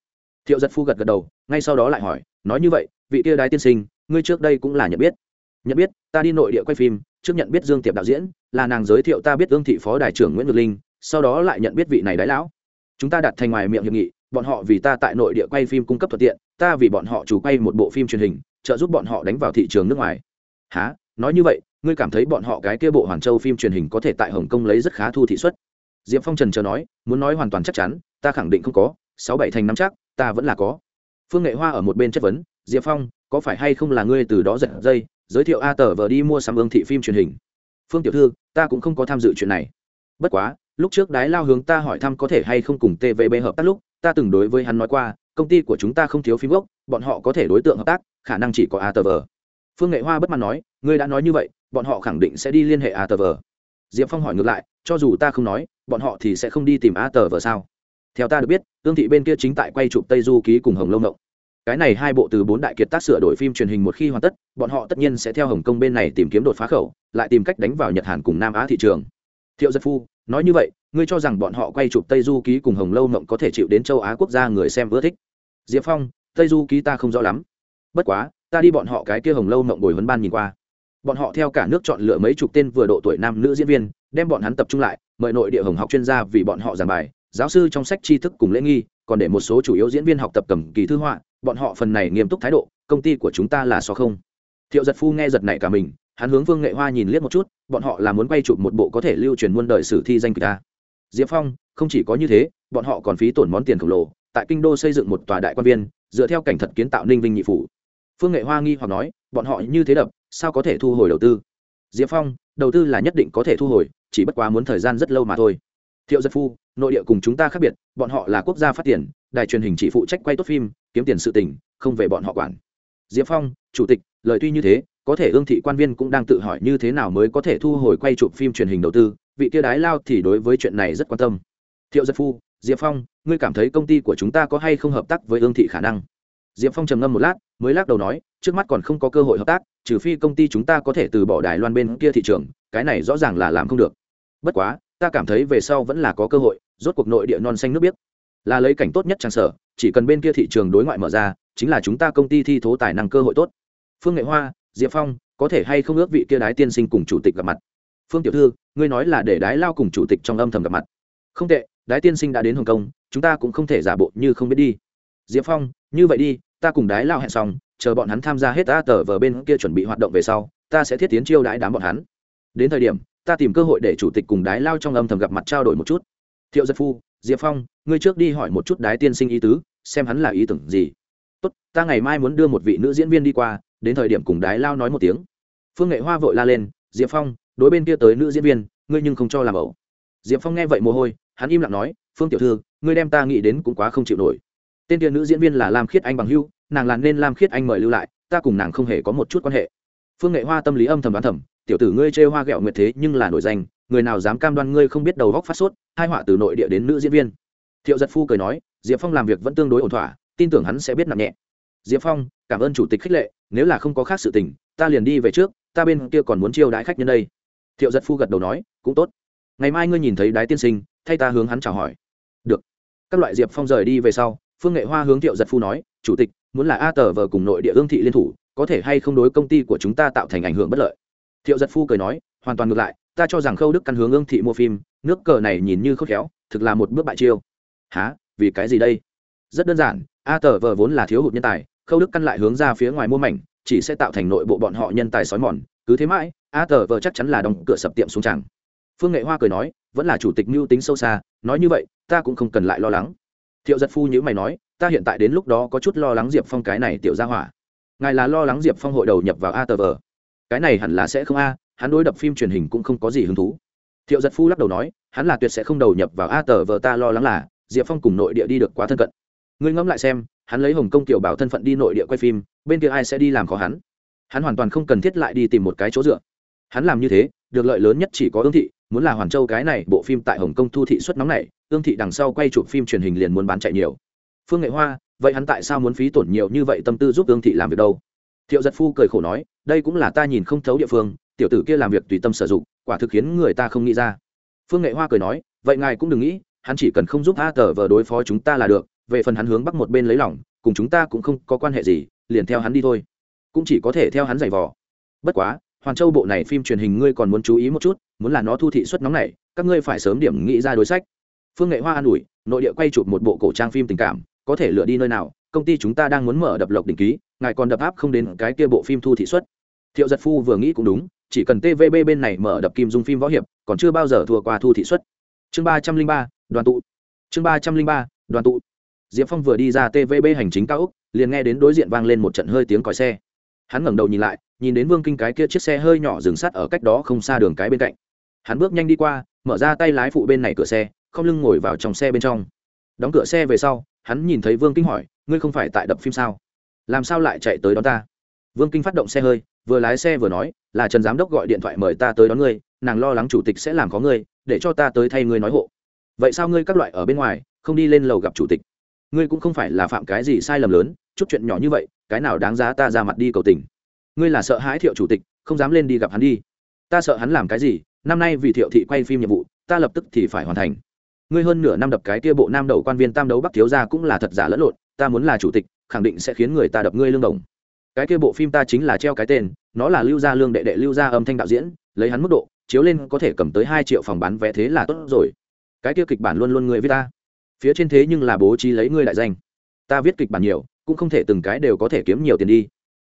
Thiệu giật phu gật gật đầu, ngay sau đó lại hỏi, nói như vậy, vị kia đái tiên sinh, ngươi trước đây cũng là nhận biết? Nhận biết, ta đi nội địa quay phim, trước nhận biết dương tiệp đạo diễn, là nàng giới thiệu ta biết ương thị phó đại trưởng nguyễn ngược linh, sau đó lại nhận biết vị này đái lão. Chúng ta đặt thành ngoài miệng hiệp nghị bọn họ vì ta tại nội địa quay phim cung cấp thuận tiện, ta vì bọn họ chủ quay một bộ phim truyền hình, trợ giúp bọn họ đánh vào thị trường nước ngoài. Há nói như vậy, ngươi cảm thấy bọn họ cái kia bộ hoàn châu phim truyền hình có thể tại hồng kông lấy rất khá thu thị suất? Diệp phong trần chờ nói, muốn nói hoàn toàn chắc chắn, ta khẳng định không có, sáu bảy thành năm chắc, ta vẫn là có. Phương nghệ hoa ở một bên chất vấn, diệp phong, có phải hay không là ngươi từ đó giật dây, giới thiệu a tờ vờ đi mua sắm ương thị phim truyền hình? Phương tiểu thư, ta cũng không có tham dự chuyện này. Bất quá, lúc trước đái lao hướng ta hỏi thăm có thể hay không cùng tvb hợp tác lúc ta từng đối với hắn nói qua, công ty của chúng ta không thiếu phim gốc, bọn họ có thể đối tượng hợp tác, khả năng chỉ có atv phương nghệ hoa bất mãn nói, ngươi đã nói như vậy, bọn họ khẳng định sẽ đi liên hệ a diệp phong hỏi ngược lại, cho dù ta không nói, bọn họ thì sẽ không đi tìm atv sao? Theo ta được biết, tương thị bên kia chính tại quay chụp tây du ký cùng hồng lâu ngộng. Cái này hai bộ từ bốn đại kiệt tác sửa đổi phim truyền hình một khi hoàn tất, bọn họ tất nhiên sẽ theo hồng kông bên này tìm kiếm đột phá khẩu, lại tìm cách đánh vào nhật hàn cùng nam á thị trường. Thiệu giật phu nói như vậy, ngươi cho rằng bọn họ quay chụp tây du ký cùng hồng lâu mộng có thể chịu đến châu á quốc gia người xem ưa thích. Diệp phong, tây du ký ta không rõ lắm. Bất quá, ta đi bọn họ cái kia hồng lâu mộng bồi huấn ban nhìn qua. Bọn họ theo cả nước chọn lựa mấy chục tên vừa độ tuổi nam nữ diễn viên, đem bọn hắn tập trung lại, mời nội địa hồng học chuyên gia vì bọn họ giảng bài, giáo sư trong sách tri thức cùng lễ nghi, còn để một số chủ yếu diễn viên học tập cầm kỳ thư họa, bọn họ phần này nghiêm túc thái độ, công ty của chúng ta là so không. Thiệu giật phu nghe giật này cả mình hắn hướng vương nghệ hoa nhìn liếc một chút, bọn họ là muốn quay chụp một bộ có thể lưu truyền muôn đời sử thi danh kịch ta. Diệp phong, không chỉ có như thế, bọn họ còn phí tổn món tiền khổng lồ, tại kinh đô xây dựng một tòa đại quan viên, dựa theo cảnh thật kiến tạo ninh vinh nhị phủ. Phương nghệ hoa nghi hoặc nói, bọn họ như thế đập, sao có thể thu hồi đầu tư? Diệp phong, đầu tư là nhất định có thể thu hồi, chỉ bất quá muốn thời gian rất lâu mà thôi. Thiệu giật phu, nội địa cùng chúng ta khác biệt, bọn họ là quốc gia phát tiền đài truyền hình chỉ phụ trách quay tốt phim, kiếm tiền sự tỉnh không về bọn họ quản. Diệp phong, chủ tịch, lời tuy như thế có thể ương thị quan viên cũng đang tự hỏi như thế nào mới có thể thu hồi quay chụp phim truyền hình đầu tư, vị kia đái lao thì đối với chuyện này rất quan tâm. Thiệu giật phu, diệp phong, ngươi cảm thấy công ty của chúng ta có hay không hợp tác với ương thị khả năng? Diệp phong trầm ngâm một lát, mới lắc đầu nói, trước mắt còn không có cơ hội hợp tác, trừ phi công ty chúng ta có thể từ bỏ đài loan bên kia thị trường, cái này rõ ràng là làm không được. Bất quá, ta cảm thấy về sau vẫn là có cơ hội, rốt cuộc nội địa non xanh nước biếc. Là lấy cảnh tốt nhất trang sở, chỉ cần bên kia thị trường đối ngoại mở ra, chính là chúng ta công ty thi thố tài năng cơ hội tốt. Phương nghệ hoa diệp phong, có thể hay không ước vị kia đái tiên sinh cùng chủ tịch gặp mặt? Phương tiểu thư, ngươi nói là để đái lao cùng chủ tịch trong âm thầm gặp mặt. Không tệ, đái tiên sinh đã đến hồng kông, chúng ta cũng không thể giả bộ như không biết đi. Diệp phong, như vậy đi, ta cùng đái lao hẹn xong, chờ bọn hắn tham gia hết ta tờ vờ bên kia chuẩn bị hoạt động về sau, ta sẽ thiết tiến chiêu đái đám bọn hắn. Đến thời điểm, ta tìm cơ hội để chủ tịch cùng đái lao trong âm thầm gặp mặt trao đổi một chút. Thiệu giật phu, diệp phong, ngươi trước đi hỏi một chút đái tiên sinh ý tứ, xem hắn là ý tưởng gì. Tốt, ta ngày mai muốn đưa một vị nữ diễn viên đi qua đến thời điểm cùng đái lao nói một tiếng. Phương nghệ hoa vội la lên, diệp phong, đối bên kia tới nữ diễn viên, ngươi nhưng không cho làm ẩu. Diệp phong nghe vậy mồ hôi, hắn im lặng nói, phương tiểu thư, ngươi đem ta nghĩ đến cũng quá không chịu nổi. Tên kia nữ diễn viên là lam khiết anh bằng hưu, nàng là nên lam khiết anh mời lưu lại, ta cùng nàng không hề có một chút quan hệ. Phương nghệ hoa tâm lý âm thầm đoán thầm, tiểu tử ngươi chê hoa ghẹo nguyệt thế nhưng là nổi danh, người nào dám cam đoan ngươi không biết đầu góc phát sốt hai họa từ nội địa đến nữ diễn viên. Thiệu giật phu cười nói, diệp phong làm việc vẫn tương đối ổn thỏa, tin tưởng hắn sẽ biết nặng nhẹ diệp phong, cảm ơn chủ tịch khích lệ, nếu là không có khác sự tình, ta liền đi về trước, ta bên kia còn muốn chiêu đãi khách nhân đây. Thiệu giật phu gật đầu nói, cũng tốt. Ngày mai ngươi nhìn thấy đái tiên sinh, thay ta hướng hắn chào hỏi. Được. Các loại diệp phong rời đi về sau, phương nghệ hoa hướng thiệu giật phu nói, chủ tịch, muốn là a tờ vờ cùng nội địa ương thị liên thủ, có thể hay không đối công ty của chúng ta tạo thành ảnh hưởng bất lợi? Thiệu giật phu cười nói, hoàn toàn ngược lại, ta cho rằng khâu đức căn hướng ương thị mua phim, nước cờ này nhìn như khớp khéo, thực là một bước bại chiêu. Há vì cái gì đây? Rất đơn giản, a tờ vờ vốn là thiếu hụt nhân tài, khâu đức căn lại hướng ra phía ngoài mua mảnh, chỉ sẽ tạo thành nội bộ bọn họ nhân tài sói mòn, cứ thế mãi, a tờ vờ chắc chắn là đóng cửa sập tiệm xuống tràng. Phương nghệ hoa cười nói, vẫn là chủ tịch mưu tính sâu xa, nói như vậy, ta cũng không cần lại lo lắng. Thiệu giật phu nhữ mày nói, ta hiện tại đến lúc đó có chút lo lắng diệp phong cái này tiểu ra hỏa. Ngài là lo lắng diệp phong hội đầu nhập vào a tờ vờ. Cái này hẳn là sẽ không a, hắn đối đập phim truyền hình cũng không có gì hứng thú. Thiệu giật phu lắc đầu nói, hắn là tuyệt sẽ không đầu nhập vào a tờ vờ, ta lo lắng là diệp phong cùng nội địa đi được quá thân cận ngươi ngẫm lại xem, hắn lấy hồng kông tiểu bảo thân phận đi nội địa quay phim, bên kia ai sẽ đi làm khó hắn? Hắn hoàn toàn không cần thiết lại đi tìm một cái chỗ dựa. Hắn làm như thế, được lợi lớn nhất chỉ có ương thị, muốn là hoàn châu cái này bộ phim tại hồng kông thu thị xuất nóng này ương thị đằng sau quay chụp phim truyền hình liền muốn bán chạy nhiều. Phương nghệ hoa, vậy hắn tại sao muốn phí tổn nhiều như vậy tâm tư giúp ương thị làm việc đâu? Thiệu giật phu cười khổ nói, đây cũng là ta nhìn không thấu địa phương, tiểu tử kia làm việc tùy tâm sử dụng, quả thực khiến người ta không nghĩ ra. Phương nghệ hoa cười nói, vậy ngài cũng đừng nghĩ, hắn chỉ cần không giúp a tờ vờ đối phó chúng ta là được về phần hắn hướng bắc một bên lấy lỏng cùng chúng ta cũng không có quan hệ gì, liền theo hắn đi thôi. Cũng chỉ có thể theo hắn giày vò. Bất quá, hoàn châu bộ này phim truyền hình ngươi còn muốn chú ý một chút, muốn là nó thu thị suất nóng này, các ngươi phải sớm điểm nghĩ ra đối sách. Phương nghệ hoa an ủi, nội địa quay chụp một bộ cổ trang phim tình cảm, có thể lựa đi nơi nào, công ty chúng ta đang muốn mở đập lộc đỉnh ký, ngài còn đập áp không đến cái kia bộ phim thu thị suất. Thiệu giật phu vừa nghĩ cũng đúng, chỉ cần tvb bên này mở đập kim dung phim võ hiệp, còn chưa bao giờ thua qua thu thị suất. Chương ba trăm linh ba, đoàn tụ. Chương ba trăm linh ba, đoàn tụ diệp phong vừa đi ra tvb hành chính cao úc liền nghe đến đối diện vang lên một trận hơi tiếng còi xe. Hắn ngẩng đầu nhìn lại, nhìn đến vương kinh cái kia chiếc xe hơi nhỏ dừng sắt ở cách đó không xa đường cái bên cạnh. Hắn bước nhanh đi qua, mở ra tay lái phụ bên này cửa xe, không lưng ngồi vào trong xe bên trong. Đóng cửa xe về sau, hắn nhìn thấy vương kinh hỏi, ngươi không phải tại đập phim sao? Làm sao lại chạy tới đón ta? Vương kinh phát động xe hơi, vừa lái xe vừa nói, là trần giám đốc gọi điện thoại mời ta tới đón ngươi, nàng lo lắng chủ tịch sẽ làm có ngươi, để cho ta tới thay ngươi nói hộ. Vậy sao ngươi các loại ở bên ngoài, không đi lên lầu gặp chủ tịch? Ngươi cũng không phải là phạm cái gì sai lầm lớn, chút chuyện nhỏ như vậy, cái nào đáng giá ta ra mặt đi cầu tình? Ngươi là sợ hãi thiệu chủ tịch, không dám lên đi gặp hắn đi. Ta sợ hắn làm cái gì? Năm nay vì thiệu thị quay phim nhiệm vụ, ta lập tức thì phải hoàn thành. Ngươi hơn nửa năm đập cái kia bộ nam đầu quan viên tam đấu bắc thiếu ra cũng là thật giả lẫn lộn, ta muốn là chủ tịch, khẳng định sẽ khiến người ta đập ngươi lương đồng. Cái kia bộ phim ta chính là treo cái tên, nó là lưu gia lương đệ đệ lưu gia âm thanh đạo diễn, lấy hắn mức độ, chiếu lên có thể cầm tới hai triệu phòng bán vé thế là tốt rồi. Cái kia kịch bản luôn luôn người viết ta phía trên thế nhưng là bố trí lấy ngươi đại danh. Ta viết kịch bản nhiều, cũng không thể từng cái đều có thể kiếm nhiều tiền đi.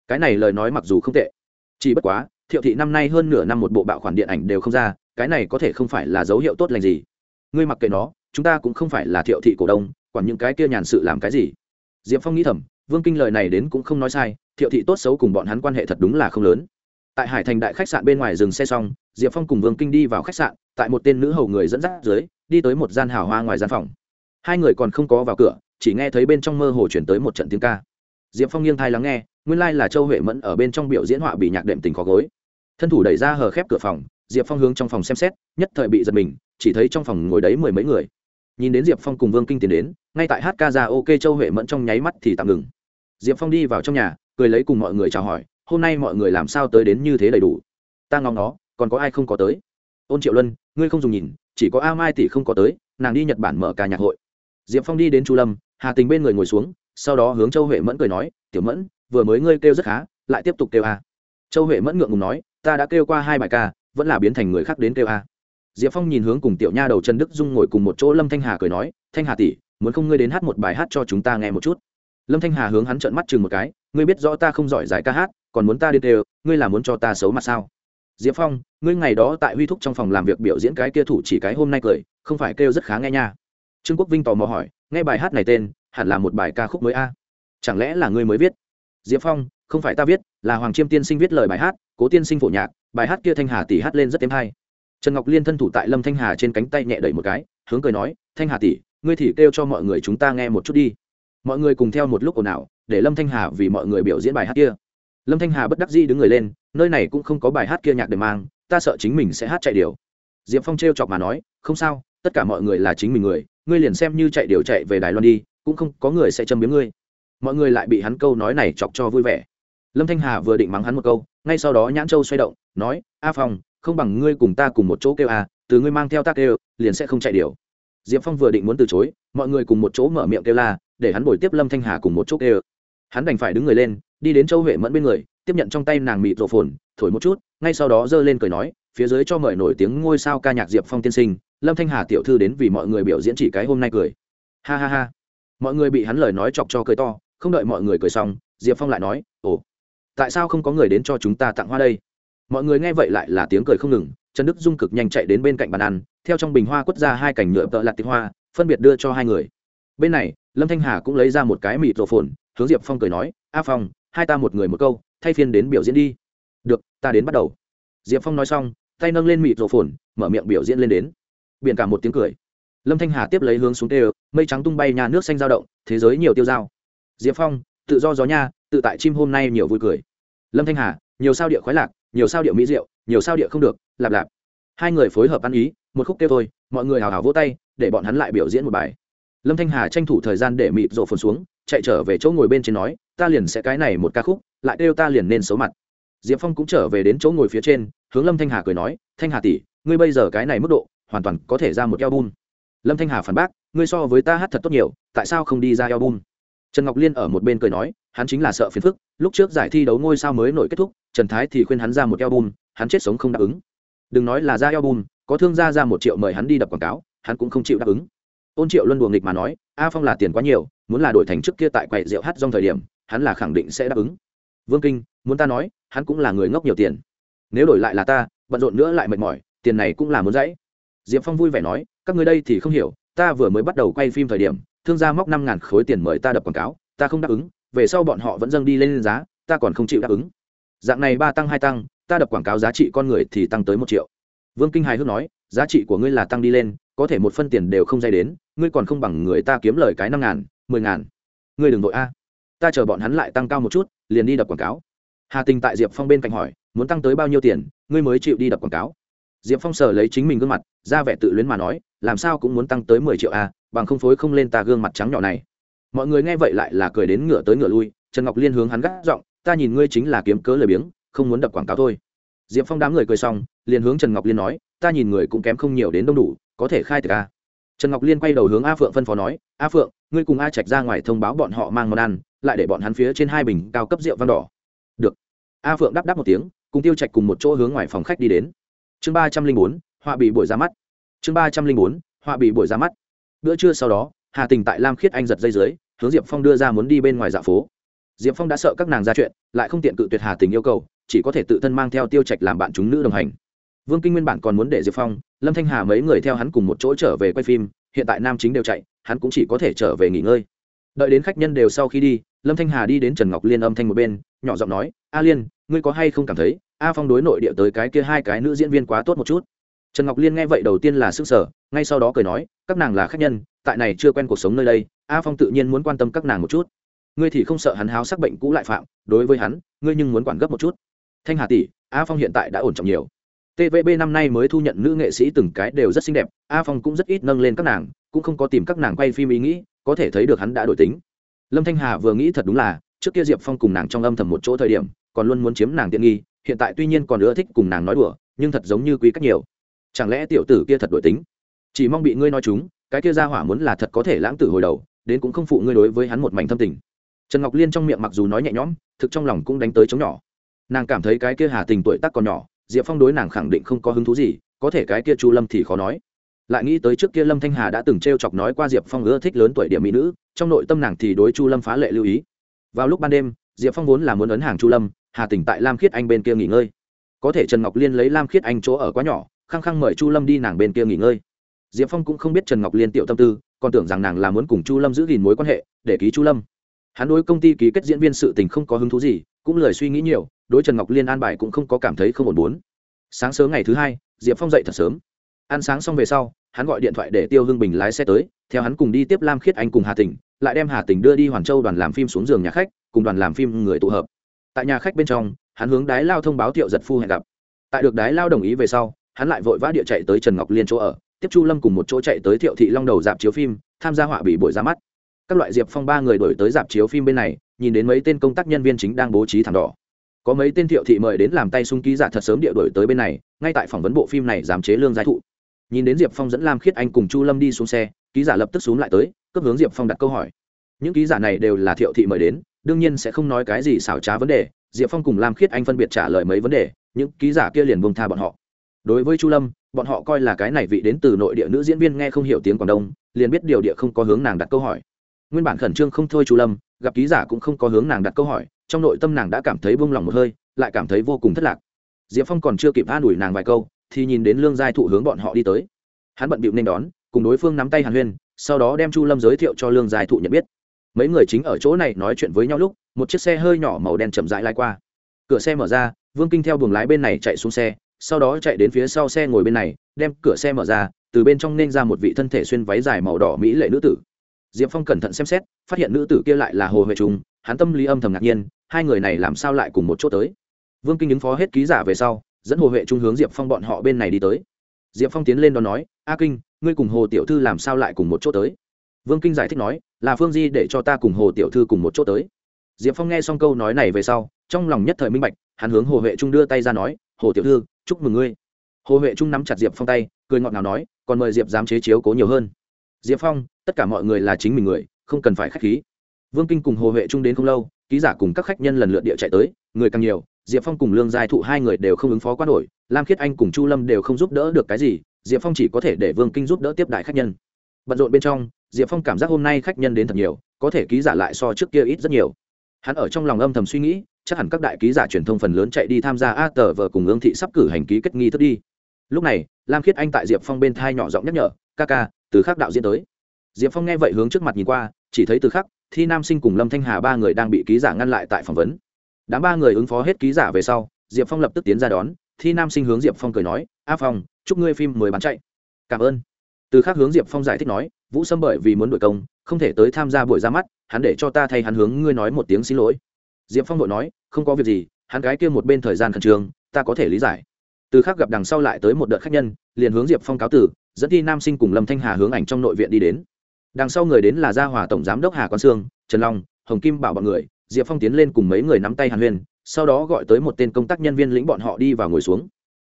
Cái này lời nói mặc dù không tệ, chỉ bất quá, thiệu thị năm nay hơn nửa năm một bộ bạo khoản điện ảnh đều không ra, cái này có thể không phải là dấu hiệu tốt lành gì. Ngươi mặc kệ nó, chúng ta cũng không phải là thiệu thị cổ đông, quản những cái kia nhàn sự làm cái gì. Diệp phong nghĩ thầm, vương kinh lời này đến cũng không nói sai, thiệu thị tốt xấu cùng bọn hắn quan hệ thật đúng là không lớn. Tại hải thành đại khách sạn bên ngoài dừng xe xong, diệp phong cùng vương kinh đi vào khách sạn, tại một tên nữ hầu người dẫn dắt dưới, đi tới một gian hào hoa ngoài gian phòng hai người còn không có vào cửa, chỉ nghe thấy bên trong mơ hồ chuyển tới một trận tiếng ca. Diệp phong nghiêng thai lắng nghe, nguyên lai là châu huệ mẫn ở bên trong biểu diễn họa bị nhạc đệm tình khó gối. Thân thủ đẩy ra hờ khép cửa phòng, diệp phong hướng trong phòng xem xét, nhất thời bị giật mình, chỉ thấy trong phòng ngồi đấy mười mấy người. Nhìn đến diệp phong cùng vương kinh tiến đến, ngay tại hát ca ra ok châu huệ mẫn trong nháy mắt thì tạm ngừng. Diệp phong đi vào trong nhà, cười lấy cùng mọi người chào hỏi, hôm nay mọi người làm sao tới đến như thế đầy đủ? Ta ngóng nó, còn có ai không có tới? Ôn triệu luân, ngươi không dùng nhìn, chỉ có a mai tỷ không có tới, nàng đi nhật bản mở ca nhạc hội diệp phong đi đến chu lâm, hà tình bên người ngồi xuống, sau đó hướng châu huệ mẫn cười nói, tiểu mẫn, vừa mới ngươi kêu rất khá, lại tiếp tục kêu a. Châu huệ mẫn ngượng ngùng nói, ta đã kêu qua hai bài ca, vẫn là biến thành người khác đến kêu a. Diệp phong nhìn hướng cùng tiểu nha đầu trần đức dung ngồi cùng một chỗ lâm thanh hà cười nói, thanh hà tỷ, muốn không ngươi đến hát một bài hát cho chúng ta nghe một chút? Lâm thanh hà hướng hắn trợn mắt chừng một cái, ngươi biết rõ ta không giỏi giải ca hát, còn muốn ta đi kêu, ngươi là muốn cho ta xấu mặt sao? Diệp phong, ngươi ngày đó tại huy thúc trong phòng làm việc biểu diễn cái kia thủ chỉ cái hôm nay cười, không phải kêu rất khá nghe nha trương quốc vinh tò mò hỏi, nghe bài hát này tên, hẳn là một bài ca khúc mới a? Chẳng lẽ là ngươi mới viết? Diệp phong, không phải ta viết, là hoàng chiêm tiên sinh viết lời bài hát, cố tiên sinh phổ nhạc, bài hát kia thanh hà tỷ hát lên rất êm hay. Trần ngọc liên thân thủ tại lâm thanh hà trên cánh tay nhẹ đẩy một cái, hướng cười nói, thanh hà tỷ, ngươi thì kêu cho mọi người chúng ta nghe một chút đi. Mọi người cùng theo một lúc ồn ào, để lâm thanh hà vì mọi người biểu diễn bài hát kia. Lâm thanh hà bất đắc dĩ đứng người lên, nơi này cũng không có bài hát kia nhạc để mang, ta sợ chính mình sẽ hát chạy điều. Diệp phong t chọc mà nói, không sao tất cả mọi người là chính mình người, ngươi liền xem như chạy điều chạy về đài loan đi, cũng không có người sẽ châm biếm ngươi. Mọi người lại bị hắn câu nói này chọc cho vui vẻ. Lâm thanh hà vừa định mắng hắn một câu, ngay sau đó nhãn châu xoay động, nói, a phong, không bằng ngươi cùng ta cùng một chỗ kêu a từ ngươi mang theo ta kêu, liền sẽ không chạy điều diệp phong vừa định muốn từ chối, mọi người cùng một chỗ mở miệng kêu la, để hắn bồi tiếp lâm thanh hà cùng một chỗ kêu. Hắn đành phải đứng người lên, đi đến châu huệ mẫn bên người, tiếp nhận trong tay nàng mịt rộ phồn, thổi một chút, ngay sau đó giơ lên cười nói phía dưới cho mời nổi tiếng ngôi sao ca nhạc diệp phong tiên sinh, lâm thanh hà tiểu thư đến vì mọi người biểu diễn chỉ cái hôm nay cười. Ha ha ha. Mọi người bị hắn lời nói chọc cho cười to, không đợi mọi người cười xong, diệp phong lại nói, ồ, tại sao không có người đến cho chúng ta tặng hoa đây? Mọi người nghe vậy lại là tiếng cười không ngừng, trần đức dung cực nhanh chạy đến bên cạnh bàn ăn, theo trong bình hoa quất ra hai cành nhựa tợ lạt tịch hoa, phân biệt đưa cho hai người. Bên này, lâm thanh hà cũng lấy ra một cái mịt rổ phồn, hướng diệp phong cười nói, a phong, hai ta một người một câu, thay phiên đến biểu diễn đi. Được, ta đến bắt đầu. Diệp phong nói xong tay nâng lên mịt rổ phồn, mở miệng biểu diễn lên đến. Biển cả một tiếng cười. Lâm thanh hà tiếp lấy hướng xuống tê mây trắng tung bay, nhà nước xanh dao động, thế giới nhiều tiêu dao. Diệp phong, tự do gió nha, tự tại chim hôm nay nhiều vui cười. Lâm thanh hà, nhiều sao địa khoái lạc, nhiều sao địa mỹ diệu, nhiều sao địa không được, lạp lạp. Hai người phối hợp ăn ý, một khúc kêu thôi, mọi người hào hào vỗ tay, để bọn hắn lại biểu diễn một bài. Lâm thanh hà tranh thủ thời gian để mịt rộ phồn xuống, chạy trở về chỗ ngồi bên trên nói, ta liền sẽ cái này một ca khúc, lại kêu ta liền nên xấu mặt. Diệp phong cũng trở về đến chỗ ngồi phía trên hướng lâm thanh hà cười nói, thanh hà tỷ, ngươi bây giờ cái này mức độ, hoàn toàn có thể ra một album. Lâm thanh hà phản bác, ngươi so với ta hát thật tốt nhiều, tại sao không đi ra album? Trần ngọc liên ở một bên cười nói, hắn chính là sợ phiền phức, lúc trước giải thi đấu ngôi sao mới nổi kết thúc, trần thái thì khuyên hắn ra một album, hắn chết sống không đáp ứng. Đừng nói là ra album, có thương gia ra một triệu mời hắn đi đập quảng cáo, hắn cũng không chịu đáp ứng. Ôn triệu luân đùa nghịch mà nói, a phong là tiền quá nhiều, muốn là đổi thành trước kia tại quầy rượu hát trong thời điểm, hắn là khẳng định sẽ đáp ứng. Vương kinh, muốn ta nói, hắn cũng là người ngốc nhiều tiền nếu đổi lại là ta, bận rộn nữa lại mệt mỏi, tiền này cũng là muốn dãy. Diệp phong vui vẻ nói, các người đây thì không hiểu, ta vừa mới bắt đầu quay phim thời điểm, thương gia móc năm ngàn khối tiền mời ta đập quảng cáo, ta không đáp ứng, về sau bọn họ vẫn dâng đi lên giá, ta còn không chịu đáp ứng. Dạng này ba tăng hai tăng, ta đập quảng cáo giá trị con người thì tăng tới một triệu. Vương kinh hài hước nói, giá trị của ngươi là tăng đi lên, có thể một phân tiền đều không dây đến, ngươi còn không bằng người ta kiếm lời cái năm ngàn, mười ngàn. Ngươi đừng vội a. Ta chờ bọn hắn lại tăng cao một chút, liền đi đập quảng cáo. Hà tình tại diệp phong bên cạnh hỏi muốn tăng tới bao nhiêu tiền, ngươi mới chịu đi đập quảng cáo. Diệp phong sờ lấy chính mình gương mặt, ra vẻ tự luyến mà nói, làm sao cũng muốn tăng tới mười triệu a bằng không phối không lên ta gương mặt trắng nhỏ này. Mọi người nghe vậy lại là cười đến ngựa tới ngựa lui, trần ngọc liên hướng hắn gác giọng, ta nhìn ngươi chính là kiếm cớ lời biếng, không muốn đập quảng cáo thôi. Diệp phong đám người cười xong, liền hướng trần ngọc liên nói, ta nhìn người cũng kém không nhiều đến đông đủ, có thể khai từ a à. trần ngọc liên quay đầu hướng a phượng phân phó nói, a phượng, ngươi cùng a trạch ra ngoài thông báo bọn họ mang món ăn, lại để bọn hắn phía trên hai bình cao cấp rượu vang đỏ. Được. A phượng đáp đáp một tiếng cùng tiêu trạch cùng một chỗ hướng ngoài phòng khách đi đến. Chương ba trăm linh bốn, họa bị buổi ra mắt. Chương ba trăm linh bốn, họa bị buổi ra mắt. Bữa trưa sau đó, hà tình tại lam khiết anh giật dây dưới, hướng diệp phong đưa ra muốn đi bên ngoài dạ phố. Diệp phong đã sợ các nàng ra chuyện, lại không tiện cự tuyệt hà tình yêu cầu, chỉ có thể tự thân mang theo tiêu trạch làm bạn chúng nữ đồng hành. Vương kinh nguyên bản còn muốn để diệp phong, lâm thanh hà mấy người theo hắn cùng một chỗ trở về quay phim, hiện tại nam chính đều chạy, hắn cũng chỉ có thể trở về nghỉ ngơi. Đợi đến khách nhân đều sau khi đi, lâm thanh hà đi đến trần ngọc liên âm thanh một bên, nhỏ giọng nói, a liên ngươi có hay không cảm thấy, a phong đối nội địa tới cái kia hai cái nữ diễn viên quá tốt một chút? Trần ngọc liên nghe vậy đầu tiên là s ư n g sở ngay sau đó cười nói, các nàng là khách nhân, tại này chưa quen cuộc sống nơi đây, a phong tự nhiên muốn quan tâm các nàng một chút. Ngươi thì không sợ hắn háo sắc bệnh cũ lại phạm, đối với hắn, ngươi nhưng muốn quản gấp một chút. Thanh hà tỷ, a phong hiện tại đã ổn trọng nhiều. Tvb năm nay mới thu nhận nữ nghệ sĩ từng cái đều rất xinh đẹp, a phong cũng rất ít nâng lên các nàng, cũng không có tìm các nàng quay phim ý nghĩ, có thể thấy được hắn đã đổi tính. Lâm thanh hà vừa nghĩ thật đúng là, trước kia diệp phong cùng nàng trong âm thầm một chỗ thời điểm còn luôn muốn chiếm nàng tiện nghi, hiện tại tuy nhiên còn ưa thích cùng nàng nói đùa, nhưng thật giống như quý cách nhiều. Chẳng lẽ tiểu tử kia thật đổi tính? Chỉ mong bị ngươi nói chúng, cái kia ra hỏa muốn là thật có thể lãng tử hồi đầu, đến cũng không phụ ngươi đối với hắn một mảnh thâm tình. Trần ngọc liên trong miệng mặc dù nói nhẹ nhõm, thực trong lòng cũng đánh tới chống nhỏ. Nàng cảm thấy cái kia hà tình tuổi tác còn nhỏ, diệp phong đối nàng khẳng định không có hứng thú gì, có thể cái kia chu lâm thì khó nói. Lại nghĩ tới trước kia lâm thanh hà đã từng t r e o chọc nói qua diệp phong ưa thích lớn tuổi điểm mỹ nữ, trong nội tâm nàng thì đối chu lâm phá lệ lưu ý. Vào lúc ban đêm diệp phong vốn là muốn ấn hàng chu lâm, hà tỉnh tại lam khiết anh bên kia nghỉ ngơi. Có thể trần ngọc liên lấy lam khiết anh chỗ ở quá nhỏ, khăng khăng mời chu lâm đi nàng bên kia nghỉ ngơi. Diệp phong cũng không biết trần ngọc liên tiểu tâm tư, còn tưởng rằng nàng là muốn cùng chu lâm giữ gìn mối quan hệ, để ký chu lâm. Hắn đối công ty ký kết diễn viên sự tình không có hứng thú gì, cũng lời suy nghĩ nhiều, đối trần ngọc liên an bài cũng không có cảm thấy không ổn bốn. Sáng sớm ngày thứ hai, diệp phong dậy thật sớm. Ăn sáng xong về sau, hắn gọi điện thoại để tiêu hưng bình lái xe tới, theo hắn cùng đi tiếp lam khiết anh cùng hà tỉnh, lại đem hà tỉnh đưa đi hoàn châu đoàn làm phim xuống giường nhà khách cùng đoàn làm phim người tụ hợp. Tại nhà khách bên trong, hắn hướng đái lao thông báo thiệu giật phu hẹn gặp. Tại được đái lao đồng ý về sau, hắn lại vội vã địa chạy tới trần ngọc liên chỗ ở, tiếp chu lâm cùng một chỗ chạy tới thiệu thị long đầu dạp chiếu phim, tham gia họa bị buổi ra mắt. Các loại diệp phong ba người đổi tới dạp chiếu phim bên này, nhìn đến mấy tên công tác nhân viên chính đang bố trí thảm đỏ. Có mấy tên thiệu thị mời đến làm tay sung ký giả thật sớm địa đổi tới bên này, ngay tại phỏng vấn bộ phim này giảm chế lương giai thụ. Nhìn đến diệp phong dẫn lam khiết anh cùng chu lâm đi xuống xe, ký giả lập tức xuống lại tới cấp hướng diệp phong đặt câu hỏi. Những ký giả này đều là thiệu thị mời đến đương nhiên sẽ không nói cái gì xảo trá vấn đề, diệp phong cùng lam khiết anh phân biệt trả lời mấy vấn đề, những ký giả kia liền bông tha bọn họ. Đối với chu lâm, bọn họ coi là cái này vị đến từ nội địa nữ diễn viên nghe không hiểu tiếng quảng đông, liền biết điều địa không có hướng nàng đặt câu hỏi. Nguyên bản khẩn trương không thôi chu lâm, gặp ký giả cũng không có hướng nàng đặt câu hỏi, trong nội tâm nàng đã cảm thấy buông lỏng một hơi, lại cảm thấy vô cùng thất lạc. Diệp phong còn chưa kịp an ủi nàng vài câu, thì nhìn đến lương giai thụ hướng bọn họ đi tới. Hắn bận bịu nên đón, cùng đối phương nắm tay hàn huyên, sau đó đem chu lâm giới thiệu cho lương giai thụ nhận biết mấy người chính ở chỗ này nói chuyện với nhau lúc, một chiếc xe hơi nhỏ màu đen chậm rãi lai qua. Cửa xe mở ra, vương kinh theo buồng lái bên này chạy xuống xe, sau đó chạy đến phía sau xe ngồi bên này, đem cửa xe mở ra, từ bên trong nên ra một vị thân thể xuyên váy dài màu đỏ mỹ lệ nữ tử. Diệp phong cẩn thận xem xét, phát hiện nữ tử kia lại là hồ huệ trung, hắn tâm lý âm thầm ngạc nhiên, hai người này làm sao lại cùng một chỗ tới? Vương kinh ứng phó hết ký giả về sau, dẫn hồ huệ trung hướng diệp phong bọn họ bên này đi tới. Diệp phong tiến lên đó nói, a kinh, ngươi cùng hồ tiểu thư làm sao lại cùng một chỗ tới? Vương kinh giải thích nói, là phương di để cho ta cùng hồ tiểu thư cùng một chỗ tới. Diệp phong nghe xong câu nói này về sau, trong lòng nhất thời minh bạch, hắn hướng hồ huệ trung đưa tay ra nói, hồ tiểu thư, chúc mừng ngươi. Hồ huệ trung nắm chặt diệp phong tay, cười ngọt ngào nói, còn mời diệp dám chế chiếu cố nhiều hơn. Diệp phong, tất cả mọi người là chính mình người, không cần phải k h á c h khí. Vương kinh cùng hồ huệ trung đến không lâu, ký giả cùng các khách nhân lần lượt địa chạy tới, người càng nhiều, diệp phong cùng lương giai thụ hai người đều không ứng phó quá nổi, lam khiết anh cùng chu lâm đều không giúp đỡ được cái gì, diệp phong chỉ có thể để vương kinh giúp đỡ tiếp đại khách nhân. Bận rộn bên trong diệp phong cảm giác hôm nay khách nhân đến thật nhiều, có thể ký giả lại so trước kia ít rất nhiều. Hắn ở trong lòng âm thầm suy nghĩ, chắc hẳn các đại ký giả truyền thông phần lớn chạy đi tham gia a tờ vờ cùng ương thị sắp cử hành ký kết nghi thức đi. Lúc này, lam khiết anh tại diệp phong bên thai nhỏ giọng nhắc nhở, ca ca, từ khắc đạo diễn tới. Diệp phong nghe vậy hướng trước mặt nhìn qua, chỉ thấy từ khắc, thi nam sinh cùng lâm thanh hà ba người đang bị ký giả ngăn lại tại phỏng vấn. Đám ba người ứng phó hết ký giả về sau, diệp phong lập tức tiến ra đón, thi nam sinh hướng diệp phong cười nói, a phong, chúc ngươi phim mười bán chạy. Cảm ơn. Từ Khắc hướng diệp phong giải thích nói vũ sâm bởi vì muốn đội công, không thể tới tham gia buổi ra mắt, hắn để cho ta thay hắn hướng ngươi nói một tiếng xin lỗi. Diệp phong đội nói, không có việc gì, hắn cái kia một bên thời gian khẩn trương, ta có thể lý giải. Từ khác gặp đằng sau lại tới một đợt khách nhân, liền hướng diệp phong cáo tử, dẫn thi nam sinh cùng lâm thanh hà hướng ảnh trong nội viện đi đến. Đằng sau người đến là gia hòa tổng giám đốc hà quang sương, trần long, hồng kim bảo bọn người. Diệp phong tiến lên cùng mấy người nắm tay hàn huyền sau đó gọi tới một tên công tác nhân viên lĩnh bọn họ đi vào ngồi xuống.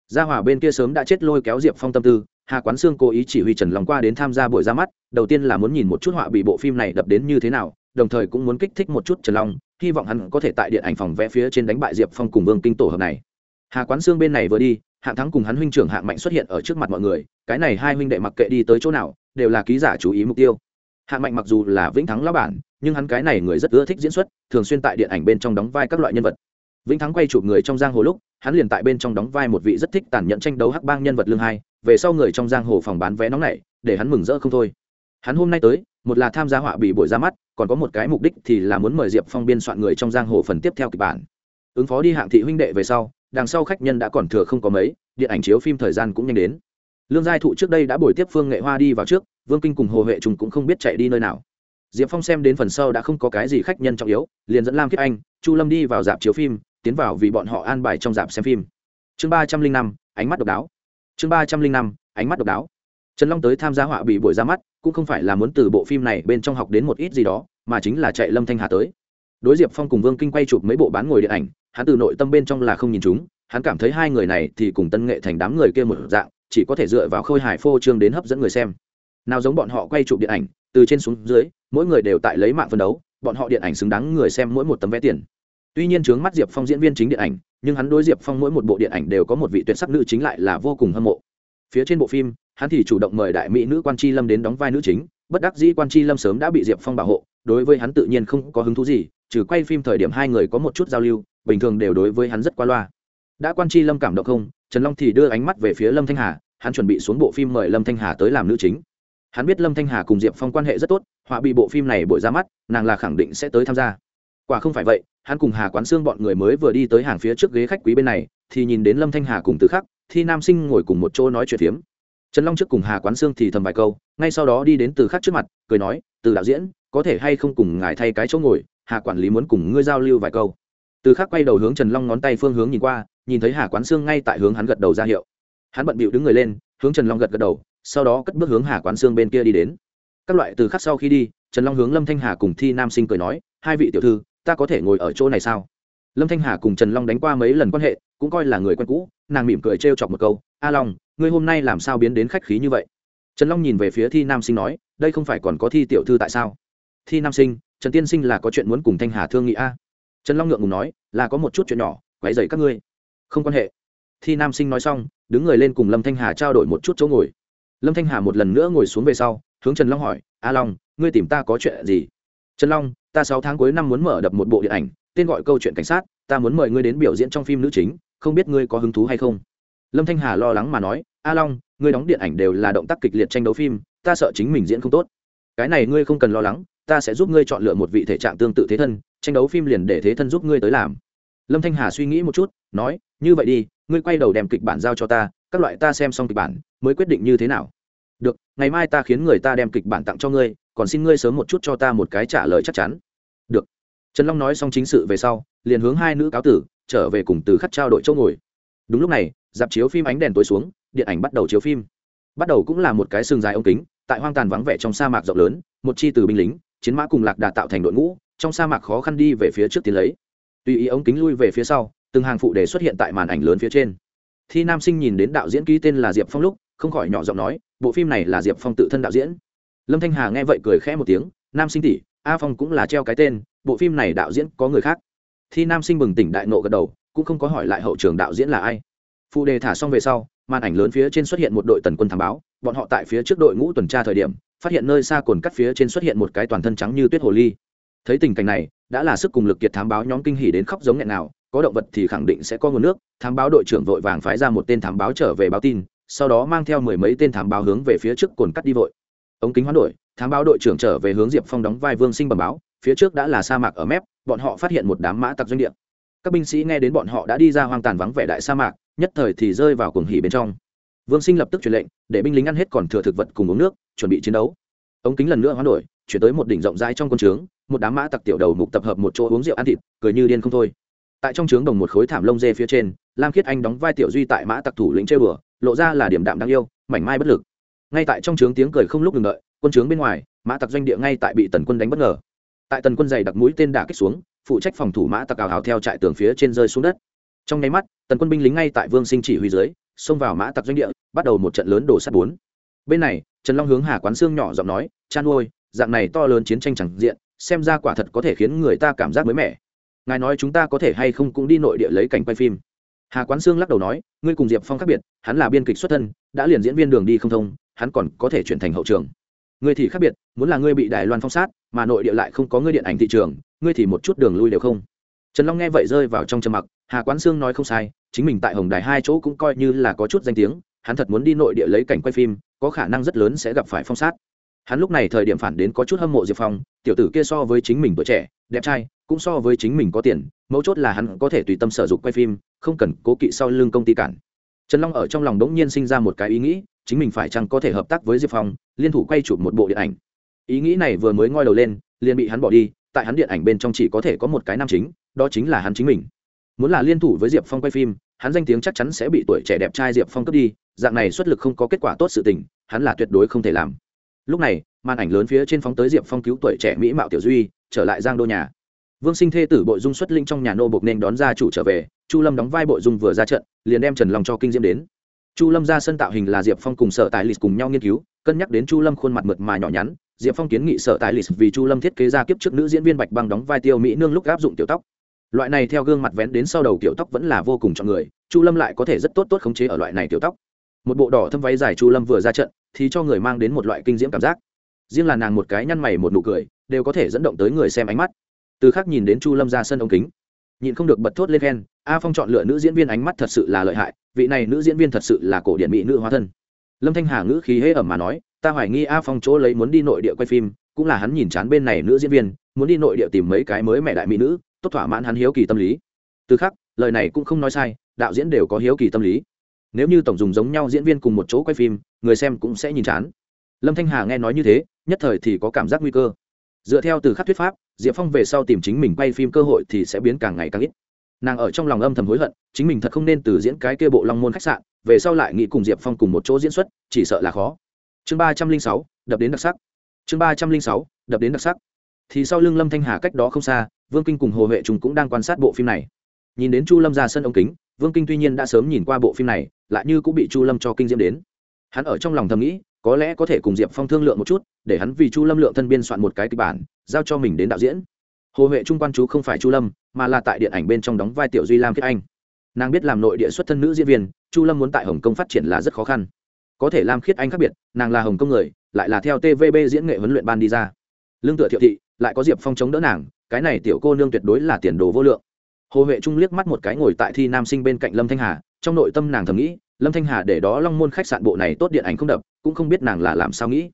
Gia hòa bên kia sớm đã chết lôi kéo diệp phong tâm tư, hà quán sương cố ý chỉ huy trần long qua đến tham gia buổi ra mắt đầu tiên là muốn nhìn một chút họa bị bộ phim này đập đến như thế nào, đồng thời cũng muốn kích thích một chút trần long, hy vọng hắn có thể tại điện ảnh phòng vẽ phía trên đánh bại diệp phong cùng vương kinh tổ hợp này. Hà quán sương bên này vừa đi, hạng thắng cùng hắn huynh trưởng hạng mạnh xuất hiện ở trước mặt mọi người, cái này hai huynh đệ mặc kệ đi tới chỗ nào, đều là ký giả chú ý mục tiêu. Hạng mạnh mặc dù là vĩnh thắng lão bản, nhưng hắn cái này người rất ưa thích diễn xuất, thường xuyên tại điện ảnh bên trong đóng vai các loại nhân vật. Vĩnh thắng quay chụp người trong giang hồ lúc, hắn liền tại bên trong đóng vai một vị rất thích tàn nhẫn tranh đấu hắc bang nhân vật lương hai, về sau người trong giang hồ phòng bán vé nóng này để hắn mừng rỡ không thôi hắn hôm nay tới, một là tham gia họa bị buổi ra mắt, còn có một cái mục đích thì là muốn mời diệp phong biên soạn người trong giang hồ phần tiếp theo kịch bản. Ứng phó đi hạng thị huynh đệ về sau, đằng sau khách nhân đã còn thừa không có mấy, điện ảnh chiếu phim thời gian cũng nhanh đến. Lương giai thụ trước đây đã buổi tiếp phương nghệ hoa đi vào trước, vương kinh cùng hồ huệ trùng cũng không biết chạy đi nơi nào. Diệp phong xem đến phần sau đã không có cái gì khách nhân trọng yếu, liền dẫn lam kiếp anh, chu lâm đi vào dạp chiếu phim, tiến vào vì bọn họ an bài trong dạp xem phim. Chương ba trăm linh năm, ánh mắt độc đáo. Chương ba trăm linh năm, ánh mắt độc đáo. Trần long tới tham gia họa bị buổi ra mắt cũng không phải là muốn từ bộ phim này bên trong học đến một ít gì đó, mà chính là chạy lâm thanh hà tới. Đối diệp phong cùng vương kinh quay chụp mấy bộ bán ngồi điện ảnh, hắn từ nội tâm bên trong là không nhìn chúng, hắn cảm thấy hai người này thì cùng tân nghệ thành đám người kia một dạng, chỉ có thể dựa vào khôi hài phô trương đến hấp dẫn người xem. Nào giống bọn họ quay chụp điện ảnh, từ trên xuống dưới, mỗi người đều tại lấy mạng phân đấu, bọn họ điện ảnh xứng đáng người xem mỗi một tấm vé tiền. Tuy nhiên trướng mắt diệp phong diễn viên chính điện ảnh, nhưng hắn đối diệp phong mỗi một bộ điện ảnh đều có một vị tuyệt sắc nữ chính lại là vô cùng hâm mộ. Phía trên bộ phim hắn thì chủ động mời đại mỹ nữ quan tri lâm đến đóng vai nữ chính, bất đắc dĩ quan tri lâm sớm đã bị diệp phong bảo hộ, đối với hắn tự nhiên không có hứng thú gì, trừ quay phim thời điểm hai người có một chút giao lưu, bình thường đều đối với hắn rất qua loa. Đã quan tri lâm cảm động không? Trần long thì đưa ánh mắt về phía lâm thanh hà, hắn chuẩn bị xuống bộ phim mời lâm thanh hà tới làm nữ chính. Hắn biết lâm thanh hà cùng diệp phong quan hệ rất tốt, họa bị bộ phim này bội ra mắt, nàng là khẳng định sẽ tới tham gia. Quả không phải vậy, hắn cùng hà quán xương bọn người mới vừa đi tới hàng phía trước ghế khách quý bên này, thì nhìn đến lâm thanh hà cùng từ khắc, thi nam sinh ngồi cùng một chỗ nói chuyện phiếm trần long trước cùng hà quán Sương thì thầm vài câu, ngay sau đó đi đến từ khắc trước mặt, cười nói, từ đạo diễn, có thể hay không cùng ngài thay cái chỗ ngồi, hà quản lý muốn cùng ngươi giao lưu vài câu. Từ khắc quay đầu hướng trần long ngón tay phương hướng nhìn qua, nhìn thấy hà quán Sương ngay tại hướng hắn gật đầu ra hiệu. Hắn bận bịu đứng người lên, hướng trần long gật gật đầu, sau đó cất bước hướng hà quán Sương bên kia đi đến. Các loại từ khắc sau khi đi, trần long hướng lâm thanh hà cùng thi nam sinh cười nói, hai vị tiểu thư, ta có thể ngồi ở chỗ này sao? Lâm thanh hà cùng trần long đánh qua mấy lần quan hệ, cũng coi là người quen cũ, nàng mỉm cười trêu chọc một câu, a long ngươi hôm nay làm sao biến đến khách khí như vậy? Trần long nhìn về phía thi nam sinh nói, đây không phải còn có thi tiểu thư tại sao? Thi nam sinh, trần tiên sinh là có chuyện muốn cùng thanh hà thương nghị a? Trần long ngượng ngùng nói, là có một chút chuyện nhỏ quáy dày các ngươi. Không quan hệ. Thi nam sinh nói xong, đứng người lên cùng lâm thanh hà trao đổi một chút chỗ ngồi. Lâm thanh hà một lần nữa ngồi xuống về sau, hướng trần long hỏi, a long, ngươi tìm ta có chuyện gì? Trần long, ta sáu tháng cuối năm muốn mở đập một bộ điện ảnh, tên gọi câu chuyện cảnh sát, ta muốn mời ngươi đến biểu diễn trong phim nữ chính, không biết ngươi có hứng thú hay không? Lâm thanh hà lo lắng mà nói, a long, ngươi đóng điện ảnh đều là động tác kịch liệt tranh đấu phim, ta sợ chính mình diễn không tốt. Cái này ngươi không cần lo lắng, ta sẽ giúp ngươi chọn lựa một vị thể trạng tương tự thế thân, tranh đấu phim liền để thế thân giúp ngươi tới làm. Lâm thanh hà suy nghĩ một chút, nói, như vậy đi, ngươi quay đầu đem kịch bản giao cho ta, các loại ta xem xong kịch bản, mới quyết định như thế nào? Được, ngày mai ta khiến người ta đem kịch bản tặng cho ngươi, còn xin ngươi sớm một chút cho ta một cái trả lời chắc chắn. Được. Trần long nói xong chính sự về sau, liền hướng hai nữ cáo tử, trở về cùng từ khắc trao đội chỗ ngồi đúng lúc này, dạp chiếu phim ánh đèn tối xuống, điện ảnh bắt đầu chiếu phim. Bắt đầu cũng là một cái sừng dài ống kính, tại hoang tàn vắng vẻ trong sa mạc rộng lớn, một chi từ binh lính, chiến mã cùng lạc đà tạo thành đội ngũ, trong sa mạc khó khăn đi về phía trước tiến lấy. Tùy ý ống kính lui về phía sau, từng hàng phụ đề xuất hiện tại màn ảnh lớn phía trên. Thi nam sinh nhìn đến đạo diễn ký tên là diệp phong lúc, không khỏi nhỏ giọng nói, bộ phim này là diệp phong tự thân đạo diễn. Lâm thanh hà nghe vậy cười khẽ một tiếng, nam sinh tỷ, a phong cũng là treo cái tên, bộ phim này đạo diễn có người khác. Thi nam sinh bừng tỉnh đại nộ gật đầu cũng không có hỏi lại hậu trường đạo diễn là ai. Phụ đề thả xong về sau, màn ảnh lớn phía trên xuất hiện một đội tần quân thám báo, bọn họ tại phía trước đội ngũ tuần tra thời điểm, phát hiện nơi xa cồn cắt phía trên xuất hiện một cái toàn thân trắng như tuyết hồ ly. Thấy tình cảnh này, đã là sức cùng lực kiệt thám báo nhóm kinh hỉ đến khóc giống nghẹn nào, có động vật thì khẳng định sẽ có nguồn nước, thám báo đội trưởng vội vàng phái ra một tên thám báo trở về báo tin, sau đó mang theo mười mấy tên thám báo hướng về phía trước cồn cắt đi vội. Ống kính hoán đổi, thám báo đội trưởng trở về hướng diệp phong đóng vai vương sinh bẩm báo, phía trước đã là sa mạc ở mép, bọn họ phát hiện một đám mã tặc doanh địa các binh sĩ nghe đến bọn họ đã đi ra hoang tàn vắng vẻ đại sa mạc, nhất thời thì rơi vào cuồng hỉ bên trong. Vương sinh lập tức truyền lệnh, để binh lính ăn hết còn thừa thực vật cùng uống nước, chuẩn bị chiến đấu. Ống kính lần nữa hoán đổi, chuyển tới một đỉnh rộng rãi trong quân trướng, một đám mã tặc tiểu đầu mục tập hợp một chỗ uống rượu ăn thịt, cười như điên không thôi. Tại trong trướng đồng một khối thảm lông dê phía trên, lam khiết anh đóng vai tiểu duy tại mã tặc thủ lĩnh chơi bừa, lộ ra là điểm đạm đáng yêu, mảnh mai bất lực. Ngay tại trong trướng tiếng cười không lúc ngừng đợi, quân trướng bên ngoài, mã tặc doanh địa ngay tại bị tần quân đánh bất ngờ. Tại tần quân dày đặc mũi tên đả kích xuống phụ trách phòng thủ mã tặc ảo hào theo trại tường phía trên rơi xuống đất. Trong nháy mắt, tần quân binh lính ngay tại vương sinh chỉ huy dưới, xông vào mã tặc doanh địa, bắt đầu một trận lớn đổ sắt bốn. Bên này, trần long hướng hà quán xương nhỏ giọng nói, chan ôi dạng này to lớn chiến tranh chẳng diện, xem ra quả thật có thể khiến người ta cảm giác mới mẻ. Ngài nói chúng ta có thể hay không cũng đi nội địa lấy cảnh quay phim. Hà quán sương lắc đầu nói, ngươi cùng diệp phong khác biệt, hắn là biên kịch xuất thân, đã liền diễn viên đường đi không thông, hắn còn có thể chuyển thành hậu trường ngươi thì khác biệt, muốn là ngươi bị đài loan phong sát, mà nội địa lại không có ngươi điện ảnh thị trường, ngươi thì một chút đường lui đều không. Trần long nghe vậy rơi vào trong trầm mặc, hà quán sương nói không sai, chính mình tại hồng đài hai chỗ cũng coi như là có chút danh tiếng, hắn thật muốn đi nội địa lấy cảnh quay phim, có khả năng rất lớn sẽ gặp phải phong sát. Hắn lúc này thời điểm phản đến có chút hâm mộ diệp phong, tiểu tử kia so với chính mình tuổi trẻ, đẹp trai, cũng so với chính mình có tiền, mấu chốt là hắn có thể tùy tâm sở dục quay phim, không cần cố kỵ sau lưng công ty cản. Trần long ở trong lòng đống nhiên sinh ra một cái ý nghĩ chính mình phải chăng có thể hợp tác với diệp phong, liên thủ quay chụp một bộ điện ảnh. Ý nghĩ này vừa mới ngoi đầu lên, liền bị hắn bỏ đi, tại hắn điện ảnh bên trong chỉ có thể có một cái nam chính, đó chính là hắn chính mình. Muốn là liên thủ với diệp phong quay phim, hắn danh tiếng chắc chắn sẽ bị tuổi trẻ đẹp trai diệp phong cướp đi, dạng này xuất lực không có kết quả tốt sự tình, hắn là tuyệt đối không thể làm. Lúc này, màn ảnh lớn phía trên phóng tới diệp phong cứu tuổi trẻ mỹ mạo tiểu duy, trở lại giang đô nhà. Vương sinh thê tử bội dung xuất linh trong nhà nô bộc nên đón gia chủ trở về, chu lâm đóng vai bội dung vừa ra trận, liền đem trần long cho kinh diễm đến chu lâm ra sân tạo hình là diệp phong cùng sở tài lịch cùng nhau nghiên cứu, cân nhắc đến chu lâm khuôn mặt mượt mà nhỏ nhắn, diệp phong kiến nghị sở tài lịch vì chu lâm thiết kế ra kiếp trước nữ diễn viên bạch băng đóng vai tiêu mỹ nương lúc áp dụng tiểu tóc. Loại này theo gương mặt vén đến sau đầu tiểu tóc vẫn là vô cùng chọn người, chu lâm lại có thể rất tốt tốt khống chế ở loại này tiểu tóc. Một bộ đỏ thâm váy dài chu lâm vừa ra trận, thì cho người mang đến một loại kinh diễm cảm giác. Riêng là nàng một cái nhăn mày một nụ cười, đều có thể dẫn động tới người xem ánh mắt. Từ khác nhìn đến chu lâm ra sân ống kính, nhịn không được bật thốt lên khen a phong chọn lựa nữ diễn viên ánh mắt thật sự là lợi hại, vị này nữ diễn viên thật sự là cổ điển mỹ nữ hóa thân. Lâm thanh hà ngữ khí hễ ẩm mà nói, ta hoài nghi a phong chỗ lấy muốn đi nội địa quay phim, cũng là hắn nhìn chán bên này nữ diễn viên, muốn đi nội địa tìm mấy cái mới mẹ đại mỹ nữ, tốt thỏa mãn hắn hiếu kỳ tâm lý. Từ khắc, lời này cũng không nói sai, đạo diễn đều có hiếu kỳ tâm lý. Nếu như tổng dùng giống nhau diễn viên cùng một chỗ quay phim, người xem cũng sẽ nhìn chán. Lâm thanh hà nghe nói như thế, nhất thời thì có cảm giác nguy cơ. Dựa theo từ khắc thuyết pháp, diệp phong về sau tìm chính mình quay phim cơ hội thì sẽ biến càng ngày càng ít nàng ở trong lòng âm thầm hối hận, chính mình thật không nên từ diễn cái kia bộ long môn khách sạn, về sau lại nghĩ cùng diệp phong cùng một chỗ diễn xuất, chỉ sợ là khó. Chương ba trăm linh sáu, đập đến đặc sắc. Chương ba trăm linh sáu, đập đến đặc sắc. Thì sau lưng lâm thanh hà cách đó không xa, vương kinh cùng hồ huệ chúng cũng đang quan sát bộ phim này. Nhìn đến chu lâm ra sân ống kính, vương kinh tuy nhiên đã sớm nhìn qua bộ phim này, lại như cũng bị chu lâm cho kinh diễm đến. Hắn ở trong lòng thầm nghĩ, có lẽ có thể cùng diệp phong thương lượng một chút, để hắn vì chu lâm lượng thân biên soạn một cái kịch bản, giao cho mình đến đạo diễn. Hồ huệ trung quan chú không phải chu lâm mà là tại điện ảnh bên trong đóng vai tiểu duy lam kết anh nàng biết làm nội địa xuất thân nữ diễn viên chu lâm muốn tại hồng kông phát triển là rất khó khăn có thể lam khiết anh khác biệt nàng là hồng kông người lại là theo tvb diễn nghệ huấn luyện ban đi ra lương tựa thiệu thị lại có diệp phong chống đỡ nàng cái này tiểu cô nương tuyệt đối là tiền đồ vô lượng hồ huệ trung liếc mắt một cái ngồi tại thi nam sinh bên cạnh lâm thanh hà trong nội tâm nàng thầm nghĩ lâm thanh hà để đó long môn khách sạn bộ này tốt điện ảnh không đập cũng không biết nàng là làm sao nghĩ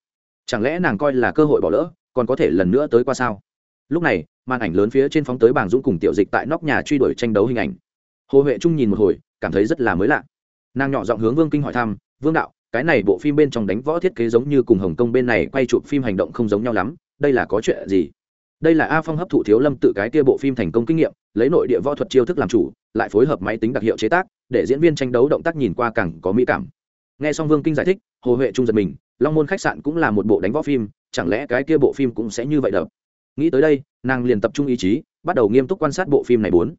chẳng lẽ nàng coi là cơ hội bỏ lỡ còn có thể lần nữa tới qua sao lúc này màn ảnh lớn phía trên phóng tới bảng dũng cùng tiểu dịch tại nóc nhà truy đuổi tranh đấu hình ảnh. Hồ huệ trung nhìn một hồi, cảm thấy rất là mới lạ. Nàng nhỏ giọng hướng vương kinh hỏi thăm, vương đạo, cái này bộ phim bên trong đánh võ thiết kế giống như cùng hồng kông bên này quay chụp phim hành động không giống nhau lắm, đây là có chuyện gì? Đây là a phong hấp thụ thiếu lâm tự cái kia bộ phim thành công kinh nghiệm, lấy nội địa võ thuật chiêu thức làm chủ, lại phối hợp máy tính đặc hiệu chế tác, để diễn viên tranh đấu động tác nhìn qua càng có mỹ cảm. Nghe xong vương kinh giải thích, hồ huệ trung giật mình, long môn khách sạn cũng là một bộ đánh võ phim, chẳng lẽ cái kia bộ phim cũng sẽ như vậy đâu? Nghĩ tới đây, nàng liền tập trung ý chí, bắt đầu nghiêm túc quan sát bộ phim này bốn.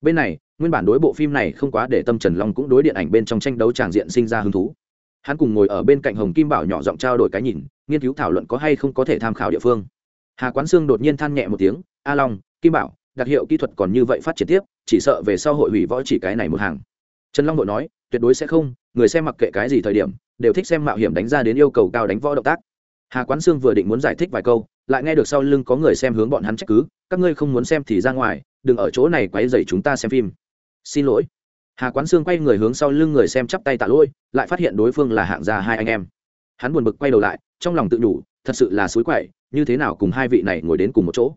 Bên này, nguyên bản đối bộ phim này không quá để tâm trần long cũng đối điện ảnh bên trong tranh đấu tràng diện sinh ra hứng thú. Hắn cùng ngồi ở bên cạnh hồng kim bảo nhỏ giọng trao đổi cái nhìn, nghiên cứu thảo luận có hay không có thể tham khảo địa phương. Hà quán sương đột nhiên than nhẹ một tiếng, a long, kim bảo, đặc hiệu kỹ thuật còn như vậy phát triển tiếp, chỉ sợ về sau hội hủy võ chỉ cái này một hàng. Trần long đội nói, tuyệt đối sẽ không, người xem mặc kệ cái gì thời điểm, đều thích xem mạo hiểm đánh ra đến yêu cầu cao đánh võ động tác hà quán sương vừa định muốn giải thích vài câu, lại nghe được sau lưng có người xem hướng bọn hắn trách cứ, các ngươi không muốn xem thì ra ngoài, đừng ở chỗ này quấy dày chúng ta xem phim. Xin lỗi. Hà quán sương quay người hướng sau lưng người xem chắp tay tạ lỗi, lại phát hiện đối phương là hạng gia hai anh em. Hắn buồn bực quay đầu lại, trong lòng tự nhủ, thật sự là suối quậy, như thế nào cùng hai vị này ngồi đến cùng một chỗ?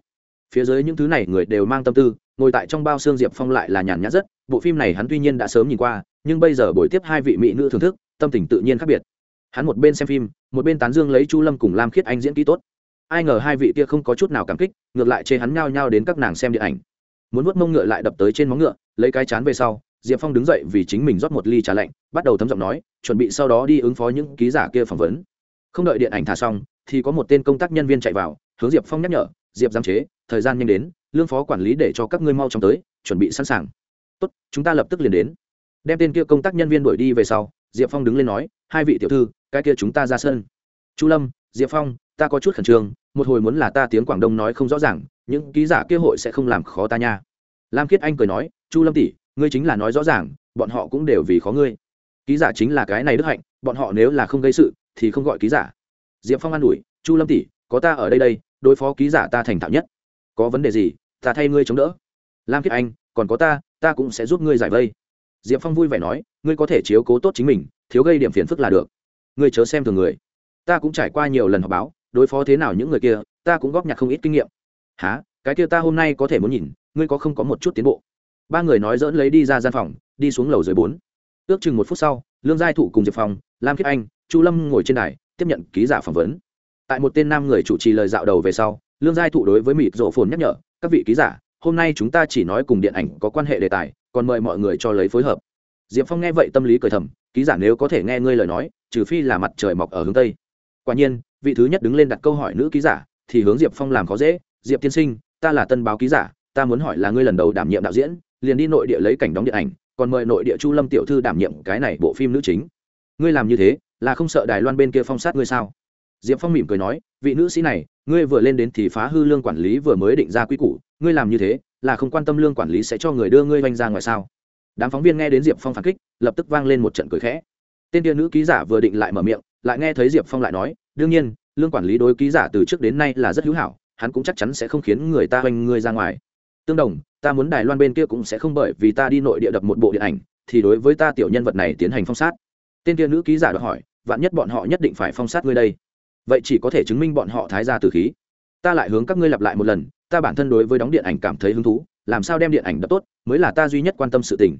Phía dưới những thứ này người đều mang tâm tư, ngồi tại trong bao xương diệp phong lại là nhàn nhã rất, bộ phim này hắn tuy nhiên đã sớm nhìn qua, nhưng bây giờ buổi tiếp hai vị mỹ nữ thưởng thức, tâm tình tự nhiên khác biệt hắn một bên xem phim, một bên tán dương lấy chu lâm cùng lam khiết anh diễn kỹ tốt. Ai ngờ hai vị kia không có chút nào cảm kích, ngược lại chê hắn nhao nhao đến các nàng xem điện ảnh. Muốn vuốt mông ngựa lại đập tới trên móng ngựa, lấy cái chán về sau, diệp phong đứng dậy vì chính mình rót một ly trà lạnh, bắt đầu thấm giọng nói, chuẩn bị sau đó đi ứng phó những ký giả kia phỏng vấn. Không đợi điện ảnh thả xong, thì có một tên công tác nhân viên chạy vào, hướng diệp phong nhắc nhở, diệp giám chế, thời gian nhanh đến, lương phó quản lý để cho các ngươi mau chóng tới, chuẩn bị sẵn sàng. Tốt, chúng ta lập tức liền đến. Đem tên kia công tác nhân viên đuổi đi về sau, diệp phong đứng lên nói, hai vị tiểu thư cái kia chúng ta ra sân. Chu lâm, diệp phong, ta có chút khẩn trương, một hồi muốn là ta tiếng quảng đông nói không rõ ràng, những ký giả kia hội sẽ không làm khó ta nha. Lam khiết anh cười nói, chu lâm tỷ, ngươi chính là nói rõ ràng, bọn họ cũng đều vì khó ngươi. Ký giả chính là cái này đức hạnh, bọn họ nếu là không gây sự, thì không gọi ký giả. Diệp phong an ủi, chu lâm tỷ, có ta ở đây đây, đối phó ký giả ta thành thạo nhất. Có vấn đề gì, ta thay ngươi chống đỡ. Lam khiết anh, còn có ta ta cũng sẽ giúp ngươi giải vây. Diệp phong vui vẻ nói, ngươi có thể chiếu cố tốt chính mình, thiếu gây điểm phiền phức là được ngươi chớ xem thường người. Ta cũng trải qua nhiều lần họp báo, đối phó thế nào những người kia, ta cũng góp nhặt không ít kinh nghiệm. Há cái kia ta hôm nay có thể muốn nhìn, ngươi có không có một chút tiến bộ? Ba người nói dỡn lấy đi ra gian phòng, đi xuống lầu dưới bốn. Ước chừng một phút sau, lương giai thụ cùng diệp phong, lam khiết anh, chu lâm ngồi trên đài, tiếp nhận ký giả phỏng vấn. Tại một tên nam người chủ trì lời dạo đầu về sau, lương giai thụ đối với mịt rộ phồn nhắc nhở, các vị ký giả, hôm nay chúng ta chỉ nói cùng điện ảnh có quan hệ đề tài, còn mời mọi người cho lấy phối hợp. Diệp phong nghe vậy tâm lý cười thầm, ký giả nếu có thể nghe ngươi lời nói trừ phi là mặt trời mọc ở hướng tây. Quả nhiên, vị thứ nhất đứng lên đặt câu hỏi nữ ký giả, thì hướng diệp phong làm khó dễ, diệp tiên sinh, ta là tân báo ký giả, ta muốn hỏi là ngươi lần đầu đảm nhiệm đạo diễn, liền đi nội địa lấy cảnh đóng điện ảnh, còn mời nội địa chu lâm tiểu thư đảm nhiệm cái này bộ phim nữ chính. Ngươi làm như thế, là không sợ đài loan bên kia phong sát ngươi sao? Diệp phong mỉm cười nói, vị nữ sĩ này, ngươi vừa lên đến thì phá hư lương quản lý vừa mới định ra quy củ, ngươi làm như thế, là không quan tâm lương quản lý sẽ cho người đưa ngươi oanh ra ngoài sao? Đám phóng viên nghe đến diệp phong phản kích, lập tức vang lên một trận cười khẽ tên tiên nữ ký giả vừa định lại mở miệng, lại nghe thấy diệp phong lại nói, đương nhiên, lương quản lý đối ký giả từ trước đến nay là rất hữu hảo, hắn cũng chắc chắn sẽ không khiến người ta oanh ngươi ra ngoài. Tương đồng, ta muốn đài loan bên kia cũng sẽ không bởi vì ta đi nội địa đập một bộ điện ảnh, thì đối với ta tiểu nhân vật này tiến hành phong sát. Tên tiên nữ ký giả đòi hỏi, vạn nhất bọn họ nhất định phải phong sát ngươi đây? Vậy chỉ có thể chứng minh bọn họ thái ra từ khí. Ta lại hướng các ngươi lặp lại một lần, ta bản thân đối với đóng điện ảnh cảm thấy hứng thú, làm sao đem điện ảnh đập tốt, mới là ta duy nhất quan tâm sự tình.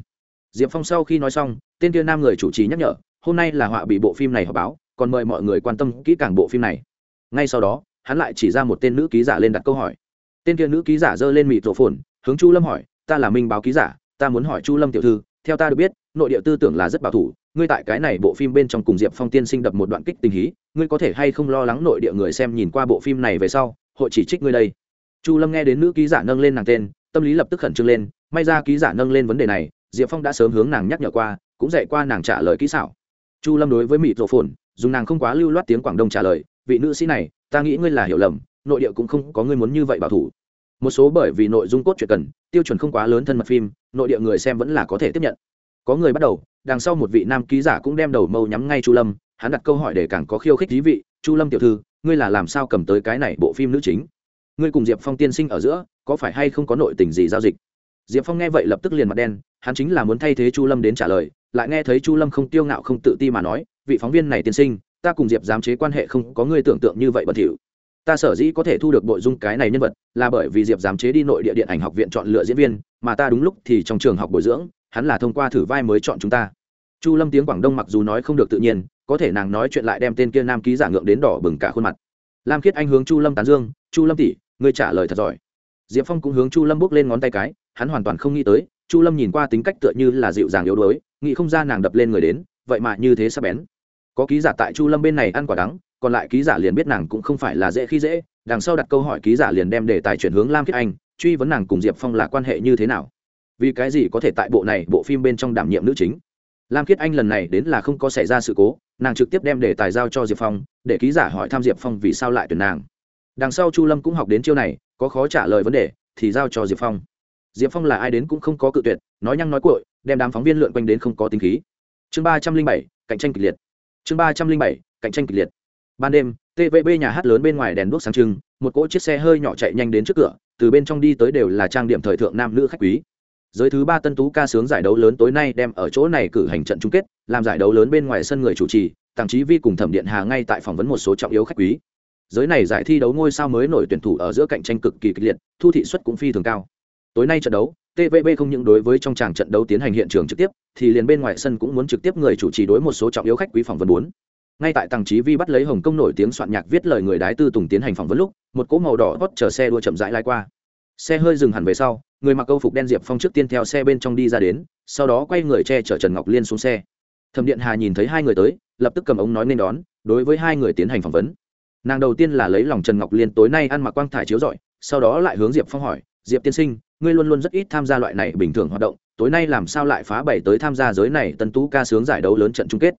Diệp phong sau khi nói xong, tên kia nam người chủ trì nhắc nhở hôm nay là họa bị bộ phim này họp báo, còn mời mọi người quan tâm kỹ càng bộ phim này. Ngay sau đó, hắn lại chỉ ra một tên nữ ký giả lên đặt câu hỏi. Tên kia nữ ký giả giơ lên mịt rổ phồn hướng chu lâm hỏi, ta là minh báo ký giả, ta muốn hỏi chu lâm tiểu thư, theo ta được biết, nội địa tư tưởng là rất bảo thủ, ngươi tại cái này bộ phim bên trong cùng diệp phong tiên sinh đập một đoạn kích tình hí, ngươi có thể hay không lo lắng nội địa người xem nhìn qua bộ phim này về sau, hội chỉ trích ngươi đây? Chu lâm nghe đến nữ ký giả nâng lên nàng tên, tâm lý lập tức khẩn trương lên, may ra ký giả nâng lên vấn đề này, diệp phong đã sớm hướng nàng nhắc nhở qua, cũng dạy qua nàng trả lời kỹ xảo chu lâm đối với mỹ rộ phồn, dùng nàng không quá lưu loát tiếng quảng đông trả lời, vị nữ sĩ này, ta nghĩ ngươi là hiểu lầm, nội địa cũng không có ngươi muốn như vậy bảo thủ. Một số bởi vì nội dung cốt truyện cần, tiêu chuẩn không quá lớn thân mật phim, nội địa người xem vẫn là có thể tiếp nhận. Có người bắt đầu, đằng sau một vị nam ký giả cũng đem đầu mâu nhắm ngay chu lâm, hắn đặt câu hỏi để càng có khiêu khích thí vị, chu lâm tiểu thư, ngươi là làm sao cầm tới cái này bộ phim nữ chính? Ngươi cùng diệp phong tiên sinh ở giữa, có phải hay không có nội tình gì giao dịch? Diệp phong nghe vậy lập tức liền mặt đen, hắn chính là muốn thay thế chu lâm đến trả lời lại nghe thấy chu lâm không tiêu ngạo không tự ti mà nói, vị phóng viên này tiên sinh, ta cùng diệp giám chế quan hệ không có ngươi tưởng tượng như vậy bẩn thỉu. Ta sở dĩ có thể thu được nội dung cái này nhân vật, là bởi vì diệp giám chế đi nội địa điện ảnh học viện chọn lựa diễn viên, mà ta đúng lúc thì trong trường học bồi dưỡng, hắn là thông qua thử vai mới chọn chúng ta. Chu lâm tiếng quảng đông mặc dù nói không được tự nhiên, có thể nàng nói chuyện lại đem tên kia nam ký giả ngượng đến đỏ bừng cả khuôn mặt. Lam khiết anh hướng chu lâm tán dương, chu lâm tỷ, ngươi trả lời thật giỏi. Diệp phong cũng hướng chu lâm bước lên ngón tay cái, hắn hoàn toàn không nghĩ tới, chu lâm nhìn qua tính cách tựa như là dịu dàng yếu đuối nghĩ không ra nàng đập lên người đến, vậy mà như thế sắp bén. Có ký giả tại chu lâm bên này ăn quả đắng, còn lại ký giả liền biết nàng cũng không phải là dễ khi dễ, đằng sau đặt câu hỏi ký giả liền đem đề tài chuyển hướng lam khiết anh, truy vấn nàng cùng diệp phong là quan hệ như thế nào. Vì cái gì có thể tại bộ này, bộ phim bên trong đảm nhiệm nữ chính? Lam khiết anh lần này đến là không có xảy ra sự cố, nàng trực tiếp đem đề tài giao cho diệp phong, để ký giả hỏi thăm diệp phong vì sao lại tuyển nàng. Đằng sau chu lâm cũng học đến chiêu này, có khó trả lời vấn đề, thì giao cho diệp phong diệp phong là ai đến cũng không có cự tuyệt, nói nhăng nói cội đem đám phóng viên lượn quanh đến không có tính khí. Chương ba trăm linh bảy, cạnh tranh kịch liệt. Chương ba trăm linh bảy, cạnh tranh kịch liệt. Ban đêm tvb nhà hát lớn bên ngoài đèn đuốc sáng trưng, một cỗ chiếc xe hơi nhỏ chạy nhanh đến trước cửa, từ bên trong đi tới đều là trang điểm thời thượng nam nữ khách quý. Giới thứ ba tân tú ca sướng giải đấu lớn tối nay đem ở chỗ này cử hành trận chung kết, làm giải đấu lớn bên ngoài sân người chủ trì tàng trí vi cùng thẩm điện hà ngay tại phỏng vấn một số trọng yếu khách quý. Giới này giải thi đấu ngôi sao mới nổi tuyển thủ ở giữa cạnh tranh cực kỳ kịch liệt, thu thị suất cũng phi thường cao tối nay trận đấu tvb không những đối với trong tràng trận đấu tiến hành hiện trường trực tiếp, thì liền bên ngoài sân cũng muốn trực tiếp người chủ trì đối một số trọng yếu khách quý phỏng vấn bốn. Ngay tại tàng trí vi bắt lấy hồng kông nổi tiếng soạn nhạc viết lời người đái tư tùng tiến hành phỏng vấn lúc, một cỗ màu đỏ hót chờ xe đua chậm rãi lai qua. Xe hơi dừng hẳn về sau, người mặc câu phục đen diệp phong trước tiên theo xe bên trong đi ra đến, sau đó quay người che chở trần ngọc liên xuống xe. Thẩm điện hà nhìn thấy hai người tới, lập tức cầm ống nói nên đón, đối với hai người tiến hành phỏng vấn. Nàng đầu tiên là lấy lòng trần ngọc liên tối nay ăn mặc quang thải chiếu rọi, sau đó lại hướng diệp phong hỏi, diệp tiên sinh ngươi luôn luôn rất ít tham gia loại này bình thường hoạt động, tối nay làm sao lại phá bảy tới tham gia giới này tân tú ca sướng giải đấu lớn trận chung kết.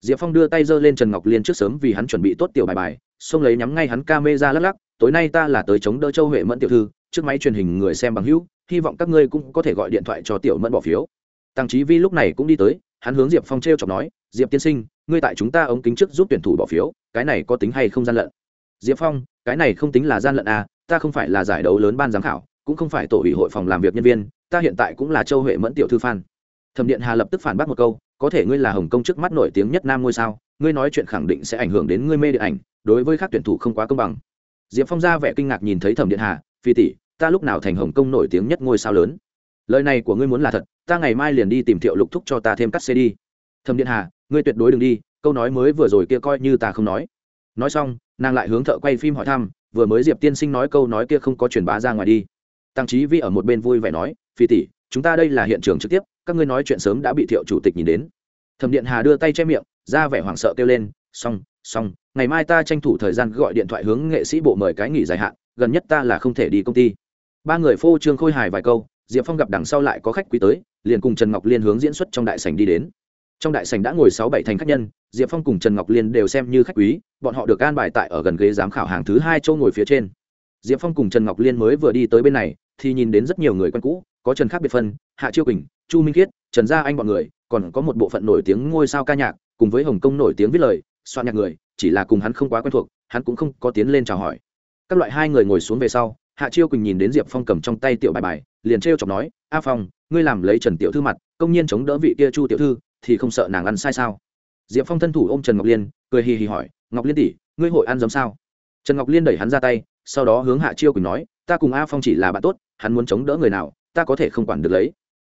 Diệp phong đưa tay giơ lên trần ngọc liên trước sớm vì hắn chuẩn bị tốt tiểu bài bài, xông lấy nhắm ngay hắn ca mê ra lắc lắc, tối nay ta là tới chống đỡ châu huệ mẫn tiểu thư, trước máy truyền hình người xem bằng hữu, hy vọng các ngươi cũng có thể gọi điện thoại cho tiểu mẫn bỏ phiếu. Tăng trí vi lúc này cũng đi tới, hắn hướng diệp phong t r e o chọc nói, diệp tiên sinh, ngươi tại chúng ta ống kính trước giúp tuyển thủ bỏ phiếu, cái này có tính hay không gian lận? Diệp phong, cái này không tính là gian lận à ta không phải là giải đấu lớn ban giám khảo cũng không phải tổ ủy hội phòng làm việc nhân viên, ta hiện tại cũng là châu huệ mẫn tiểu thư phan thẩm điện hà lập tức phản bác một câu, có thể ngươi là hồng kông trước mắt nổi tiếng nhất nam ngôi sao, ngươi nói chuyện khẳng định sẽ ảnh hưởng đến ngươi mê điện ảnh, đối với các tuyển thủ không quá công bằng. Diệp phong ra vẻ kinh ngạc nhìn thấy thẩm điện hà, phi tỷ, ta lúc nào thành hồng kông nổi tiếng nhất ngôi sao lớn? Lời này của ngươi muốn là thật, ta ngày mai liền đi tìm thiệu lục thúc cho ta thêm cắt xe đi. Thẩm điện hà, ngươi tuyệt đối đừng đi, câu nói mới vừa rồi kia coi như ta không nói. Nói xong, nàng lại hướng thợ quay phim hỏi thăm, vừa mới diệp tiên sinh nói câu nói kia không có truyền bá ra ngoài đi tăng trí vi ở một bên vui vẻ nói, phi tỷ, chúng ta đây là hiện trường trực tiếp, các ngươi nói chuyện sớm đã bị thiệu chủ tịch nhìn đến. Thẩm điện hà đưa tay che miệng, ra vẻ hoảng sợ kêu lên, xong xong, ngày mai ta tranh thủ thời gian gọi điện thoại hướng nghệ sĩ bộ mời cái nghỉ dài hạn, gần nhất ta là không thể đi công ty. Ba người phô trương khôi hài vài câu, diệp phong gặp đằng sau lại có khách quý tới, liền cùng trần ngọc liên hướng diễn xuất trong đại sảnh đi đến. Trong đại sảnh đã ngồi sáu bảy thành khách nhân, diệp phong cùng trần ngọc liên đều xem như khách quý, bọn họ được an bài tại ở gần ghế giám khảo hàng thứ hai châu ngồi phía trên. Diệp phong cùng trần ngọc liên mới vừa đi tới bên này thì nhìn đến rất nhiều người quen cũ, có trần khác biệt phân, hạ chiêu quỳnh, chu minh khiết, trần gia anh b ọ n người, còn có một bộ phận nổi tiếng ngôi sao ca nhạc, cùng với hồng kông nổi tiếng viết lời, soạn nhạc người, chỉ là cùng hắn không quá quen thuộc, hắn cũng không có tiến lên chào hỏi. Các loại hai người ngồi xuống về sau, hạ chiêu quỳnh nhìn đến diệp phong cầm trong tay tiểu bài bài, liền t r e o chọc nói, a phong, ngươi làm lấy trần tiểu thư mặt, công nhiên chống đỡ vị kia chu tiểu thư, thì không sợ nàng ăn sai sao? Diệp phong thân thủ ôm trần ngọc liên, cười hì hì hỏi, ngọc liên tỷ, ngươi hội ăn giống sao? Trần ngọc liên đẩy hắn ra tay, sau đó hướng hạ chiêu quỳnh nói ta cùng a phong chỉ là bạn tốt, hắn muốn chống đỡ người nào, ta có thể không quản được lấy.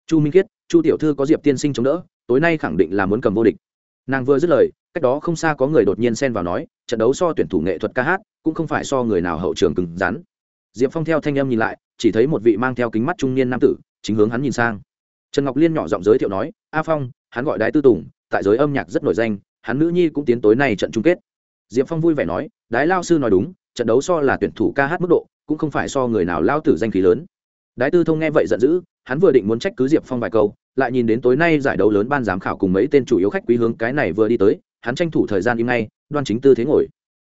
Chu minh kiết chu tiểu thư có diệp tiên sinh chống đỡ, tối nay khẳng định là muốn cầm vô địch. Nàng vừa dứt lời, cách đó không xa có người đột nhiên xen vào nói, trận đấu so tuyển thủ nghệ thuật ca hát, cũng không phải so người nào hậu trường cứng rắn. Diệp phong theo thanh âm nhìn lại, chỉ thấy một vị mang theo kính mắt trung niên nam tử, chính hướng hắn nhìn sang. Trần ngọc liên nhỏ giọng giới thiệu nói, a phong, hắn gọi đái tư tùng, tại giới âm nhạc rất nổi danh, hắn nữ nhi cũng tiến tối nay trận chung kết. Diệp phong vui vẻ nói, đái lao sư nói đúng, trận đấu so là tuyển thủ ca hát mức độ cũng không phải so người nào lao tử danh khí lớn. Đái tư thông nghe vậy giận dữ, hắn vừa định muốn trách cứ diệp phong vài câu, lại nhìn đến tối nay giải đấu lớn ban giám khảo cùng mấy tên chủ yếu khách quý hướng cái này vừa đi tới, hắn tranh thủ thời gian im ngay, đoan chính tư thế ngồi.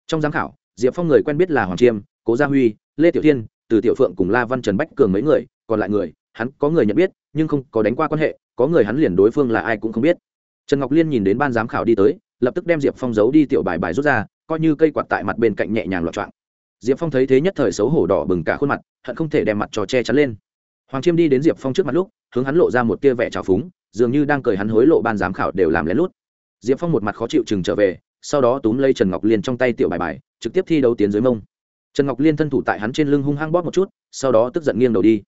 Trong giám khảo, diệp phong người quen biết là hoàng chiêm, cố gia huy, lê tiểu thiên, từ tiểu phượng cùng la văn trần bách cường mấy người, còn lại người, hắn có người nhận biết, nhưng không có đánh qua quan hệ, có người hắn liền đối phương là ai cũng không biết. Trần ngọc liên nhìn đến ban giám khảo đi tới, lập tức đem diệp phong giấu đi tiểu bài bài rút ra, coi như cây quạt tại mặt bên cạnh nhẹ nhàng loạn trọng diệp phong thấy thế nhất thời xấu hổ đỏ bừng cả khuôn mặt, hận không thể đem mặt trò che chắn lên. Hoàng chiêm đi đến diệp phong trước mặt lúc, hướng hắn lộ ra một tia vẻ trào phúng, dường như đang cười hắn hối lộ ban giám khảo đều làm lén lút. Diệp phong một mặt khó chịu chừng trở về, sau đó túm lấy trần ngọc liên trong tay tiểu bài bài, trực tiếp thi đấu tiến dưới mông. Trần ngọc liên thân thủ tại hắn trên lưng hung hăng bóp một chút, sau đó tức giận nghiêng đầu đi.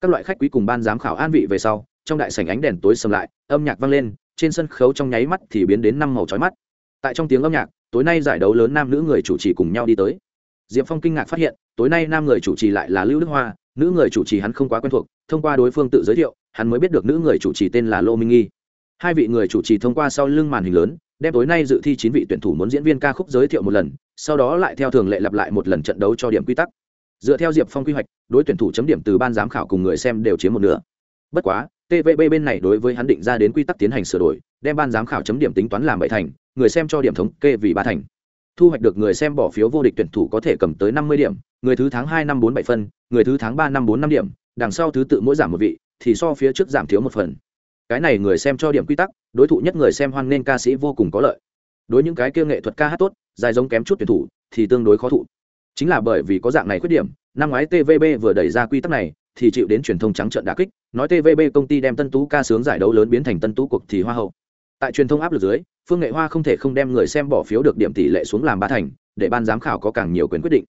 Các loại khách quý cùng ban giám khảo an vị về sau, trong đại sảnh ánh đèn tối sầm lại, âm nhạc vang lên, trên sân khấu trong nháy mắt thì biến đến năm màu chói mắt. Tại trong tiếng âm nhạc, tối nay giải đấu lớn nam nữ người chủ trì cùng nhau đi tới diệp phong kinh ngạc phát hiện, tối nay nam người chủ trì lại là lưu đức hoa, nữ người chủ trì hắn không quá quen thuộc, thông qua đối phương tự giới thiệu, hắn mới biết được nữ người chủ trì tên là lô minh nghi. Hai vị người chủ trì thông qua sau lưng màn hình lớn, đem tối nay dự thi chín vị tuyển thủ muốn diễn viên ca khúc giới thiệu một lần, sau đó lại theo thường lệ lặp lại một lần trận đấu cho điểm quy tắc. Dựa theo diệp phong quy hoạch, đối tuyển thủ chấm điểm từ ban giám khảo cùng người xem đều chiếm một nửa. Bất quá tvb bên này đối với hắn định ra đến quy tắc tiến hành sửa đổi, đem ban giám khảo chấm điểm tính toán làm bảy thành, người xem cho điểm thống kê vì ba thành thu hoạch được người xem bỏ phiếu vô địch tuyển thủ có thể cầm tới năm mươi điểm, người thứ tháng hai năm bốn bảy phân, người thứ tháng ba năm bốn năm điểm, đằng sau thứ tự mỗi giảm một vị, thì so phía trước giảm thiếu một phần. Cái này người xem cho điểm quy tắc, đối thủ nhất người xem hoan nên ca sĩ vô cùng có lợi. Đối những cái kia nghệ thuật ca hát tốt, dài giống kém chút tuyển thủ, thì tương đối khó thụ. Chính là bởi vì có dạng này khuyết điểm, năm ngoái tvb vừa đẩy ra quy tắc này, thì chịu đến truyền thông trắng trợn đà kích, nói tvb công ty đem tân tú ca sướng giải đấu lớn biến thành tân tú cuộc thì hoa hậu tại truyền thông áp lực dưới, phương nghệ hoa không thể không đem người xem bỏ phiếu được điểm tỷ lệ xuống làm ba thành, để ban giám khảo có càng nhiều quyền quyết định.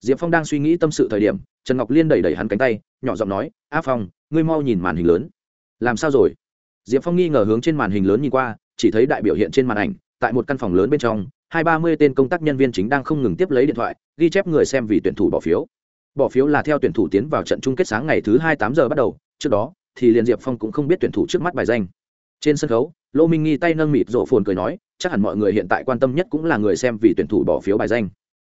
Diệp phong đang suy nghĩ tâm sự thời điểm, trần ngọc liên đẩy đẩy hắn cánh tay, nhỏ giọng nói, a phong, ngươi mau nhìn màn hình lớn. Làm sao rồi? Diệp phong nghi ngờ hướng trên màn hình lớn nhìn qua, chỉ thấy đại biểu hiện trên màn ảnh, tại một căn phòng lớn bên trong, hai ba mươi tên công tác nhân viên chính đang không ngừng tiếp lấy điện thoại, ghi chép người xem vì tuyển thủ bỏ phiếu. Bỏ phiếu là theo tuyển thủ tiến vào trận chung kết sáng ngày thứ hai tám giờ bắt đầu, trước đó thì liền diệp phong cũng không biết tuyển thủ trước mắt bài danh. Trên sân khấu lô minh nghi tay nâng mịt rộ phồn cười nói, chắc hẳn mọi người hiện tại quan tâm nhất cũng là người xem vì tuyển thủ bỏ phiếu bài danh.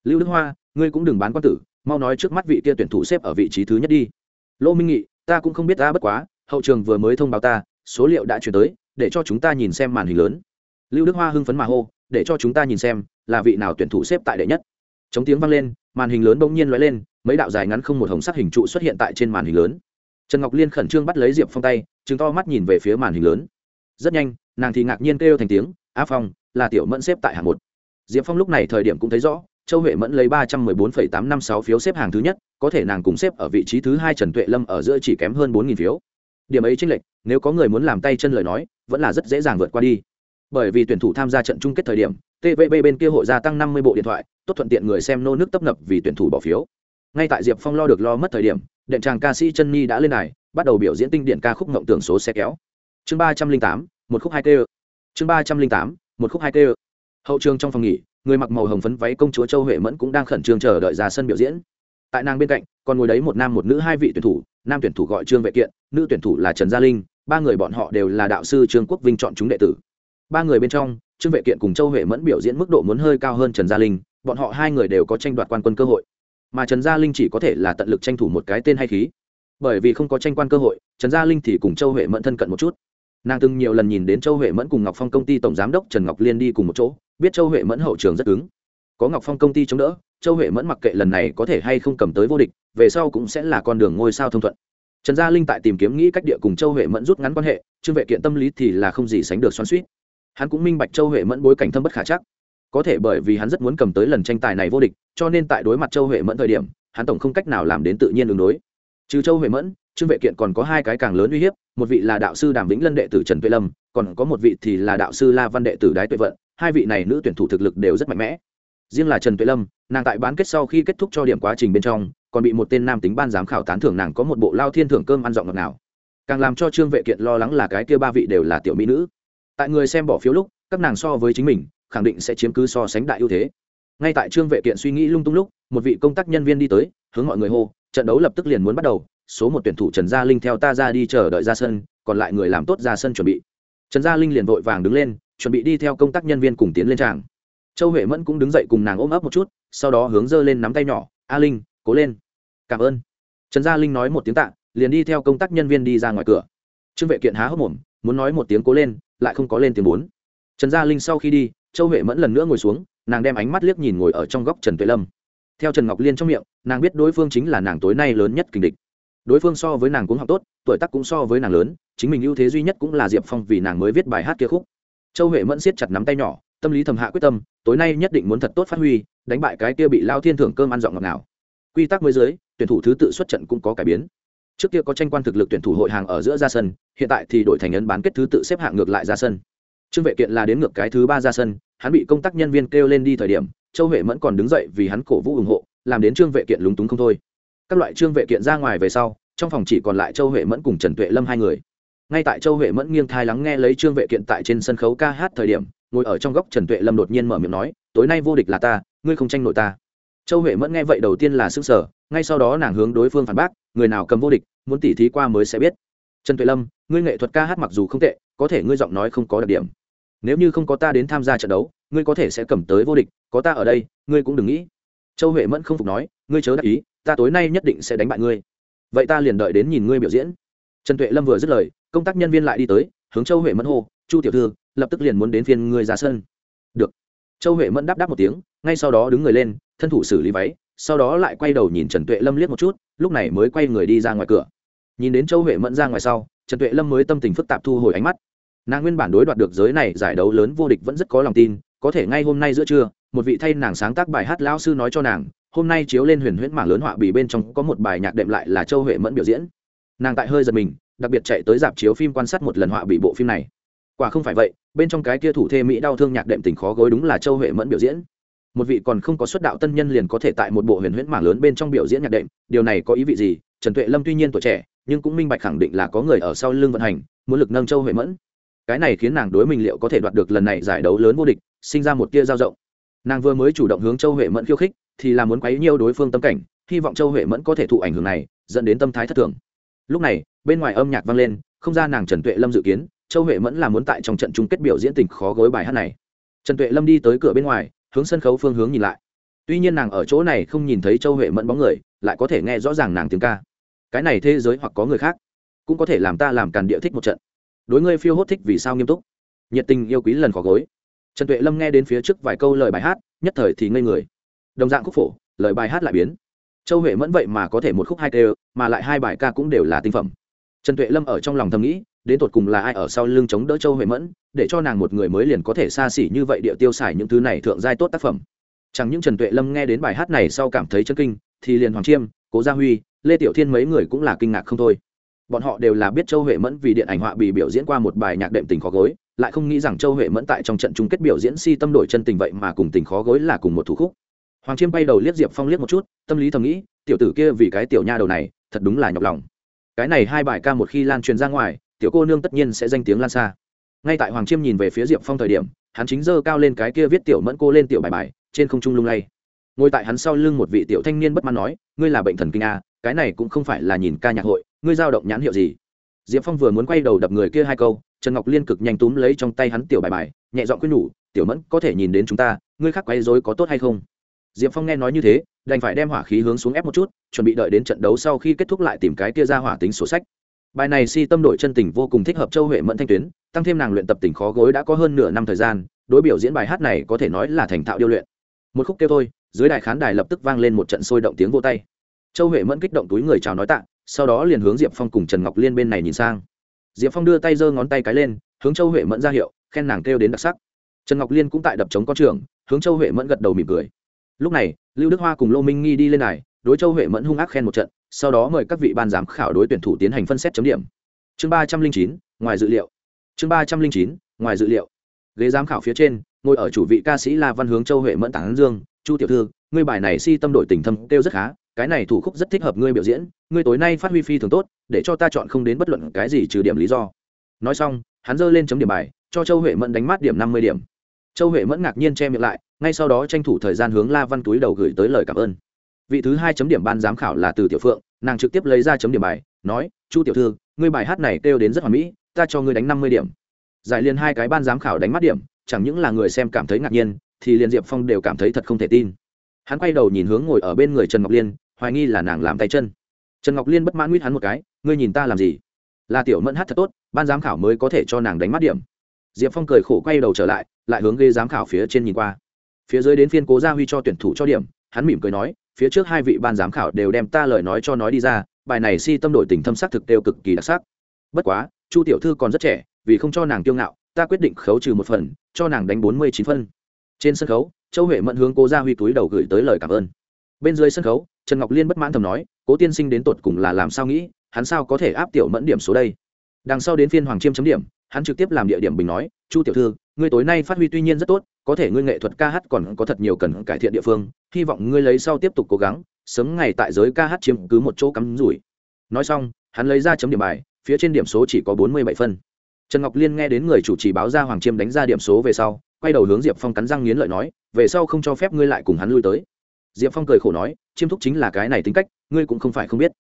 Lưu đức hoa, ngươi cũng đừng bán quan tử, mau nói trước mắt vị kia tuyển thủ xếp ở vị trí thứ nhất đi. Lô minh nghị ta cũng không biết ta bất quá, hậu trường vừa mới thông báo ta, số liệu đã chuyển tới, để cho chúng ta nhìn xem màn hình lớn. Lưu đức hoa hưng phấn mà hô, để cho chúng ta nhìn xem, là vị nào tuyển thủ xếp tại đệ nhất. Chống tiếng vang lên, màn hình lớn bỗng nhiên lóe lên, mấy đạo dài ngắn không một hồng sắc hình trụ xuất hiện tại trên màn hình lớn. Trần ngọc liên khẩn trương bắt lấy diệp phong tay chứng to mắt nhìn về phía màn hình lớn rất nhanh, nàng thì ngạc nhiên kêu thành tiếng, a phong, là tiểu mẫn xếp tại hạng một. Diệp phong lúc này thời điểm cũng thấy rõ, châu huệ mẫn lấy ba trăm mười bốn phẩy tám năm sáu phiếu xếp hàng thứ nhất, có thể nàng cùng xếp ở vị trí thứ hai trần tuệ lâm ở giữa chỉ kém hơn bốn nghìn phiếu. Điểm ấy tranh lệch, nếu có người muốn làm tay chân lời nói, vẫn là rất dễ dàng vượt qua đi. Bởi vì tuyển thủ tham gia trận chung kết thời điểm tvb bên kia hội gia tăng năm mươi bộ điện thoại, tốt thuận tiện người xem nô nước tấp nập vì tuyển thủ bỏ phiếu. Ngay tại diệp phong lo được lo mất thời điểm, đệm tràng ca sĩ chân nhi đã lên đài, bắt đầu biểu diễn tinh điện ca khúc mộng tưởng số xe kéo chương ba trăm linh tám, một khúc hai tê chương ba trăm linh tám, một khúc hai tê hậu trường trong phòng nghỉ, người mặc màu hồng phấn váy công chúa châu huệ mẫn cũng đang khẩn trương chờ đợi ra sân biểu diễn. Tại nàng bên cạnh, còn ngồi đấy một nam một nữ hai vị tuyển thủ, nam tuyển thủ gọi trương vệ kiện, nữ tuyển thủ là trần gia linh, ba người bọn họ đều là đạo sư trương quốc vinh chọn chúng đệ tử. Ba người bên trong, trương vệ kiện cùng châu huệ mẫn biểu diễn mức độ muốn hơi cao hơn trần gia linh, bọn họ hai người đều có tranh đoạt quan quân cơ hội. Mà trần gia linh chỉ có thể là tận lực tranh thủ một cái tên hay khí. Bởi vì không có tranh quan cơ hội, trần gia linh thì cùng châu huệ mẫn thân cận một chút nàng từng nhiều lần nhìn đến châu huệ mẫn cùng ngọc phong công ty tổng giám đốc trần ngọc liên đi cùng một chỗ, biết châu huệ mẫn hậu trường rất cứng. Có ngọc phong công ty chống đỡ, châu huệ mẫn mặc kệ lần này có thể hay không cầm tới vô địch, về sau cũng sẽ là con đường ngôi sao thông thuận. Trần gia linh tại tìm kiếm nghĩ cách địa cùng châu huệ mẫn rút ngắn quan hệ, trương vệ kiện tâm lý thì là không gì sánh được xoắn suýt hắn cũng minh bạch châu huệ mẫn bối cảnh thâm bất khả chắc. Có thể bởi vì hắn rất muốn cầm tới lần tranh tài này vô địch, cho nên tại đối mặt châu huệ mẫn thời điểm, hắn tổng không cách nào làm đến tự nhiên ứng đối. Trừ châu huệ mẫn trương vệ kiện còn có hai cái càng lớn uy hiếp, một vị là đạo sư đàm vĩnh lân đệ tử trần tuệ lâm, còn có một vị thì là đạo sư la văn đệ tử đái tuệ vận. Hai vị này nữ tuyển thủ thực lực đều rất mạnh mẽ. Riêng là trần tuệ lâm, nàng tại bán kết sau khi kết thúc cho điểm quá trình bên trong, còn bị một tên nam tính ban giám khảo tán thưởng nàng có một bộ lao thiên thưởng cơm ăn dọn ngọt nào càng làm cho trương vệ kiện lo lắng là cái kia ba vị đều là tiểu mỹ nữ. Tại người xem bỏ phiếu lúc, các nàng so với chính mình, khẳng định sẽ chiếm cứ so sánh đại ưu thế. Ngay tại trương vệ kiện suy nghĩ lung tung lúc, một vị công tác nhân viên đi tới, hướng mọi người hô, trận đấu lập tức liền muốn bắt đầu số một tuyển thủ trần gia linh theo ta ra đi chờ đợi ra sân, còn lại người làm tốt ra sân chuẩn bị. Trần gia linh liền vội vàng đứng lên, chuẩn bị đi theo công tác nhân viên cùng tiến lên tràng. Châu huệ mẫn cũng đứng dậy cùng nàng ôm ấp một chút, sau đó hướng dơ lên nắm tay nhỏ, a linh, cố lên. Cảm ơn. Trần gia linh nói một tiếng tạ, liền đi theo công tác nhân viên đi ra ngoài cửa. Trương vệ kiện há hốc mồm, muốn nói một tiếng cố lên, lại không có lên tiếng bốn. Trần gia linh sau khi đi, châu huệ mẫn lần nữa ngồi xuống, nàng đem ánh mắt liếc nhìn ngồi ở trong góc trần tuệ lâm. Theo trần ngọc liên trong miệng, nàng biết đối phương chính là nàng tối nay lớn nhất kình địch đối phương so với nàng cũng học tốt, tuổi tác cũng so với nàng lớn, chính mình ưu thế duy nhất cũng là diệp phong vì nàng mới viết bài hát kia khúc. Châu huệ mẫn siết chặt nắm tay nhỏ, tâm lý thầm hạ quyết tâm, tối nay nhất định muốn thật tốt phát huy, đánh bại cái kia bị lao thiên thưởng cơm ăn dọn ngọt nào quy tắc mới dưới, tuyển thủ thứ tự xuất trận cũng có cải biến. Trước kia có tranh quan thực lực tuyển thủ hội hàng ở giữa ra sân, hiện tại thì đổi thành ấn bán kết thứ tự xếp hạng ngược lại ra sân. Trương vệ kiện là đến ngược cái thứ ba ra sân, hắn bị công tác nhân viên kêu lên đi thời điểm, châu huệ mẫn còn đứng dậy vì hắn cổ vũ ủng hộ, làm đến trương vệ kiện lúng túng không thôi các loại trương vệ kiện ra ngoài về sau, trong phòng chỉ còn lại châu huệ mẫn cùng trần tuệ lâm hai người. Ngay tại châu huệ mẫn nghiêng thai lắng nghe lấy trương vệ kiện tại trên sân khấu ca hát thời điểm, ngồi ở trong góc trần tuệ lâm đột nhiên mở miệng nói, tối nay vô địch là ta, ngươi không tranh nội ta. Châu huệ mẫn nghe vậy đầu tiên là s ư n g sở ngay sau đó nàng hướng đối phương phản bác, người nào cầm vô địch, muốn tỉ thí qua mới sẽ biết. Trần tuệ lâm, ngươi nghệ thuật ca hát mặc dù không tệ, có thể ngươi giọng nói không có đặc điểm. Nếu như không có ta đến tham gia trận đấu, ngươi có thể sẽ cầm tới vô địch, có ta ở đây, ngươi cũng đừng nghĩ. Châu huệ mẫn không phục nói, ngươi chớ đắc ý ta tối nay nhất định sẽ đánh bại ngươi. Vậy ta liền đợi đến nhìn ngươi biểu diễn. Trần tuệ lâm vừa dứt lời, công tác nhân viên lại đi tới, hướng châu huệ mẫn hô, chu tiểu thư, lập tức liền muốn đến phiên ngươi ra sân. Được. Châu huệ mẫn đáp đáp một tiếng, ngay sau đó đứng người lên, thân thủ xử lý váy, sau đó lại quay đầu nhìn trần tuệ lâm liếc một chút, lúc này mới quay người đi ra ngoài cửa. Nhìn đến châu huệ mẫn ra ngoài sau, trần tuệ lâm mới tâm tình phức tạp thu hồi ánh mắt. Nàng nguyên bản đối đoạt được giới này giải đấu lớn vô địch vẫn rất có lòng tin, có thể ngay hôm nay giữa trưa, một vị thay nàng sáng tác bài hát lão sư nói cho nàng hôm nay chiếu lên huyền huyễn mảng lớn họa bì bên trong có một bài nhạc đệm lại là châu huệ mẫn biểu diễn. Nàng tại hơi giật mình, đặc biệt chạy tới dạp chiếu phim quan sát một lần họa bị bộ phim này. Quả không phải vậy, bên trong cái kia thủ thê mỹ đau thương nhạc đệm tình khó gối đúng là châu huệ mẫn biểu diễn. Một vị còn không có xuất đạo tân nhân liền có thể tại một bộ huyền huyễn mảng lớn bên trong biểu diễn nhạc đệm, điều này có ý vị gì? Trần tuệ lâm tuy nhiên tuổi trẻ, nhưng cũng minh bạch khẳng định là có người ở sau lưng vận hành, muốn lực nâng châu huệ mẫn. Cái này khiến nàng đối mình liệu có thể đoạt được lần này giải đấu lớn vô địch, sinh ra một tia giao rộng. Nàng vừa mới chủ động hướng châu huệ mẫn khiêu khích thì là muốn quấy nhiêu đối phương tâm cảnh, hy vọng châu huệ mẫn có thể thụ ảnh hưởng này, dẫn đến tâm thái thất thường. Lúc này, bên ngoài âm nhạc vang lên, không ra nàng trần tuệ lâm dự kiến, châu huệ mẫn là muốn tại trong trận chung kết biểu diễn tình khó gối bài hát này. Trần tuệ lâm đi tới cửa bên ngoài, hướng sân khấu phương hướng nhìn lại. Tuy nhiên nàng ở chỗ này không nhìn thấy châu huệ mẫn bóng người, lại có thể nghe rõ ràng nàng tiếng ca. Cái này thế giới hoặc có người khác, cũng có thể làm ta làm càn địa thích một trận. Đối ngươi phiêu hốt thích vì sao nghiêm túc? Nhiệt tình yêu quý lần khó gối. Trần tuệ lâm nghe đến phía trước vài câu lời bài hát, nhất thời thì ngây người đồng dạng khúc phổ, lời bài hát lại biến. Châu huệ mẫn vậy mà có thể một khúc hai tê mà lại hai bài ca cũng đều là tinh phẩm. Trần tuệ lâm ở trong lòng thầm nghĩ, đến tột cùng là ai ở sau lưng chống đỡ châu huệ mẫn, để cho nàng một người mới liền có thể xa xỉ như vậy địa tiêu xài những thứ này thượng giai tốt tác phẩm. Chẳng những trần tuệ lâm nghe đến bài hát này sau cảm thấy chân kinh, thì liền hoàng chiêm, cố gia huy, lê tiểu thiên mấy người cũng là kinh ngạc không thôi. Bọn họ đều là biết châu huệ mẫn vì điện ảnh họa bị biểu diễn qua một bài nhạc đệm tình khó gối, lại không nghĩ rằng châu huệ mẫn tại trong trận chung kết biểu diễn si tâm đổi chân tình vậy mà cùng tình khó gối là cùng một thủ khúc hoàng chiêm bay đầu liếc diệp phong liếc một chút, tâm lý thầm nghĩ, tiểu tử kia vì cái tiểu nha đầu này, thật đúng là nhọc lòng. Cái này hai bài ca một khi lan truyền ra ngoài, tiểu cô nương tất nhiên sẽ danh tiếng lan xa. Ngay tại hoàng chiêm nhìn về phía diệp phong thời điểm, hắn chính giơ cao lên cái kia viết tiểu mẫn cô lên tiểu bài bài, trên không trung lung lay. Ngồi tại hắn sau lưng một vị tiểu thanh niên bất mãn nói, ngươi là bệnh thần kinh a, cái này cũng không phải là nhìn ca nhạc hội, ngươi giao động nhãn hiệu gì? Diệp phong vừa muốn quay đầu đập người kia hai câu, trần ngọc liên cực nhanh túm lấy trong tay hắn tiểu bài bài, nhẹ giọng quyết nhủ, tiểu mẫn, có thể nhìn đến chúng ta, ngươi khác quấy dối có tốt hay không? Diệp phong nghe nói như thế, đành phải đem hỏa khí hướng xuống ép một chút, chuẩn bị đợi đến trận đấu sau khi kết thúc lại tìm cái kia ra hỏa tính sổ sách. Bài này si tâm đổi chân tình vô cùng thích hợp châu huệ mẫn thanh tuyến, tăng thêm nàng luyện tập tình khó gối đã có hơn nửa năm thời gian, đối biểu diễn bài hát này có thể nói là thành thạo điêu luyện. Một khúc kêu thôi, dưới đài khán đài lập tức vang lên một trận sôi động tiếng vô tay. Châu huệ mẫn kích động túi người chào nói tạ, sau đó liền hướng diệp phong cùng trần ngọc liên bên này nhìn sang. Diệp phong đưa tay giơ ngón tay cái lên, hướng châu huệ mẫn ra hiệu, khen nàng kêu đến đặc sắc. Trần ngọc liên cũng tại đập trống có trường, hướng châu huệ mẫn gật đầu mỉm cười lúc này, lưu đức hoa cùng lô minh nghi đi lên này đối châu huệ mẫn hung ác khen một trận, sau đó mời các vị ban giám khảo đối tuyển thủ tiến hành phân xét chấm điểm. Chương ba trăm linh chín, ngoài dự liệu. Chương ba trăm linh chín, ngoài dự liệu. Ghế giám khảo phía trên, ngồi ở chủ vị ca sĩ la văn hướng châu huệ mẫn tản dương, chu tiểu thư, ngươi bài này si tâm đổi tình thâm kêu rất khá, cái này thủ khúc rất thích hợp ngươi biểu diễn, ngươi tối nay phát huy phi thường tốt, để cho ta chọn không đến bất luận cái gì trừ điểm lý do. Nói xong, hắn giơ lên chấm điểm bài, cho châu huệ mẫn đánh mát điểm năm mươi điểm châu huệ mẫn ngạc nhiên che miệng lại, ngay sau đó tranh thủ thời gian hướng la văn túi đầu gửi tới lời cảm ơn. Vị thứ hai chấm điểm ban giám khảo là từ tiểu phượng, nàng trực tiếp lấy ra chấm điểm bài, nói, chu tiểu thư, ngươi bài hát này kêu đến rất hoàn mỹ, ta cho ngươi đánh năm mươi điểm. Giải liền hai cái ban giám khảo đánh mắt điểm, chẳng những là người xem cảm thấy ngạc nhiên, thì liền diệp phong đều cảm thấy thật không thể tin. Hắn quay đầu nhìn hướng ngồi ở bên người trần ngọc liên, hoài nghi là nàng làm tay chân. Trần ngọc liên bất mãn nguyết hắn một cái, ngươi nhìn ta làm gì? Là tiểu mẫn hát thật tốt, ban giám khảo mới có thể cho nàng đánh mắt điểm diệp phong cười khổ quay đầu trở lại lại hướng ghế giám khảo phía trên nhìn qua. Phía dưới đến phiên cố gia huy cho tuyển thủ cho điểm, hắn mỉm cười nói, phía trước hai vị ban giám khảo đều đem ta lời nói cho nói đi ra, bài này si tâm đổi tình thâm sắc thực đều cực kỳ đặc sắc. Bất quá, chu tiểu thư còn rất trẻ, vì không cho nàng kiêu ngạo, ta quyết định khấu trừ một phần, cho nàng đánh bốn mươi chín phân. Trên sân khấu, châu huệ mẫn hướng cố gia huy túi đầu gửi tới lời cảm ơn. Bên dưới sân khấu, trần ngọc liên bất mãn thầm nói, cố tiên sinh đến tột cùng là làm sao nghĩ, hắn sao có thể áp tiểu mẫn điểm số đây? Đằng sau đến phiên hoàng chiêm chấm điểm hắn trực tiếp làm địa điểm bình nói, chu tiểu thư, ngươi tối nay phát huy tuy nhiên rất tốt, có thể ngươi nghệ thuật ca hát còn có thật nhiều cần cải thiện địa phương, hy vọng ngươi lấy sau tiếp tục cố gắng, sớm ngày tại giới ca hát chiếm cứ một chỗ cắm rủi. Nói xong, hắn lấy ra chấm điểm bài, phía trên điểm số chỉ có bốn mươi bảy phân. Trần ngọc liên nghe đến người chủ trì báo ra hoàng chiêm đánh ra điểm số về sau, quay đầu hướng diệp phong cắn răng nghiến lợi nói, về sau không cho phép ngươi lại cùng hắn lui tới. Diệp phong cười khổ nói, chiêm thúc chính là cái này tính cách, ngươi cũng không phải không biết.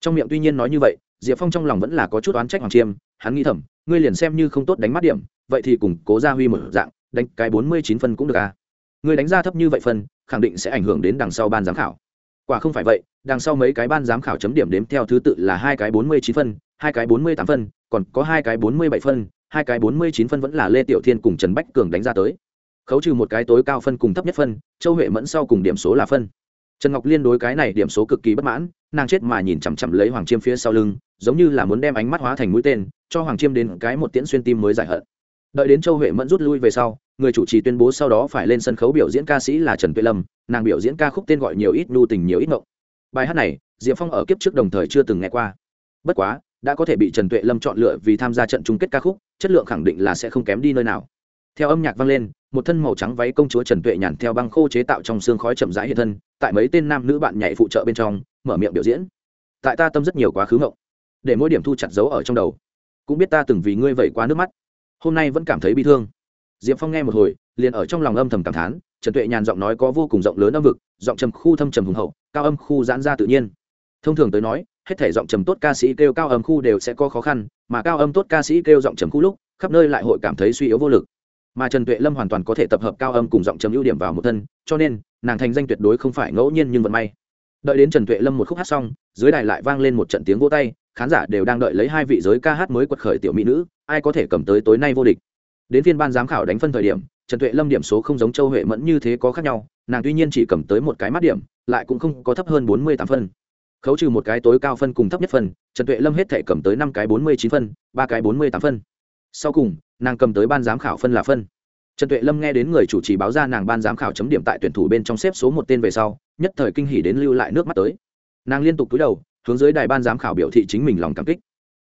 Trong miệng tuy nhiên nói như vậy, diệp phong trong lòng vẫn là có chút oán trách hoàng chiêm hắn nghĩ thầm, ngươi liền xem như không tốt đánh mắt điểm, vậy thì cùng cố gia huy một dạng, đánh cái bốn mươi chín phân cũng được à? Ngươi đánh ra thấp như vậy phân, khẳng định sẽ ảnh hưởng đến đằng sau ban giám khảo. Quả không phải vậy, đằng sau mấy cái ban giám khảo chấm điểm đếm theo thứ tự là hai cái bốn mươi chín phân, hai cái bốn mươi tám phân, còn có hai cái bốn mươi bảy phân, hai cái bốn mươi chín phân vẫn là lê tiểu thiên cùng trần bách cường đánh ra tới. Khấu trừ một cái tối cao phân cùng thấp nhất phân, châu huệ mẫn sau cùng điểm số là phân. Trần ngọc liên đối cái này điểm số cực kỳ bất mãn, nàng chết mà nhìn chằm chằm lấy hoàng chiêm phía sau lưng, giống như là muốn đem ánh mắt hóa thành mũi tên cho hoàng chiêm đến cái một tiễn xuyên tim mới giải hận. Đợi đến châu huệ mẫn rút lui về sau, người chủ trì tuyên bố sau đó phải lên sân khấu biểu diễn ca sĩ là trần tuệ lâm, nàng biểu diễn ca khúc tên gọi nhiều ít nhu tình nhiều ít mộng bài hát này, diệp phong ở kiếp trước đồng thời chưa từng nghe qua. Bất quá, đã có thể bị trần tuệ lâm chọn lựa vì tham gia trận chung kết ca khúc, chất lượng khẳng định là sẽ không kém đi nơi nào. Theo âm nhạc vang lên, một thân màu trắng váy công chúa trần tuệ nhàn theo băng khô chế tạo trong xương khói chậm rãi hiện thân, tại mấy tên nam nữ bạn nhảy phụ trợ bên trong, mở miệng biểu diễn. Tại ta tâm rất nhiều quá khứ ngộng. Để mỗi điểm thu chặt dấu ở trong đầu cũng biết ta từng vì ngươi vẩy quá nước mắt. Hôm nay vẫn cảm thấy bị thương. Diệp phong nghe một hồi, liền ở trong lòng âm thầm cảm thán, trần tuệ nhàn giọng nói có vô cùng rộng lớn âm vực, giọng trầm khu thâm trầm hùng hậu, cao âm khu giãn ra tự nhiên. Thông thường tới nói, hết thể giọng trầm tốt ca sĩ kêu cao âm khu đều sẽ có khó khăn, mà cao âm tốt ca sĩ kêu giọng trầm khu lúc, khắp nơi lại hội cảm thấy suy yếu vô lực. Mà trần tuệ lâm hoàn toàn có thể tập hợp cao âm cùng giọng trầm ưu điểm vào một thân, cho nên, nàng thành danh tuyệt đối không phải ngẫu nhiên nhưng vận may. Đợi đến trần tuệ lâm một khúc hát xong, dưới đài lại vang lên một trận tiếng vỗ tay khán giả đều đang đợi lấy hai vị giới ca hát mới quật khởi tiểu mỹ nữ, ai có thể cầm tới tối nay vô địch. Đến phiên ban giám khảo đánh phân thời điểm, trần tuệ lâm điểm số không giống châu huệ mẫn như thế có khác nhau, nàng tuy nhiên chỉ cầm tới một cái mắt điểm, lại cũng không có thấp hơn bốn mươi tám phân. Khấu trừ một cái tối cao phân cùng thấp nhất phân, trần tuệ lâm hết thể cầm tới năm cái bốn mươi chín phân, ba cái bốn mươi tám phân. Sau cùng, nàng cầm tới ban giám khảo phân là phân. Trần tuệ lâm nghe đến người chủ trì báo ra nàng ban giám khảo chấm điểm tại tuyển thủ bên trong xếp số một tên về sau, nhất thời kinh hỉ đến lưu lại nước mắt tới. Nàng liên tục cúi đầu hướng dưới đài ban giám khảo biểu thị chính mình lòng cảm kích.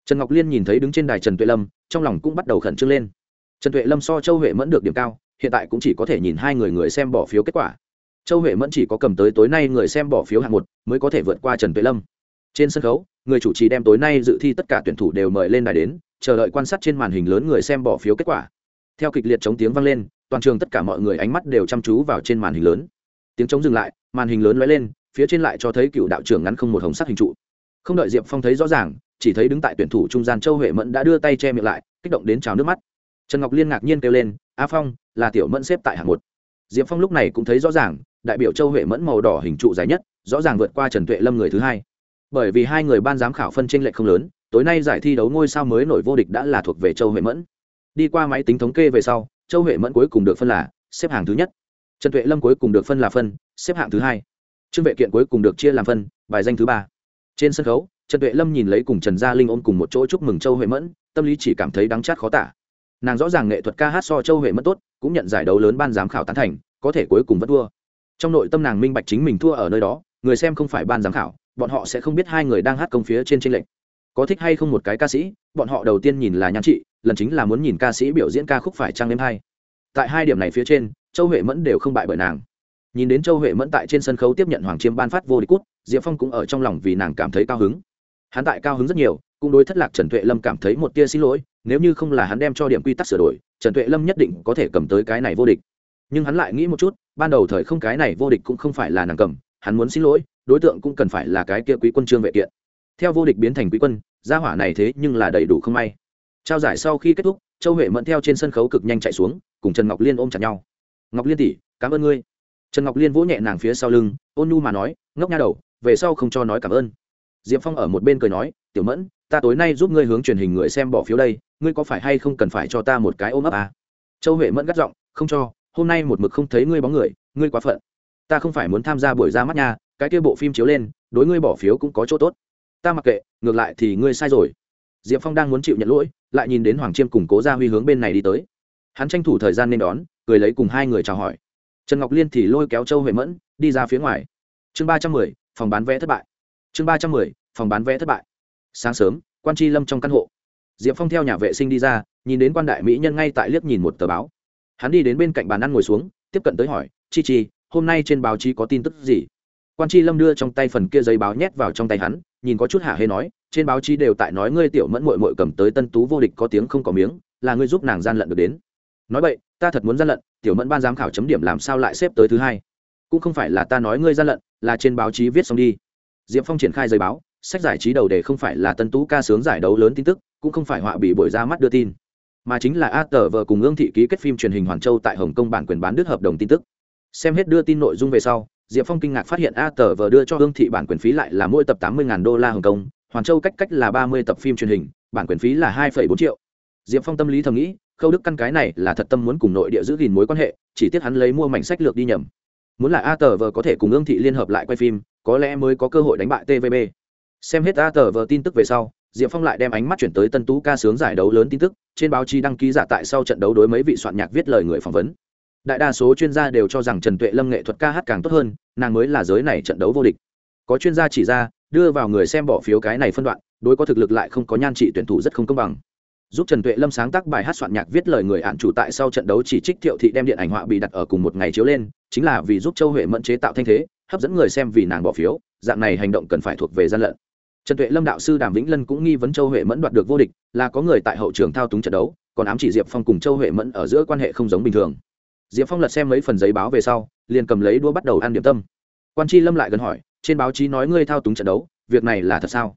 Trần ngọc liên nhìn thấy đứng trên đài trần tuệ lâm, trong lòng cũng bắt đầu khẩn trương lên. Trần tuệ lâm so châu huệ mẫn được điểm cao, hiện tại cũng chỉ có thể nhìn hai người người xem bỏ phiếu kết quả. Châu huệ mẫn chỉ có cầm tới tối nay người xem bỏ phiếu hạng một, mới có thể vượt qua trần tuệ lâm. Trên sân khấu, người chủ trì đem tối nay dự thi tất cả tuyển thủ đều mời lên đài đến, chờ đợi quan sát trên màn hình lớn người xem bỏ phiếu kết quả. Theo kịch liệt chống tiếng vang lên, toàn trường tất cả mọi người ánh mắt đều chăm chú vào trên màn hình lớn. Tiếng chống dừng lại, màn hình lớn lóe lên, phía trên lại cho thấy cựu đạo trưởng ngắn không một hồng sắc hình trụ không đợi diệp phong thấy rõ ràng, chỉ thấy đứng tại tuyển thủ trung gian châu huệ mẫn đã đưa tay che miệng lại, kích động đến trào nước mắt. Trần ngọc liên ngạc nhiên kêu lên, a phong, là tiểu mẫn xếp tại hạng một. Diệp phong lúc này cũng thấy rõ ràng, đại biểu châu huệ mẫn màu đỏ hình trụ dài nhất, rõ ràng vượt qua trần tuệ lâm người thứ hai. Bởi vì hai người ban giám khảo phân tranh lệch không lớn, tối nay giải thi đấu ngôi sao mới nổi vô địch đã là thuộc về châu huệ mẫn. Đi qua máy tính thống kê về sau, châu huệ mẫn cuối cùng được phân là xếp hạng thứ nhất. Trần tuệ lâm cuối cùng được phân là phân, xếp hạng thứ hai. Trương vệ kiện cuối cùng được chia làm phân, bài danh thứ ba trên sân khấu, trần tuệ lâm nhìn lấy cùng trần gia linh ôm cùng một chỗ chúc mừng châu huệ mẫn, tâm lý chỉ cảm thấy đắng chát khó tả. Nàng rõ ràng nghệ thuật ca hát so châu huệ mẫn tốt, cũng nhận giải đấu lớn ban giám khảo tán thành, có thể cuối cùng vẫn thua. Trong nội tâm nàng minh bạch chính mình thua ở nơi đó, người xem không phải ban giám khảo, bọn họ sẽ không biết hai người đang hát công phía trên tranh lệch. Có thích hay không một cái ca sĩ, bọn họ đầu tiên nhìn là nhan trị, lần chính là muốn nhìn ca sĩ biểu diễn ca khúc phải trăng đêm hay. tại hai điểm này phía trên, châu huệ mẫn đều không bại bởi nàng nhìn đến châu huệ mẫn tại trên sân khấu tiếp nhận hoàng chiêm ban phát vô địch cút, diệp phong cũng ở trong lòng vì nàng cảm thấy cao hứng. Hắn tại cao hứng rất nhiều, cũng đối thất lạc trần tuệ lâm cảm thấy một tia xin lỗi, nếu như không là hắn đem cho điểm quy tắc sửa đổi, trần tuệ lâm nhất định có thể cầm tới cái này vô địch. Nhưng hắn lại nghĩ một chút, ban đầu thời không cái này vô địch cũng không phải là nàng cầm, hắn muốn xin lỗi, đối tượng cũng cần phải là cái kia quý quân trương vệ kiện. Theo vô địch biến thành quý quân, gia hỏa này thế nhưng là đầy đủ không may. Trao giải sau khi kết thúc, châu huệ mẫn theo trên sân khấu cực nhanh chạy xuống, cùng trần ngọc liên ôm chặt nhau. Ngọc liên tỷ, cảm ơn ngươi trần ngọc liên vỗ nhẹ nàng phía sau lưng, ôn nhu mà nói, ngốc nha đầu, về sau không cho nói cảm ơn. Diệp phong ở một bên cười nói, tiểu mẫn, ta tối nay giúp ngươi hướng truyền hình người xem bỏ phiếu đây, ngươi có phải hay không cần phải cho ta một cái ôm ấp à? châu huệ mẫn gắt giọng, không cho, hôm nay một mực không thấy ngươi bóng người, ngươi quá phận. Ta không phải muốn tham gia buổi ra mắt nha, cái kia bộ phim chiếu lên, đối ngươi bỏ phiếu cũng có chỗ tốt. Ta mặc kệ, ngược lại thì ngươi sai rồi. Diệp phong đang muốn chịu nhận lỗi, lại nhìn đến hoàng chiêm cùng cố gia huy hướng bên này đi tới. Hắn tranh thủ thời gian nên đón, cười lấy cùng hai người chào hỏi trần ngọc liên thì lôi kéo châu huệ mẫn, đi ra phía ngoài. Chương ba trăm mười, phòng bán vé thất bại. Chương ba trăm mười, phòng bán vé thất bại. Sáng sớm, quan tri lâm trong căn hộ. Diệp phong theo nhà vệ sinh đi ra, nhìn đến quan đại mỹ nhân ngay tại liếc nhìn một tờ báo. Hắn đi đến bên cạnh bàn ăn ngồi xuống, tiếp cận tới hỏi, chi chi, hôm nay trên báo chí có tin tức gì? Quan tri lâm đưa trong tay phần kia giấy báo nhét vào trong tay hắn, nhìn có chút hạ hê nói, trên báo chí đều tại nói ngươi tiểu mẫn mội mội cầm tới tân tú vô địch có tiếng không có miếng, là ngươi giúp nàng gian lận được đến. Nói vậy ta thật muốn gian lận, tiểu mẫn ban giám khảo chấm điểm làm sao lại xếp tới thứ hai? Cũng không phải là ta nói ngươi gian lận, là trên báo chí viết xong đi. Diệp phong triển khai giấy báo, sách giải trí đầu đề không phải là tân tú ca sướng giải đấu lớn tin tức, cũng không phải họa bị bội ra mắt đưa tin, mà chính là a tờ vợ cùng ương thị ký kết phim truyền hình hoàn châu tại hồng kông bản quyền bán đứt hợp đồng tin tức. Xem hết đưa tin nội dung về sau, diệp phong kinh ngạc phát hiện a tờ vờ đưa cho hương thị bản quyền phí lại là mỗi tập tám mươi đô la hồng kông hoàn châu cách cách là ba mươi tập phim truyền hình, bản quyền phí là hai bốn triệu. Diệp phong tâm lý thầm nghĩ khâu đức căn cái này là thật tâm muốn cùng nội địa giữ gìn mối quan hệ, chỉ tiếc hắn lấy mua mảnh sách lược đi nhầm. Muốn là a tờ vờ có thể cùng ương thị liên hợp lại quay phim, có lẽ mới có cơ hội đánh bại tvb xem hết a tờ vờ tin tức về sau, diệp phong lại đem ánh mắt chuyển tới tân tú ca sướng giải đấu lớn tin tức, trên báo chí đăng ký giả tại sau trận đấu đối mấy vị soạn nhạc viết lời người phỏng vấn. Đại đa số chuyên gia đều cho rằng trần tuệ lâm nghệ thuật ca hát càng tốt hơn, nàng mới là giới này trận đấu vô địch. Có chuyên gia chỉ ra, đưa vào người xem bỏ phiếu cái này phân đoạn, đối có thực lực lại không có nhan trị tuyển thủ rất không công bằng giúp trần tuệ lâm sáng tác bài hát soạn nhạc viết lời người ạn chủ tại sau trận đấu chỉ trích thiệu thị đem điện ảnh họa bị đặt ở cùng một ngày chiếu lên, chính là vì giúp châu huệ mẫn chế tạo thanh thế, hấp dẫn người xem vì nàng bỏ phiếu, dạng này hành động cần phải thuộc về gian lận. Trần tuệ lâm đạo sư đàm vĩnh lân cũng nghi vấn châu huệ mẫn đoạt được vô địch, là có người tại hậu trường thao túng trận đấu, còn ám chỉ diệp phong cùng châu huệ mẫn ở giữa quan hệ không giống bình thường. Diệp phong lật xem mấy phần giấy báo về sau, liền cầm lấy đũa bắt đầu ăn điểm tâm. Quan tri lâm lại gần hỏi, trên báo chí nói ngươi thao túng trận đấu, việc này là thật sao?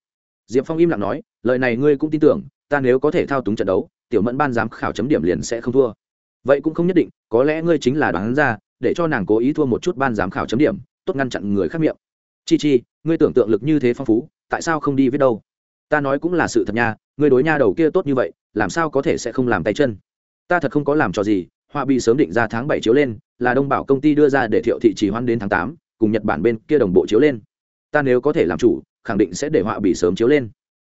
Diệp phong im lặng nói, lời này ngươi cũng tin tưởng ta nếu có thể thao túng trận đấu, tiểu mẫn ban giám khảo chấm điểm liền sẽ không thua. Vậy cũng không nhất định, có lẽ ngươi chính là đoán ra, để cho nàng cố ý thua một chút ban giám khảo chấm điểm, tốt ngăn chặn người khác miệng. Chi chi, ngươi tưởng tượng lực như thế phong phú, tại sao không đi viết đâu? Ta nói cũng là sự thật nha, ngươi đối nha đầu kia tốt như vậy, làm sao có thể sẽ không làm tay chân? Ta thật không có làm trò gì, họa bị sớm định ra tháng bảy chiếu lên, là đông bảo công ty đưa ra để thiệu thị trì hoãn đến tháng tám, cùng nhật bản bên kia đồng bộ chiếu lên. Ta nếu có thể làm chủ, khẳng định sẽ để họa bị sớm chiếu lên.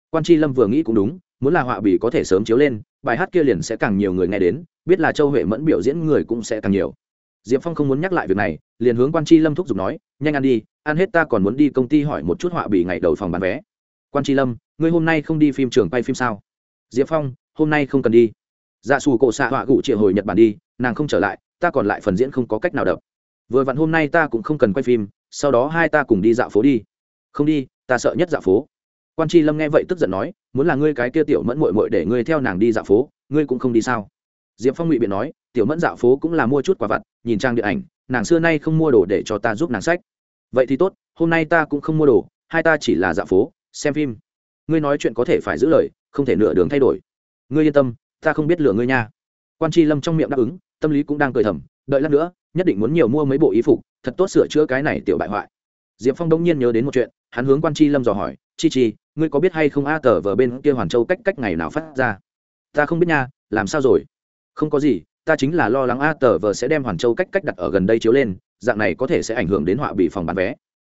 Quan tri lâm vừa nghĩ cũng đúng muốn là họa bì có thể sớm chiếu lên, bài hát kia liền sẽ càng nhiều người nghe đến, biết là châu huệ mẫn biểu diễn người cũng sẽ càng nhiều. Diệp phong không muốn nhắc lại việc này, liền hướng quan tri lâm thúc giục nói, nhanh ăn đi, ăn hết ta còn muốn đi công ty hỏi một chút họa bì ngày đầu phòng bán vé. Quan tri lâm, ngươi hôm nay không đi phim trường quay phim sao? Diệp phong, hôm nay không cần đi. Dạ xù cổ xạ họa gụ triệu hồi nhật bản đi, nàng không trở lại, ta còn lại phần diễn không có cách nào đập. Vừa vặn hôm nay ta cũng không cần quay phim, sau đó hai ta cùng đi dạo phố đi. Không đi, ta sợ nhất dạo phố. Quan tri lâm nghe vậy tức giận nói muốn là ngươi cái kia tiểu mẫn mội mội để ngươi theo nàng đi dạo phố, ngươi cũng không đi sao? Diệp phong ngụy biện nói, tiểu mẫn dạo phố cũng là mua chút quà vặt, nhìn trang điện ảnh, nàng xưa nay không mua đồ để cho ta giúp nàng sách. Vậy thì tốt, hôm nay ta cũng không mua đồ, hai ta chỉ là dạo phố, xem phim. Ngươi nói chuyện có thể phải giữ lời, không thể nửa đường thay đổi. Ngươi yên tâm, ta không biết lừa ngươi nha. Quan tri lâm trong miệng đáp ứng, tâm lý cũng đang cười thầm, đợi lát nữa, nhất định muốn nhiều mua mấy bộ y phục, thật tốt sửa chữa cái này tiểu bại hoại. Diệp phong đông nhiên nhớ đến một chuyện hắn hướng quan tri lâm dò hỏi, chi chi, ngươi có biết hay không a tờ vờ bên kia hoàn châu cách cách ngày nào phát ra? Ta không biết nha, làm sao rồi? Không có gì, ta chính là lo lắng a tờ vờ sẽ đem hoàn châu cách cách đặt ở gần đây chiếu lên, dạng này có thể sẽ ảnh hưởng đến họa bị phòng bán vé.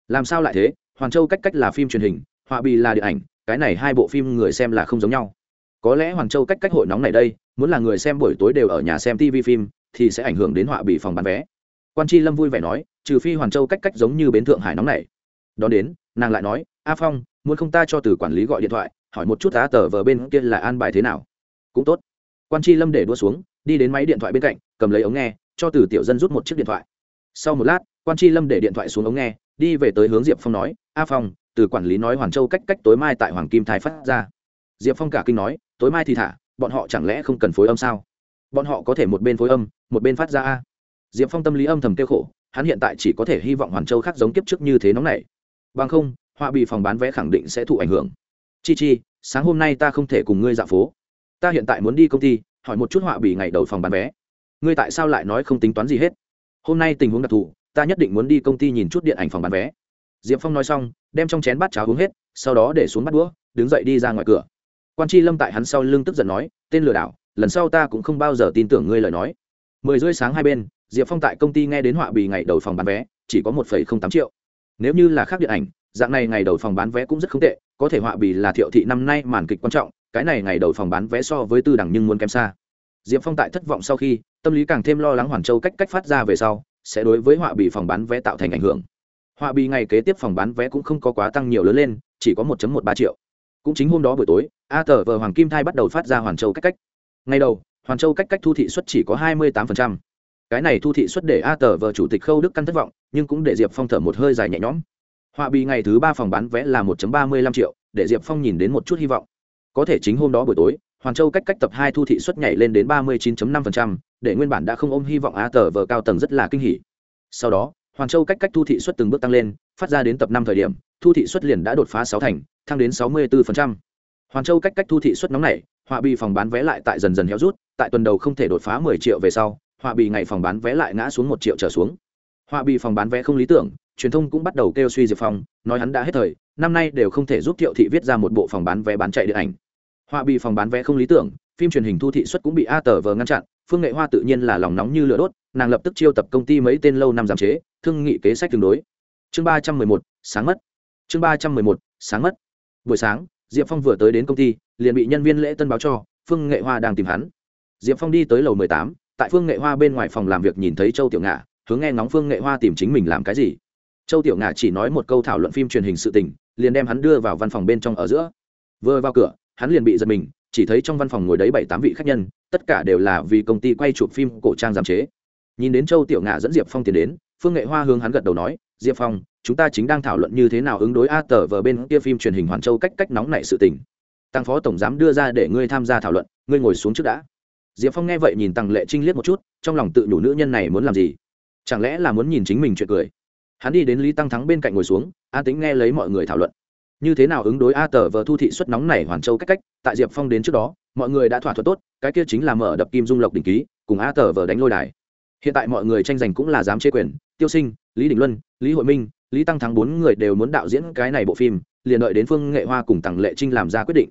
Làm sao lại thế? Hoàn châu cách cách là phim truyền hình, họa bị là điện ảnh, cái này hai bộ phim người xem là không giống nhau. Có lẽ hoàn châu cách cách hội nóng này đây, muốn là người xem buổi tối đều ở nhà xem tv phim, thì sẽ ảnh hưởng đến họa bị phòng bán vé. Quan tri lâm vui vẻ nói, trừ phi hoàn châu cách cách giống như bến thượng hải nóng này. Đón đến nàng lại nói, a phong, muốn không ta cho từ quản lý gọi điện thoại, hỏi một chút á tờ vờ bên kia là an bài thế nào? Cũng tốt. Quan tri lâm để đua xuống, đi đến máy điện thoại bên cạnh, cầm lấy ống nghe, cho từ tiểu dân rút một chiếc điện thoại. Sau một lát, quan tri lâm để điện thoại xuống ống nghe, đi về tới hướng diệp phong nói, a phong, từ quản lý nói hoàn châu cách cách tối mai tại hoàng kim thái phát ra. Diệp phong cả kinh nói, tối mai thì thả, bọn họ chẳng lẽ không cần phối âm sao? Bọn họ có thể một bên phối âm, một bên phát ra a? Diệp phong tâm lý âm thầm kêu khổ, hắn hiện tại chỉ có thể hy vọng hoàn châu khác giống kiếp trước như thế nóng này bằng không, họa bị phòng bán vé khẳng định sẽ thụ ảnh hưởng. Chi chi, sáng hôm nay ta không thể cùng ngươi dạo phố. Ta hiện tại muốn đi công ty, hỏi một chút họa bị ngày đầu phòng bán vé. Ngươi tại sao lại nói không tính toán gì hết? Hôm nay tình huống đặc thù, ta nhất định muốn đi công ty nhìn chút điện ảnh phòng bán vé. Diệp phong nói xong, đem trong chén bát cháo uống hết, sau đó để xuống bắt đũa, đứng dậy đi ra ngoài cửa. Quan tri lâm tại hắn sau lưng tức giận nói, tên lừa đảo, lần sau ta cũng không bao giờ tin tưởng ngươi lời nói. Mười rưỡi sáng hai bên, diệp phong tại công ty nghe đến họa bì ngày đầu phòng bán vé, chỉ có một phẩy không tám triệu nếu như là khác điện ảnh, dạng này ngày đầu phòng bán vé cũng rất không tệ, có thể họa bì là thiệu thị năm nay màn kịch quan trọng, cái này ngày đầu phòng bán vé so với tư đẳng nhưng muốn kém xa. Diệp phong tại thất vọng sau khi, tâm lý càng thêm lo lắng hoàn châu cách cách phát ra về sau, sẽ đối với họa bì phòng bán vé tạo thành ảnh hưởng. Họa bì ngày kế tiếp phòng bán vé cũng không có quá tăng nhiều lớn lên, chỉ có một một ba triệu. Cũng chính hôm đó buổi tối, a tờ vờ hoàng kim thai bắt đầu phát ra hoàn châu cách cách. Ngày đầu, hoàn châu cách cách thu thị suất chỉ có hai mươi tám cái này thu thị xuất để a tờ vờ chủ tịch khâu đức căn thất vọng nhưng cũng để diệp phong thở một hơi dài nhẹ nhõm. Họa bị ngày thứ ba phòng bán vé là một ba mươi lăm triệu để diệp phong nhìn đến một chút hy vọng. Có thể chính hôm đó buổi tối hoàn châu cách cách tập hai thu thị xuất nhảy lên đến ba mươi 39.5%, để nguyên bản đã không ôm hy vọng a tờ vờ cao tầng rất là kinh hỉ. Sau đó hoàn châu cách cách thu thị xuất từng bước tăng lên phát ra đến tập năm thời điểm thu thị xuất liền đã đột phá sáu thành thăng đến sáu mươi 64%. hoàn châu cách cách thu thị xuất nóng này họa bị phòng bán vé lại tại dần dần héo rút tại tuần đầu không thể đột phá mười triệu về sau họa bì ngày phòng bán vé lại ngã xuống một triệu trở xuống. Họa bì phòng bán vé không lý tưởng, truyền thông cũng bắt đầu kêu suy diệp phong, nói hắn đã hết thời, năm nay đều không thể giúp thiệu thị viết ra một bộ phòng bán vé bán chạy điện ảnh. Họa bì phòng bán vé không lý tưởng, phim truyền hình thu thị xuất cũng bị a tờ vờ ngăn chặn, phương nghệ hoa tự nhiên là lòng nóng như lửa đốt, nàng lập tức chiêu tập công ty mấy tên lâu năm giảm chế, thương nghị kế sách tương đối. Chương ba trăm mười một, sáng mất. Chương ba trăm mười một, sáng mất. Buổi sáng, diệp phong vừa tới đến công ty, liền bị nhân viên lễ tân báo cho, phương nghệ hoa đang tìm hắn. Diệp phong đi tới lầu mười tám tại phương nghệ hoa bên ngoài phòng làm việc nhìn thấy châu tiểu ngạ, hướng nghe ngóng phương nghệ hoa tìm chính mình làm cái gì. Châu tiểu ngạ chỉ nói một câu thảo luận phim truyền hình sự tình, liền đem hắn đưa vào văn phòng bên trong ở giữa. Vừa vào cửa, hắn liền bị giật mình, chỉ thấy trong văn phòng ngồi đấy bảy tám vị khách nhân, tất cả đều là vì công ty quay chụp phim cổ trang giảm chế. Nhìn đến châu tiểu ngạ dẫn diệp phong tiến đến, phương nghệ hoa hướng hắn gật đầu nói, diệp phong, chúng ta chính đang thảo luận như thế nào ứng đối a tờ vờ bên kia phim truyền hình hoàn châu cách cách nóng nảy sự tình. Tăng phó tổng giám đưa ra để ngươi tham gia thảo luận, ngươi ngồi xuống trước đã diệp phong nghe vậy nhìn tăng lệ trinh liếc một chút, trong lòng tự nhủ nữ nhân này muốn làm gì? Chẳng lẽ là muốn nhìn chính mình chuyện cười? Hắn đi đến lý tăng thắng bên cạnh ngồi xuống, an tính nghe lấy mọi người thảo luận. Như thế nào ứng đối a tờ vờ thu thị xuất nóng này hoàn châu cách cách, tại diệp phong đến trước đó, mọi người đã thỏa thuận tốt, cái kia chính là mở đập kim dung lộc đỉnh ký, cùng a tờ vờ đánh lôi đài. Hiện tại mọi người tranh giành cũng là dám chế quyền, tiêu sinh, lý đình luân, lý hội minh, lý tăng thắng bốn người đều muốn đạo diễn cái này bộ phim, liền đợi đến phương nghệ hoa cùng tặng lệ trinh làm ra quyết định.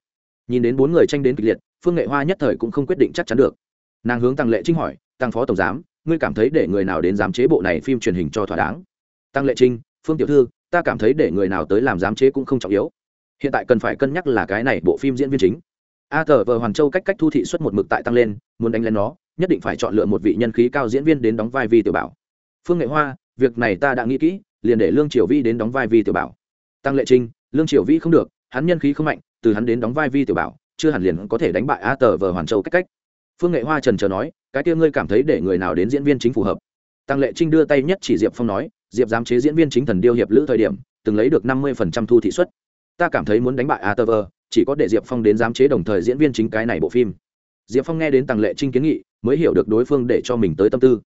Nhìn đến bốn người tranh đến kịch liệt phương nghệ hoa nhất thời cũng không quyết định chắc chắn được. Nàng hướng Tăng lệ trinh hỏi, tăng phó tổng giám, ngươi cảm thấy để người nào đến giám chế bộ này phim truyền hình cho thỏa đáng? Tăng lệ trinh, phương tiểu thư, ta cảm thấy để người nào tới làm giám chế cũng không trọng yếu. Hiện tại cần phải cân nhắc là cái này bộ phim diễn viên chính. A tờ vờ hoàn châu cách cách thu thị xuất một mực tại tăng lên, muốn đánh lên nó, nhất định phải chọn lựa một vị nhân khí cao diễn viên đến đóng vai vi tiểu bảo. Phương nghệ hoa, việc này ta đã nghĩ kỹ, liền để lương triều vi đến đóng vai vi tiểu bảo. Tăng lệ trinh, lương triều vi không được, hắn nhân khí không mạnh, từ hắn đến đóng vai vi tiểu bảo chưa hẳn liền có thể đánh bại a tờ vờ hoàn châu cách cách. Phương nghệ hoa trần trờ nói, cái kia ngươi cảm thấy để người nào đến diễn viên chính phù hợp? Tăng lệ trinh đưa tay nhất chỉ diệp phong nói, diệp giám chế diễn viên chính thần điêu hiệp lữ thời điểm, từng lấy được năm mươi phần trăm thu thị suất. Ta cảm thấy muốn đánh bại a tờ vờ chỉ có để diệp phong đến giám chế đồng thời diễn viên chính cái này bộ phim. Diệp phong nghe đến tăng lệ trinh kiến nghị, mới hiểu được đối phương để cho mình tới tâm tư.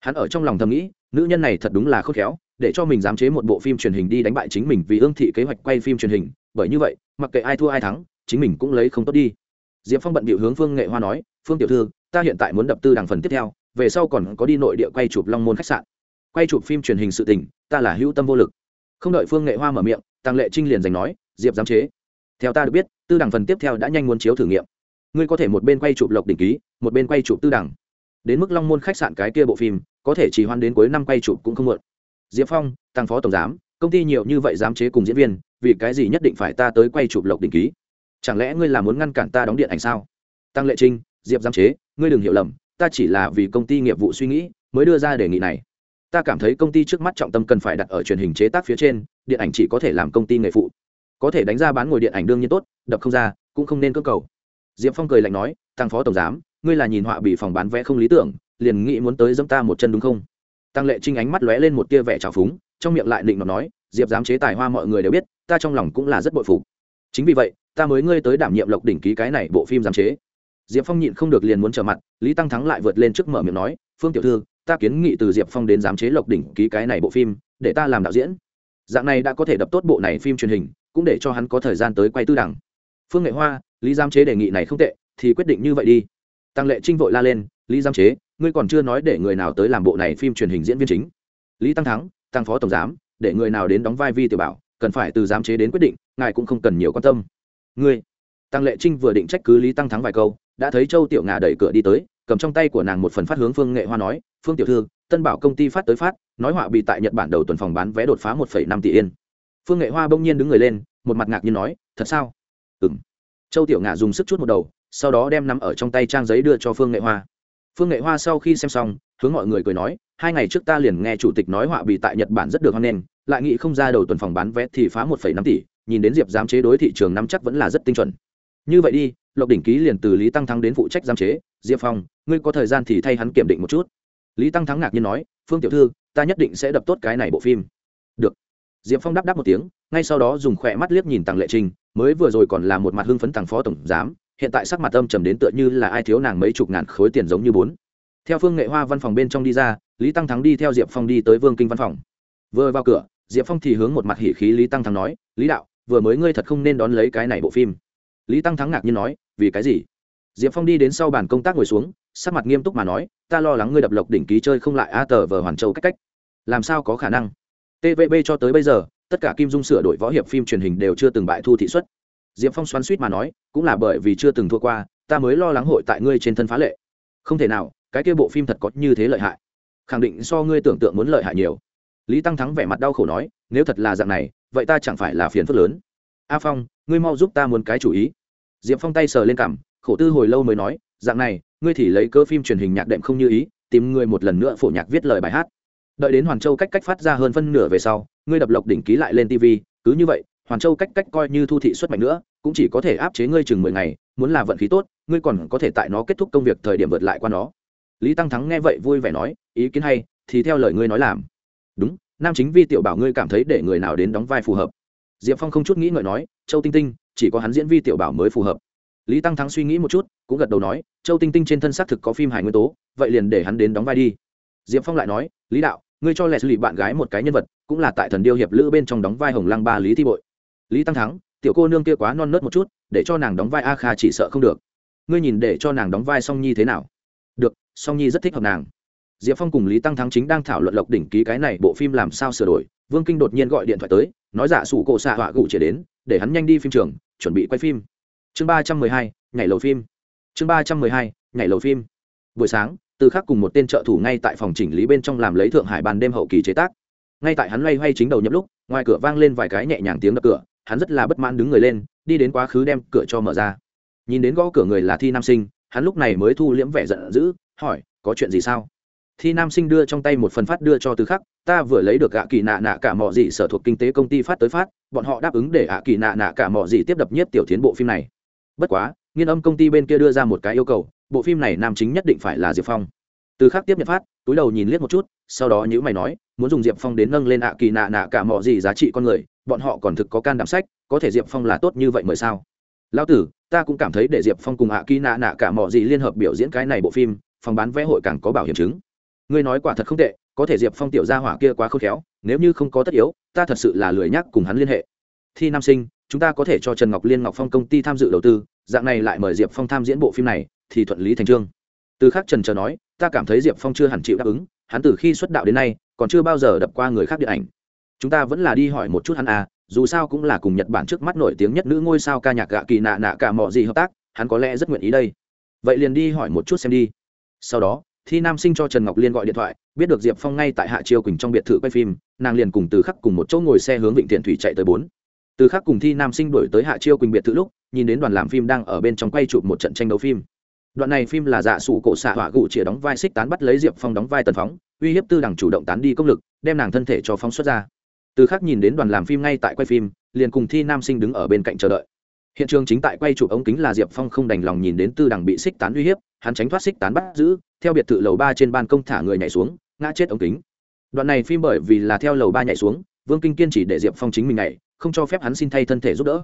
Hắn ở trong lòng thầm nghĩ, nữ nhân này thật đúng là khôn khéo, để cho mình dám chế một bộ phim truyền hình đi đánh bại chính mình vì ương thị kế hoạch quay phim truyền hình, bởi như vậy, mặc kệ ai thua ai thắng chính mình cũng lấy không tốt đi. Diệp phong bận bịu hướng phương nghệ hoa nói, phương tiểu thư, ta hiện tại muốn đập tư đằng phần tiếp theo, về sau còn có đi nội địa quay chụp long môn khách sạn. Quay chụp phim truyền hình sự tình, ta là hữu tâm vô lực. Không đợi phương nghệ hoa mở miệng tăng lệ trinh liền giành nói, diệp giám chế. Theo ta được biết, tư đằng phần tiếp theo đã nhanh muốn chiếu thử nghiệm. Ngươi có thể một bên quay chụp lộc đỉnh ký, một bên quay chụp tư đằng. Đến mức long môn khách sạn cái kia bộ phim, có thể chỉ hoan đến cuối năm quay chụp cũng không muộn. Diệp phong tăng phó tổng giám, công ty nhiều như vậy giám chế cùng diễn viên, vì cái gì nhất định phải ta tới quay chụp lộc đỉnh ký? Chẳng lẽ ngươi là muốn ngăn cản ta đóng điện ảnh sao? Tăng lệ trinh, diệp giám chế, ngươi đừng hiểu lầm, ta chỉ là vì công ty nghiệp vụ suy nghĩ mới đưa ra đề nghị này. Ta cảm thấy công ty trước mắt trọng tâm cần phải đặt ở truyền hình chế tác phía trên, điện ảnh chỉ có thể làm công ty nghề phụ. Có thể đánh ra bán ngồi điện ảnh đương nhiên tốt, đập không ra, cũng không nên cơ cầu. Diệp phong cười lạnh nói, tăng phó tổng giám, ngươi là nhìn họa bị phòng bán vé không lý tưởng, liền nghĩ muốn tới dẫm ta một chân đúng không? Tăng lệ trinh ánh mắt lóe lên một tia vẻ trào phúng, trong miệng lại định mà nói, diệp dám chế tài hoa mọi người đều biết, ta trong lòng cũng là rất bội phục chính vì vậy, ta mới ngươi tới đảm nhiệm lộc đỉnh ký cái này bộ phim giám chế. Diệp phong nhịn không được liền muốn trở mặt, lý tăng thắng lại vượt lên trước mở miệng nói, phương tiểu thư, ta kiến nghị từ diệp phong đến giám chế lộc đỉnh ký cái này bộ phim, để ta làm đạo diễn. Dạng này đã có thể đập tốt bộ này phim truyền hình, cũng để cho hắn có thời gian tới quay tư đẳng. Phương nghệ hoa, lý giám chế đề nghị này không tệ, thì quyết định như vậy đi. Tăng lệ trinh vội la lên, lý giám chế, ngươi còn chưa nói để người nào tới làm bộ này phim truyền hình diễn viên chính. Lý tăng thắng, tăng phó tổng giám, để người nào đến đóng vai vi tiểu bảo cần phải từ giám chế đến quyết định, ngài cũng không cần nhiều quan tâm. Ngươi. Tăng lệ trinh vừa định trách cứ lý tăng thắng vài câu, đã thấy châu tiểu ngà đẩy cửa đi tới, cầm trong tay của nàng một phần phát hướng phương nghệ hoa nói, phương tiểu thư, tân bảo công ty phát tới phát, nói họa bị tại nhật bản đầu tuần phòng bán vé đột phá một năm tỷ yên. Phương nghệ hoa bỗng nhiên đứng người lên, một mặt ngạc nhiên nói, thật sao? Ừ m châu tiểu ngà dùng sức chút một đầu, sau đó đem nắm ở trong tay trang giấy đưa cho phương nghệ hoa. Phương nghệ hoa sau khi xem xong hướng mọi người cười nói hai ngày trước ta liền nghe chủ tịch nói họa bị tại nhật bản rất được hoan nghênh lại nghĩ không ra đầu tuần phòng bán vé thì phá một năm tỷ nhìn đến diệp giám chế đối thị trường năm chắc vẫn là rất tinh chuẩn. Như vậy đi lộc đỉnh ký liền từ lý tăng thắng đến phụ trách giám chế diệp phong ngươi có thời gian thì thay hắn kiểm định một chút. Lý tăng thắng ngạc nhiên nói phương tiểu thư ta nhất định sẽ đập tốt cái này bộ phim. Được. Diệp phong đáp đáp một tiếng ngay sau đó dùng khỏe mắt liếc nhìn tàng lệ trình, mới vừa rồi còn là một mặt hưng phấn tàng phó tổng giám hiện tại sắc mặt âm trầm đến tựa như là ai thiếu nàng mấy chục ngàn khối tiền giống như bốn theo phương nghệ hoa văn phòng bên trong đi ra, lý tăng thắng đi theo diệp phong đi tới vương kinh văn phòng. Vừa vào cửa, diệp phong thì hướng một mặt hỉ khí lý tăng thắng nói, lý đạo, vừa mới ngươi thật không nên đón lấy cái này bộ phim. Lý tăng thắng ngạc nhiên nói, vì cái gì? Diệp phong đi đến sau bàn công tác ngồi xuống, sắc mặt nghiêm túc mà nói, ta lo lắng ngươi đập lộc đỉnh ký chơi không lại a tờ vờ hoàn châu cách cách. Làm sao có khả năng? Tvb cho tới bây giờ, tất cả kim dung sửa đổi võ hiệp phim truyền hình đều chưa từng bại thu thị xuất diệp phong xoắn suýt mà nói, cũng là bởi vì chưa từng thua qua, ta mới lo lắng hội tại ngươi trên thân phá lệ. Không thể nào cái kia bộ phim thật có như thế lợi hại. Khẳng định so ngươi tưởng tượng muốn lợi hại nhiều. Lý tăng thắng vẻ mặt đau khổ nói, nếu thật là dạng này, vậy ta chẳng phải là phiền phức lớn. A phong, ngươi mau giúp ta muốn cái chủ ý. Diệp phong tay sờ lên cằm, khổ tư hồi lâu mới nói, dạng này, ngươi thì lấy cơ phim truyền hình nhạc đệm không như ý, tìm ngươi một lần nữa phổ nhạc viết lời bài hát. Đợi đến hoàn châu cách cách phát ra hơn phân nửa về sau, ngươi đập lộc đỉnh ký lại lên tv cứ như vậy, hoàn châu cách cách coi như thu thị xuất mạnh nữa, cũng chỉ có thể áp chế ngươi chừng mười ngày, muốn là vận khí tốt, ngươi còn có thể tại nó kết thúc công việc thời điểm vượt lại qua nó lý tăng thắng nghe vậy vui vẻ nói, ý kiến hay, thì theo lời ngươi nói làm. Đúng, nam chính vi tiểu bảo ngươi cảm thấy để người nào đến đóng vai phù hợp? Diệp phong không chút nghĩ ngợi nói, châu tinh tinh, chỉ có hắn diễn vi tiểu bảo mới phù hợp. Lý tăng thắng suy nghĩ một chút, cũng gật đầu nói, châu tinh tinh trên thân xác thực có phim hài nguyên tố, vậy liền để hắn đến đóng vai đi. Diệp phong lại nói, lý đạo, ngươi cho lẹ xử lý bạn gái một cái nhân vật, cũng là tại thần điêu hiệp lữ bên trong đóng vai hồng lăng ba lý thi bội. Lý tăng thắng, tiểu cô nương kia quá non nớt một chút, để cho nàng đóng vai a kha chỉ sợ không được. Ngươi nhìn để cho nàng đóng vai song nhi thế nào? Được, song nhi rất thích hợp nàng. Diệp phong cùng lý tăng thắng chính đang thảo luận lộc đỉnh ký cái này bộ phim làm sao sửa đổi. Vương kinh đột nhiên gọi điện thoại tới, nói giả sủ cổ xạ họa gụ chỉ đến, để hắn nhanh đi phim trường, chuẩn bị quay phim. Chương ba trăm mười hai, nhảy lầu phim. Chương ba trăm mười hai, nhảy lầu phim. Buổi sáng, từ khắc cùng một tên trợ thủ ngay tại phòng chỉnh lý bên trong làm lấy thượng hải bàn đêm hậu kỳ chế tác. Ngay tại hắn loay hoay chính đầu nhậm lúc, ngoài cửa vang lên vài cái nhẹ nhàng tiếng đập cửa, hắn rất là bất mãn đứng người lên, đi đến quá khứ đem cửa cho mở ra. Nhìn đến gõ cửa người là thi nam sinh hắn lúc này mới thu liễm vẻ giận dữ, hỏi, có chuyện gì sao? Thi nam sinh đưa trong tay một phần phát đưa cho từ khắc, ta vừa lấy được ạ kỳ nạ nạ cả mọ gì sở thuộc kinh tế công ty phát tới phát, bọn họ đáp ứng để ạ kỳ nạ nạ cả mọ gì tiếp đập nhất tiểu tiến bộ phim này. Bất quá, nghiên âm công ty bên kia đưa ra một cái yêu cầu, bộ phim này nam chính nhất định phải là diệp phong. Từ khắc tiếp nhận phát, túi đầu nhìn liếc một chút, sau đó nhữ mày nói, muốn dùng diệp phong đến nâng lên ạ kỳ nạ nạ cả mọ gì giá trị con người, bọn họ còn thực có can đảm sách, có thể diệp phong là tốt như vậy mời sao? Lão tử, ta cũng cảm thấy để diệp phong cùng Hạ kỳ nạ nạ cả mọi gì liên hợp biểu diễn cái này bộ phim, phòng bán vé hội càng có bảo hiểm chứng. Ngươi nói quả thật không tệ, có thể diệp phong tiểu gia hỏa kia quá khôn khéo, nếu như không có tất yếu, ta thật sự là lười nhắc cùng hắn liên hệ. Thi nam sinh, chúng ta có thể cho trần ngọc liên ngọc phong công ty tham dự đầu tư, dạng này lại mời diệp phong tham diễn bộ phim này, thì thuận lý thành trương từ khác trần chờ nói, ta cảm thấy diệp phong chưa hẳn chịu đáp ứng, hắn từ khi xuất đạo đến nay, còn chưa bao giờ đập qua người khác điện ảnh chúng ta vẫn là đi hỏi một chút hắn à dù sao cũng là cùng nhật bản trước mắt nổi tiếng nhất nữ ngôi sao ca nhạc gạ kỳ nạ nạ cả mọi gì hợp tác, hắn có lẽ rất nguyện ý đây. Vậy liền đi hỏi một chút xem đi. Sau đó, thi nam sinh cho trần ngọc liên gọi điện thoại, biết được diệp phong ngay tại hạ chiêu quỳnh trong biệt thự quay phim, nàng liền cùng từ khắc cùng một chỗ ngồi xe hướng vịnh thiện thủy chạy tới bốn. Từ khắc cùng thi nam sinh đổi tới hạ chiêu quỳnh biệt thự lúc, nhìn đến đoàn làm phim đang ở bên trong quay chụp một trận tranh đấu phim. Đoạn này phim là dạ sủ cổ xạ họa gụ chĩa đóng vai xích tán bắt lấy diệp phong đóng vai tần phóng, uy hiếp tư đằng chủ động tán đi công lực, đem nàng thân thể cho phóng xuất ra từ khác nhìn đến đoàn làm phim ngay tại quay phim, liền cùng thi nam sinh đứng ở bên cạnh chờ đợi. Hiện trường chính tại quay chụp ống kính là diệp phong không đành lòng nhìn đến tư đằng bị xích tán uy hiếp, hắn tránh thoát xích tán bắt giữ, theo biệt thự lầu ba trên ban công thả người nhảy xuống, ngã chết ống kính. Đoạn này phim bởi vì là theo lầu ba nhảy xuống, vương kinh kiên chỉ để diệp phong chính mình nhảy, không cho phép hắn xin thay thân thể giúp đỡ.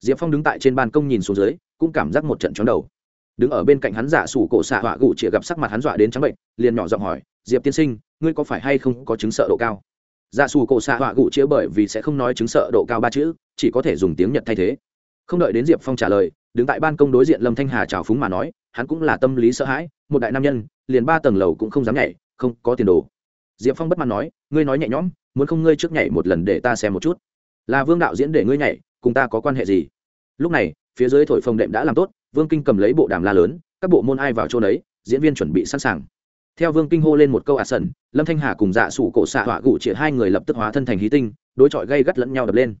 Diệp phong đứng tại trên ban công nhìn xuống dưới, cũng cảm giác một trận chóng đầu. Đứng ở bên cạnh hắn giả sủ cổ xạ họa gụ chĩa gặp sắc mặt hắn dọa đến trắng bệnh, liền nhỏ giọng hỏi, diệp tiên sinh, ngươi có phải hay không có chứng sợ độ cao? Dạ xù cổ xạ họa gụ chĩa bởi vì sẽ không nói chứng sợ độ cao ba chữ, chỉ có thể dùng tiếng nhật thay thế. Không đợi đến diệp phong trả lời, đứng tại ban công đối diện lâm thanh hà trào phúng mà nói, hắn cũng là tâm lý sợ hãi, một đại nam nhân, liền ba tầng lầu cũng không dám nhảy, không có tiền đồ. Diệp phong bất mãn nói, ngươi nói nhẹ nhõm, muốn không ngươi trước nhảy một lần để ta xem một chút. Là vương đạo diễn để ngươi nhảy, cùng ta có quan hệ gì? Lúc này, phía dưới thổi phồng đệm đã làm tốt, vương kinh cầm lấy bộ đàm la lớn, các bộ môn ai vào chỗ đấy diễn viên chuẩn bị sẵn sàng theo vương kinh hô lên một câu ả à sần lâm thanh hà cùng dạ sủ cổ xạ Hỏa gụ chĩa hai người lập tức hóa thân thành hí tinh, đối chọi gây gắt lẫn nhau đập lên.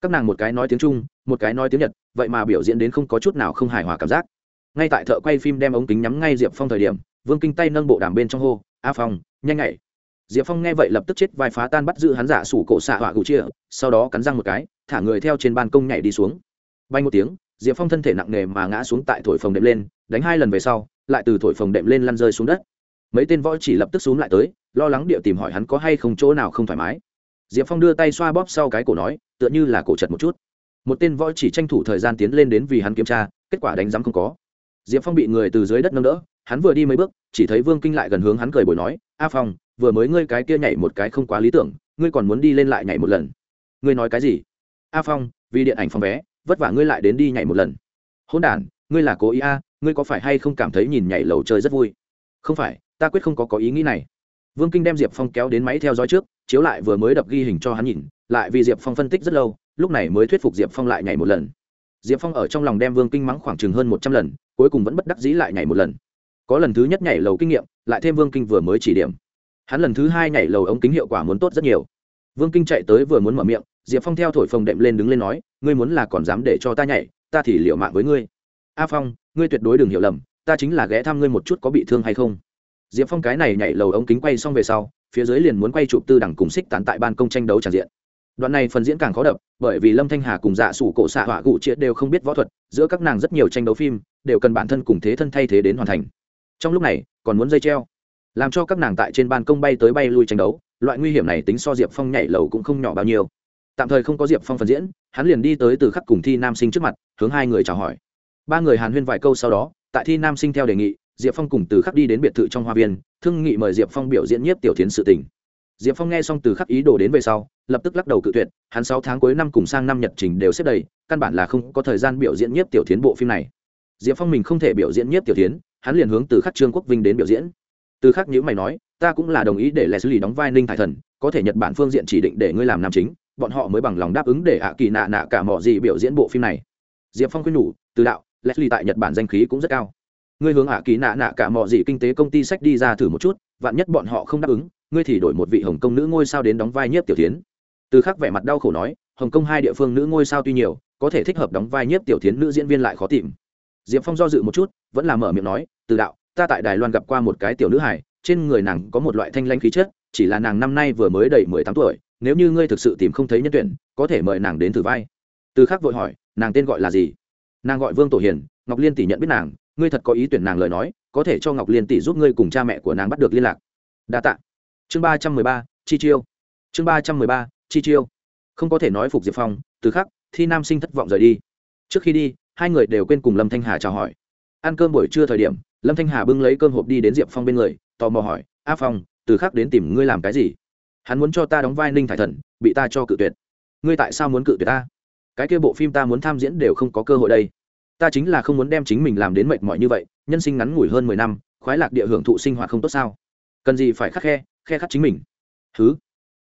Các nàng một cái nói tiếng trung, một cái nói tiếng nhật, vậy mà biểu diễn đến không có chút nào không hài hòa cảm giác. Ngay tại thợ quay phim đem ống kính nhắm ngay diệp phong thời điểm, vương kinh tay nâng bộ đàm bên trong hô, a phong, nhanh nhảy. Diệp phong nghe vậy lập tức chết vai phá tan bắt giữ hắn giả sủ cổ xạ Hỏa gù chia sau đó cắn răng một cái, thả người theo trên ban công nhảy đi xuống. Bay một tiếng, diệp phong thân thể nặng nề mà ngã xuống tại thổi phồng đệm lên, đánh hai lần về sau, lại từ thổi phồng đệm lên lăn rơi xuống đất mấy tên võ chỉ lập tức xuống lại tới, lo lắng địa tìm hỏi hắn có hay không chỗ nào không thoải mái. Diệp phong đưa tay xoa bóp sau cái cổ nói, tựa như là cổ chật một chút. Một tên võ chỉ tranh thủ thời gian tiến lên đến vì hắn kiểm tra, kết quả đánh giám không có. Diệp phong bị người từ dưới đất nâng đỡ, hắn vừa đi mấy bước, chỉ thấy vương kinh lại gần hướng hắn cười bồi nói, a phong, vừa mới ngươi cái kia nhảy một cái không quá lý tưởng, ngươi còn muốn đi lên lại nhảy một lần. Ngươi nói cái gì? A phong, vì điện ảnh phòng vé, vất vả ngươi lại đến đi nhảy một lần. Hôn đ ngươi là cố ý a, ngươi có phải hay không cảm thấy nhìn nhảy lầu chơi rất vui? Không phải ta quyết không có có ý nghĩ này. Vương kinh đem diệp phong kéo đến máy theo dõi trước, chiếu lại vừa mới đập ghi hình cho hắn nhìn, lại vì diệp phong phân tích rất lâu, lúc này mới thuyết phục diệp phong lại nhảy một lần. Diệp phong ở trong lòng đem vương kinh mắng khoảng chừng hơn một trăm lần, cuối cùng vẫn bất đắc dĩ lại nhảy một lần. Có lần thứ nhất nhảy lầu kinh nghiệm, lại thêm vương kinh vừa mới chỉ điểm. Hắn lần thứ hai nhảy lầu ống kính hiệu quả muốn tốt rất nhiều. Vương kinh chạy tới vừa muốn mở miệng, diệp phong theo thổi phồng đệm lên đứng lên nói, ngươi muốn là còn dám để cho ta nhảy, ta thì liệu mạng với ngươi. A phong, ngươi tuyệt đối đừng hiểu lầm, ta chính là ghé thăm ngươi một chút có bị thương hay không? Diệp phong cái này nhảy lầu ống kính quay xong về sau, phía dưới liền muốn quay chụp tư đẳng cùng xích tán tại ban công tranh đấu tràn diện. Đoạn này phần diễn càng khó đập, bởi vì lâm thanh hà cùng dạ sủ cổ xạ họa gụ triệt đều không biết võ thuật, giữa các nàng rất nhiều tranh đấu phim, đều cần bản thân cùng thế thân thay thế đến hoàn thành. Trong lúc này, còn muốn dây treo. Làm cho các nàng tại trên ban công bay tới bay lui tranh đấu, loại nguy hiểm này tính so diệp phong nhảy lầu cũng không nhỏ bao nhiêu. Tạm thời không có diệp phong phần diễn, hắn liền đi tới từ khắc cùng thi nam sinh trước mặt, hướng hai người chào hỏi. Ba người hàn huyên vài câu sau đó, tại thi nam sinh theo đề nghị diệp phong cùng từ khắc đi đến biệt thự trong hoa viên, thương nghị mời diệp phong biểu diễn nhiếp tiểu tiến sự tình. Diệp phong nghe xong từ khắc ý đồ đến về sau, lập tức lắc đầu cự tuyệt, hắn sáu tháng cuối năm cùng sang năm nhật trình đều xếp đầy, căn bản là không có thời gian biểu diễn nhiếp tiểu tiến bộ phim này. Diệp phong mình không thể biểu diễn nhiếp tiểu tiến hắn liền hướng từ khắc trương quốc vinh đến biểu diễn. Từ khắc nhữ mày nói, ta cũng là đồng ý để leslie đóng vai ninh thải thần, có thể nhật bản phương diện chỉ định để ngươi làm nam chính, bọn họ mới bằng lòng đáp ứng để ạ kỳ nạ nạ cả mọi gì biểu diễn bộ phim này. Diệp phong khuyên nhủ, từ đạo leslie tại nhật bản danh khí cũng rất cao ngươi hướng ạ kỳ nạ nạ cả mọi gì kinh tế công ty sách đi ra thử một chút, vạn nhất bọn họ không đáp ứng, ngươi thì đổi một vị hồng công nữ ngôi sao đến đóng vai nhiếp tiểu tiến. Từ khắc vẻ mặt đau khổ nói, hồng kông hai địa phương nữ ngôi sao tuy nhiều, có thể thích hợp đóng vai nhiếp tiểu tiến nữ diễn viên lại khó tìm. Diệp phong do dự một chút, vẫn là mở miệng nói, từ đạo, ta tại đài loan gặp qua một cái tiểu nữ hải trên người nàng có một loại thanh lanh khí chất, chỉ là nàng năm nay vừa mới đầy mười tám tuổi, nếu như ngươi thực sự tìm không thấy nhân tuyển, có thể mời nàng đến thử vai. Từ khắc vội hỏi, nàng tên gọi là gì? Nàng gọi vương tổ hiền, ngọc liên tỷ nhận biết nàng ngươi thật có ý tuyển nàng lời nói, có thể cho ngọc liên tỷ giúp ngươi cùng cha mẹ của nàng bắt được liên lạc. Đa t ạ chương ba trăm mười ba, chi chiêu. Chương ba trăm mười ba, chi chiêu. Không có thể nói phục diệp phong, từ khắc, thi nam sinh thất vọng rời đi. Trước khi đi, hai người đều quên cùng lâm thanh hà chào hỏi. Ăn cơm buổi trưa thời điểm, lâm thanh hà bưng lấy cơm hộp đi đến diệp phong bên người, tò mò hỏi, a phong, từ khắc đến tìm ngươi làm cái gì? Hắn muốn cho ta đóng vai ninh thải thần, bị ta cho cự tuyệt. Ngươi tại sao muốn cự tuyệt ta? Cái kia bộ phim ta muốn tham diễn đều không có cơ hội đây ta chính là không muốn đem chính mình làm đến mệt mỏi như vậy, nhân sinh ngắn ngủi hơn mười năm, khoái lạc địa hưởng thụ sinh hoạt không tốt sao? Cần gì phải khắc khe khe khắc chính mình? Thứ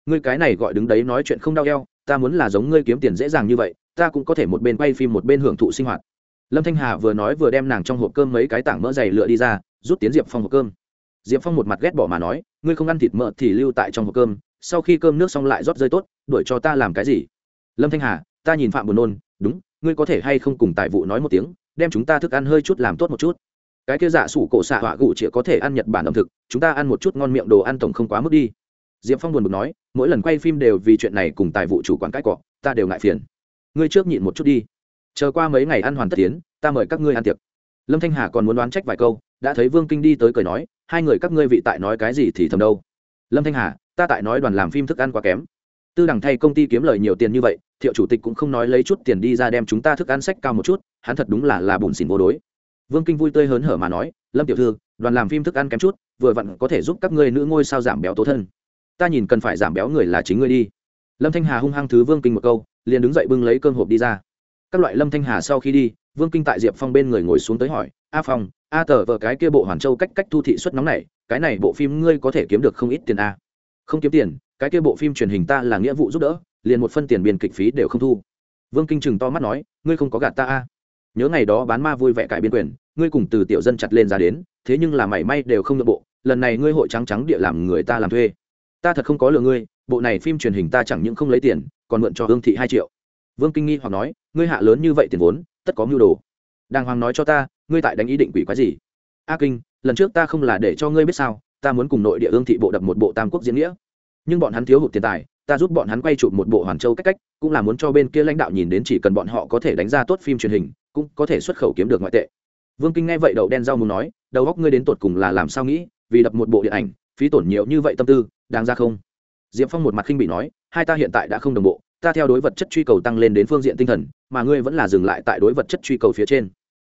ngươi cái này gọi đứng đấy nói chuyện không đau eo, ta muốn là giống ngươi kiếm tiền dễ dàng như vậy, ta cũng có thể một bên quay phim một bên hưởng thụ sinh hoạt. Lâm thanh hà vừa nói vừa đem nàng trong hộp cơm mấy cái tảng mỡ dày lựa đi ra, rút tiến diệp phong hộp cơm. Diệp phong một mặt ghét bỏ mà nói, ngươi không ăn thịt mỡ thì lưu tại trong hộp cơm, sau khi cơm nước xong lại rót rơi tốt, đuổi cho ta làm cái gì? Lâm thanh hà, ta nhìn phạm buồn nôn, đúng ngươi có thể hay không cùng tài vụ nói một tiếng, đem chúng ta thức ăn hơi chút làm tốt một chút. Cái kia dạ sủ cổ xạ họa gụ chỉ có thể ăn nhật bản ẩm thực, chúng ta ăn một chút ngon miệng đồ ăn tổng không quá mức đi. Diệp phong buồn bực nói, mỗi lần quay phim đều vì chuyện này cùng tài vụ chủ quản cãi cọ, ta đều ngại phiền. Ngươi trước nhịn một chút đi. Chờ qua mấy ngày ăn hoàn tất tiến, ta mời các ngươi ăn tiệc. Lâm thanh hà còn muốn đoán trách vài câu, đã thấy vương kinh đi tới cười nói, hai người các ngươi vị tại nói cái gì thì thầm đâu. Lâm thanh hà, ta tại nói đoàn làm phim thức ăn quá kém tư đẳng thay công ty kiếm lời nhiều tiền như vậy, thiệu chủ tịch cũng không nói lấy chút tiền đi ra đem chúng ta thức ăn sách cao một chút, hắn thật đúng là là bùn xỉn vô đối. Vương kinh vui tươi hớn hở mà nói, lâm tiểu thư, đoàn làm phim thức ăn kém chút, vừa vặn có thể giúp các ngươi nữ ngôi sao giảm béo tố thân. Ta nhìn cần phải giảm béo người là chính ngươi đi. Lâm thanh hà hung hăng thứ vương kinh một câu, liền đứng dậy bưng lấy cơm hộp đi ra. Các loại lâm thanh hà sau khi đi, vương kinh tại diệp phong bên người ngồi xuống tới hỏi, a phong, a tờ vợ cái kia bộ hoàn châu cách cách thu thị xuất nóng này, cái này bộ phim ngươi có thể kiếm được không ít tiền a không kiếm tiền cái kia bộ phim truyền hình ta là nghĩa vụ giúp đỡ, liền một phân tiền biên kịch phí đều không thu. Vương kinh Trừng to mắt nói, ngươi không có gạt ta a. Nhớ ngày đó bán ma vui vẻ cải biên quyền, ngươi cùng từ tiểu dân chặt lên ra đến, thế nhưng là mảy may đều không nội bộ, lần này ngươi hội trắng trắng địa làm người ta làm thuê. Ta thật không có lừa ngươi, bộ này phim truyền hình ta chẳng những không lấy tiền, còn mượn cho hương thị hai triệu. Vương kinh nghi hoặc nói, ngươi hạ lớn như vậy tiền vốn, tất có mưu đồ. Đàng hoàng nói cho ta, ngươi tại đánh ý định quỷ quái gì? A kinh, lần trước ta không là để cho ngươi biết sao, ta muốn cùng nội địa Hương thị bộ đập một bộ tam quốc diễn nghĩa nhưng bọn hắn thiếu hụt tiền tài, ta giúp bọn hắn quay chụp một bộ hoàn châu cách cách, cũng là muốn cho bên kia lãnh đạo nhìn đến chỉ cần bọn họ có thể đánh ra tốt phim truyền hình, cũng có thể xuất khẩu kiếm được ngoại tệ. Vương kinh nghe vậy đậu đen rau muốn nói, đầu góc ngươi đến tột cùng là làm sao nghĩ, vì đập một bộ điện ảnh, phí tổn nhiều như vậy tâm tư, đáng ra không? Diệp phong một mặt khinh bị nói, hai ta hiện tại đã không đồng bộ, ta theo đối vật chất truy cầu tăng lên đến phương diện tinh thần, mà ngươi vẫn là dừng lại tại đối vật chất truy cầu phía trên.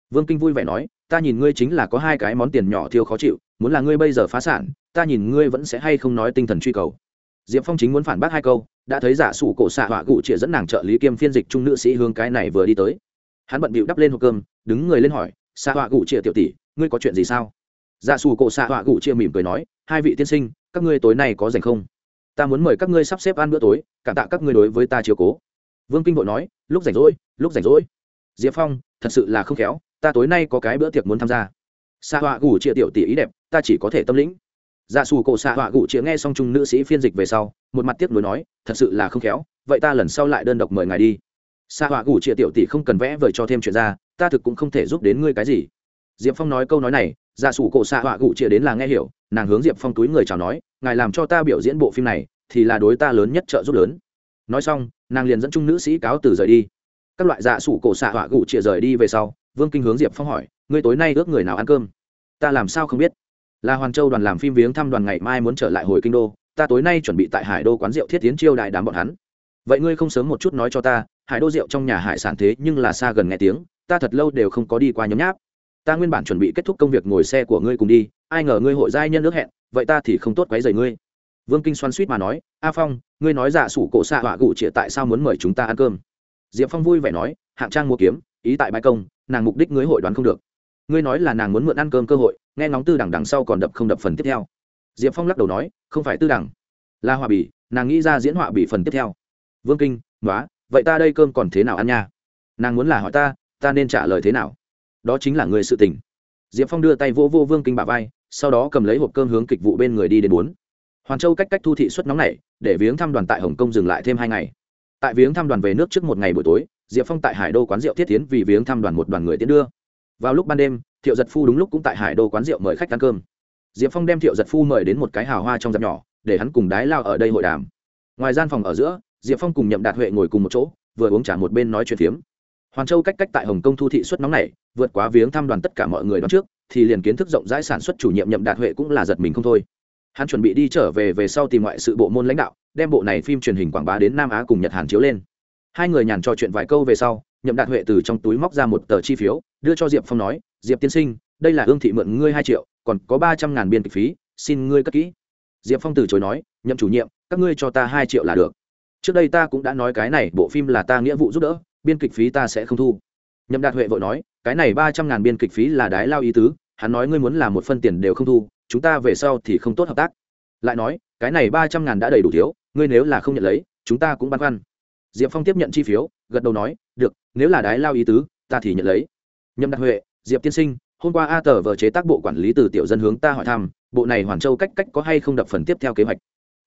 Vương kinh vui vẻ nói, ta nhìn ngươi chính là có hai cái món tiền nhỏ thiêu khó chịu, muốn là ngươi bây giờ phá sản, ta nhìn ngươi vẫn sẽ hay không nói tinh thần truy cầu diệp phong chính muốn phản bác hai câu, đã thấy giả sủ cổ xạ họa gụ chĩa dẫn nàng trợ lý kiêm phiên dịch trung nữ sĩ hướng cái này vừa đi tới. Hắn bận bịu đắp lên hộp cơm, đứng người lên hỏi, xạ họa gụ chĩa tiểu tỷ, ngươi có chuyện gì sao? Giả sủ cổ xạ họa gụ chĩa mỉm cười nói, hai vị tiên sinh, các ngươi tối nay có dành không? Ta muốn mời các ngươi sắp xếp ăn bữa tối, cảm tạ các ngươi đối với ta chiều cố. Vương kinh vội nói, lúc rảnh rỗi, lúc rảnh rỗi. Diệp phong, thật sự là không khéo, ta tối nay có cái bữa tiệc muốn tham gia. Xạ họa cụ chĩa tiểu tỷ ý đẹp, ta chỉ có thể tâm lĩnh dạ xù cổ xạ họa gụ chĩa nghe xong chung nữ sĩ phiên dịch về sau, một mặt tiếc nuối nói, thật sự là không khéo, vậy ta lần sau lại đơn độc mời ngài đi. Xạ họa gụ chĩa tiểu tỷ không cần vẽ vời cho thêm chuyện ra, ta thực cũng không thể giúp đến ngươi cái gì. Diệp phong nói câu nói này dạ xù cổ xạ họa gụ chĩa đến là nghe hiểu, nàng hướng diệp phong túi người chào nói, ngài làm cho ta biểu diễn bộ phim này, thì là đối ta lớn nhất trợ giúp lớn. Nói xong, nàng liền dẫn chung nữ sĩ cáo từ rời đi. Các loại dạ sủ cổ xạ họa gụ chĩa rời đi về sau, vương kinh hướng diệp phong hỏi, ngươi tối nay ước người nào ăn cơm? Ta làm sao không biết là hoàn châu đoàn làm phim viếng thăm đoàn ngày mai muốn trở lại hồi kinh đô, ta tối nay chuẩn bị tại hải đô quán rượu thiết tiến chiêu đại đám bọn hắn. Vậy ngươi không sớm một chút nói cho ta, hải đô rượu trong nhà hải sản thế nhưng là xa gần nghe tiếng, ta thật lâu đều không có đi qua nhấm nháp. Ta nguyên bản chuẩn bị kết thúc công việc ngồi xe của ngươi cùng đi, ai ngờ ngươi hội giai nhân nước hẹn, vậy ta thì không tốt quấy rầy ngươi. Vương kinh xoan suýt mà nói, a phong, ngươi nói giả sủ cổ xạ họa gụ chĩa tại sao muốn mời chúng ta ăn cơm? Diệp phong vui vẻ nói, hạng trang mua kiếm, ý tại bãi công, nàng mục đích ngươi hội đoán không được ngươi nói là nàng muốn mượn ăn cơm cơ hội, nghe ngóng tư đẳng đằng sau còn đập không đập phần tiếp theo. Diệp phong lắc đầu nói, không phải tư đẳng là họa bỉ, nàng nghĩ ra diễn họa bỉ phần tiếp theo. Vương kinh nói vậy ta đây cơm còn thế nào ăn nha? Nàng muốn là hỏi ta ta nên trả lời thế nào? Đó chính là người sự tình. Diệp phong đưa tay vô vô vương kinh bà vai, sau đó cầm lấy hộp cơm hướng kịch vụ bên người đi đến bốn. Hoàn châu cách cách thu thị xuất nóng này để viếng thăm đoàn tại hồng kông dừng lại thêm hai ngày. Tại viếng thăm đoàn về nước trước một ngày buổi tối, diệp phong tại hải đô quán rượu thiết tiến vì viếng thăm đoàn một đoàn người tiến đưa vào lúc ban đêm, thiệu giật phu đúng lúc cũng tại hải đô quán rượu mời khách ăn cơm. Diệp phong đem thiệu giật phu mời đến một cái hào hoa trong dạp nhỏ, để hắn cùng đái lao ở đây hội đàm. Ngoài gian phòng ở giữa, diệp phong cùng nhậm đạt huệ ngồi cùng một chỗ, vừa uống trả một bên nói chuyện phiếm. Hoàn châu cách cách tại hồng kông thu thị xuất nóng này, vượt quá viếng thăm đoàn tất cả mọi người đón trước, thì liền kiến thức rộng rãi sản xuất chủ nhiệm nhậm đạt huệ cũng là giật mình không thôi. Hắn chuẩn bị đi trở về về sau tìm ngoại sự bộ môn lãnh đạo, đem bộ này phim truyền hình quảng bá đến nam á cùng nhật hàn chiếu lên. Hai người nhàn trò chuyện vài câu về sau nhậm đạt huệ từ trong túi móc ra một tờ chi phiếu, đưa cho diệp phong nói, diệp tiên sinh, đây là hương thị mượn ngươi hai triệu, còn có ba trăm ngàn biên kịch phí, xin ngươi cất kỹ. Diệp phong từ chối nói, nhậm chủ nhiệm, các ngươi cho ta hai triệu là được. Trước đây ta cũng đã nói cái này, bộ phim là ta nghĩa vụ giúp đỡ, biên kịch phí ta sẽ không thu. Nhậm đạt huệ vội nói, cái này ba trăm ngàn biên kịch phí là đái lao ý tứ, hắn nói ngươi muốn làm một phân tiền đều không thu, chúng ta về sau thì không tốt hợp tác. Lại nói, cái này ba trăm ngàn đã đầy đủ thiếu, ngươi nếu là không nhận lấy, chúng ta cũng băn khoăn diệp phong tiếp nhận chi phiếu, gật đầu nói, được, nếu là đái lao ý tứ, ta thì nhận lấy. Nhậm đạt huệ, diệp tiên sinh, hôm qua a tờ vờ chế tác bộ quản lý từ tiểu dân hướng ta hỏi thăm, bộ này hoàn châu cách cách có hay không đập phần tiếp theo kế hoạch?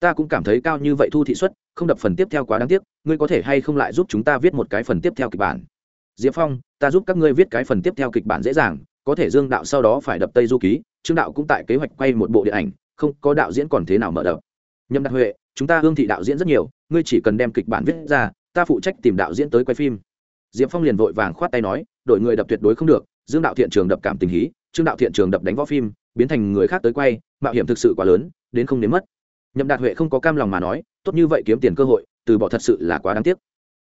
Ta cũng cảm thấy cao như vậy thu thị suất, không đập phần tiếp theo quá đáng tiếc, ngươi có thể hay không lại giúp chúng ta viết một cái phần tiếp theo kịch bản? Diệp phong, ta giúp các ngươi viết cái phần tiếp theo kịch bản dễ dàng, có thể dương đạo sau đó phải đập tây du ký, trương đạo cũng tại kế hoạch quay một bộ điện ảnh, không có đạo diễn còn thế nào mở đập nhậm đạt huệ, chúng ta hương thị đạo diễn rất nhiều, ngươi chỉ cần đem kịch bản viết ra, ta phụ trách tìm đạo diễn tới quay phim. Diệp phong liền vội vàng khoát tay nói đội người đập tuyệt đối không được, dương đạo thiện trường đập cảm tình hí, trương đạo thiện trường đập đánh võ phim, biến thành người khác tới quay, mạo hiểm thực sự quá lớn, đến không đến mất. Nhậm đạt huệ không có cam lòng mà nói, tốt như vậy kiếm tiền cơ hội, từ bỏ thật sự là quá đáng tiếc.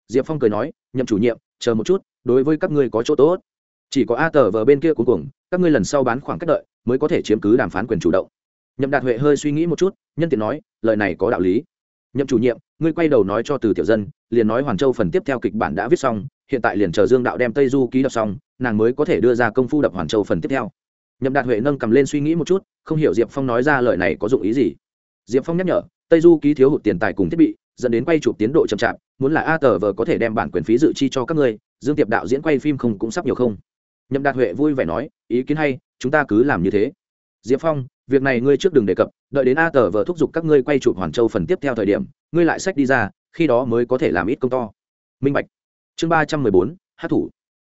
Diệp phong cười nói, nhậm chủ nhiệm, chờ một chút, đối với các ngươi có chỗ tốt. Chỉ có a tờ vờ bên kia cuối cùng, các ngươi lần sau bán khoảng cách đợi, mới có thể chiếm cứ đàm phán quyền chủ động nhậm đạt huệ hơi suy nghĩ một chút, nhân tiện nói, lời này có đạo lý. Nhậm chủ nhiệm, ngươi quay đầu nói cho từ tiểu dân, liền nói hoàn châu phần tiếp theo kịch bản đã viết xong, hiện tại liền chờ dương đạo đem tây du ký đọc xong, nàng mới có thể đưa ra công phu đập hoàn châu phần tiếp theo. Nhậm đạt huệ nâng cầm lên suy nghĩ một chút, không hiểu diệp phong nói ra lời này có dụng ý gì. Diệp phong nhắc nhở, tây du ký thiếu hụt tiền tài cùng thiết bị, dẫn đến quay chụp tiến độ chậm chạp, muốn là a tờ vờ có thể đem bản quyền phí dự chi cho các ngươi, dương tiệp đạo diễn quay phim không cũng sắp nhiều không? Nhậm đạt huệ vui vẻ nói, ý kiến hay, chúng ta cứ làm như thế. Diệp phong việc này ngươi trước đừng đề cập, đợi đến a tờ vợ thúc giục các ngươi quay chụp hoàn châu phần tiếp theo thời điểm, ngươi lại sách đi ra, khi đó mới có thể làm ít công to. Minh bạch. Chương ba trăm mười bốn, hát thủ.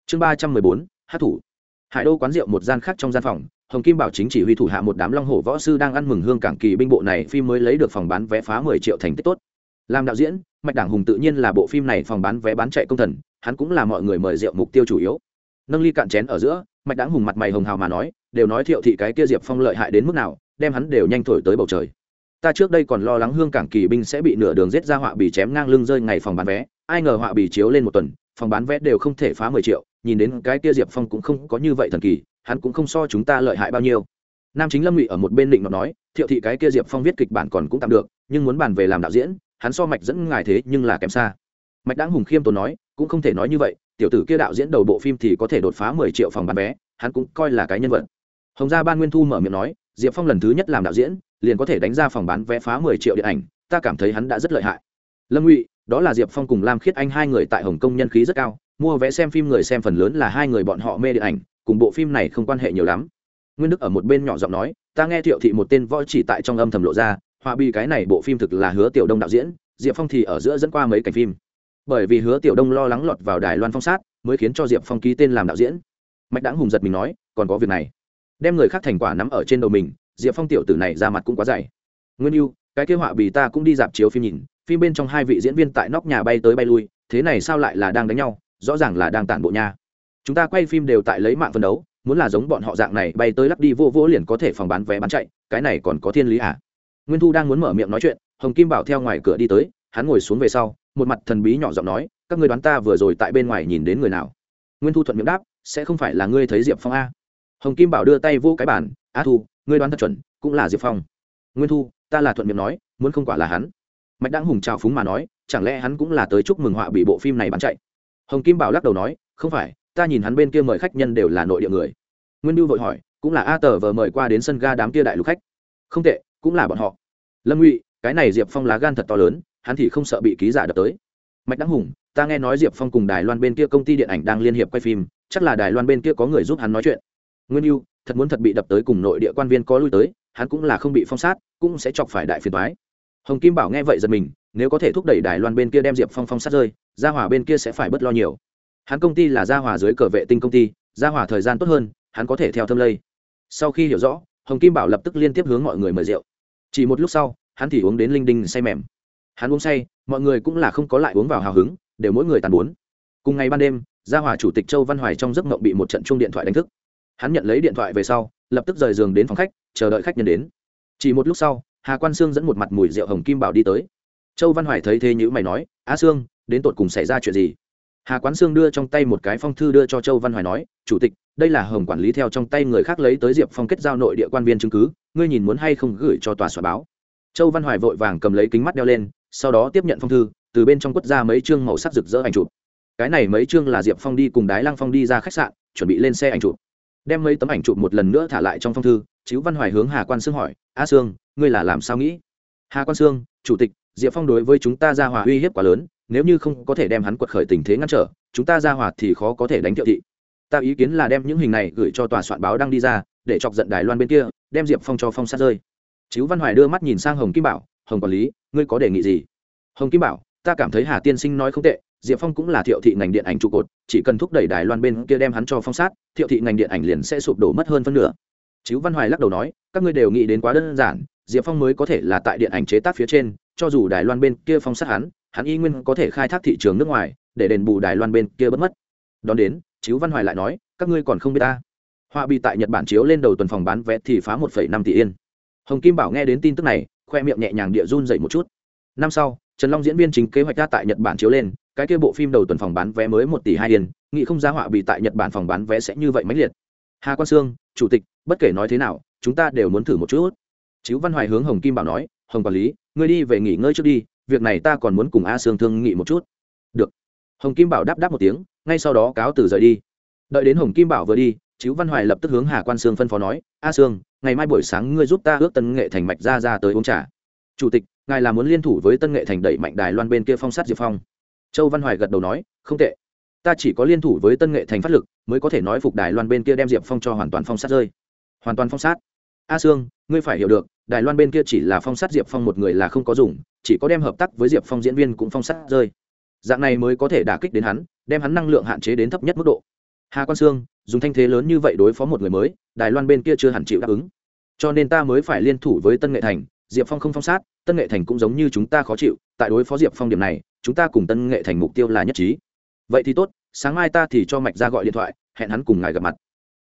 Chương ba trăm mười bốn, hát thủ. Hải đô quán rượu một gian khác trong gian phòng, hồng kim bảo chính chỉ huy thủ hạ một đám long hổ võ sư đang ăn mừng hương cảng kỳ binh bộ này phim mới lấy được phòng bán vé phá mười triệu thành tích tốt. Làm đạo diễn, mạch đảng hùng tự nhiên là bộ phim này phòng bán vé bán chạy công thần, hắn cũng là mọi người mời rượu mục tiêu chủ yếu. Nâng ly cạn chén ở giữa mạch đáng hùng mặt mày hồng hào mà nói, đều nói thiệu thị cái kia diệp phong lợi hại đến mức nào, đem hắn đều nhanh thổi tới bầu trời. Ta trước đây còn lo lắng hương cảng kỳ binh sẽ bị nửa đường giết ra họa bì chém ngang lưng rơi ngày phòng bán vé, ai ngờ họa bì chiếu lên một tuần, phòng bán vé đều không thể phá mười triệu, nhìn đến cái kia diệp phong cũng không có như vậy thần kỳ, hắn cũng không so chúng ta lợi hại bao nhiêu. Nam chính lâm ngụy ở một bên định nói, thiệu thị cái kia diệp phong viết kịch bản còn cũng tạm được, nhưng muốn bàn về làm đạo diễn, hắn so mạch dẫn ngài thế nhưng là kém xa. Mạch đáng hùng khiêm tốn nói, cũng không thể nói như vậy tiểu tử kia đạo diễn đầu bộ phim thì có thể đột phá mười triệu phòng bán vé, hắn cũng coi là cái nhân vật. Hồng gia ban nguyên thu mở miệng nói, diệp phong lần thứ nhất làm đạo diễn, liền có thể đánh ra phòng bán vé phá mười triệu điện ảnh, ta cảm thấy hắn đã rất lợi hại. Lâm ngụy, đó là diệp phong cùng lam khiết anh hai người tại hồng kông nhân khí rất cao, mua vé xem phim người xem phần lớn là hai người bọn họ mê điện ảnh, cùng bộ phim này không quan hệ nhiều lắm. Nguyên đức ở một bên nhỏ giọng nói, ta nghe thiệu thị một tên võ chỉ tại trong âm thầm lộ ra, họa bi cái này bộ phim thực là hứa tiểu đông đạo diễn, diệp phong thì ở giữa dẫn qua mấy cảnh phim bởi vì hứa tiểu đông lo lắng lọt vào đài loan phong sát mới khiến cho diệp phong ký tên làm đạo diễn mạch đáng hùng giật mình nói còn có việc này đem người khác thành quả nắm ở trên đầu mình diệp phong tiểu tử này ra mặt cũng quá dày nguyên yêu cái kế họa bì ta cũng đi dạp chiếu phim nhìn phim bên trong hai vị diễn viên tại nóc nhà bay tới bay lui thế này sao lại là đang đánh nhau rõ ràng là đang tản bộ nha chúng ta quay phim đều tại lấy mạng phân đấu muốn là giống bọn họ dạng này bay tới lắp đi vô vô liền có thể phòng bán vé bán chạy cái này còn có thiên lý à nguyên thu đang muốn mở miệng nói chuyện hồng kim bảo theo ngoài cửa đi tới hắn ngồi xuống về sau một mặt thần bí nhỏ giọng nói, các người đoán ta vừa rồi tại bên ngoài nhìn đến người nào? Nguyên thu thuận miệng đáp, sẽ không phải là ngươi thấy diệp phong a. Hồng kim bảo đưa tay vô cái bản a thu, ngươi đoán thật chuẩn, cũng là diệp phong. Nguyên thu, ta là thuận miệng nói, muốn không quả là hắn. Mạch Đăng hùng trào phúng mà nói, chẳng lẽ hắn cũng là tới chúc mừng họa bị bộ phim này bán chạy? Hồng kim bảo lắc đầu nói, không phải, ta nhìn hắn bên kia mời khách nhân đều là nội địa người. Nguyên lưu vội hỏi, cũng là a tờ vờ mời qua đến sân ga đám kia đại lục khách? Không tệ, cũng là bọn họ. Lâm ngụy, cái này diệp phong lá gan thật to lớn hắn thì không sợ bị ký giả đập tới. Mạch đăng hùng, ta nghe nói diệp phong cùng đài loan bên kia công ty điện ảnh đang liên hiệp quay phim, chắc là đài loan bên kia có người giúp hắn nói chuyện. Nguyên yêu thật muốn thật bị đập tới cùng nội địa quan viên có lui tới, hắn cũng là không bị phong sát, cũng sẽ chọc phải đại phiền thoái hồng kim bảo nghe vậy giật mình, nếu có thể thúc đẩy đài loan bên kia đem diệp phong phong sát rơi, gia hòa bên kia sẽ phải bớt lo nhiều. Hắn công ty là gia hòa dưới cờ vệ tinh công ty, gia hòa thời gian tốt hơn, hắn có thể theo thâm lây. Sau khi hiểu rõ, hồng kim bảo lập tức liên tiếp hướng mọi người mời rượu. Chỉ một lúc sau, hắn thì uống đến linh đinh say mềm hắn uống say, mọi người cũng là không có lại uống vào hào hứng, đều mỗi người tàn bốn. Cùng ngày ban đêm, gia hòa chủ tịch châu văn hoài trong giấc mộng bị một trận chuông điện thoại đánh thức. Hắn nhận lấy điện thoại về sau, lập tức rời giường đến phòng khách, chờ đợi khách nhân đến. Chỉ một lúc sau, hà quan sương dẫn một mặt mùi rượu hồng kim bảo đi tới. Châu văn hoài thấy thế nhữ mày nói, á sương, đến tột cùng xảy ra chuyện gì? Hà quán sương đưa trong tay một cái phong thư đưa cho châu văn hoài nói, chủ tịch, đây là hồng quản lý theo trong tay người khác lấy tới diệp phong kết giao nội địa quan viên chứng cứ, ngươi nhìn muốn hay không gửi cho tòa soạn báo? Châu văn hoài vội vàng cầm lấy kính mắt đeo lên sau đó tiếp nhận phong thư, từ bên trong quất ra mấy chương màu sắc rực rỡ ảnh chụp. Cái này mấy chương là diệp phong đi cùng đái lăng phong đi ra khách sạn, chuẩn bị lên xe ảnh chụp. Đem mấy tấm ảnh chụp một lần nữa thả lại trong phong thư, chiếu văn hoài hướng hà quan sương hỏi, a sương, ngươi là làm sao nghĩ? Hà quan sương, chủ tịch, diệp phong đối với chúng ta ra hòa uy hiếp quá lớn, nếu như không có thể đem hắn quật khởi tình thế ngăn trở, chúng ta ra hòa thì khó có thể đánh thiệu thị. Ta ý kiến là đem những hình này gửi cho tòa soạn báo đang đi ra, để chọc giận đài loan bên kia, đem diệp phong cho phong sát rơi. Chiếu văn hoài đưa mắt nhìn sang hồng kim bảo hồng quản lý, ngươi có đề nghị gì? Hồng kim bảo, ta cảm thấy hà tiên sinh nói không tệ, diệp phong cũng là thiệu thị ngành điện ảnh trụ cột, chỉ cần thúc đẩy đài loan bên kia đem hắn cho phong sát, thiệu thị ngành điện ảnh liền sẽ sụp đổ mất hơn phân nửa. Chiếu văn hoài lắc đầu nói, các ngươi đều nghĩ đến quá đơn giản, diệp phong mới có thể là tại điện ảnh chế tác phía trên, cho dù đài loan bên kia phong sát hắn hắn y nguyên có thể khai thác thị trường nước ngoài, để đền bù đài loan bên kia bất mất. Đón đến, chiếu văn hoài lại nói, các ngươi còn không biết ta. Họa bị tại nhật bản chiếu lên đầu tuần phòng bán vé thì phá một năm tỷ yên. Hồng kim bảo nghe đến tin tức này khoe miệng nhẹ nhàng địa run dậy một chút. Năm sau, trần long diễn viên chính kế hoạch ra tại nhật bản chiếu lên, cái kia bộ phim đầu tuần phòng bán vé mới một tỷ hai yên nghị không ra họa bị tại nhật bản phòng bán vé sẽ như vậy mãnh liệt. Hà quan sương, chủ tịch, bất kể nói thế nào, chúng ta đều muốn thử một chút. Chiếu văn hoài hướng hồng kim bảo nói, hồng quản lý, ngươi đi về nghỉ ngơi trước đi, việc này ta còn muốn cùng a sương thương nghị một chút. Được. Hồng kim bảo đáp đáp một tiếng, ngay sau đó cáo từ rời đi. Đợi đến hồng kim bảo vừa đi, chiếu văn hoài lập tức hướng hà quan sương phân phó nói, a sương ngày mai buổi sáng ngươi giúp ta ước tân nghệ thành mạch ra ra tới uống trà. Chủ tịch, ngài là muốn liên thủ với tân nghệ thành đẩy mạnh đài loan bên kia phong sát diệp phong. Châu văn hoài gật đầu nói, không tệ. Ta chỉ có liên thủ với tân nghệ thành phát lực, mới có thể nói phục đài loan bên kia đem diệp phong cho hoàn toàn phong sát rơi. Hoàn toàn phong sát. A sương, ngươi phải hiểu được, đài loan bên kia chỉ là phong sát diệp phong một người là không có dùng, chỉ có đem hợp tác với diệp phong diễn viên cũng phong sát rơi. Dạng này mới có thể đả kích đến hắn, đem hắn năng lượng hạn chế đến thấp nhất mức độ. Hà quan sương, dùng thanh thế lớn như vậy đối phó một người mới đài loan bên kia chưa hẳn chịu đáp ứng. Cho nên ta mới phải liên thủ với tân nghệ thành, diệp phong không phong sát, tân nghệ thành cũng giống như chúng ta khó chịu, tại đối phó diệp phong điểm này, chúng ta cùng tân nghệ thành mục tiêu là nhất trí. Vậy thì tốt, sáng mai ta thì cho mạch ra gọi điện thoại, hẹn hắn cùng ngài gặp mặt.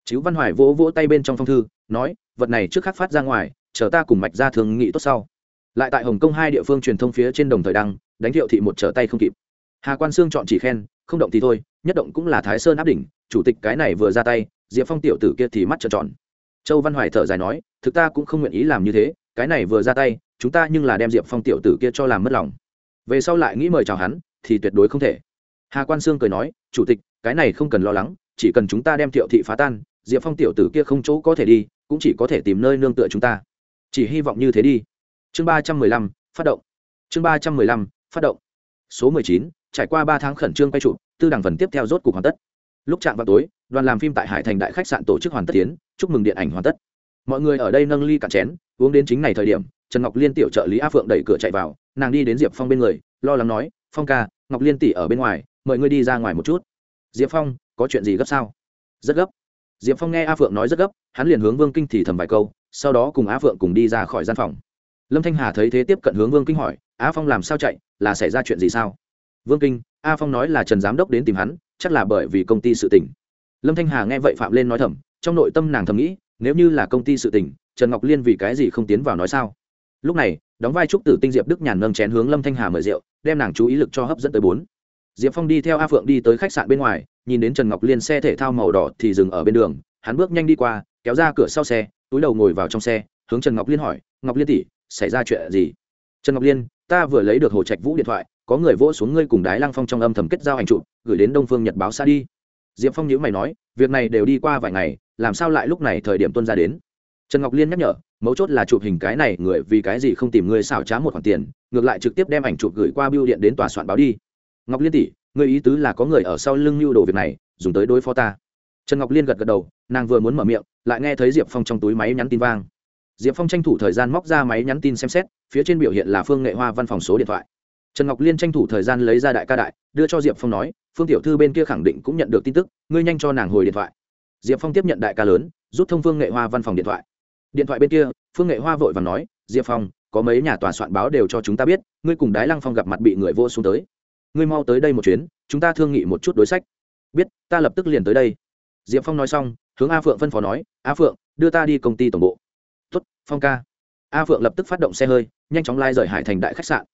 Chứ văn hoài vỗ vỗ tay bên trong phong thư, nói, vật này trước khắc phát ra ngoài, chờ ta cùng mạch ra thường nghị tốt sau. Lại tại hồng kông hai địa phương truyền thông phía trên đồng thời đăng, đánh thiệu thị một trở tay không kịp. Hà quan sương chọn chỉ khen, không động thì thôi, nhất động cũng là thái sơn áp đỉnh, chủ tịch cái này vừa ra tay diệp phong tiểu tử kia thì mắt trợn tròn. Châu văn hoài thở dài nói, thực ta cũng không nguyện ý làm như thế, cái này vừa ra tay, chúng ta nhưng là đem diệp phong tiểu tử kia cho làm mất lòng. Về sau lại nghĩ mời chào hắn, thì tuyệt đối không thể. Hà quan sương cười nói, chủ tịch, cái này không cần lo lắng, chỉ cần chúng ta đem thiệu thị phá tan, diệp phong tiểu tử kia không chỗ có thể đi, cũng chỉ có thể tìm nơi nương tựa chúng ta. Chỉ hy vọng như thế đi. Chương ba trăm mười lăm, phát động. Chương ba trăm mười lăm, phát động. Số mười chín, trải qua ba tháng khẩn trương quay trụ tư đảng phần tiếp theo rốt cục hoàn tất. Lúc chạm vào tối đoàn làm phim tại hải thành đại khách sạn tổ chức hoàn tất tiến, chúc mừng điện ảnh hoàn tất. Mọi người ở đây nâng ly cạn chén, uống đến chính này thời điểm, trần ngọc liên tiểu trợ lý a phượng đẩy cửa chạy vào, nàng đi đến diệp phong bên người, lo lắng nói, phong ca, ngọc liên tỷ ở bên ngoài, mời ngươi đi ra ngoài một chút. Diệp phong, có chuyện gì gấp sao? Rất gấp. Diệp phong nghe a phượng nói rất gấp, hắn liền hướng vương kinh thì thầm vài câu, sau đó cùng a phượng cùng đi ra khỏi gian phòng. Lâm thanh hà thấy thế tiếp cận hướng vương kinh hỏi, a phong làm sao chạy, là xảy ra chuyện gì sao? Vương kinh, a phong nói là trần giám đốc đến tìm hắn, chắc là bởi vì công ty sự tỉnh lâm thanh hà nghe vậy phạm lên nói thầm trong nội tâm nàng thầm nghĩ nếu như là công ty sự tình, trần ngọc liên vì cái gì không tiến vào nói sao? Lúc này đóng vai trúc tử tinh diệp đức nhàn nâng chén hướng lâm thanh hà mời rượu đem nàng chú ý lực cho hấp dẫn tới bốn. Diệp phong đi theo a phượng đi tới khách sạn bên ngoài nhìn đến trần ngọc liên xe thể thao màu đỏ thì dừng ở bên đường hắn bước nhanh đi qua kéo ra cửa sau xe túi đầu ngồi vào trong xe hướng trần ngọc liên hỏi ngọc liên tỷ xảy ra chuyện gì? Trần ngọc liên ta vừa lấy được hồ trạch vũ điện thoại có người vỗ xuống ngươi cùng đái lăng phong trong âm thầm kết giao ảnh trụ gửi đến đông phương nhật báo xa đi diệp phong nhữ mày nói, việc này đều đi qua vài ngày, làm sao lại lúc này thời điểm tuân ra đến? Trần ngọc liên nhắc nhở, mấu chốt là chụp hình cái này, người vì cái gì không tìm người xảo trá một khoản tiền, ngược lại trực tiếp đem ảnh chụp gửi qua biêu điện đến tòa soạn báo đi. Ngọc liên tỷ, người ý tứ là có người ở sau lưng mưu đồ việc này, dùng tới đối phó ta. Trần ngọc liên gật gật đầu, nàng vừa muốn mở miệng, lại nghe thấy diệp phong trong túi máy nhắn tin vang. Diệp phong tranh thủ thời gian móc ra máy nhắn tin xem xét, phía trên biểu hiện là phương nghệ hoa văn phòng số điện thoại trần ngọc liên tranh thủ thời gian lấy ra đại ca đại, đưa cho diệp phong nói, phương tiểu thư bên kia khẳng định cũng nhận được tin tức, ngươi nhanh cho nàng hồi điện thoại. Diệp phong tiếp nhận đại ca lớn, rút thông phương nghệ hoa văn phòng điện thoại. Điện thoại bên kia, phương nghệ hoa vội và nói, diệp phong, có mấy nhà tòa soạn báo đều cho chúng ta biết, ngươi cùng đái lăng phong gặp mặt bị người vô xuống tới. Ngươi mau tới đây một chuyến, chúng ta thương nghị một chút đối sách. Biết, ta lập tức liền tới đây. Diệp phong nói xong, hướng a phượng phân phó nói, a phượng, đưa ta đi công ty tổng bộ. Tuất phong ca. A phượng lập tức phát động xe hơi, nhanh chóng lai rời hải thành đại khách sạn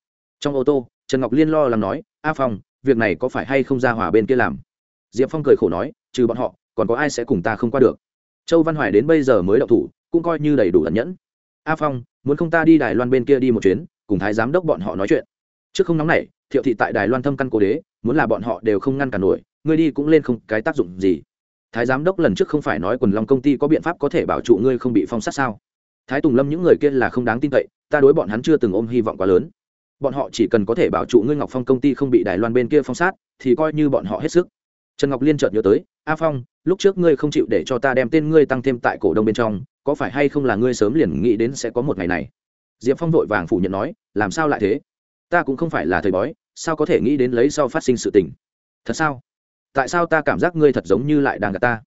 trong ô tô, trần ngọc liên lo lắng nói, a phong, việc này có phải hay không ra hòa bên kia làm? Diệp phong cười khổ nói, trừ bọn họ, còn có ai sẽ cùng ta không qua được? Châu văn hoài đến bây giờ mới đậu thủ, cũng coi như đầy đủ ẩn nhẫn. A phong, muốn không ta đi đài loan bên kia đi một chuyến, cùng thái giám đốc bọn họ nói chuyện? Trước không nóng này thiệu thị tại đài loan thâm căn cố đế, muốn là bọn họ đều không ngăn cản nổi, ngươi đi cũng lên không cái tác dụng gì. Thái giám đốc lần trước không phải nói quần long công ty có biện pháp có thể bảo trụ ngươi không bị phong sát sao? Thái tùng lâm những người kia là không đáng tin cậy, ta đối bọn hắn chưa từng ôm hy vọng quá lớn bọn họ chỉ cần có thể bảo trụ ngươi ngọc phong công ty không bị đài loan bên kia phong sát, thì coi như bọn họ hết sức. Trần ngọc liên chợt nhớ tới, a phong, lúc trước ngươi không chịu để cho ta đem tên ngươi tăng thêm tại cổ đông bên trong, có phải hay không là ngươi sớm liền nghĩ đến sẽ có một ngày này? Diệp phong vội vàng phủ nhận nói, làm sao lại thế? Ta cũng không phải là thầy bói, sao có thể nghĩ đến lấy sau phát sinh sự tình? Thật sao? Tại sao ta cảm giác ngươi thật giống như lại đang gặp ta?